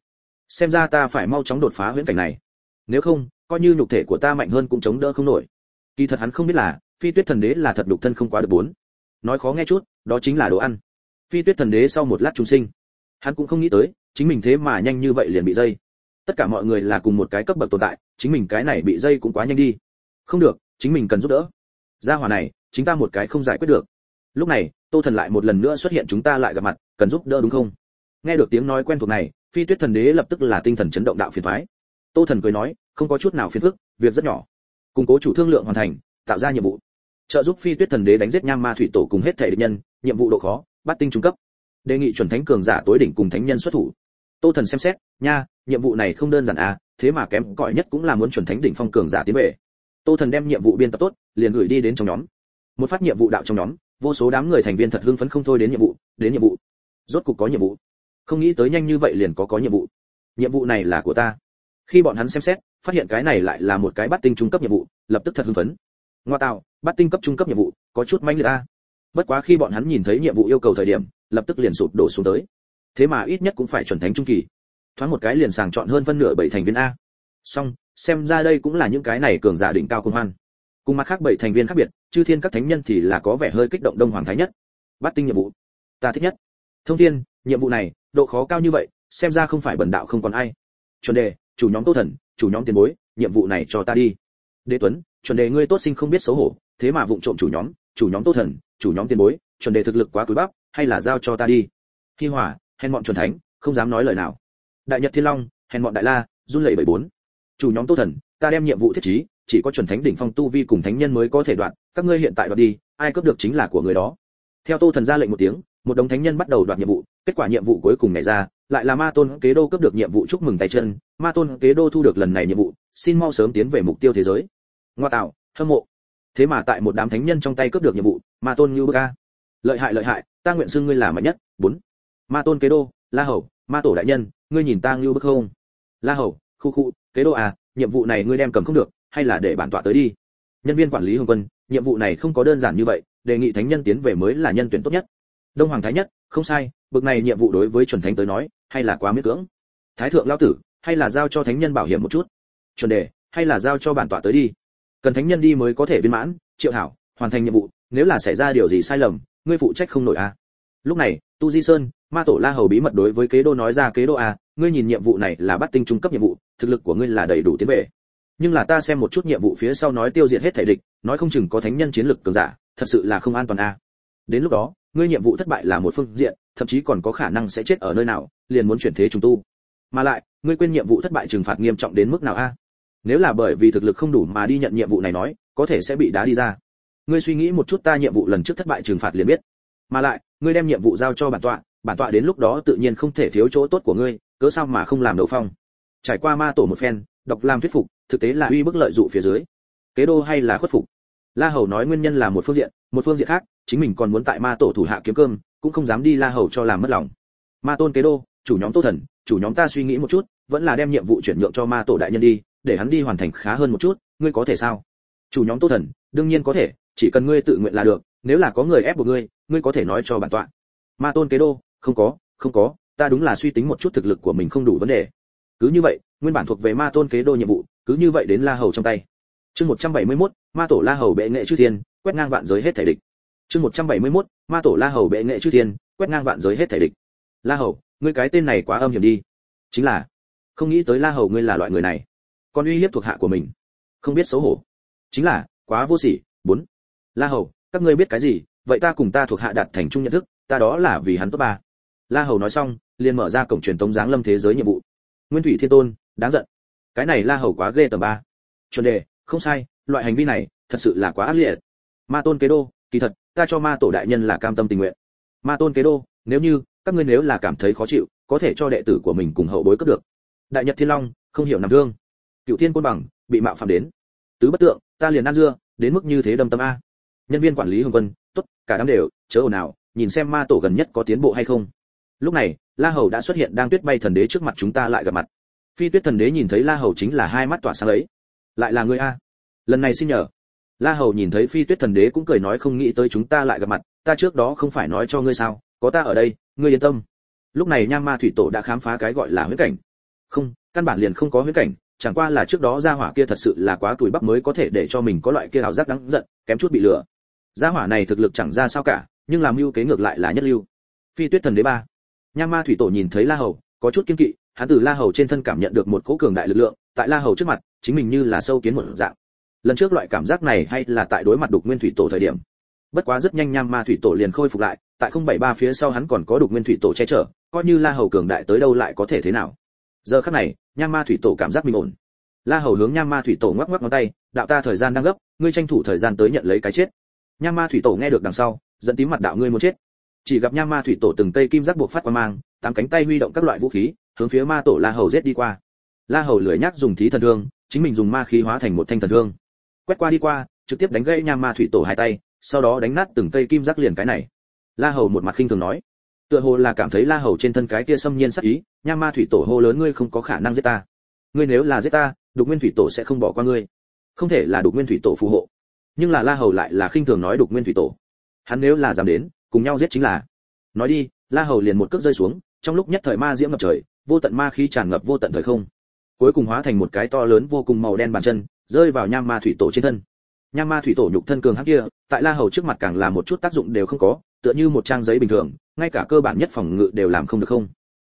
Xem ra ta phải mau chóng đột phá huyễn cảnh này. Nếu không, coi như nhục thể của ta mạnh hơn cũng chống đỡ không nổi. Kỳ thật hắn không biết là, phi tuyết thần đế là thật nhục thân không quá được bốn. Nói khó nghe chút, đó chính là đồ ăn. Phi tuyết thần đế sau một lát trung sinh, hắn cũng không nghĩ tới, chính mình thế mà nhanh như vậy liền bị dây. Tất cả mọi người là cùng một cái cấp bậc tồn tại, chính mình cái này bị dây cũng quá nhanh đi không được, chính mình cần giúp đỡ. Gia hỏa này, chính ta một cái không giải quyết được. Lúc này, tô thần lại một lần nữa xuất hiện chúng ta lại gặp mặt, cần giúp đỡ đúng không? Nghe được tiếng nói quen thuộc này, phi tuyết thần đế lập tức là tinh thần chấn động đạo phiền thoái tô thần cười nói, không có chút nào phiền phức, việc rất nhỏ. Củng cố chủ thương lượng hoàn thành, tạo ra nhiệm vụ. Trợ giúp phi tuyết thần đế đánh giết nham ma thủy tổ cùng hết thể địch nhân, nhiệm vụ độ khó, bắt tinh trung cấp. Đề nghị chuẩn thánh cường giả tối đỉnh cùng thánh nhân xuất thủ. Tô thần xem xét, nha, nhiệm vụ này không đơn giản à thế mà kém cỏi nhất cũng là muốn chuẩn thánh đỉnh phong cường giả tiến về tô thần đem nhiệm vụ biên tập tốt, liền gửi đi đến trong nhóm. Một phát nhiệm vụ đạo trong nhóm, vô số đám người thành viên thật hưng phấn không thôi đến nhiệm vụ, đến nhiệm vụ. Rốt cục có nhiệm vụ. Không nghĩ tới nhanh như vậy liền có có nhiệm vụ. Nhiệm vụ này là của ta. Khi bọn hắn xem xét, phát hiện cái này lại là một cái bắt tinh trung cấp nhiệm vụ, lập tức thật hưng phấn. Ngoa tạo, bắt tinh cấp trung cấp nhiệm vụ, có chút manh người a. bất quá khi bọn hắn nhìn thấy nhiệm vụ yêu cầu thời điểm, lập tức liền sụp đổ xuống tới. Thế mà ít nhất cũng phải chuẩn thánh trung kỳ. Thoáng một cái liền sàng chọn hơn phân nửa bảy thành viên a. Song xem ra đây cũng là những cái này cường giả đỉnh cao công hoan. Cùng mặt khác bảy thành viên khác biệt, chư thiên các thánh nhân thì là có vẻ hơi kích động đông hoàng thái nhất. Bắt tinh nhiệm vụ. Ta thích nhất. Thông thiên, nhiệm vụ này, độ khó cao như vậy, xem ra không phải bẩn đạo không còn ai. Chuẩn đề, chủ nhóm tô thần, chủ nhóm tiền bối, nhiệm vụ này cho ta đi. Đế tuấn, chuẩn đề ngươi tốt sinh không biết xấu hổ, thế mà vụng trộm chủ nhóm chủ nhóm tô thần, chủ nhóm tiền bối, chuẩn đề thực lực quá cúi bắp, hay là giao cho ta đi. Hi hỏa hèn bọn chuẩn thánh, không dám nói lời nào. Đại nhật thiên long, hèn bọn đại la, run lẩy bảy bốn chủ nhóm tô thần, ta đem nhiệm vụ thiết trí, chỉ có chuẩn thánh đỉnh phong tu vi cùng thánh nhân mới có thể đoạn, các ngươi hiện tại đoạt đi, ai cướp được chính là của người đó. Theo tô thần ra lệnh một tiếng, một đống thánh nhân bắt đầu đoạt nhiệm vụ, kết quả nhiệm vụ cuối cùng này ra, lại là ma tôn kế đô cướp được nhiệm vụ chúc mừng tay chân, ma tôn kế đô thu được lần này nhiệm vụ, xin mau sớm tiến về mục tiêu thế giới. Ngoa tạo, hâm mộ. Thế mà tại một đám thánh nhân trong tay cướp được nhiệm vụ, ma tôn như bơ ca lợi hại lợi hại, ta nguyện xưng ngươi là mạnh nhất. Bốn. Ma tôn kế đô, la hầu, ma tổ đại nhân, ngươi nhìn ta như bức không? La hầu, khu khu kế đô à nhiệm vụ này ngươi đem cầm không được, hay là để bản tọa tới đi? Nhân viên quản lý hồng quân, nhiệm vụ này không có đơn giản như vậy, đề nghị thánh nhân tiến về mới là nhân tuyển tốt nhất. Đông hoàng thái nhất, không sai, bực này nhiệm vụ đối với chuẩn thánh tới nói, hay là quá miễn cưỡng. Thái thượng lao tử, hay là giao cho thánh nhân bảo hiểm một chút. Chuẩn đề, hay là giao cho bản tọa tới đi. Cần thánh nhân đi mới có thể viên mãn, triệu hảo, hoàn thành nhiệm vụ, nếu là xảy ra điều gì sai lầm, ngươi phụ trách không nổi à. Lúc này, tu di sơn, ma tổ la hầu bí mật đối với kế đô nói ra kế đô à ngươi nhìn nhiệm vụ này là bắt tinh trung cấp nhiệm vụ, thực lực của ngươi là đầy đủ tiến về. Nhưng là ta xem một chút nhiệm vụ phía sau nói tiêu diệt hết thể địch, nói không chừng có thánh nhân chiến lực cường giả, thật sự là không an toàn à đến lúc đó, ngươi nhiệm vụ thất bại là một phương diện, thậm chí còn có khả năng sẽ chết ở nơi nào, liền muốn chuyển thế trùng tu. Mà lại, ngươi quên nhiệm vụ thất bại trừng phạt nghiêm trọng đến mức nào a? Nếu là bởi vì thực lực không đủ mà đi nhận nhiệm vụ này nói, có thể sẽ bị đá đi ra. Ngươi suy nghĩ một chút ta nhiệm vụ lần trước thất bại trừng phạt liền biết. Mà lại, ngươi đem nhiệm vụ giao cho bản tọa bản tọa đến lúc đó tự nhiên không thể thiếu chỗ tốt của ngươi cớ sao mà không làm đậu phong? Trải qua ma tổ một phen, đọc làm thuyết phục, thực tế là uy bức lợi dụ phía dưới. Kế đô hay là khuất phục? La hầu nói nguyên nhân là một phương diện, một phương diện khác, chính mình còn muốn tại ma tổ thủ hạ kiếm cơm, cũng không dám đi la hầu cho làm mất lòng. Ma tôn kế đô, chủ nhóm tô thần, chủ nhóm ta suy nghĩ một chút, vẫn là đem nhiệm vụ chuyển nhượng cho ma tổ đại nhân đi, để hắn đi hoàn thành khá hơn một chút, ngươi có thể sao? Chủ nhóm tô thần, đương nhiên có thể, chỉ cần ngươi tự nguyện là được, nếu là có người ép buộc ngươi ngươi có thể nói cho bản tọa. Ma tôn kế đô, không có không có ta đúng là suy tính một chút thực lực của mình không đủ vấn đề. Cứ như vậy nguyên bản thuộc về ma tôn kế đô nhiệm vụ cứ như vậy đến la hầu trong tay. Chương 171, ma tổ la hầu bệ nghệ chư thiên quét ngang vạn giới hết thể địch. Chương 171, ma tổ la hầu bệ nghệ chư thiên quét ngang vạn giới hết thể địch. La hầu ngươi cái tên này quá âm hiểm đi. Chính là không nghĩ tới la hầu ngươi là loại người này. Còn uy hiếp thuộc hạ của mình. Không biết xấu hổ. Chính là quá vô sỉ. Bốn. La hầu các ngươi biết cái gì? Vậy ta cùng ta thuộc hạ đạt thành chung nhận thức ta đó là vì hắn tốt ba. La hầu nói xong liền mở ra cổng truyền tống giáng lâm thế giới nhiệm vụ. Nguyên thủy thiên tôn, đáng giận. Cái này la hầu quá ghê tầm ba. Chuẩn đề, không sai, loại hành vi này thật sự là quá ác liệt. Ma tôn kế đô, kỳ thật, ta cho ma tổ đại nhân là cam tâm tình nguyện. Ma tôn kế đô, nếu như, các ngươi nếu là cảm thấy khó chịu, có thể cho đệ tử của mình cùng hậu bối cấp được. Đại nhật thiên long, không hiểu nằm thương cựu thiên côn bằng, bị mạo phạm đến. Tứ bất tượng, ta liền ăn dưa, đến mức như thế đâm tâm a. Nhân viên quản lý hồng quân, tốt, cả đám đều, chớ ồn nào nhìn xem ma tổ gần nhất có tiến bộ hay không. Lúc này la hầu đã xuất hiện đang tuyết bay thần đế trước mặt chúng ta lại gặp mặt. Phi tuyết thần đế nhìn thấy la hầu chính là hai mắt tỏa sáng ấy. Lại là ngươi a. Lần này xin nhờ. La hầu nhìn thấy phi tuyết thần đế cũng cười nói không nghĩ tới chúng ta lại gặp mặt, ta trước đó không phải nói cho ngươi sao, có ta ở đây, ngươi yên tâm. Lúc này nham ma thủy tổ đã khám phá cái gọi là huyễn cảnh. Không, căn bản liền không có huyễn cảnh, chẳng qua là trước đó gia hỏa kia thật sự là quá tuổi bắp mới có thể để cho mình có loại kia ảo giác đáng giận, kém chút bị lừa. Gia hỏa này thực lực chẳng ra sao cả, nhưng làm mưu kế ngược lại là nhất lưu. Phi tuyết thần đế ba nham ma thủy tổ nhìn thấy la hầu, có chút kiên kỵ, hắn từ la hầu trên thân cảm nhận được một cỗ cường đại lực lượng, tại la hầu trước mặt, chính mình như là sâu kiến một dạng. Lần trước loại cảm giác này hay là tại đối mặt đục nguyên thủy tổ thời điểm. Bất quá rất nhanh nham ma thủy tổ liền khôi phục lại, tại không bảy ba phía sau hắn còn có đục nguyên thủy tổ che chở, coi như la hầu cường đại tới đâu lại có thể thế nào. Giờ khắc này nham ma thủy tổ cảm giác bình ổn. La hầu hướng nham ma thủy tổ ngoắc ngoắc ngón tay, đạo ta thời gian đang gấp, ngươi tranh thủ thời gian tới nhận lấy cái chết. Nham ma thủy tổ nghe được đằng sau dẫn tím mặt đạo ngươi muốn chết chỉ gặp nham ma thủy tổ từng cây kim giác buộc phát qua mang, tám cánh tay huy động các loại vũ khí, hướng phía ma tổ la hầu giết đi qua. La hầu lười nhác dùng thí thần thương, chính mình dùng ma khí hóa thành một thanh thần thương. Quét qua đi qua, trực tiếp đánh gãy nham ma thủy tổ hai tay, sau đó đánh nát từng cây kim giác liền cái này. La hầu một mặt khinh thường nói. Tựa hồ là cảm thấy la hầu trên thân cái kia xâm nhiên sắc ý nham ma thủy tổ hô lớn ngươi không có khả năng giết ta. Ngươi nếu là giết ta, đục nguyên thủy tổ sẽ không bỏ qua ngươi. Không thể là đục nguyên thủy tổ phù hộ. Nhưng là la hầu lại là khinh thường nói đục nguyên thủy tổ. Hắn nếu là dám đến cùng nhau giết chính là. Nói đi, la hầu liền một cước rơi xuống, trong lúc nhất thời ma diễm ngập trời, vô tận ma khí tràn ngập vô tận thời không. Cuối cùng hóa thành một cái to lớn vô cùng màu đen bàn chân, rơi vào nham ma thủy tổ trên thân. Nham ma thủy tổ nhục thân cường hắc kia, tại la hầu trước mặt càng là một chút tác dụng đều không có, tựa như một trang giấy bình thường, ngay cả cơ bản nhất phòng ngự đều làm không được không.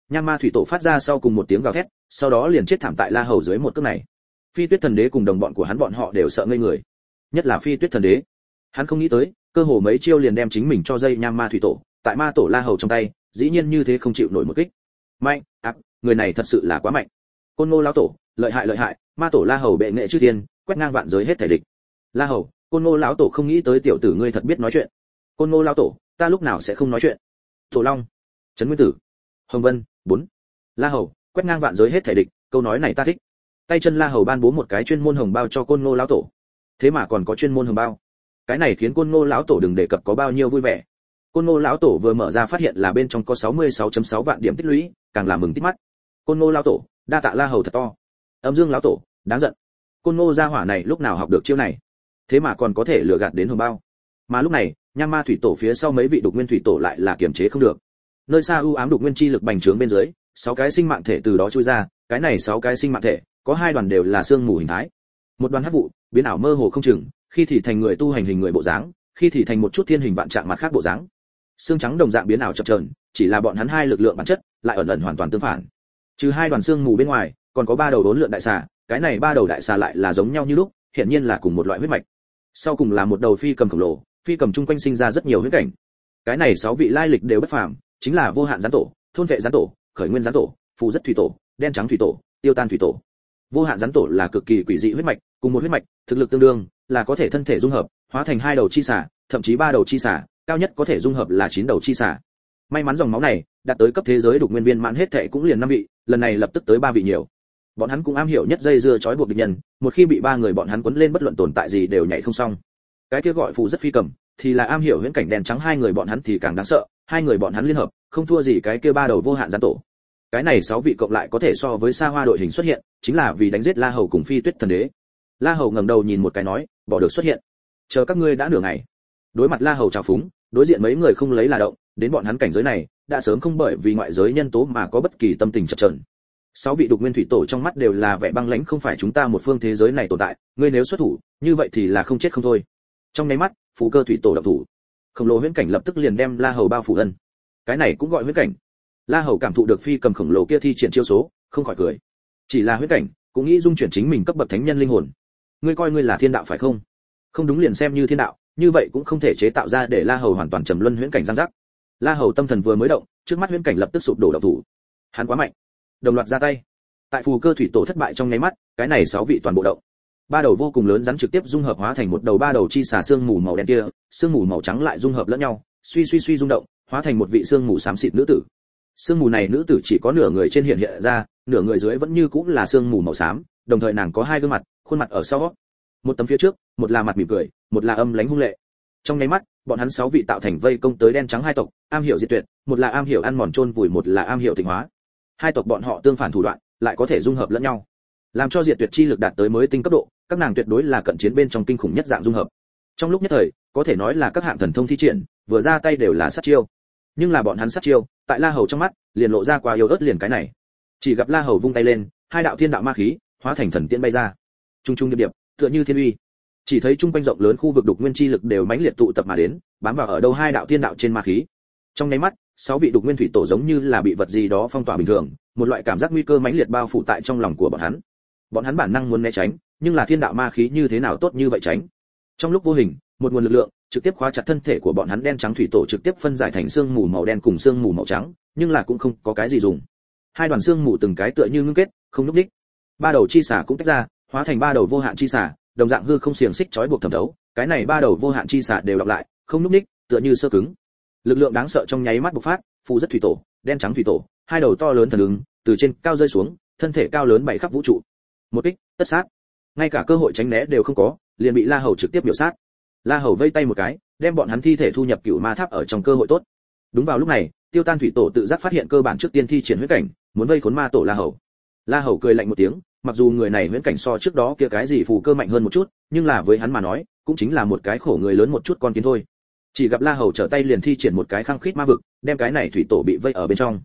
Nham ma thủy tổ phát ra sau cùng một tiếng gào thét, sau đó liền chết thảm tại la hầu dưới một cước này. Phi tuyết thần đế cùng đồng bọn của hắn bọn họ đều sợ ngây người. Nhất là phi tuyết thần đế. Hắn không nghĩ tới cơ hồ mấy chiêu liền đem chính mình cho dây nham ma thủy tổ, tại ma tổ la hầu trong tay, dĩ nhiên như thế không chịu nổi một kích. Mạnh, ác, người này thật sự là quá mạnh. Côn ngô lão tổ, lợi hại lợi hại, ma tổ la hầu bệ nghệ chư thiên, quét ngang vạn giới hết thể địch. La hầu, côn ngô lão tổ không nghĩ tới tiểu tử ngươi thật biết nói chuyện. Côn ngô lão tổ, ta lúc nào sẽ không nói chuyện? Tổ long, trấn nguyên tử, hồng vân, bốn. La hầu, quét ngang vạn giới hết thể địch, câu nói này ta thích. Tay chân la hầu ban bố một cái chuyên môn hồng bao cho côn ngô lão tổ. Thế mà còn có chuyên môn hồng bao cái này khiến côn ngô lão tổ đừng đề cập có bao nhiêu vui vẻ. Côn ngô lão tổ vừa mở ra phát hiện là bên trong có 66.6 vạn điểm tích lũy, càng làm mừng tít mắt. Côn ngô lão tổ, đa tạ la hầu thật to. Âm dương lão tổ, đáng giận. Côn ngô gia hỏa này lúc nào học được chiêu này? Thế mà còn có thể lừa gạt đến hồng bao. Mà lúc này nham ma thủy tổ phía sau mấy vị đục nguyên thủy tổ lại là kiềm chế không được. Nơi xa ưu ám đục nguyên chi lực bành trướng bên dưới, sáu cái sinh mạng thể từ đó chui ra, cái này sáu cái sinh mạng thể, có hai đoàn đều là xương mù hình thái. Một đoàn hắc vụ, biến ảo mơ hồ không chừng khi thì thành người tu hành hình người bộ dáng, khi thì thành một chút thiên hình vạn trạng mặt khác bộ dáng. Xương trắng đồng dạng biến ảo chập chờn, chỉ là bọn hắn hai lực lượng bản chất, lại ẩn ẩn hoàn toàn tương phản. Trừ hai đoàn xương mù bên ngoài, còn có ba đầu đốn lượn đại xà, cái này ba đầu đại xà lại là giống nhau như lúc hiện nhiên là cùng một loại huyết mạch. Sau cùng là một đầu phi cầm khổng lồ, phi cầm chung quanh sinh ra rất nhiều huyết cảnh. Cái này sáu vị lai lịch đều bất phàm, chính là vô hạn gián tổ, thôn vệ gián tổ, khởi nguyên gián tổ, phù rất thủy tổ, đen trắng thủy tổ, tiêu tan thủy tổ. Vô hạn gián tổ là cực kỳ quỷ dị huyết mạch, cùng một huyết mạch, thực lực tương đương là có thể thân thể dung hợp, hóa thành hai đầu chi xả thậm chí ba đầu chi xả cao nhất có thể dung hợp là chín đầu chi xả may mắn dòng máu này, đạt tới cấp thế giới đục nguyên viên mãn hết thệ cũng liền năm vị, lần này lập tức tới ba vị nhiều. Bọn hắn cũng am hiểu nhất dây dưa trói buộc địch nhân, một khi bị ba người bọn hắn quấn lên bất luận tồn tại gì đều nhảy không xong. Cái kia gọi phù rất phi cầm, thì là am hiểu huyễn cảnh đèn trắng hai người bọn hắn thì càng đáng sợ, hai người bọn hắn liên hợp, không thua gì cái kia ba đầu vô hạn gián tổ. Cái này sáu vị cộng lại có thể so với xa hoa đội hình xuất hiện, chính là vì đánh giết la hầu cùng phi tuyết thần đế. La hầu ngẩng đầu nhìn một cái nói bỏ được xuất hiện. Chờ các ngươi đã nửa ngày. Đối mặt la hầu trào phúng, đối diện mấy người không lấy là động, đến bọn hắn cảnh giới này, đã sớm không bởi vì ngoại giới nhân tố mà có bất kỳ tâm tình chập chờn. Sáu vị đục nguyên thủy tổ trong mắt đều là vẻ băng lãnh, không phải chúng ta một phương thế giới này tồn tại, ngươi nếu xuất thủ, như vậy thì là không chết không thôi. Trong nháy mắt, phù cơ thủy tổ động thủ. Khổng lồ huyễn cảnh lập tức liền đem la hầu bao phủ ân. Cái này cũng gọi huyễn cảnh. La hầu cảm thụ được phi cầm khổng lồ kia thi triển chiêu số, không khỏi cười. Chỉ là huyễn cảnh, cũng nghĩ dung chuyển chính mình cấp bậc thánh nhân linh hồn ngươi coi ngươi là thiên đạo phải không? Không đúng liền xem như thiên đạo, như vậy cũng không thể chế tạo ra để la hầu hoàn toàn trầm luân huyễn cảnh giang giác. La hầu tâm thần vừa mới động, trước mắt huyễn cảnh lập tức sụp đổ động thủ. Hắn quá mạnh. Đồng loạt ra tay. Tại phù cơ thủy tổ thất bại trong nháy mắt, cái này sáu vị toàn bộ động. Ba đầu vô cùng lớn rắn trực tiếp dung hợp hóa thành một đầu ba đầu chi xà xương mù màu đen kia, xương mù màu trắng lại dung hợp lẫn nhau, suy suy suy rung động, hóa thành một vị xương mù xám xịt nữ tử. Xương mù này nữ tử chỉ có nửa người trên hiện hiện ra nửa người dưới vẫn như cũng là xương mù màu xám, đồng thời nàng có hai gương mặt, khuôn mặt ở sau, một tấm phía trước, một là mặt mỉm cười, một là âm lãnh hung lệ. Trong nháy mắt, bọn hắn sáu vị tạo thành vây công tới đen trắng hai tộc, am hiểu diệt tuyệt, một là am hiểu ăn mòn trôn vùi, một là am hiểu tình hóa. Hai tộc bọn họ tương phản thủ đoạn, lại có thể dung hợp lẫn nhau. Làm cho diệt tuyệt chi lực đạt tới mới tinh cấp độ, các nàng tuyệt đối là cận chiến bên trong kinh khủng nhất dạng dung hợp. Trong lúc nhất thời, có thể nói là các hạng thần thông thi triển, vừa ra tay đều là sát chiêu. Nhưng là bọn hắn sát chiêu, tại la hầu trong mắt, liền lộ ra quá yếu ớt liền cái này chỉ gặp la hầu vung tay lên, hai đạo thiên đạo ma khí, hóa thành thần tiễn bay ra. Trung trung điệp điệp, tựa như thiên uy. Chỉ thấy trung quanh rộng lớn khu vực đục nguyên chi lực đều mãnh liệt tụ tập mà đến, bám vào ở đâu hai đạo thiên đạo trên ma khí. Trong nháy mắt, sáu vị đục nguyên thủy tổ giống như là bị vật gì đó phong tỏa bình thường, một loại cảm giác nguy cơ mãnh liệt bao phủ tại trong lòng của bọn hắn. Bọn hắn bản năng muốn né tránh, nhưng là thiên đạo ma khí như thế nào tốt như vậy tránh? Trong lúc vô hình, một nguồn lực lượng trực tiếp khóa chặt thân thể của bọn hắn đen trắng thủy tổ trực tiếp phân giải thành xương mù màu đen cùng xương mù màu trắng, nhưng là cũng không có cái gì dùng hai đoàn xương mù từng cái tựa như ngưng kết, không núc đích ba đầu chi xả cũng tách ra, hóa thành ba đầu vô hạn chi xả đồng dạng hư không xiềng xích trói buộc thẩm thấu. Cái này ba đầu vô hạn chi xả đều đọc lại, không núc đích tựa như sơ cứng. Lực lượng đáng sợ trong nháy mắt bộc phát, phù rất thủy tổ, đen trắng thủy tổ, hai đầu to lớn thần ứng, từ trên cao rơi xuống, thân thể cao lớn bảy khắp vũ trụ. Một kích, tất sát. Ngay cả cơ hội tránh né đều không có, liền bị la hầu trực tiếp biểu sát. La hầu vây tay một cái, đem bọn hắn thi thể thu nhập cựu ma tháp ở trong cơ hội tốt. Đúng vào lúc này, tiêu tan thủy tổ tự giác phát hiện cơ bản trước tiên thi triển huyết cảnh muốn vây khốn ma tổ la hầu. La hầu cười lạnh một tiếng, mặc dù người này huyễn cảnh so trước đó kia cái gì phù cơ mạnh hơn một chút, nhưng là với hắn mà nói, cũng chính là một cái khổ người lớn một chút con kiến thôi. Chỉ gặp la hầu trở tay liền thi triển một cái khăng khít ma vực, đem cái này thủy tổ bị vây ở bên trong.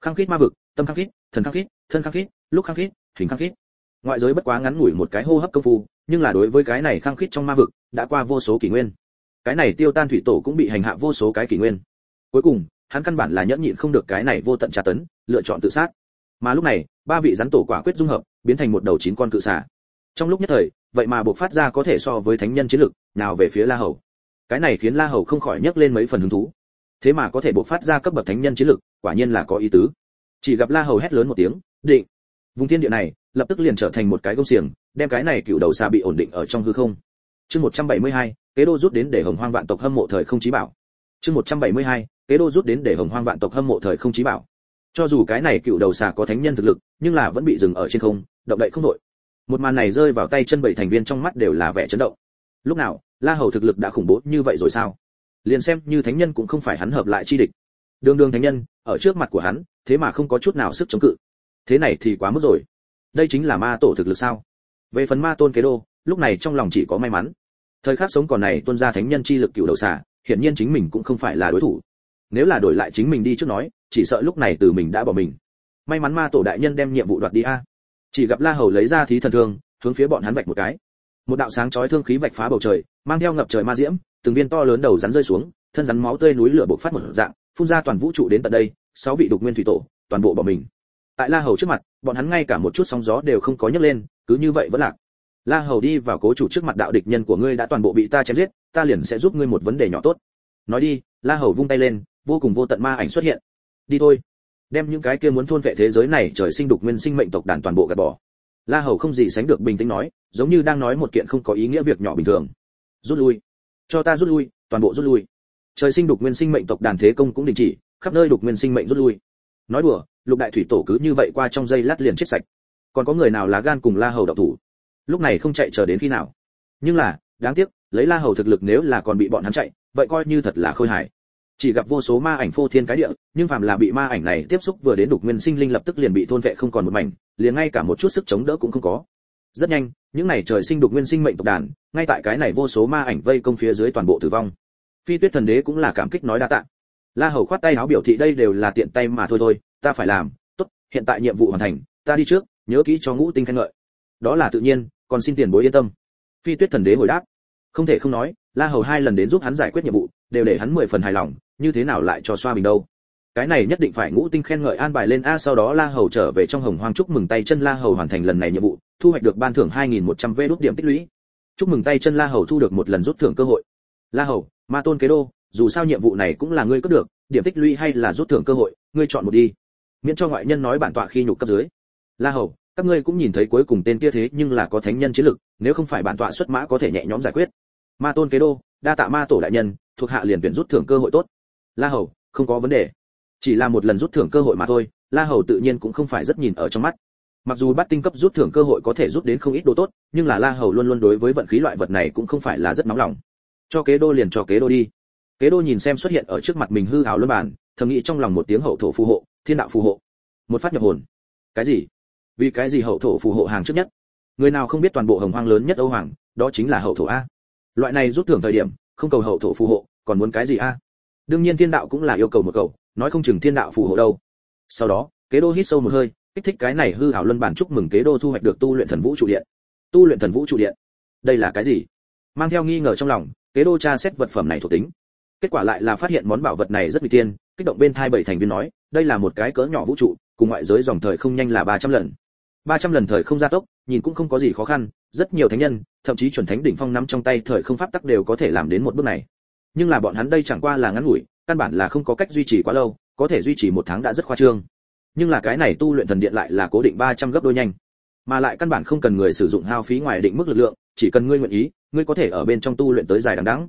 Khăng khít ma vực, tâm khăng khít, thần khăng khít, thân khăng khít, lúc khăng khít, hình khăng khít. Ngoại giới bất quá ngắn ngủi một cái hô hấp công phu, nhưng là đối với cái này khăng khít trong ma vực, đã qua vô số kỷ nguyên. Cái này tiêu tan thủy tổ cũng bị hành hạ vô số cái kỷ nguyên. Cuối cùng hắn căn bản là nhẫn nhịn không được cái này vô tận tra tấn lựa chọn tự sát. Mà lúc này ba vị rắn tổ quả quyết dung hợp biến thành một đầu chín con cự xà. Trong lúc nhất thời vậy mà buộc phát ra có thể so với thánh nhân chiến lực nào về phía la hầu. Cái này khiến la hầu không khỏi nhấc lên mấy phần hứng thú. Thế mà có thể buộc phát ra cấp bậc thánh nhân chiến lực quả nhiên là có ý tứ. Chỉ gặp la hầu hét lớn một tiếng định! Vùng thiên địa này lập tức liền trở thành một cái công xiềng đem cái này cựu đầu xà bị ổn định ở trong hư không. Chương 172, kế đô rút đến để hồng hoang vạn tộc hâm mộ thời không chí bảo chương 172, kế đô rút đến để hồng hoang vạn tộc hâm mộ thời không chí bảo. Cho dù cái này cựu đầu xà có thánh nhân thực lực nhưng là vẫn bị dừng ở trên không động đậy không nổi. một màn này rơi vào tay chân bảy thành viên trong mắt đều là vẻ chấn động. Lúc nào la hầu thực lực đã khủng bố như vậy rồi sao? Liền xem như thánh nhân cũng không phải hắn hợp lại chi địch. Đường đường thánh nhân ở trước mặt của hắn thế mà không có chút nào sức chống cự. Thế này thì quá mức rồi. Đây chính là ma tổ thực lực sao? Về phần ma tôn kế đô lúc này trong lòng chỉ có may mắn. Thời khắc sống còn này tuôn ra thánh nhân chi lực cựu đầu xà hiển nhiên chính mình cũng không phải là đối thủ. Nếu là đổi lại chính mình đi trước nói, chỉ sợ lúc này từ mình đã bỏ mình. May mắn ma tổ đại nhân đem nhiệm vụ đoạt đi a. Chỉ gặp la hầu lấy ra thí thần thương, hướng phía bọn hắn vạch một cái. Một đạo sáng chói thương khí vạch phá bầu trời, mang theo ngập trời ma diễm, từng viên to lớn đầu rắn rơi xuống, thân rắn máu tươi núi lửa bộc phát một dạng, phun ra toàn vũ trụ đến tận đây, sáu vị đục nguyên thủy tổ, toàn bộ bỏ mình. Tại la hầu trước mặt, bọn hắn ngay cả một chút sóng gió đều không có nhấc lên, cứ như vậy vẫn lạc. La hầu đi vào cố chủ trước mặt đạo địch nhân của ngươi đã toàn bộ bị ta chém giết ta liền sẽ giúp ngươi một vấn đề nhỏ tốt. Nói đi, la hầu vung tay lên, vô cùng vô tận ma ảnh xuất hiện. Đi thôi. Đem những cái kia muốn thôn vệ thế giới này trời sinh đục nguyên sinh mệnh tộc đàn toàn bộ gạt bỏ. La hầu không gì sánh được bình tĩnh nói, giống như đang nói một kiện không có ý nghĩa việc nhỏ bình thường. Rút lui. Cho ta rút lui, toàn bộ rút lui. Trời sinh đục nguyên sinh mệnh tộc đàn thế công cũng đình chỉ, khắp nơi đục nguyên sinh mệnh rút lui. Nói đùa, lục đại thủy tổ cứ như vậy qua trong giây lát liền chết sạch. Còn có người nào lá gan cùng la hầu đậu thủ? Lúc này không chạy chờ đến khi nào. Nhưng là, đáng tiếc lấy la hầu thực lực nếu là còn bị bọn hắn chạy, vậy coi như thật là khôi hài. Chỉ gặp vô số ma ảnh phô thiên cái địa, nhưng phàm là bị ma ảnh này tiếp xúc vừa đến đục nguyên sinh linh lập tức liền bị thôn vệ không còn một mảnh, liền ngay cả một chút sức chống đỡ cũng không có. Rất nhanh, những này trời sinh đục nguyên sinh mệnh tộc đàn, ngay tại cái này vô số ma ảnh vây công phía dưới toàn bộ tử vong. Phi tuyết thần đế cũng là cảm kích nói đa tạ. La hầu khoát tay áo biểu thị đây đều là tiện tay mà thôi thôi, ta phải làm, tốt, hiện tại nhiệm vụ hoàn thành, ta đi trước, nhớ kỹ cho ngũ tinh khen ngợi. Đó là tự nhiên, còn xin tiền bối yên tâm. Phi tuyết thần đế hồi đáp không thể không nói, la hầu hai lần đến giúp hắn giải quyết nhiệm vụ, đều để hắn mười phần hài lòng, như thế nào lại cho xoa bình đâu? Cái này nhất định phải ngũ tinh khen ngợi an bài lên a, sau đó la hầu trở về trong hồng hoang chúc mừng tay chân la hầu hoàn thành lần này nhiệm vụ, thu hoạch được ban thưởng 2.100 vê đốt điểm tích lũy. Chúc mừng tay chân la hầu thu được một lần rút thưởng cơ hội. La hầu, ma tôn kế đô, dù sao nhiệm vụ này cũng là ngươi có được, điểm tích lũy hay là rút thưởng cơ hội, ngươi chọn một đi. Miễn cho ngoại nhân nói bản tọa khi nhục cấp dưới. La hầu các ngươi cũng nhìn thấy cuối cùng tên kia thế nhưng là có thánh nhân chiến lực, nếu không phải bản tọa xuất mã có thể nhẹ nhõm giải quyết. Ma tôn kế đô, đa tạ ma tổ đại nhân, thuộc hạ liền tuyển rút thưởng cơ hội tốt. La hầu, không có vấn đề. Chỉ là một lần rút thưởng cơ hội mà thôi, la hầu tự nhiên cũng không phải rất nhìn ở trong mắt. Mặc dù bắt tinh cấp rút thưởng cơ hội có thể rút đến không ít đồ tốt, nhưng là la hầu luôn luôn đối với vận khí loại vật này cũng không phải là rất nóng lòng. Cho kế đô liền cho kế đô đi. Kế đô nhìn xem xuất hiện ở trước mặt mình hư hào luân bản thầm nghĩ trong lòng một tiếng hậu thổ phù hộ, thiên đạo phù hộ. Một phát nhập hồn. Cái gì? Vì cái gì hậu thổ phù hộ hàng trước nhất? Người nào không biết toàn bộ hồng hoang lớn nhất âu hoàng, đó chính là hậu thổ a. Loại này rút thưởng thời điểm, không cầu hậu thổ phù hộ, còn muốn cái gì a? Đương nhiên thiên đạo cũng là yêu cầu một cầu, nói không chừng thiên đạo phù hộ đâu. Sau đó, kế đô hít sâu một hơi, kích thích cái này hư hảo luân bản chúc mừng kế đô thu hoạch được tu luyện thần vũ trụ điện. Tu luyện thần vũ trụ điện? Đây là cái gì? Mang theo nghi ngờ trong lòng, kế đô tra xét vật phẩm này thuộc tính. Kết quả lại là phát hiện món bảo vật này rất bị tiên, kích động bên thai bảy thành viên nói, đây là một cái cỡ nhỏ vũ trụ, cùng ngoại giới dòng thời không nhanh là 300 lần. 300 lần thời không gia tốc, nhìn cũng không có gì khó khăn, rất nhiều thánh nhân, thậm chí chuẩn thánh đỉnh phong nắm trong tay thời không pháp tắc đều có thể làm đến một bước này. Nhưng là bọn hắn đây chẳng qua là ngắn ngủi, căn bản là không có cách duy trì quá lâu, có thể duy trì một tháng đã rất khoa trương. Nhưng là cái này tu luyện thần điện lại là cố định 300 gấp đôi nhanh. Mà lại căn bản không cần người sử dụng hao phí ngoài định mức lực lượng, chỉ cần ngươi nguyện ý, ngươi có thể ở bên trong tu luyện tới dài đằng đẵng.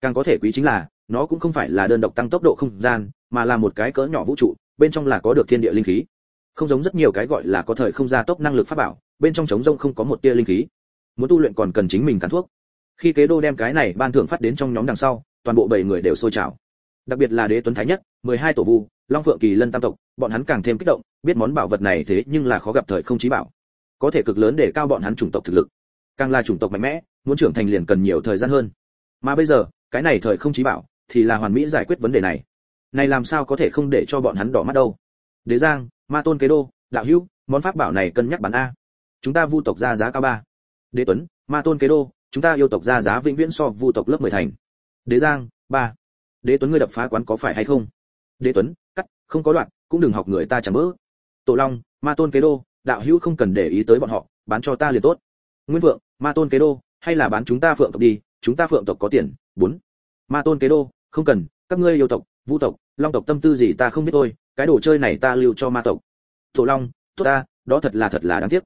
Càng có thể quý chính là, nó cũng không phải là đơn độc tăng tốc độ không gian, mà là một cái cỡ nhỏ vũ trụ, bên trong là có được thiên địa linh khí không giống rất nhiều cái gọi là có thời không gia tốc năng lực pháp bảo, bên trong trống rông không có một tia linh khí. Muốn tu luyện còn cần chính mình cắn thuốc. Khi kế đô đem cái này ban thưởng phát đến trong nhóm đằng sau, toàn bộ bảy người đều sôi trào. Đặc biệt là đế tuấn thái nhất, mười hai tổ vu, long phượng kỳ lân tam tộc, bọn hắn càng thêm kích động, biết món bảo vật này thế nhưng là khó gặp thời không chí bảo. Có thể cực lớn để cao bọn hắn chủng tộc thực lực. Càng là chủng tộc mạnh mẽ, muốn trưởng thành liền cần nhiều thời gian hơn. Mà bây giờ, cái này thời không chí bảo thì là hoàn mỹ giải quyết vấn đề này. Này làm sao có thể không để cho bọn hắn đỏ mắt đâu? Đế giang, ma tôn kế đô, đạo hữu, món pháp bảo này cân nhắc bán a. Chúng ta vu tộc ra giá cao ba. Đế tuấn, ma tôn kế đô, chúng ta yêu tộc ra giá vĩnh viễn so vu tộc lớp mười thành. Đế giang, ba. Đế tuấn ngươi đập phá quán có phải hay không? Đế tuấn, cắt, không có đoạn, cũng đừng học người ta chẳng bỡ tổ long, ma tôn kế đô, đạo hữu không cần để ý tới bọn họ, bán cho ta liền tốt. Nguyên vượng, ma tôn kế đô, hay là bán chúng ta phượng tộc đi, chúng ta phượng tộc có tiền, bốn. Ma tôn kế đô, không cần, các ngươi yêu tộc, vu tộc, long tộc tâm tư gì ta không biết thôi cái đồ chơi này ta lưu cho ma tộc. Thổ long, tốt ta, đó thật là thật là đáng tiếc.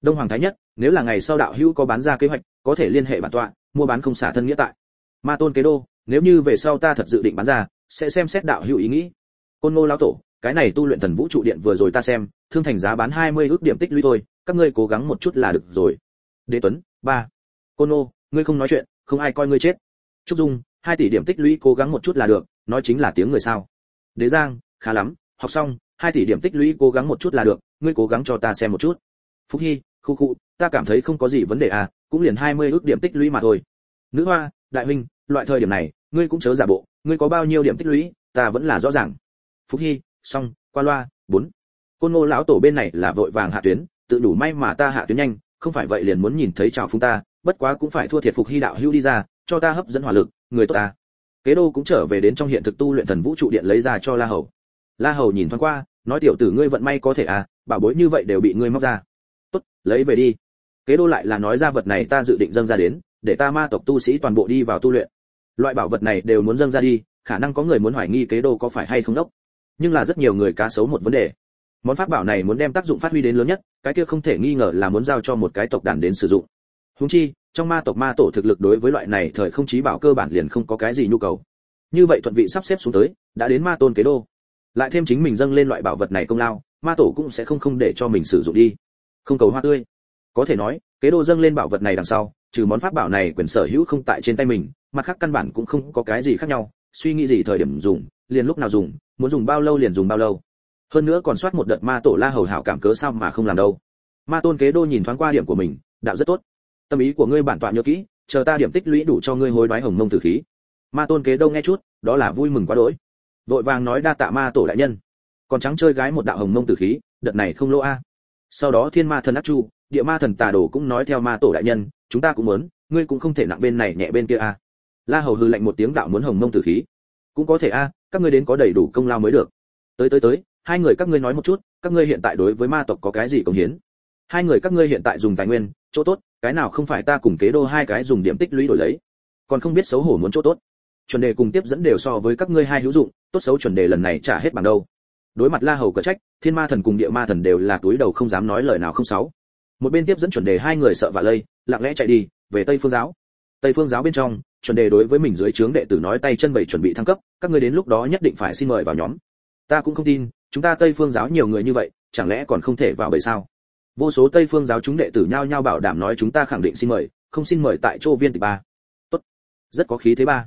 Đông hoàng thái nhất, nếu là ngày sau đạo hữu có bán ra kế hoạch, có thể liên hệ bản tọa, mua bán không xả thân nghĩa tại. Ma tôn kế đô, nếu như về sau ta thật dự định bán ra, sẽ xem xét đạo hữu ý nghĩ. Côn ngô lão tổ, cái này tu luyện thần vũ trụ điện vừa rồi ta xem, thương thành giá bán 20 ước điểm tích lũy thôi, các ngươi cố gắng một chút là được rồi. Đế tuấn, ba. Côn ngô, ngươi không nói chuyện, không ai coi ngươi chết. Trúc dung, hai tỷ điểm tích lũy cố gắng một chút là được, nói chính là tiếng người sao. Đế giang, khá lắm học xong, hai tỷ điểm tích lũy cố gắng một chút là được, ngươi cố gắng cho ta xem một chút. Phúc hy, khu khu, ta cảm thấy không có gì vấn đề à cũng liền hai mươi ước điểm tích lũy mà thôi. Nữ hoa, đại huynh, loại thời điểm này, ngươi cũng chớ giả bộ, ngươi có bao nhiêu điểm tích lũy, ta vẫn là rõ ràng. Phúc hy, xong, qua loa, bốn. Côn ngô lão tổ bên này là vội vàng hạ tuyến, tự đủ may mà ta hạ tuyến nhanh, không phải vậy liền muốn nhìn thấy trào phúng ta, bất quá cũng phải thua thiệt phục hy đạo hưu đi ra, cho ta hấp dẫn hỏa lực, người tốt ta. Kế đô cũng trở về đến trong hiện thực tu luyện thần vũ trụ điện lấy ra cho la hầu la hầu nhìn thoáng qua, nói, tiểu tử ngươi vận may có thể à bảo bối như vậy đều bị ngươi móc ra. Tốt, lấy về đi. Kế đô lại là nói ra vật này ta dự định dâng ra đến, để ta ma tộc tu sĩ toàn bộ đi vào tu luyện. Loại bảo vật này đều muốn dâng ra đi, khả năng có người muốn hoài nghi kế đô có phải hay không đốc. Nhưng là rất nhiều người cá xấu một vấn đề. Món pháp bảo này muốn đem tác dụng phát huy đến lớn nhất, cái kia không thể nghi ngờ là muốn giao cho một cái tộc đàn đến sử dụng. Húng chi, trong ma tộc ma tổ thực lực đối với loại này thời không chí bảo cơ bản liền không có cái gì nhu cầu. Như vậy thuận vị sắp xếp xuống tới, đã đến ma tôn kế đô lại thêm chính mình dâng lên loại bảo vật này công lao, ma tổ cũng sẽ không không để cho mình sử dụng đi. Không cầu hoa tươi. Có thể nói, kế đô dâng lên bảo vật này đằng sau, trừ món pháp bảo này quyền sở hữu không tại trên tay mình, mặt khác căn bản cũng không có cái gì khác nhau. Suy nghĩ gì thời điểm dùng, liền lúc nào dùng, muốn dùng bao lâu liền dùng bao lâu. Hơn nữa còn soát một đợt ma tổ la hầu hảo cảm cớ sao mà không làm đâu. Ma tôn kế đô nhìn thoáng qua điểm của mình, đạo rất tốt. Tâm ý của ngươi bản tọa nhớ kỹ, chờ ta điểm tích lũy đủ cho ngươi hối đoái hồng mông tử khí. Ma tôn kế đô nghe chút, đó là vui mừng quá đỗi vội vàng nói đa tạ ma tổ đại nhân. Còn trắng chơi gái một đạo hồng mông tử khí, đợt này không lỗ a. Sau đó thiên ma thần ác chu, địa ma thần tà đồ cũng nói theo ma tổ đại nhân, chúng ta cũng muốn, ngươi cũng không thể nặng bên này nhẹ bên kia a. La hầu hư lạnh một tiếng đạo muốn hồng mông tử khí. Cũng có thể a, các ngươi đến có đầy đủ công lao mới được. Tới tới tới, hai người các ngươi nói một chút, các ngươi hiện tại đối với ma tộc có cái gì công hiến? Hai người các ngươi hiện tại dùng tài nguyên, chỗ tốt, cái nào không phải ta cùng kế đô hai cái dùng điểm tích lũy đổi lấy? Còn không biết xấu hổ muốn chỗ tốt chuẩn đề cùng tiếp dẫn đều so với các ngươi hai hữu dụng, tốt xấu chuẩn đề lần này trả hết bằng đâu. Đối mặt la hầu cờ trách, thiên ma thần cùng địa ma thần đều là túi đầu không dám nói lời nào không sáu một bên tiếp dẫn chuẩn đề hai người sợ vạ lây, lặng lẽ chạy đi, về tây phương giáo. Tây phương giáo bên trong, chuẩn đề đối với mình dưới trướng đệ tử nói tay chân bảy chuẩn bị thăng cấp, các ngươi đến lúc đó nhất định phải xin mời vào nhóm. Ta cũng không tin, chúng ta tây phương giáo nhiều người như vậy, chẳng lẽ còn không thể vào bởi sao? Vô số tây phương giáo chúng đệ tử nhao nhao bảo đảm nói chúng ta khẳng định xin mời, không xin mời tại chỗ viên tịch ba. Tốt. Rất có khí thế ba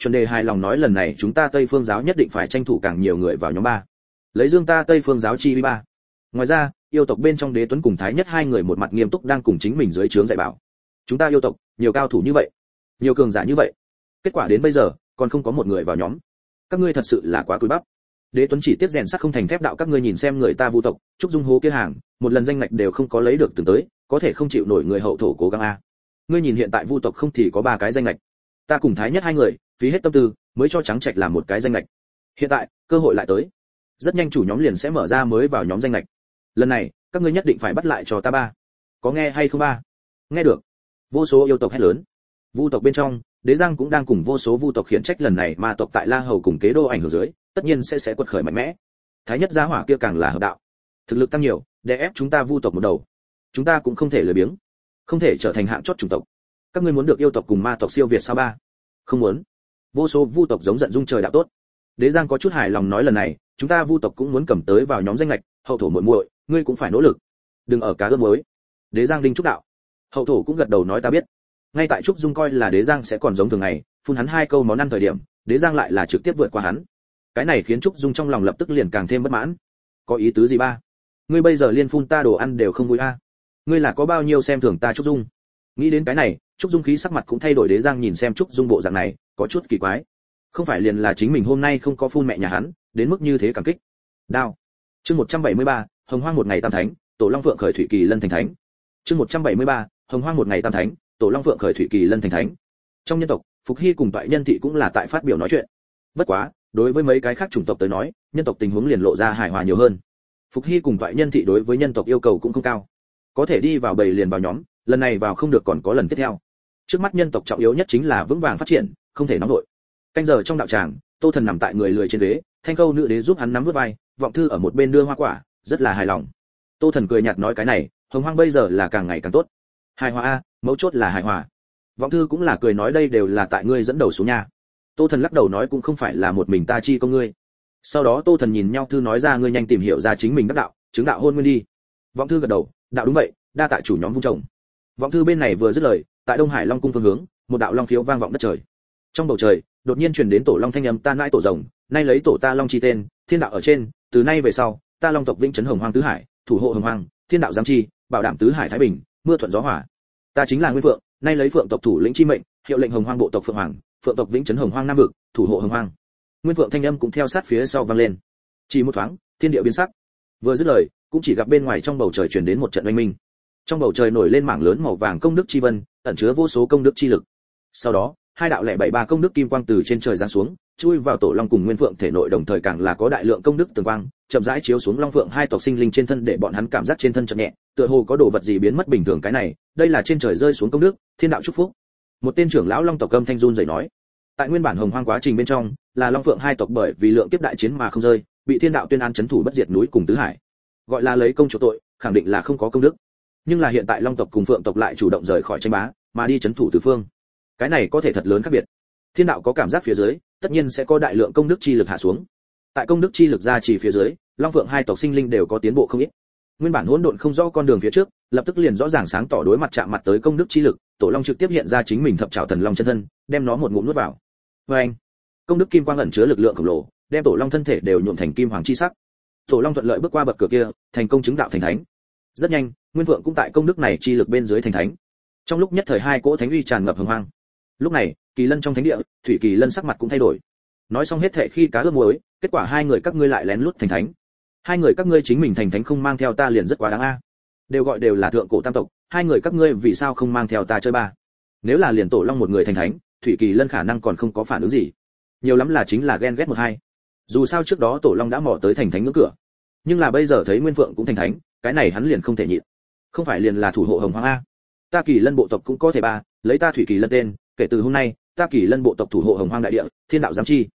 chuẩn đề hài lòng nói lần này chúng ta tây phương giáo nhất định phải tranh thủ càng nhiều người vào nhóm ba. Lấy dương ta tây phương giáo chi ba. Ngoài ra, yêu tộc bên trong đế tuấn cùng thái nhất hai người một mặt nghiêm túc đang cùng chính mình dưới trướng dạy bảo. Chúng ta yêu tộc, nhiều cao thủ như vậy, nhiều cường giả như vậy. Kết quả đến bây giờ, còn không có một người vào nhóm. Các ngươi thật sự là quá cúi bắp. Đế tuấn chỉ tiếp rèn sắt không thành thép đạo các ngươi nhìn xem người ta vu tộc trúc dung hố kia hàng, một lần danh ngạch đều không có lấy được từng tới, có thể không chịu nổi người hậu thổ cố gắng a. Ngươi nhìn hiện tại vu tộc không thì có ba cái danh ngạch ta cùng thái nhất hai người, phí hết tâm tư, mới cho trắng trạch làm một cái danh lệch hiện tại, cơ hội lại tới. Rất nhanh chủ nhóm liền sẽ mở ra mới vào nhóm danh lệch lần này, các ngươi nhất định phải bắt lại cho ta ba. Có nghe hay không ba? Nghe được. Vô số yêu tộc hét lớn. Vu tộc bên trong, đế giang cũng đang cùng vô số vu tộc khiển trách lần này mà tộc tại la hầu cùng kế đô ảnh hưởng dưới, tất nhiên sẽ sẽ quật khởi mạnh mẽ. Thái nhất gia hỏa kia càng là hợp đạo. Thực lực tăng nhiều để ép chúng ta vu tộc một đầu. Chúng ta cũng không thể lười biếng. Không thể trở thành hạng chót chủng tộc các ngươi muốn được yêu tộc cùng ma tộc siêu việt sao ba? Không muốn. Vô số vu tộc giống giận dung trời đạo tốt. Đế giang có chút hài lòng nói lần này, chúng ta vu tộc cũng muốn cầm tới vào nhóm danh lệch hậu thổ muội muội, ngươi cũng phải nỗ lực. Đừng ở cá ướp muối. Đế giang đinh trúc đạo. Hậu thổ cũng gật đầu nói ta biết. Ngay tại trúc dung coi là đế giang sẽ còn giống thường ngày, phun hắn hai câu món ăn thời điểm, đế giang lại là trực tiếp vượt qua hắn. Cái này khiến trúc dung trong lòng lập tức liền càng thêm bất mãn. Có ý tứ gì ba? Ngươi bây giờ liên phun ta đồ ăn đều không vui a. Ngươi là có bao nhiêu xem thường ta trúc dung? Nghĩ đến cái này trúc dung khí sắc mặt cũng thay đổi đế giang nhìn xem trúc dung bộ dạng này có chút kỳ quái. Không phải liền là chính mình hôm nay không có phun mẹ nhà hắn đến mức như thế cảm kích. Đao. Chương 173, hồng hoang một ngày tam thánh tổ long vượng khởi thủy kỳ lân thành thánh. Chương 173, hồng hoang một ngày tam thánh tổ long vượng khởi thủy kỳ lân thành thánh. Trong nhân tộc phục hy cùng tại nhân thị cũng là tại phát biểu nói chuyện. Bất quá đối với mấy cái khác chủng tộc tới nói nhân tộc tình huống liền lộ ra hài hòa nhiều hơn. Phục hy cùng tại nhân thị đối với nhân tộc yêu cầu cũng không cao. Có thể đi vào bầy liền vào nhóm lần này vào không được còn có lần tiếp theo trước mắt nhân tộc trọng yếu nhất chính là vững vàng phát triển, không thể nóng nổi canh giờ trong đạo tràng, tô thần nằm tại người lười trên ghế, thanh câu nữ đế giúp hắn nắm vút vai, vọng thư ở một bên đưa hoa quả, rất là hài lòng. Tô thần cười nhạt nói cái này, hồng hoang bây giờ là càng ngày càng tốt. Hài hòa a, mấu chốt là hài hòa. Vọng thư cũng là cười nói đây đều là tại ngươi dẫn đầu xuống nhà tô thần lắc đầu nói cũng không phải là một mình ta chi công ngươi. Sau đó tô thần nhìn nhau thư nói ra ngươi nhanh tìm hiểu ra chính mình đắc đạo, chứng đạo hôn nguyên đi. Vọng thư gật đầu, đạo đúng vậy, đa tại chủ nhóm vung chồng. vọng thư bên này vừa dứt lời tại đông hải long cung phương hướng, một đạo long khiếu vang vọng đất trời. Trong bầu trời, đột nhiên truyền đến tổ long thanh âm ta nãi tổ rồng, nay lấy tổ ta long chi tên, thiên đạo ở trên, từ nay về sau, ta long tộc vĩnh trấn hồng hoang tứ hải, thủ hộ hồng hoang, thiên đạo giám chi, bảo đảm tứ hải thái bình, mưa thuận gió hỏa ta chính là nguyên vượng nay lấy phượng tộc thủ lĩnh chi mệnh, hiệu lệnh hồng hoang bộ tộc phượng hoàng, phượng tộc vĩnh trấn hồng hoang nam vực, thủ hộ hồng hoang. Nguyên vượng thanh âm cũng theo sát phía sau vang lên. Chỉ một thoáng, thiên địa biến sắc. Vừa dứt lời, cũng chỉ gặp bên ngoài trong bầu trời truyền đến một trận oanh minh. Trong bầu trời nổi lên mảng lớn màu vàng công đức chi vân ẩn chứa vô số công đức chi lực. Sau đó, hai đạo lẻ bảy ba công đức kim quang từ trên trời giáng xuống, chui vào tổ long cùng nguyên phượng thể nội đồng thời càng là có đại lượng công đức tường quang, chậm rãi chiếu xuống long phượng hai tộc sinh linh trên thân để bọn hắn cảm giác trên thân chậm nhẹ, tựa hồ có đồ vật gì biến mất bình thường cái này, đây là trên trời rơi xuống công đức, thiên đạo chúc phúc. Một tên trưởng lão long tộc âm thanh run rẩy nói, tại nguyên bản hồng hoang quá trình bên trong, là long phượng hai tộc bởi vì lượng kiếp đại chiến mà không rơi, bị thiên đạo tuyên án chấn thủ bất diệt núi cùng tứ hải. Gọi là lấy công chỗ tội, khẳng định là không có công đức nhưng là hiện tại long tộc cùng phượng tộc lại chủ động rời khỏi tranh bá, mà đi chấn thủ tứ phương. Cái này có thể thật lớn khác biệt. Thiên đạo có cảm giác phía dưới, tất nhiên sẽ có đại lượng công đức chi lực hạ xuống. Tại công đức chi lực ra chỉ phía dưới, long phượng hai tộc sinh linh đều có tiến bộ không ít. Nguyên bản hỗn độn không rõ con đường phía trước, lập tức liền rõ ràng sáng tỏ đối mặt chạm mặt tới công đức chi lực, tổ long trực tiếp hiện ra chính mình thập trảo thần long chân thân, đem nó một ngụm nuốt vào. Vê anh, công đức kim quang ẩn chứa lực lượng khổng lồ, đem tổ long thân thể đều nhuộm thành kim hoàng chi sắc. Tổ long thuận lợi bước qua bậc cửa kia, thành công chứng đạo thành thánh rất nhanh, nguyên vượng cũng tại công đức này chi lực bên dưới thành thánh. Trong lúc nhất thời hai cỗ thánh uy tràn ngập hồng hoang. Lúc này, kỳ lân trong thánh địa, thủy kỳ lân sắc mặt cũng thay đổi. Nói xong hết thệ khi cá ướp muối, kết quả hai người các ngươi lại lén lút thành thánh. Hai người các ngươi chính mình thành thánh không mang theo ta liền rất quá đáng a. Đều gọi đều là thượng cổ tam tộc, hai người các ngươi vì sao không mang theo ta chơi ba? Nếu là liền tổ long một người thành thánh, thủy kỳ lân khả năng còn không có phản ứng gì. Nhiều lắm là chính là ghen ghét một hai. Dù sao trước đó tổ long đã mò tới thành thánh ngưỡng cửa nhưng là bây giờ thấy nguyên phượng cũng thành thánh, cái này hắn liền không thể nhịn. Không phải liền là thủ hộ hồng hoang a. Ta kỳ lân bộ tộc cũng có thể ba, lấy ta thủy kỳ lân tên, kể từ hôm nay, ta kỳ lân bộ tộc thủ hộ hồng hoang đại địa, thiên đạo giám chi.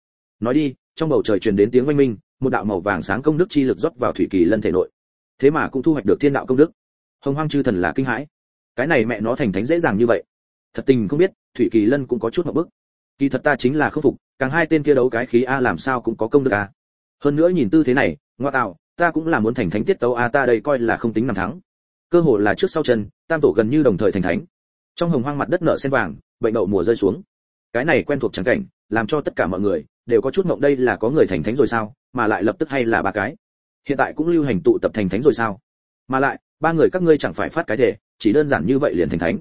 Nói đi, trong bầu trời truyền đến tiếng oanh minh, một đạo màu vàng sáng công đức chi lực rót vào thủy kỳ lân thể nội. Thế mà cũng thu hoạch được thiên đạo công đức. Hồng hoang chư thần là kinh hãi. Cái này mẹ nó thành thánh dễ dàng như vậy. Thật tình không biết, thủy kỳ lân cũng có chút một bức. Kỳ thật ta chính là khâm phục, càng hai tên kia đấu cái khí a làm sao cũng có công đức a. Hơn nữa nhìn tư thế này, ngoa tạo ta cũng là muốn thành thánh tiết tấu a, ta đây coi là không tính năm thắng. Cơ hội là trước sau chân, tam tổ gần như đồng thời thành thánh. Trong hồng hoang mặt đất nợ sen vàng, bệnh đậu mùa rơi xuống. Cái này quen thuộc trắng cảnh, làm cho tất cả mọi người đều có chút mộng đây là có người thành thánh rồi sao, mà lại lập tức hay là ba cái. Hiện tại cũng lưu hành tụ tập thành thánh rồi sao? Mà lại, ba người các ngươi chẳng phải phát cái thể, chỉ đơn giản như vậy liền thành thánh.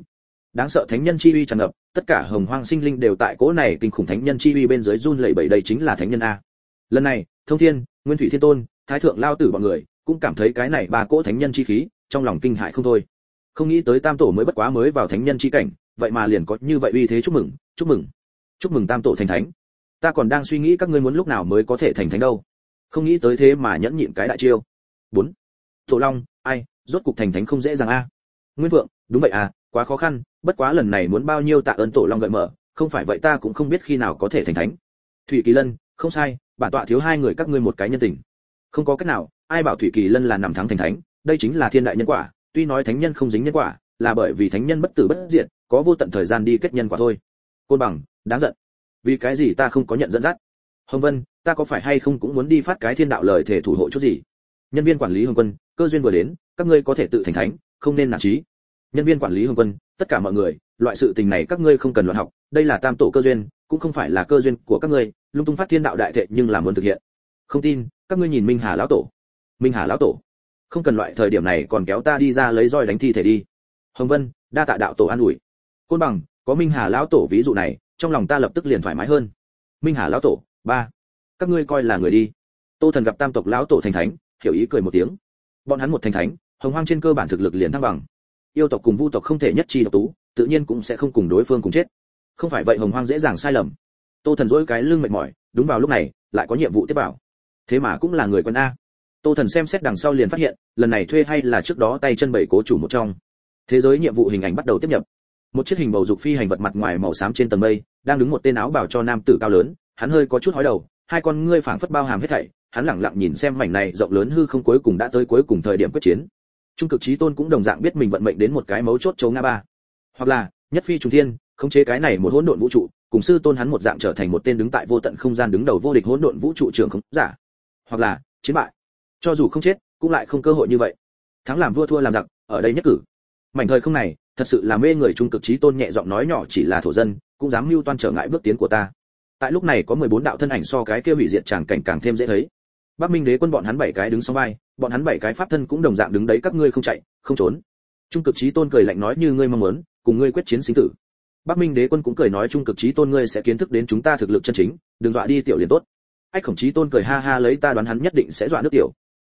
Đáng sợ thánh nhân chi uy tràn ngập, tất cả hồng hoang sinh linh đều tại cỗ này kinh khủng thánh nhân chi uy bên dưới run lẩy bẩy đây chính là thánh nhân a. Lần này, thông thiên, nguyên thủy thiên tôn thái thượng lao tử bọn người, cũng cảm thấy cái này ba cỗ thánh nhân chi khí, trong lòng kinh hại không thôi. Không nghĩ tới tam tổ mới bất quá mới vào thánh nhân chi cảnh, vậy mà liền có như vậy uy thế chúc mừng chúc mừng chúc mừng tam tổ thành thánh. Ta còn đang suy nghĩ các ngươi muốn lúc nào mới có thể thành thánh đâu. Không nghĩ tới thế mà nhẫn nhịn cái đại chiêu. Bốn. Tổ long, ai, rốt cục thành thánh không dễ dàng a. Nguyên vượng, đúng vậy à quá khó khăn, bất quá lần này muốn bao nhiêu tạ ơn tổ long gợi mở, không phải vậy ta cũng không biết khi nào có thể thành thánh. Thủy kỳ lân, không sai, bản tọa thiếu hai người các ngươi một cái nhân tình không có cách nào, ai bảo thủy kỳ lân là nằm thắng thành thánh, đây chính là thiên đại nhân quả, tuy nói thánh nhân không dính nhân quả, là bởi vì thánh nhân bất tử bất diệt, có vô tận thời gian đi kết nhân quả thôi. Côn bằng, đáng giận. Vì cái gì ta không có nhận dẫn dắt? Hồng vân, ta có phải hay không cũng muốn đi phát cái thiên đạo lời thể thủ hộ chút gì? Nhân viên quản lý hồng quân, cơ duyên vừa đến, các ngươi có thể tự thành thánh, không nên nản trí. Nhân viên quản lý hồng quân, tất cả mọi người, loại sự tình này các ngươi không cần luận học, đây là tam tổ cơ duyên, cũng không phải là cơ duyên của các ngươi, lung tung phát thiên đạo đại thệ nhưng là muốn thực hiện. Không tin các ngươi nhìn minh hà lão tổ. Minh hà lão tổ. Không cần loại thời điểm này còn kéo ta đi ra lấy roi đánh thi thể đi. Hồng vân, đa tạ đạo tổ an ủi. Côn bằng, có minh hà lão tổ ví dụ này, trong lòng ta lập tức liền thoải mái hơn. Minh hà lão tổ, ba. Các ngươi coi là người đi. Tô thần gặp tam tộc lão tổ thành thánh, hiểu ý cười một tiếng. Bọn hắn một thành thánh, hồng hoang trên cơ bản thực lực liền thăng bằng. Yêu tộc cùng vu tộc không thể nhất chi độc tú, tự nhiên cũng sẽ không cùng đối phương cùng chết. Không phải vậy hồng hoang dễ dàng sai lầm. Tô thần dỗi cái lưng mệt mỏi, đúng vào lúc này, lại có nhiệm vụ tiếp vào thế mà cũng là người quân a. Tô thần xem xét đằng sau liền phát hiện, lần này thuê hay là trước đó tay chân bảy cố chủ một trong. Thế giới nhiệm vụ hình ảnh bắt đầu tiếp nhập. Một chiếc hình bầu dục phi hành vật mặt ngoài màu xám trên tầng mây, đang đứng một tên áo bào cho nam tử cao lớn, hắn hơi có chút hói đầu, hai con ngươi phảng phất bao hàm hết thảy, hắn lẳng lặng nhìn xem mảnh này rộng lớn hư không cuối cùng đã tới cuối cùng thời điểm quyết chiến. Trung cực trí tôn cũng đồng dạng biết mình vận mệnh đến một cái mấu chốt chấu nga ba. Hoặc là, nhất phi trùng thiên, khống chế cái này một hỗn độn vũ trụ, cùng sư tôn hắn một dạng trở thành một tên đứng tại vô tận không gian đứng đầu vô địch hỗn độn vũ trụ trưởng không giả hoặc là chiến bại. Cho dù không chết, cũng lại không cơ hội như vậy. Thắng làm vua thua làm giặc, ở đây nhất cử. Mảnh thời không này, thật sự là mê người trung cực trí tôn nhẹ giọng nói nhỏ chỉ là thổ dân, cũng dám mưu toan trở ngại bước tiến của ta. Tại lúc này có 14 đạo thân ảnh so cái kia hủy diệt tràng cảnh càng thêm dễ thấy. Bắc minh đế quân bọn hắn bảy cái đứng sau vai, bọn hắn bảy cái pháp thân cũng đồng dạng đứng đấy các ngươi không chạy, không trốn. Trung cực trí tôn cười lạnh nói như ngươi mong muốn, cùng ngươi quyết chiến sinh tử. Bắc minh đế quân cũng cười nói trung cực trí tôn ngươi sẽ kiến thức đến chúng ta thực lực chân chính, đừng dọa đi tiểu liền tốt ách khổng trí tôn cười ha ha lấy ta đoán hắn nhất định sẽ dọa nước tiểu.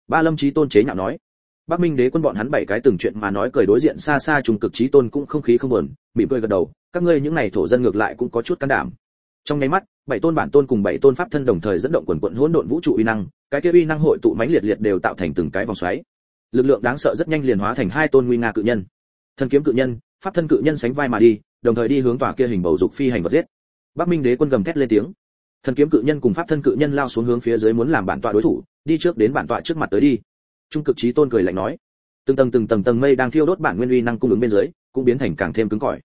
Ba lâm trí tôn chế nhạo nói. Bắc minh đế quân bọn hắn bảy cái từng chuyện mà nói cười đối diện xa xa trùng cực trí tôn cũng không khí không buồn, mỉm cười gật đầu, các ngươi những này thổ dân ngược lại cũng có chút can đảm. Trong nháy mắt, bảy tôn bản tôn cùng bảy tôn pháp thân đồng thời dẫn động quần quận hỗn độn vũ trụ uy năng, cái kia uy năng hội tụ mãnh liệt liệt đều tạo thành từng cái vòng xoáy. Lực lượng đáng sợ rất nhanh liền hóa thành hai tôn nguy nga cự nhân. Thân kiếm cự nhân, pháp thân cự nhân sánh vai mà đi, đồng thời đi hướng tòa kia hình bầu dục phi hành vật giết. Bắc minh đế quân gầm thét lên tiếng thần kiếm cự nhân cùng pháp thân cự nhân lao xuống hướng phía dưới muốn làm bản tọa đối thủ, đi trước đến bản tọa trước mặt tới đi. Trung cực trí tôn cười lạnh nói. Từng tầng từng tầng tầng mây đang thiêu đốt bản nguyên uy năng cung ứng bên dưới, cũng biến thành càng thêm cứng cỏi.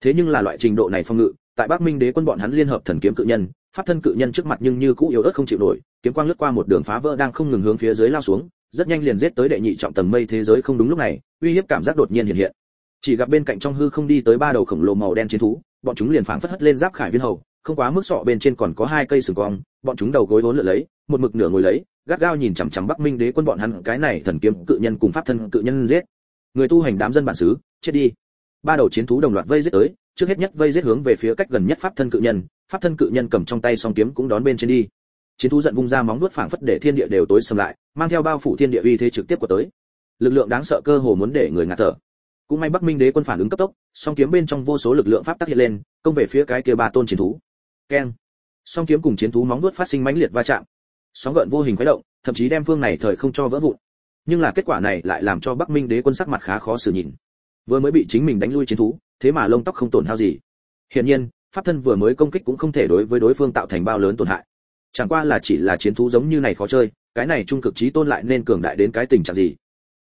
Thế nhưng là loại trình độ này phong ngự, tại bắc minh đế quân bọn hắn liên hợp thần kiếm cự nhân, pháp thân cự nhân trước mặt nhưng như cũ yếu ớt không chịu nổi, kiếm quang lướt qua một đường phá vỡ đang không ngừng hướng phía dưới lao xuống, rất nhanh liền giết tới đệ nhị trọng tầng mây thế giới không đúng lúc này, uy hiếp cảm giác đột nhiên hiện hiện. Chỉ gặp bên cạnh trong hư không đi tới ba đầu khổng lồ màu đen chiến thú, bọn chúng liền phảng phất hất lên giáp khải viên hầu không quá mức sọ bên trên còn có hai cây sừng cong, bọn chúng đầu gối vốn lượn lấy, một mực nửa ngồi lấy, gắt gao nhìn chằm chằm bắc minh đế quân bọn hắn, cái này thần kiếm cự nhân cùng pháp thân cự nhân giết. Người tu hành đám dân bản xứ, chết đi. Ba đầu chiến thú đồng loạt vây giết tới, trước hết nhất vây giết hướng về phía cách gần nhất pháp thân cự nhân, pháp thân cự nhân cầm trong tay song kiếm cũng đón bên trên đi. Chiến thú giận vung ra móng vuốt phảng phất để thiên địa đều tối sầm lại, mang theo bao phủ thiên địa uy thế trực tiếp của tới. Lực lượng đáng sợ cơ hồ muốn để người ngạt thở. Cũng may bắc minh đế quân phản ứng cấp tốc, song kiếm bên trong vô số lực lượng pháp tác hiện lên, công về phía cái kia ba tôn chiến thú keng. Song kiếm cùng chiến thú móng vuốt phát sinh mãnh liệt va chạm. Sóng gợn vô hình khuấy động, thậm chí đem phương này thời không cho vỡ vụn. Nhưng là kết quả này lại làm cho bắc minh đế quân sắc mặt khá khó xử nhìn. Vừa mới bị chính mình đánh lui chiến thú, thế mà lông tóc không tổn hao gì. Hiển nhiên, pháp thân vừa mới công kích cũng không thể đối với đối phương tạo thành bao lớn tổn hại. Chẳng qua là chỉ là chiến thú giống như này khó chơi, cái này trung cực trí tôn lại nên cường đại đến cái tình trạng gì.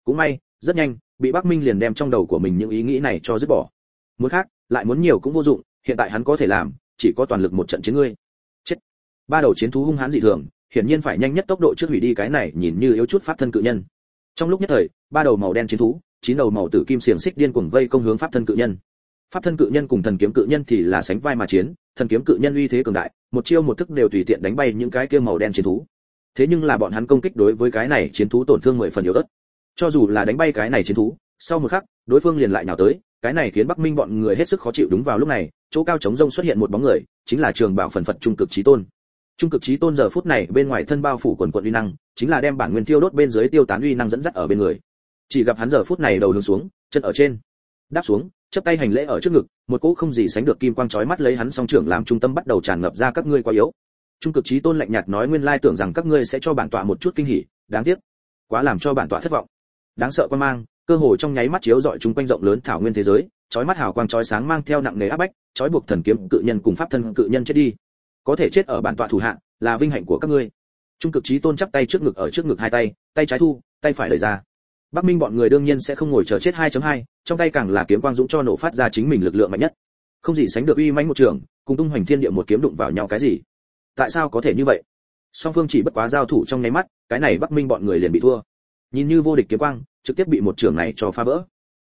Cũng may, rất nhanh, bị bắc minh liền đem trong đầu của mình những ý nghĩ này cho dứt bỏ. Muốn khác, lại muốn nhiều cũng vô dụng, hiện tại hắn có thể làm chỉ có toàn lực một trận chiến ngươi. Chết. Ba đầu chiến thú hung hãn dị thường, hiển nhiên phải nhanh nhất tốc độ trước hủy đi cái này nhìn như yếu chút pháp thân cự nhân. Trong lúc nhất thời, ba đầu màu đen chiến thú, chín đầu màu tử kim xiềng xích điên cuồng vây công hướng pháp thân cự nhân. Pháp thân cự nhân cùng thần kiếm cự nhân thì là sánh vai mà chiến, thần kiếm cự nhân uy thế cường đại, một chiêu một thức đều tùy tiện đánh bay những cái kia màu đen chiến thú. Thế nhưng là bọn hắn công kích đối với cái này chiến thú tổn thương mười phần yếu ớt. Cho dù là đánh bay cái này chiến thú, sau một khắc, đối phương liền lại nhào tới, cái này khiến bắc minh bọn người hết sức khó chịu đúng vào lúc này chỗ cao trống rông xuất hiện một bóng người, chính là trường bảo phần phật trung cực trí tôn. Trung cực trí tôn giờ phút này bên ngoài thân bao phủ quần quận uy năng, chính là đem bản nguyên tiêu đốt bên dưới tiêu tán uy năng dẫn dắt ở bên người. Chỉ gặp hắn giờ phút này đầu hướng xuống, chân ở trên. Đáp xuống chấp tay hành lễ ở trước ngực, một cỗ không gì sánh được kim quang chói mắt lấy hắn song trưởng làm trung tâm bắt đầu tràn ngập ra các ngươi quá yếu. Trung cực trí tôn lạnh nhạt nói nguyên lai tưởng rằng các ngươi sẽ cho bản tọa một chút kinh hỉ, đáng tiếc, quá làm cho bản tọa thất vọng. Đáng sợ quan mang, cơ hồ trong nháy mắt chiếu dọi chúng quanh rộng lớn thảo nguyên thế giới chói mắt hào quang chói sáng mang theo nặng nề áp bách chói buộc thần kiếm cự nhân cùng pháp thân cự nhân chết đi. Có thể chết ở bản tọa thủ hạ là vinh hạnh của các ngươi. Trung cực trí tôn chắp tay trước ngực ở trước ngực hai tay tay trái thu tay phải đẩy ra. Bắc minh bọn người đương nhiên sẽ không ngồi chờ chết 2.2, trong tay càng là kiếm quang dũng cho nổ phát ra chính mình lực lượng mạnh nhất. Không gì sánh được uy mãnh một trường cùng tung hoành thiên địa một kiếm đụng vào nhau cái gì? Tại sao có thể như vậy? Song phương chỉ bất quá giao thủ trong nháy mắt cái này bắc minh bọn người liền bị thua. Nhìn như vô địch kiếm quang trực tiếp bị một trường này cho phá vỡ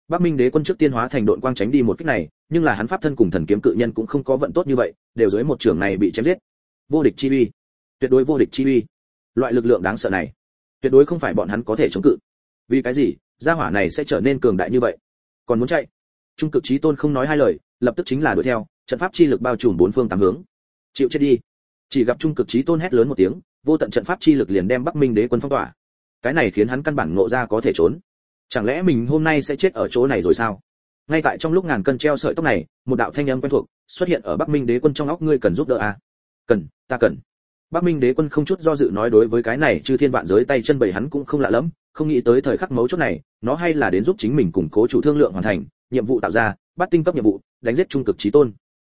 bắc minh đế quân trước tiên hóa thành đội quang tránh đi một kích này, nhưng là hắn pháp thân cùng thần kiếm cự nhân cũng không có vận tốt như vậy, đều dưới một trường này bị chém giết. Vô địch chi uy. Tuyệt đối vô địch chi uy. Loại lực lượng đáng sợ này, tuyệt đối không phải bọn hắn có thể chống cự. Vì cái gì, gia hỏa này sẽ trở nên cường đại như vậy? Còn muốn chạy? Trung cực chí tôn không nói hai lời, lập tức chính là đuổi theo, trận pháp chi lực bao trùm bốn phương tám hướng. Chịu chết đi. Chỉ gặp trung cực chí tôn hét lớn một tiếng, vô tận trận pháp chi lực liền đem bắc minh đế quân phong tỏa. Cái này khiến hắn căn bản ngộ ra có thể trốn chẳng lẽ mình hôm nay sẽ chết ở chỗ này rồi sao? Ngay tại trong lúc ngàn cân treo sợi tóc này một đạo thanh âm quen thuộc xuất hiện ở bắc minh đế quân trong óc ngươi cần giúp đỡ à? cần ta cần. Bắc minh đế quân không chút do dự nói đối với cái này chư thiên vạn giới tay chân bầy hắn cũng không lạ lắm không nghĩ tới thời khắc mấu chốt này nó hay là đến giúp chính mình củng cố chủ thương lượng hoàn thành nhiệm vụ tạo ra bắt tinh cấp nhiệm vụ đánh giết trung cực trí tôn.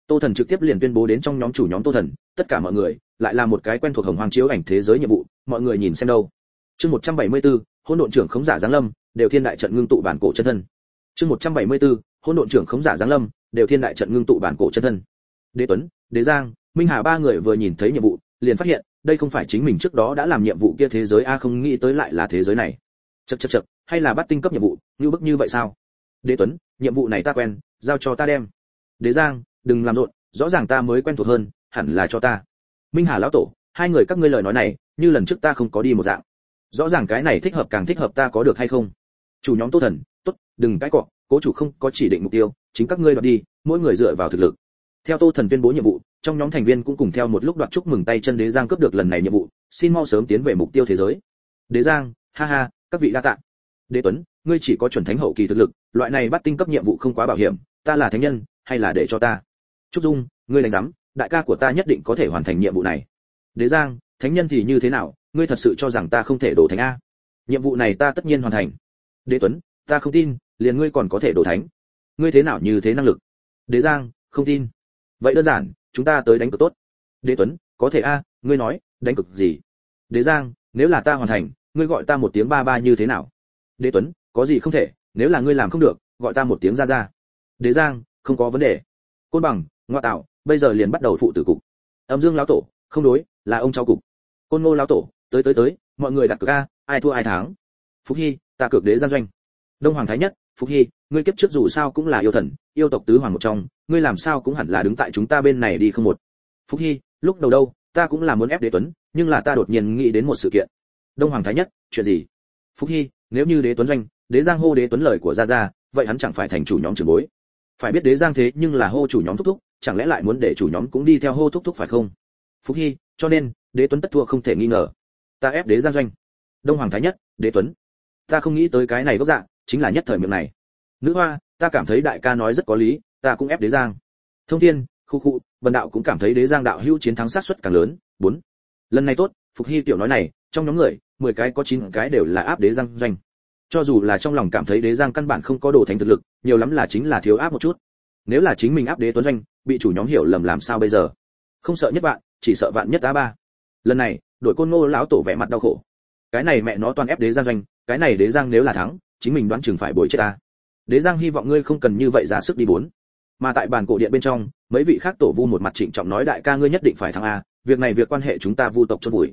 Tô thần trực tiếp liền tuyên bố đến trong nhóm chủ nhóm tô thần tất cả mọi người lại là một cái quen thuộc hồng hoàng chiếu ảnh thế giới nhiệm vụ mọi người nhìn xem đâu. Chương 174, hỗn độn trưởng khống giả giáng lâm đều thiên đại trận ngưng tụ bản cổ chân thân. Chương 174, hỗn độn trưởng khống giả giáng lâm đều thiên đại trận ngưng tụ bản cổ chân thân. Đế tuấn đế giang minh hà ba người vừa nhìn thấy nhiệm vụ liền phát hiện đây không phải chính mình trước đó đã làm nhiệm vụ kia thế giới a không nghĩ tới lại là thế giới này. Chậc chậc chậc, hay là bắt tinh cấp nhiệm vụ như bức như vậy sao? Đế tuấn nhiệm vụ này ta quen giao cho ta đem. Đế giang đừng làm rộn rõ ràng ta mới quen thuộc hơn hẳn là cho ta. Minh hà lão tổ hai người các ngươi lời nói này như lần trước ta không có đi một dạng. Rõ ràng cái này thích hợp càng thích hợp ta có được hay không? Chủ nhóm tô thần, tốt, đừng cãi cọ, cố chủ không có chỉ định mục tiêu, chính các ngươi đoạt đi, mỗi người dựa vào thực lực. Theo tô thần tuyên bố nhiệm vụ, trong nhóm thành viên cũng cùng theo một lúc đoạt chúc mừng tay chân đế giang cướp được lần này nhiệm vụ, xin mau sớm tiến về mục tiêu thế giới. Đế giang, ha ha, các vị đa tạ. Đế tuấn, ngươi chỉ có chuẩn thánh hậu kỳ thực lực, loại này bắt tinh cấp nhiệm vụ không quá bảo hiểm, ta là thánh nhân, hay là để cho ta? Trúc dung, ngươi đánh giám, đại ca của ta nhất định có thể hoàn thành nhiệm vụ này. Đế giang, thánh nhân thì như thế nào, ngươi thật sự cho rằng ta không thể đổ thánh a? Nhiệm vụ này ta tất nhiên hoàn thành đế tuấn, ta không tin, liền ngươi còn có thể đổ thánh. Ngươi thế nào như thế năng lực? Đế giang, không tin. Vậy đơn giản, chúng ta tới đánh cực tốt. Đế tuấn, có thể a à, ngươi nói, đánh cực gì? Đế giang, nếu là ta hoàn thành, ngươi gọi ta một tiếng ba ba như thế nào? Đế tuấn, có gì không thể, nếu là ngươi làm không được, gọi ta một tiếng ra ra. Đế giang, không có vấn đề. Côn bằng, ngoa tạo, bây giờ liền bắt đầu phụ tử cục. Âm dương lão tổ, không đối, là ông cháu cục. Côn ngô lão tổ, tới tới tới, mọi người đặt cược a, ai thua ai thắng. Phúc hy ta cược đế gian doanh. Đông hoàng thái nhất phúc hy, ngươi kiếp trước dù sao cũng là yêu thần, yêu tộc tứ hoàng một trong, ngươi làm sao cũng hẳn là đứng tại chúng ta bên này đi không một. Phúc hy, lúc đầu đâu, ta cũng là muốn ép đế tuấn, nhưng là ta đột nhiên nghĩ đến một sự kiện. Đông hoàng thái nhất, chuyện gì? Phúc hy, nếu như đế tuấn doanh, đế giang hô đế tuấn lời của gia gia, vậy hắn chẳng phải thành chủ nhóm trưởng bối. Phải biết đế giang thế nhưng là hô chủ nhóm thúc thúc, chẳng lẽ lại muốn để chủ nhóm cũng đi theo hô thúc thúc phải không? Phúc hy, cho nên, đế tuấn tất thua không thể nghi ngờ. Ta ép đế giang doanh. Đông hoàng thái nhất, đế tuấn ta không nghĩ tới cái này gốc dạng chính là nhất thời miệng này. Nữ hoa, ta cảm thấy đại ca nói rất có lý, ta cũng ép đế giang. Thông thiên, khu khu, vân đạo cũng cảm thấy đế giang đạo hữu chiến thắng sát suất càng lớn. Bốn. Lần này tốt, phục hy tiểu nói này, trong nhóm người, mười cái có chín cái đều là áp đế giang doanh. Cho dù là trong lòng cảm thấy đế giang căn bản không có đồ thành thực lực, nhiều lắm là chính là thiếu áp một chút. Nếu là chính mình áp đế tuấn doanh, bị chủ nhóm hiểu lầm làm sao bây giờ? Không sợ nhất vạn, chỉ sợ vạn nhất á ba. Lần này, đội côn ngô lão tổ vẻ mặt đau khổ. Cái này mẹ nó toàn ép đế giang doanh cái này đế giang nếu là thắng, chính mình đoán chừng phải bồi chết ta. Đế giang hy vọng ngươi không cần như vậy ra sức đi bốn. Mà tại bàn cổ điện bên trong, mấy vị khác tổ vu một mặt trịnh trọng nói đại ca ngươi nhất định phải thắng a, việc này việc quan hệ chúng ta vu tộc chôn vùi.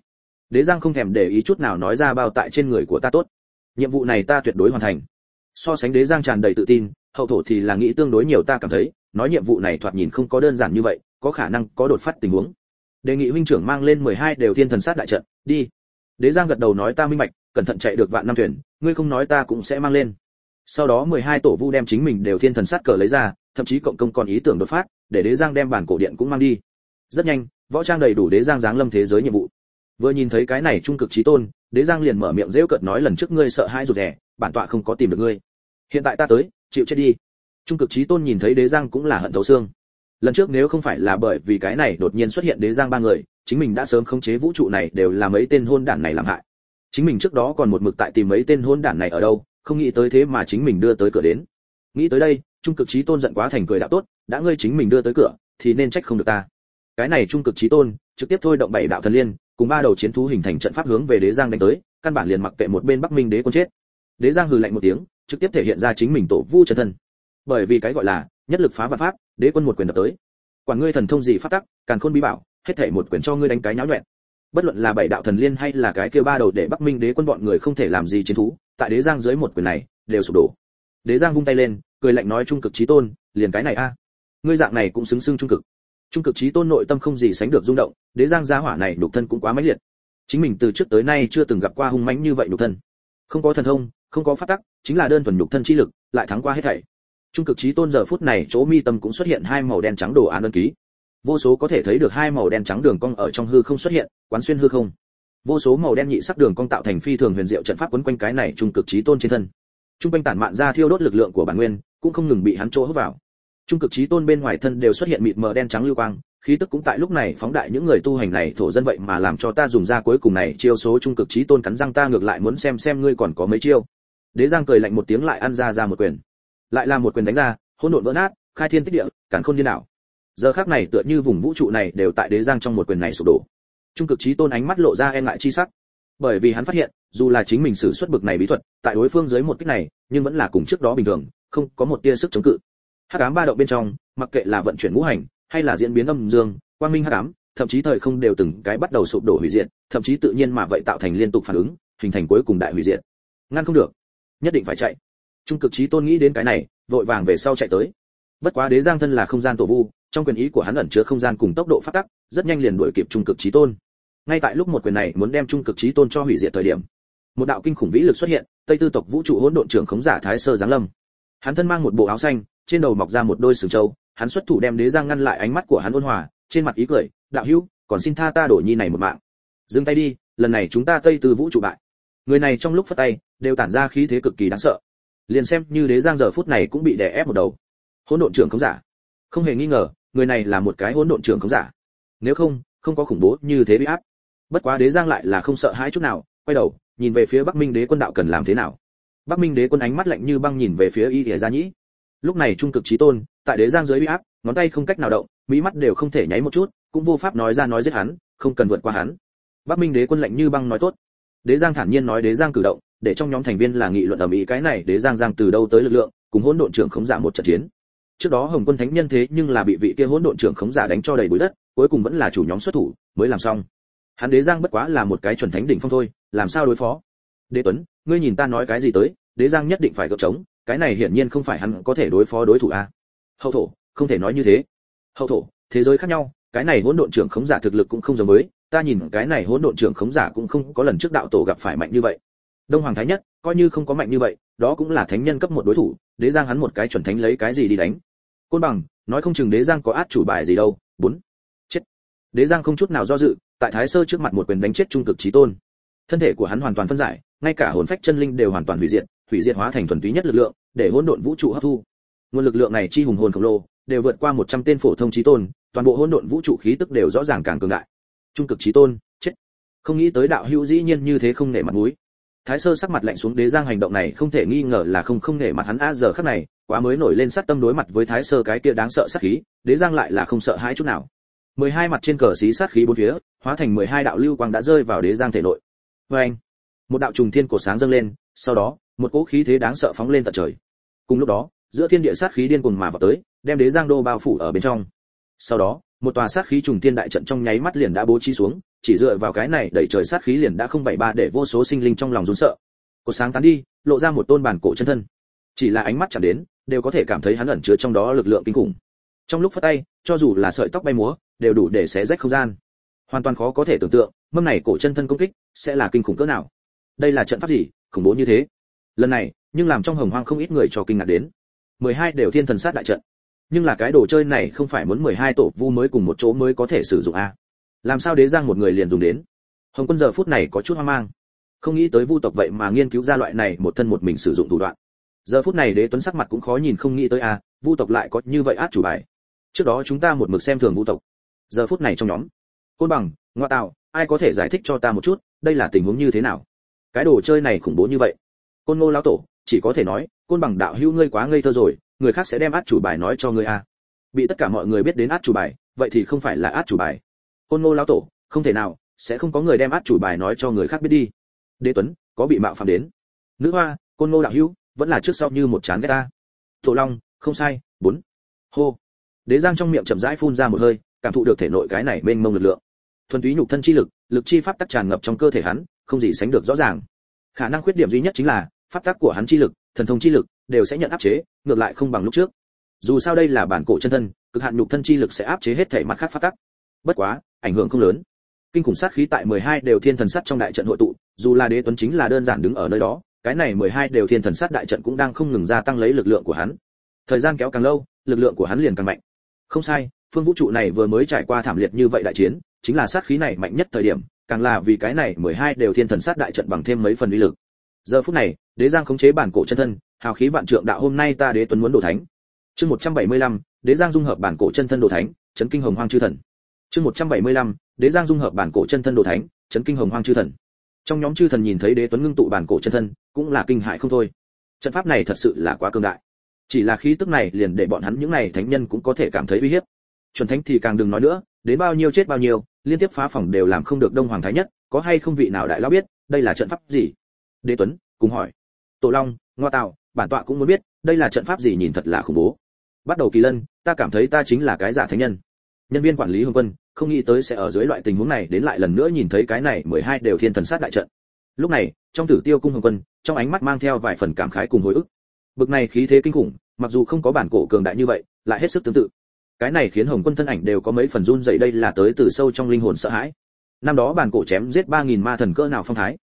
Đế giang không thèm để ý chút nào nói ra bao tại trên người của ta tốt. Nhiệm vụ này ta tuyệt đối hoàn thành. So sánh đế giang tràn đầy tự tin, hậu thổ thì là nghĩ tương đối nhiều ta cảm thấy, nói nhiệm vụ này thoạt nhìn không có đơn giản như vậy, có khả năng có đột phát tình huống. Đề nghị huynh trưởng mang lên 12 đều thiên thần sát đại trận, đi. Đế giang gật đầu nói ta minh bạch cẩn thận chạy được vạn năm thuyền, ngươi không nói ta cũng sẽ mang lên. Sau đó 12 tổ vu đem chính mình đều thiên thần sát cờ lấy ra, thậm chí cộng công còn ý tưởng đột phát, để đế giang đem bản cổ điện cũng mang đi. Rất nhanh, võ trang đầy đủ đế giang giáng lâm thế giới nhiệm vụ. Vừa nhìn thấy cái này trung cực trí tôn, đế giang liền mở miệng rêu cợt nói lần trước ngươi sợ hai rụt rẻ bản tọa không có tìm được ngươi. Hiện tại ta tới, chịu chết đi. Trung cực trí tôn nhìn thấy đế giang cũng là hận thấu xương. Lần trước nếu không phải là bởi vì cái này đột nhiên xuất hiện đế giang ba người, chính mình đã sớm khống chế vũ trụ này đều là mấy tên hôn đản này làm hại chính mình trước đó còn một mực tại tìm mấy tên hôn đản này ở đâu, không nghĩ tới thế mà chính mình đưa tới cửa đến. Nghĩ tới đây, trung cực trí tôn giận quá thành cười đạo tốt, đã ngươi chính mình đưa tới cửa, thì nên trách không được ta. Cái này trung cực trí tôn, trực tiếp thôi động bảy đạo thần liên, cùng ba đầu chiến thú hình thành trận pháp hướng về đế giang đánh tới, căn bản liền mặc kệ một bên bắc minh đế quân chết. Đế giang hừ lạnh một tiếng, trực tiếp thể hiện ra chính mình tổ vu chân thân. Bởi vì cái gọi là nhất lực phá vạn pháp, đế quân một quyền đập tới. Quản ngươi thần thông gì phát tắc, càn khôn bí bảo, hết thể một quyền cho ngươi đánh cái nháo nhuẹn bất luận là bảy đạo thần liên hay là cái kêu ba đầu để bắc minh đế quân bọn người không thể làm gì chiến thú, tại đế giang dưới một quyền này, đều sụp đổ. Đế giang vung tay lên, cười lạnh nói trung cực chí tôn, liền cái này a. Ngươi dạng này cũng xứng xưng trung cực. Trung cực chí tôn nội tâm không gì sánh được rung động, đế giang gia hỏa này nhục thân cũng quá mãnh liệt. Chính mình từ trước tới nay chưa từng gặp qua hung mãnh như vậy nhục thân. Không có thần thông, không có phát tắc, chính là đơn thuần nhục thân chi lực, lại thắng qua hết thảy. Trung cực chí tôn giờ phút này chỗ mi tâm cũng xuất hiện hai màu đen trắng đồ án đơn ký vô số có thể thấy được hai màu đen trắng đường cong ở trong hư không xuất hiện, quán xuyên hư không. Vô số màu đen nhị sắc đường cong tạo thành phi thường huyền diệu trận pháp quấn quanh cái này trung cực trí tôn trên thân. Trung quanh tản mạn ra thiêu đốt lực lượng của bản nguyên, cũng không ngừng bị hắn chỗ hút vào. Trung cực trí tôn bên ngoài thân đều xuất hiện mịt mờ đen trắng lưu quang, khí tức cũng tại lúc này phóng đại những người tu hành này thổ dân vậy mà làm cho ta dùng ra cuối cùng này chiêu số trung cực trí tôn cắn răng ta ngược lại muốn xem xem ngươi còn có mấy chiêu. Đế giang cười lạnh một tiếng lại ăn ra ra một quyền. Lại là một quyền đánh ra, hỗn độn vỡ nát, khai thiên tích địa cản khôn điên đảo giờ khắc này tựa như vùng vũ trụ này đều tại đế giang trong một quyền này sụp đổ. Trung cực trí tôn ánh mắt lộ ra e ngại chi sắc. Bởi vì hắn phát hiện, dù là chính mình sử xuất bực này bí thuật, tại đối phương dưới một kích này, nhưng vẫn là cùng trước đó bình thường, không có một tia sức chống cự. Hắc ám ba động bên trong, mặc kệ là vận chuyển ngũ hành, hay là diễn biến âm dương, quang minh hắc ám, thậm chí thời không đều từng cái bắt đầu sụp đổ hủy diệt, thậm chí tự nhiên mà vậy tạo thành liên tục phản ứng, hình thành cuối cùng đại hủy diệt. Ngăn không được. Nhất định phải chạy. Trung cực trí tôn nghĩ đến cái này, vội vàng về sau chạy tới bất quá đế giang thân là không gian tổ vu, trong quyền ý của hắn ẩn chứa không gian cùng tốc độ phát tắc, rất nhanh liền đuổi kịp trung cực trí tôn. Ngay tại lúc một quyền này muốn đem trung cực trí tôn cho hủy diệt thời điểm, một đạo kinh khủng vĩ lực xuất hiện, tây tư tộc vũ trụ hỗn độn trưởng khống giả thái sơ giáng lâm. Hắn thân mang một bộ áo xanh, trên đầu mọc ra một đôi sừng trâu, hắn xuất thủ đem đế giang ngăn lại ánh mắt của hắn ôn hòa, trên mặt ý cười, đạo hữu, còn xin tha ta đổ nhi này một mạng. Dừng tay đi, lần này chúng ta tây tư vũ trụ bại. Người này trong lúc phất tay, đều tản ra khí thế cực kỳ đáng sợ. Liền xem như đế giang giờ phút này cũng bị đè ép một đầu hỗn độn trưởng khống giả. Không hề nghi ngờ, người này là một cái hỗn độn trưởng khống giả. Nếu không không có khủng bố như thế bị áp. Bất quá đế giang lại là không sợ hãi chút nào, quay đầu, nhìn về phía bắc minh đế quân đạo cần làm thế nào. Bắc minh đế quân ánh mắt lạnh như băng nhìn về phía y thìa gia nhĩ. Lúc này trung cực trí tôn, tại đế giang dưới uy áp, ngón tay không cách nào động, mỹ mắt đều không thể nháy một chút, cũng vô pháp nói ra nói giết hắn, không cần vượt qua hắn. Bắc minh đế quân lạnh như băng nói tốt. Đế giang thản nhiên nói đế giang cử động, để trong nhóm thành viên là nghị luận ở mỹ cái này đế giang giang từ đâu tới lực lượng, cùng hỗn độn trưởng khống giả một trận chiến trước đó hồng quân thánh nhân thế nhưng là bị vị kia hỗn độn trưởng khống giả đánh cho đầy bụi đất, cuối cùng vẫn là chủ nhóm xuất thủ mới làm xong. Hắn đế giang bất quá là một cái chuẩn thánh đỉnh phong thôi, làm sao đối phó? Đế tuấn, ngươi nhìn ta nói cái gì tới, đế giang nhất định phải gợp trống, cái này hiển nhiên không phải hắn có thể đối phó đối thủ a hậu thổ, không thể nói như thế. Hậu thổ, thế giới khác nhau, cái này hỗn độn trưởng khống giả thực lực cũng không giống với, ta nhìn cái này hỗn độn trưởng khống giả cũng không có lần trước đạo tổ gặp phải mạnh như vậy. Đông hoàng thái nhất, coi như không có mạnh như vậy, đó cũng là thánh nhân cấp một đối thủ, đế giang hắn một cái chuẩn thánh lấy cái gì đi đánh? Côn bằng, nói không chừng đế giang có át chủ bài gì đâu. Bốn. Chết. Đế giang không chút nào do dự, tại thái sơ trước mặt một quyền đánh chết trung cực trí tôn. Thân thể của hắn hoàn toàn phân giải, ngay cả hồn phách chân linh đều hoàn toàn hủy diệt hủy diệt hóa thành thuần túy nhất lực lượng, để hỗn độn vũ trụ hấp thu. Nguồn lực lượng này chi hùng hồn khổng lồ, đều vượt qua 100 tên phổ thông trí tôn, toàn bộ hỗn độn vũ trụ khí tức đều rõ ràng càng cường đại. Trung cực trí tôn, chết. Không nghĩ tới đạo hữu dĩ nhiên như thế không nể mặt mũi. Thái sơ sắc mặt lạnh xuống, đế giang hành động này không thể nghi ngờ là không không nể mặt hắn a giờ khắc này quá mới nổi lên sát tâm đối mặt với thái sơ cái kia đáng sợ sát khí, đế giang lại là không sợ hãi chút nào. Mười hai mặt trên cờ xí sát khí bốn phía, hóa thành mười hai đạo lưu quang đã rơi vào đế giang thể nội. Vê anh, một đạo trùng thiên cổ sáng dâng lên, sau đó, một cỗ khí thế đáng sợ phóng lên tận trời. Cùng lúc đó, giữa thiên địa sát khí điên cuồng mà vào tới, đem đế giang đô bao phủ ở bên trong. Sau đó, một tòa sát khí trùng thiên đại trận trong nháy mắt liền đã bố trí xuống, chỉ dựa vào cái này đẩy trời sát khí liền đã không bảy ba để vô số sinh linh trong lòng run sợ. Cột sáng tán đi, lộ ra một tôn bản cổ chân thân. Chỉ là ánh mắt chạm đến đều có thể cảm thấy hắn ẩn chứa trong đó lực lượng kinh khủng. Trong lúc phát tay, cho dù là sợi tóc bay múa, đều đủ để xé rách không gian. Hoàn toàn khó có thể tưởng tượng, mâm này cổ chân thân công kích sẽ là kinh khủng cỡ nào. Đây là trận pháp gì, khủng bố như thế? Lần này, nhưng làm trong hồng hoang không ít người cho kinh ngạc đến. 12 đều thiên thần sát đại trận. Nhưng là cái đồ chơi này không phải muốn 12 tổ vu mới cùng một chỗ mới có thể sử dụng a làm sao đế giang một người liền dùng đến? Hồng quân giờ phút này có chút hoang mang. Không nghĩ tới vu tộc vậy mà nghiên cứu ra loại này một thân một mình sử dụng thủ đoạn giờ phút này đế tuấn sắc mặt cũng khó nhìn, không nghĩ tới a vu tộc lại có như vậy át chủ bài. Trước đó chúng ta một mực xem thường vu tộc. Giờ phút này trong nhóm, côn bằng ngoa tạo ai có thể giải thích cho ta một chút, đây là tình huống như thế nào? Cái đồ chơi này khủng bố như vậy. Côn ngô lão tổ, chỉ có thể nói, côn bằng đạo hữu ngươi quá ngây thơ rồi, người khác sẽ đem át chủ bài nói cho ngươi a bị tất cả mọi người biết đến át chủ bài, vậy thì không phải là át chủ bài. Côn ngô lão tổ, không thể nào, sẽ không có người đem át chủ bài nói cho người khác biết đi. Đế tuấn, có bị mạo phạm đến. Nữ hoa, côn ngô đạo hữu vẫn là trước sau như một chán ghét ta. Tổ long, không sai, bốn. Hô. Đế giang trong miệng chậm rãi phun ra một hơi, cảm thụ được thể nội cái này mênh mông lực lượng. Thuần túy nhục thân chi lực lực chi pháp tắc tràn ngập trong cơ thể hắn, không gì sánh được rõ ràng. Khả năng khuyết điểm duy nhất chính là, pháp tắc của hắn chi lực, thần thông chi lực, đều sẽ nhận áp chế, ngược lại không bằng lúc trước. Dù sao đây là bản cổ chân thân, cực hạn nhục thân chi lực sẽ áp chế hết thể mặt khác pháp tắc. Bất quá, ảnh hưởng không lớn. Kinh khủng sát khí tại 12 đều thiên thần sát trong đại trận hội tụ, dù là đế tuấn chính là đơn giản đứng ở nơi đó cái này 12 đều thiên thần sát đại trận cũng đang không ngừng gia tăng lấy lực lượng của hắn. Thời gian kéo càng lâu lực lượng của hắn liền càng mạnh. Không sai phương vũ trụ này vừa mới trải qua thảm liệt như vậy đại chiến chính là sát khí này mạnh nhất thời điểm càng là vì cái này 12 đều thiên thần sát đại trận bằng thêm mấy phần uy lực. Giờ phút này đế giang khống chế bản cổ chân thân hào khí vạn trượng đạo hôm nay ta đế tuấn muốn đồ thánh. Chương 175, đế giang dung hợp bản cổ chân thân đồ thánh chấn kinh hồng hoang chư thần. Chương 175, đế giang dung hợp bản cổ chân thân đồ thánh chấn kinh hồng hoang chư thần trong nhóm chư thần nhìn thấy đế tuấn ngưng tụ bản cổ chân thân, cũng là kinh hại không thôi. Trận pháp này thật sự là quá cường đại. Chỉ là khí tức này liền để bọn hắn những này thánh nhân cũng có thể cảm thấy uy hiếp. Chuẩn thánh thì càng đừng nói nữa, đến bao nhiêu chết bao nhiêu, liên tiếp phá phòng đều làm không được đông hoàng thái nhất, có hay không vị nào đại lão biết, đây là trận pháp gì? Đế tuấn, cùng hỏi. Tổ long, ngoa tạo bản tọa cũng muốn biết, đây là trận pháp gì nhìn thật là khủng bố. Bắt đầu kỳ lân, ta cảm thấy ta chính là cái giả thánh nhân. Nhân viên quản lý hương quân không nghĩ tới sẽ ở dưới loại tình huống này đến lại lần nữa nhìn thấy cái này mười hai đều thiên thần sát đại trận. Lúc này, trong tử tiêu cung hồng quân, trong ánh mắt mang theo vài phần cảm khái cùng hồi ức. Bực này khí thế kinh khủng, mặc dù không có bản cổ cường đại như vậy, lại hết sức tương tự. Cái này khiến hồng quân thân ảnh đều có mấy phần run dậy đây là tới từ sâu trong linh hồn sợ hãi. Năm đó bản cổ chém giết ba nghìn ma thần cỡ nào phong thái.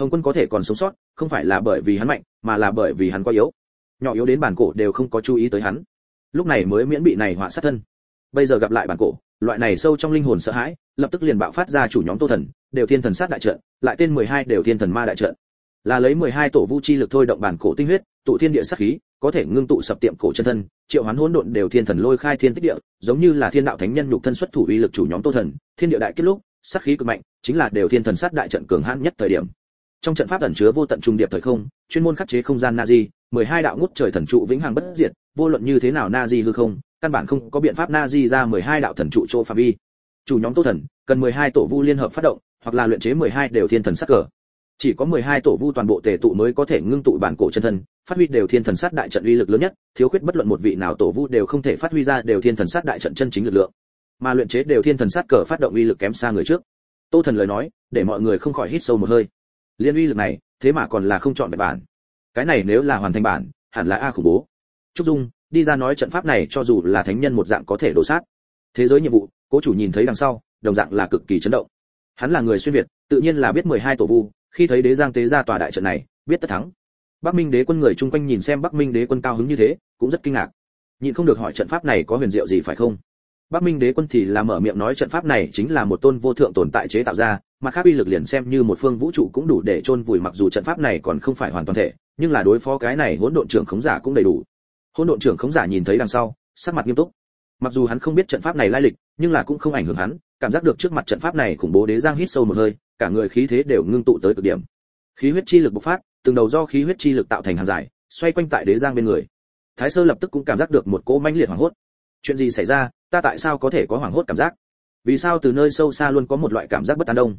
Hồng quân có thể còn sống sót, không phải là bởi vì hắn mạnh, mà là bởi vì hắn quá yếu. Nhỏ yếu đến bản cổ đều không có chú ý tới hắn. Lúc này mới miễn bị này họa sát thân. Bây giờ gặp lại bản cổ loại này sâu trong linh hồn sợ hãi, lập tức liền bạo phát ra chủ nhóm tô thần, đều thiên thần sát đại trận, lại tên 12 đều thiên thần ma đại trận. Là lấy 12 tổ vũ chi lực thôi động bản cổ tinh huyết, tụ thiên địa sát khí, có thể ngưng tụ sập tiệm cổ chân thân, triệu hoán hỗn độn đều thiên thần lôi khai thiên tích địa, giống như là thiên đạo thánh nhân nhục thân xuất thủ uy lực chủ nhóm tô thần, thiên địa đại kết lúc, sát khí cực mạnh, chính là đều thiên thần sát đại trận cường hãn nhất thời điểm. Trong trận pháp ẩn chứa vô tận trung điệp thời không, chuyên môn khắc chế không gian nazi 12 đạo ngút trời thần trụ vĩnh hằng bất diệt, vô luận như thế nào nazi hư không căn bản không có biện pháp nazi ra 12 đạo thần trụ chỗ phạm vi. Chủ nhóm tô thần, cần 12 tổ vu liên hợp phát động, hoặc là luyện chế 12 đều thiên thần sắc cờ. Chỉ có 12 tổ vu toàn bộ tề tụ mới có thể ngưng tụ bản cổ chân thân, phát huy đều thiên thần sát đại trận uy lực lớn nhất, thiếu khuyết bất luận một vị nào tổ vu đều không thể phát huy ra đều thiên thần sát đại trận chân chính lực lượng. Mà luyện chế đều thiên thần sát cờ phát động uy lực kém xa người trước. Tô thần lời nói, để mọi người không khỏi hít sâu một hơi. Liên uy lực này, thế mà còn là không chọn bài bản. Cái này nếu là hoàn thành bản, hẳn là a khủng bố. Trúc dung đi ra nói trận pháp này cho dù là thánh nhân một dạng có thể đổ sát. Thế giới nhiệm vụ, cố chủ nhìn thấy đằng sau, đồng dạng là cực kỳ chấn động. Hắn là người xuyên việt, tự nhiên là biết 12 tổ vu, khi thấy đế giang tế ra tòa đại trận này, biết tất thắng. Bắc minh đế quân người chung quanh nhìn xem bắc minh đế quân cao hứng như thế, cũng rất kinh ngạc. Nhịn không được hỏi trận pháp này có huyền diệu gì phải không? Bắc minh đế quân thì là mở miệng nói trận pháp này chính là một tôn vô thượng tồn tại chế tạo ra, mà khác uy lực liền xem như một phương vũ trụ cũng đủ để chôn vùi mặc dù trận pháp này còn không phải hoàn toàn thể, nhưng là đối phó cái này hỗn độn trưởng khống giả cũng đầy đủ hỗn độn trưởng khống giả nhìn thấy đằng sau, sắc mặt nghiêm túc. Mặc dù hắn không biết trận pháp này lai lịch, nhưng là cũng không ảnh hưởng hắn, cảm giác được trước mặt trận pháp này khủng bố đế giang hít sâu một hơi, cả người khí thế đều ngưng tụ tới cực điểm. Khí huyết chi lực bộc phát, từng đầu do khí huyết chi lực tạo thành hàng dài, xoay quanh tại đế giang bên người. Thái sơ lập tức cũng cảm giác được một cỗ mãnh liệt hoảng hốt. Chuyện gì xảy ra? Ta tại sao có thể có hoảng hốt cảm giác? Vì sao từ nơi sâu xa luôn có một loại cảm giác bất an đông?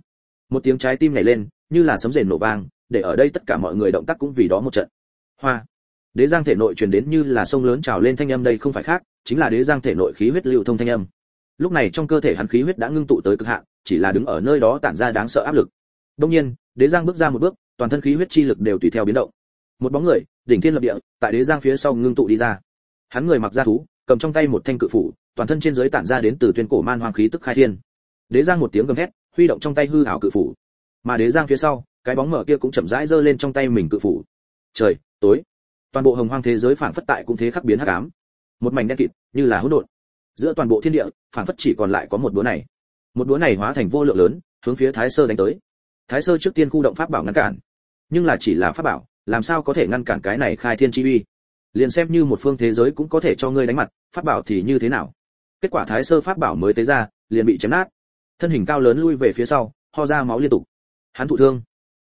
Một tiếng trái tim nhảy lên, như là sấm rền nổ vang, để ở đây tất cả mọi người động tác cũng vì đó một trận. Hoa! Đế giang thể nội truyền đến như là sông lớn trào lên thanh âm đây không phải khác, chính là đế giang thể nội khí huyết lưu thông thanh âm. Lúc này trong cơ thể hắn khí huyết đã ngưng tụ tới cực hạn, chỉ là đứng ở nơi đó tản ra đáng sợ áp lực. Đông nhiên, đế giang bước ra một bước, toàn thân khí huyết chi lực đều tùy theo biến động. Một bóng người, đỉnh thiên lập địa, tại đế giang phía sau ngưng tụ đi ra. Hắn người mặc da thú, cầm trong tay một thanh cự phủ, toàn thân trên dưới tản ra đến từ tuyên cổ man hoang khí tức khai thiên. Đế giang một tiếng gầm thét, huy động trong tay hư hảo cự phủ. Mà đế giang phía sau, cái bóng mở kia cũng chậm rãi giơ lên trong tay mình cự phủ. Trời, tối toàn bộ hồng hoang thế giới phảng phất tại cũng thế khắc biến hắc ám. Một mảnh đen kịt, như là hỗn độn. Giữa toàn bộ thiên địa, phảng phất chỉ còn lại có một đũa này. Một đũa này hóa thành vô lượng lớn, hướng phía thái sơ đánh tới. Thái sơ trước tiên khu động pháp bảo ngăn cản. Nhưng là chỉ là pháp bảo, làm sao có thể ngăn cản cái này khai thiên chi uy? Liền xem như một phương thế giới cũng có thể cho ngươi đánh mặt, pháp bảo thì như thế nào? Kết quả thái sơ pháp bảo mới tế ra, liền bị chém nát. Thân hình cao lớn lui về phía sau, ho ra máu liên tục. Hắn thụ thương.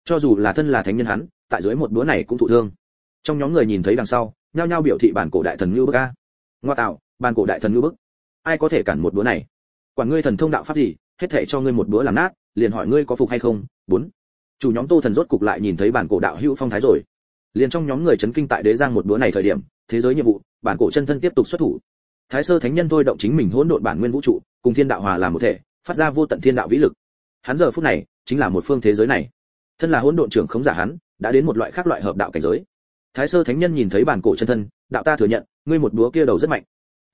Cho dù là thân là thánh nhân hắn, tại dưới một búa này cũng thụ thương trong nhóm người nhìn thấy đằng sau, nhao nhao biểu thị bản cổ đại thần như bức a. Ngoa tạo, bản cổ đại thần như bức. Ai có thể cản một búa này? Quản ngươi thần thông đạo pháp gì, hết thể cho ngươi một bữa làm nát, liền hỏi ngươi có phục hay không? Bốn. Chủ nhóm tô thần rốt cục lại nhìn thấy bản cổ đạo hữu phong thái rồi. Liền trong nhóm người chấn kinh tại đế giang một bữa này thời điểm, thế giới nhiệm vụ, bản cổ chân thân tiếp tục xuất thủ. Thái sơ thánh nhân thôi động chính mình hỗn độn bản nguyên vũ trụ, cùng thiên đạo hòa làm một thể, phát ra vô tận thiên đạo vĩ lực. Hắn giờ phút này, chính là một phương thế giới này. Thân là hỗn độn trưởng khống giả hắn, đã đến một loại khác loại hợp đạo cảnh giới thái sơ thánh nhân nhìn thấy bản cổ chân thân, đạo ta thừa nhận, ngươi một búa kia đầu rất mạnh.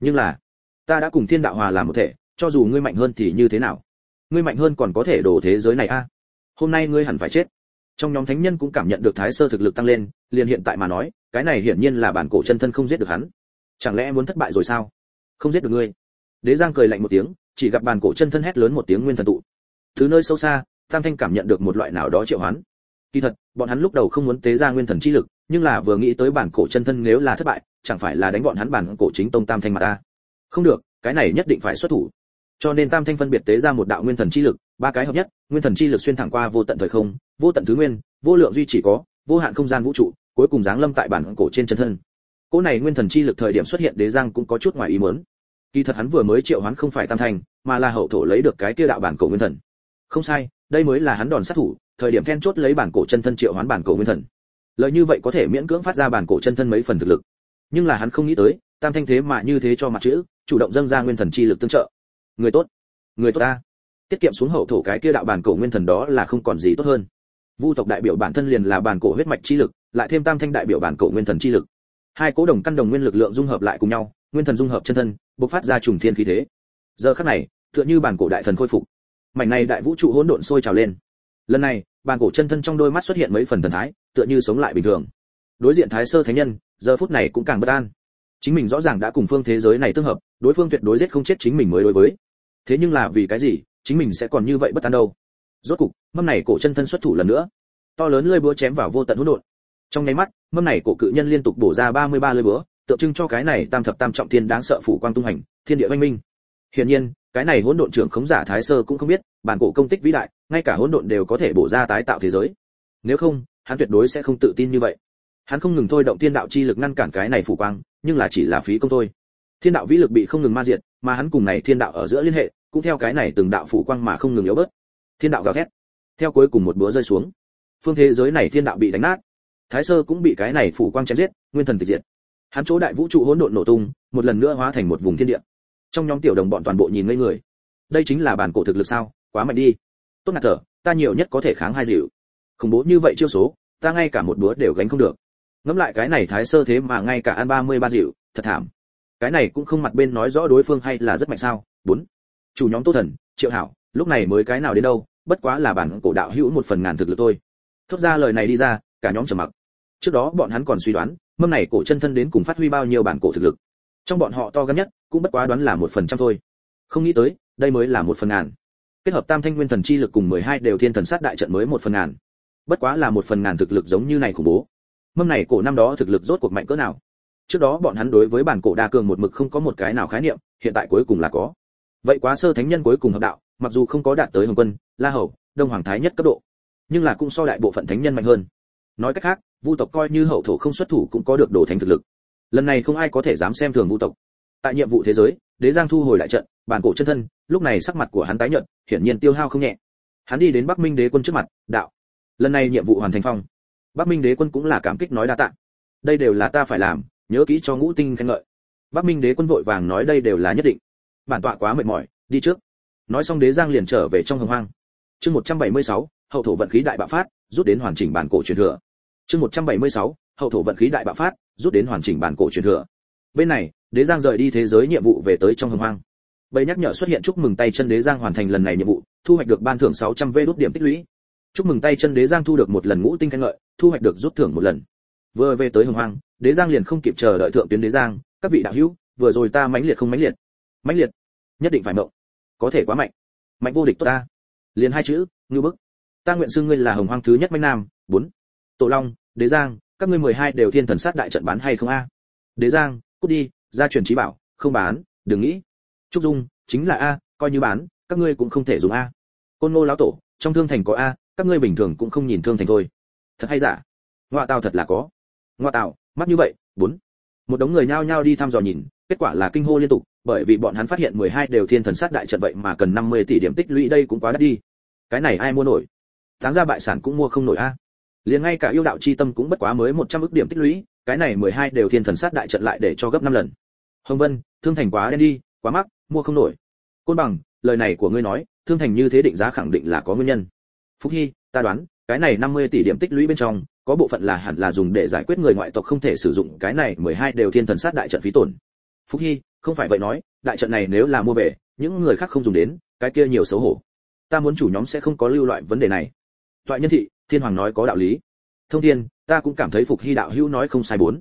Nhưng là, ta đã cùng thiên đạo hòa làm một thể, cho dù ngươi mạnh hơn thì như thế nào? Ngươi mạnh hơn còn có thể đổ thế giới này a? Hôm nay ngươi hẳn phải chết. Trong nhóm thánh nhân cũng cảm nhận được thái sơ thực lực tăng lên, liền hiện tại mà nói, cái này hiển nhiên là bản cổ chân thân không giết được hắn. Chẳng lẽ em muốn thất bại rồi sao? Không giết được ngươi. Đế giang cười lạnh một tiếng, chỉ gặp bản cổ chân thân hét lớn một tiếng nguyên thần tụ. Từ nơi sâu xa, tam thanh cảm nhận được một loại nào đó triệu hoán kỳ thật, bọn hắn lúc đầu không muốn tế ra nguyên thần chi lực, nhưng là vừa nghĩ tới bản cổ chân thân nếu là thất bại, chẳng phải là đánh bọn hắn bản cổ chính tông tam thanh mà ta? Không được, cái này nhất định phải xuất thủ. Cho nên tam thanh phân biệt tế ra một đạo nguyên thần chi lực, ba cái hợp nhất, nguyên thần chi lực xuyên thẳng qua vô tận thời không, vô tận thứ nguyên, vô lượng duy chỉ có, vô hạn không gian vũ trụ, cuối cùng giáng lâm tại bản cổ trên chân thân. Cỗ này nguyên thần chi lực thời điểm xuất hiện đế giang cũng có chút ngoài ý muốn. Kỳ thật hắn vừa mới triệu hoán không phải tam thanh, mà là hậu thổ lấy được cái kia đạo bản cổ nguyên thần không sai, đây mới là hắn đòn sát thủ, thời điểm then chốt lấy bản cổ chân thân triệu hoán bản cổ nguyên thần. Lợi như vậy có thể miễn cưỡng phát ra bản cổ chân thân mấy phần thực lực. Nhưng là hắn không nghĩ tới, tam thanh thế mà như thế cho mặt chữ, chủ động dâng ra nguyên thần chi lực tương trợ. Người tốt người tốt ta. Tiết kiệm xuống hậu thổ cái kia đạo bản cổ nguyên thần đó là không còn gì tốt hơn. Vu tộc đại biểu bản thân liền là bản cổ huyết mạch chi lực, lại thêm tam thanh đại biểu bản cổ nguyên thần chi lực. Hai cố đồng căn đồng nguyên lực lượng dung hợp lại cùng nhau, nguyên thần dung hợp chân thân, bộc phát ra trùng thiên khí thế. Giờ khắc này, tựa như bản cổ đại thần khôi phục mảnh này đại vũ trụ hỗn độn sôi trào lên. Lần này, bàn cổ chân thân trong đôi mắt xuất hiện mấy phần thần thái, tựa như sống lại bình thường. Đối diện thái sơ thánh nhân, giờ phút này cũng càng bất an. Chính mình rõ ràng đã cùng phương thế giới này tương hợp, đối phương tuyệt đối giết không chết chính mình mới đối với. Thế nhưng là vì cái gì, chính mình sẽ còn như vậy bất an đâu? Rốt cục, mâm này cổ chân thân xuất thủ lần nữa. To lớn lôi búa chém vào vô tận hỗn độn. Trong nháy mắt, mâm này cổ cự nhân liên tục bổ ra 33 lôi búa, tượng trưng cho cái này tam thập tam trọng thiên đáng sợ phủ quang tung hành, thiên địa văn minh. Hiển nhiên cái này hỗn độn trưởng khống giả thái sơ cũng không biết, bản cổ công tích vĩ đại, ngay cả hỗn độn đều có thể bổ ra tái tạo thế giới. Nếu không, hắn tuyệt đối sẽ không tự tin như vậy. Hắn không ngừng thôi động thiên đạo chi lực ngăn cản cái này phủ quang, nhưng là chỉ là phí công thôi. Thiên đạo vĩ lực bị không ngừng ma diệt, mà hắn cùng này thiên đạo ở giữa liên hệ, cũng theo cái này từng đạo phủ quang mà không ngừng yếu bớt. Thiên đạo gào thét, theo cuối cùng một búa rơi xuống. Phương thế giới này thiên đạo bị đánh nát. Thái sơ cũng bị cái này phủ quang chém giết, nguyên thần tịch diệt. Hắn chỗ đại vũ trụ hỗn độn nổ tung, một lần nữa hóa thành một vùng thiên địa trong nhóm tiểu đồng bọn toàn bộ nhìn ngây người. Đây chính là bản cổ thực lực sao? Quá mạnh đi. Tốt ngạt thở, ta nhiều nhất có thể kháng hai dịu. Khủng bố như vậy chiêu số, ta ngay cả một búa đều gánh không được. Ngẫm lại cái này thái sơ thế mà ngay cả ăn ba mươi ba dịu, thật thảm. Cái này cũng không mặt bên nói rõ đối phương hay là rất mạnh sao? Bốn. Chủ nhóm tô thần, triệu hảo, lúc này mới cái nào đến đâu, bất quá là bản cổ đạo hữu một phần ngàn thực lực thôi. Thốt ra lời này đi ra, cả nhóm trầm mặc. Trước đó bọn hắn còn suy đoán, mâm này cổ chân thân đến cùng phát huy bao nhiêu bản cổ thực lực trong bọn họ to gan nhất cũng bất quá đoán là một phần trăm thôi. Không nghĩ tới, đây mới là một phần ngàn. Kết hợp tam thanh nguyên thần chi lực cùng mười hai đều thiên thần sát đại trận mới một phần ngàn. Bất quá là một phần ngàn thực lực giống như này khủng bố. Mâm này cổ năm đó thực lực rốt cuộc mạnh cỡ nào? Trước đó bọn hắn đối với bản cổ đa cường một mực không có một cái nào khái niệm, hiện tại cuối cùng là có. Vậy quá sơ thánh nhân cuối cùng hợp đạo, mặc dù không có đạt tới hồng quân, la hầu, đông hoàng thái nhất cấp độ, nhưng là cũng so đại bộ phận thánh nhân mạnh hơn. Nói cách khác, vu tộc coi như hậu thổ không xuất thủ cũng có được đồ thánh thực lực lần này không ai có thể dám xem thường vu tộc. Tại nhiệm vụ thế giới đế giang thu hồi lại trận bản cổ chân thân lúc này sắc mặt của hắn tái nhợt hiển nhiên tiêu hao không nhẹ. Hắn đi đến bắc minh đế quân trước mặt đạo lần này nhiệm vụ hoàn thành phong. Bắc minh đế quân cũng là cảm kích nói đa tạ. Đây đều là ta phải làm nhớ kỹ cho ngũ tinh khen ngợi. Bắc minh đế quân vội vàng nói đây đều là nhất định. Bản tọa quá mệt mỏi đi trước. Nói xong đế giang liền trở về trong hồng hoang. Chương 176, hậu thổ vận khí đại bạo phát rút đến hoàn chỉnh bản cổ truyền thừa. Chương 176, hậu thổ vận khí đại bạo phát rút đến hoàn chỉnh bản cổ truyền thừa. Bên này, đế giang rời đi thế giới nhiệm vụ về tới trong hồng hoang. Bầy nhắc nhở xuất hiện chúc mừng tay chân đế giang hoàn thành lần này nhiệm vụ, thu hoạch được ban thưởng 600 v đốt điểm tích lũy. Chúc mừng tay chân đế giang thu được một lần ngũ tinh khen ngợi, thu hoạch được rút thưởng một lần. Vừa về tới hồng hoang, đế giang liền không kịp chờ đợi thượng tuyến đế giang, các vị đạo hữu, vừa rồi ta mãnh liệt không mãnh liệt? Mãnh liệt? Nhất định phải mộng. Có thể quá mạnh. Mạnh vô địch tốt ta. Liền hai chữ, ngưu bức. Ta nguyện xưng ngươi là hồng hoang thứ nhất mãnh nam, bốn. Tổ long, đế giang các ngươi mười hai đều thiên thần sát đại trận bán hay không a? Đế giang, cút đi, gia truyền trí bảo, không bán, đừng nghĩ. Trúc dung, chính là a, coi như bán, các ngươi cũng không thể dùng a. Côn ngô lão tổ, trong thương thành có a, các ngươi bình thường cũng không nhìn thương thành thôi. Thật hay giả? Ngoại tào thật là có. Ngoại tào mắt như vậy, bốn. Một đống người nhao nhao đi thăm dò nhìn, kết quả là kinh hô liên tục, bởi vì bọn hắn phát hiện 12 đều thiên thần sát đại trận vậy mà cần 50 tỷ điểm tích lũy đây cũng quá đắt đi. Cái này ai mua nổi? Táng ra bại sản cũng mua không nổi a liền ngay cả yêu đạo chi tâm cũng bất quá mới 100 ức điểm tích lũy, cái này 12 đều thiên thần sát đại trận lại để cho gấp 5 lần. Hồng vân, thương thành quá đen đi, quá mắc, mua không nổi. Côn bằng, lời này của ngươi nói, thương thành như thế định giá khẳng định là có nguyên nhân. Phúc hy, ta đoán, cái này 50 tỷ điểm tích lũy bên trong, có bộ phận là hẳn là dùng để giải quyết người ngoại tộc không thể sử dụng, cái này 12 đều thiên thần sát đại trận phí tổn. Phúc hy, không phải vậy nói, đại trận này nếu là mua về, những người khác không dùng đến, cái kia nhiều xấu hổ. Ta muốn chủ nhóm sẽ không có lưu loại vấn đề này. Toại nhân thị thiên hoàng nói có đạo lý. Thông thiên, ta cũng cảm thấy phục hy đạo hữu nói không sai bốn.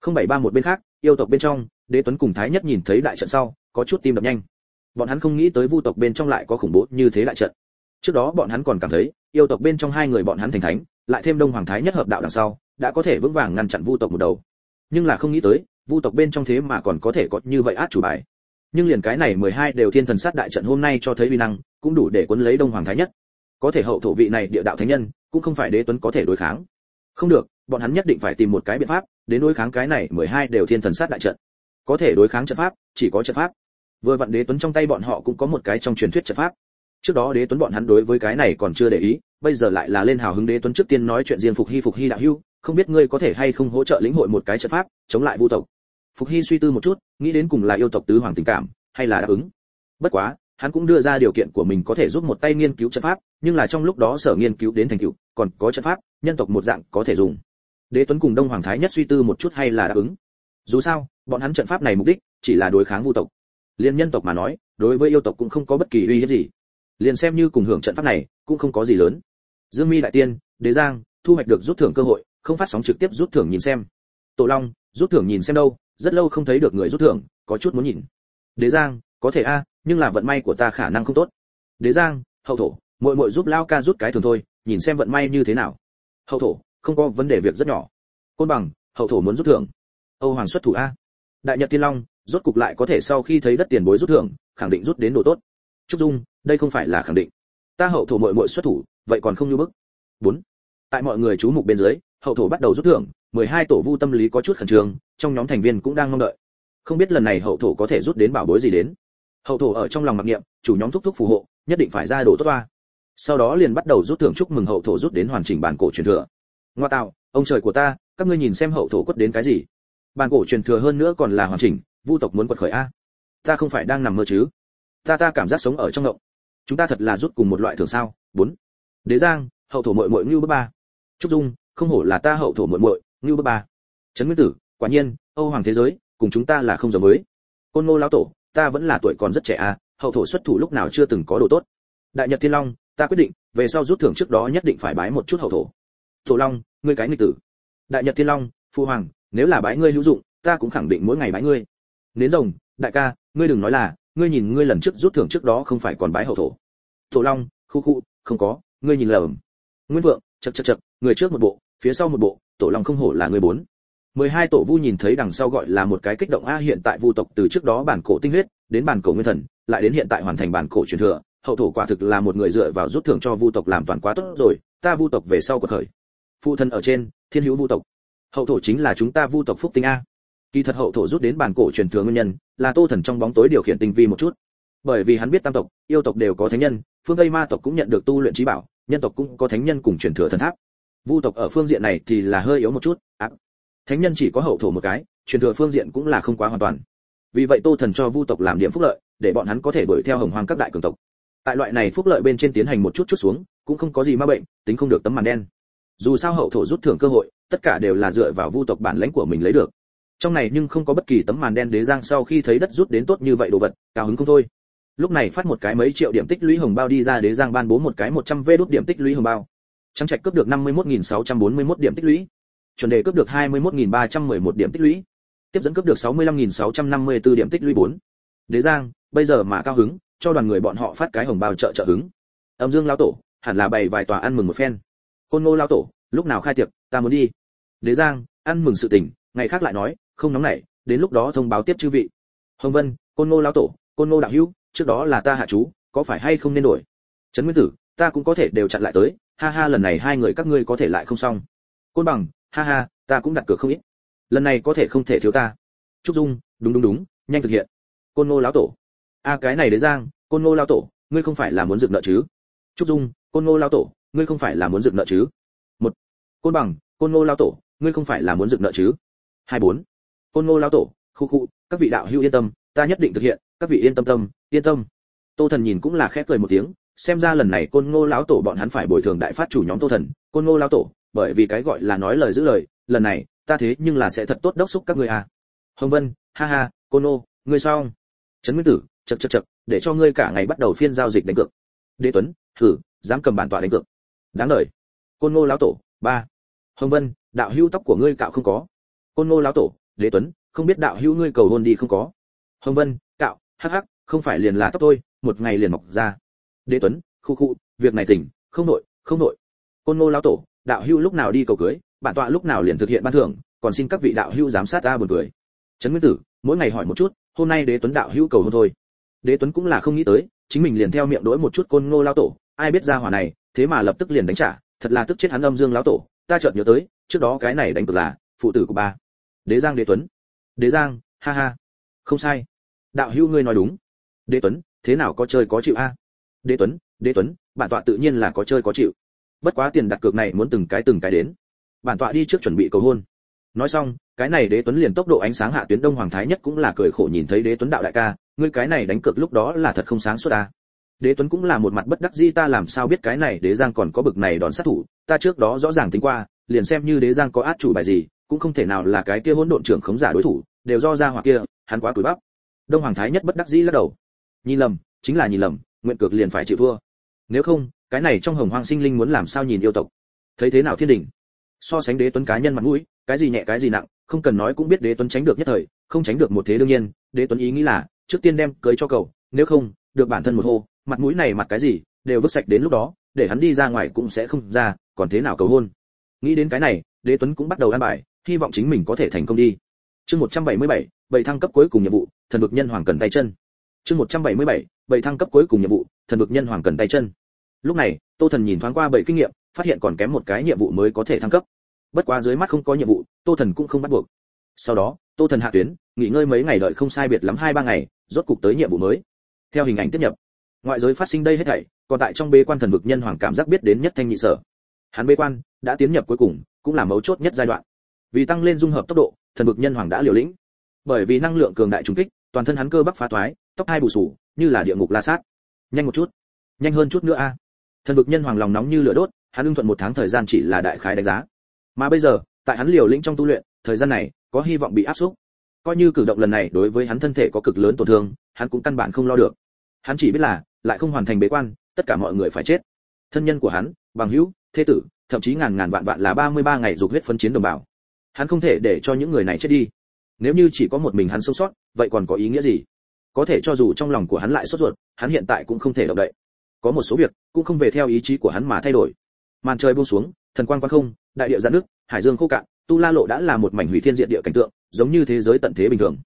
Không bảy ba một bên khác, yêu tộc bên trong, đế tuấn cùng thái nhất nhìn thấy đại trận sau, có chút tim đập nhanh. Bọn hắn không nghĩ tới vu tộc bên trong lại có khủng bố như thế đại trận. Trước đó bọn hắn còn cảm thấy, yêu tộc bên trong hai người bọn hắn thành thánh, lại thêm đông hoàng thái nhất hợp đạo đằng sau, đã có thể vững vàng ngăn chặn vu tộc một đầu. Nhưng là không nghĩ tới, vu tộc bên trong thế mà còn có thể có như vậy át chủ bài. Nhưng liền cái này 12 đều thiên thần sát đại trận hôm nay cho thấy uy năng, cũng đủ để cuốn lấy đông hoàng thái nhất có thể hậu thổ vị này địa đạo thánh nhân, cũng không phải đế tuấn có thể đối kháng. Không được, bọn hắn nhất định phải tìm một cái biện pháp, đến đối kháng cái này 12 đều thiên thần sát đại trận. Có thể đối kháng trận pháp, chỉ có trận pháp. Vừa vặn đế tuấn trong tay bọn họ cũng có một cái trong truyền thuyết trận pháp. Trước đó đế tuấn bọn hắn đối với cái này còn chưa để ý, bây giờ lại là lên hào hứng đế tuấn trước tiên nói chuyện riêng phục hy phục hy đạo hưu không biết ngươi có thể hay không hỗ trợ lĩnh hội một cái trận pháp, chống lại vu tộc. Phục hy suy tư một chút, nghĩ đến cùng là yêu tộc tứ hoàng tình cảm, hay là đáp ứng. Bất quá, hắn cũng đưa ra điều kiện của mình có thể giúp một tay nghiên cứu trận pháp nhưng là trong lúc đó sở nghiên cứu đến thành tựu, còn có trận pháp, nhân tộc một dạng có thể dùng. Đế tuấn cùng đông hoàng thái nhất suy tư một chút hay là đáp ứng. Dù sao, bọn hắn trận pháp này mục đích chỉ là đối kháng vu tộc. Liên nhân tộc mà nói, đối với yêu tộc cũng không có bất kỳ uy hiếp gì. Liền xem như cùng hưởng trận pháp này, cũng không có gì lớn. Dương mi đại tiên, đế giang, thu hoạch được rút thưởng cơ hội, không phát sóng trực tiếp rút thưởng nhìn xem. Tổ long, rút thưởng nhìn xem đâu, rất lâu không thấy được người rút thưởng, có chút muốn nhìn. Đế giang, có thể a, nhưng là vận may của ta khả năng không tốt. Đế giang, hậu thổ muội muội giúp lao ca rút cái thường thôi, nhìn xem vận may như thế nào. Hậu thổ, không có vấn đề việc rất nhỏ. Côn bằng, hậu thổ muốn rút thưởng. Âu hoàng xuất thủ a. Đại nhật tiên long, rốt cục lại có thể sau khi thấy đất tiền bối rút thưởng, khẳng định rút đến đồ tốt. Trúc dung, đây không phải là khẳng định. Ta hậu thổ muội muội xuất thủ, vậy còn không như bức. Bốn. Tại mọi người chú mục bên dưới, hậu thổ bắt đầu rút thưởng 12 tổ vu tâm lý có chút khẩn trương, trong nhóm thành viên cũng đang mong đợi. Không biết lần này hậu thổ có thể rút đến bảo bối gì đến. Hậu thổ ở trong lòng mặc niệm, chủ nhóm thúc thúc phù hộ, nhất định phải ra đồ tốt toa sau đó liền bắt đầu rút thưởng chúc mừng hậu thổ rút đến hoàn chỉnh bản cổ truyền thừa. Ngoa tạo, ông trời của ta, các ngươi nhìn xem hậu thổ quất đến cái gì? Bản cổ truyền thừa hơn nữa còn là hoàn chỉnh, vu tộc muốn quật khởi a. Ta không phải đang nằm mơ chứ? Ta ta cảm giác sống ở trong động chúng ta thật là rút cùng một loại thường sao? Bốn. Đế giang, hậu thổ muội muội ngưu bước ba. Trúc dung, không hổ là ta hậu thổ muội muội ngưu bước ba. Trấn nguyên tử, quả nhiên, âu hoàng thế giới, cùng chúng ta là không giống với. Côn ngô lão tổ, ta vẫn là tuổi còn rất trẻ à hậu thổ xuất thủ lúc nào chưa từng có đồ tốt. Đại nhật thiên long ta quyết định, về sau rút thưởng trước đó nhất định phải bái một chút hậu thổ. Thổ long, ngươi cái nghịch tử. Đại nhật thiên long, phu hoàng, nếu là bái ngươi hữu dụng, ta cũng khẳng định mỗi ngày bái ngươi. Nến rồng, đại ca, ngươi đừng nói là, ngươi nhìn ngươi lần trước rút thưởng trước đó không phải còn bái hậu thổ. Thổ long, khu khu, không có, ngươi nhìn lầm. Nguyên vượng chật chật chật người trước một bộ, phía sau một bộ tổ long không hổ là người bốn. Mười hai tổ vu nhìn thấy đằng sau gọi là một cái kích động a hiện tại vu tộc từ trước đó bản cổ tinh huyết, đến bản cổ nguyên thần, lại đến hiện tại hoàn thành bản cổ truyền thừa hậu thổ quả thực là một người dựa vào rút thưởng cho vu tộc làm toàn quá tốt rồi ta vu tộc về sau cuộc khởi. Phụ thân ở trên thiên hữu vu tộc. Hậu thổ chính là chúng ta vu tộc phúc tinh a. Kỳ thật hậu thổ rút đến bản cổ truyền thừa nguyên nhân là tô thần trong bóng tối điều khiển tinh vi một chút. Bởi vì hắn biết tam tộc yêu tộc đều có thánh nhân phương tây ma tộc cũng nhận được tu luyện trí bảo nhân tộc cũng có thánh nhân cùng truyền thừa thần tháp. Vu tộc ở phương diện này thì là hơi yếu một chút à, thánh nhân chỉ có hậu thổ một cái truyền thừa phương diện cũng là không quá hoàn toàn. Vì vậy tô thần cho vu tộc làm điểm phúc lợi để bọn hắn có thể đuổi theo hồng hoang các đại cường tộc tại loại này phúc lợi bên trên tiến hành một chút chút xuống, cũng không có gì ma bệnh, tính không được tấm màn đen. Dù sao hậu thổ rút thưởng cơ hội, tất cả đều là dựa vào vu tộc bản lãnh của mình lấy được. Trong này nhưng không có bất kỳ tấm màn đen đế giang sau khi thấy đất rút đến tốt như vậy đồ vật, cao hứng không thôi. Lúc này phát một cái mấy triệu điểm tích lũy hồng bao đi ra đế giang ban bố một cái 100 vê đốt điểm tích lũy hồng bao. Trắng trạch cướp được 51.641 điểm tích lũy. Chuẩn đề cướp được 21.311 điểm tích lũy. Tiếp dẫn cướp được 65.654 điểm tích lũy 4. đế giang, bây giờ mà cao hứng cho đoàn người bọn họ phát cái hồng bao trợ trợ hứng. Âm dương lão tổ, hẳn là bày vài tòa ăn mừng một phen. Côn ngô lão tổ, lúc nào khai tiệc, ta muốn đi. Đế giang, ăn mừng sự tình, ngày khác lại nói, không nóng nảy, đến lúc đó thông báo tiếp chư vị. Hồng vân, côn ngô lão tổ, côn ngô đạo hữu, trước đó là ta hạ chú, có phải hay không nên đổi? Trấn nguyên tử, ta cũng có thể đều chặn lại tới, ha ha, lần này hai người các ngươi có thể lại không xong. Côn bằng, ha ha, ta cũng đặt cược không ít. Lần này có thể không thể thiếu ta. Trúc dung, đúng đúng đúng, nhanh thực hiện. Côn ngô lão tổ a cái này đế giang, côn ngô lão tổ, ngươi không phải là muốn dựng nợ chứ? Trúc dung, côn ngô lão tổ, ngươi không phải là muốn dựng nợ chứ? Một, côn bằng, côn ngô lão tổ, ngươi không phải là muốn dựng nợ chứ? Hai bốn, côn ngô lão tổ, khu khu, các vị đạo hữu yên tâm, ta nhất định thực hiện, các vị yên tâm tâm, yên tâm. Tô thần nhìn cũng là khép cười một tiếng, xem ra lần này côn ngô lão tổ bọn hắn phải bồi thường đại phát chủ nhóm tô thần, côn ngô lão tổ, bởi vì cái gọi là nói lời giữ lời, lần này, ta thế nhưng là sẽ thật tốt đốc xúc các ngươi à. Hồng vân, ha ha, côn ngô, ngươi sao trấn nguyên tử chật chật chật, để cho ngươi cả ngày bắt đầu phiên giao dịch đánh cược. Đế tuấn, thử, dám cầm bản tọa đánh cược. Đáng đời côn ngô lão tổ, ba. Hồng vân, đạo hữu tóc của ngươi cạo không có. Côn ngô lão tổ, đế tuấn, không biết đạo hữu ngươi cầu hôn đi không có. Hồng vân, cạo, hắc hắc, không phải liền là tóc tôi, một ngày liền mọc ra. Đế tuấn, khu khu, việc này tỉnh, không nội không nội. Côn ngô lão tổ, đạo hữu lúc nào đi cầu cưới, bản tọa lúc nào liền thực hiện ban thưởng, còn xin các vị đạo hữu giám sát ta buồn cười. Trấn nguyên tử, mỗi ngày hỏi một chút, hôm nay đế tuấn đạo hữu cầu hôn thôi đế tuấn cũng là không nghĩ tới, chính mình liền theo miệng đối một chút côn ngô lão tổ, ai biết ra hỏa này, thế mà lập tức liền đánh trả, thật là tức chết hắn âm dương lão tổ, ta chợt nhớ tới, trước đó cái này đánh cực là, phụ tử của ba. Đế giang đế tuấn. Đế giang, ha ha. Không sai. Đạo hữu ngươi nói đúng. Đế tuấn, thế nào có chơi có chịu a? Đế tuấn đế tuấn, bản tọa tự nhiên là có chơi có chịu. Bất quá tiền đặt cược này muốn từng cái từng cái đến. Bản tọa đi trước chuẩn bị cầu hôn. Nói xong, cái này đế tuấn liền tốc độ ánh sáng hạ tuyến đông hoàng thái nhất cũng là cười khổ nhìn thấy đế tuấn đạo đại ca ngươi cái này đánh cược lúc đó là thật không sáng suốt à? đế tuấn cũng là một mặt bất đắc dĩ, ta làm sao biết cái này đế giang còn có bực này đòn sát thủ, ta trước đó rõ ràng tính qua, liền xem như đế giang có át chủ bài gì, cũng không thể nào là cái kia hỗn độn trưởng khống giả đối thủ, đều do ra hoặc kia, hắn quá cùi bắp. Đông hoàng thái nhất bất đắc dĩ lắc đầu. Nhìn lầm, chính là nhìn lầm, nguyện cược liền phải chịu thua. Nếu không, cái này trong hồng hoang sinh linh muốn làm sao nhìn yêu tộc? Thấy thế nào thiên đình? So sánh đế tuấn cá nhân mặt mũi, cái gì nhẹ cái gì nặng, không cần nói cũng biết đế tuấn tránh được nhất thời, không tránh được một thế đương nhiên, đế tuấn ý nghĩ là trước tiên đem cưới cho cầu nếu không được bản thân một hô mặt mũi này mặt cái gì đều vứt sạch đến lúc đó để hắn đi ra ngoài cũng sẽ không ra còn thế nào cầu hôn? Nghĩ đến cái này đế tuấn cũng bắt đầu ăn bài hy vọng chính mình có thể thành công đi. Chương 177, bảy thăng cấp cuối cùng nhiệm vụ thần vực nhân hoàng cần tay chân. Chương 177, bảy thăng cấp cuối cùng nhiệm vụ thần vực nhân hoàng cần tay chân. Lúc này tô thần nhìn thoáng qua bảy kinh nghiệm phát hiện còn kém một cái nhiệm vụ mới có thể thăng cấp. Bất quá dưới mắt không có nhiệm vụ tô thần cũng không bắt buộc sau đó, tô thần hạ tuyến, nghỉ ngơi mấy ngày đợi không sai biệt lắm hai ba ngày, rốt cục tới nhiệm vụ mới. Theo hình ảnh tiếp nhập, ngoại giới phát sinh đây hết thảy, còn tại trong bế quan thần vực nhân hoàng cảm giác biết đến nhất thanh nhị sở. Hắn bế quan, đã tiến nhập cuối cùng, cũng là mấu chốt nhất giai đoạn. Vì tăng lên dung hợp tốc độ, thần vực nhân hoàng đã liều lĩnh. Bởi vì năng lượng cường đại trùng kích, toàn thân hắn cơ bắp phá toái tóc hai bù sù như là địa ngục la sát. Nhanh một chút. Nhanh hơn chút nữa a. Thần vực nhân hoàng lòng nóng như lửa đốt, hắn ưng thuận một tháng thời gian chỉ là đại khái đánh giá. Mà bây giờ, tại hắn liều lĩnh trong tu luyện thời gian này, có hy vọng bị áp suất coi như cử động lần này đối với hắn thân thể có cực lớn tổn thương, hắn cũng căn bản không lo được. Hắn chỉ biết là, lại không hoàn thành bế quan, tất cả mọi người phải chết. Thân nhân của hắn, bằng hữu thế tử, thậm chí ngàn ngàn vạn vạn là 33 ngày dục huyết phân chiến đồng bào. Hắn không thể để cho những người này chết đi. Nếu như chỉ có một mình hắn sống sót, vậy còn có ý nghĩa gì? Có thể cho dù trong lòng của hắn lại sốt ruột, hắn hiện tại cũng không thể động đậy. Có một số việc, cũng không về theo ý chí của hắn mà thay đổi. Màn trời buông xuống, thần quang quan không, đại địa giãn nước hải dương khô cạn tu la lộ đã là một mảnh hủy thiên diện địa cảnh tượng, giống như thế giới tận thế bình thường.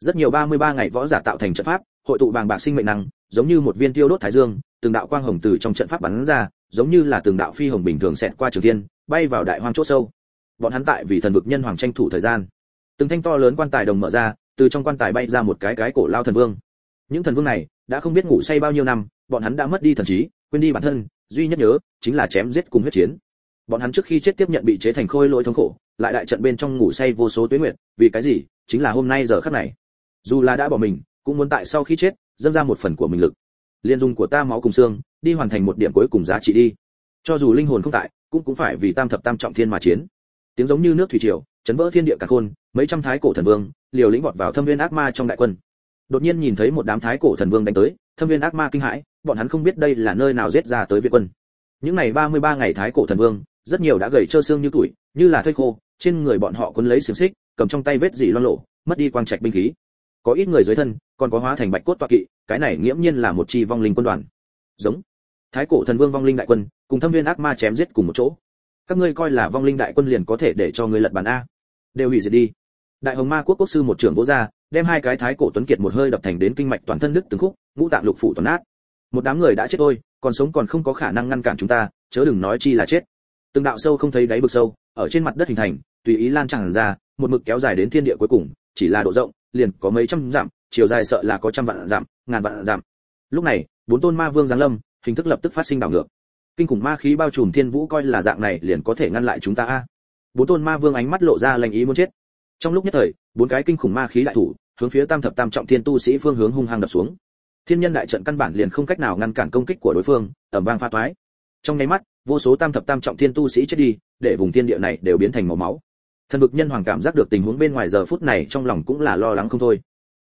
Rất nhiều 33 ngày võ giả tạo thành trận pháp, hội tụ bàng bạc sinh mệnh năng, giống như một viên tiêu đốt thái dương, từng đạo quang hồng từ trong trận pháp bắn ra, giống như là từng đạo phi hồng bình thường xẹt qua trường thiên, bay vào đại hoang chỗ sâu. Bọn hắn tại vì thần vực nhân hoàng tranh thủ thời gian. Từng thanh to lớn quan tài đồng mở ra, từ trong quan tài bay ra một cái cái cổ lao thần vương. Những thần vương này, đã không biết ngủ say bao nhiêu năm, bọn hắn đã mất đi thần trí, quên đi bản thân, duy nhất nhớ, chính là chém giết cùng huyết chiến. Bọn hắn trước khi chết tiếp nhận bị chế thành khôi lỗi thống khổ lại đại trận bên trong ngủ say vô số tuyết nguyệt, vì cái gì? Chính là hôm nay giờ khắc này. Dù là đã bỏ mình, cũng muốn tại sau khi chết, dâng ra một phần của mình lực. Liên dung của ta máu cùng xương, đi hoàn thành một điểm cuối cùng giá trị đi. Cho dù linh hồn không tại, cũng cũng phải vì tam thập tam trọng thiên mà chiến. Tiếng giống như nước thủy triều, chấn vỡ thiên địa cả khôn, mấy trăm thái cổ thần vương, liều lĩnh vọt vào thâm viên ác ma trong đại quân. Đột nhiên nhìn thấy một đám thái cổ thần vương đánh tới, thâm viên ác ma kinh hãi, bọn hắn không biết đây là nơi nào giết ra tới việt quân. Những ngày 33 ngày thái cổ thần vương, rất nhiều đã gầy trơ xương như tuổi, như là thây khô trên người bọn họ cuốn lấy xiềng xích, cầm trong tay vết dị loang lộ mất đi quang trạch binh khí. Có ít người dưới thân, còn có hóa thành bạch cốt toa kỵ, cái này nghiễm nhiên là một chi vong linh quân đoàn. Giống. Thái cổ thần vương vong linh đại quân, cùng thâm viên ác ma chém giết cùng một chỗ. Các ngươi coi là vong linh đại quân liền có thể để cho ngươi lật bàn a. Đều hủy diệt đi. Đại hồng ma quốc quốc sư một trưởng vỗ ra, đem hai cái thái cổ tuấn kiệt một hơi đập thành đến kinh mạch toàn thân đứt từng khúc, ngũ tạng lục phủ toàn nát. Một đám người đã chết thôi, còn sống còn không có khả năng ngăn cản chúng ta, chớ đừng nói chi là chết. Từng đạo sâu không thấy đáy vực sâu ở trên mặt đất hình thành, tùy ý lan tràn ra, một mực kéo dài đến thiên địa cuối cùng, chỉ là độ rộng, liền có mấy trăm dặm, chiều dài sợ là có trăm vạn dặm, ngàn vạn dặm. Lúc này, bốn tôn ma vương giáng lâm, hình thức lập tức phát sinh đảo ngược. Kinh khủng ma khí bao trùm thiên vũ coi là dạng này liền có thể ngăn lại chúng ta a. Bốn tôn ma vương ánh mắt lộ ra lành ý muốn chết. Trong lúc nhất thời, bốn cái kinh khủng ma khí đại thủ, hướng phía tam thập tam trọng thiên tu sĩ phương hướng hung hăng đập xuống. Thiên nhân đại trận căn bản liền không cách nào ngăn cản công kích của đối phương, ầm vang pha toái. Trong nháy mắt vô số tam thập tam trọng thiên tu sĩ chết đi, để vùng thiên địa này đều biến thành màu máu. Thần vực nhân hoàng cảm giác được tình huống bên ngoài giờ phút này trong lòng cũng là lo lắng không thôi.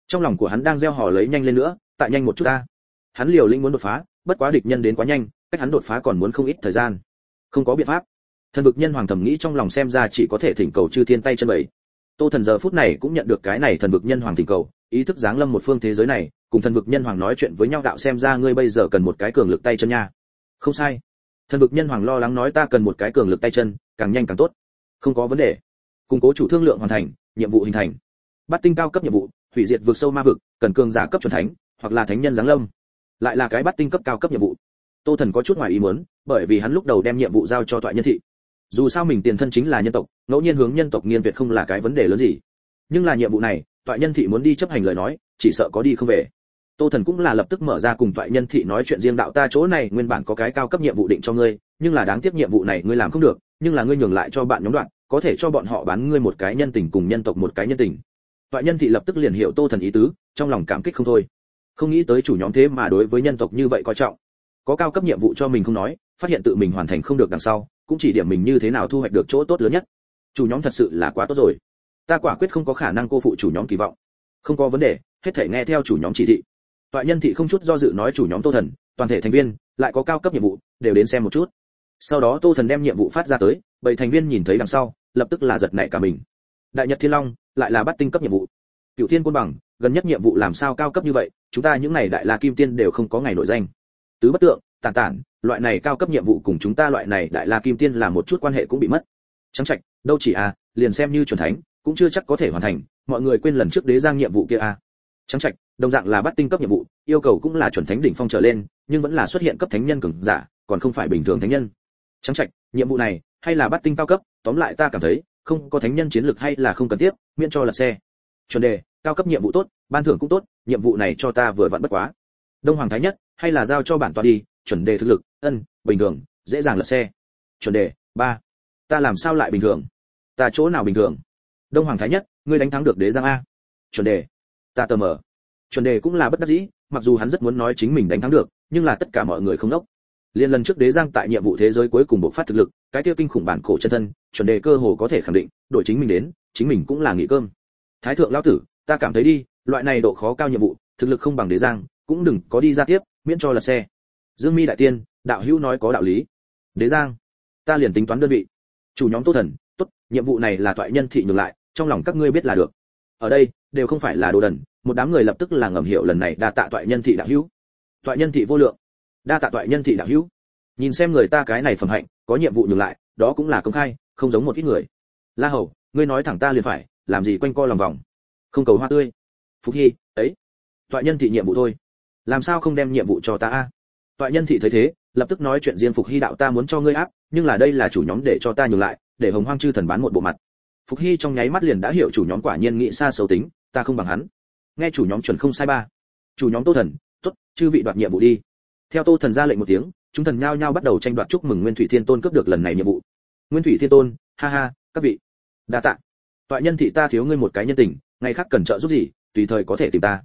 Trong lòng của hắn đang gieo hò lấy nhanh lên nữa, tại nhanh một chút ta. Hắn liều linh muốn đột phá, bất quá địch nhân đến quá nhanh, cách hắn đột phá còn muốn không ít thời gian. Không có biện pháp. Thần vực nhân hoàng thầm nghĩ trong lòng xem ra chỉ có thể thỉnh cầu chư thiên tay chân bảy tô thần giờ phút này cũng nhận được cái này thần vực nhân hoàng thỉnh cầu, ý thức giáng lâm một phương thế giới này, cùng thần vực nhân hoàng nói chuyện với nhau đạo xem ra ngươi bây giờ cần một cái cường lực tay chân nha. Không sai thần vực nhân hoàng lo lắng nói ta cần một cái cường lực tay chân, càng nhanh càng tốt. Không có vấn đề. Củng cố chủ thương lượng hoàn thành, nhiệm vụ hình thành. Bắt tinh cao cấp nhiệm vụ, hủy diệt vượt sâu ma vực, cần cường giả cấp chuẩn thánh, hoặc là thánh nhân giáng lâm. Lại là cái bắt tinh cấp cao cấp nhiệm vụ. Tô thần có chút ngoài ý muốn, bởi vì hắn lúc đầu đem nhiệm vụ giao cho toại nhân thị. Dù sao mình tiền thân chính là nhân tộc, ngẫu nhiên hướng nhân tộc nghiên việt không là cái vấn đề lớn gì. Nhưng là nhiệm vụ này toại nhân thị muốn đi chấp hành lời nói, chỉ sợ có đi không về tô thần cũng là lập tức mở ra cùng toại nhân thị nói chuyện riêng đạo ta chỗ này, nguyên bản có cái cao cấp nhiệm vụ định cho ngươi, nhưng là đáng tiếc nhiệm vụ này ngươi làm không được, nhưng là ngươi nhường lại cho bạn nhóm đoạn, có thể cho bọn họ bán ngươi một cái nhân tình cùng nhân tộc một cái nhân tình. Toại nhân thị lập tức liền hiểu tô thần ý tứ, trong lòng cảm kích không thôi. Không nghĩ tới chủ nhóm thế mà đối với nhân tộc như vậy coi trọng. Có cao cấp nhiệm vụ cho mình không nói, phát hiện tự mình hoàn thành không được đằng sau, cũng chỉ điểm mình như thế nào thu hoạch được chỗ tốt lớn nhất. Chủ nhóm thật sự là quá tốt rồi. Ta quả quyết không có khả năng cô phụ chủ nhóm kỳ vọng. Không có vấn đề, hết thể nghe theo chủ nhóm chỉ thị tọa nhân thị không chút do dự nói chủ nhóm tô thần, toàn thể thành viên, lại có cao cấp nhiệm vụ, đều đến xem một chút. Sau đó tô thần đem nhiệm vụ phát ra tới, bảy thành viên nhìn thấy đằng sau, lập tức là giật nảy cả mình. Đại nhật thiên long, lại là bắt tinh cấp nhiệm vụ. Cựu thiên quân bằng, gần nhất nhiệm vụ làm sao cao cấp như vậy, chúng ta những này đại la kim tiên đều không có ngày nổi danh. Tứ bất tượng, tản tản, loại này cao cấp nhiệm vụ cùng chúng ta loại này đại la kim tiên là một chút quan hệ cũng bị mất. Trắng trạch, đâu chỉ à liền xem như chuẩn thánh, cũng chưa chắc có thể hoàn thành, mọi người quên lần trước đế giang nhiệm vụ kia à. Trắng trạch đồng dạng là bắt tinh cấp nhiệm vụ, yêu cầu cũng là chuẩn thánh đỉnh phong trở lên, nhưng vẫn là xuất hiện cấp thánh nhân cường giả, còn không phải bình thường thánh nhân. Trắng trạch, nhiệm vụ này, hay là bắt tinh cao cấp, tóm lại ta cảm thấy, không có thánh nhân chiến lược hay là không cần thiết, miễn cho là xe. Chuẩn đề, cao cấp nhiệm vụ tốt, ban thưởng cũng tốt, nhiệm vụ này cho ta vừa vặn bất quá. Đông hoàng thái nhất, hay là giao cho bản tọa đi, chuẩn đề thực lực, ân, bình thường, dễ dàng lật xe. Chuẩn đề, ba, ta làm sao lại bình thường? Ta chỗ nào bình thường? Đông hoàng thái nhất, ngươi đánh thắng được đế giang a. Chuẩn đề, ta tờ mờ chuẩn đề cũng là bất đắc dĩ, mặc dù hắn rất muốn nói chính mình đánh thắng được, nhưng là tất cả mọi người không đốc. Liên lần trước đế giang tại nhiệm vụ thế giới cuối cùng bộc phát thực lực, cái kia kinh khủng bản cổ chân thân, chuẩn đề cơ hồ có thể khẳng định đội chính mình đến, chính mình cũng là nghỉ cơm. Thái thượng lão tử, ta cảm thấy đi, loại này độ khó cao nhiệm vụ, thực lực không bằng đế giang, cũng đừng có đi ra tiếp, miễn cho là xe. Dương mi đại tiên, đạo hữu nói có đạo lý. Đế giang, ta liền tính toán đơn vị. Chủ nhóm tô thần, tốt, nhiệm vụ này là toại nhân thị nhường lại, trong lòng các ngươi biết là được ở đây đều không phải là đồ đần, một đám người lập tức là ngầm hiểu lần này đa tạ toại nhân thị đạo hữu. Toại nhân thị vô lượng. Đa tạ toại nhân thị đạo hữu. Nhìn xem người ta cái này phẩm hạnh, có nhiệm vụ nhường lại, đó cũng là công khai, không giống một ít người. La hầu, ngươi nói thẳng ta liền phải, làm gì quanh co lòng vòng. Không cầu hoa tươi. Phúc hy, ấy. Toại nhân thị nhiệm vụ thôi. Làm sao không đem nhiệm vụ cho ta a? Toại nhân thị thấy thế, lập tức nói chuyện riêng phục hy đạo ta muốn cho ngươi áp, nhưng là đây là chủ nhóm để cho ta nhường lại, để hồng hoang chư thần bán một bộ mặt phục hy trong nháy mắt liền đã hiểu chủ nhóm quả nhiên nghĩ xa xấu tính, ta không bằng hắn. Nghe chủ nhóm chuẩn không sai ba. Chủ nhóm tô thần, tốt, chư vị đoạt nhiệm vụ đi. Theo tô thần ra lệnh một tiếng, chúng thần nhao nhao bắt đầu tranh đoạt chúc mừng nguyên thủy thiên tôn cướp được lần này nhiệm vụ. Nguyên thủy thiên tôn, ha ha, các vị, đa tạ. Toại nhân thị ta thiếu ngươi một cái nhân tình, ngày khác cần trợ giúp gì, tùy thời có thể tìm ta.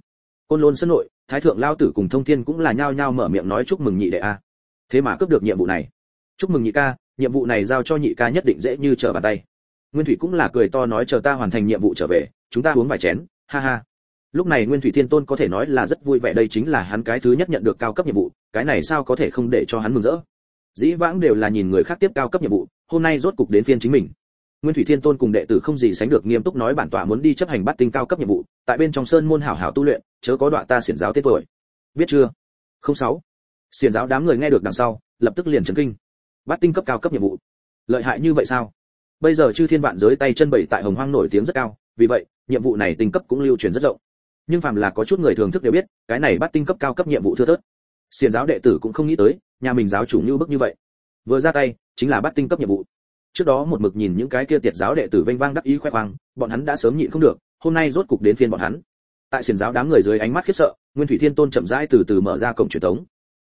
Côn lôn sân nội, thái thượng lao tử cùng thông thiên cũng là nhao nhao mở miệng nói chúc mừng nhị đệ a. Thế mà cướp được nhiệm vụ này. Chúc mừng nhị ca, nhiệm vụ này giao cho nhị ca nhất định dễ như trở bàn tay nguyên thủy cũng là cười to nói chờ ta hoàn thành nhiệm vụ trở về, chúng ta uống vài chén, ha ha. Lúc này nguyên thủy thiên tôn có thể nói là rất vui vẻ đây chính là hắn cái thứ nhất nhận được cao cấp nhiệm vụ, cái này sao có thể không để cho hắn mừng rỡ. Dĩ vãng đều là nhìn người khác tiếp cao cấp nhiệm vụ, hôm nay rốt cục đến phiên chính mình. Nguyên thủy thiên tôn cùng đệ tử không gì sánh được nghiêm túc nói bản tọa muốn đi chấp hành bắt tinh cao cấp nhiệm vụ, tại bên trong sơn môn hảo hảo tu luyện, chớ có đoạn ta xiển giáo tiết tuổi. Biết chưa? Không sáu. Xiển giáo đám người nghe được đằng sau, lập tức liền chấn kinh. Bắt tinh cấp cao cấp nhiệm vụ. Lợi hại như vậy sao? Bây giờ chư thiên vạn giới tay chân bảy tại hồng hoang nổi tiếng rất cao, vì vậy, nhiệm vụ này tinh cấp cũng lưu truyền rất rộng. Nhưng phàm là có chút người thường thức đều biết, cái này bắt tinh cấp cao cấp nhiệm vụ thưa thớt. Xiền giáo đệ tử cũng không nghĩ tới, nhà mình giáo chủ như bức như vậy. Vừa ra tay, chính là bắt tinh cấp nhiệm vụ. Trước đó một mực nhìn những cái kia tiệt giáo đệ tử vênh vang đắc ý khoe khoang, bọn hắn đã sớm nhịn không được, hôm nay rốt cục đến phiên bọn hắn. Tại xiền giáo đám người dưới ánh mắt khiếp sợ, nguyên thủy thiên tôn chậm rãi từ từ mở ra cổng truyền thống.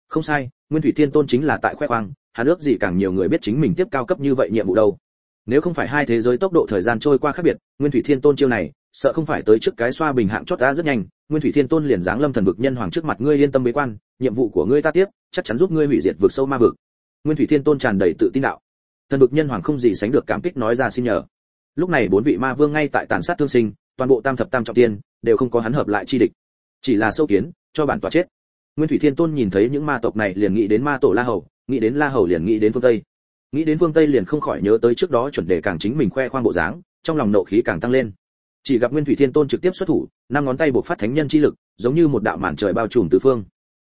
Không sai, nguyên thủy thiên tôn chính là tại khoe khoang, hắn ước gì càng nhiều người biết chính mình tiếp cao cấp như vậy nhiệm vụ đâu nếu không phải hai thế giới tốc độ thời gian trôi qua khác biệt, nguyên thủy thiên tôn chiêu này, sợ không phải tới trước cái xoa bình hạng chót ta rất nhanh. Nguyên thủy thiên tôn liền giáng lâm thần vực nhân hoàng trước mặt ngươi yên tâm bế quan, nhiệm vụ của ngươi ta tiếp, chắc chắn giúp ngươi hủy diệt vực sâu ma vực. Nguyên thủy thiên tôn tràn đầy tự tin đạo. Thần vực nhân hoàng không gì sánh được cảm kích nói ra xin nhờ. Lúc này bốn vị ma vương ngay tại tàn sát tương sinh, toàn bộ tam thập tam trọng tiên, đều không có hắn hợp lại chi địch. Chỉ là sâu kiến, cho bản tòa chết. Nguyên thủy thiên tôn nhìn thấy những ma tộc này liền nghĩ đến ma tổ la hầu, nghĩ đến la hầu liền nghĩ đến phương tây nghĩ đến phương tây liền không khỏi nhớ tới trước đó chuẩn đề càng chính mình khoe khoang bộ dáng, trong lòng nộ khí càng tăng lên. Chỉ gặp nguyên thủy thiên tôn trực tiếp xuất thủ, năm ngón tay buộc phát thánh nhân chi lực, giống như một đạo màn trời bao trùm tứ phương.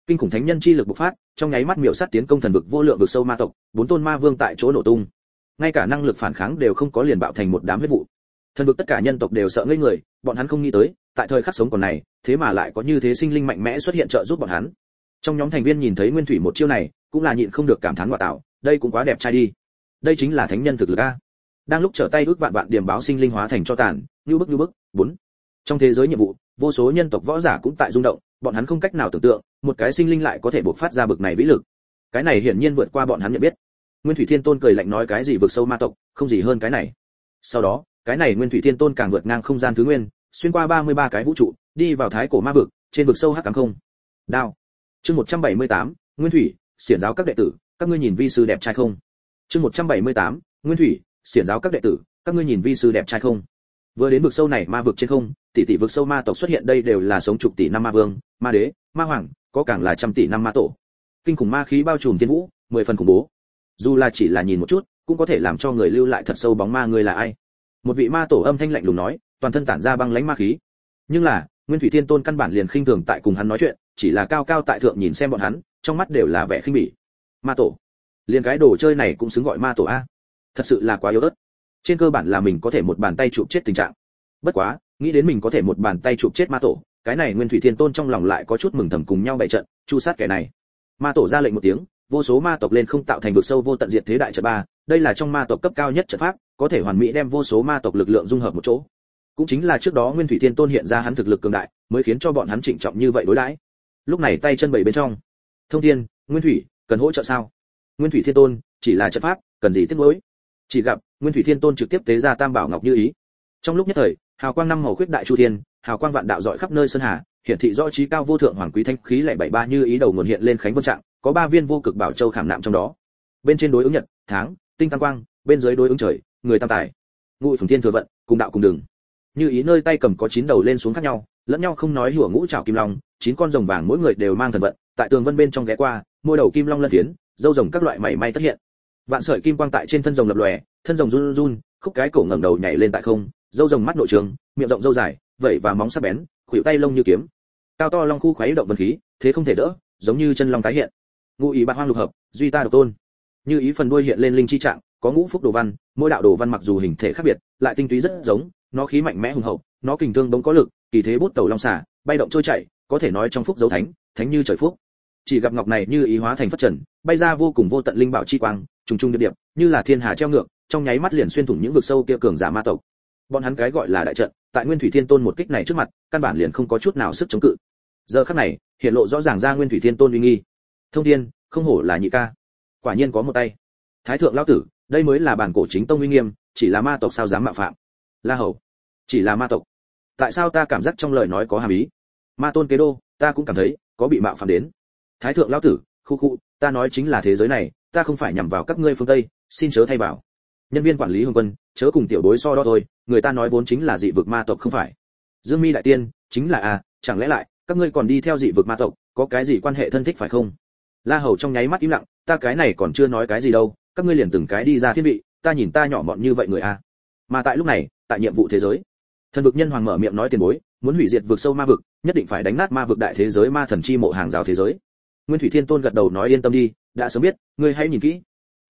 Kinh khủng thánh nhân chi lực bộc phát, trong nháy mắt miểu sát tiến công thần vực vô lượng vực sâu ma tộc, bốn tôn ma vương tại chỗ nổ tung. Ngay cả năng lực phản kháng đều không có liền bạo thành một đám huyết vụ. Thần vực tất cả nhân tộc đều sợ ngây người, bọn hắn không nghĩ tới, tại thời khắc sống còn này, thế mà lại có như thế sinh linh mạnh mẽ xuất hiện trợ giúp bọn hắn. Trong nhóm thành viên nhìn thấy nguyên thủy một chiêu này, cũng là nhịn không được cảm thán ngoại tạo đây cũng quá đẹp trai đi. Đây chính là thánh nhân thực lực a. Đang lúc trở tay ước vạn vạn điểm báo sinh linh hóa thành cho tàn như bức như bức bốn. Trong thế giới nhiệm vụ vô số nhân tộc võ giả cũng tại rung động bọn hắn không cách nào tưởng tượng một cái sinh linh lại có thể bộc phát ra bực này vĩ lực. Cái này hiển nhiên vượt qua bọn hắn nhận biết. Nguyên thủy thiên tôn cười lạnh nói cái gì vượt sâu ma tộc không gì hơn cái này. Sau đó cái này nguyên thủy thiên tôn càng vượt ngang không gian thứ nguyên xuyên qua 33 cái vũ trụ đi vào thái cổ ma vực trên vực sâu hắc cám không. Đao. Chương 178, nguyên thủy xiển giáo các đệ tử các ngươi nhìn vi sư đẹp trai không? Chương 178, nguyên thủy xiển giáo các đệ tử các ngươi nhìn vi sư đẹp trai không? Vừa đến vực sâu này ma vực trên không tỷ tỷ vực sâu ma tộc xuất hiện đây đều là sống chục tỷ năm ma vương ma đế ma hoàng có càng là trăm tỷ năm ma tổ. Kinh khủng ma khí bao trùm thiên vũ mười phần khủng bố. Dù là chỉ là nhìn một chút cũng có thể làm cho người lưu lại thật sâu bóng ma người là ai? Một vị ma tổ âm thanh lạnh lùng nói toàn thân tản ra băng lãnh ma khí. Nhưng là nguyên thủy thiên tôn căn bản liền khinh thường tại cùng hắn nói chuyện chỉ là cao cao tại thượng nhìn xem bọn hắn trong mắt đều là vẻ khinh bỉ ma tổ. Liền cái đồ chơi này cũng xứng gọi ma tổ a. Thật sự là quá yếu ớt. Trên cơ bản là mình có thể một bàn tay chụp chết tình trạng. Bất quá, nghĩ đến mình có thể một bàn tay chụp chết ma tổ, cái này nguyên thủy thiên tôn trong lòng lại có chút mừng thầm cùng nhau bày trận, chu sát kẻ này. Ma tổ ra lệnh một tiếng, vô số ma tộc lên không tạo thành vực sâu vô tận diệt thế đại trận ba, đây là trong ma tộc cấp cao nhất trận pháp, có thể hoàn mỹ đem vô số ma tộc lực lượng dung hợp một chỗ. Cũng chính là trước đó nguyên thủy thiên tôn hiện ra hắn thực lực cường đại, mới khiến cho bọn hắn trịnh trọng như vậy đối đãi. Lúc này tay chân bảy bên trong. Thông thiên, nguyên thủy cần hỗ trợ sao? Nguyên thủy thiên tôn, chỉ là trận pháp, cần gì tiếp nối chỉ gặp, nguyên thủy thiên tôn trực tiếp tế ra tam bảo ngọc như ý. Trong lúc nhất thời, hào quang năm màu khuyết đại chu thiên, hào quang vạn đạo dọi khắp nơi sơn hà, hiển thị rõ trí cao vô thượng hoàng quý thanh khí lại bảy ba như ý đầu nguồn hiện lên khánh vân trạng, có ba viên vô cực bảo châu khảm nạm trong đó. Bên trên đối ứng nhật, tháng, tinh tam quang, bên dưới đối ứng trời, người tam tài. Ngụy phùng thiên thừa vận, cùng đạo cùng đường. Như ý nơi tay cầm có chín đầu lên xuống khác nhau, lẫn nhau không nói hùa ngũ trảo kim long, chín con rồng vàng mỗi người đều mang thần vận tại tường vân bên trong ghé qua, môi đầu kim long lân phiến, dâu rồng các loại mảy may tất hiện. Vạn sợi kim quang tại trên thân rồng lập lòe, thân rồng run run, khúc cái cổ ngẩng đầu nhảy lên tại không, dâu rồng mắt nội trường, miệng rộng dâu dài, vẩy và móng sắc bén, khuỷu tay lông như kiếm. Cao to long khu khuấy động vân khí, thế không thể đỡ, giống như chân long tái hiện. Ngũ ý bát hoang lục hợp, duy ta độc tôn. Như ý phần đuôi hiện lên linh chi trạng, có ngũ phúc đồ văn, mỗi đạo đồ văn mặc dù hình thể khác biệt, lại tinh túy rất giống, nó khí mạnh mẽ hùng hậu, nó kình thương bỗng có lực, kỳ thế bút tàu long xả bay động trôi chảy, có thể nói trong phúc dấu thánh thánh như trời phúc chỉ gặp ngọc này như ý hóa thành phất trần, bay ra vô cùng vô tận linh bảo chi quang, trùng trùng điệp điệp, như là thiên hà treo ngược, trong nháy mắt liền xuyên thủng những vực sâu kia cường giả ma tộc. Bọn hắn cái gọi là đại trận, tại nguyên thủy thiên tôn một kích này trước mặt, căn bản liền không có chút nào sức chống cự. Giờ khắc này, hiện lộ rõ ràng ra nguyên thủy thiên tôn uy nghi. Thông thiên, không hổ là nhị ca. Quả nhiên có một tay. Thái thượng lão tử, đây mới là bản cổ chính tông uy nghiêm, chỉ là ma tộc sao dám mạo phạm? La hầu, chỉ là ma tộc. Tại sao ta cảm giác trong lời nói có hàm ý? Ma tôn kế đô, ta cũng cảm thấy, có bị mạo phạm đến thái thượng lão tử, khu khu, ta nói chính là thế giới này, ta không phải nhằm vào các ngươi phương tây, xin chớ thay vào. Nhân viên quản lý hồng quân, chớ cùng tiểu bối so đo thôi, người ta nói vốn chính là dị vực ma tộc không phải. Dương mi đại tiên, chính là à chẳng lẽ lại, các ngươi còn đi theo dị vực ma tộc, có cái gì quan hệ thân thích phải không? La hầu trong nháy mắt im lặng, ta cái này còn chưa nói cái gì đâu, các ngươi liền từng cái đi ra thiên vị, ta nhìn ta nhỏ mọn như vậy người a. À. mà tại lúc này, tại nhiệm vụ thế giới, thần vực nhân hoàng mở miệng nói tiền bối, muốn hủy diệt vực sâu ma vực, nhất định phải đánh nát ma vực đại thế giới ma thần chi mộ hàng rào thế giới nguyên thủy thiên tôn gật đầu nói yên tâm đi, đã sớm biết, ngươi hãy nhìn kỹ.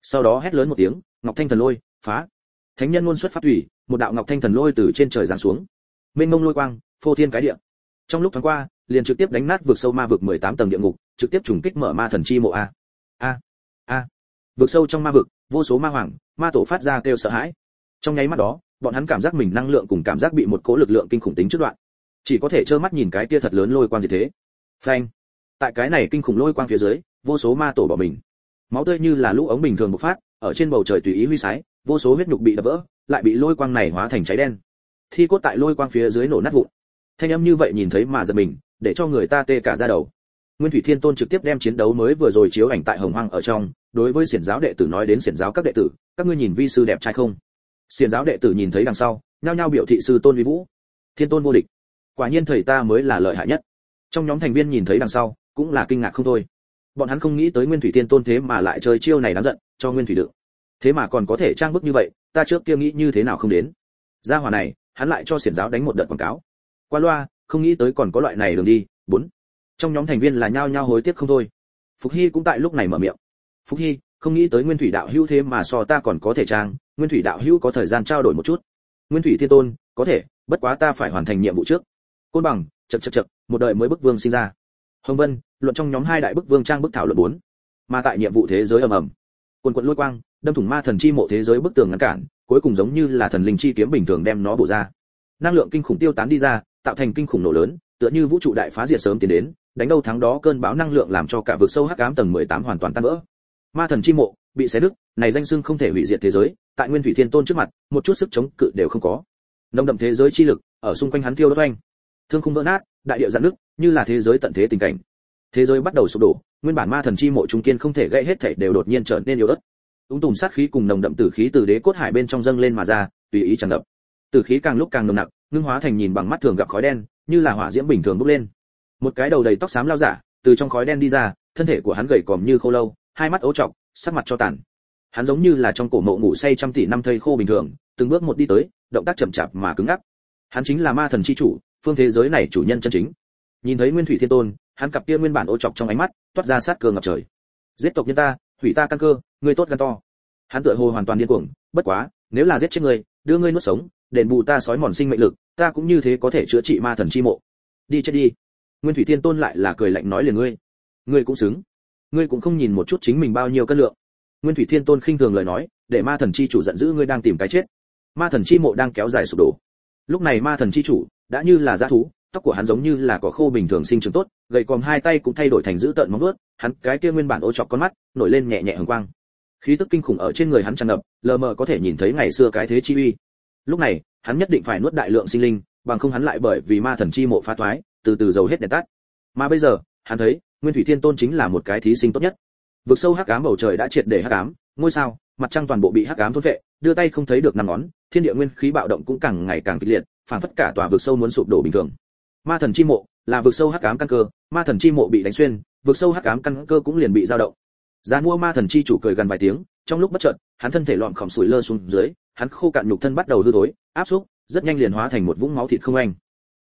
Sau đó hét lớn một tiếng, ngọc thanh thần lôi, phá. Thánh nhân ngôn xuất phát thủy, một đạo ngọc thanh thần lôi từ trên trời giáng xuống. Mênh mông lôi quang, phô thiên cái địa. Trong lúc thoáng qua, liền trực tiếp đánh nát vực sâu ma vực 18 tầng địa ngục, trực tiếp trùng kích mở ma thần chi mộ a. A a. Vực sâu trong ma vực, vô số ma hoàng, ma tổ phát ra kêu sợ hãi. Trong nháy mắt đó, bọn hắn cảm giác mình năng lượng cùng cảm giác bị một cỗ lực lượng kinh khủng tính trước đoạn. Chỉ có thể trơ mắt nhìn cái kia thật lớn lôi quang gì thế. Phanh tại cái này kinh khủng lôi quang phía dưới, vô số ma tổ bỏ mình. Máu tươi như là lũ ống bình thường bộc phát, ở trên bầu trời tùy ý huy sái, vô số huyết nhục bị đập vỡ, lại bị lôi quang này hóa thành cháy đen. Thi cốt tại lôi quang phía dưới nổ nát vụn. Thanh âm như vậy nhìn thấy mà giật mình, để cho người ta tê cả da đầu. Nguyên thủy thiên tôn trực tiếp đem chiến đấu mới vừa rồi chiếu ảnh tại hồng hoang ở trong, đối với xiển giáo đệ tử nói đến xiển giáo các đệ tử, các ngươi nhìn vi sư đẹp trai không? Xiển giáo đệ tử nhìn thấy đằng sau, nhao nhao biểu thị sư tôn vi vũ. Thiên tôn vô địch, quả nhiên thầy ta mới là lợi hại nhất. Trong nhóm thành viên nhìn thấy đằng sau cũng là kinh ngạc không thôi. Bọn hắn không nghĩ tới nguyên thủy thiên tôn thế mà lại chơi chiêu này đáng giận, cho nguyên thủy đựng. Thế mà còn có thể trang bức như vậy, ta trước kia nghĩ như thế nào không đến. Gia hỏa này, hắn lại cho xiển giáo đánh một đợt quảng cáo. Qua loa, không nghĩ tới còn có loại này đường đi, bốn. Trong nhóm thành viên là nhao nhao hối tiếc không thôi. Phục hy cũng tại lúc này mở miệng. Phục hy, không nghĩ tới nguyên thủy đạo hữu thế mà so ta còn có thể trang, nguyên thủy đạo hữu có thời gian trao đổi một chút. Nguyên thủy thiên tôn, có thể, bất quá ta phải hoàn thành nhiệm vụ trước. Côn bằng chật chật chật một đời mới bức vương sinh ra hồng vân, luận trong nhóm hai đại bức vương trang bức thảo luận bốn. Mà tại nhiệm vụ thế giới ầm ầm. Quần quần lôi quang, đâm thủng ma thần chi mộ thế giới bức tường ngăn cản, cuối cùng giống như là thần linh chi kiếm bình thường đem nó bổ ra. Năng lượng kinh khủng tiêu tán đi ra, tạo thành kinh khủng nổ lớn, tựa như vũ trụ đại phá diệt sớm tiến đến, đánh đâu thắng đó cơn bão năng lượng làm cho cả vực sâu hắc ám tầng 18 hoàn toàn tan vỡ. Ma thần chi mộ, bị xé nứt này danh xưng không thể hủy diệt thế giới, tại nguyên thủy thiên tôn trước mặt, một chút sức chống cự đều không có. Nông đậm thế giới chi lực, ở xung quanh hắn tiêu đốt anh thương khung vỡ nát, đại địa giãn nước như là thế giới tận thế tình cảnh. Thế giới bắt đầu sụp đổ, nguyên bản ma thần chi mộ trung kiên không thể gãy hết thể đều đột nhiên trở nên yếu ớt. Ung tùm sát khí cùng nồng đậm tử khí từ đế cốt hải bên trong dâng lên mà ra, tùy ý tràn ngập. Tử khí càng lúc càng nồng nặc, ngưng hóa thành nhìn bằng mắt thường gặp khói đen, như là hỏa diễm bình thường bốc lên. Một cái đầu đầy tóc xám lao giả, từ trong khói đen đi ra, thân thể của hắn gầy còm như khô lâu, hai mắt ố trọc, sắc mặt cho tàn. Hắn giống như là trong cổ mộ ngủ say trăm tỷ năm thây khô bình thường, từng bước một đi tới, động tác chậm chạp mà cứng ngắc. Hắn chính là ma thần chi chủ phương thế giới này chủ nhân chân chính. Nhìn thấy nguyên thủy thiên tôn, hắn cặp kia nguyên bản ô chọc trong ánh mắt, toát ra sát cơ ngập trời. Giết tộc nhân ta, hủy ta căn cơ, ngươi tốt gan to. Hắn tựa hồ hoàn toàn điên cuồng, bất quá, nếu là giết chết ngươi, đưa ngươi nuốt sống, đền bù ta sói mòn sinh mệnh lực, ta cũng như thế có thể chữa trị ma thần chi mộ. Đi chết đi. Nguyên thủy thiên tôn lại là cười lạnh nói liền ngươi. Ngươi cũng xứng. Ngươi cũng không nhìn một chút chính mình bao nhiêu cân lượng. Nguyên thủy thiên tôn khinh thường lời nói, để ma thần chi chủ giận dữ ngươi đang tìm cái chết. Ma thần chi mộ đang kéo dài sụp đổ. Lúc này ma thần chi chủ đã như là dã thú, tóc của hắn giống như là cỏ khô bình thường sinh trưởng tốt, gầy còm hai tay cũng thay đổi thành dữ tợn móng vuốt, hắn cái kia nguyên bản ô chọc con mắt, nổi lên nhẹ nhẹ hừng quang. Khí tức kinh khủng ở trên người hắn tràn ngập, lờ mờ có thể nhìn thấy ngày xưa cái thế chi uy. Lúc này, hắn nhất định phải nuốt đại lượng sinh linh, bằng không hắn lại bởi vì ma thần chi mộ phá toái, từ từ dầu hết đèn tắt. Mà bây giờ, hắn thấy, nguyên thủy thiên tôn chính là một cái thí sinh tốt nhất. Vực sâu hắc ám bầu trời đã triệt để hắc ám, ngôi sao, mặt trăng toàn bộ bị hắc ám thôn vệ đưa tay không thấy được năm ngón, thiên địa nguyên khí bạo động cũng càng ngày càng kịch liệt phản phất cả tòa vực sâu muốn sụp đổ bình thường. Ma thần chi mộ là vực sâu hắc ám căn cơ, ma thần chi mộ bị đánh xuyên, vực sâu hắc ám căn cơ cũng liền bị dao động. Giá mua ma thần chi chủ cười gần vài tiếng, trong lúc bất chợt, hắn thân thể loạn khổng sủi lơ xuống dưới, hắn khô cạn nhục thân bắt đầu hư thối, áp xúc, rất nhanh liền hóa thành một vũng máu thịt không anh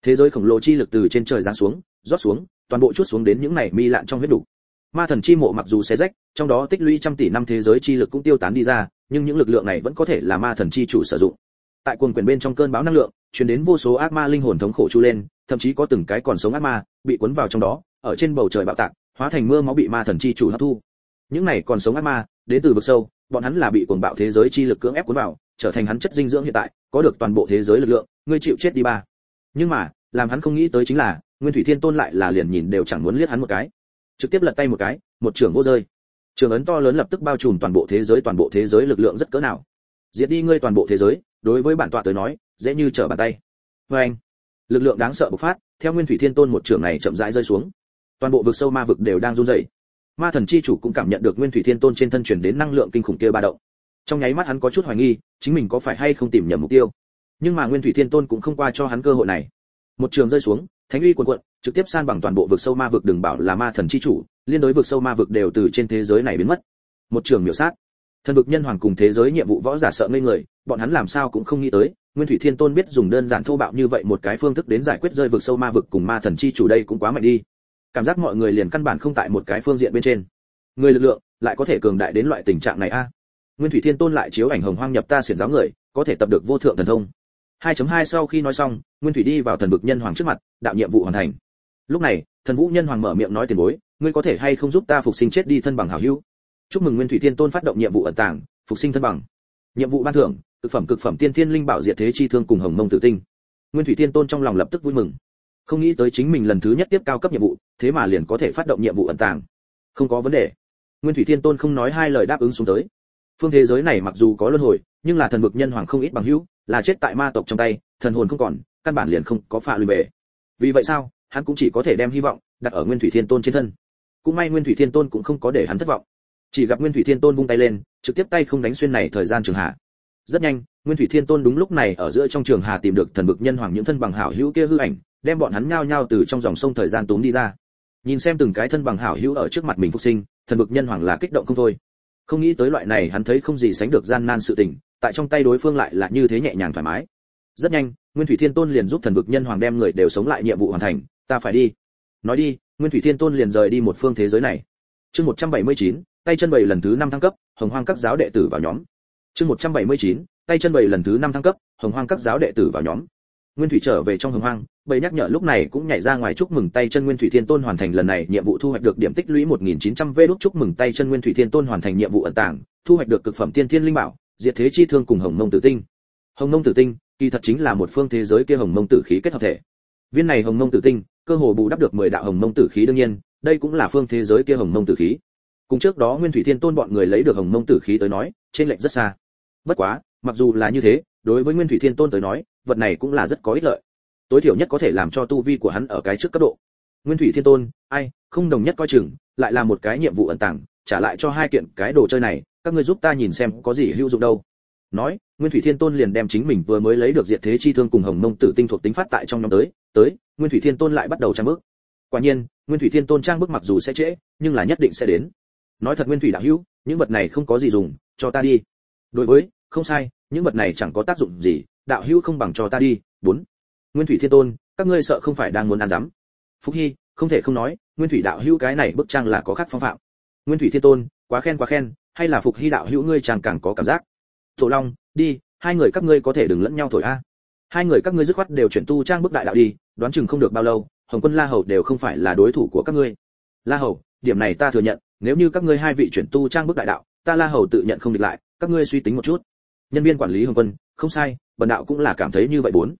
thế giới khổng lồ chi lực từ trên trời giáng xuống, rót xuống, toàn bộ chút xuống đến những này mi lạn trong huyết đủ. Ma thần chi mộ mặc dù xé rách, trong đó tích lũy trăm tỷ năm thế giới chi lực cũng tiêu tán đi ra, nhưng những lực lượng này vẫn có thể là ma thần chi chủ sử dụng. Tại quần quyền bên trong cơn bão năng lượng truyền đến vô số ác ma linh hồn thống khổ chu lên, thậm chí có từng cái còn sống ác ma bị cuốn vào trong đó, ở trên bầu trời bạo tạc, hóa thành mưa máu bị ma thần chi chủ hấp thu. Những này còn sống ác ma, đến từ vực sâu, bọn hắn là bị cuồng bạo thế giới chi lực cưỡng ép cuốn vào, trở thành hắn chất dinh dưỡng hiện tại, có được toàn bộ thế giới lực lượng, ngươi chịu chết đi ba. Nhưng mà, làm hắn không nghĩ tới chính là, nguyên thủy thiên tôn lại là liền nhìn đều chẳng muốn liếc hắn một cái. Trực tiếp lật tay một cái, một trường vô rơi. Trường ấn to lớn lập tức bao trùm toàn bộ thế giới, toàn bộ thế giới lực lượng rất cỡ nào. Diệt đi ngươi toàn bộ thế giới, đối với bản tọa tới nói dễ như trở bàn tay. Vê anh. Lực lượng đáng sợ bộc phát, theo nguyên thủy thiên tôn một trường này chậm rãi rơi xuống. Toàn bộ vực sâu ma vực đều đang run rẩy. Ma thần chi chủ cũng cảm nhận được nguyên thủy thiên tôn trên thân truyền đến năng lượng kinh khủng kia ba động. Trong nháy mắt hắn có chút hoài nghi, chính mình có phải hay không tìm nhầm mục tiêu. Nhưng mà nguyên thủy thiên tôn cũng không qua cho hắn cơ hội này. Một trường rơi xuống, thánh uy cuồn cuộn, trực tiếp san bằng toàn bộ vực sâu ma vực đừng bảo là ma thần chi chủ, liên đối vực sâu ma vực đều từ trên thế giới này biến mất. Một trường miểu sát. Thần vực nhân hoàng cùng thế giới nhiệm vụ võ giả sợ ngây người, bọn hắn làm sao cũng không nghĩ tới nguyên thủy thiên tôn biết dùng đơn giản thô bạo như vậy một cái phương thức đến giải quyết rơi vực sâu ma vực cùng ma thần chi chủ đây cũng quá mạnh đi. Cảm giác mọi người liền căn bản không tại một cái phương diện bên trên. Người lực lượng lại có thể cường đại đến loại tình trạng này a? Nguyên thủy thiên tôn lại chiếu ảnh hồng hoang nhập ta xiển giáo người, có thể tập được vô thượng thần thông. 2.2 sau khi nói xong, nguyên thủy đi vào thần vực nhân hoàng trước mặt, đạo nhiệm vụ hoàn thành. Lúc này, thần vũ nhân hoàng mở miệng nói tiền bối, ngươi có thể hay không giúp ta phục sinh chết đi thân bằng hảo hữu? Chúc mừng nguyên thủy thiên tôn phát động nhiệm vụ ẩn tàng, phục sinh thân bằng nhiệm vụ ban thưởng cực phẩm cực phẩm tiên thiên linh bảo diệt thế chi thương cùng hồng mông tử tinh. Nguyên thủy thiên tôn trong lòng lập tức vui mừng. Không nghĩ tới chính mình lần thứ nhất tiếp cao cấp nhiệm vụ, thế mà liền có thể phát động nhiệm vụ ẩn tàng. Không có vấn đề. Nguyên thủy thiên tôn không nói hai lời đáp ứng xuống tới. Phương thế giới này mặc dù có luân hồi, nhưng là thần vực nhân hoàng không ít bằng hữu, là chết tại ma tộc trong tay, thần hồn không còn, căn bản liền không có phạ lùi về. Vì vậy sao, hắn cũng chỉ có thể đem hy vọng đặt ở nguyên thủy thiên tôn trên thân. Cũng may nguyên thủy thiên tôn cũng không có để hắn thất vọng chỉ gặp nguyên thủy thiên tôn vung tay lên trực tiếp tay không đánh xuyên này thời gian trường hạ. Rất nhanh nguyên thủy thiên tôn đúng lúc này ở giữa trong trường hà tìm được thần vực nhân hoàng những thân bằng hảo hữu kia hư ảnh đem bọn hắn nhao nhao từ trong dòng sông thời gian túm đi ra. Nhìn xem từng cái thân bằng hảo hữu ở trước mặt mình phục sinh thần vực nhân hoàng là kích động không thôi. Không nghĩ tới loại này hắn thấy không gì sánh được gian nan sự tình tại trong tay đối phương lại là như thế nhẹ nhàng thoải mái. Rất nhanh nguyên thủy thiên tôn liền giúp thần vực nhân hoàng đem người đều sống lại nhiệm vụ hoàn thành ta phải đi. Nói đi nguyên thủy thiên tôn liền rời đi một phương thế giới này. Chương 179, tay chân bảy lần thứ năm thăng cấp hồng hoang các giáo đệ tử vào nhóm. Chương 179, tay chân bảy lần thứ năm thăng cấp hồng hoang các giáo đệ tử vào nhóm. Nguyên thủy trở về trong hồng hoang bầy nhắc nhở lúc này cũng nhảy ra ngoài chúc mừng tay chân nguyên thủy thiên tôn hoàn thành lần này nhiệm vụ thu hoạch được điểm tích lũy 1900 v đúc chúc mừng tay chân nguyên thủy thiên tôn hoàn thành nhiệm vụ ẩn tàng thu hoạch được cực phẩm tiên thiên linh bảo diệt thế chi thương cùng hồng mông tử tinh. Hồng mông tử tinh kỳ thật chính là một phương thế giới kia hồng mông tử khí kết hợp thể. Viên này hồng mông tử tinh cơ hồ bù đắp được 10 đạo hồng mông tử khí đương nhiên đây cũng là phương thế giới kia hồng mông tử khí cùng trước đó nguyên thủy thiên tôn bọn người lấy được hồng mông tử khí tới nói trên lệch rất xa. Bất quá, mặc dù là như thế, đối với nguyên thủy thiên tôn tới nói, vật này cũng là rất có ích lợi. Tối thiểu nhất có thể làm cho tu vi của hắn ở cái trước cấp độ. Nguyên thủy thiên tôn, ai, không đồng nhất coi chừng, lại là một cái nhiệm vụ ẩn tàng, trả lại cho hai kiện cái đồ chơi này, các ngươi giúp ta nhìn xem có gì hữu dụng đâu. Nói, nguyên thủy thiên tôn liền đem chính mình vừa mới lấy được diệt thế chi thương cùng hồng mông tử tinh thuộc tính phát tại trong nhóm tới tới, nguyên thủy thiên tôn lại bắt đầu trang bước. Quả nhiên, nguyên thủy thiên tôn trang bước mặc dù sẽ trễ, nhưng là nhất định sẽ đến nói thật nguyên thủy đạo hữu, những vật này không có gì dùng, cho ta đi. Đối với, không sai, những vật này chẳng có tác dụng gì, đạo hữu không bằng cho ta đi, bốn. Nguyên thủy thiên tôn, các ngươi sợ không phải đang muốn ăn dám phúc hy, không thể không nói, nguyên thủy đạo hữu cái này bức trang là có khác phong phạm. Nguyên thủy thiên tôn, quá khen quá khen, hay là phục hy đạo hữu ngươi chàng càng có cảm giác. Tổ long, đi, hai người các ngươi có thể đừng lẫn nhau thổi a. Hai người các ngươi dứt khoát đều chuyển tu trang bức đại đạo đi, đoán chừng không được bao lâu, hồng quân la hầu đều không phải là đối thủ của các ngươi. La hầu, điểm này ta thừa nhận nếu như các ngươi hai vị chuyển tu trang bức đại đạo, ta la hầu tự nhận không địch lại, các ngươi suy tính một chút. Nhân viên quản lý hồng quân, không sai, bần đạo cũng là cảm thấy như vậy bốn.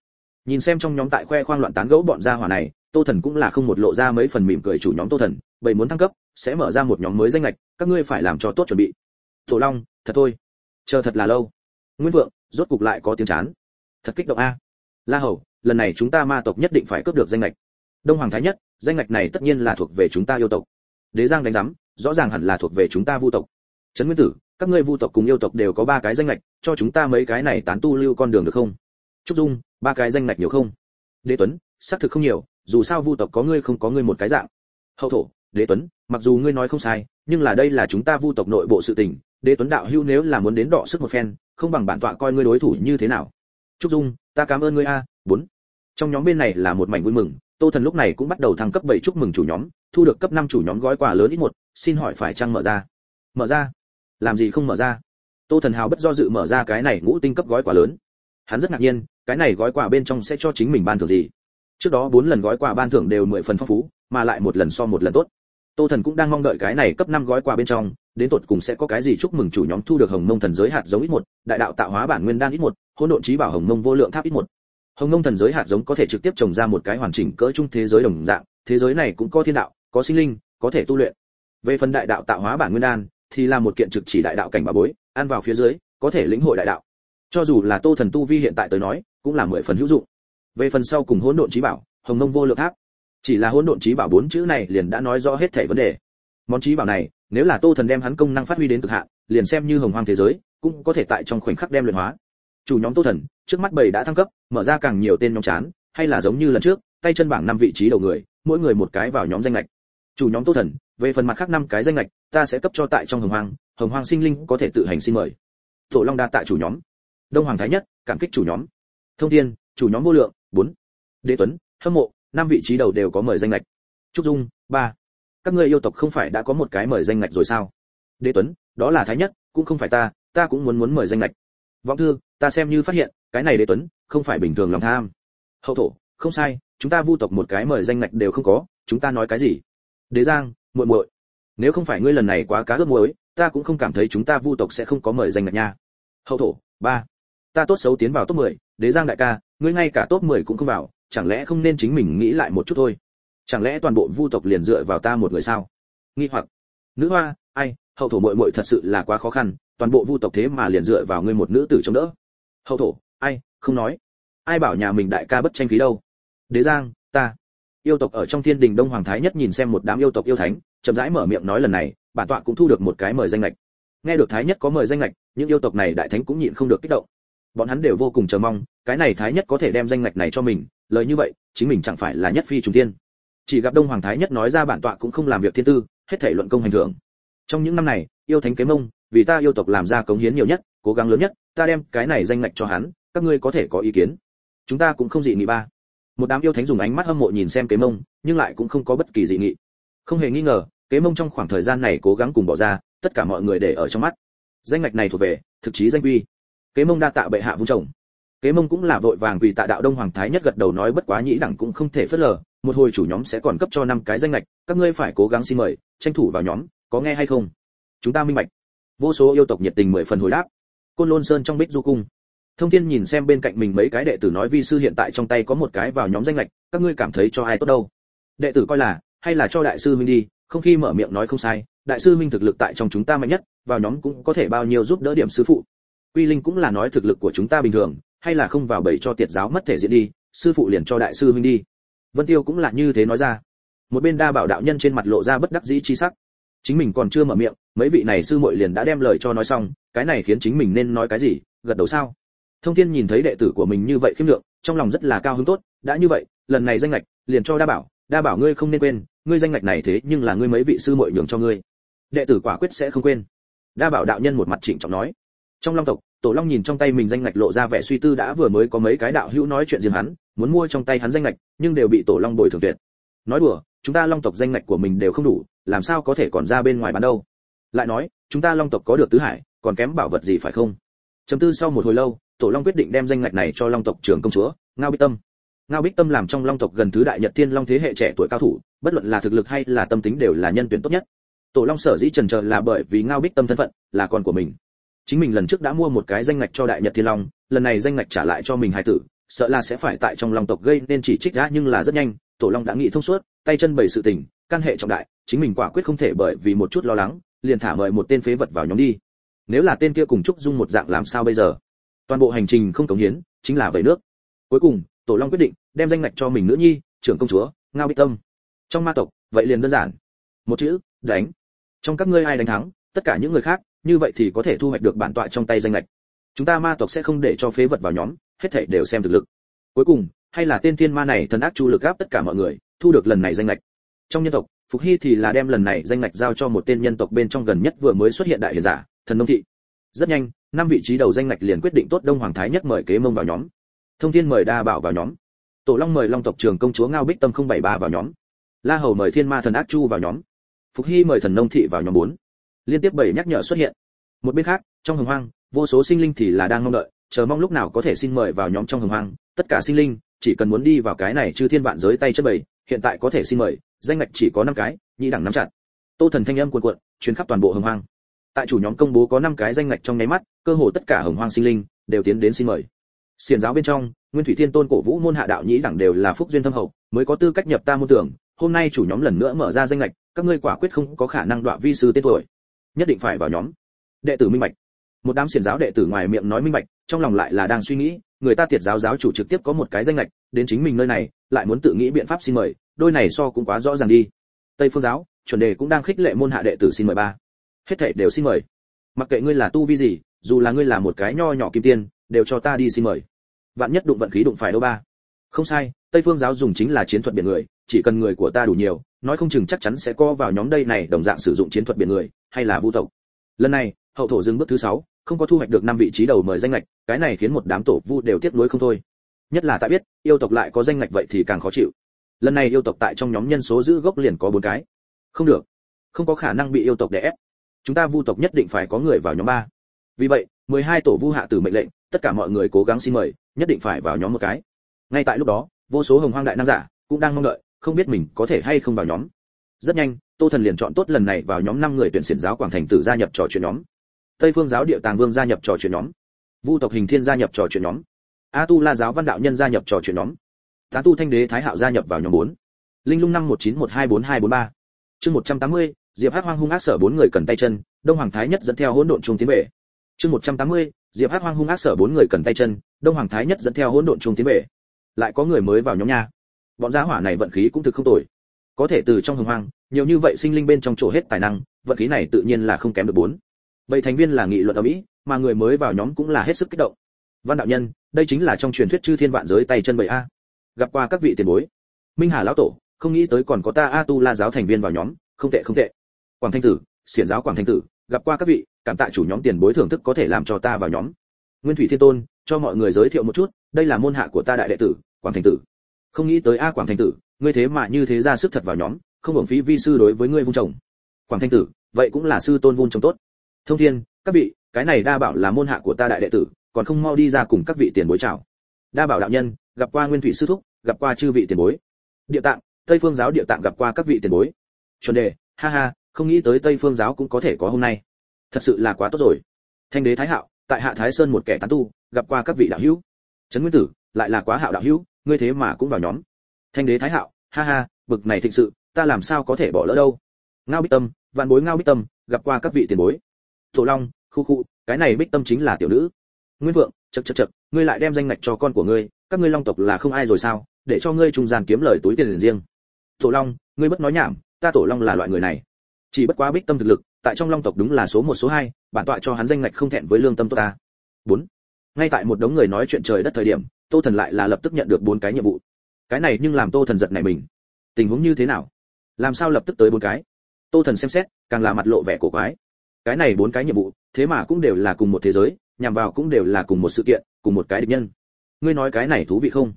Nhìn xem trong nhóm tại khoe khoang loạn tán gẫu bọn gia hỏa này, tô thần cũng là không một lộ ra mấy phần mỉm cười chủ nhóm tô thần bầy muốn thăng cấp, sẽ mở ra một nhóm mới danh lệch các ngươi phải làm cho tốt chuẩn bị. Tổ long, thật thôi. Chờ thật là lâu. Nguyễn vượng, rốt cục lại có tiếng chán. Thật kích động a. La hầu, lần này chúng ta ma tộc nhất định phải cướp được danh lệch đông hoàng thái nhất, danh lệch này tất nhiên là thuộc về chúng ta yêu tộc. Đế giang đánh giám rõ ràng hẳn là thuộc về chúng ta vu tộc. Trấn nguyên tử, các ngươi vu tộc cùng yêu tộc đều có ba cái danh lệch, cho chúng ta mấy cái này tán tu lưu con đường được không? Trúc dung, ba cái danh lệch nhiều không? Đế tuấn, xác thực không nhiều, dù sao vu tộc có ngươi không có ngươi một cái dạng. Hậu thổ, đế tuấn, mặc dù ngươi nói không sai, nhưng là đây là chúng ta vu tộc nội bộ sự tình, đế tuấn đạo hưu nếu là muốn đến đọ sức một phen, không bằng bản tọa coi ngươi đối thủ như thế nào. Trúc dung, ta cảm ơn ngươi a, bốn. Trong nhóm bên này là một mảnh vui mừng, tô thần lúc này cũng bắt đầu thăng cấp bảy chúc mừng chủ nhóm, thu được cấp năm chủ nhóm gói quà lớn ít một xin hỏi phải chăng mở ra? Mở ra. Làm gì không mở ra? Tô thần hào bất do dự mở ra cái này ngũ tinh cấp gói quà lớn. Hắn rất ngạc nhiên, cái này gói quà bên trong sẽ cho chính mình ban thưởng gì? Trước đó bốn lần gói quà ban thưởng đều mười phần phong phú, mà lại một lần so một lần tốt. Tô thần cũng đang mong đợi cái này cấp năm gói quà bên trong, đến tột cùng sẽ có cái gì chúc mừng chủ nhóm thu được hồng mông thần giới hạt giống ít một, đại đạo tạo hóa bản nguyên đan ít một, hỗn độn trí bảo hồng mông vô lượng tháp ít một. Hồng mông thần giới hạt giống có thể trực tiếp trồng ra một cái hoàn chỉnh cỡ trung thế giới đồng dạng, thế giới này cũng có thiên đạo, có sinh linh, có thể tu luyện về phần đại đạo tạo hóa bản nguyên đan, thì là một kiện trực chỉ đại đạo cảnh bà bối, ăn vào phía dưới, có thể lĩnh hội đại đạo. Cho dù là tô thần tu vi hiện tại tới nói, cũng là mười phần hữu dụng. Về phần sau cùng hỗn độn trí bảo, hồng nông vô lượng tháp. Chỉ là hỗn độn trí bảo bốn chữ này liền đã nói rõ hết thảy vấn đề. Món trí bảo này, nếu là tô thần đem hắn công năng phát huy đến cực hạn, liền xem như hồng hoang thế giới, cũng có thể tại trong khoảnh khắc đem luyện hóa. Chủ nhóm tô thần, trước mắt bầy đã thăng cấp, mở ra càng nhiều tên nhóm chán, hay là giống như lần trước, tay chân bảng năm vị trí đầu người, mỗi người một cái vào nhóm danh lệch chủ nhóm tô thần, về phần mặt khác năm cái danh lệch ta sẽ cấp cho tại trong hồng hoang hồng hoang sinh linh có thể tự hành xin mời. Tổ long đa tại chủ nhóm. Đông hoàng thái nhất, cảm kích chủ nhóm. Thông thiên, chủ nhóm vô lượng, bốn. Đế tuấn, hâm mộ, năm vị trí đầu đều có mời danh lệch trúc dung, ba. Các ngươi yêu tộc không phải đã có một cái mời danh lệch rồi sao? Đế tuấn, đó là thái nhất, cũng không phải ta ta cũng muốn muốn mời danh lệch vọng thư, ta xem như phát hiện, cái này đế tuấn, không phải bình thường lòng tham. Hậu thổ, không sai, chúng ta vu tộc một cái mời danh lệch đều không có, chúng ta nói cái gì? Đế giang muội muội nếu không phải ngươi lần này quá cá ướp muối ta cũng không cảm thấy chúng ta vu tộc sẽ không có mời danh ngạch nha. Hậu thổ ba ta tốt xấu tiến vào top 10, đế giang đại ca ngươi ngay cả top 10 cũng không vào chẳng lẽ không nên chính mình nghĩ lại một chút thôi? Chẳng lẽ toàn bộ vu tộc liền dựa vào ta một người sao? Nghi hoặc nữ hoa ai hậu thổ muội muội thật sự là quá khó khăn toàn bộ vu tộc thế mà liền dựa vào ngươi một nữ tử chống đỡ. Hậu thổ ai không nói. Ai bảo nhà mình đại ca bất tranh khí đâu? Đế giang ta yêu tộc ở trong thiên đình đông hoàng thái nhất nhìn xem một đám yêu tộc yêu thánh, chậm rãi mở miệng nói lần này, bản tọa cũng thu được một cái mời danh lệch nghe được thái nhất có mời danh lệch những yêu tộc này đại thánh cũng nhịn không được kích động. Bọn hắn đều vô cùng chờ mong, cái này thái nhất có thể đem danh lệch này cho mình, lời như vậy, chính mình chẳng phải là nhất phi trùng thiên. Chỉ gặp đông hoàng thái nhất nói ra bản tọa cũng không làm việc thiên tư, hết thể luận công hành thưởng. Trong những năm này, yêu thánh kế mông, vì ta yêu tộc làm ra cống hiến nhiều nhất, cố gắng lớn nhất, ta đem cái này danh lệch cho hắn, các ngươi có thể có ý kiến. Chúng ta cũng không dị nghị ba một đám yêu thánh dùng ánh mắt hâm mộ nhìn xem kế mông, nhưng lại cũng không có bất kỳ dị nghị. Không hề nghi ngờ, kế mông trong khoảng thời gian này cố gắng cùng bỏ ra, tất cả mọi người để ở trong mắt. Danh ngạch này thuộc về, thực chí danh quy kế mông đa tạ bệ hạ vung chồng. Kế mông cũng là vội vàng vì tạ đạo đông hoàng thái nhất gật đầu nói bất quá nhĩ đẳng cũng không thể phớt lờ, một hồi chủ nhóm sẽ còn cấp cho năm cái danh ngạch, các ngươi phải cố gắng xin mời, tranh thủ vào nhóm, có nghe hay không? Chúng ta minh bạch. Vô số yêu tộc nhiệt tình mười phần hồi đáp. Côn lôn sơn trong bích du cung thông thiên nhìn xem bên cạnh mình mấy cái đệ tử nói vi sư hiện tại trong tay có một cái vào nhóm danh lệch, các ngươi cảm thấy cho ai tốt đâu? Đệ tử coi là, hay là cho đại sư minh đi, không khi mở miệng nói không sai, đại sư minh thực lực tại trong chúng ta mạnh nhất, vào nhóm cũng có thể bao nhiêu giúp đỡ điểm sư phụ. Quy linh cũng là nói thực lực của chúng ta bình thường, hay là không vào bầy cho tiệt giáo mất thể diện đi, sư phụ liền cho đại sư minh đi. Vân tiêu cũng là như thế nói ra. Một bên đa bảo đạo nhân trên mặt lộ ra bất đắc dĩ chi sắc. Chính mình còn chưa mở miệng, mấy vị này sư muội liền đã đem lời cho nói xong, cái này khiến chính mình nên nói cái gì, gật đầu sao? Thông thiên nhìn thấy đệ tử của mình như vậy khiêm lượng, trong lòng rất là cao hứng tốt, đã như vậy, lần này danh lệch liền cho đa bảo đa bảo ngươi không nên quên, ngươi danh lệch này thế nhưng là ngươi mấy vị sư muội nhường cho ngươi. Đệ tử quả quyết sẽ không quên. Đa bảo đạo nhân một mặt chỉnh trọng nói. Trong long tộc, tổ long nhìn trong tay mình danh ngạch lộ ra vẻ suy tư đã vừa mới có mấy cái đạo hữu nói chuyện riêng hắn, muốn mua trong tay hắn danh ngạch, nhưng đều bị tổ long bồi thường tuyệt nói đùa, chúng ta long tộc danh ngạch của mình đều không đủ, làm sao có thể còn ra bên ngoài bán đâu? Lại nói, chúng ta long tộc có được tứ hải, còn kém bảo vật gì phải không? Chấm tư sau một hồi lâu tổ long quyết định đem danh ngạch này cho long tộc trưởng công chúa, ngao bích tâm. Ngao bích tâm làm trong long tộc gần thứ đại nhật thiên long thế hệ trẻ tuổi cao thủ, bất luận là thực lực hay là tâm tính đều là nhân tuyển tốt nhất. Tổ long sở dĩ trần chờ là bởi vì ngao bích tâm thân phận, là con của mình. Chính mình lần trước đã mua một cái danh ngạch cho đại nhật thiên long, lần này danh ngạch trả lại cho mình hai tử, sợ là sẽ phải tại trong Long tộc gây nên chỉ trích đã nhưng là rất nhanh, tổ long đã nghĩ thông suốt, tay chân bày sự tình căn hệ trọng đại, chính mình quả quyết không thể bởi vì một chút lo lắng, liền thả mời một tên phế vật vào nhóm đi. Nếu là tên kia cùng trúc dung một dạng làm sao bây giờ? Toàn bộ hành trình không cống hiến, chính là vẩy nước. Cuối cùng, tổ long quyết định đem danh ngạch cho mình nữ nhi, trưởng công chúa, ngao bích tâm. Trong ma tộc, vậy liền đơn giản. Một chữ, đánh. Trong các ngươi ai đánh thắng, tất cả những người khác, như vậy thì có thể thu hoạch được bản tọa trong tay danh lệch chúng ta ma tộc sẽ không để cho phế vật vào nhóm, hết thảy đều xem thực lực. Cuối cùng, hay là tên thiên ma này thần ác chu lực áp tất cả mọi người, thu được lần này danh lệch trong nhân tộc, phục hy thì là đem lần này danh lệch giao cho một tên nhân tộc bên trong gần nhất vừa mới xuất hiện đại hiền giả, thần nông thị. Rất nhanh năm vị trí đầu danh ngạch liền quyết định tốt đông hoàng thái nhất mời kế mông vào nhóm. Thông thiên mời đa bảo vào nhóm. Tổ long mời long tộc trường công chúa ngao bích tâm không bảy ba vào nhóm. La hầu mời thiên ma thần ác chu vào nhóm. Phục hy mời thần nông thị vào nhóm bốn. Liên tiếp bảy nhắc nhở xuất hiện. Một bên khác, trong hồng hoang, vô số sinh linh thì là đang mong đợi, chờ mong lúc nào có thể xin mời vào nhóm trong hồng hoang. Tất cả sinh linh, chỉ cần muốn đi vào cái này chư thiên vạn giới tay chất bảy hiện tại có thể xin mời, danh ngạch chỉ có năm cái, nhị đẳng nắm chặt. Tô thần thanh âm cuộn cuộn chuyến khắp toàn bộ hồng hoang. Tại chủ nhóm công bố có năm cái danh ngạch trong nháy mắt cơ hồ tất cả hồng hoang sinh linh đều tiến đến xin mời. Xiển giáo bên trong, nguyên thủy thiên tôn cổ vũ môn hạ đạo nhĩ đẳng đều là phúc duyên thâm hậu, mới có tư cách nhập ta môn tưởng, hôm nay chủ nhóm lần nữa mở ra danh lệch, các ngươi quả quyết không có khả năng đọa vi sư tên tuổi. Nhất định phải vào nhóm. Đệ tử minh bạch. Một đám xiển giáo đệ tử ngoài miệng nói minh bạch, trong lòng lại là đang suy nghĩ, người ta tiệt giáo giáo chủ trực tiếp có một cái danh lệch, đến chính mình nơi này, lại muốn tự nghĩ biện pháp xin mời, đôi này so cũng quá rõ ràng đi. Tây phương giáo, chuẩn đề cũng đang khích lệ môn hạ đệ tử xin mời ba. Hết thảy đều xin mời. Mặc kệ ngươi là tu vi gì dù là ngươi là một cái nho nhỏ kim tiên, đều cho ta đi xin mời. Vạn nhất đụng vận khí đụng phải đâu ba. Không sai, tây phương giáo dùng chính là chiến thuật biển người, chỉ cần người của ta đủ nhiều, nói không chừng chắc chắn sẽ co vào nhóm đây này đồng dạng sử dụng chiến thuật biển người, hay là vu tộc. Lần này, hậu thổ dừng bước thứ sáu, không có thu hoạch được năm vị trí đầu mời danh lệch cái này khiến một đám tổ vu đều tiếc nuối không thôi. Nhất là tại biết, yêu tộc lại có danh lệch vậy thì càng khó chịu. Lần này yêu tộc tại trong nhóm nhân số giữ gốc liền có bốn cái. Không được. Không có khả năng bị yêu tộc đè ép. Chúng ta vu tộc nhất định phải có người vào nhóm ba vì vậy, mười hai tổ vu hạ tử mệnh lệnh, tất cả mọi người cố gắng xin mời, nhất định phải vào nhóm một cái. Ngay tại lúc đó, vô số hồng hoang đại nam giả cũng đang mong đợi, không biết mình có thể hay không vào nhóm. Rất nhanh, tô thần liền chọn tốt lần này vào nhóm năm người tuyển xiển giáo quảng thành tử gia nhập trò chuyện nhóm. Tây phương giáo địa tàng vương gia nhập trò chuyện nhóm. Vu tộc hình thiên gia nhập trò chuyện nhóm. A tu la giáo văn đạo nhân gia nhập trò chuyện nhóm. Tá tu thanh đế thái hạo gia nhập vào nhóm bốn. Linh lung năm một chín một hai bốn hai bốn ba. Chương một trăm tám mươi, diệp hắc hoang hung ác sở bốn người cần tay chân, đông hoàng thái nhất dẫn theo hỗn độn trung tiến về chương một trăm tám mươi, diệp hắc hoang hung ác sở bốn người cần tay chân, đông hoàng thái nhất dẫn theo hỗn độn trung tiến về. Lại có người mới vào nhóm nha. Bọn gia hỏa này vận khí cũng thực không tồi. Có thể từ trong hồng hoang, nhiều như vậy sinh linh bên trong chỗ hết tài năng, vận khí này tự nhiên là không kém được bốn. Bảy thành viên là nghị luận ở mỹ, mà người mới vào nhóm cũng là hết sức kích động. Văn đạo nhân, đây chính là trong truyền thuyết chư thiên vạn giới tay chân bảy a. Gặp qua các vị tiền bối. Minh hà lão tổ, không nghĩ tới còn có ta a tu la giáo thành viên vào nhóm, không tệ không tệ. Quảng thanh tử, xiển giáo quảng thanh tử, gặp qua các vị cảm tạ chủ nhóm tiền bối thưởng thức có thể làm cho ta vào nhóm. Nguyên thủy thiên tôn, cho mọi người giới thiệu một chút, đây là môn hạ của ta đại đệ tử, quảng thanh tử. Không nghĩ tới a à, quảng thanh tử, ngươi thế mà như thế ra sức thật vào nhóm, không hưởng phí vi sư đối với ngươi vung chồng. Quảng thanh tử, vậy cũng là sư tôn vun trồng tốt. Thông thiên, các vị, cái này đa bảo là môn hạ của ta đại đệ tử, còn không mau đi ra cùng các vị tiền bối chào. Đa bảo đạo nhân, gặp qua nguyên thủy sư thúc, gặp qua chư vị tiền bối. Địa tạng, tây phương giáo địa tạng gặp qua các vị tiền bối. Chuẩn đề, ha ha, không nghĩ tới tây phương giáo cũng có thể có hôm nay thật sự là quá tốt rồi. Thanh đế thái hạo, tại hạ thái sơn một kẻ tán tu, gặp qua các vị đạo hữu. Trấn nguyên tử, lại là quá hạo đạo hữu, ngươi thế mà cũng vào nhóm. Thanh đế thái hạo, ha ha, bực này thịnh sự, ta làm sao có thể bỏ lỡ đâu. Ngao bích tâm, vạn bối ngao bích tâm, gặp qua các vị tiền bối. Tổ long, khu khu, cái này bích tâm chính là tiểu nữ. Nguyên vượng chật chật chật ngươi lại đem danh ngạch cho con của ngươi, các ngươi long tộc là không ai rồi sao, để cho ngươi trung gian kiếm lời túi tiền riêng. Tổ long, ngươi bất nói nhảm, ta tổ long là loại người này. Chỉ bất quá bích tâm thực lực tại trong long tộc đúng là số một, số hai, bản tọa cho hắn danh ngạch không thẹn với lương tâm tốt ta. Bốn, ngay tại một đống người nói chuyện trời đất thời điểm, tô thần lại là lập tức nhận được bốn cái nhiệm vụ. Cái này nhưng làm tô thần giật này mình. Tình huống như thế nào? Làm sao lập tức tới bốn cái? Tô thần xem xét, càng là mặt lộ vẻ cổ quái. Cái này bốn cái nhiệm vụ, thế mà cũng đều là cùng một thế giới, nhằm vào cũng đều là cùng một sự kiện, cùng một cái địch nhân. Ngươi nói cái này thú vị không?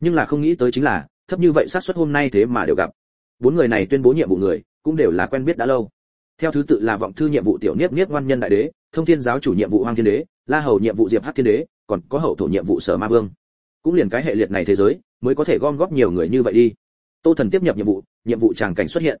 Nhưng là không nghĩ tới chính là, thấp như vậy xác suất hôm nay thế mà đều gặp. Bốn người này tuyên bố nhiệm vụ người, cũng đều là quen biết đã lâu theo thứ tự là vọng thư nhiệm vụ tiểu niếp niếp ngoan nhân đại đế, thông thiên giáo chủ nhiệm vụ hoàng thiên đế, la hầu nhiệm vụ diệp hắc thiên đế, còn có hậu thổ nhiệm vụ sở ma vương. Cũng liền cái hệ liệt này thế giới, mới có thể gom góp nhiều người như vậy đi. Tô thần tiếp nhập nhiệm vụ nhiệm vụ tràng cảnh xuất hiện.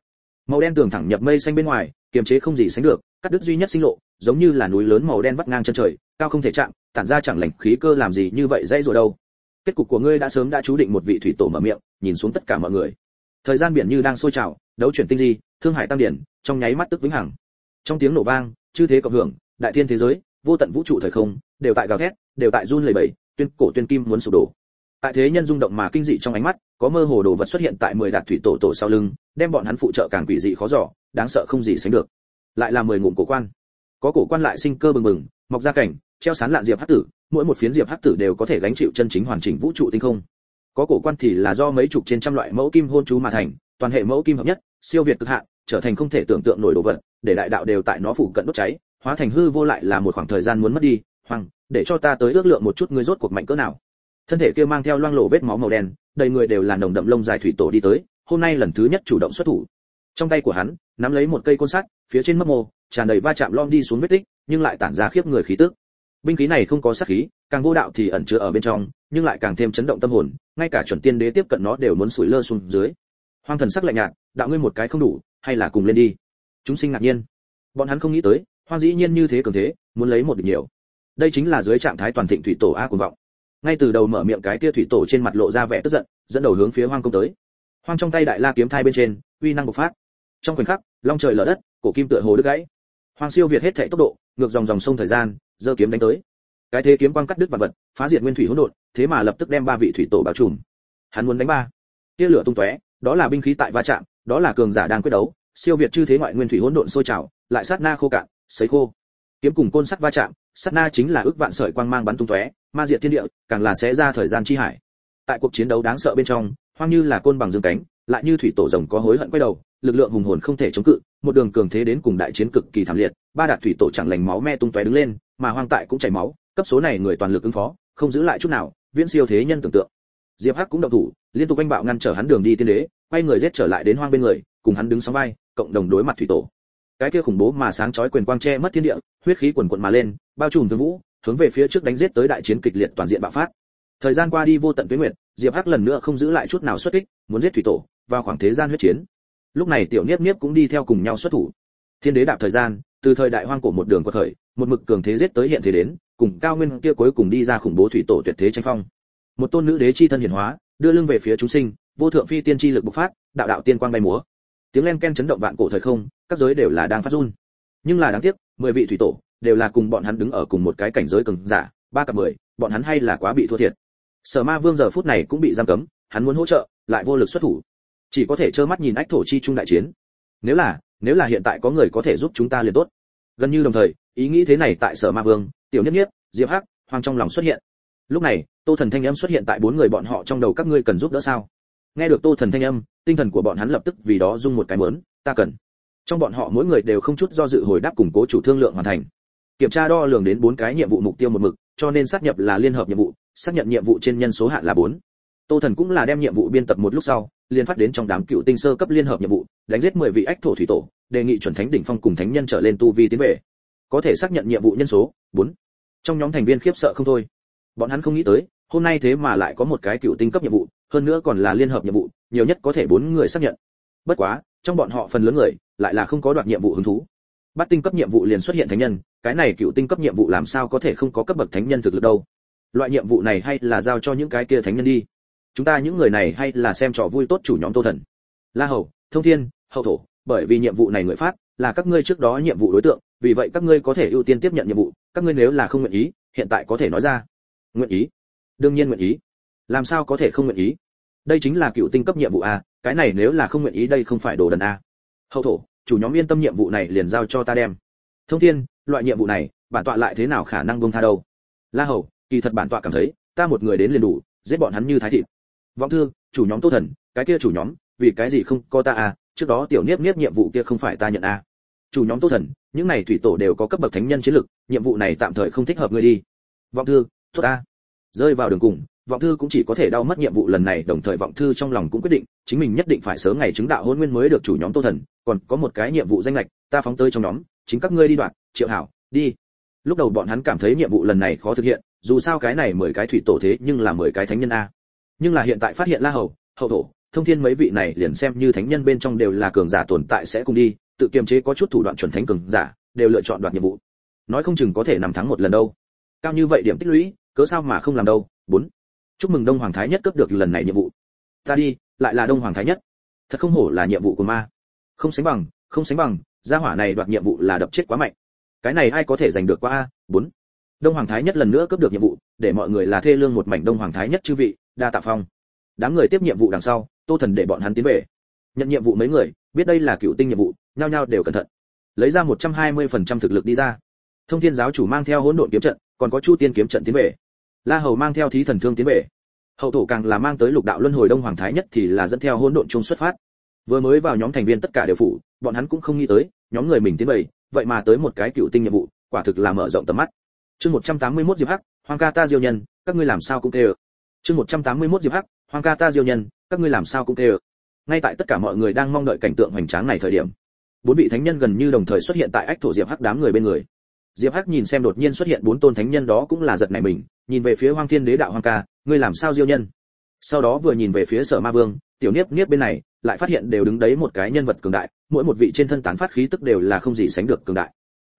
Màu đen tường thẳng nhập mây xanh bên ngoài, kiềm chế không gì sánh được, cắt đứt duy nhất sinh lộ, giống như là núi lớn màu đen vắt ngang chân trời, cao không thể chạm, tản ra chẳng lành khí cơ làm gì như vậy dây rồi đâu. Kết cục của ngươi đã sớm đã chú định một vị thủy tổ mở miệng, nhìn xuống tất cả mọi người. Thời gian biển như đang sôi trào, đấu chuyển tinh di thương hải tam điển, trong nháy mắt tức vĩnh hằng. Trong tiếng nổ vang, chư thế cộng hưởng, đại thiên thế giới, vô tận vũ trụ thời không, đều tại gào thét, đều tại run lẩy bẩy, tuyên cổ tuyên kim muốn sụp đổ. Tại thế nhân rung động mà kinh dị trong ánh mắt, có mơ hồ đồ vật xuất hiện tại mười đạt thủy tổ tổ sau lưng, đem bọn hắn phụ trợ càng quỷ dị khó giỏ đáng sợ không gì sánh được. Lại là mười ngụm cổ quan. Có cổ quan lại sinh cơ bừng bừng, mọc ra cảnh, treo sán lạn diệp hắc tử, mỗi một phiến diệp hắc tử đều có thể gánh chịu chân chính hoàn chỉnh vũ trụ tinh không. Có cổ quan thì là do mấy chục trên trăm loại mẫu kim hôn chú mà thành, toàn hệ mẫu kim hợp nhất, siêu việt cực hạn trở thành không thể tưởng tượng nổi đồ vật, để đại đạo đều tại nó phủ cận đốt cháy, hóa thành hư vô lại là một khoảng thời gian muốn mất đi, hoàng, để cho ta tới ước lượng một chút ngươi rốt cuộc mạnh cỡ nào. Thân thể kia mang theo loang lổ vết máu màu đen, đầy người đều là nồng đậm lông dài thủy tổ đi tới, hôm nay lần thứ nhất chủ động xuất thủ. Trong tay của hắn, nắm lấy một cây côn sắt, phía trên mấp mô tràn đầy va chạm lom đi xuống vết tích, nhưng lại tản ra khiếp người khí tức. Binh khí này không có sát khí, càng vô đạo thì ẩn chứa ở bên trong, nhưng lại càng thêm chấn động tâm hồn, ngay cả chuẩn tiên đế tiếp cận nó đều muốn sủi lơ xuống dưới. Hoang thần sắc lạnh nhạt, đạo ngươi một cái không đủ hay là cùng lên đi? Chúng sinh ngạc nhiên. Bọn hắn không nghĩ tới, hoang dĩ nhiên như thế cường thế, muốn lấy một địch nhiều. Đây chính là dưới trạng thái toàn thịnh thủy tổ a cuồng vọng. Ngay từ đầu mở miệng cái kia thủy tổ trên mặt lộ ra vẻ tức giận, dẫn đầu hướng phía hoang công tới. Hoang trong tay đại la kiếm thai bên trên, uy năng bộc phát. Trong khoảnh khắc, long trời lở đất, cổ kim tựa hồ đứt gãy. Hoang siêu việt hết thể tốc độ, ngược dòng dòng sông thời gian, giơ kiếm đánh tới. Cái thế kiếm quang cắt đứt vật vật, phá diệt nguyên thủy hỗn độn, thế mà lập tức đem ba vị thủy tổ bao trùm. Hắn muốn đánh ba. Tia lửa tung tóe, đó là binh khí tại va chạm đó là cường giả đang quyết đấu, siêu việt chư thế ngoại nguyên thủy hỗn độn sôi trào, lại sát na khô cạn, sấy khô. Kiếm cùng côn sắc va chạm, sát na chính là ước vạn sợi quang mang bắn tung tóe, ma diệt thiên địa, càng là sẽ ra thời gian chi hải. Tại cuộc chiến đấu đáng sợ bên trong, hoang như là côn bằng dương cánh, lại như thủy tổ rồng có hối hận quay đầu, lực lượng hùng hồn không thể chống cự, một đường cường thế đến cùng đại chiến cực kỳ thảm liệt, ba đạt thủy tổ chẳng lành máu me tung tóe đứng lên, mà hoang tại cũng chảy máu, cấp số này người toàn lực ứng phó, không giữ lại chút nào, viễn siêu thế nhân tưởng tượng. Diệp hắc cũng động thủ, liên tục anh bạo ngăn trở hắn đường đi tiên đế quay người giết trở lại đến hoang bên người, cùng hắn đứng sóng vai, cộng đồng đối mặt thủy tổ. Cái kia khủng bố mà sáng chói quyền quang che mất thiên địa, huyết khí quần quận mà lên, bao trùm thương vũ, hướng về phía trước đánh giết tới đại chiến kịch liệt toàn diện bạo phát. Thời gian qua đi vô tận tuyến nguyệt, diệp hắc lần nữa không giữ lại chút nào xuất kích, muốn giết thủy tổ, vào khoảng thế gian huyết chiến. Lúc này tiểu niếp niếp cũng đi theo cùng nhau xuất thủ. Thiên đế đạp thời gian, từ thời đại hoang cổ một đường qua thời, một mực cường thế giết tới hiện thế đến, cùng cao nguyên kia cuối cùng đi ra khủng bố thủy tổ tuyệt thế tranh phong. Một tôn nữ đế chi thân hiển hóa, đưa lưng về phía chúng sinh vô thượng phi tiên chi lực bộc phát, đạo đạo tiên quang bay múa. Tiếng len ken chấn động vạn cổ thời không, các giới đều là đang phát run. Nhưng là đáng tiếc, mười vị thủy tổ đều là cùng bọn hắn đứng ở cùng một cái cảnh giới cường giả, ba cặp mười, bọn hắn hay là quá bị thua thiệt. Sở ma vương giờ phút này cũng bị giam cấm, hắn muốn hỗ trợ, lại vô lực xuất thủ. Chỉ có thể trơ mắt nhìn ách thổ chi trung đại chiến. Nếu là nếu là hiện tại có người có thể giúp chúng ta liền tốt. Gần như đồng thời, ý nghĩ thế này tại sở ma vương, tiểu nhất nhất, diệp hắc hoang trong lòng xuất hiện. Lúc này, tô thần thanh âm xuất hiện tại bốn người bọn họ trong đầu các ngươi cần giúp đỡ sao? Nghe được tô thần thanh âm, tinh thần của bọn hắn lập tức vì đó rung một cái mớn, ta cần. Trong bọn họ mỗi người đều không chút do dự hồi đáp củng cố chủ thương lượng hoàn thành. Kiểm tra đo lường đến bốn cái nhiệm vụ mục tiêu một mực, cho nên xác nhập là liên hợp nhiệm vụ, xác nhận nhiệm vụ trên nhân số hạn là bốn. Tô thần cũng là đem nhiệm vụ biên tập một lúc sau liên phát đến trong đám cựu tinh sơ cấp liên hợp nhiệm vụ, đánh giết mười vị ách thổ thủy tổ, đề nghị chuẩn thánh đỉnh phong cùng thánh nhân trở lên tu vi tiến về. Có thể xác nhận nhiệm vụ nhân số, bốn. Trong nhóm thành viên khiếp sợ không thôi. Bọn hắn không nghĩ tới, hôm nay thế mà lại có một cái cựu tinh cấp nhiệm vụ hơn nữa còn là liên hợp nhiệm vụ, nhiều nhất có thể bốn người xác nhận. Bất quá, trong bọn họ phần lớn người lại là không có đoạt nhiệm vụ hứng thú. Bắt tinh cấp nhiệm vụ liền xuất hiện thánh nhân, cái này cựu tinh cấp nhiệm vụ làm sao có thể không có cấp bậc thánh nhân thực lực đâu? Loại nhiệm vụ này hay là giao cho những cái kia thánh nhân đi. Chúng ta những người này hay là xem trò vui tốt chủ nhóm tô thần. La hầu, thông thiên, hậu thổ, bởi vì nhiệm vụ này người phát, là các ngươi trước đó nhiệm vụ đối tượng, vì vậy các ngươi có thể ưu tiên tiếp nhận nhiệm vụ, các ngươi nếu là không nguyện ý, hiện tại có thể nói ra. Nguyện ý. Đương nhiên nguyện ý làm sao có thể không nguyện ý? Đây chính là cựu tinh cấp nhiệm vụ a, cái này nếu là không nguyện ý đây không phải đồ đần a. Hậu thổ, chủ nhóm yên tâm nhiệm vụ này liền giao cho ta đem. Thông thiên, loại nhiệm vụ này, bản tọa lại thế nào khả năng buông tha đâu? La hầu, kỳ thật bản tọa cảm thấy, ta một người đến liền đủ, giết bọn hắn như thái thịt. Vọng thư, chủ nhóm tô thần, cái kia chủ nhóm, vì cái gì không có ta a, trước đó tiểu niếp niếp nhiệm vụ kia không phải ta nhận a. Chủ nhóm tô thần, những này thủy tổ đều có cấp bậc thánh nhân chiến lực, nhiệm vụ này tạm thời không thích hợp ngươi đi. Vọng thư thốt ta rơi vào đường cùng vọng thư cũng chỉ có thể đau mất nhiệm vụ lần này, đồng thời vọng thư trong lòng cũng quyết định, chính mình nhất định phải sớm ngày chứng đạo hôn nguyên mới được chủ nhóm tô thần, còn có một cái nhiệm vụ danh lệch, ta phóng tới trong nhóm, chính các ngươi đi đoạn, triệu hảo, đi. Lúc đầu bọn hắn cảm thấy nhiệm vụ lần này khó thực hiện, dù sao cái này mười cái thủy tổ thế nhưng là mười cái thánh nhân a. Nhưng là hiện tại phát hiện la hầu, hậu thổ, thông thiên mấy vị này liền xem như thánh nhân bên trong đều là cường giả tồn tại sẽ cùng đi, tự kiềm chế có chút thủ đoạn chuẩn thánh cường giả, đều lựa chọn đoạt nhiệm vụ. Nói không chừng có thể nằm thắng một lần đâu. Cao như vậy điểm tích lũy, cớ sao mà không làm đâu? Bốn chúc mừng đông hoàng thái nhất cấp được lần này nhiệm vụ. Ta đi, lại là đông hoàng thái nhất. Thật không hổ là nhiệm vụ của ma. Không sánh bằng, không sánh bằng, gia hỏa này đoạt nhiệm vụ là đập chết quá mạnh. Cái này ai có thể giành được qua a bốn? Đông hoàng thái nhất lần nữa cấp được nhiệm vụ, để mọi người là thê lương một mảnh đông hoàng thái nhất chư vị, đa tạ phong. Đám người tiếp nhiệm vụ đằng sau, tô thần để bọn hắn tiến về. Nhận nhiệm vụ mấy người, biết đây là cựu tinh nhiệm vụ, nhao nhao đều cẩn thận. Lấy ra 120% thực lực đi ra. Thông thiên giáo chủ mang theo hỗn độn kiếm trận, còn có chu tiên kiếm trận tiến về. La hầu mang theo thí thần thương tiến về hậu thổ càng là mang tới lục đạo luân hồi đông hoàng thái nhất thì là dẫn theo hỗn độn chung xuất phát. Vừa mới vào nhóm thành viên tất cả đều phụ bọn hắn cũng không nghĩ tới, nhóm người mình tiến bày, vậy mà tới một cái cựu tinh nhiệm vụ, quả thực là mở rộng tầm mắt. Chương 181 diệp hắc hoàng ca ta diêu nhân, các ngươi làm sao cũng tê chương 181 diệp hắc hoàng ca ta diêu nhân, các ngươi làm sao cũng tê ngay tại tất cả mọi người đang mong đợi cảnh tượng hoành tráng này thời điểm, bốn vị thánh nhân gần như đồng thời xuất hiện tại ách thổ diệp hắc đám người bên người diệp hắc nhìn xem đột nhiên xuất hiện bốn tôn thánh nhân đó cũng là giật nảy mình, nhìn về phía hoang thiên đế đạo hoàng ca, ngươi làm sao diêu nhân? Sau đó vừa nhìn về phía sở ma vương, tiểu niếp niếp bên này, lại phát hiện đều đứng đấy một cái nhân vật cường đại, mỗi một vị trên thân tán phát khí tức đều là không gì sánh được cường đại.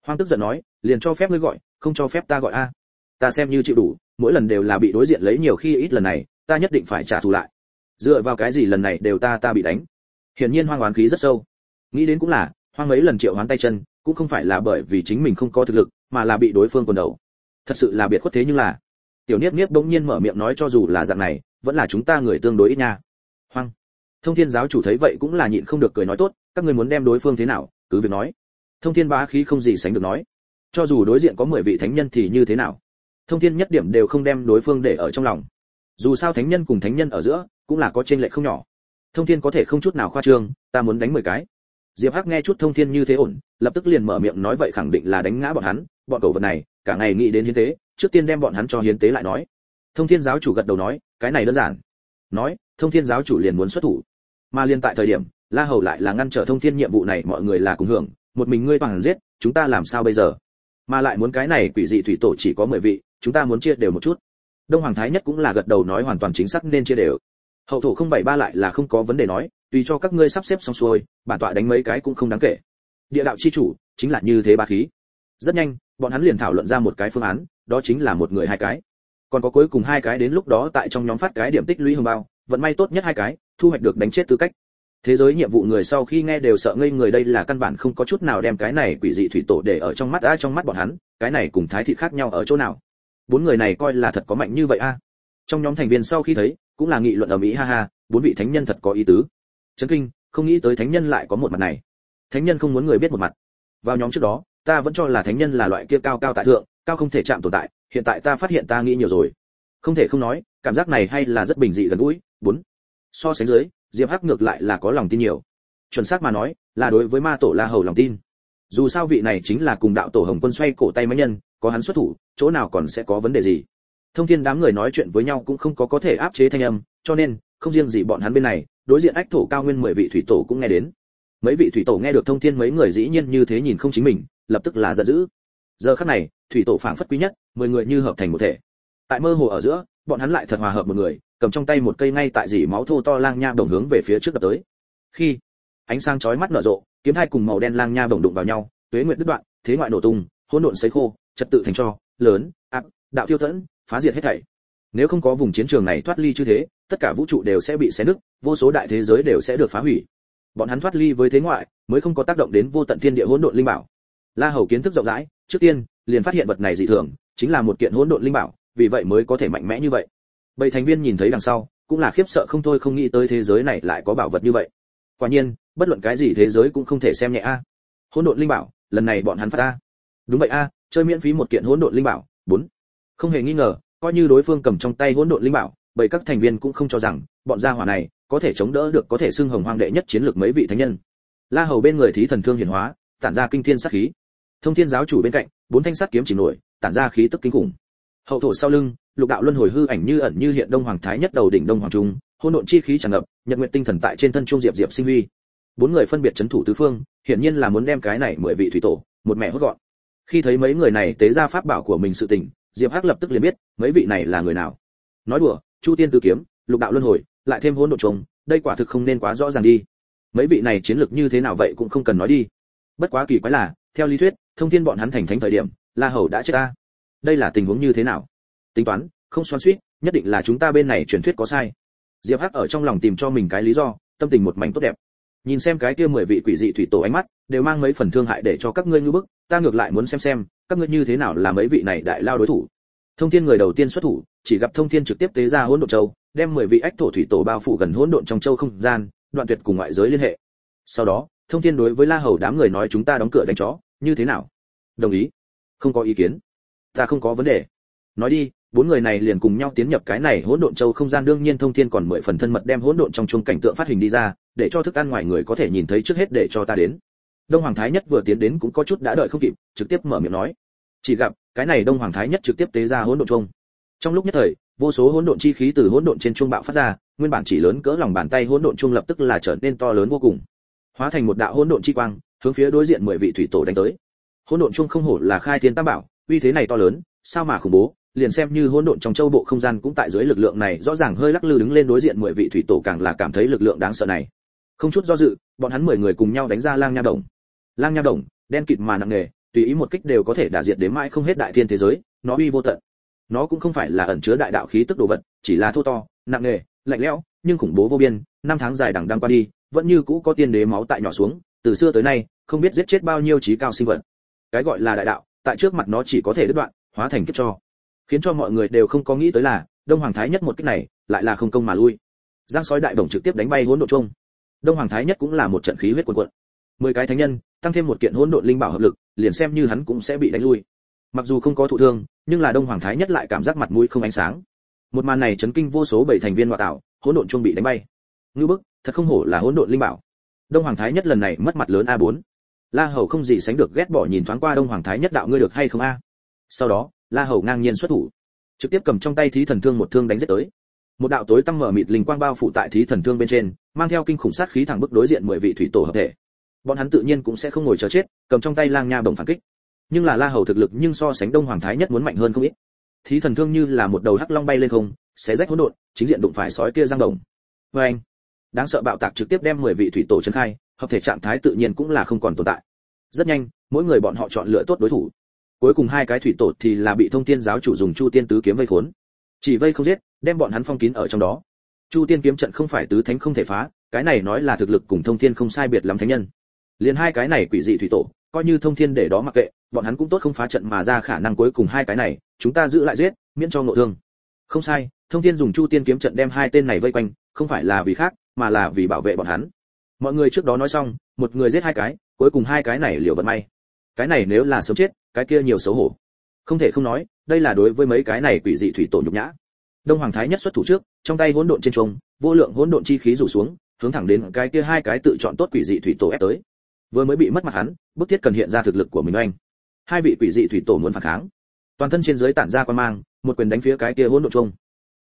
Hoang tức giận nói, liền cho phép ngươi gọi, không cho phép ta gọi a. Ta xem như chịu đủ, mỗi lần đều là bị đối diện lấy nhiều khi ít lần này, ta nhất định phải trả thù lại. Dựa vào cái gì lần này đều ta ta bị đánh? Hiển nhiên hoang oán khí rất sâu. Nghĩ đến cũng là, hoang mấy lần triệu hoán tay chân cũng không phải là bởi vì chính mình không có thực lực, mà là bị đối phương quần đầu. Thật sự là biệt khuất thế nhưng là, tiểu niếp niếp bỗng nhiên mở miệng nói cho dù là dạng này, vẫn là chúng ta người tương đối ít nha. Hoang. Thông thiên giáo chủ thấy vậy cũng là nhịn không được cười nói tốt, các ngươi muốn đem đối phương thế nào, cứ việc nói. Thông thiên bá khí không gì sánh được nói. Cho dù đối diện có mười vị thánh nhân thì như thế nào? Thông thiên nhất điểm đều không đem đối phương để ở trong lòng. Dù sao thánh nhân cùng thánh nhân ở giữa, cũng là có trên lệ không nhỏ. Thông thiên có thể không chút nào khoa trương, ta muốn đánh mười cái diệp hắc nghe chút thông thiên như thế ổn, lập tức liền mở miệng nói vậy khẳng định là đánh ngã bọn hắn, bọn cầu vật này, cả ngày nghĩ đến hiến tế, trước tiên đem bọn hắn cho hiến tế lại nói. Thông thiên giáo chủ gật đầu nói, cái này đơn giản. Nói, thông thiên giáo chủ liền muốn xuất thủ. Mà liên tại thời điểm, la hầu lại là ngăn trở thông thiên nhiệm vụ này, mọi người là cùng hưởng, một mình ngươi toàn giết, chúng ta làm sao bây giờ? Mà lại muốn cái này quỷ dị thủy tổ chỉ có mười vị, chúng ta muốn chia đều một chút. Đông hoàng thái nhất cũng là gật đầu nói hoàn toàn chính xác nên chia đều. Hậu thổ không bảy ba lại là không có vấn đề nói tùy cho các ngươi sắp xếp xong xuôi, bản tọa đánh mấy cái cũng không đáng kể. Địa đạo chi chủ, chính là như thế ba khí. Rất nhanh, bọn hắn liền thảo luận ra một cái phương án, đó chính là một người hai cái. Còn có cuối cùng hai cái đến lúc đó tại trong nhóm phát cái điểm tích lũy hồng bao, vận may tốt nhất hai cái, thu hoạch được đánh chết tư cách. Thế giới nhiệm vụ người sau khi nghe đều sợ ngây người đây là căn bản không có chút nào đem cái này quỷ dị thủy tổ để ở trong mắt a trong mắt bọn hắn, cái này cùng thái thị khác nhau ở chỗ nào? Bốn người này coi là thật có mạnh như vậy a. Trong nhóm thành viên sau khi thấy, cũng là nghị luận ở mỹ, ha ha, bốn vị thánh nhân thật có ý tứ chấn kinh, không nghĩ tới thánh nhân lại có một mặt này. Thánh nhân không muốn người biết một mặt. Vào nhóm trước đó, ta vẫn cho là thánh nhân là loại kia cao cao tại thượng, cao không thể chạm tồn tại, hiện tại ta phát hiện ta nghĩ nhiều rồi. Không thể không nói, cảm giác này hay là rất bình dị gần gũi. Bốn, so sánh dưới, diệp hắc ngược lại là có lòng tin nhiều. Chuẩn xác mà nói, là đối với ma tổ la hầu lòng tin. Dù sao vị này chính là cùng đạo tổ hồng quân xoay cổ tay mấy nhân, có hắn xuất thủ, chỗ nào còn sẽ có vấn đề gì? Thông thiên đám người nói chuyện với nhau cũng không có có thể áp chế thanh âm, cho nên, không riêng gì bọn hắn bên này đối diện ách thổ cao nguyên mười vị thủy tổ cũng nghe đến. Mấy vị thủy tổ nghe được thông thiên mấy người dĩ nhiên như thế nhìn không chính mình, lập tức là giận dữ. Giờ khắc này, thủy tổ phảng phất quý nhất, mười người như hợp thành một thể. Tại mơ hồ ở giữa, bọn hắn lại thật hòa hợp một người, cầm trong tay một cây ngay tại dỉ máu thô to lang nha đồng hướng về phía trước đập tới. Khi, ánh sáng chói mắt nở rộ, kiếm hai cùng màu đen lang nha đồng đụng vào nhau, tuế nguyện đứt đoạn, thế ngoại nổ tung, hỗn độn sấy khô, trật tự thành cho, lớn áp đạo tiêu tẫn, phá diệt hết thảy nếu không có vùng chiến trường này thoát ly như thế, tất cả vũ trụ đều sẽ bị xé nứt, vô số đại thế giới đều sẽ được phá hủy. Bọn hắn thoát ly với thế ngoại, mới không có tác động đến vô tận thiên địa hỗn độn linh bảo. La hầu kiến thức rộng rãi, trước tiên, liền phát hiện vật này dị thường, chính là một kiện hỗn độn linh bảo, vì vậy mới có thể mạnh mẽ như vậy. Bảy thành viên nhìn thấy đằng sau, cũng là khiếp sợ không thôi không nghĩ tới thế giới này lại có bảo vật như vậy. Quả nhiên, bất luận cái gì thế giới cũng không thể xem nhẹ a. Hỗn độn linh bảo, lần này bọn hắn phát a đúng vậy a, chơi miễn phí một kiện hỗn độn linh bảo. Bốn. Không hề nghi ngờ coi như đối phương cầm trong tay hỗn độn linh bảo, bởi các thành viên cũng không cho rằng, bọn gia hỏa này có thể chống đỡ được, có thể xưng hồng hoang đệ nhất chiến lược mấy vị thánh nhân. La hầu bên người thí thần thương hiển hóa, tản ra kinh thiên sát khí. Thông thiên giáo chủ bên cạnh, bốn thanh sắt kiếm chỉ nổi, tản ra khí tức kinh khủng. Hậu thổ sau lưng, lục đạo luân hồi hư ảnh như ẩn như hiện đông hoàng thái nhất đầu đỉnh đông hoàng trung, hỗn độn chi khí tràn ngập, nhật nguyện tinh thần tại trên thân trung diệp diệp sinh huy. Bốn người phân biệt chấn thủ tứ phương, hiển nhiên là muốn đem cái này mười vị thủy tổ, một mẹ hốt gọn. Khi thấy mấy người này tế ra pháp bảo của mình sự tình diệp hắc lập tức liền biết, mấy vị này là người nào. Nói đùa, chu tiên tứ kiếm, lục đạo luân hồi, lại thêm hỗn độn trùng, đây quả thực không nên quá rõ ràng đi. Mấy vị này chiến lược như thế nào vậy cũng không cần nói đi. Bất quá kỳ quái là, theo lý thuyết, thông thiên bọn hắn thành thánh thời điểm, la hầu đã chết ta. Đây là tình huống như thế nào? Tính toán, không xoắn xuýt, nhất định là chúng ta bên này truyền thuyết có sai. Diệp hắc ở trong lòng tìm cho mình cái lý do, tâm tình một mảnh tốt đẹp. Nhìn xem cái kia mười vị quỷ dị thủy tổ ánh mắt, đều mang mấy phần thương hại để cho các ngươi ngư bức, ta ngược lại muốn xem xem các ngươi như thế nào là mấy vị này đại lao đối thủ? Thông thiên người đầu tiên xuất thủ, chỉ gặp thông thiên trực tiếp tế ra hỗn độn châu, đem mười vị ách thổ thủy tổ bao phủ gần hỗn độn trong châu không gian, đoạn tuyệt cùng ngoại giới liên hệ. Sau đó, thông thiên đối với la hầu đám người nói, chúng ta đóng cửa đánh chó, như thế nào? Đồng ý. Không có ý kiến. Ta không có vấn đề. Nói đi, bốn người này liền cùng nhau tiến nhập cái này hỗn độn châu không gian. Đương nhiên thông thiên còn mười phần thân mật đem hỗn độn trong chung cảnh tượng phát hình đi ra, để cho thức ăn ngoài người có thể nhìn thấy trước hết để cho ta đến đông hoàng thái nhất vừa tiến đến cũng có chút đã đợi không kịp, trực tiếp mở miệng nói. Chỉ gặp, cái này đông hoàng thái nhất trực tiếp tế ra hỗn độn chuông. Trong lúc nhất thời, vô số hỗn độn chi khí từ hỗn độn trên chuông bạo phát ra, nguyên bản chỉ lớn cỡ lòng bàn tay hỗn độn chuông lập tức là trở nên to lớn vô cùng. Hóa thành một đạo hỗn độn chi quang, hướng phía đối diện mười vị thủy tổ đánh tới. Hỗn độn chuông không hổ là khai thiên tam bảo, uy thế này to lớn, sao mà khủng bố, liền xem như hỗn độn trong châu bộ không gian cũng tại dưới lực lượng này, rõ ràng hơi lắc lư đứng lên đối diện mười vị thủy tổ càng là cảm thấy lực lượng đáng sợ này. Không chút do dự, bọn hắn mười người cùng nhau đánh ra lang nha động lang nha đồng, đen kịt mà nặng nề, tùy ý một kích đều có thể đả diệt đến mãi không hết đại thiên thế giới, nó uy vô tận. Nó cũng không phải là ẩn chứa đại đạo khí tức đồ vật, chỉ là thô to, nặng nề, lạnh lẽo, nhưng khủng bố vô biên, năm tháng dài đằng đang qua đi, vẫn như cũ có tiên đế máu tại nhỏ xuống, từ xưa tới nay, không biết giết chết bao nhiêu trí cao sinh vật. Cái gọi là đại đạo, tại trước mặt nó chỉ có thể đứt đoạn, hóa thành kiếp cho. Khiến cho mọi người đều không có nghĩ tới là, đông hoàng thái nhất một kích này, lại là không công mà lui. Giang sói đại Đồng trực tiếp đánh bay hỗn Độ Chung. đông hoàng thái nhất cũng là một trận khí huyết cuồn cuộn. Mười cái thánh nhân tăng thêm một kiện hỗn độn linh bảo hợp lực, liền xem như hắn cũng sẽ bị đánh lui. Mặc dù không có thụ thương, nhưng là đông hoàng thái nhất lại cảm giác mặt mũi không ánh sáng. Một màn này chấn kinh vô số bảy thành viên ngoại tạo, hỗn độn trung bị đánh bay. Ngưu bức, thật không hổ là hỗn độn linh bảo. Đông hoàng thái nhất lần này mất mặt lớn a 4 la hầu không gì sánh được ghét bỏ nhìn thoáng qua đông hoàng thái nhất đạo ngươi được hay không a? Sau đó, la hầu ngang nhiên xuất thủ. Trực tiếp cầm trong tay thí thần thương một thương đánh giết tới. Một đạo tối tăng mở mịt linh quang bao phủ tại thí thần thương bên trên, mang theo kinh khủng sát khí thẳng bức đối diện mười vị thủy tổ hợp thể bọn hắn tự nhiên cũng sẽ không ngồi chờ chết, cầm trong tay lang nha bổng phản kích. Nhưng là la hầu thực lực nhưng so sánh đông hoàng thái nhất muốn mạnh hơn không ít. Thí thần thương như là một đầu hắc long bay lên không, xé rách hỗn độn, chính diện đụng phải sói kia giang đồng. Vê anh, đáng sợ bạo tạc trực tiếp đem mười vị thủy tổ trấn khai, hợp thể trạng thái tự nhiên cũng là không còn tồn tại. Rất nhanh, mỗi người bọn họ chọn lựa tốt đối thủ. Cuối cùng hai cái thủy tổ thì là bị thông thiên giáo chủ dùng chu tiên tứ kiếm vây khốn. Chỉ vây không giết, đem bọn hắn phong kín ở trong đó. Chu tiên kiếm trận không phải tứ thánh không thể phá, cái này nói là thực lực cùng thông thiên không sai biệt lắm thánh nhân liền hai cái này quỷ dị thủy tổ, coi như thông thiên để đó mặc kệ, bọn hắn cũng tốt không phá trận mà ra khả năng cuối cùng hai cái này, chúng ta giữ lại giết, miễn cho ngộ thương. Không sai, thông thiên dùng chu tiên kiếm trận đem hai tên này vây quanh, không phải là vì khác, mà là vì bảo vệ bọn hắn. Mọi người trước đó nói xong, một người giết hai cái, cuối cùng hai cái này liều vận may. Cái này nếu là sớm chết, cái kia nhiều xấu hổ. Không thể không nói, đây là đối với mấy cái này quỷ dị thủy tổ nhục nhã. Đông hoàng thái nhất xuất thủ trước, trong tay hỗn độn trên trung vô lượng hỗn độn chi khí rủ xuống, hướng thẳng đến cái kia hai cái tự chọn tốt quỷ dị thủy tổ ép tới vừa mới bị mất mặt hắn bức thiết cần hiện ra thực lực của mình anh hai vị quỷ dị thủy tổ muốn phản kháng. Toàn thân trên dưới tản ra quan mang một quyền đánh phía cái kia hỗn độn chung.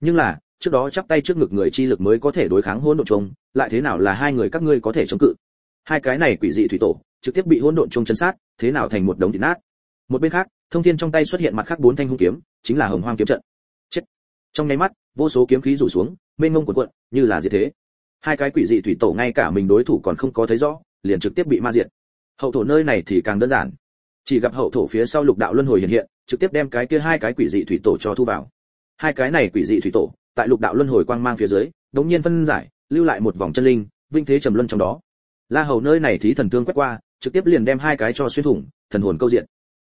nhưng là trước đó chắp tay trước ngực người chi lực mới có thể đối kháng hỗn độn chung, lại thế nào là hai người các ngươi có thể chống cự? Hai cái này quỷ dị thủy tổ trực tiếp bị hỗn độn chung chấn sát thế nào thành một đống thịt nát? Một bên khác thông thiên trong tay xuất hiện mặt khác bốn thanh hung kiếm chính là hồng hoang kiếm trận. Chết. Trong nháy mắt vô số kiếm khí rủ xuống mênh mông cuộn cuộn như là diệt thế. Hai cái quỷ dị thủy tổ ngay cả mình đối thủ còn không có thấy rõ liền trực tiếp bị ma diệt. Hậu thổ nơi này thì càng đơn giản. Chỉ gặp hậu thổ phía sau lục đạo luân hồi hiện hiện, trực tiếp đem cái kia hai cái quỷ dị thủy tổ cho thu vào. Hai cái này quỷ dị thủy tổ, tại lục đạo luân hồi quang mang phía dưới, đống nhiên phân giải, lưu lại một vòng chân linh, vinh thế trầm luân trong đó. La hầu nơi này thí thần thương quét qua, trực tiếp liền đem hai cái cho xuyên thủng, thần hồn câu diện.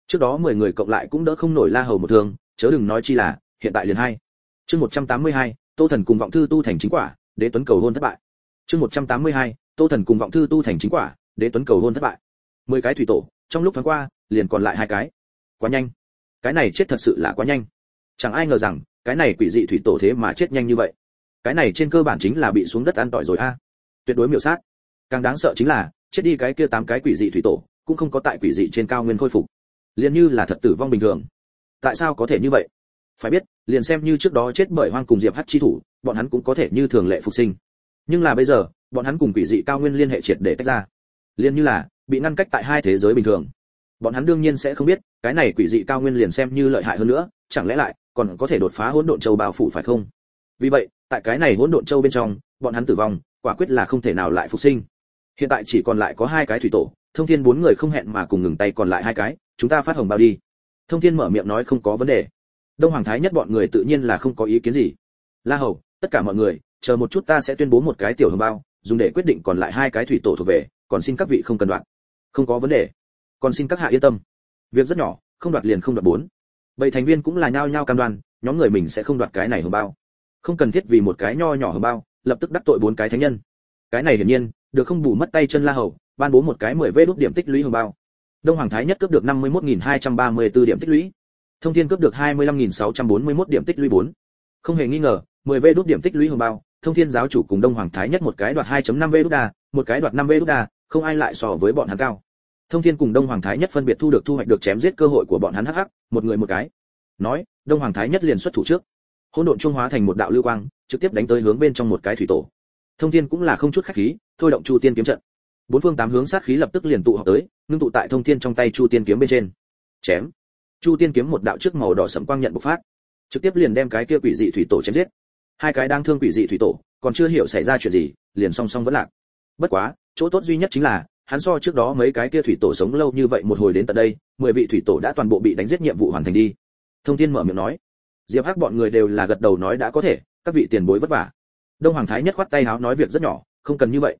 Trước đó mười người cộng lại cũng đỡ không nổi la hầu một thương, chớ đừng nói chi là, hiện tại liền hai. Chương một trăm tám mươi hai, tô thần cùng vọng thư tu thành chính quả, đế tuấn cầu hôn thất bại. Chương một trăm tám mươi hai tô thần cùng vọng thư tu thành chính quả, đế tuấn cầu hôn thất bại. Mười cái thủy tổ, trong lúc tháng qua, liền còn lại hai cái. Quá nhanh. Cái này chết thật sự là quá nhanh. Chẳng ai ngờ rằng, cái này quỷ dị thủy tổ thế mà chết nhanh như vậy. Cái này trên cơ bản chính là bị xuống đất ăn tỏi rồi a. Tuyệt đối miểu sát. Càng đáng sợ chính là, chết đi cái kia tám cái quỷ dị thủy tổ, cũng không có tại quỷ dị trên cao nguyên khôi phục. Liền như là thật tử vong bình thường. Tại sao có thể như vậy? Phải biết, liền xem như trước đó chết bởi hoang cùng diệp hắc chi thủ, bọn hắn cũng có thể như thường lệ phục sinh. Nhưng là bây giờ bọn hắn cùng quỷ dị cao nguyên liên hệ triệt để tách ra. Liên như là, bị ngăn cách tại hai thế giới bình thường. Bọn hắn đương nhiên sẽ không biết, cái này quỷ dị cao nguyên liền xem như lợi hại hơn nữa, chẳng lẽ lại, còn có thể đột phá hỗn độn châu bao phủ phải không? Vì vậy, tại cái này hỗn độn châu bên trong, bọn hắn tử vong, quả quyết là không thể nào lại phục sinh. Hiện tại chỉ còn lại có hai cái thủy tổ, thông thiên bốn người không hẹn mà cùng ngừng tay còn lại hai cái, chúng ta phát hồng bao đi. Thông thiên mở miệng nói không có vấn đề. Đông hoàng thái nhất bọn người tự nhiên là không có ý kiến gì. La hầu, tất cả mọi người, chờ một chút ta sẽ tuyên bố một cái tiểu hồng bao dùng để quyết định còn lại hai cái thủy tổ thuộc về, còn xin các vị không cần đoạn. Không có vấn đề. Còn xin các hạ yên tâm. Việc rất nhỏ, không đoạt liền không đoạt bốn. Vậy thành viên cũng là nhao nhao cam đoan, nhóm người mình sẽ không đoạt cái này hồng bao. Không cần thiết vì một cái nho nhỏ hồng bao, lập tức đắc tội bốn cái thánh nhân. Cái này hiển nhiên, được không bù mất tay chân la hầu, ban bố một cái mười vê đốt điểm tích lũy hồng bao. Đông hoàng thái nhất cướp được năm mươi một nghìn hai trăm ba mươi bốn điểm tích lũy. Thông thiên cướp được hai mươi lăm nghìn sáu trăm bốn mươi mốt điểm tích lũy bốn. Không hề nghi ngờ, mười vê đốt điểm tích lũy hồng bao thông thiên giáo chủ cùng đông hoàng thái nhất một cái đoạt 2.5 vê đút đà một cái đoạt 5 vê đút đà không ai lại so với bọn hắn cao. Thông thiên cùng đông hoàng thái nhất phân biệt thu được thu hoạch được chém giết cơ hội của bọn hắn hắc hắc, một người một cái. Nói, đông hoàng thái nhất liền xuất thủ trước. Hỗn độn trung hóa thành một đạo lưu quang, trực tiếp đánh tới hướng bên trong một cái thủy tổ. Thông thiên cũng là không chút khách khí, thôi động chu tiên kiếm trận. Bốn phương tám hướng sát khí lập tức liền tụ họp tới, ngưng tụ tại thông thiên trong tay chu tiên kiếm bên trên. Chém. Chu tiên kiếm một đạo trước màu đỏ sẫm quang nhận bộc phát. Trực tiếp liền đem cái kia quỷ dị thủy tổ chém giết hai cái đang thương quỷ dị thủy tổ, còn chưa hiểu xảy ra chuyện gì, liền song song vẫn lạc. Bất quá, chỗ tốt duy nhất chính là, hắn so trước đó mấy cái kia thủy tổ sống lâu như vậy một hồi đến tận đây, mười vị thủy tổ đã toàn bộ bị đánh giết nhiệm vụ hoàn thành đi. Thông thiên mở miệng nói. Diệp hắc bọn người đều là gật đầu nói đã có thể, các vị tiền bối vất vả. Đông hoàng thái nhất khoát tay háo nói việc rất nhỏ, không cần như vậy.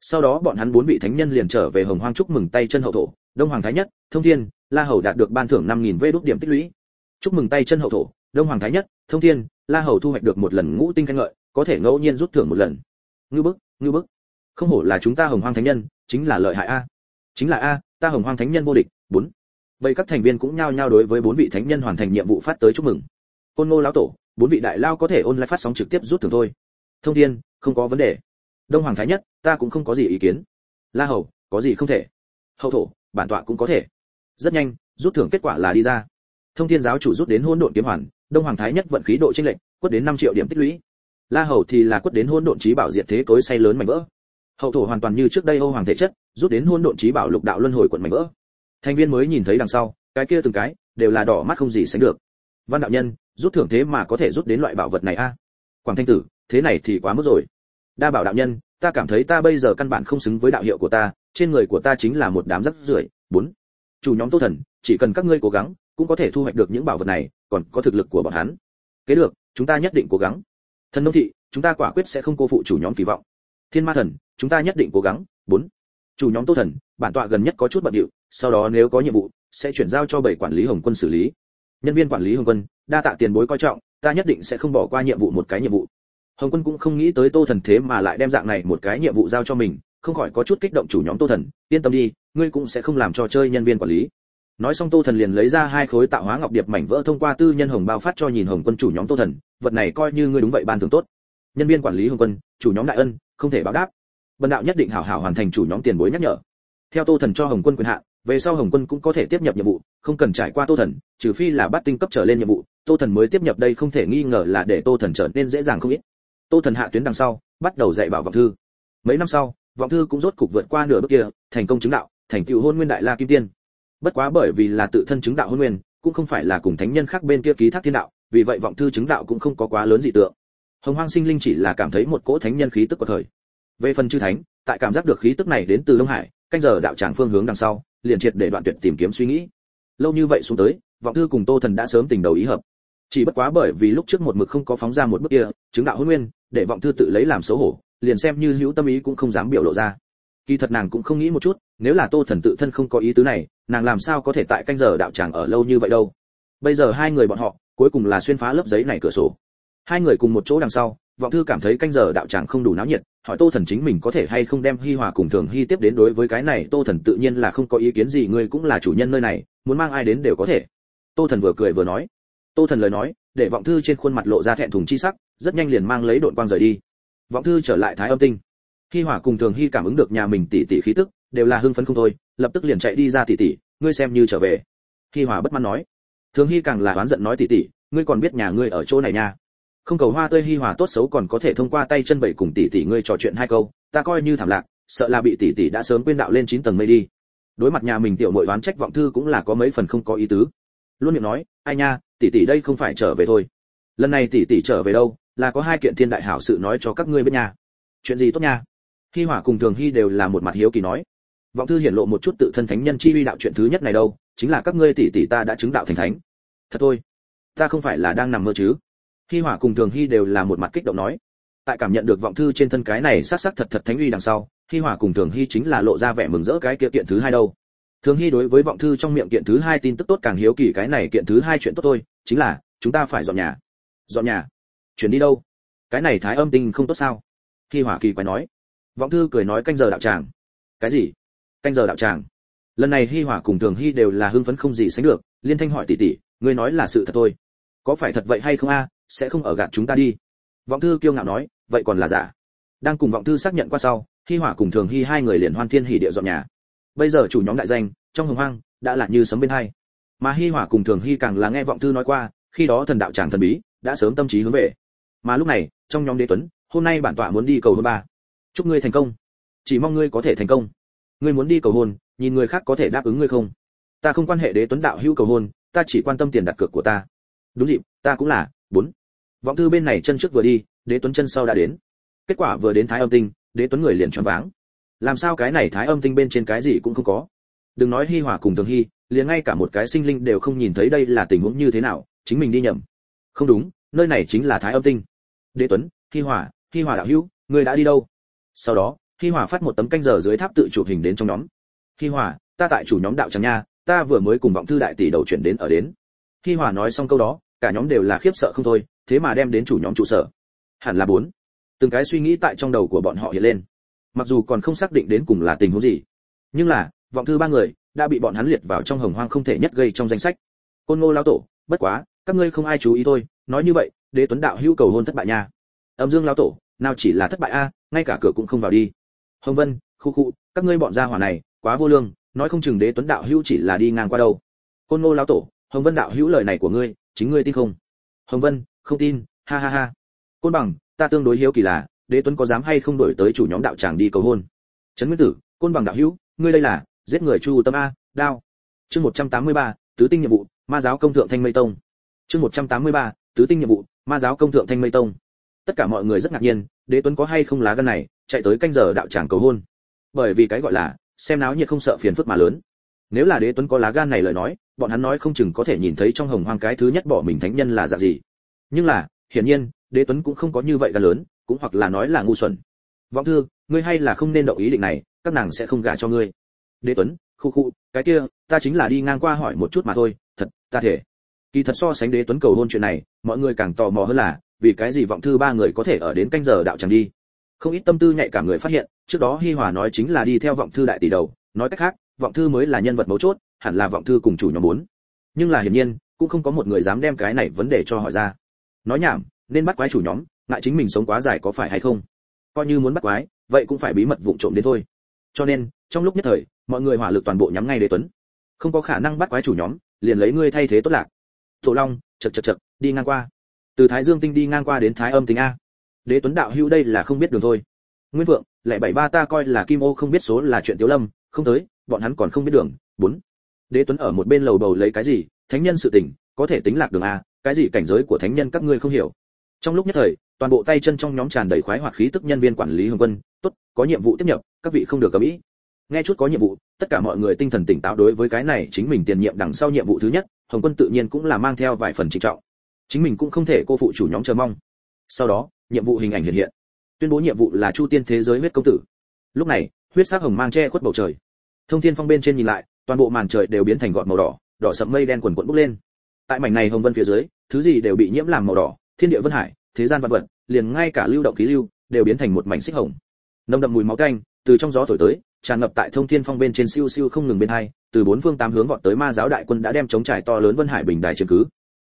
Sau đó bọn hắn bốn vị thánh nhân liền trở về hồng hoang chúc mừng tay chân hậu thổ. Đông hoàng thái nhất, thông thiên, la hầu đạt được ban thưởng năm nghìn vê đốt điểm tích lũy. Chúc mừng tay chân hậu thổ. Đông hoàng thái nhất, thông thiên la hầu thu hoạch được một lần ngũ tinh khen ngợi, có thể ngẫu nhiên rút thưởng một lần. Ngư bức ngư bức. Không hổ là chúng ta hồng hoang thánh nhân, chính là lợi hại a. Chính là a, ta hồng hoang thánh nhân vô địch, bốn. Vậy các thành viên cũng nhao nhao đối với bốn vị thánh nhân hoàn thành nhiệm vụ phát tới chúc mừng. Côn ngô lão tổ, bốn vị đại lao có thể ôn lại phát sóng trực tiếp rút thưởng thôi. Thông thiên, không có vấn đề. Đông hoàng thái nhất, ta cũng không có gì ý kiến. La hầu, có gì không thể? Hậu thổ, bản tọa cũng có thể. Rất nhanh, rút thưởng kết quả là đi ra. Thông thiên giáo chủ rút đến hôn độn kiếm hoàn đông hoàng thái nhất vận khí độ chênh lệch, quất đến 5 triệu điểm tích lũy. La hầu thì là quất đến hôn độn trí bảo diệt thế cối say lớn mảnh vỡ. Hậu thổ hoàn toàn như trước đây âu hoàng thể chất, rút đến hôn độn trí bảo lục đạo luân hồi quận mảnh vỡ. Thành viên mới nhìn thấy đằng sau, cái kia từng cái, đều là đỏ mắt không gì sánh được. Văn đạo nhân, rút thưởng thế mà có thể rút đến loại bảo vật này a? Quảng thanh tử, thế này thì quá mức rồi. Đa bảo đạo nhân, ta cảm thấy ta bây giờ căn bản không xứng với đạo hiệu của ta, trên người của ta chính là một đám rắc rưởi. Bốn, chủ nhóm tô thần, chỉ cần các ngươi cố gắng cũng có thể thu hoạch được những bảo vật này, còn có thực lực của bọn hắn. Kế được, chúng ta nhất định cố gắng. Thần nông thị, chúng ta quả quyết sẽ không cô phụ chủ nhóm kỳ vọng. Thiên ma thần, chúng ta nhất định cố gắng. Bốn. Chủ nhóm tô thần, bản tọa gần nhất có chút bận điệu, sau đó nếu có nhiệm vụ, sẽ chuyển giao cho bảy quản lý hồng quân xử lý. Nhân viên quản lý hồng quân, đa tạ tiền bối coi trọng, ta nhất định sẽ không bỏ qua nhiệm vụ một cái nhiệm vụ. Hồng quân cũng không nghĩ tới tô thần thế mà lại đem dạng này một cái nhiệm vụ giao cho mình, không khỏi có chút kích động chủ nhóm tô thần. Yên tâm đi, ngươi cũng sẽ không làm trò chơi nhân viên quản lý nói xong tô thần liền lấy ra hai khối tạo hóa ngọc điệp mảnh vỡ thông qua tư nhân hồng bao phát cho nhìn hồng quân chủ nhóm tô thần, vật này coi như ngươi đúng vậy ban thường tốt. Nhân viên quản lý hồng quân, chủ nhóm đại ân, không thể báo đáp. Bần đạo nhất định hảo hảo hoàn thành chủ nhóm tiền bối nhắc nhở. Theo tô thần cho hồng quân quyền hạn, về sau hồng quân cũng có thể tiếp nhập nhiệm vụ, không cần trải qua tô thần, trừ phi là bắt tinh cấp trở lên nhiệm vụ, tô thần mới tiếp nhập đây không thể nghi ngờ là để tô thần trở nên dễ dàng không ít. Tô thần hạ tuyến đằng sau, bắt đầu dạy bảo vọng thư. Mấy năm sau, vọng thư cũng rốt cục vượt qua nửa bước kia, thành công chứng đạo, thành tựu hôn nguyên đại la kim tiên bất quá bởi vì là tự thân chứng đạo hôn nguyên, cũng không phải là cùng thánh nhân khác bên kia ký thác thiên đạo, vì vậy vọng thư chứng đạo cũng không có quá lớn dị tượng. Hồng hoang sinh linh chỉ là cảm thấy một cỗ thánh nhân khí tức của thời. Về phần chư thánh, tại cảm giác được khí tức này đến từ đông hải, canh giờ đạo tràng phương hướng đằng sau, liền triệt để đoạn tuyệt tìm kiếm suy nghĩ. Lâu như vậy xuống tới, vọng thư cùng tô thần đã sớm tình đầu ý hợp. Chỉ bất quá bởi vì lúc trước một mực không có phóng ra một bước kia, chứng đạo hôn nguyên, để vọng thư tự lấy làm xấu hổ, liền xem như hữu tâm ý cũng không dám biểu lộ ra kỳ thật nàng cũng không nghĩ một chút, nếu là tô thần tự thân không có ý tứ này, nàng làm sao có thể tại canh giờ đạo tràng ở lâu như vậy đâu? Bây giờ hai người bọn họ, cuối cùng là xuyên phá lớp giấy này cửa sổ. Hai người cùng một chỗ đằng sau, vọng thư cảm thấy canh giờ đạo tràng không đủ náo nhiệt, hỏi tô thần chính mình có thể hay không đem hi hòa cùng thường hi tiếp đến đối với cái này, tô thần tự nhiên là không có ý kiến gì, ngươi cũng là chủ nhân nơi này, muốn mang ai đến đều có thể. Tô thần vừa cười vừa nói. Tô thần lời nói, để vọng thư trên khuôn mặt lộ ra thẹn thùng chi sắc, rất nhanh liền mang lấy đội quang rời đi. Vọng thư trở lại thái âm tinh hi hỏa cùng thường hi cảm ứng được nhà mình tỷ tỷ khí tức, đều là hưng phấn không thôi, lập tức liền chạy đi ra tỷ tỷ, ngươi xem như trở về. Hi hỏa bất mãn nói. Thường hi càng là oán giận nói, tỷ tỷ, ngươi còn biết nhà ngươi ở chỗ này nha. Không cầu hoa tươi hi hỏa tốt xấu còn có thể thông qua tay chân bảy cùng tỷ tỷ ngươi trò chuyện hai câu, ta coi như thảm lạc, sợ là bị tỷ tỷ đã sớm quên đạo lên chín tầng mây đi. Đối mặt nhà mình tiểu muội oán trách vọng thư cũng là có mấy phần không có ý tứ. Luôn miệng nói, ai nha, tỷ tỷ đây không phải trở về thôi. Lần này tỷ tỷ trở về đâu, là có hai kiện thiên đại hảo sự nói cho các ngươi biết nha. Chuyện gì tốt nha? Hi hỏa cùng thường Hy đều là một mặt hiếu kỳ nói, vọng thư hiển lộ một chút tự thân thánh nhân chi uy đạo chuyện thứ nhất này đâu, chính là các ngươi tỷ tỷ ta đã chứng đạo thành thánh. Thật thôi, ta không phải là đang nằm mơ chứ. Hi hỏa cùng thường hy đều là một mặt kích động nói, tại cảm nhận được vọng thư trên thân cái này sát sắc thật thật thánh uy đằng sau hi hỏa cùng thường hy chính là lộ ra vẻ mừng rỡ cái kia kiện thứ hai đâu. Thường hy đối với vọng thư trong miệng kiện thứ hai tin tức tốt càng hiếu kỳ cái này kiện thứ hai chuyện tốt thôi, chính là, chúng ta phải dọn nhà. Dọn nhà? Chuyển đi đâu? Cái này thái âm tinh không tốt sao? Hi hỏa kỳ quái nói vọng thư cười nói canh giờ đạo tràng. Cái gì? Canh giờ đạo tràng. Lần này hi hỏa cùng thường Hi đều là hưng phấn không gì sánh được, liên thanh hỏi tỷ tỷ, ngươi nói là sự thật thôi. Có phải thật vậy hay không a? Sẽ không ở gạt chúng ta đi. Vọng thư kiêu ngạo nói, vậy còn là giả. Đang cùng vọng thư xác nhận qua sau, hi hỏa cùng thường Hi hai người liền hoan thiên hỉ địa dọn nhà. Bây giờ chủ nhóm đại danh, trong hồng hoang, đã là như sấm bên hai. Mà hi hỏa cùng thường Hi càng là nghe vọng thư nói qua, khi đó thần đạo tràng thần bí, đã sớm tâm trí hướng về. Mà lúc này, trong nhóm đế tuấn, hôm nay bản tọa muốn đi cầu hôn ba chúc ngươi thành công. Chỉ mong ngươi có thể thành công. Ngươi muốn đi cầu hôn, nhìn người khác có thể đáp ứng ngươi không? Ta không quan hệ đế tuấn đạo hữu cầu hôn, ta chỉ quan tâm tiền đặt cược của ta. Đúng dịp, ta cũng là, bốn. Vọng thư bên này chân trước vừa đi, đế tuấn chân sau đã đến. Kết quả vừa đến thái âm tinh, đế tuấn người liền choáng váng. Làm sao cái này thái âm tinh bên trên cái gì cũng không có? Đừng nói hi hòa cùng thường hy liền ngay cả một cái sinh linh đều không nhìn thấy đây là tình huống như thế nào, chính mình đi nhầm. Không đúng, nơi này chính là thái âm tinh. Đế tuấn, hi hòa hi hòa đạo hữu, ngươi đã đi đâu? Sau đó khi hòa phát một tấm canh giờ dưới tháp tự chụp hình đến trong nhóm. Khi hòa, ta tại chủ nhóm đạo tràng nha, ta vừa mới cùng vọng thư đại tỷ đầu chuyển đến ở đến. Khi hòa nói xong câu đó, cả nhóm đều là khiếp sợ không thôi, thế mà đem đến chủ nhóm trụ sở. Hẳn là bốn. Từng cái suy nghĩ tại trong đầu của bọn họ hiện lên. Mặc dù còn không xác định đến cùng là tình huống gì, nhưng là, vọng thư ba người đã bị bọn hắn liệt vào trong hồng hoang không thể nhất gây trong danh sách. Côn ngô lao tổ, bất quá, các ngươi không ai chú ý thôi, nói như vậy, đế tuấn đạo hữu cầu hôn thất bại nha. Âm dương lao tổ nào chỉ là thất bại a ngay cả cửa cũng không vào đi. Hồng vân khu khu các ngươi bọn gia hỏa này quá vô lương nói không chừng đế tuấn đạo hữu chỉ là đi ngang qua đâu. Côn ngô Lão tổ hồng vân đạo hữu lời này của ngươi chính ngươi tin không? Hồng vân không tin ha ha ha. Côn bằng ta tương đối hiếu kỳ là đế tuấn có dám hay không đổi tới chủ nhóm đạo tràng đi cầu hôn? Trấn nguyên tử côn bằng đạo hữu ngươi đây là giết người chu tâm a đao. Chương 183, tứ tinh nhiệm vụ ma giáo công thượng thanh mây tông. Chương 183, tứ tinh nhiệm vụ ma giáo công thượng thanh mây tông tất cả mọi người rất ngạc nhiên, đế tuấn có hay không lá gan này, chạy tới canh giờ đạo tràng cầu hôn. Bởi vì cái gọi là, xem náo nhiệt không sợ phiền phức mà lớn. Nếu là đế tuấn có lá gan này lời nói, bọn hắn nói không chừng có thể nhìn thấy trong hồng hoang cái thứ nhất bỏ mình thánh nhân là dạng gì. Nhưng là, hiển nhiên, đế tuấn cũng không có như vậy gan lớn, cũng hoặc là nói là ngu xuẩn. Vọng thư, ngươi hay là không nên động ý định này, các nàng sẽ không gả cho ngươi. Đế tuấn, khu khu, cái kia, ta chính là đi ngang qua hỏi một chút mà thôi, thật, ta thể. Kỳ thật so sánh đế tuấn cầu hôn chuyện này, mọi người càng tò mò hơn là vì cái gì vọng thư ba người có thể ở đến canh giờ đạo chẳng đi? Không ít tâm tư nhạy cảm người phát hiện, trước đó hi hòa nói chính là đi theo vọng thư đại tỷ đầu, nói cách khác, vọng thư mới là nhân vật mấu chốt, hẳn là vọng thư cùng chủ nhóm bốn. Nhưng là hiển nhiên, cũng không có một người dám đem cái này vấn đề cho hỏi ra. Nói nhảm, nên bắt quái chủ nhóm, ngại chính mình sống quá dài có phải hay không? Coi như muốn bắt quái, vậy cũng phải bí mật vụng trộm đến thôi. Cho nên, trong lúc nhất thời, mọi người hỏa lực toàn bộ nhắm ngay đế tuấn. Không có khả năng bắt quái chủ nhóm, liền lấy ngươi thay thế tốt lạc. Tổ long chật chật chật đi ngang qua từ thái dương tinh đi ngang qua đến thái âm tinh a. Đế tuấn đạo hữu đây là không biết đường thôi. Nguyên vượng, lại bảy ba ta coi là kim ô không biết số là chuyện tiếu lâm, không tới, bọn hắn còn không biết đường. Bốn. Đế tuấn ở một bên lầu bầu lấy cái gì? Thánh nhân sự tình, có thể tính lạc đường a, cái gì cảnh giới của thánh nhân các ngươi không hiểu. Trong lúc nhất thời, toàn bộ tay chân trong nhóm tràn đầy khoái hoặc khí tức nhân viên quản lý hồng quân, tốt, có nhiệm vụ tiếp nhập, các vị không được cầm ý. Nghe chút có nhiệm vụ, tất cả mọi người tinh thần tỉnh táo đối với cái này chính mình tiền nhiệm đằng sau nhiệm vụ thứ nhất, hồng quân tự nhiên cũng là mang theo vài phần trịnh trọng chính mình cũng không thể cô phụ chủ nhóm chờ mong. Sau đó, nhiệm vụ hình ảnh hiện hiện. Tuyên bố nhiệm vụ là chu tiên thế giới huyết công tử. Lúc này, huyết sắc hồng mang che khuất bầu trời. Thông thiên phong bên trên nhìn lại, toàn bộ màn trời đều biến thành gọt màu đỏ đỏ sậm mây đen quần quận bốc lên. Tại mảnh này hồng vân phía dưới, thứ gì đều bị nhiễm làm màu đỏ, thiên địa vân hải, thế gian vạn vật, liền ngay cả lưu động khí lưu, đều biến thành một mảnh xích hồng. Nồng đậm mùi máu tanh, từ trong gió thổi tới, tràn ngập tại thông thiên phong bên trên siêu siêu không ngừng bên hai, từ bốn phương tám hướng vọt tới ma giáo đại quân đã đem chống trải to lớn vân hải bình đài chứng cứ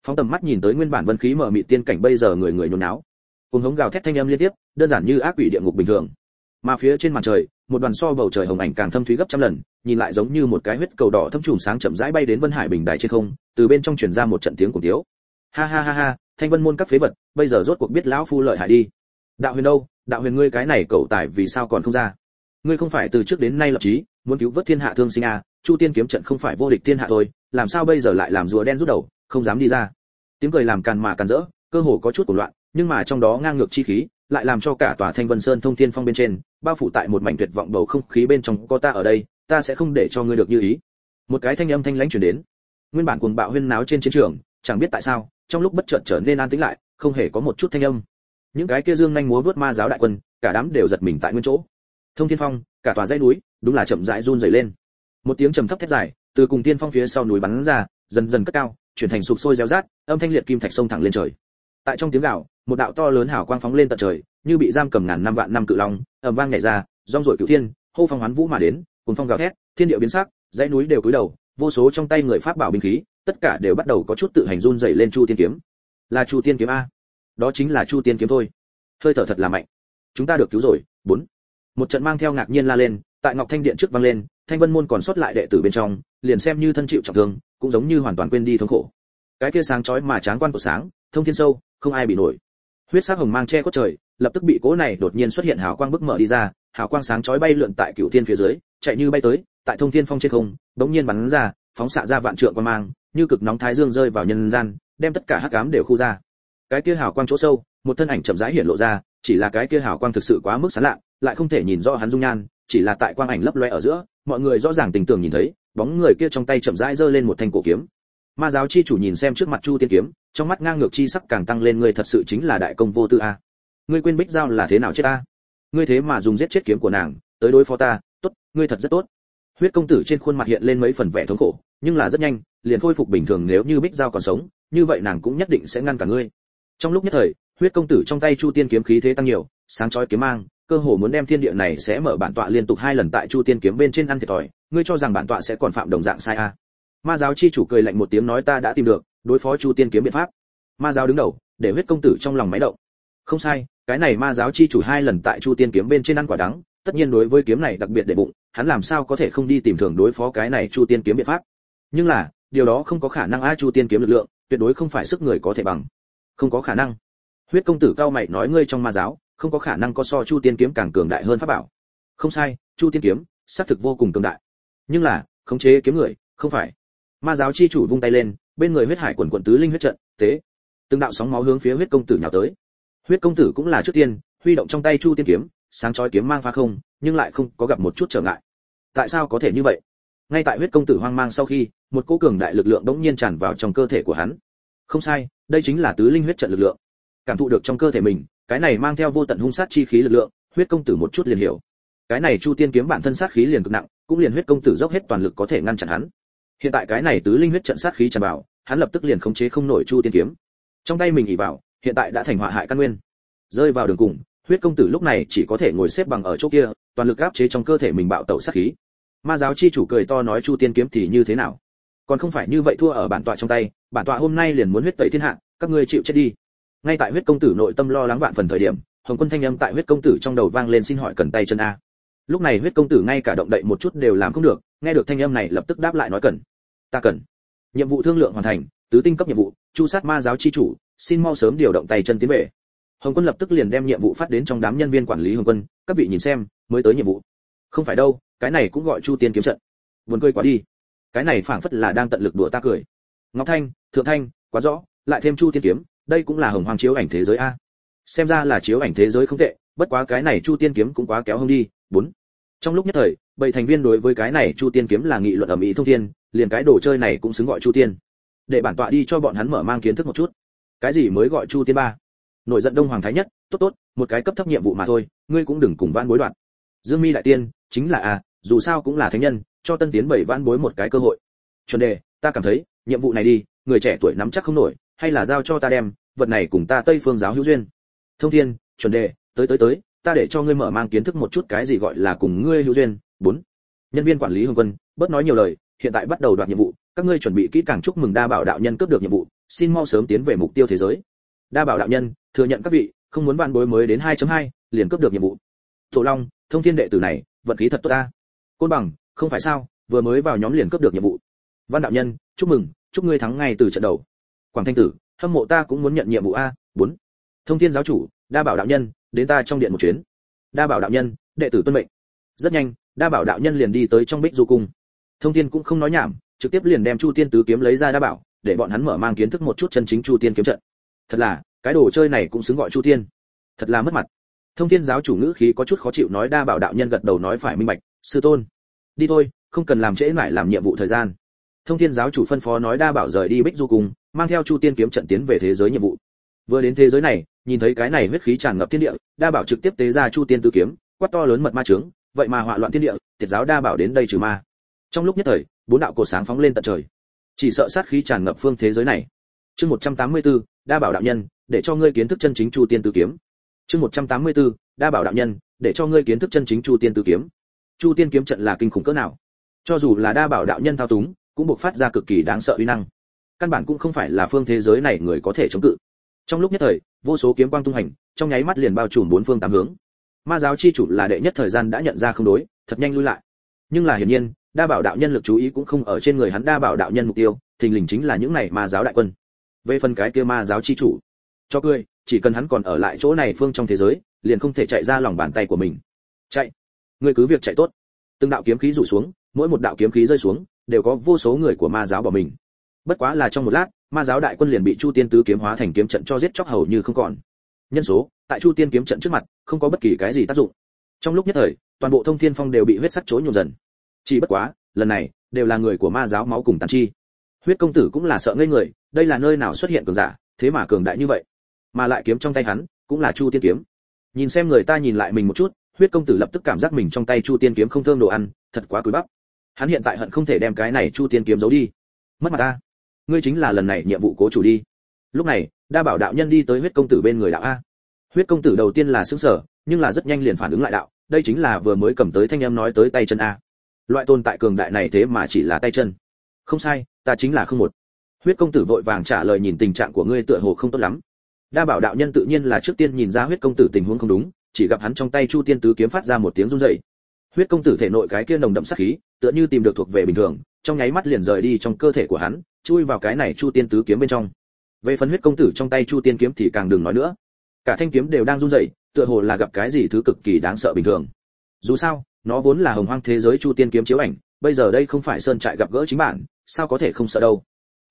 phóng tầm mắt nhìn tới nguyên bản vân khí mở mị tiên cảnh bây giờ người người nhốn náo. Cùng hống gào thét thanh âm liên tiếp, đơn giản như ác quỷ địa ngục bình thường. Mà phía trên màn trời, một đoàn so bầu trời hồng ảnh càng thâm thúy gấp trăm lần, nhìn lại giống như một cái huyết cầu đỏ thâm trùm sáng chậm rãi bay đến vân hải bình đài trên không, từ bên trong truyền ra một trận tiếng cùng tiếu. Ha ha ha ha, thanh vân môn các phế vật, bây giờ rốt cuộc biết lão phu lợi hại đi. Đạo huyền đâu? Đạo huyền ngươi cái này cậu tài vì sao còn không ra? Ngươi không phải từ trước đến nay lập chí muốn cứu vớt thiên hạ thương sinh à chu tiên kiếm trận không phải vô địch thiên hạ thôi, làm sao bây giờ lại làm rùa đen rút đầu? Không dám đi ra. Tiếng cười làm càn mà càn rỡ, cơ hồ có chút của loạn, nhưng mà trong đó ngang ngược chi khí, lại làm cho cả tòa thanh vân sơn thông thiên phong bên trên, bao phủ tại một mảnh tuyệt vọng bầu không khí bên trong, có ta ở đây, ta sẽ không để cho ngươi được như ý. Một cái thanh âm thanh lãnh truyền đến. Nguyên bản cuồng bạo huyên náo trên chiến trường, chẳng biết tại sao, trong lúc bất chợt trở nên an tĩnh lại, không hề có một chút thanh âm. Những cái kia dương nhanh múa vớt ma giáo đại quân, cả đám đều giật mình tại nguyên chỗ. Thông thiên phong, cả tòa dãy núi, đúng là chậm rãi run rẩy lên. Một tiếng trầm thấp thét dài, từ cùng tiên phong phía sau núi bắn ra, dần dần cất cao chuyển thành sụp sôi réo rát, âm thanh liệt kim thạch sông thẳng lên trời. Tại trong tiếng gào, một đạo to lớn hào quang phóng lên tận trời, như bị giam cầm ngàn năm vạn năm cự long, ầm vang nhảy ra, rong rổi cửu thiên, hô phong hoán vũ mà đến cùng phong gào thét, thiên địa biến sắc, dãy núi đều cúi đầu, vô số trong tay người pháp bảo binh khí, tất cả đều bắt đầu có chút tự hành run rẩy lên chu tiên kiếm. Là chu tiên kiếm a. Đó chính là chu tiên kiếm thôi. Hơi thở thật là mạnh. Chúng ta được cứu rồi, bốn. Một trận mang theo ngạc nhiên la lên, tại ngọc thanh điện trước vang lên, thanh vân môn còn sót lại đệ tử bên trong, liền xem như thân chịu trọng thương cũng giống như hoàn toàn quên đi thống khổ. Cái kia sáng chói mà tráng quan của sáng, thông thiên sâu, không ai bị nổi. Huyết sắc hồng mang che cốt trời, lập tức bị cố này đột nhiên xuất hiện hào quang bức mở đi ra, hào quang sáng chói bay lượn tại cửu thiên phía dưới, chạy như bay tới, tại thông thiên phong trên không, bỗng nhiên bắn ra, phóng xạ ra vạn trượng quang mang, như cực nóng thái dương rơi vào nhân gian, đem tất cả hắc ám đều khu ra. Cái kia hào quang chỗ sâu, một thân ảnh chậm rãi hiện lộ ra, chỉ là cái kia hào quang thực sự quá mức sáng lạ, lại không thể nhìn rõ hắn dung nhan, chỉ là tại quang ảnh lấp loe ở giữa, mọi người rõ ràng tình tưởng nhìn thấy bóng người kia trong tay chậm rãi giơ lên một thanh cổ kiếm. Ma giáo chi chủ nhìn xem trước mặt chu tiên kiếm, trong mắt ngang ngược chi sắc càng tăng lên, ngươi thật sự chính là đại công vô tư a. À? Ngươi quên bích giao là thế nào chết ta? Ngươi thế mà dùng giết chết kiếm của nàng, tới đối phó ta, tốt, ngươi thật rất tốt. Huyết công tử trên khuôn mặt hiện lên mấy phần vẻ thống khổ, nhưng là rất nhanh, liền khôi phục bình thường nếu như bích giao còn sống, như vậy nàng cũng nhất định sẽ ngăn cả ngươi. Trong lúc nhất thời, huyết công tử trong tay chu tiên kiếm khí thế tăng nhiều, sáng chói kiếm mang cơ hồ muốn đem thiên địa này sẽ mở bản tọa liên tục hai lần tại chu tiên kiếm bên trên ăn thiệt thòi, ngươi cho rằng bản tọa sẽ còn phạm đồng dạng sai à? ma giáo chi chủ cười lạnh một tiếng nói ta đã tìm được, đối phó chu tiên kiếm biện pháp. Ma giáo đứng đầu, để huyết công tử trong lòng máy động. Không sai, cái này ma giáo chi chủ hai lần tại chu tiên kiếm bên trên ăn quả đắng, tất nhiên đối với kiếm này đặc biệt để bụng, hắn làm sao có thể không đi tìm thường đối phó cái này chu tiên kiếm biện pháp? Nhưng là, điều đó không có khả năng a chu tiên kiếm lực lượng, tuyệt đối không phải sức người có thể bằng. Không có khả năng. Huyết công tử cao mày nói ngươi trong ma giáo không có khả năng có so chu tiên kiếm càng cường đại hơn pháp bảo. Không sai, chu tiên kiếm, xác thực vô cùng cường đại. Nhưng là, khống chế kiếm người, không phải. Ma giáo chi chủ vung tay lên, bên người huyết hải quần quận tứ linh huyết trận, tế. Từng đạo sóng máu hướng phía huyết công tử nhào tới. Huyết công tử cũng là trước tiên, huy động trong tay chu tiên kiếm, sáng chói kiếm mang pha không, nhưng lại không có gặp một chút trở ngại. Tại sao có thể như vậy? Ngay tại huyết công tử hoang mang sau khi, một cỗ cường đại lực lượng đống nhiên tràn vào trong cơ thể của hắn. Không sai, đây chính là tứ linh huyết trận lực lượng. Cảm thụ được trong cơ thể mình cái này mang theo vô tận hung sát chi khí lực lượng, huyết công tử một chút liền hiểu. Cái này chu tiên kiếm bản thân sát khí liền cực nặng, cũng liền huyết công tử dốc hết toàn lực có thể ngăn chặn hắn. Hiện tại cái này tứ linh huyết trận sát khí tràn vào, hắn lập tức liền khống chế không nổi chu tiên kiếm. Trong tay mình ỉ vào, hiện tại đã thành họa hại căn nguyên. Rơi vào đường cùng, huyết công tử lúc này chỉ có thể ngồi xếp bằng ở chỗ kia, toàn lực áp chế trong cơ thể mình bạo tẩu sát khí. Ma giáo chi chủ cười to nói chu tiên kiếm thì như thế nào? Còn không phải như vậy thua ở bản tọa trong tay, bản tọa hôm nay liền muốn huyết tẩy thiên hạ, các ngươi chịu chết đi ngay tại huyết công tử nội tâm lo lắng vạn phần thời điểm, hồng quân thanh âm tại huyết công tử trong đầu vang lên xin hỏi cần tay chân a. Lúc này huyết công tử ngay cả động đậy một chút đều làm không được, nghe được thanh âm này lập tức đáp lại nói cần. Ta cần. Nhiệm vụ thương lượng hoàn thành, tứ tinh cấp nhiệm vụ, chu sát ma giáo chi chủ, xin mau sớm điều động tay chân tiến về. Hồng quân lập tức liền đem nhiệm vụ phát đến trong đám nhân viên quản lý hồng quân, các vị nhìn xem, mới tới nhiệm vụ. Không phải đâu, cái này cũng gọi chu tiên kiếm trận. Buồn cười quá đi. Cái này phảng phất là đang tận lực đùa ta cười. Ngọc thanh, thượng thanh, quá rõ, lại thêm chu tiên kiếm đây cũng là hồng hoàng chiếu ảnh thế giới a. Xem ra là chiếu ảnh thế giới không tệ, bất quá cái này chu tiên kiếm cũng quá kéo hông đi. Bốn. Trong lúc nhất thời, bảy thành viên đối với cái này chu tiên kiếm là nghị luận ở mỹ thông thiên, liền cái đồ chơi này cũng xứng gọi chu tiên. Để bản tọa đi cho bọn hắn mở mang kiến thức một chút. Cái gì mới gọi chu tiên ba? Nổi giận đông hoàng thái nhất, tốt tốt, một cái cấp thấp nhiệm vụ mà thôi, ngươi cũng đừng cùng vãn bối đoạn. Dương mi đại tiên, chính là a, dù sao cũng là thánh nhân, cho tân tiến bảy vãn bối một cái cơ hội. Chuẩn đề, ta cảm thấy, nhiệm vụ này đi, người trẻ tuổi nắm chắc không nổi, hay là giao cho ta đem vật này cùng ta tây phương giáo hữu duyên. Thông thiên chuẩn đề tới tới tới ta để cho ngươi mở mang kiến thức một chút cái gì gọi là cùng ngươi hữu duyên. Bốn nhân viên quản lý hương quân bớt nói nhiều lời hiện tại bắt đầu đoạt nhiệm vụ các ngươi chuẩn bị kỹ càng chúc mừng đa bảo đạo nhân cướp được nhiệm vụ xin mau sớm tiến về mục tiêu thế giới. Đa bảo đạo nhân thừa nhận các vị không muốn van bối mới đến 2.2, liền cướp được nhiệm vụ. Tổ long thông thiên đệ tử này vận khí thật tốt ta. Côn bằng không phải sao vừa mới vào nhóm liền cướp được nhiệm vụ. Văn đạo nhân chúc mừng chúc ngươi thắng ngay từ trận đầu. Quảng thanh tử hâm mộ ta cũng muốn nhận nhiệm vụ a, bốn. Thông thiên giáo chủ, đa bảo đạo nhân, đến ta trong điện một chuyến. Đa bảo đạo nhân, đệ tử tuân mệnh. Rất nhanh, đa bảo đạo nhân liền đi tới trong bích du cung. Thông thiên cũng không nói nhảm, trực tiếp liền đem chu tiên tứ kiếm lấy ra đa bảo, để bọn hắn mở mang kiến thức một chút chân chính chu tiên kiếm trận. Thật là, cái đồ chơi này cũng xứng gọi chu tiên. Thật là mất mặt. Thông thiên giáo chủ ngữ khí có chút khó chịu nói đa bảo đạo nhân gật đầu nói phải minh bạch, sư tôn. Đi thôi, không cần làm trễ lại làm nhiệm vụ thời gian thông thiên giáo chủ phân phó nói đa bảo rời đi bích du cùng, mang theo chu tiên kiếm trận tiến về thế giới nhiệm vụ. Vừa đến thế giới này nhìn thấy cái này huyết khí tràn ngập thiên địa đa bảo trực tiếp tế ra chu tiên tứ kiếm quát to lớn mật ma trướng vậy mà họa loạn thiên địa tiệt giáo đa bảo đến đây trừ ma. Trong lúc nhất thời bốn đạo cổ sáng phóng lên tận trời. Chỉ sợ sát khí tràn ngập phương thế giới này. Chương 184, đa bảo đạo nhân để cho ngươi kiến thức chân chính chu tiên tứ kiếm. Chương 184, đa bảo đạo nhân để cho ngươi kiến thức chân chính chu tiên tứ kiếm. Chu tiên kiếm trận là kinh khủng cỡ nào? Cho dù là đa bảo đạo nhân thao túng cũng buộc phát ra cực kỳ đáng sợ uy năng. Căn bản cũng không phải là phương thế giới này người có thể chống cự. Trong lúc nhất thời, vô số kiếm quang tung hành, trong nháy mắt liền bao trùm bốn phương tám hướng. Ma giáo chi chủ là đệ nhất thời gian đã nhận ra không đối, thật nhanh lui lại. Nhưng là hiển nhiên, đa bảo đạo nhân lực chú ý cũng không ở trên người hắn đa bảo đạo nhân mục tiêu, thình lình chính là những này ma giáo đại quân. Về phần cái kia ma giáo chi chủ, cho cười, chỉ cần hắn còn ở lại chỗ này phương trong thế giới, liền không thể chạy ra lòng bàn tay của mình. Chạy. Ngươi cứ việc chạy tốt. Từng đạo kiếm khí rủ xuống, mỗi một đạo kiếm khí rơi xuống đều có vô số người của ma giáo bỏ mình. Bất quá là trong một lát, ma giáo đại quân liền bị chu tiên tứ kiếm hóa thành kiếm trận cho giết chóc hầu như không còn. Nhân số, tại chu tiên kiếm trận trước mặt, không có bất kỳ cái gì tác dụng. Trong lúc nhất thời, toàn bộ thông thiên phong đều bị huyết sắc chối nhộn dần. Chỉ bất quá, lần này, đều là người của ma giáo máu cùng tàn chi. Huyết công tử cũng là sợ ngây người, đây là nơi nào xuất hiện cường giả, thế mà cường đại như vậy. Mà lại kiếm trong tay hắn, cũng là chu tiên kiếm. Nhìn xem người ta nhìn lại mình một chút, huyết công tử lập tức cảm giác mình trong tay chu tiên kiếm không thơm đồ ăn, thật quá cúi bắp hắn hiện tại hận không thể đem cái này chu tiên kiếm giấu đi. Mất mặt ta. Ngươi chính là lần này nhiệm vụ cố chủ đi. Lúc này, đa bảo đạo nhân đi tới huyết công tử bên người đạo a. Huyết công tử đầu tiên là sững sở nhưng là rất nhanh liền phản ứng lại đạo, đây chính là vừa mới cầm tới thanh em nói tới tay chân a. Loại tồn tại cường đại này thế mà chỉ là tay chân. Không sai, ta chính là không một. Huyết công tử vội vàng trả lời nhìn tình trạng của ngươi tựa hồ không tốt lắm. Đa bảo đạo nhân tự nhiên là trước tiên nhìn ra huyết công tử tình huống không đúng, chỉ gặp hắn trong tay chu tiên tứ kiếm phát ra một tiếng run rẩy huyết công tử thể nội cái kia nồng đậm sát khí, tựa như tìm được thuộc về bình thường, trong nháy mắt liền rời đi trong cơ thể của hắn, chui vào cái này chu tiên tứ kiếm bên trong. Về phần huyết công tử trong tay chu tiên kiếm thì càng đừng nói nữa. Cả thanh kiếm đều đang run rẩy, tựa hồ là gặp cái gì thứ cực kỳ đáng sợ bình thường. Dù sao, nó vốn là hồng hoang thế giới chu tiên kiếm chiếu ảnh, bây giờ đây không phải sơn trại gặp gỡ chính bản, sao có thể không sợ đâu?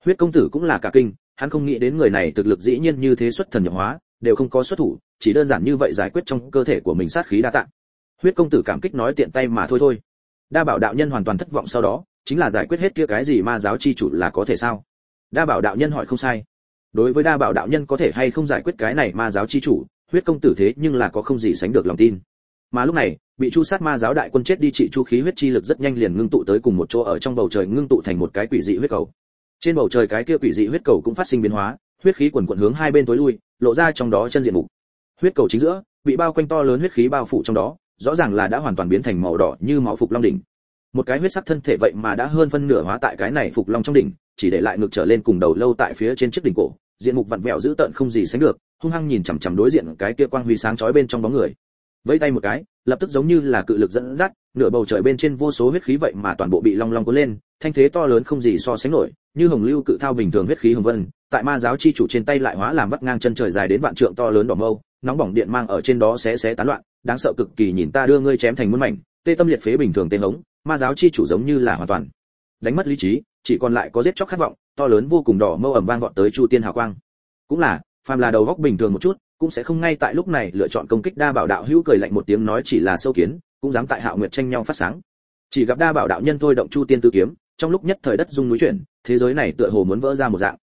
Huyết công tử cũng là cả kinh, hắn không nghĩ đến người này thực lực dĩ nhiên như thế xuất thần nhập hóa, đều không có xuất thủ, chỉ đơn giản như vậy giải quyết trong cơ thể của mình sát khí đa tạng huyết công tử cảm kích nói tiện tay mà thôi thôi. Đa bảo đạo nhân hoàn toàn thất vọng sau đó, chính là giải quyết hết kia cái gì ma giáo chi chủ là có thể sao? Đa bảo đạo nhân hỏi không sai. Đối với đa bảo đạo nhân có thể hay không giải quyết cái này ma giáo chi chủ, huyết công tử thế nhưng là có không gì sánh được lòng tin. Mà lúc này, bị chu sát ma giáo đại quân chết đi trị chu khí huyết chi lực rất nhanh liền ngưng tụ tới cùng một chỗ ở trong bầu trời ngưng tụ thành một cái quỷ dị huyết cầu. Trên bầu trời cái kia quỷ dị huyết cầu cũng phát sinh biến hóa, huyết khí quần quần hướng hai bên tối lui, lộ ra trong đó chân diện mục. Huyết cầu chính giữa, bị bao quanh to lớn huyết khí bao phủ trong đó rõ ràng là đã hoàn toàn biến thành màu đỏ như máu phục long đỉnh. Một cái huyết sắc thân thể vậy mà đã hơn phân nửa hóa tại cái này phục long trong đỉnh, chỉ để lại ngực trở lên cùng đầu lâu tại phía trên chiếc đỉnh cổ, diện mục vặn vẹo dữ tợn không gì sánh được, hung hăng nhìn chằm chằm đối diện cái kia quang huy sáng chói bên trong bóng người. Vẫy tay một cái, lập tức giống như là cự lực dẫn dắt, nửa bầu trời bên trên vô số huyết khí vậy mà toàn bộ bị long long cuốn lên, thanh thế to lớn không gì so sánh nổi, như hồng lưu cự thao bình thường huyết khí hồng vân, tại ma giáo chi chủ trên tay lại hóa làm vắt ngang chân trời dài đến vạn trượng to lớn đỏ mâu nóng bỏng điện mang ở trên đó sẽ sẽ tán loạn, đáng sợ cực kỳ nhìn ta đưa ngươi chém thành muôn mảnh, tê tâm liệt phế bình thường tên hống, ma giáo chi chủ giống như là hoàn toàn đánh mất lý trí, chỉ còn lại có giết chóc khát vọng, to lớn vô cùng đỏ mâu ẩm vang vọt tới chu tiên hào quang. Cũng là, phàm là đầu góc bình thường một chút, cũng sẽ không ngay tại lúc này lựa chọn công kích đa bảo đạo hữu cười lạnh một tiếng nói chỉ là sâu kiến, cũng dám tại hạo nguyệt tranh nhau phát sáng. Chỉ gặp đa bảo đạo nhân thôi động chu tiên tư kiếm, trong lúc nhất thời đất rung núi chuyển, thế giới này tựa hồ muốn vỡ ra một dạng.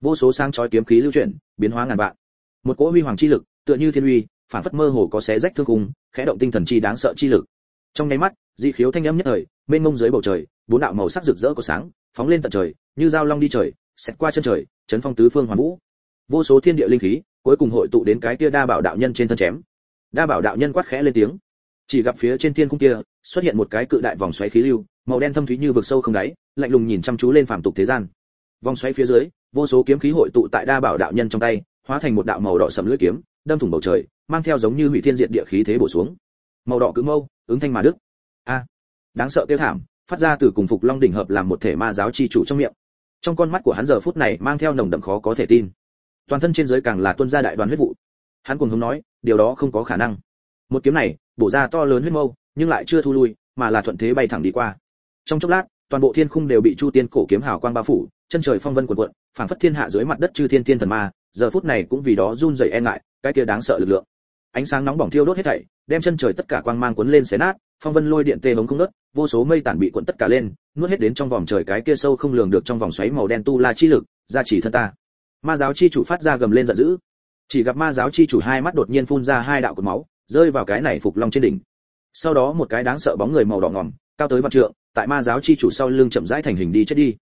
Vô số sang chói kiếm khí lưu chuyển, biến hóa ngàn vạn một cỗ huy hoàng chi lực, tựa như thiên uy, phản phất mơ hồ có xé rách thương cung khẽ động tinh thần chi đáng sợ chi lực. Trong nháy mắt, dị khiếu thanh âm nhất thời, mênh mông dưới bầu trời, bốn đạo màu sắc rực rỡ của sáng, phóng lên tận trời, như dao long đi trời, xẹt qua chân trời, chấn phong tứ phương hoàn vũ. Vô số thiên địa linh khí, cuối cùng hội tụ đến cái kia đa bảo đạo nhân trên thân chém. Đa bảo đạo nhân quát khẽ lên tiếng. Chỉ gặp phía trên thiên cung kia, xuất hiện một cái cự đại vòng xoáy khí lưu, màu đen thâm thúy như vực sâu không đáy, lạnh lùng nhìn chăm chú lên phàm tục thế gian. Vòng xoáy phía dưới, vô số kiếm khí hội tụ tại đa bảo đạo nhân trong tay hóa thành một đạo màu đỏ sẫm lưỡi kiếm, đâm thủng bầu trời, mang theo giống như hủy thiên diệt địa khí thế bổ xuống. Màu đỏ cứng mâu, ứng thanh mà đức. A. Đáng sợ tiêu thảm, phát ra từ cùng phục long đỉnh hợp làm một thể ma giáo chi chủ trong miệng. Trong con mắt của hắn giờ phút này mang theo nồng đậm khó có thể tin. Toàn thân trên dưới càng là tuân gia đại đoàn huyết vụ. Hắn cuồng hống nói, điều đó không có khả năng. Một kiếm này, bổ ra to lớn huyết mâu, nhưng lại chưa thu lui, mà là thuận thế bay thẳng đi qua. Trong chốc lát, toàn bộ thiên khung đều bị chu tiên cổ kiếm hào quang bao phủ, chân trời phong vân cuộn cuộn, phảng phất thiên hạ dưới mặt đất chư thiên thiên thần ma giờ phút này cũng vì đó run rẩy e ngại cái kia đáng sợ lực lượng. Ánh sáng nóng bỏng thiêu đốt hết thảy đem chân trời tất cả quang mang cuốn lên xé nát phong vân lôi điện tê hống không ngớt, vô số mây tản bị cuộn tất cả lên nuốt hết đến trong vòng trời cái kia sâu không lường được trong vòng xoáy màu đen tu la chi lực ra chỉ thân ta. Ma giáo chi chủ phát ra gầm lên giận dữ. Chỉ gặp ma giáo chi chủ hai mắt đột nhiên phun ra hai đạo cột máu rơi vào cái này phục long trên đỉnh. Sau đó một cái đáng sợ bóng người màu đỏ ngòm cao tới vạn trượng tại ma giáo chi chủ sau lưng chậm rãi thành hình đi chết đi.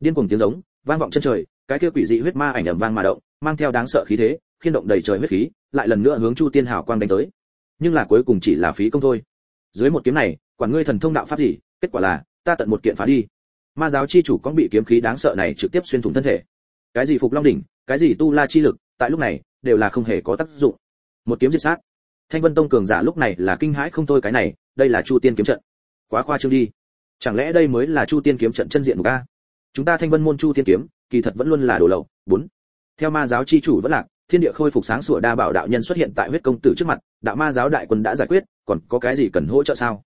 Điên cuồng tiếng giống vang vọng chân trời cái kia quỷ dị huyết ma ảnh ầm vang mà động mang theo đáng sợ khí thế, khiên động đầy trời huyết khí, lại lần nữa hướng chu tiên hào quang đánh tới. Nhưng là cuối cùng chỉ là phí công thôi. Dưới một kiếm này, quản ngươi thần thông đạo pháp gì, kết quả là, ta tận một kiện phá đi. Ma giáo chi chủ có bị kiếm khí đáng sợ này trực tiếp xuyên thủng thân thể. Cái gì phục long đỉnh, cái gì tu la chi lực, tại lúc này, đều là không hề có tác dụng. Một kiếm giết sát. Thanh vân tông cường giả lúc này là kinh hãi không thôi cái này, đây là chu tiên kiếm trận. Quá khoa trương đi. Chẳng lẽ đây mới là chu tiên kiếm trận chân diện của ta chúng ta thanh vân môn chu tiên kiếm, kỳ thật vẫn luôn là đồ lậu. Bốn theo ma giáo chi chủ vẫn lạc, thiên địa khôi phục sáng sủa đa bảo đạo nhân xuất hiện tại huyết công tử trước mặt, đạo ma giáo đại quân đã giải quyết, còn có cái gì cần hỗ trợ sao?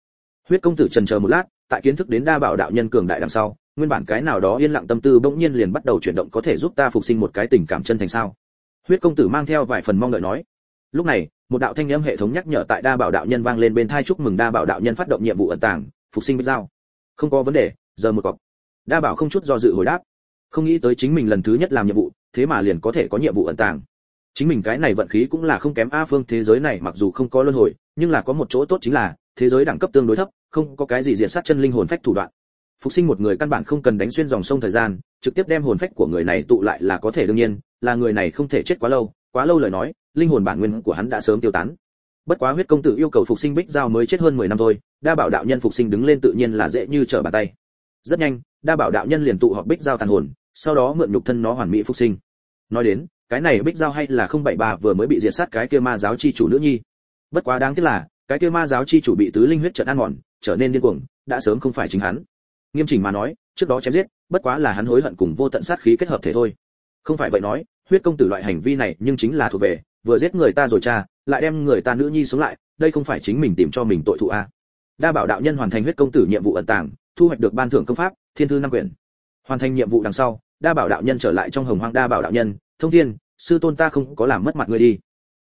Huyết công tử trần chờ một lát, tại kiến thức đến đa bảo đạo nhân cường đại đằng sau, nguyên bản cái nào đó yên lặng tâm tư bỗng nhiên liền bắt đầu chuyển động có thể giúp ta phục sinh một cái tình cảm chân thành sao? Huyết công tử mang theo vài phần mong đợi nói. Lúc này, một đạo thanh âm hệ thống nhắc nhở tại đa bảo đạo nhân vang lên bên thai chúc mừng đa bảo đạo nhân phát động nhiệm vụ ẩn tàng, phục sinh bích giao. Không có vấn đề, giờ một cọc. Đa bảo không chút do dự hồi đáp. Không nghĩ tới chính mình lần thứ nhất làm nhiệm vụ thế mà liền có thể có nhiệm vụ ẩn tàng. Chính mình cái này vận khí cũng là không kém a phương thế giới này mặc dù không có luân hồi, nhưng là có một chỗ tốt chính là, thế giới đẳng cấp tương đối thấp, không có cái gì diện sát chân linh hồn phách thủ đoạn. Phục sinh một người căn bản không cần đánh xuyên dòng sông thời gian, trực tiếp đem hồn phách của người này tụ lại là có thể đương nhiên, là người này không thể chết quá lâu quá lâu lời nói, linh hồn bản nguyên của hắn đã sớm tiêu tán. Bất quá huyết công tử yêu cầu phục sinh bích giao mới chết hơn 10 năm thôi, đa bảo đạo nhân phục sinh đứng lên tự nhiên là dễ như trở bàn tay. Rất nhanh, đa bảo đạo nhân liền tụ họp bích giao tàn hồn sau đó mượn nhục thân nó hoàn mỹ phục sinh. Nói đến, cái này bích giao hay là không bảy bà vừa mới bị diệt sát cái kia ma giáo chi chủ nữ nhi. Bất quá đáng tiếc là, cái kia ma giáo chi chủ bị tứ linh huyết trận ăn mòn, trở nên điên cuồng, đã sớm không phải chính hắn. Nghiêm chỉnh mà nói, trước đó chém giết, bất quá là hắn hối hận cùng vô tận sát khí kết hợp thể thôi. Không phải vậy nói, huyết công tử loại hành vi này nhưng chính là thuộc về, vừa giết người ta rồi cha, lại đem người ta nữ nhi sống lại, đây không phải chính mình tìm cho mình tội thụ a đa bảo đạo nhân hoàn thành huyết công tử nhiệm vụ ẩn tàng, thu hoạch được ban thưởng công pháp, thiên thư năm quyển hoàn thành nhiệm vụ đằng sau, đa bảo đạo nhân trở lại trong hồng hoang đa bảo đạo nhân, thông thiên, sư tôn ta không có làm mất mặt ngươi đi.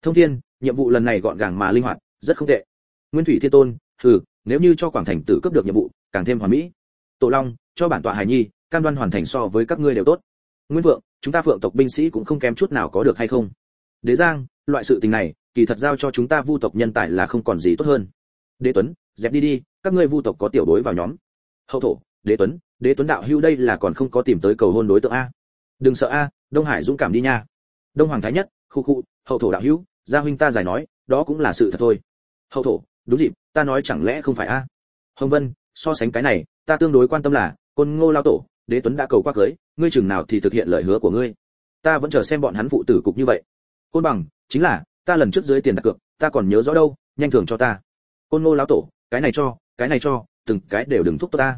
Thông thiên, nhiệm vụ lần này gọn gàng mà linh hoạt, rất không tệ. Nguyên thủy thiên tôn, hừ, nếu như cho quảng thành tử cấp được nhiệm vụ, càng thêm hoàn mỹ. Tổ long, cho bản tọa hải nhi, cam đoan hoàn thành so với các ngươi đều tốt. Nguyên vượng, chúng ta phượng tộc binh sĩ cũng không kém chút nào có được hay không? Đế giang, loại sự tình này, kỳ thật giao cho chúng ta vu tộc nhân tài là không còn gì tốt hơn. Đế tuấn, dẹp đi đi, các ngươi vu tộc có tiểu đối vào nhóm. Hậu thổ, đế tuấn đế tuấn đạo hưu đây là còn không có tìm tới cầu hôn đối tượng a. Đừng sợ a, đông hải dũng cảm đi nha. Đông hoàng thái nhất, khu khu, hậu thổ đạo hữu gia huynh ta giải nói, đó cũng là sự thật thôi. Hậu thổ, đúng dịp, ta nói chẳng lẽ không phải a? Hồng vân, so sánh cái này, ta tương đối quan tâm là, côn ngô lao tổ, đế tuấn đã cầu qua cưới, ngươi chừng nào thì thực hiện lời hứa của ngươi. Ta vẫn chờ xem bọn hắn phụ tử cục như vậy. Côn bằng, chính là, ta lần trước dưới tiền đặt cược, ta còn nhớ rõ đâu, nhanh thường cho ta. Côn ngô lão tổ, cái này cho, cái này cho, từng cái đều đừng thúc ta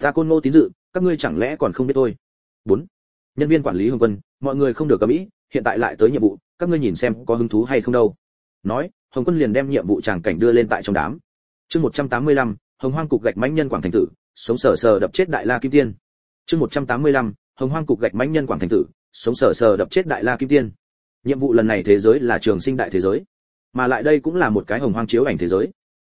ta côn ngô tín dự các ngươi chẳng lẽ còn không biết tôi? Bốn. Nhân viên quản lý hồng quân mọi người không được cầm ý hiện tại lại tới nhiệm vụ các ngươi nhìn xem có hứng thú hay không đâu. Nói hồng quân liền đem nhiệm vụ tràng cảnh đưa lên tại trong đám. Chương 185, hồng hoang cục gạch mãnh nhân quảng thành tử sống sờ sờ đập chết đại la kim tiên. Chương 185, hồng hoang cục gạch mãnh nhân quảng thành tử sống sờ sờ đập chết đại la kim tiên. Nhiệm vụ lần này thế giới là trường sinh đại thế giới mà lại đây cũng là một cái hồng hoang chiếu ảnh thế giới.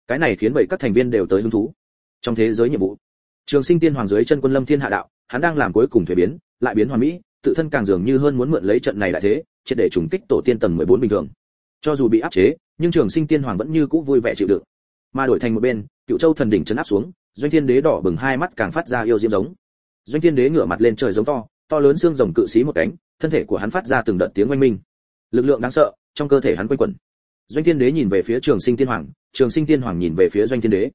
Cái này khiến bảy các thành viên đều tới hứng thú. Trong thế giới nhiệm vụ trường sinh tiên hoàng dưới chân quân lâm thiên hạ đạo, hắn đang làm cuối cùng thuế biến, lại biến hoàn mỹ, tự thân càng dường như hơn muốn mượn lấy trận này đại thế, triệt để trùng kích tổ tiên tầng 14 bình thường. Cho dù bị áp chế, nhưng trường sinh tiên hoàng vẫn như cũ vui vẻ chịu đựng. Mà đổi thành một bên, cựu châu thần đỉnh chấn áp xuống, doanh thiên đế đỏ bừng hai mắt càng phát ra yêu diễm giống. Doanh thiên đế ngửa mặt lên trời giống to to lớn xương rồng cự sĩ một cánh, thân thể của hắn phát ra từng đợt tiếng oanh minh. Lực lượng đáng sợ, trong cơ thể hắn quanh quẩn. Doanh thiên đế nhìn về phía trường sinh tiên hoàng, trường sinh tiên hoàng nhìn về phía doanh thiên đế.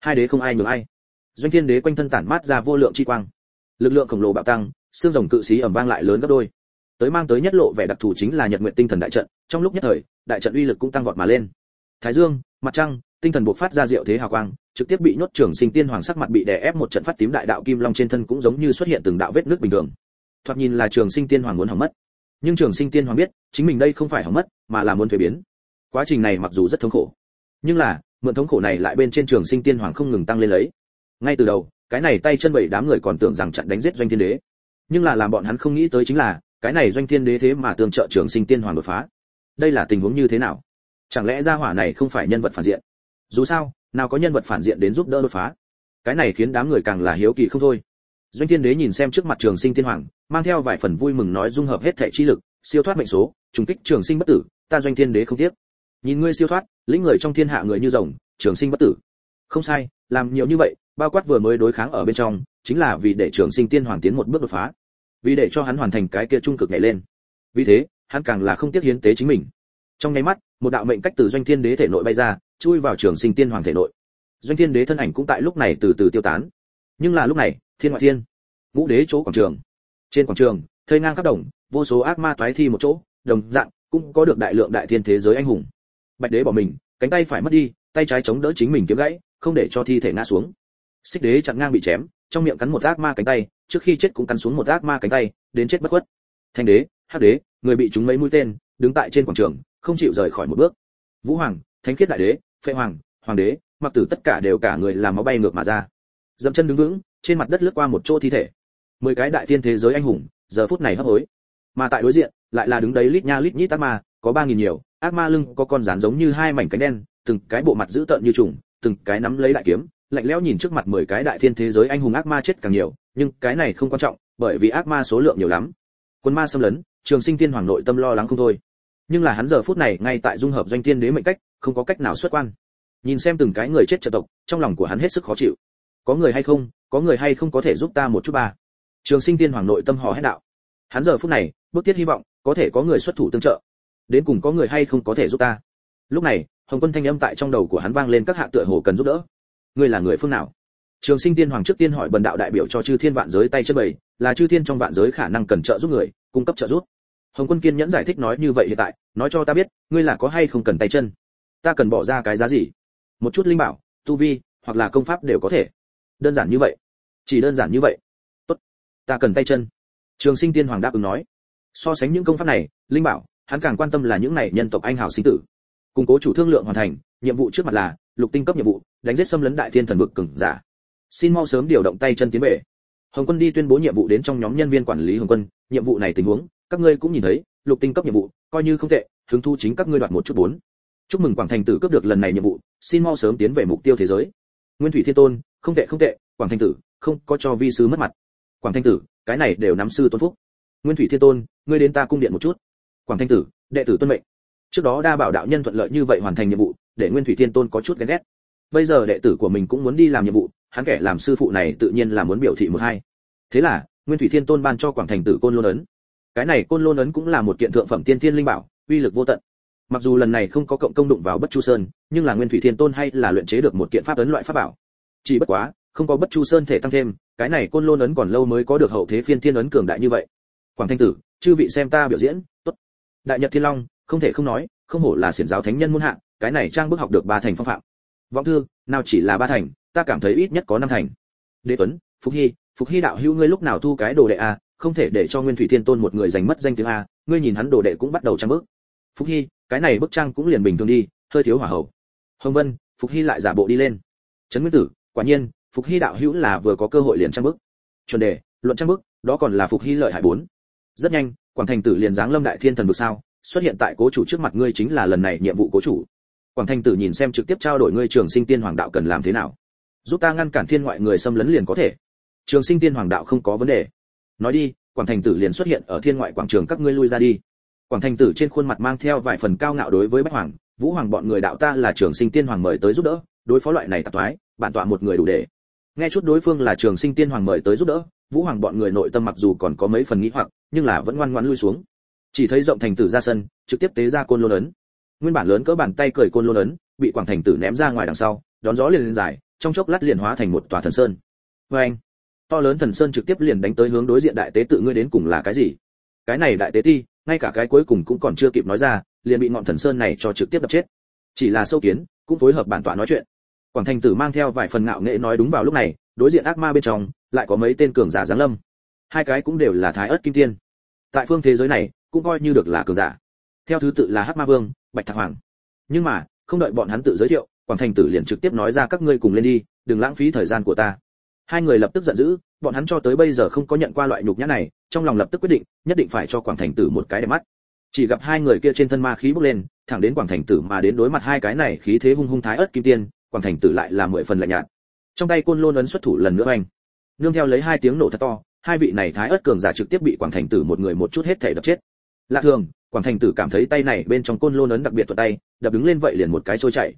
Hai đế không ai nhường ai doanh thiên đế quanh thân tản mát ra vô lượng chi quang. Lực lượng khổng lồ bạo tăng, xương rồng cự xí ẩm vang lại lớn gấp đôi. Tới mang tới nhất lộ vẻ đặc thù chính là nhật nguyện tinh thần đại trận, trong lúc nhất thời, đại trận uy lực cũng tăng vọt mà lên. Thái dương, mặt trăng, tinh thần buộc phát ra diệu thế hào quang, trực tiếp bị nhốt trưởng sinh tiên hoàng sắc mặt bị đè ép một trận phát tím đại đạo kim long trên thân cũng giống như xuất hiện từng đạo vết nước bình thường. Thoạt nhìn là trường sinh tiên hoàng muốn hỏng mất. Nhưng trường sinh tiên hoàng biết, chính mình đây không phải hỏng mất, mà là muốn thuế biến. Quá trình này mặc dù rất thống khổ. Nhưng là, mượn thống khổ này lại bên trên trường sinh tiên hoàng không ngừng tăng lên lấy ngay từ đầu, cái này tay chân bảy đám người còn tưởng rằng chặn đánh giết doanh thiên đế. Nhưng là làm bọn hắn không nghĩ tới chính là, cái này doanh thiên đế thế mà tương trợ trường sinh tiên hoàng đột phá. Đây là tình huống như thế nào? Chẳng lẽ gia hỏa này không phải nhân vật phản diện? Dù sao, nào có nhân vật phản diện đến giúp đỡ đột phá? Cái này khiến đám người càng là hiếu kỳ không thôi. Doanh thiên đế nhìn xem trước mặt trường sinh tiên hoàng, mang theo vài phần vui mừng nói dung hợp hết thể chi lực, siêu thoát mệnh số, trùng kích trường sinh bất tử, ta doanh thiên đế không tiếc. Nhìn ngươi siêu thoát, lĩnh người trong thiên hạ người như rồng, trường sinh bất tử. Không sai, làm nhiều như vậy bao quát vừa mới đối kháng ở bên trong, chính là vì để trường sinh tiên hoàng tiến một bước đột phá. Vì để cho hắn hoàn thành cái kia trung cực nhảy lên. Vì thế, hắn càng là không tiếc hiến tế chính mình. Trong nháy mắt, một đạo mệnh cách từ doanh thiên đế thể nội bay ra, chui vào trường sinh tiên hoàng thể nội. Doanh thiên đế thân ảnh cũng tại lúc này từ từ tiêu tán. Nhưng là lúc này, thiên ngoại thiên, ngũ đế chỗ quảng trường. Trên quảng trường, thây ngang khắp đồng, vô số ác ma toái thi một chỗ, đồng dạng, cũng có được đại lượng đại thiên thế giới anh hùng. Bạch đế bỏ mình, cánh tay phải mất đi, tay trái chống đỡ chính mình kiếm gãy, không để cho thi thể ngã xuống xích đế chặn ngang bị chém, trong miệng cắn một ác ma cánh tay, trước khi chết cũng cắn xuống một ác ma cánh tay, đến chết bất khuất. Thanh đế, hắc đế, người bị chúng mấy mũi tên, đứng tại trên quảng trường, không chịu rời khỏi một bước. Vũ hoàng, thánh khiết đại đế, phệ hoàng hoàng đế, mặc tử tất cả đều cả người làm máu bay ngược mà ra. Dậm chân đứng vững, trên mặt đất lướt qua một chỗ thi thể. Mười cái đại tiên thế giới anh hùng, giờ phút này hấp hối. Mà tại đối diện, lại là đứng đấy lít nha lít nhít ác ma, có ba nghìn nhiều, ác ma lưng có con rắn giống như hai mảnh cánh đen, từng cái bộ mặt dữ tợn như trùng, từng cái nắm lấy đại kiếm lạnh lẽo nhìn trước mặt mười cái đại thiên thế giới anh hùng ác ma chết càng nhiều, nhưng cái này không quan trọng, bởi vì ác ma số lượng nhiều lắm. Quân ma xâm lấn, trường sinh tiên hoàng nội tâm lo lắng không thôi. Nhưng là hắn giờ phút này ngay tại dung hợp doanh tiên đế mệnh cách, không có cách nào xuất quan. Nhìn xem từng cái người chết trợ tộc, trong lòng của hắn hết sức khó chịu. Có người hay không, có người hay không có thể giúp ta một chút ba? Trường sinh tiên hoàng nội tâm hò hét đạo. Hắn giờ phút này bước tiết hy vọng, có thể có người xuất thủ tương trợ. Đến cùng có người hay không có thể giúp ta? Lúc này, hồng quân thanh âm tại trong đầu của hắn vang lên các hạ tựa hồ cần giúp đỡ ngươi là người phương nào? Trường sinh tiên hoàng trước tiên hỏi bần đạo đại biểu cho chư thiên vạn giới tay chân bầy, là chư thiên trong vạn giới khả năng cần trợ giúp người, cung cấp trợ giúp. Hồng quân kiên nhẫn giải thích nói như vậy hiện tại, nói cho ta biết, ngươi là có hay không cần tay chân? Ta cần bỏ ra cái giá gì? Một chút linh bảo, tu vi, hoặc là công pháp đều có thể. Đơn giản như vậy. Chỉ đơn giản như vậy. Tốt. Ta cần tay chân. Trường sinh tiên hoàng đáp ứng nói. So sánh những công pháp này, linh bảo, hắn càng quan tâm là những này nhân tộc anh hào sinh tử củng cố chủ thương lượng hoàn thành, nhiệm vụ trước mặt là, lục tinh cấp nhiệm vụ, đánh giết xâm lấn đại thiên thần vực cường giả. Xin mau sớm điều động tay chân tiến về. Hồng quân đi tuyên bố nhiệm vụ đến trong nhóm nhân viên quản lý hồng quân. Nhiệm vụ này tình huống, các ngươi cũng nhìn thấy, lục tinh cấp nhiệm vụ, coi như không tệ, hứng thu chính các ngươi đoạt một chút bốn. Chúc mừng quảng thành tử cướp được lần này nhiệm vụ, xin mau sớm tiến về mục tiêu thế giới. Nguyên thủy thiên tôn, không tệ không tệ, quảng thành tử, không có cho vi sứ mất mặt. Quảng thành tử, cái này đều nắm sư tôn phúc. Nguyên thủy thiên tôn, ngươi đến ta cung điện một chút. Quảng thanh tử, đệ tử tuân mệnh trước đó đa bảo đạo nhân thuận lợi như vậy hoàn thành nhiệm vụ, để nguyên thủy thiên tôn có chút ghen ghét. Bây giờ đệ tử của mình cũng muốn đi làm nhiệm vụ, hắn kẻ làm sư phụ này tự nhiên là muốn biểu thị một hai. Thế là, nguyên thủy thiên tôn ban cho quảng thành tử côn lôn ấn. Cái này côn lôn ấn cũng là một kiện thượng phẩm tiên thiên linh bảo, uy lực vô tận. Mặc dù lần này không có cộng công đụng vào bất chu sơn, nhưng là nguyên thủy thiên tôn hay là luyện chế được một kiện pháp ấn loại pháp bảo. Chỉ bất quá, không có bất chu sơn thể tăng thêm, cái này côn lôn ấn còn lâu mới có được hậu thế phiên thiên ấn cường đại như vậy. Quảng thanh tử, chư vị xem ta biểu diễn, tốt. Đại nhật thiên long không thể không nói, không hổ là xiển giáo thánh nhân muôn hạ, cái này trang bức học được ba thành phong phạm. Vọng thư, nào chỉ là ba thành, ta cảm thấy ít nhất có năm thành. Đế tuấn, phục hy phục hy đạo hữu ngươi lúc nào thu cái đồ đệ a, không thể để cho nguyên thủy thiên tôn một người giành mất danh tiếng a, ngươi nhìn hắn đồ đệ cũng bắt đầu trang bức. Phục hy, cái này bức trang cũng liền bình thường đi, hơi thiếu hỏa hậu. Hồng vân, phục hy lại giả bộ đi lên. Trấn nguyên tử, quả nhiên, phục hy đạo hữu là vừa có cơ hội liền trang bức. Chuẩn đề, luận trang bức, đó còn là phục hy lợi hại bốn. Rất nhanh, quảng thành tử liền giáng lâm đại thiên thần vực sao? Xuất hiện tại cố chủ trước mặt ngươi chính là lần này nhiệm vụ cố chủ. Quảng Thanh tử nhìn xem trực tiếp trao đổi ngươi trường sinh tiên hoàng đạo cần làm thế nào. Giúp ta ngăn cản thiên ngoại người xâm lấn liền có thể. Trường sinh tiên hoàng đạo không có vấn đề. Nói đi, quảng thành tử liền xuất hiện ở thiên ngoại quảng trường các ngươi lui ra đi. Quảng thành tử trên khuôn mặt mang theo vài phần cao ngạo đối với bách hoàng, vũ hoàng bọn người đạo ta là trường sinh tiên hoàng mời tới giúp đỡ, đối phó loại này tạp thoái, bản tọa một người đủ để. Nghe chút đối phương là trường sinh tiên hoàng mời tới giúp đỡ, vũ hoàng bọn người nội tâm mặc dù còn có mấy phần nghĩ hoặc, nhưng là vẫn ngoan ngoãn lui xuống chỉ thấy rộng thành tử ra sân, trực tiếp tế ra côn lôn ấn. Nguyên bản lớn cỡ bàn tay cười côn lôn ấn, bị quảng thành tử ném ra ngoài đằng sau, đón gió liền lên dài, trong chốc lát liền hóa thành một tòa thần sơn. Vê anh, to lớn thần sơn trực tiếp liền đánh tới hướng đối diện đại tế tự ngươi đến cùng là cái gì? Cái này đại tế ti, ngay cả cái cuối cùng cũng còn chưa kịp nói ra, liền bị ngọn thần sơn này cho trực tiếp đập chết. Chỉ là sâu kiến, cũng phối hợp bản tọa nói chuyện. Quảng thành tử mang theo vài phần ngạo nghệ nói đúng vào lúc này, đối diện ác ma bên trong, lại có mấy tên cường giả giáng lâm. Hai cái cũng đều là thái ớt kim tiên. Tại phương thế giới này cũng coi như được là cường giả. Theo thứ tự là hắc ma vương, bạch thạc hoàng. Nhưng mà, không đợi bọn hắn tự giới thiệu, quảng thành tử liền trực tiếp nói ra các ngươi cùng lên đi, đừng lãng phí thời gian của ta. Hai người lập tức giận dữ, bọn hắn cho tới bây giờ không có nhận qua loại nhục nhã này, trong lòng lập tức quyết định, nhất định phải cho quảng thành tử một cái đẹp mắt. Chỉ gặp hai người kia trên thân ma khí bốc lên, thẳng đến quảng thành tử mà đến đối mặt hai cái này khí thế hung hung thái ớt kim tiên, quảng thành tử lại là mười phần lạnh nhạt. Trong tay côn lôn ấn xuất thủ lần nữa anh nương theo lấy hai tiếng nổ thật to, hai vị này thái ớt cường giả trực tiếp bị quảng thành tử một người một chút hết thể đập chết lạ thường, quảng thành tử cảm thấy tay này bên trong côn lôn ấn đặc biệt thuật tay, đập đứng lên vậy liền một cái trôi chảy.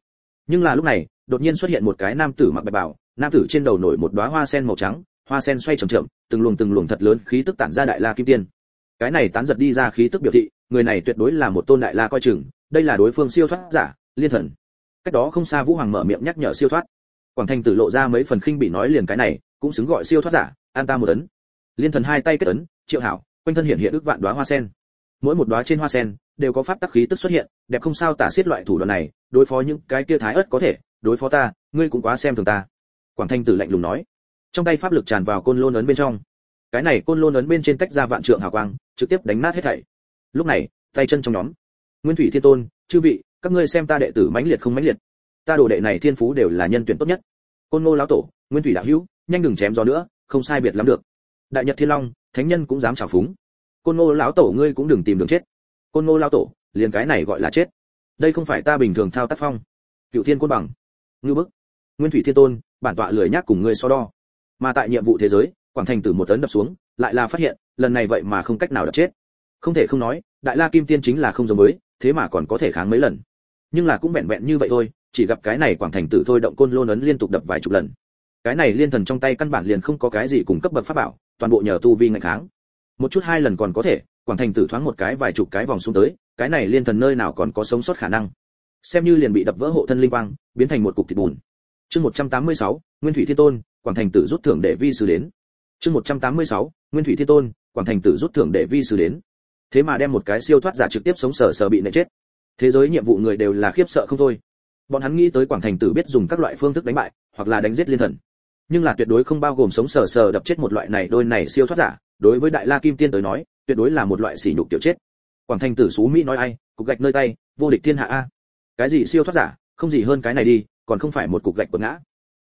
Nhưng là lúc này, đột nhiên xuất hiện một cái nam tử mặc bạch bào, nam tử trên đầu nổi một đóa hoa sen màu trắng, hoa sen xoay chậm chậm, từng luồng từng luồng thật lớn khí tức tản ra đại la kim tiên. Cái này tán giật đi ra khí tức biểu thị, người này tuyệt đối là một tôn đại la coi chừng, đây là đối phương siêu thoát giả, liên thần. Cách đó không xa vũ hoàng mở miệng nhắc nhở siêu thoát. Quảng thành tử lộ ra mấy phần khinh bị nói liền cái này, cũng xứng gọi siêu thoát giả, an ta một tấn. liên thần hai tay kết ấn, triệu hảo, quanh thân hiện hiện ước vạn đóa hoa sen mỗi một đóa trên hoa sen đều có pháp tắc khí tức xuất hiện, đẹp không sao tả xiết loại thủ đoạn này, đối phó những cái kia thái ớt có thể, đối phó ta, ngươi cũng quá xem thường ta. Quảng thanh tử lạnh lùng nói. Trong tay pháp lực tràn vào côn lôn ấn bên trong. Cái này côn lôn ấn bên trên tách ra vạn trượng hào quang, trực tiếp đánh nát hết thảy. Lúc này, tay chân trong nhóm. Nguyên thủy thiên tôn, chư vị, các ngươi xem ta đệ tử mãnh liệt không mãnh liệt. Ta đồ đệ này thiên phú đều là nhân tuyển tốt nhất. Côn ngô lão tổ, nguyên thủy đạo hữu, nhanh đừng chém gió nữa, không sai biệt lắm được. Đại nhật thiên long, thánh nhân cũng dám trào phúng côn ngô lão tổ ngươi cũng đừng tìm đường chết. Côn ngô lão tổ, liền cái này gọi là chết. Đây không phải ta bình thường thao tác phong. Cựu thiên côn bằng. Ngư bức. Nguyên thủy thiên tôn, bản tọa lười nhác cùng ngươi so đo. Mà tại nhiệm vụ thế giới, quảng thành tử một tấn đập xuống, lại là phát hiện, lần này vậy mà không cách nào đập chết. Không thể không nói, đại la kim tiên chính là không giống với, thế mà còn có thể kháng mấy lần. Nhưng là cũng vẹn vẹn như vậy thôi, chỉ gặp cái này quảng thành tử thôi động côn lôn ấn liên tục đập vài chục lần. Cái này liên thần trong tay căn bản liền không có cái gì cùng cấp bậc pháp bảo, toàn bộ nhờ tu vi ngạnh kháng một chút hai lần còn có thể quảng thành tử thoáng một cái vài chục cái vòng xuống tới cái này liên thần nơi nào còn có sống sót khả năng. Xem như liền bị đập vỡ hộ thân linh quang biến thành một cục thịt bùn. Chương 186, nguyên thủy thiên tôn quảng thành tử rút thưởng để vi sư đến. Chương 186, nguyên thủy thiên tôn quảng thành tử rút thưởng để vi sư đến. Thế mà đem một cái siêu thoát giả trực tiếp sống sờ sờ bị nệ chết. Thế giới nhiệm vụ người đều là khiếp sợ không thôi. Bọn hắn nghĩ tới quảng thành tử biết dùng các loại phương thức đánh bại hoặc là đánh giết liên thần. Nhưng là tuyệt đối không bao gồm sống sờ sờ đập chết một loại này đôi này siêu thoát giả đối với đại la kim tiên tới nói, tuyệt đối là một loại sỉ nhục tiểu chết. Quảng thành tử xú mỹ nói ai, cục gạch nơi tay, vô địch thiên hạ a. Cái gì siêu thoát giả, không gì hơn cái này đi, còn không phải một cục gạch quật ngã.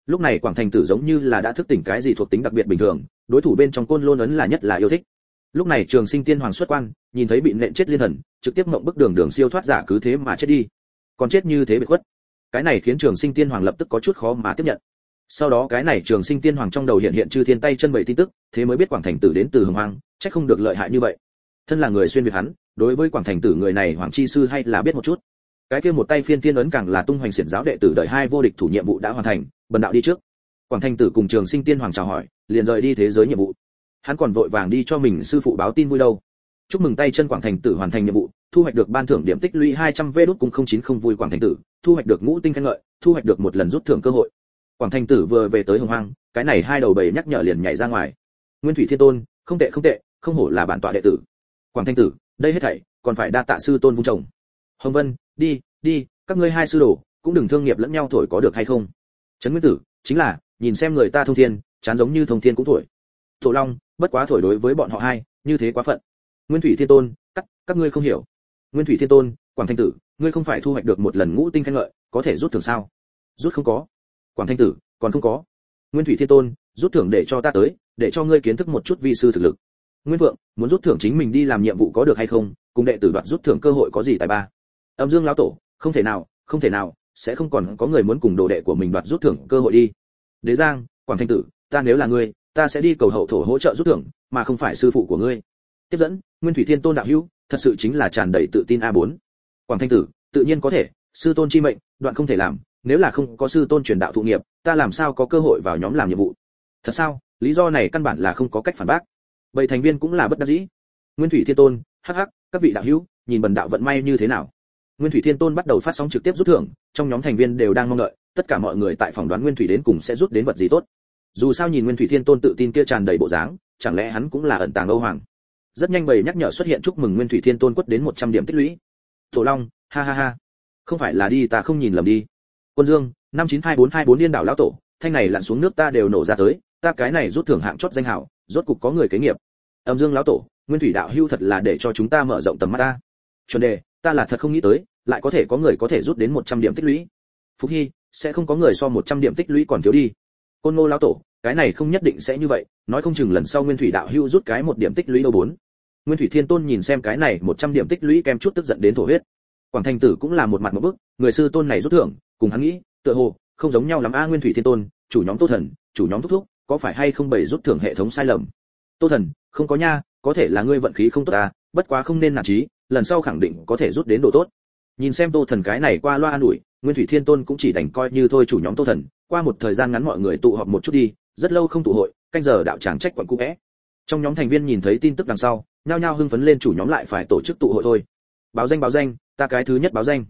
Lúc này quảng thành tử giống như là đã thức tỉnh cái gì thuộc tính đặc biệt bình thường, đối thủ bên trong côn lôn ấn là nhất là yêu thích. Lúc này trường sinh tiên hoàng xuất quan, nhìn thấy bị nện chết liên thần, trực tiếp mộng bức đường đường siêu thoát giả cứ thế mà chết đi. Còn chết như thế bị khuất. Cái này khiến trường sinh tiên hoàng lập tức có chút khó mà tiếp nhận sau đó cái này trường sinh tiên hoàng trong đầu hiện hiện chư thiên tay chân bảy tin tức, thế mới biết quảng thành tử đến từ hồng hoang, chắc không được lợi hại như vậy. Thân là người xuyên việt hắn, đối với quảng thành tử người này hoàng chi sư hay là biết một chút. Cái kia một tay phiên tiên ấn càng là tung hoành xiển giáo đệ tử đợi hai vô địch thủ nhiệm vụ đã hoàn thành, bần đạo đi trước. Quảng thành tử cùng trường sinh tiên hoàng chào hỏi, liền rời đi thế giới nhiệm vụ. Hắn còn vội vàng đi cho mình sư phụ báo tin vui đâu. Chúc mừng tay chân quảng thành tử hoàn thành nhiệm vụ, thu hoạch được ban thưởng điểm tích lũy 200 v đút cùng không chín không vui quảng thành tử, thu hoạch được ngũ tinh khen ngợi, thu hoạch được một lần rút thưởng cơ hội quảng thành tử vừa về tới hồng hoang, cái này hai đầu bầy nhắc nhở liền nhảy ra ngoài. Nguyên thủy thiên tôn, không tệ không tệ, không hổ là bản tọa đệ tử. Quảng Thanh tử, đây hết thảy, còn phải đa tạ sư tôn vung chồng. Hồng vân, đi đi, các ngươi hai sư đồ, cũng đừng thương nghiệp lẫn nhau thổi có được hay không? Trấn nguyên tử, chính là, nhìn xem người ta thông thiên, chán giống như thông thiên cũng thổi. Tổ long, bất quá thổi đối với bọn họ hai, như thế quá phận. Nguyên thủy thiên tôn, các các ngươi không hiểu. Nguyên thủy thiên tôn, quảng thanh tử, ngươi không phải thu hoạch được một lần ngũ tinh khen ngợi, có thể rút thưởng sao? Rút không có quảng thanh tử, còn không có. Nguyên thủy thiên tôn, rút thưởng để cho ta tới, để cho ngươi kiến thức một chút vi sư thực lực. Nguyên vượng, muốn rút thưởng chính mình đi làm nhiệm vụ có được hay không? Cùng đệ tử đoạt rút thưởng cơ hội có gì tài ba? Âm dương lão tổ, không thể nào, không thể nào, sẽ không còn có người muốn cùng đồ đệ của mình đoạt rút thưởng cơ hội đi. Đế giang, quảng thanh tử, ta nếu là ngươi, ta sẽ đi cầu hậu thổ hỗ trợ rút thưởng, mà không phải sư phụ của ngươi. Tiếp dẫn, nguyên thủy thiên tôn đạo hữu, thật sự chính là tràn đầy tự tin a 4 quảng thanh tử, tự nhiên có thể, sư tôn chi mệnh, đoạn không thể làm nếu là không có sư tôn truyền đạo thụ nghiệp, ta làm sao có cơ hội vào nhóm làm nhiệm vụ? Thật sao? Lý do này căn bản là không có cách phản bác. Bảy thành viên cũng là bất đắc dĩ. Nguyên thủy thiên tôn, hắc hắc, các vị đạo hữu, nhìn bần đạo vận may như thế nào? Nguyên thủy thiên tôn bắt đầu phát sóng trực tiếp rút thưởng, trong nhóm thành viên đều đang mong đợi, tất cả mọi người tại phòng đoán nguyên thủy đến cùng sẽ rút đến vật gì tốt. Dù sao nhìn nguyên thủy thiên tôn tự tin kia tràn đầy bộ dáng, chẳng lẽ hắn cũng là ẩn tàng âu hoàng? Rất nhanh bầy nhắc nhở xuất hiện chúc mừng nguyên thủy thiên tôn quất đến 100 điểm tích lũy. Tổ long, ha ha ha. Không phải là đi, ta không nhìn lầm đi quân dương, năm chín hai bốn hai bốn liên đảo lão tổ, thanh này lặn xuống nước ta đều nổ ra tới, ta cái này rút thưởng hạng chót danh hảo, rốt cục có người kế nghiệp. Âm dương lão tổ, nguyên thủy đạo hưu thật là để cho chúng ta mở rộng tầm mắt ta. Chuẩn đề, ta là thật không nghĩ tới, lại có thể có người có thể rút đến 100 điểm tích lũy. Phúc hy, sẽ không có người so 100 điểm tích lũy còn thiếu đi. Côn ngô lão tổ, cái này không nhất định sẽ như vậy, nói không chừng lần sau nguyên thủy đạo hưu rút cái một điểm tích lũy đâu bốn. Nguyên thủy thiên tôn nhìn xem cái này 100 điểm tích lũy kem chút tức giận đến thổ huyết. Quảng thành tử cũng là một mặt một bức, người sư tôn này rút thưởng cùng hắn nghĩ, tựa hồ, không giống nhau lắm. A nguyên thủy thiên tôn, chủ nhóm tô thần, chủ nhóm thúc thúc, có phải hay không bày rút thưởng hệ thống sai lầm? Tô thần, không có nha, có thể là ngươi vận khí không tốt à bất quá không nên nản chí, lần sau khẳng định có thể rút đến độ tốt. Nhìn xem tô thần cái này qua loa an ủi, nguyên thủy thiên tôn cũng chỉ đành coi như thôi chủ nhóm tô thần, qua một thời gian ngắn mọi người tụ họp một chút đi, rất lâu không tụ hội, canh giờ đạo tràng trách quận cũ vẽ. Trong nhóm thành viên nhìn thấy tin tức đằng sau, nhao nhao hưng phấn lên chủ nhóm lại phải tổ chức tụ hội thôi. Báo danh báo danh, ta cái thứ nhất báo danh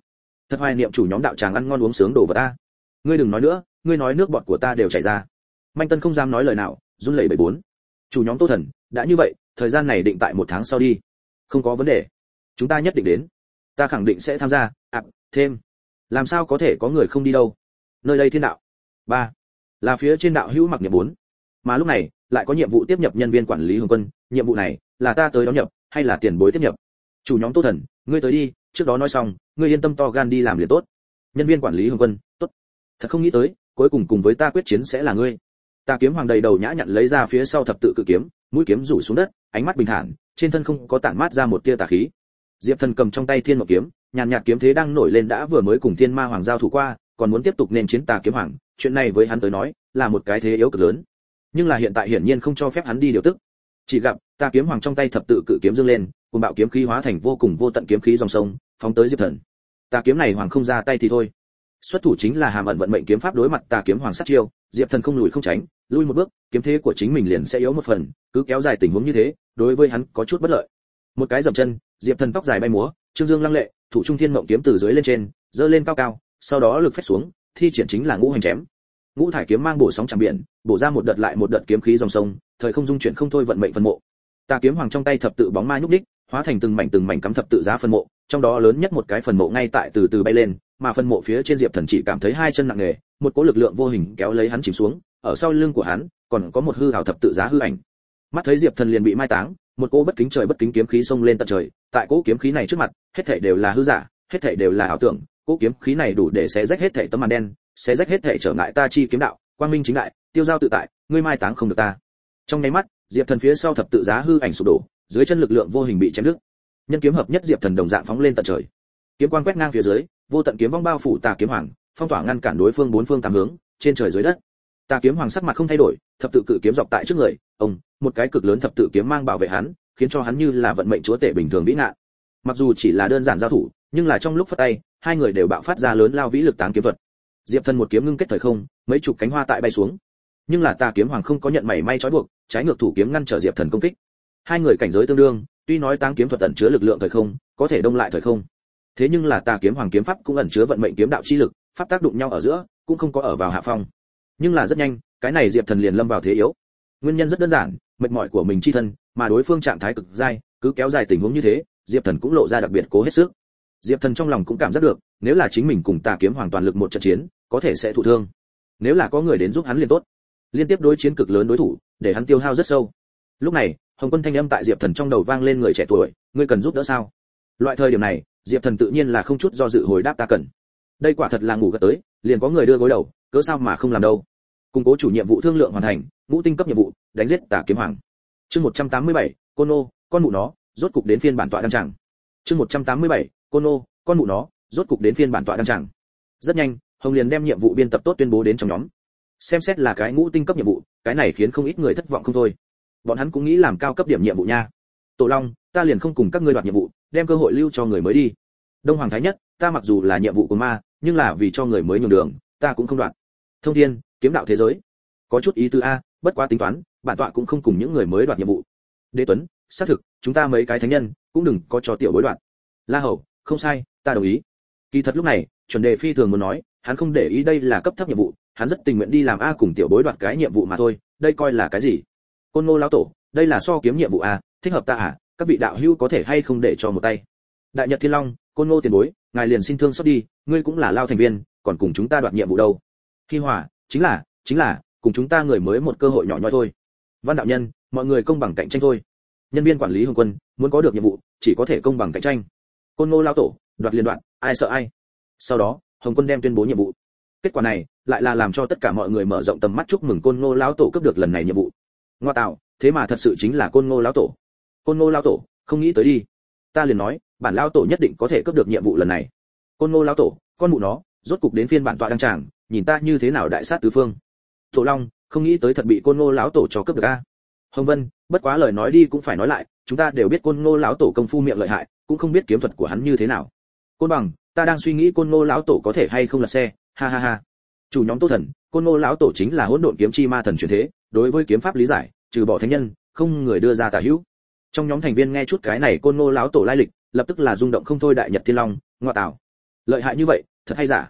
thật hoài niệm chủ nhóm đạo tràng ăn ngon uống sướng đồ vật ta. Ngươi đừng nói nữa, ngươi nói nước bọt của ta đều chảy ra. Manh tân không dám nói lời nào, run lẩy bẩy bốn. Chủ nhóm tô thần, đã như vậy, thời gian này định tại một tháng sau đi. Không có vấn đề. Chúng ta nhất định đến. Ta khẳng định sẽ tham gia. Ạ thêm. Làm sao có thể có người không đi đâu? Nơi đây thiên đạo. Ba. Là phía trên đạo hữu mặc nhiệm bốn. Mà lúc này, lại có nhiệm vụ tiếp nhập nhân viên quản lý hồng quân. Nhiệm vụ này, là ta tới đón nhập, hay là tiền bối tiếp nhập? Chủ nhóm tô thần, ngươi tới đi trước đó nói xong, ngươi yên tâm to gan đi làm liền tốt. Nhân viên quản lý hồng quân, tốt. Thật không nghĩ tới, cuối cùng cùng với ta quyết chiến sẽ là ngươi. Ta kiếm hoàng đầy đầu nhã nhặn lấy ra phía sau thập tự cự kiếm, mũi kiếm rủ xuống đất, ánh mắt bình thản, trên thân không có tản mát ra một tia tà khí. Diệp thần cầm trong tay thiên mộc kiếm, nhàn nhạt kiếm thế đang nổi lên đã vừa mới cùng thiên ma hoàng giao thủ qua, còn muốn tiếp tục nên chiến tà kiếm hoàng, chuyện này với hắn tới nói, là một cái thế yếu cực lớn. Nhưng là hiện tại hiển nhiên không cho phép hắn đi điều tức. Chỉ gặp, ta kiếm hoàng trong tay thập tự cự kiếm dương lên cùng bạo kiếm khí hóa thành vô cùng vô tận kiếm khí dòng sông, phóng tới diệp thần. Tà kiếm này hoàng không ra tay thì thôi. Xuất thủ chính là hàm ẩn vận mệnh kiếm pháp đối mặt tà kiếm hoàng sát chiêu, diệp thần không lùi không tránh, lui một bước, kiếm thế của chính mình liền sẽ yếu một phần, cứ kéo dài tình huống như thế, đối với hắn có chút bất lợi. Một cái dậm chân, diệp thần tóc dài bay múa, trương dương lăng lệ, thủ trung thiên mộng kiếm từ dưới lên trên dơ lên cao cao, sau đó lực phách xuống, thi triển chính là ngũ hành chém. Ngũ thải kiếm mang bổ sóng chẳng biển, bổ ra một đợt lại một đợt kiếm khí dòng sông, thời không dung chuyển không thôi vận mệnh phân mộ. Tà kiếm hoàng trong tay thập tự bóng ma nhúc đích hóa thành từng mảnh từng mảnh cắm thập tự giá phân mộ, trong đó lớn nhất một cái phần mộ ngay tại từ từ bay lên, mà phần mộ phía trên diệp thần chỉ cảm thấy hai chân nặng nề, một cỗ lực lượng vô hình kéo lấy hắn chìm xuống, ở sau lưng của hắn, còn có một hư hào thập tự giá hư ảnh. Mắt thấy diệp thần liền bị mai táng, một cỗ bất kính trời bất kính kiếm khí xông lên tận trời, tại cỗ kiếm khí này trước mặt, hết thảy đều là hư giả, hết thảy đều là ảo tưởng, cỗ kiếm khí này đủ để xé rách hết thảy tấm màn đen, xé rách hết thảy trở ngại ta chi kiếm đạo, quang minh chính đại, tiêu giao tự tại, ngươi mai táng không được ta. Trong nháy mắt, diệp thần phía sau thập tự giá hư ảnh sụp đổ dưới chân lực lượng vô hình bị chém đứt. Nhân kiếm hợp nhất diệp thần đồng dạng phóng lên tận trời. Kiếm quang quét ngang phía dưới, vô tận kiếm vong bao phủ tà kiếm hoàng, phong tỏa ngăn cản đối phương bốn phương tám hướng, trên trời dưới đất. Tà kiếm hoàng sắc mặt không thay đổi, thập tự cự kiếm dọc tại trước người, ông, một cái cực lớn thập tự kiếm mang bảo vệ hắn, khiến cho hắn như là vận mệnh chúa tể bình thường vĩ ngạn mặc dù chỉ là đơn giản giao thủ, nhưng là trong lúc phát tay, hai người đều bạo phát ra lớn lao vĩ lực tán kiếm thuật. Diệp thần một kiếm ngưng kết thời không, mấy chục cánh hoa tại bay xuống. Nhưng là tà kiếm hoàng không có nhận mảy may trói buộc, trái ngược thủ kiếm ngăn trở diệp thần công kích hai người cảnh giới tương đương, tuy nói táng kiếm thuật ẩn chứa lực lượng thời không, có thể đông lại thời không. Thế nhưng là tà kiếm hoàng kiếm pháp cũng ẩn chứa vận mệnh kiếm đạo chi lực, pháp tác đụng nhau ở giữa, cũng không có ở vào hạ phong. Nhưng là rất nhanh, cái này diệp thần liền lâm vào thế yếu. Nguyên nhân rất đơn giản, mệt mỏi của mình chi thân, mà đối phương trạng thái cực dai, cứ kéo dài tình huống như thế, diệp thần cũng lộ ra đặc biệt cố hết sức. Diệp thần trong lòng cũng cảm giác được, nếu là chính mình cùng tà kiếm hoàng toàn lực một trận chiến, có thể sẽ thụ thương. Nếu là có người đến giúp hắn liền tốt. Liên tiếp đối chiến cực lớn đối thủ, để hắn tiêu hao rất sâu. Lúc này hồng quân thanh âm tại diệp thần trong đầu vang lên người trẻ tuổi ngươi cần giúp đỡ sao? Loại thời điểm này diệp thần tự nhiên là không chút do dự hồi đáp ta cần. Đây quả thật là ngủ gật tới liền có người đưa gối đầu cớ sao mà không làm đâu? Củng cố chủ nhiệm vụ thương lượng hoàn thành ngũ tinh cấp nhiệm vụ đánh giết tà kiếm hoàng. Chương 187, Côn nô con mụ nó rốt cục đến phiên bản tọa đăng tràng. Chương 187, Côn nô con mụ nó rốt cục đến phiên bản tọa đăng tràng. Rất nhanh hồng liền đem nhiệm vụ biên tập tốt tuyên bố đến trong nhóm. Xem xét là cái ngũ tinh cấp nhiệm vụ cái này khiến không ít người thất vọng không thôi bọn hắn cũng nghĩ làm cao cấp điểm nhiệm vụ nha. Tổ long, ta liền không cùng các ngươi đoạt nhiệm vụ, đem cơ hội lưu cho người mới đi. Đông hoàng thái nhất, ta mặc dù là nhiệm vụ của ma, nhưng là vì cho người mới nhường đường, ta cũng không đoạt. Thông thiên, kiếm đạo thế giới. Có chút ý tứ a, bất quá tính toán, bản tọa cũng không cùng những người mới đoạt nhiệm vụ. Đế tuấn, xác thực, chúng ta mấy cái thánh nhân, cũng đừng có cho tiểu bối đoạn la hầu, không sai, ta đồng ý. Kỳ thật lúc này, chuẩn đề phi thường muốn nói, hắn không để ý đây là cấp thấp nhiệm vụ, hắn rất tình nguyện đi làm a cùng tiểu bối đoạt cái nhiệm vụ mà thôi, đây coi là cái gì? Côn ngô lão tổ, đây là so kiếm nhiệm vụ à? thích hợp ta à các vị đạo hữu có thể hay không để cho một tay. Đại nhật thiên long, côn ngô tiền bối, ngài liền xin thương xót đi, ngươi cũng là lao thành viên, còn cùng chúng ta đoạt nhiệm vụ đâu. Khi hòa, chính là chính là, cùng chúng ta người mới một cơ hội nhỏ nhoi thôi. Văn đạo nhân, mọi người công bằng cạnh tranh thôi. Nhân viên quản lý hồng quân, muốn có được nhiệm vụ, chỉ có thể công bằng cạnh tranh. Côn ngô lao tổ, đoạt liên đoạn ai sợ ai. Sau đó, hồng quân đem tuyên bố nhiệm vụ. Kết quả này, lại là làm cho tất cả mọi người mở rộng tầm mắt chúc mừng côn ngô lão tổ cướp được lần này nhiệm vụ ngoa tạo, thế mà thật sự chính là côn ngô lão tổ. Côn ngô lão tổ, không nghĩ tới đi. Ta liền nói, bản lão tổ nhất định có thể cướp được nhiệm vụ lần này. Côn ngô lão tổ, con mụ nó, rốt cục đến phiên bản tọa đăng tràng, nhìn ta như thế nào đại sát tứ phương. Tổ long, không nghĩ tới thật bị côn ngô lão tổ cho cướp được a. Hồng vân, bất quá lời nói đi cũng phải nói lại, chúng ta đều biết côn ngô lão tổ công phu miệng lợi hại, cũng không biết kiếm thuật của hắn như thế nào. Côn bằng, ta đang suy nghĩ côn ngô lão tổ có thể hay không là xe. Ha ha ha. Chủ nhóm tô thần, côn ngô lão tổ chính là hỗn độn kiếm chi ma thần truyền thế đối với kiếm pháp lý giải, trừ bỏ thánh nhân, không người đưa ra tả hữu. Trong nhóm thành viên nghe chút cái này côn ngô lão tổ lai lịch, lập tức là rung động không thôi đại nhật thiên long, ngoa tảo lợi hại như vậy, thật hay giả?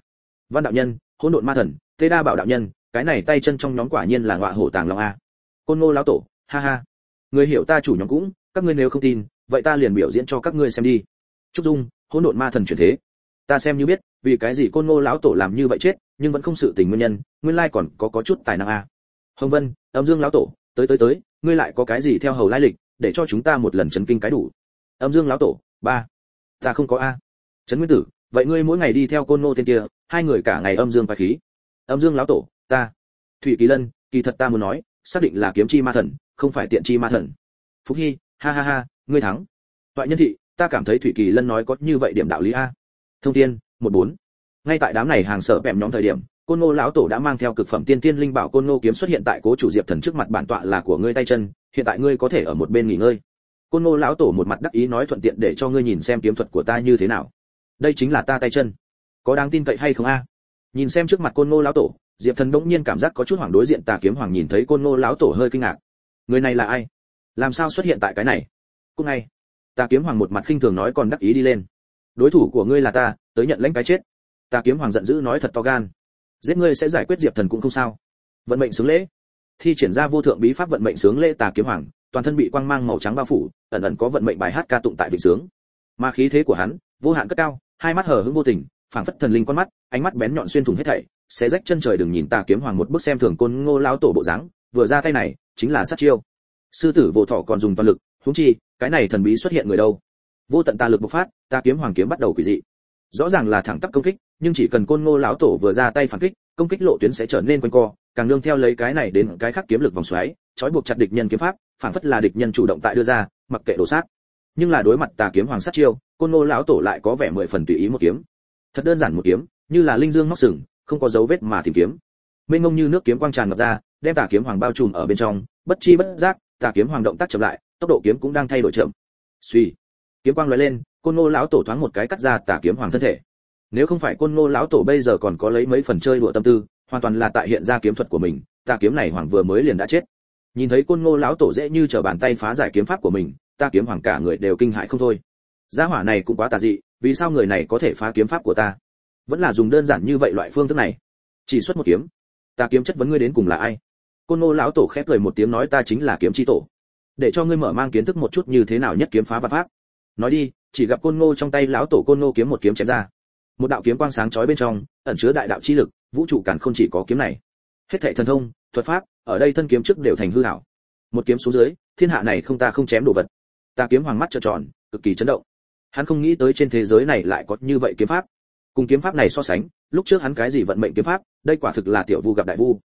Văn đạo nhân, hỗn độn ma thần, tê đa bảo đạo nhân, cái này tay chân trong nhóm quả nhiên là ngọa hổ tàng long a. Côn ngô lão tổ, ha ha. Người hiểu ta chủ nhóm cũng, các ngươi nếu không tin, vậy ta liền biểu diễn cho các ngươi xem đi. Trúc dung, hỗn độn ma thần chuyển thế. Ta xem như biết, vì cái gì côn ngô lão tổ làm như vậy chết, nhưng vẫn không sự tình nguyên nhân, nguyên lai còn có có chút tài năng a hồng vân âm dương lão tổ tới tới tới ngươi lại có cái gì theo hầu lai lịch để cho chúng ta một lần chấn kinh cái đủ? Âm dương lão tổ ba. Ta không có a. Trấn nguyên tử vậy ngươi mỗi ngày đi theo côn ngô tên kia hai người cả ngày âm dương và khí. Âm dương lão tổ ta. Thủy kỳ lân kỳ thật ta muốn nói xác định là kiếm chi ma thần không phải tiện chi ma thần. Phúc hy ha ha ha ngươi thắng. Toại nhân thị ta cảm thấy thủy kỳ lân nói có như vậy điểm đạo lý a. Thông Thiên, một bốn. Ngay tại đám này hàng sở bẹm nhóm thời điểm côn ngô lão tổ đã mang theo cực phẩm tiên tiên linh bảo côn ngô kiếm xuất hiện tại cố chủ diệp thần trước mặt bản tọa là của ngươi tay chân, hiện tại ngươi có thể ở một bên nghỉ ngơi. Côn ngô lão tổ một mặt đắc ý nói thuận tiện để cho ngươi nhìn xem kiếm thuật của ta như thế nào. Đây chính là ta tay chân. Có đáng tin cậy hay không a? Nhìn xem trước mặt côn ngô lão tổ, diệp thần bỗng nhiên cảm giác có chút hoảng đối diện tà kiếm hoàng nhìn thấy côn ngô lão tổ hơi kinh ngạc. Người này là ai? Làm sao xuất hiện tại cái này? Cũng ngay. Tà kiếm hoàng một mặt khinh thường nói còn đắc ý đi lên. Đối thủ của ngươi là ta, tới nhận lãnh cái chết. Tà kiếm hoàng giận dữ nói thật to gan giết ngươi sẽ giải quyết diệp thần cũng không sao. Vận mệnh sướng lễ. Thi triển ra vô thượng bí pháp vận mệnh sướng lễ tà kiếm hoàng, toàn thân bị quang mang màu trắng bao phủ, ẩn ẩn có vận mệnh bài hát ca tụng tại vị sướng. Mà khí thế của hắn, vô hạn cất cao, hai mắt hở hững vô tình, phảng phất thần linh con mắt, ánh mắt bén nhọn xuyên thủng hết thảy sẽ rách chân trời đừng nhìn tà kiếm hoàng một bước xem thường côn ngô lao tổ bộ dáng, vừa ra tay này, chính là sát chiêu. Sư tử vô thọ còn dùng toàn lực, huống chi, cái này thần bí xuất hiện người đâu? Vô tận tà lực bộc phát, tà kiếm hoàng kiếm bắt đầu quỷ dị rõ ràng là thẳng tắp công kích, nhưng chỉ cần côn ngô lão tổ vừa ra tay phản kích, công kích lộ tuyến sẽ trở nên quanh co, càng nương theo lấy cái này đến cái khác kiếm lực vòng xoáy, trói buộc chặt địch nhân kiếm pháp, phản phất là địch nhân chủ động tại đưa ra, mặc kệ đổ sát. Nhưng là đối mặt tà kiếm hoàng sát chiêu, côn ngô lão tổ lại có vẻ mười phần tùy ý một kiếm. Thật đơn giản một kiếm, như là linh dương móc sừng, không có dấu vết mà tìm kiếm. Mênh ngông như nước kiếm quang tràn ngập ra, đem tà kiếm hoàng bao trùm ở bên trong, bất chi bất giác, tà kiếm hoàng động tác chậm lại, tốc độ kiếm cũng đang thay đổi chậm. Suy kiếm quang lóe lên côn ngô lão tổ thoáng một cái cắt ra tà kiếm hoàng thân thể. Nếu không phải côn ngô lão tổ bây giờ còn có lấy mấy phần chơi đùa tâm tư, hoàn toàn là tại hiện ra kiếm thuật của mình, tà kiếm này hoàng vừa mới liền đã chết. Nhìn thấy côn ngô lão tổ dễ như trở bàn tay phá giải kiếm pháp của mình ta kiếm hoàng cả người đều kinh hãi không thôi. Gia hỏa này cũng quá tà dị, vì sao người này có thể phá kiếm pháp của ta? Vẫn là dùng đơn giản như vậy loại phương thức này. Chỉ xuất một kiếm. Ta kiếm chất vấn ngươi đến cùng là ai? Côn ngô lão tổ khép cười một tiếng nói ta chính là kiếm chi tổ. Để cho ngươi mở mang kiến thức một chút như thế nào nhất kiếm phá và pháp. Nói đi chỉ gặp côn ngô trong tay lão tổ côn ngô kiếm một kiếm chém ra. Một đạo kiếm quang sáng chói bên trong, ẩn chứa đại đạo chi lực, vũ trụ cản không chỉ có kiếm này. Hết thảy thần thông, thuật pháp, ở đây thân kiếm trước đều thành hư hảo một kiếm xuống dưới, thiên hạ này không ta không chém đồ vật. Ta kiếm hoàng mắt trợn tròn, cực kỳ chấn động. Hắn không nghĩ tới trên thế giới này lại có như vậy kiếm pháp. Cùng kiếm pháp này so sánh, lúc trước hắn cái gì vận mệnh kiếm pháp, đây quả thực là tiểu vu gặp đại vu.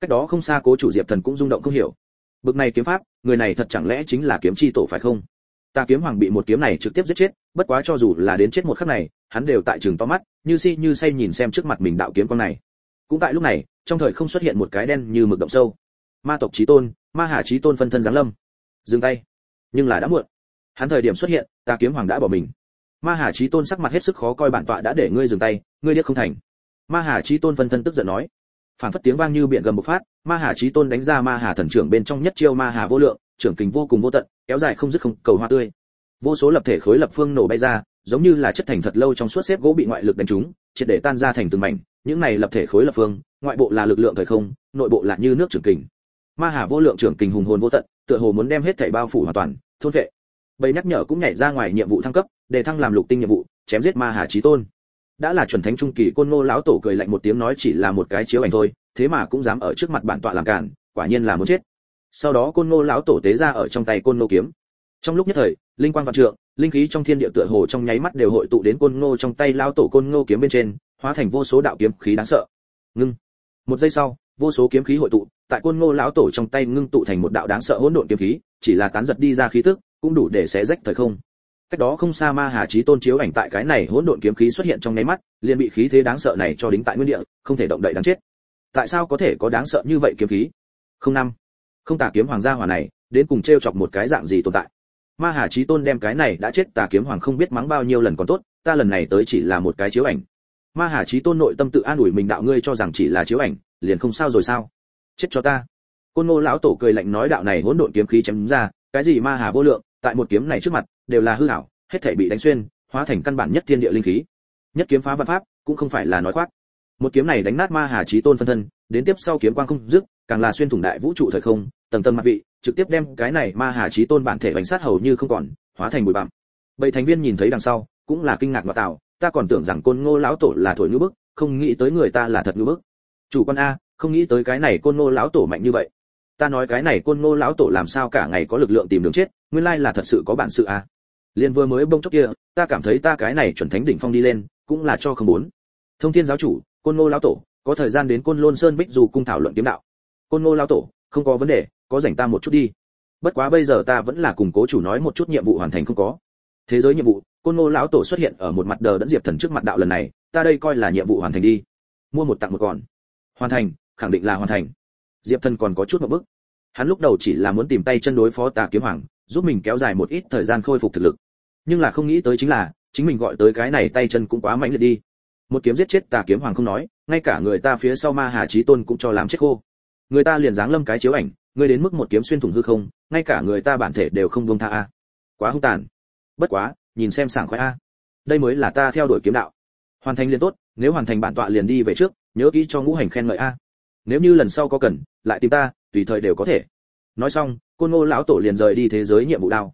Cách đó không xa cố chủ diệp thần cũng rung động không hiểu. Bực này kiếm pháp, người này thật chẳng lẽ chính là kiếm chi tổ phải không? Ta kiếm hoàng bị một kiếm này trực tiếp giết chết, bất quá cho dù là đến chết một khắc này, hắn đều tại trường to mắt, như si như say nhìn xem trước mặt mình đạo kiếm con này. Cũng tại lúc này, trong thời không xuất hiện một cái đen như mực động sâu. Ma tộc chí tôn, ma hà chí tôn phân thân giáng lâm. Dừng tay. Nhưng là đã muộn. Hắn thời điểm xuất hiện, ta kiếm hoàng đã bỏ mình. Ma hà chí tôn sắc mặt hết sức khó coi bản tọa đã để ngươi dừng tay, ngươi điếc không thành. Ma hà chí tôn phân thân tức giận nói. Phản phất tiếng vang như biển gầm bộc phát, ma hà chí tôn đánh ra ma hà thần trưởng bên trong nhất chiêu ma hà vô lượng trưởng kình vô cùng vô tận, kéo dài không dứt không, cầu hoa tươi. Vô số lập thể khối lập phương nổ bay ra, giống như là chất thành thật lâu trong suốt xếp gỗ bị ngoại lực đánh trúng, triệt để tan ra thành từng mảnh. Những này lập thể khối lập phương, ngoại bộ là lực lượng thời không, nội bộ là như nước trưởng kình. Ma hà vô lượng trưởng kình hùng hồn vô tận, tựa hồ muốn đem hết thảy bao phủ hoàn toàn, thôn vệ. Bầy nhắc nhở cũng nhảy ra ngoài nhiệm vụ thăng cấp để thăng làm lục tinh nhiệm vụ, chém giết ma hà chí tôn. Đã là chuẩn thánh trung kỳ côn ngô lão tổ cười lạnh một tiếng nói chỉ là một cái chiếu ảnh thôi, thế mà cũng dám ở trước mặt bản tọa làm cản quả nhiên là muốn chết sau đó côn ngô lão tổ tế ra ở trong tay côn ngô kiếm. Trong lúc nhất thời, linh quang vạn trượng, linh khí trong thiên địa tựa hồ trong nháy mắt đều hội tụ đến côn ngô trong tay lão tổ côn ngô kiếm bên trên, hóa thành vô số đạo kiếm khí đáng sợ. Ngưng. Một giây sau, vô số kiếm khí hội tụ, tại côn ngô lão tổ trong tay ngưng tụ thành một đạo đáng sợ hỗn độn kiếm khí, chỉ là tán giật đi ra khí tức, cũng đủ để xé rách thời không. Cách đó không xa ma hà chí tôn chiếu ảnh tại cái này hỗn độn kiếm khí xuất hiện trong nháy mắt, liền bị khí thế đáng sợ này cho đính tại nguyên địa, không thể động đậy đáng chết. Tại sao có thể có đáng sợ như vậy kiếm khí? Không năm không tà kiếm hoàng gia hỏa này, đến cùng treo chọc một cái dạng gì tồn tại? Ma hà chí tôn đem cái này đã chết tà kiếm hoàng không biết mắng bao nhiêu lần còn tốt, ta lần này tới chỉ là một cái chiếu ảnh. Ma hà chí tôn nội tâm tự an ủi mình đạo ngươi cho rằng chỉ là chiếu ảnh, liền không sao rồi sao? Chết cho ta. Côn ngô lão tổ cười lạnh nói đạo này hỗn độn kiếm khí chém ra, cái gì ma hà vô lượng, tại một kiếm này trước mặt, đều là hư ảo, hết thảy bị đánh xuyên, hóa thành căn bản nhất thiên địa linh khí. Nhất kiếm phá vạn pháp, cũng không phải là nói khoác một kiếm này đánh nát ma hà chí tôn phân thân, đến tiếp sau kiếm quang không dứt, càng là xuyên thủng đại vũ trụ thời không, tầng tầng mặt vị, trực tiếp đem cái này ma hà chí tôn bản thể bánh sát hầu như không còn, hóa thành bụi bặm. Bảy thành viên nhìn thấy đằng sau, cũng là kinh ngạc và tạo, ta còn tưởng rằng côn ngô lão tổ là thổi ngữ bức, không nghĩ tới người ta là thật ngữ bức. Chủ quan a, không nghĩ tới cái này côn ngô lão tổ mạnh như vậy. Ta nói cái này côn ngô lão tổ làm sao cả ngày có lực lượng tìm đường chết, nguyên lai là thật sự có bản sự a. Liên vừa mới bông chốc kia, ta cảm thấy ta cái này chuẩn thánh đỉnh phong đi lên, cũng là cho không muốn. Thông thiên giáo chủ côn ngô lão tổ, có thời gian đến côn lôn sơn bích dù cung thảo luận kiếm đạo. Côn ngô lão tổ, không có vấn đề, có dành ta một chút đi. Bất quá bây giờ ta vẫn là cùng cố chủ nói một chút nhiệm vụ hoàn thành không có. Thế giới nhiệm vụ, côn ngô lão tổ xuất hiện ở một mặt đờ đẫn diệp thần trước mặt đạo lần này, ta đây coi là nhiệm vụ hoàn thành đi. Mua một tặng một còn hoàn thành, khẳng định là hoàn thành. Diệp thần còn có chút một bước hắn lúc đầu chỉ là muốn tìm tay chân đối phó tà kiếm hoàng, giúp mình kéo dài một ít thời gian khôi phục thực lực. Nhưng là không nghĩ tới chính là, chính mình gọi tới cái này tay chân cũng quá mạnh liệt đi một kiếm giết chết tà kiếm hoàng không nói, ngay cả người ta phía sau ma hà chí tôn cũng cho làm chết khô. Người ta liền giáng lâm cái chiếu ảnh người đến mức một kiếm xuyên thủng hư không, ngay cả người ta bản thể đều không buông tha a. Quá hung tàn. Bất quá, nhìn xem sảng khoái a. Đây mới là ta theo đuổi kiếm đạo. Hoàn thành liền tốt, nếu hoàn thành bản tọa liền đi về trước, nhớ kỹ cho ngũ hành khen ngợi a. Nếu như lần sau có cần, lại tìm ta, tùy thời đều có thể. Nói xong, côn ngô lão tổ liền rời đi thế giới nhiệm vụ đao.